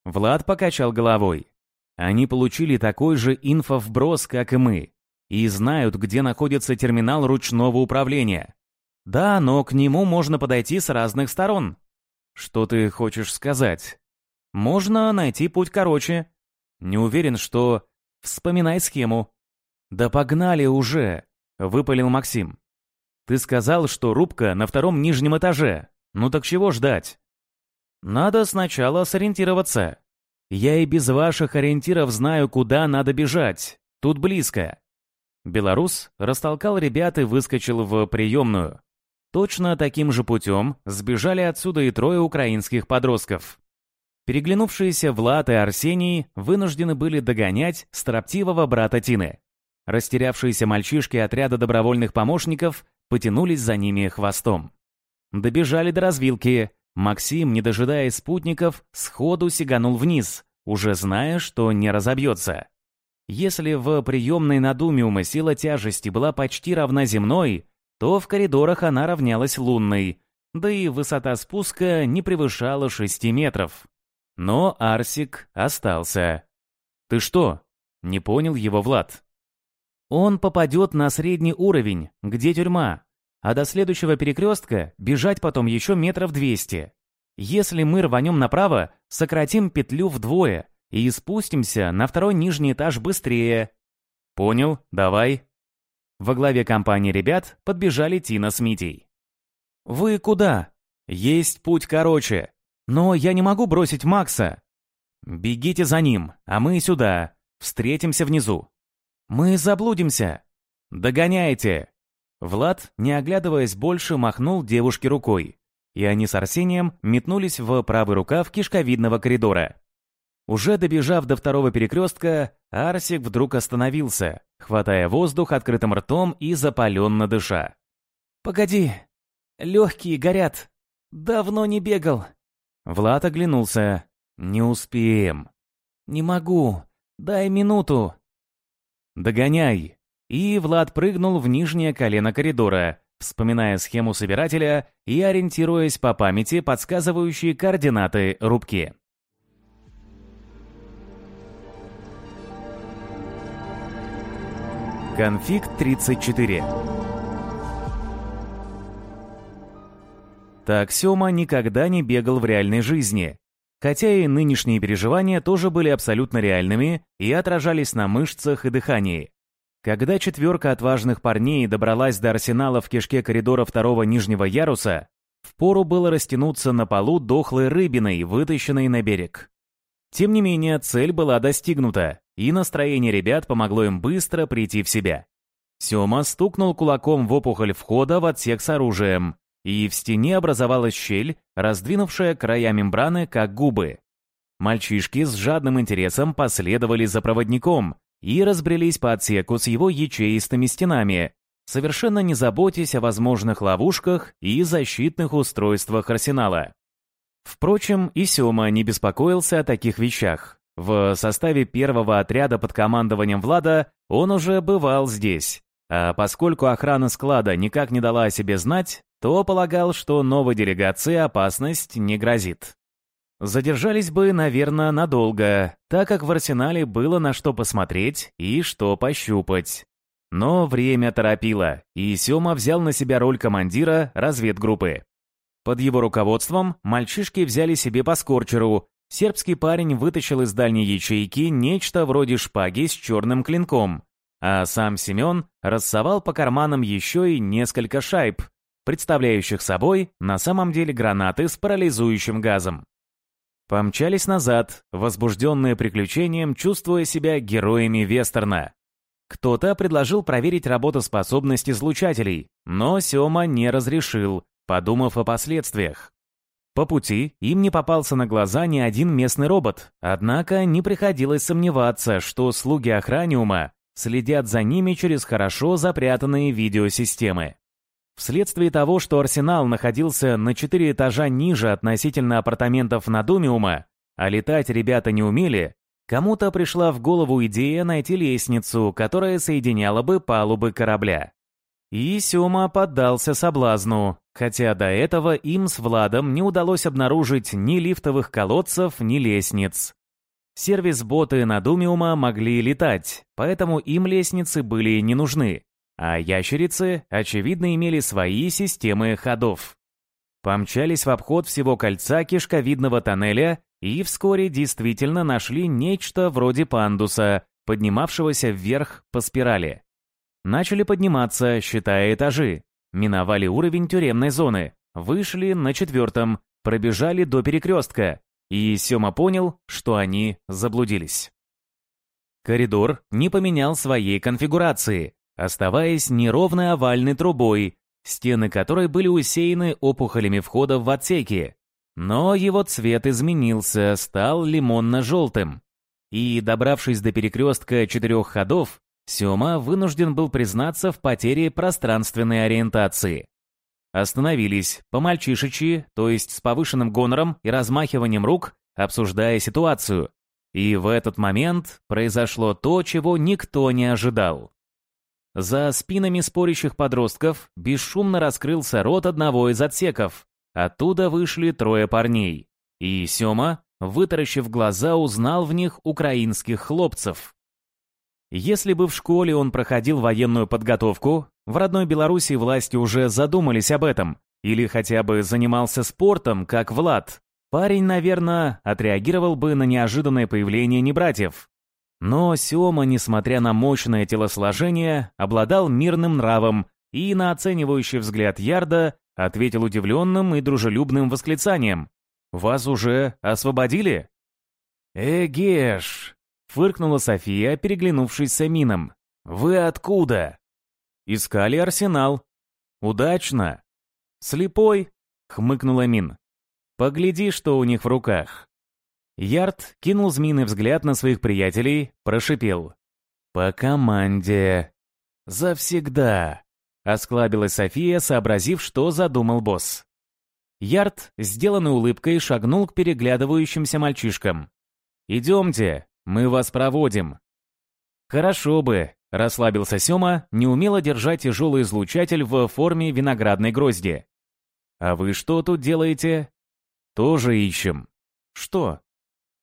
Влад покачал головой. Они получили такой же инфовброс, как и мы, и знают, где находится терминал ручного управления. Да, но к нему можно подойти с разных сторон. Что ты хочешь сказать? Можно найти путь короче. Не уверен, что... Вспоминай схему. Да погнали уже, выпалил Максим. Ты сказал, что рубка на втором нижнем этаже. Ну так чего ждать? Надо сначала сориентироваться. Я и без ваших ориентиров знаю, куда надо бежать. Тут близко. Белорус растолкал ребят и выскочил в приемную. Точно таким же путем сбежали отсюда и трое украинских подростков. Переглянувшиеся Влад и Арсений вынуждены были догонять строптивого брата Тины. Растерявшиеся мальчишки отряда добровольных помощников потянулись за ними хвостом. Добежали до развилки. Максим, не дожидаясь спутников, сходу сиганул вниз, уже зная, что не разобьется. Если в приемной надумиума сила тяжести была почти равна земной, то в коридорах она равнялась лунной, да и высота спуска не превышала 6 метров. Но Арсик остался. «Ты что?» — не понял его Влад. «Он попадет на средний уровень, где тюрьма, а до следующего перекрестка бежать потом еще метров двести. Если мы рванем направо, сократим петлю вдвое и спустимся на второй нижний этаж быстрее». «Понял, давай». Во главе компании ребят подбежали Тина с Митей. «Вы куда?» «Есть путь короче. «Но я не могу бросить Макса!» «Бегите за ним, а мы сюда. Встретимся внизу». «Мы заблудимся!» «Догоняйте!» Влад, не оглядываясь больше, махнул девушке рукой, и они с Арсением метнулись в правый рукав кишковидного коридора. Уже добежав до второго перекрестка, Арсик вдруг остановился, хватая воздух открытым ртом и запаленно дыша. «Погоди, легкие горят. Давно не бегал. Влад оглянулся. «Не успеем». «Не могу. Дай минуту». «Догоняй». И Влад прыгнул в нижнее колено коридора, вспоминая схему собирателя и ориентируясь по памяти, подсказывающей координаты рубки. Конфиг 34 Так Сёма никогда не бегал в реальной жизни. Хотя и нынешние переживания тоже были абсолютно реальными и отражались на мышцах и дыхании. Когда четверка отважных парней добралась до арсенала в кишке коридора второго нижнего яруса, впору было растянуться на полу дохлой рыбиной, вытащенной на берег. Тем не менее, цель была достигнута, и настроение ребят помогло им быстро прийти в себя. Сёма стукнул кулаком в опухоль входа в отсек с оружием, и в стене образовалась щель, раздвинувшая края мембраны, как губы. Мальчишки с жадным интересом последовали за проводником и разбрелись по отсеку с его ячеистыми стенами, совершенно не заботясь о возможных ловушках и защитных устройствах арсенала. Впрочем, и Сёма не беспокоился о таких вещах. В составе первого отряда под командованием Влада он уже бывал здесь. А поскольку охрана склада никак не дала о себе знать, то полагал, что новой делегации опасность не грозит. Задержались бы, наверное, надолго, так как в арсенале было на что посмотреть и что пощупать. Но время торопило, и Сёма взял на себя роль командира разведгруппы. Под его руководством мальчишки взяли себе по скорчеру. Сербский парень вытащил из дальней ячейки нечто вроде шпаги с черным клинком, а сам Семен рассовал по карманам еще и несколько шайб, представляющих собой на самом деле гранаты с парализующим газом. Помчались назад, возбужденные приключением, чувствуя себя героями вестерна. Кто-то предложил проверить работоспособность излучателей, но Сёма не разрешил, подумав о последствиях. По пути им не попался на глаза ни один местный робот, однако не приходилось сомневаться, что слуги охраниума следят за ними через хорошо запрятанные видеосистемы. Вследствие того, что арсенал находился на четыре этажа ниже относительно апартаментов Надумиума, а летать ребята не умели, кому-то пришла в голову идея найти лестницу, которая соединяла бы палубы корабля. И Сёма поддался соблазну, хотя до этого им с Владом не удалось обнаружить ни лифтовых колодцев, ни лестниц. Сервис-боты Надумиума могли летать, поэтому им лестницы были не нужны, а ящерицы, очевидно, имели свои системы ходов. Помчались в обход всего кольца кишковидного тоннеля и вскоре действительно нашли нечто вроде пандуса, поднимавшегося вверх по спирали. Начали подниматься, считая этажи. Миновали уровень тюремной зоны, вышли на четвертом, пробежали до перекрестка, и Сёма понял, что они заблудились. Коридор не поменял своей конфигурации, оставаясь неровной овальной трубой, стены которой были усеяны опухолями входа в отсеки. Но его цвет изменился, стал лимонно-желтым. И, добравшись до перекрестка четырех ходов, Сёма вынужден был признаться в потере пространственной ориентации. Остановились, по-мальчишечи, то есть с повышенным гонором и размахиванием рук, обсуждая ситуацию. И в этот момент произошло то, чего никто не ожидал. За спинами спорящих подростков бесшумно раскрылся рот одного из отсеков. Оттуда вышли трое парней. И Сёма, вытаращив глаза, узнал в них украинских хлопцев. Если бы в школе он проходил военную подготовку, в родной Беларуси власти уже задумались об этом, или хотя бы занимался спортом, как Влад, парень, наверное, отреагировал бы на неожиданное появление небратьев. Но Сёма, несмотря на мощное телосложение, обладал мирным нравом и на оценивающий взгляд Ярда ответил удивленным и дружелюбным восклицанием. «Вас уже освободили?» «Эгеш!» — фыркнула София, переглянувшись с Амином. «Вы откуда?» «Искали арсенал». «Удачно!» «Слепой?» — хмыкнул Амин. «Погляди, что у них в руках». Ярд кинул змеиный взгляд на своих приятелей, прошипел. «По команде». «Завсегда», — осклабилась София, сообразив, что задумал босс. Ярд, сделанной улыбкой, шагнул к переглядывающимся мальчишкам. «Идемте, мы вас проводим». «Хорошо бы», — расслабился Сёма, неумело держать тяжелый излучатель в форме виноградной грозди. «А вы что тут делаете?» «Тоже ищем». «Что?»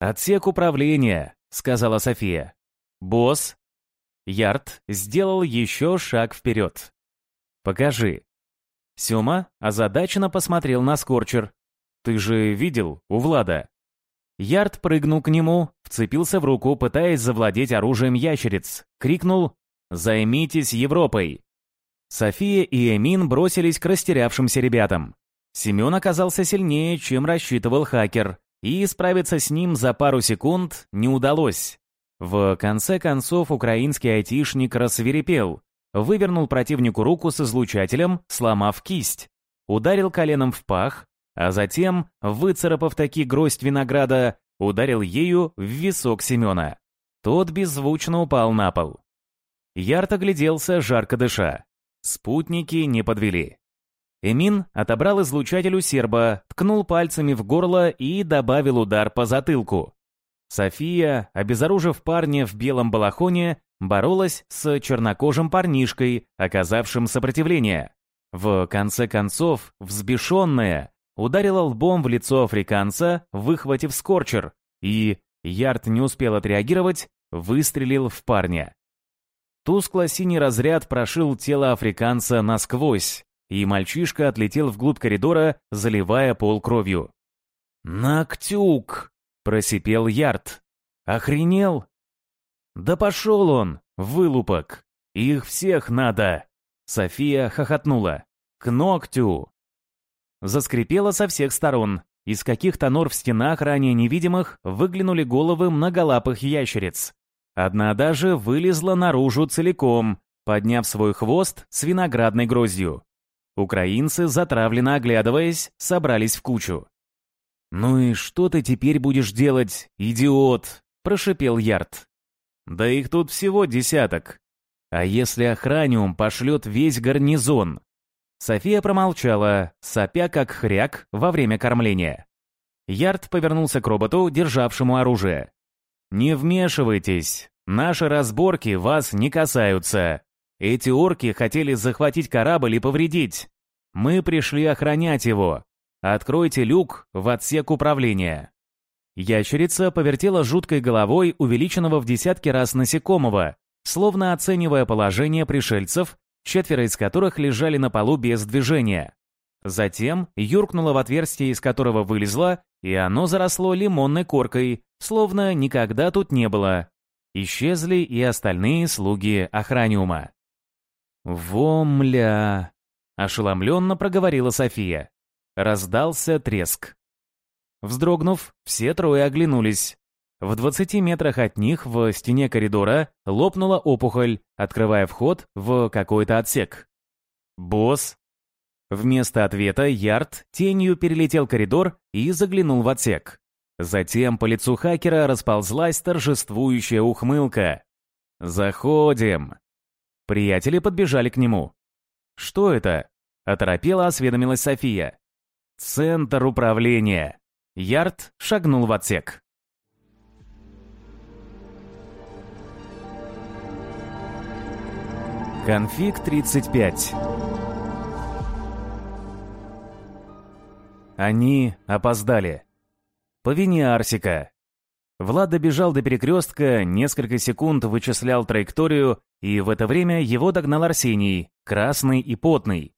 «Отсек управления», — сказала София. «Босс». Ярд сделал еще шаг вперед. «Покажи». Сёма озадаченно посмотрел на Скорчер. «Ты же видел у Влада?» Ярд прыгнул к нему, вцепился в руку, пытаясь завладеть оружием ящериц. Крикнул «Займитесь Европой!». София и Эмин бросились к растерявшимся ребятам. Семен оказался сильнее, чем рассчитывал хакер, и справиться с ним за пару секунд не удалось. В конце концов украинский айтишник рассверепел, вывернул противнику руку с излучателем, сломав кисть, ударил коленом в пах, а затем, выцарапав таки гроздь винограда, ударил ею в висок Семена. Тот беззвучно упал на пол. Ярд огляделся, жарко дыша. Спутники не подвели. Эмин отобрал излучатель у серба, ткнул пальцами в горло и добавил удар по затылку. София, обезоружив парня в белом балахоне, боролась с чернокожим парнишкой, оказавшим сопротивление. В конце концов, взбешенная, ударила лбом в лицо африканца, выхватив скорчер, и, Ярд не успел отреагировать, выстрелил в парня. Тускло-синий разряд прошил тело африканца насквозь, и мальчишка отлетел вглубь коридора, заливая пол кровью. «Нактюк!» — просипел Ярд. «Охренел?» «Да пошел он, вылупок! Их всех надо!» София хохотнула. «К ногтю!» Заскрипело со всех сторон. Из каких-то нор в стенах, ранее невидимых, выглянули головы многолапых ящериц. Одна даже вылезла наружу целиком, подняв свой хвост с виноградной гроздью. Украинцы, затравленно оглядываясь, собрались в кучу. «Ну и что ты теперь будешь делать, идиот?» – прошипел Ярд. «Да их тут всего десяток», А если охраниум пошлет весь гарнизон? София промолчала, сопя как хряк во время кормления. Ярд повернулся к роботу, державшему оружие. «Не вмешивайтесь. Наши разборки вас не касаются. Эти орки хотели захватить корабль и повредить. Мы пришли охранять его. Откройте люк в отсек управления». Ящерица повертела жуткой головой увеличенного в десятки раз насекомого, словно оценивая положение пришельцев, четверо из которых лежали на полу без движения. Затем юркнула в отверстие, из которого вылезла, и оно заросло лимонной коркой, словно никогда тут не было. Исчезли и остальные слуги охраниума. «Вомля!» — ошеломленно проговорила София. Раздался треск. Вздрогнув, все трое оглянулись. В 20 метрах от них в стене коридора лопнула опухоль, открывая вход в какой-то отсек. «Босс!» Вместо ответа Ярд тенью перелетел коридор и заглянул в отсек. Затем по лицу хакера расползлась торжествующая ухмылка. «Заходим!» Приятели подбежали к нему. «Что это?» — оторопела осведомилась София. «Центр управления». Ярд шагнул в отсек. Конфиг 35 Они опоздали. По вине Арсика. Влад добежал до перекрестка, несколько секунд вычислял траекторию, и в это время его догнал Арсений, красный и потный.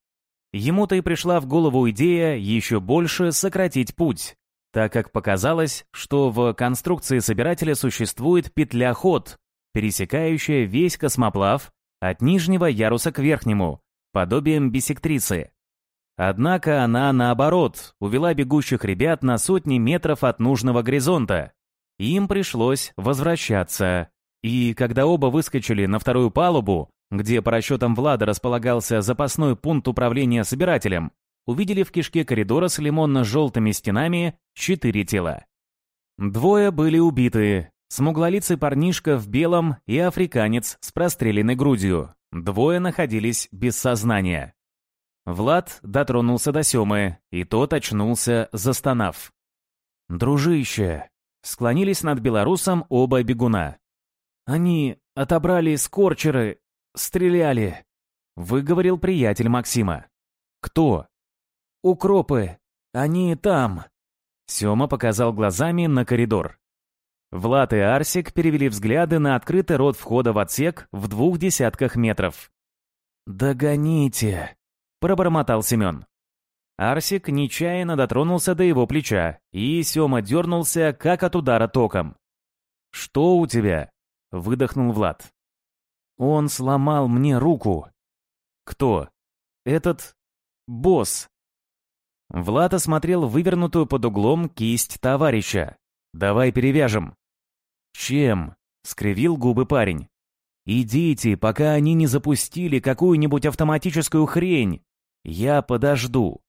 Ему-то и пришла в голову идея еще больше сократить путь, так как показалось, что в конструкции собирателя существует петля-ход, пересекающая весь космоплав от нижнего яруса к верхнему, подобием бисектрисы. Однако она, наоборот, увела бегущих ребят на сотни метров от нужного горизонта. Им пришлось возвращаться. И когда оба выскочили на вторую палубу, где по расчетам Влада располагался запасной пункт управления собирателем, увидели в кишке коридора с лимонно-желтыми стенами четыре тела. Двое были убиты. Смуглолицый парнишка в белом и африканец с простреленной грудью. Двое находились без сознания. Влад дотронулся до Семы, и тот очнулся, застонав. «Дружище!» — склонились над белорусом оба бегуна. «Они отобрали скорчеры, стреляли», — выговорил приятель Максима. «Кто?» «Укропы. Они там». Сема показал глазами на коридор. Влад и Арсик перевели взгляды на открытый рот входа в отсек в двух десятках метров. «Догоните!» пробормотал Семен. Арсик нечаянно дотронулся до его плеча, и Сема дернулся, как от удара током. «Что у тебя?» — выдохнул Влад. «Он сломал мне руку». «Кто?» «Этот... босс». Влад осмотрел вывернутую под углом кисть товарища. «Давай перевяжем». «Чем?» — скривил губы парень. «Идите, пока они не запустили какую-нибудь автоматическую хрень. Я подожду.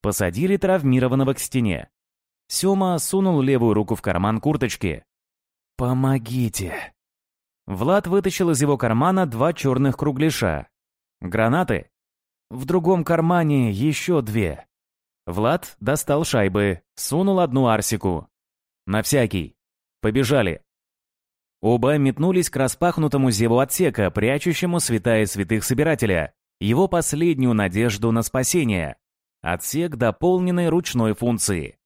Посадили травмированного к стене. Сёма сунул левую руку в карман курточки. «Помогите!» Влад вытащил из его кармана два черных кругляша. «Гранаты?» В другом кармане еще две. Влад достал шайбы, сунул одну Арсику. «На всякий. Побежали!» Оба метнулись к распахнутому зеву отсека, прячущему святая святых собирателя его последнюю надежду на спасение. Отсек дополненной ручной функции.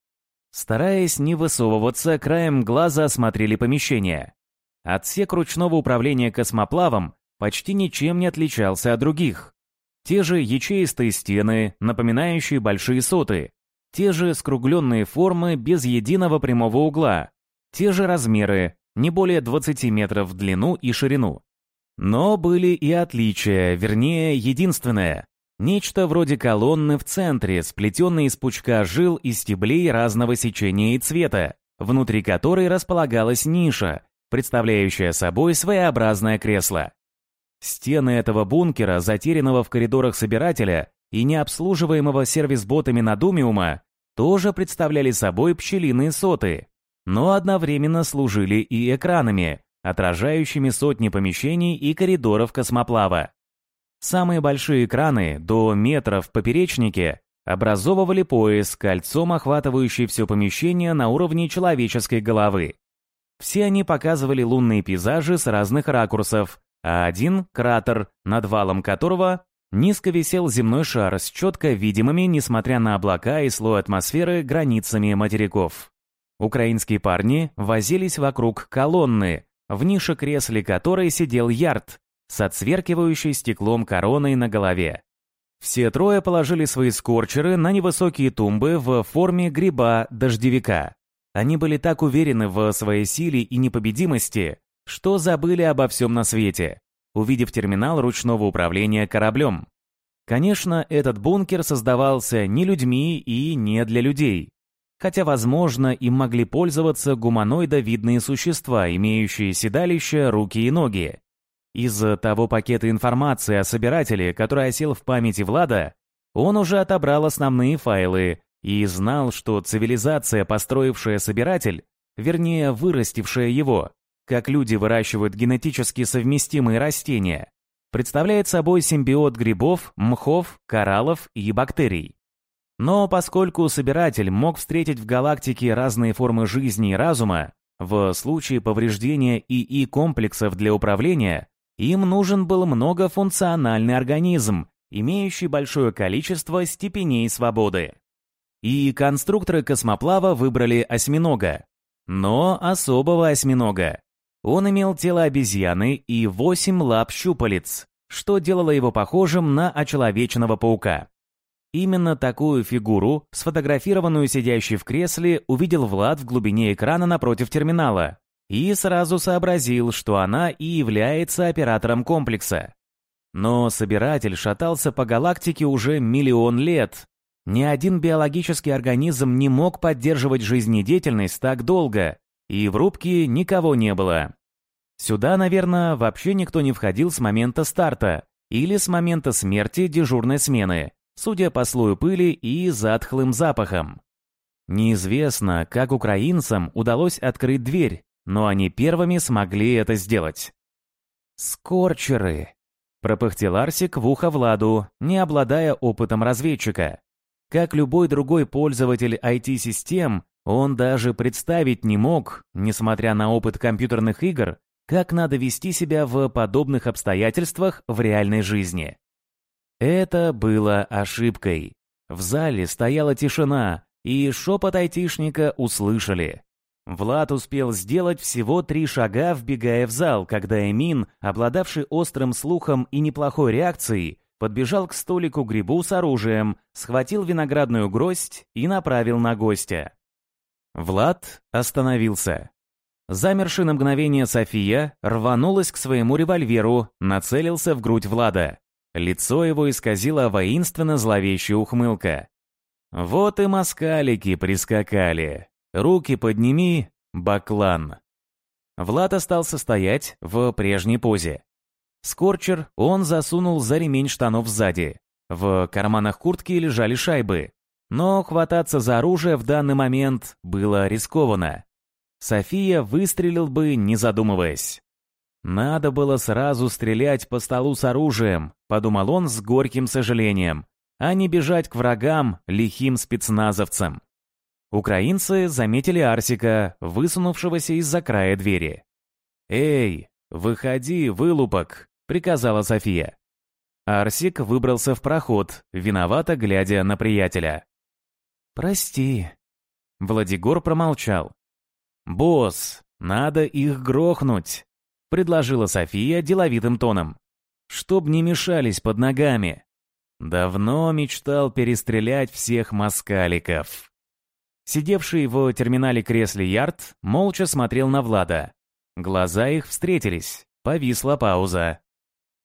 Стараясь не высовываться, краем глаза осмотрели помещение. Отсек ручного управления космоплавом почти ничем не отличался от других. Те же ячеистые стены, напоминающие большие соты, те же скругленные формы без единого прямого угла, те же размеры, не более 20 метров в длину и ширину. Но были и отличия, вернее, единственное. Нечто вроде колонны в центре, сплетенной из пучка жил и стеблей разного сечения и цвета, внутри которой располагалась ниша, представляющая собой своеобразное кресло. Стены этого бункера, затерянного в коридорах собирателя и необслуживаемого сервис-ботами Надумиума, тоже представляли собой пчелиные соты, но одновременно служили и экранами, отражающими сотни помещений и коридоров космоплава. Самые большие экраны, до метра в поперечнике, образовывали пояс, кольцом охватывающий все помещение на уровне человеческой головы. Все они показывали лунные пейзажи с разных ракурсов, а один — кратер, над валом которого низко висел земной шар с четко видимыми, несмотря на облака и слой атмосферы, границами материков. Украинские парни возились вокруг колонны, в нише кресле которой сидел Ярд с отсверкивающей стеклом короной на голове. Все трое положили свои скорчеры на невысокие тумбы в форме гриба-дождевика. Они были так уверены в своей силе и непобедимости, что забыли обо всем на свете, увидев терминал ручного управления кораблем. Конечно, этот бункер создавался не людьми и не для людей, хотя, возможно, им могли пользоваться гуманоидовидные существа, имеющие седалища, руки и ноги. Из того пакета информации о собирателе, который осел в памяти Влада, он уже отобрал основные файлы и знал, что цивилизация, построившая собиратель, вернее, вырастившая его, как люди выращивают генетически совместимые растения, представляет собой симбиот грибов, мхов, кораллов и бактерий. Но поскольку собиратель мог встретить в галактике разные формы жизни и разума, в случае повреждения ИИ-комплексов для управления, им нужен был многофункциональный организм, имеющий большое количество степеней свободы. И конструкторы космоплава выбрали осьминога. Но особого осьминога. Он имел тело обезьяны и восемь лап щупалец, что делало его похожим на очеловеченного паука. Именно такую фигуру, сфотографированную сидящей в кресле, увидел Влад в глубине экрана напротив терминала и сразу сообразил, что она и является оператором комплекса. Но собиратель шатался по галактике уже миллион лет. Ни один биологический организм не мог поддерживать жизнедеятельность так долго, и в рубке никого не было. Сюда, наверное, вообще никто не входил с момента старта или с момента смерти дежурной смены, судя по слою пыли и затхлым запахам. Неизвестно, как украинцам удалось открыть дверь, но они первыми смогли это сделать. «Скорчеры!» — пропыхтел Арсик в ухо Владу, не обладая опытом разведчика. Как любой другой пользователь IT-систем, он даже представить не мог, несмотря на опыт компьютерных игр, как надо вести себя в подобных обстоятельствах в реальной жизни. Это было ошибкой. В зале стояла тишина, и шепот айтишника услышали. Влад успел сделать всего три шага, вбегая в зал, когда Эмин, обладавший острым слухом и неплохой реакцией, подбежал к столику грибу с оружием, схватил виноградную гроздь и направил на гостя. Влад остановился. Замершая на мгновение София рванулась к своему револьверу, нацелился в грудь Влада. Лицо его исказило воинственно зловещая ухмылка. Вот и москалики прискакали. Руки подними, баклан. Влад остался стоять в прежней позе. Скорчер он засунул за ремень штанов сзади. В карманах куртки лежали шайбы. Но хвататься за оружие в данный момент было рискованно. София выстрелил бы, не задумываясь. «Надо было сразу стрелять по столу с оружием», — подумал он с горьким сожалением, а не бежать к врагам, лихим спецназовцам. Украинцы заметили Арсика, высунувшегося из-за края двери. «Эй, выходи, вылупок!» — приказала София. Арсик выбрался в проход, виновато глядя на приятеля. «Прости». Владигор промолчал. «Босс, надо их грохнуть», предложила София деловитым тоном. «Чтоб не мешались под ногами. Давно мечтал перестрелять всех москаликов». Сидевший в терминале кресле Ярд молча смотрел на Влада. Глаза их встретились. Повисла пауза.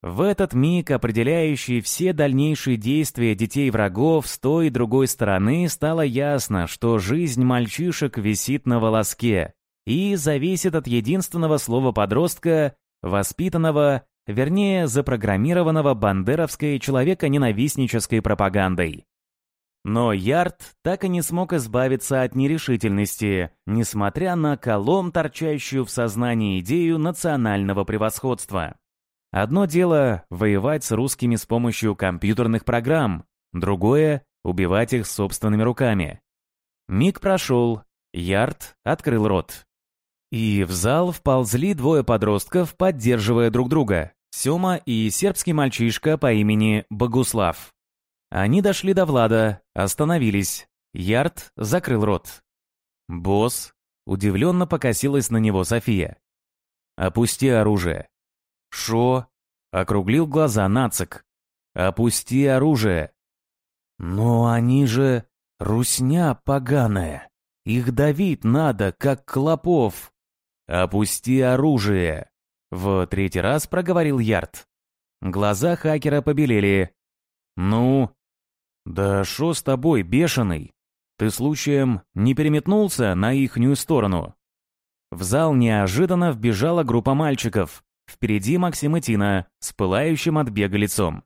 В этот миг, определяющий все дальнейшие действия детей врагов с той и другой стороны, стало ясно, что жизнь мальчишек висит на волоске, и зависит от единственного слова подростка, воспитанного, вернее, запрограммированного бандеровской человеконенавистнической пропагандой. Но Ярд так и не смог избавиться от нерешительности, несмотря на колом торчащую в сознании идею национального превосходства. Одно дело — воевать с русскими с помощью компьютерных программ, другое — убивать их собственными руками. Миг прошел, Ярд открыл рот. И в зал вползли двое подростков, поддерживая друг друга. Сёма и сербский мальчишка по имени Богуслав. Они дошли до Влада, остановились. Ярд закрыл рот. «Босс», удивленно покосилась на него София. «Опусти оружие». «Шо?» — округлил глаза Нацик. «Опусти оружие». «Но они же русня поганая. Их давить надо, как клопов». «Опусти оружие», — в третий раз проговорил Ярд. Глаза хакера побелели. «Ну?» «Да шо с тобой, бешеный? Ты случаем не переметнулся на ихнюю сторону?» В зал неожиданно вбежала группа мальчиков. Впереди Максим и Тина, с пылающим от бега лицом.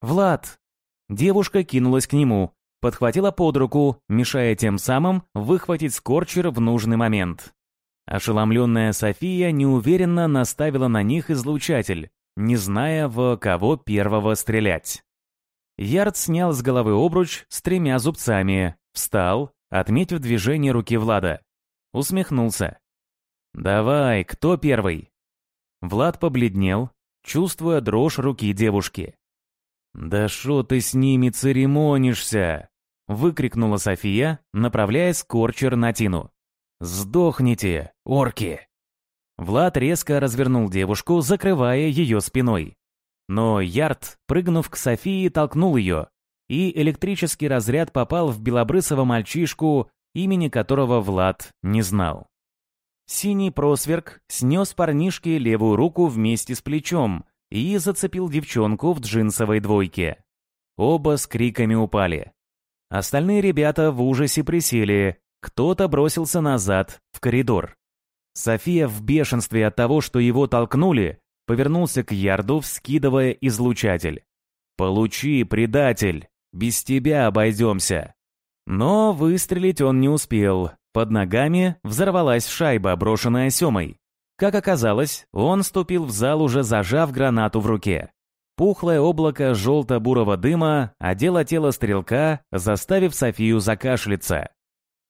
«Влад!» Девушка кинулась к нему, подхватила под руку, мешая тем самым выхватить скорчер в нужный момент. Ошеломленная София неуверенно наставила на них излучатель, не зная, в кого первого стрелять. Ярд снял с головы обруч с тремя зубцами, встал, отметив движение руки Влада. Усмехнулся. «Давай, кто первый?» Влад побледнел, чувствуя дрожь руки девушки. «Да шо ты с ними церемонишься?» выкрикнула София, направляя скорчер на Тину. «Сдохните, орки!» Влад резко развернул девушку, закрывая ее спиной. Но Ярд, прыгнув к Софии, толкнул ее, и электрический разряд попал в белобрысого мальчишку, имени которого Влад не знал. Синий просверк снес парнишке левую руку вместе с плечом и зацепил девчонку в джинсовой двойке. Оба с криками упали. Остальные ребята в ужасе присели, кто-то бросился назад, в коридор. София в бешенстве от того, что его толкнули, повернулся к Ярду, вскидывая излучатель. «Получи, предатель! Без тебя обойдемся!» Но выстрелить он не успел. Под ногами взорвалась шайба, брошенная Семой. Как оказалось, он ступил в зал, уже зажав гранату в руке. Пухлое облако желто-бурого дыма одело тело стрелка, заставив Софию закашляться.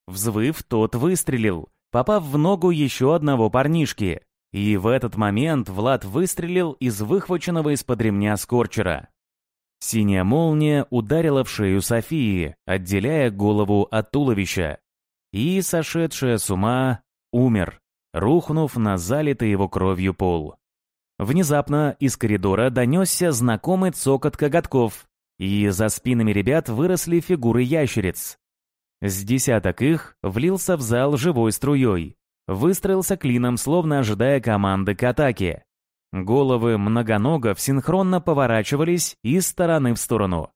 Взвыв, тот выстрелил, попав в ногу еще одного парнишки, и в этот момент Влад выстрелил из выхваченного из-под ремня скорчера. Синяя молния ударила в шею Софии, отделяя голову от туловища. И, сошедшая с ума, умер, рухнув на залитый его кровью пол. Внезапно из коридора донесся знакомый цокот коготков, и за спинами ребят выросли фигуры ящериц. С десяток их влился в зал живой струей, выстроился клином, словно ожидая команды к атаке. Головы многоногов синхронно поворачивались из стороны в сторону.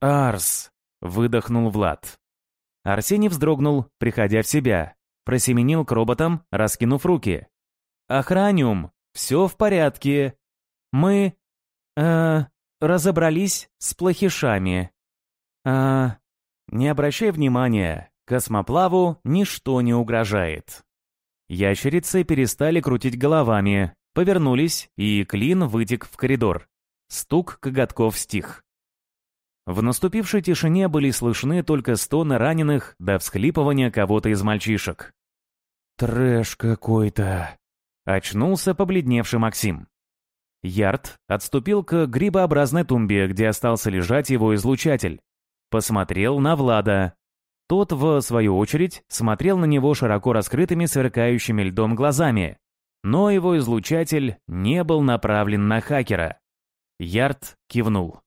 «Арс!» — выдохнул Влад. Арсений вздрогнул, приходя в себя. Просеменил к роботам, раскинув руки. «Охраниум! Все в порядке. Мы... э разобрались с плохишами. А... Не обращай внимания, космоплаву ничто не угрожает». Ящерицы перестали крутить головами, повернулись, и клин вытек в коридор. Стук коготков стих. В наступившей тишине были слышны только стоны раненых до всхлипывания кого-то из мальчишек. «Трэш какой-то!» — очнулся побледневший Максим. Ярд отступил к грибообразной тумбе, где остался лежать его излучатель. Посмотрел на Влада, тот, в свою очередь, смотрел на него широко раскрытыми сверкающими льдом глазами, но его излучатель не был направлен на хакера. Ярд кивнул.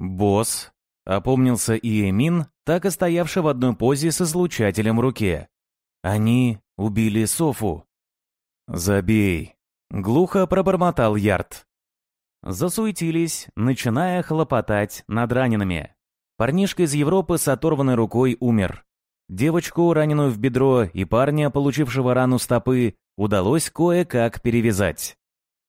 «Босс», — опомнился Иемин, так и стоявший в одной позе с излучателем в руке. «Они убили Софу». «Забей», — глухо пробормотал Ярд. Засуетились, начиная хлопотать над ранеными. Парнишка из Европы с оторванной рукой умер. Девочку, раненую в бедро, и парня, получившего рану стопы, удалось кое-как перевязать.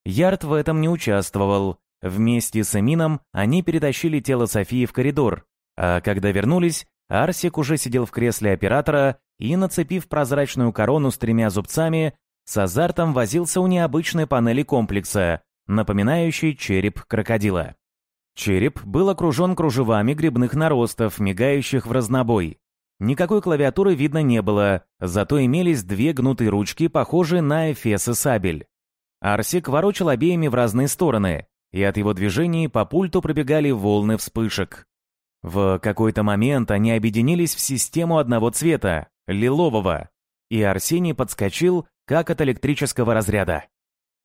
Ярд в этом не участвовал. Вместе с Эмином они перетащили тело Софии в коридор, А когда вернулись, Арсик уже сидел в кресле оператора и, нацепив прозрачную корону с тремя зубцами, с азартом возился у необычной панели комплекса, напоминающей череп крокодила. Череп был окружен кружевами грибных наростов, мигающих в разнобой. Никакой клавиатуры видно не было, зато имелись две гнутые ручки, похожие на эфес и сабель. Арсик ворочал обеими в разные стороны, и от его движений по пульту пробегали волны вспышек. В какой-то момент они объединились в систему одного цвета, лилового, и Арсений подскочил, как от электрического разряда.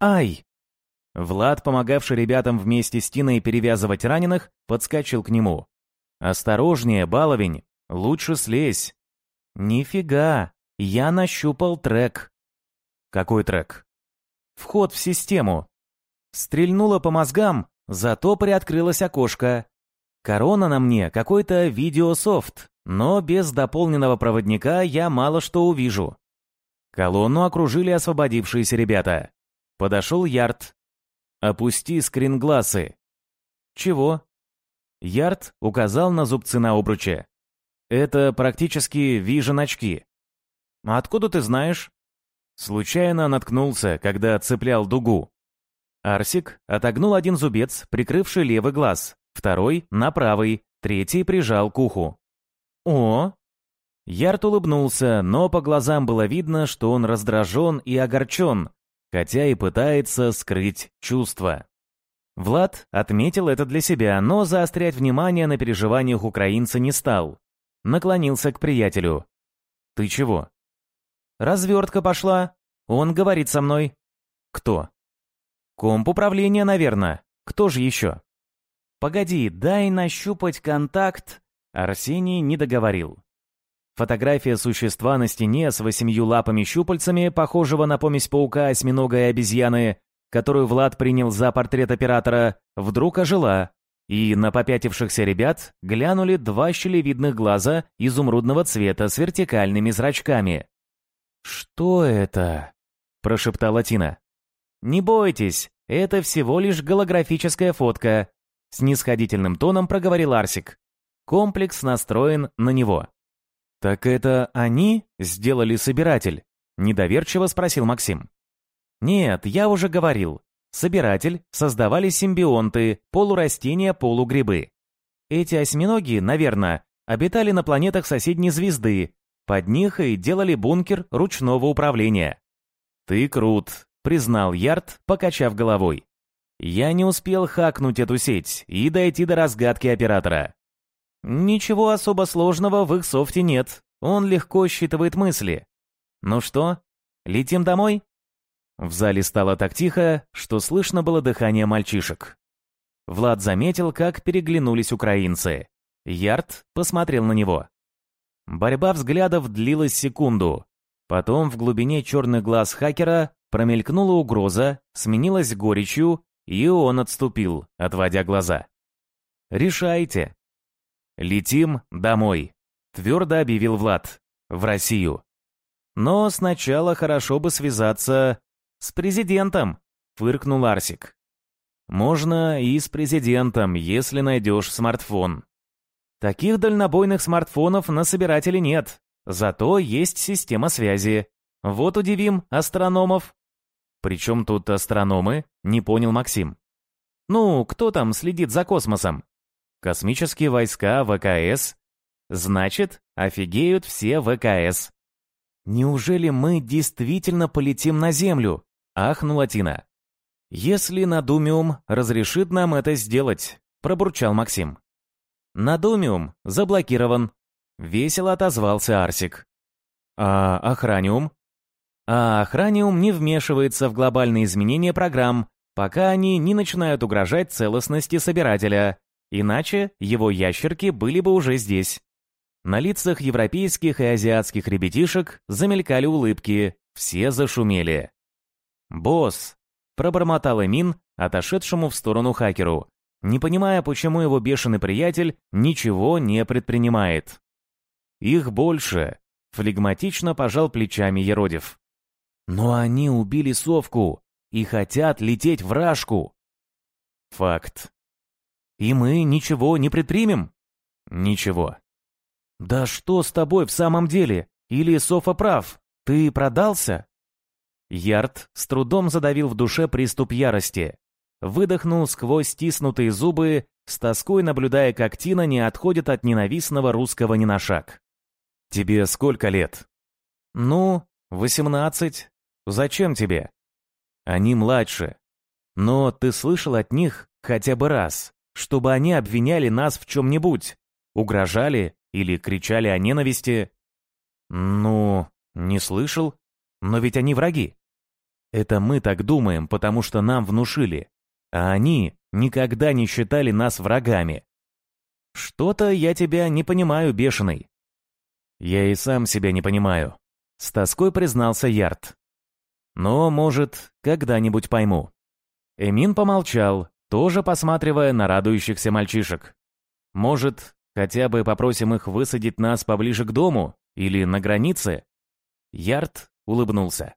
«Ай!» Влад, помогавший ребятам вместе с Тиной перевязывать раненых, подскочил к нему. «Осторожнее, баловень! Лучше слезь!» «Нифига! Я нащупал трек!» «Какой трек?» «Вход в систему!» Стрельнуло по мозгам, зато приоткрылось окошко. Корона на мне какой-то видеософт, но без дополненного проводника я мало что увижу. Колонну окружили освободившиеся ребята. Подошел Ярд, «Опусти скрингласы». «Чего?» Ярд указал на зубцы на обруче. «Это практически вижен-очки». «А откуда ты знаешь?» Случайно наткнулся, когда цеплял дугу. Арсик отогнул один зубец, прикрывший левый глаз, второй — на правый, третий прижал к уху. «О!» Ярд улыбнулся, но по глазам было видно, что он раздражен и огорчен, хотя и пытается скрыть чувства. Влад отметил это для себя, но заострять внимание на переживаниях украинца не стал. Наклонился к приятелю. «Ты чего?» «Развертка пошла. Он говорит со мной». «Кто?» «Комп управления, наверное. Кто же еще?» «Погоди, дай нащупать контакт». Арсений не договорил. Фотография существа на стене с восемью лапами-щупальцами, похожего на помесь паука, осьминога и обезьяны, которую Влад принял за портрет оператора, вдруг ожила, и на попятившихся ребят глянули два щелевидных глаза изумрудного цвета с вертикальными зрачками. «Что это?» – прошептала Тина. «Не бойтесь, это всего лишь голографическая фотка», – снисходительным тоном проговорил Арсик. Комплекс настроен на него. «Так это они сделали собиратель?» — недоверчиво спросил Максим. «Нет, я уже говорил. Собиратель создавали симбионты, полурастения, полугрибы. Эти осьминоги, наверное, обитали на планетах соседней звезды, под них и делали бункер ручного управления». «Ты крут», — признал Ярд, покачав головой. «Я не успел хакнуть эту сеть и дойти до разгадки оператора. Ничего особо сложного в их софте нет. Он легко считывает мысли. Ну что, летим домой? В зале стало так тихо, что слышно было дыхание мальчишек. Влад заметил, как переглянулись украинцы. Ярд посмотрел на него. Борьба взглядов длилась секунду. Потом в глубине черных глаз хакера промелькнула угроза, сменилась горечью, и он отступил, отводя глаза. «Решайте», «Летим домой», — твердо объявил Влад. «В Россию». «Но сначала хорошо бы связаться с президентом», — фыркнул Арсик. «Можно и с президентом, если найдешь смартфон». Таких дальнобойных смартфонов на собирателе нет, зато есть система связи. Вот удивим астрономов. Причем тут астрономы, не понял Максим. Ну, кто там следит за космосом? Космические войска ВКС? Значит, офигеют все ВКС. Неужели мы действительно полетим на Землю? Ахнула Тина. Если Надумиум разрешит нам это сделать, пробурчал Максим. Надумиум заблокирован. Весело отозвался Арсик. А Охраниум? А Охраниум не вмешивается в глобальные изменения программ, пока они не начинают угрожать целостности собирателя. Иначе его ящерки были бы уже здесь. На лицах европейских и азиатских ребятишек замелькали улыбки, все зашумели. «Босс!» — пробормотал Эмин, отошедшему в сторону хакеру, не понимая, почему его бешеный приятель ничего не предпринимает. «Их больше!» — флегматично пожал плечами Еродев. «Но они убили совку и хотят лететь в Рашку!» «Факт. «И мы ничего не предпримем?» Ничего. «Да что с тобой в самом деле? Или Софа прав? Ты продался?» Ярд с трудом задавил в душе приступ ярости. Выдохнул сквозь стиснутые зубы, с тоской наблюдая, как Тина не отходит от ненавистного русского ни на шаг. «Тебе сколько лет?» «Ну, восемнадцать. Зачем тебе?» «Они младше. Но ты слышал от них хотя бы раз, чтобы они обвиняли нас в чем-нибудь, угрожали или кричали о ненависти?» «Ну, не слышал. Но ведь они враги. Это мы так думаем, потому что нам внушили. А они никогда не считали нас врагами. Что-то я тебя не понимаю, бешеный. Я и сам себя не понимаю. С тоской признался Ярд. Но, может, когда-нибудь пойму. Эмин помолчал, тоже посматривая на радующихся мальчишек. Может, хотя бы попросим их высадить нас поближе к дому или на границе? Ярд улыбнулся.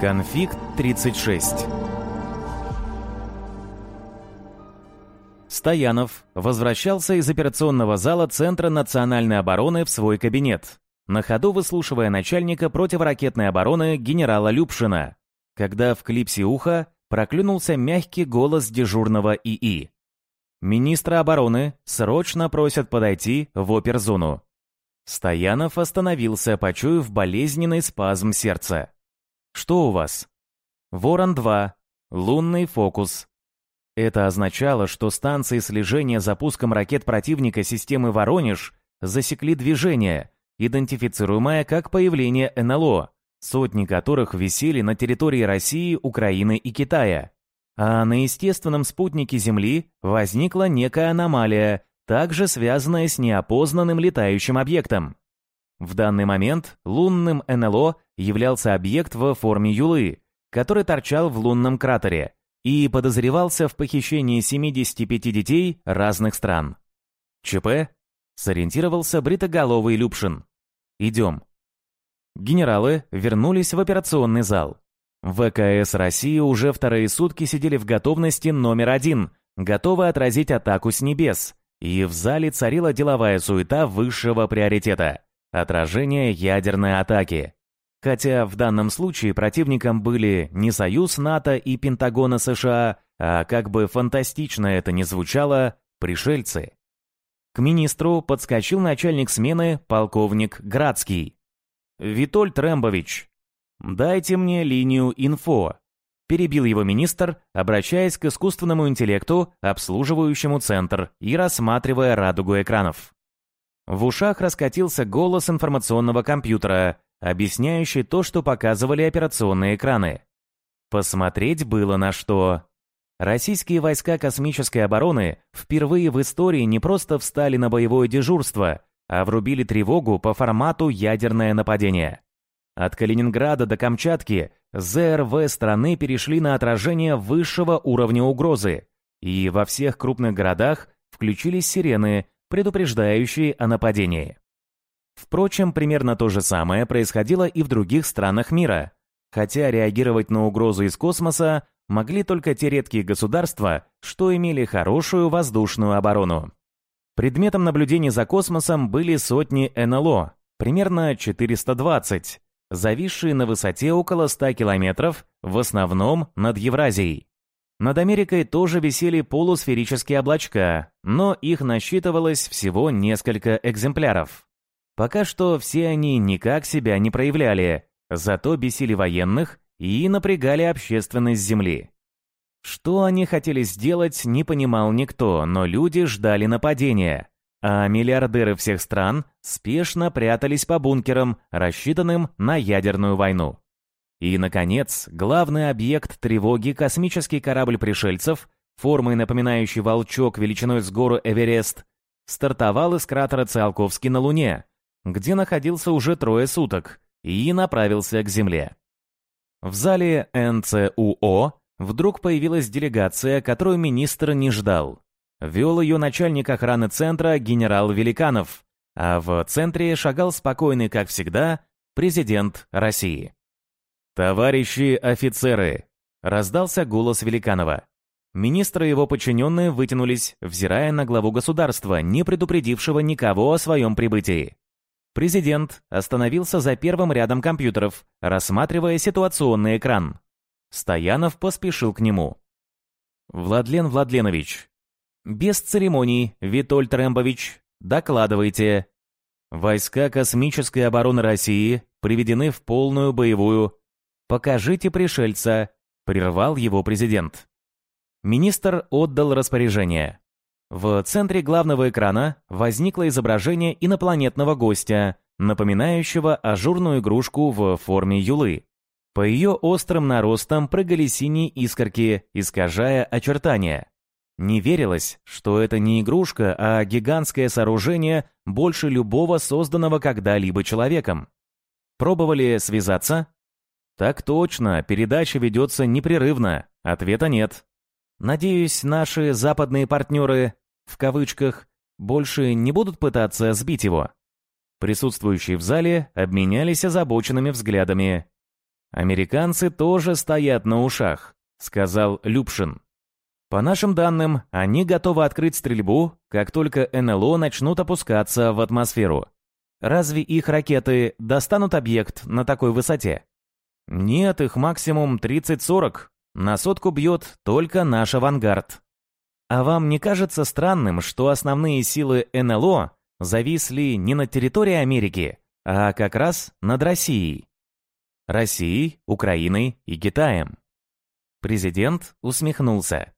Конфликт 36 Стоянов возвращался из операционного зала Центра национальной обороны в свой кабинет, на ходу выслушивая начальника противоракетной обороны генерала Любшина, когда в клипсе уха проклюнулся мягкий голос дежурного ИИ. Министра обороны срочно просят подойти в оперзону. Стоянов остановился, почуяв болезненный спазм сердца. Что у вас? Ворон-2. Лунный фокус. Это означало, что станции слежения запуском ракет противника системы «Воронеж» засекли движение, идентифицируемое как появление НЛО, сотни которых висели на территории России, Украины и Китая. А на естественном спутнике Земли возникла некая аномалия, также связанная с неопознанным летающим объектом. В данный момент лунным НЛО являлся объект в форме юлы, который торчал в лунном кратере и подозревался в похищении 75 детей разных стран. ЧП сориентировался бритоголовый Любшин. «Идем». Генералы вернулись в операционный зал. ВКС России уже вторые сутки сидели в готовности номер один, готовы отразить атаку с небес, и в зале царила деловая суета высшего приоритета – отражение ядерной атаки. Хотя в данном случае противником были не союз НАТО и Пентагона США, а как бы фантастично это ни звучало, пришельцы. К министру подскочил начальник смены полковник Градский. «Витольд Рэмбович, дайте мне линию инфо», перебил его министр, обращаясь к искусственному интеллекту, обслуживающему центр и рассматривая радугу экранов. В ушах раскатился голос информационного компьютера, объясняющий то, что показывали операционные экраны. Посмотреть было на что. Российские войска космической обороны впервые в истории не просто встали на боевое дежурство, а врубили тревогу по формату ядерное нападение. От Калининграда до Камчатки ЗРВ страны перешли на отражение высшего уровня угрозы, и во всех крупных городах включились сирены, предупреждающие о нападении. Впрочем, примерно то же самое происходило и в других странах мира, хотя реагировать на угрозу из космоса могли только те редкие государства, что имели хорошую воздушную оборону. Предметом наблюдения за космосом были сотни НЛО, примерно 420, зависшие на высоте около 100 километров, в основном над Евразией. Над Америкой тоже висели полусферические облачка, но их насчитывалось всего несколько экземпляров. Пока что все они никак себя не проявляли, зато бесили военных и напрягали общественность Земли. Что они хотели сделать, не понимал никто, но люди ждали нападения, а миллиардеры всех стран спешно прятались по бункерам, рассчитанным на ядерную войну. И, наконец, главный объект тревоги космический корабль пришельцев, формой напоминающий волчок величиной с гору Эверест, стартовал из кратера Циолковский на Луне, где находился уже трое суток, и направился к земле. В зале НЦУО вдруг появилась делегация, которую министр не ждал. Вел ее начальник охраны центра генерал Великанов, а в центре шагал спокойный, как всегда, президент России. «Товарищи офицеры!» раздался голос Великанова. Министры и его подчиненные вытянулись, взирая на главу государства, не предупредившего никого о своем прибытии. Президент остановился за первым рядом компьютеров, рассматривая ситуационный экран. Стоянов поспешил к нему. «Владлен Владленович, без церемоний, Витольд Рэмбович, докладывайте. Войска космической обороны России приведены в полную боевую. Покажите пришельца», — прервал его президент. Министр отдал распоряжение. В центре главного экрана возникло изображение инопланетного гостя, напоминающего ажурную игрушку в форме юлы. По ее острым наростам прыгали синие искорки, искажая очертания. Не верилось, что это не игрушка, а гигантское сооружение больше любого созданного когда-либо человеком. Пробовали связаться? Так точно, передача ведется непрерывно, ответа нет. Надеюсь, наши западные партнеры, в кавычках, больше не будут пытаться сбить его. Присутствующие в зале обменялись озабоченными взглядами. «Американцы тоже стоят на ушах», — сказал Любшин. «По нашим данным, они готовы открыть стрельбу, как только НЛО начнут опускаться в атмосферу. Разве их ракеты достанут объект на такой высоте?» «Нет, их максимум 30-40, на сотку бьет только наш авангард. А вам не кажется странным, что основные силы НЛО зависли не на территории Америки, а как раз над Россией? Россией, Украиной и Китаем. Президент усмехнулся.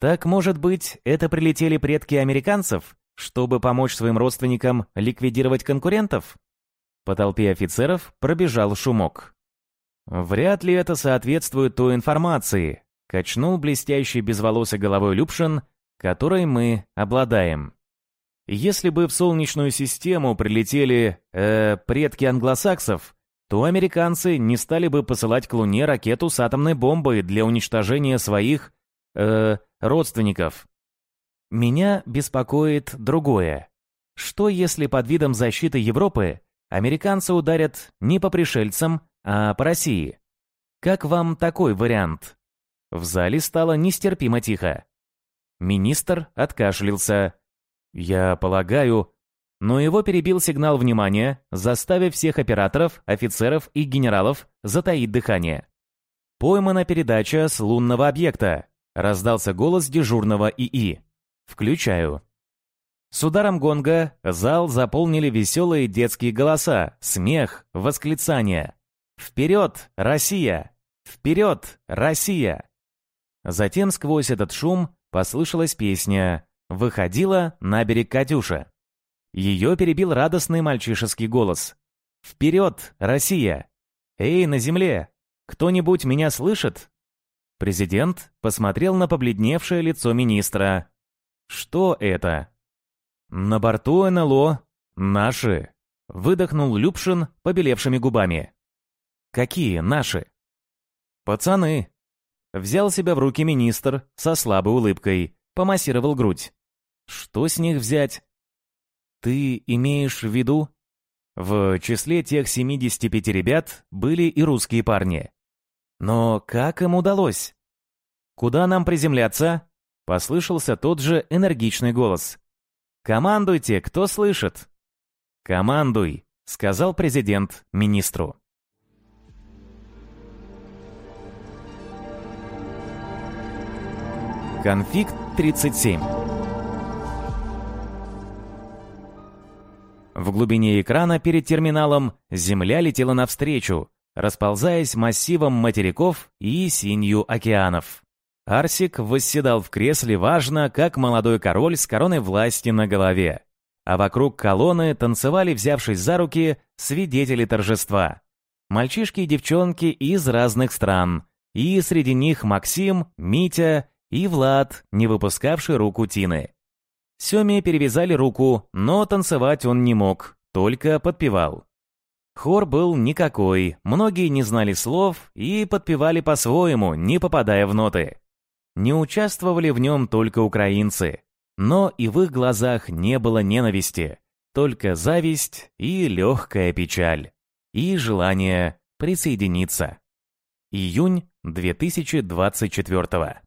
Так, может быть, это прилетели предки американцев, чтобы помочь своим родственникам ликвидировать конкурентов? По толпе офицеров пробежал шумок. «Вряд ли это соответствует той информации», — качнул блестящий безволосой головой Любшин, которой мы обладаем. Если бы в Солнечную систему прилетели, э, предки англосаксов, то американцы не стали бы посылать к Луне ракету с атомной бомбой для уничтожения своих, э, родственников. Меня беспокоит другое. Что если под видом защиты Европы американцы ударят не по пришельцам, а по России. Как вам такой вариант? В зале стало нестерпимо тихо. Министр откашлялся. Я полагаю, но его перебил сигнал внимания, заставив всех операторов, офицеров и генералов затаить дыхание. «Поймана передача с лунного объекта», — раздался голос дежурного ИИ. «Включаю». С ударом гонга зал заполнили веселые детские голоса, смех, восклицания. «Вперед, Россия! Вперед, Россия!» Затем сквозь этот шум послышалась песня «Выходила на берег Катюша». Ее перебил радостный мальчишеский голос. «Вперед, Россия! Эй, на земле! Кто-нибудь меня слышит?» Президент посмотрел на побледневшее лицо министра. «Что это?» «На борту НЛО. Наши!» — выдохнул Любшин побелевшими губами. Какие наши? Пацаны. Взял себя в руки министр со слабой улыбкой, помассировал грудь. Что с них взять? Ты имеешь в виду? В числе тех 75 ребят были и русские парни. Но как им удалось? Куда нам приземляться? Послышался тот же энергичный голос. «Командуйте, кто слышит?» «Командуй», — сказал президент министру. Конфликт 37 В глубине экрана перед терминалом Земля летела навстречу, расползаясь массивом материков и синью океанов. Арсик восседал в кресле важно, как молодой король с короной власти на голове. А вокруг колонны танцевали, взявшись за руки, свидетели торжества. Мальчишки и девчонки из разных стран. И среди них Максим, Митя и Влад, не выпускавший руку Тины. Семе перевязали руку, но танцевать он не мог, только подпевал. Хор был никакой, многие не знали слов и подпевали по-своему, не попадая в ноты. Не участвовали в нем только украинцы, но и в их глазах не было ненависти, только зависть и легкая печаль, и желание присоединиться. Июнь 2024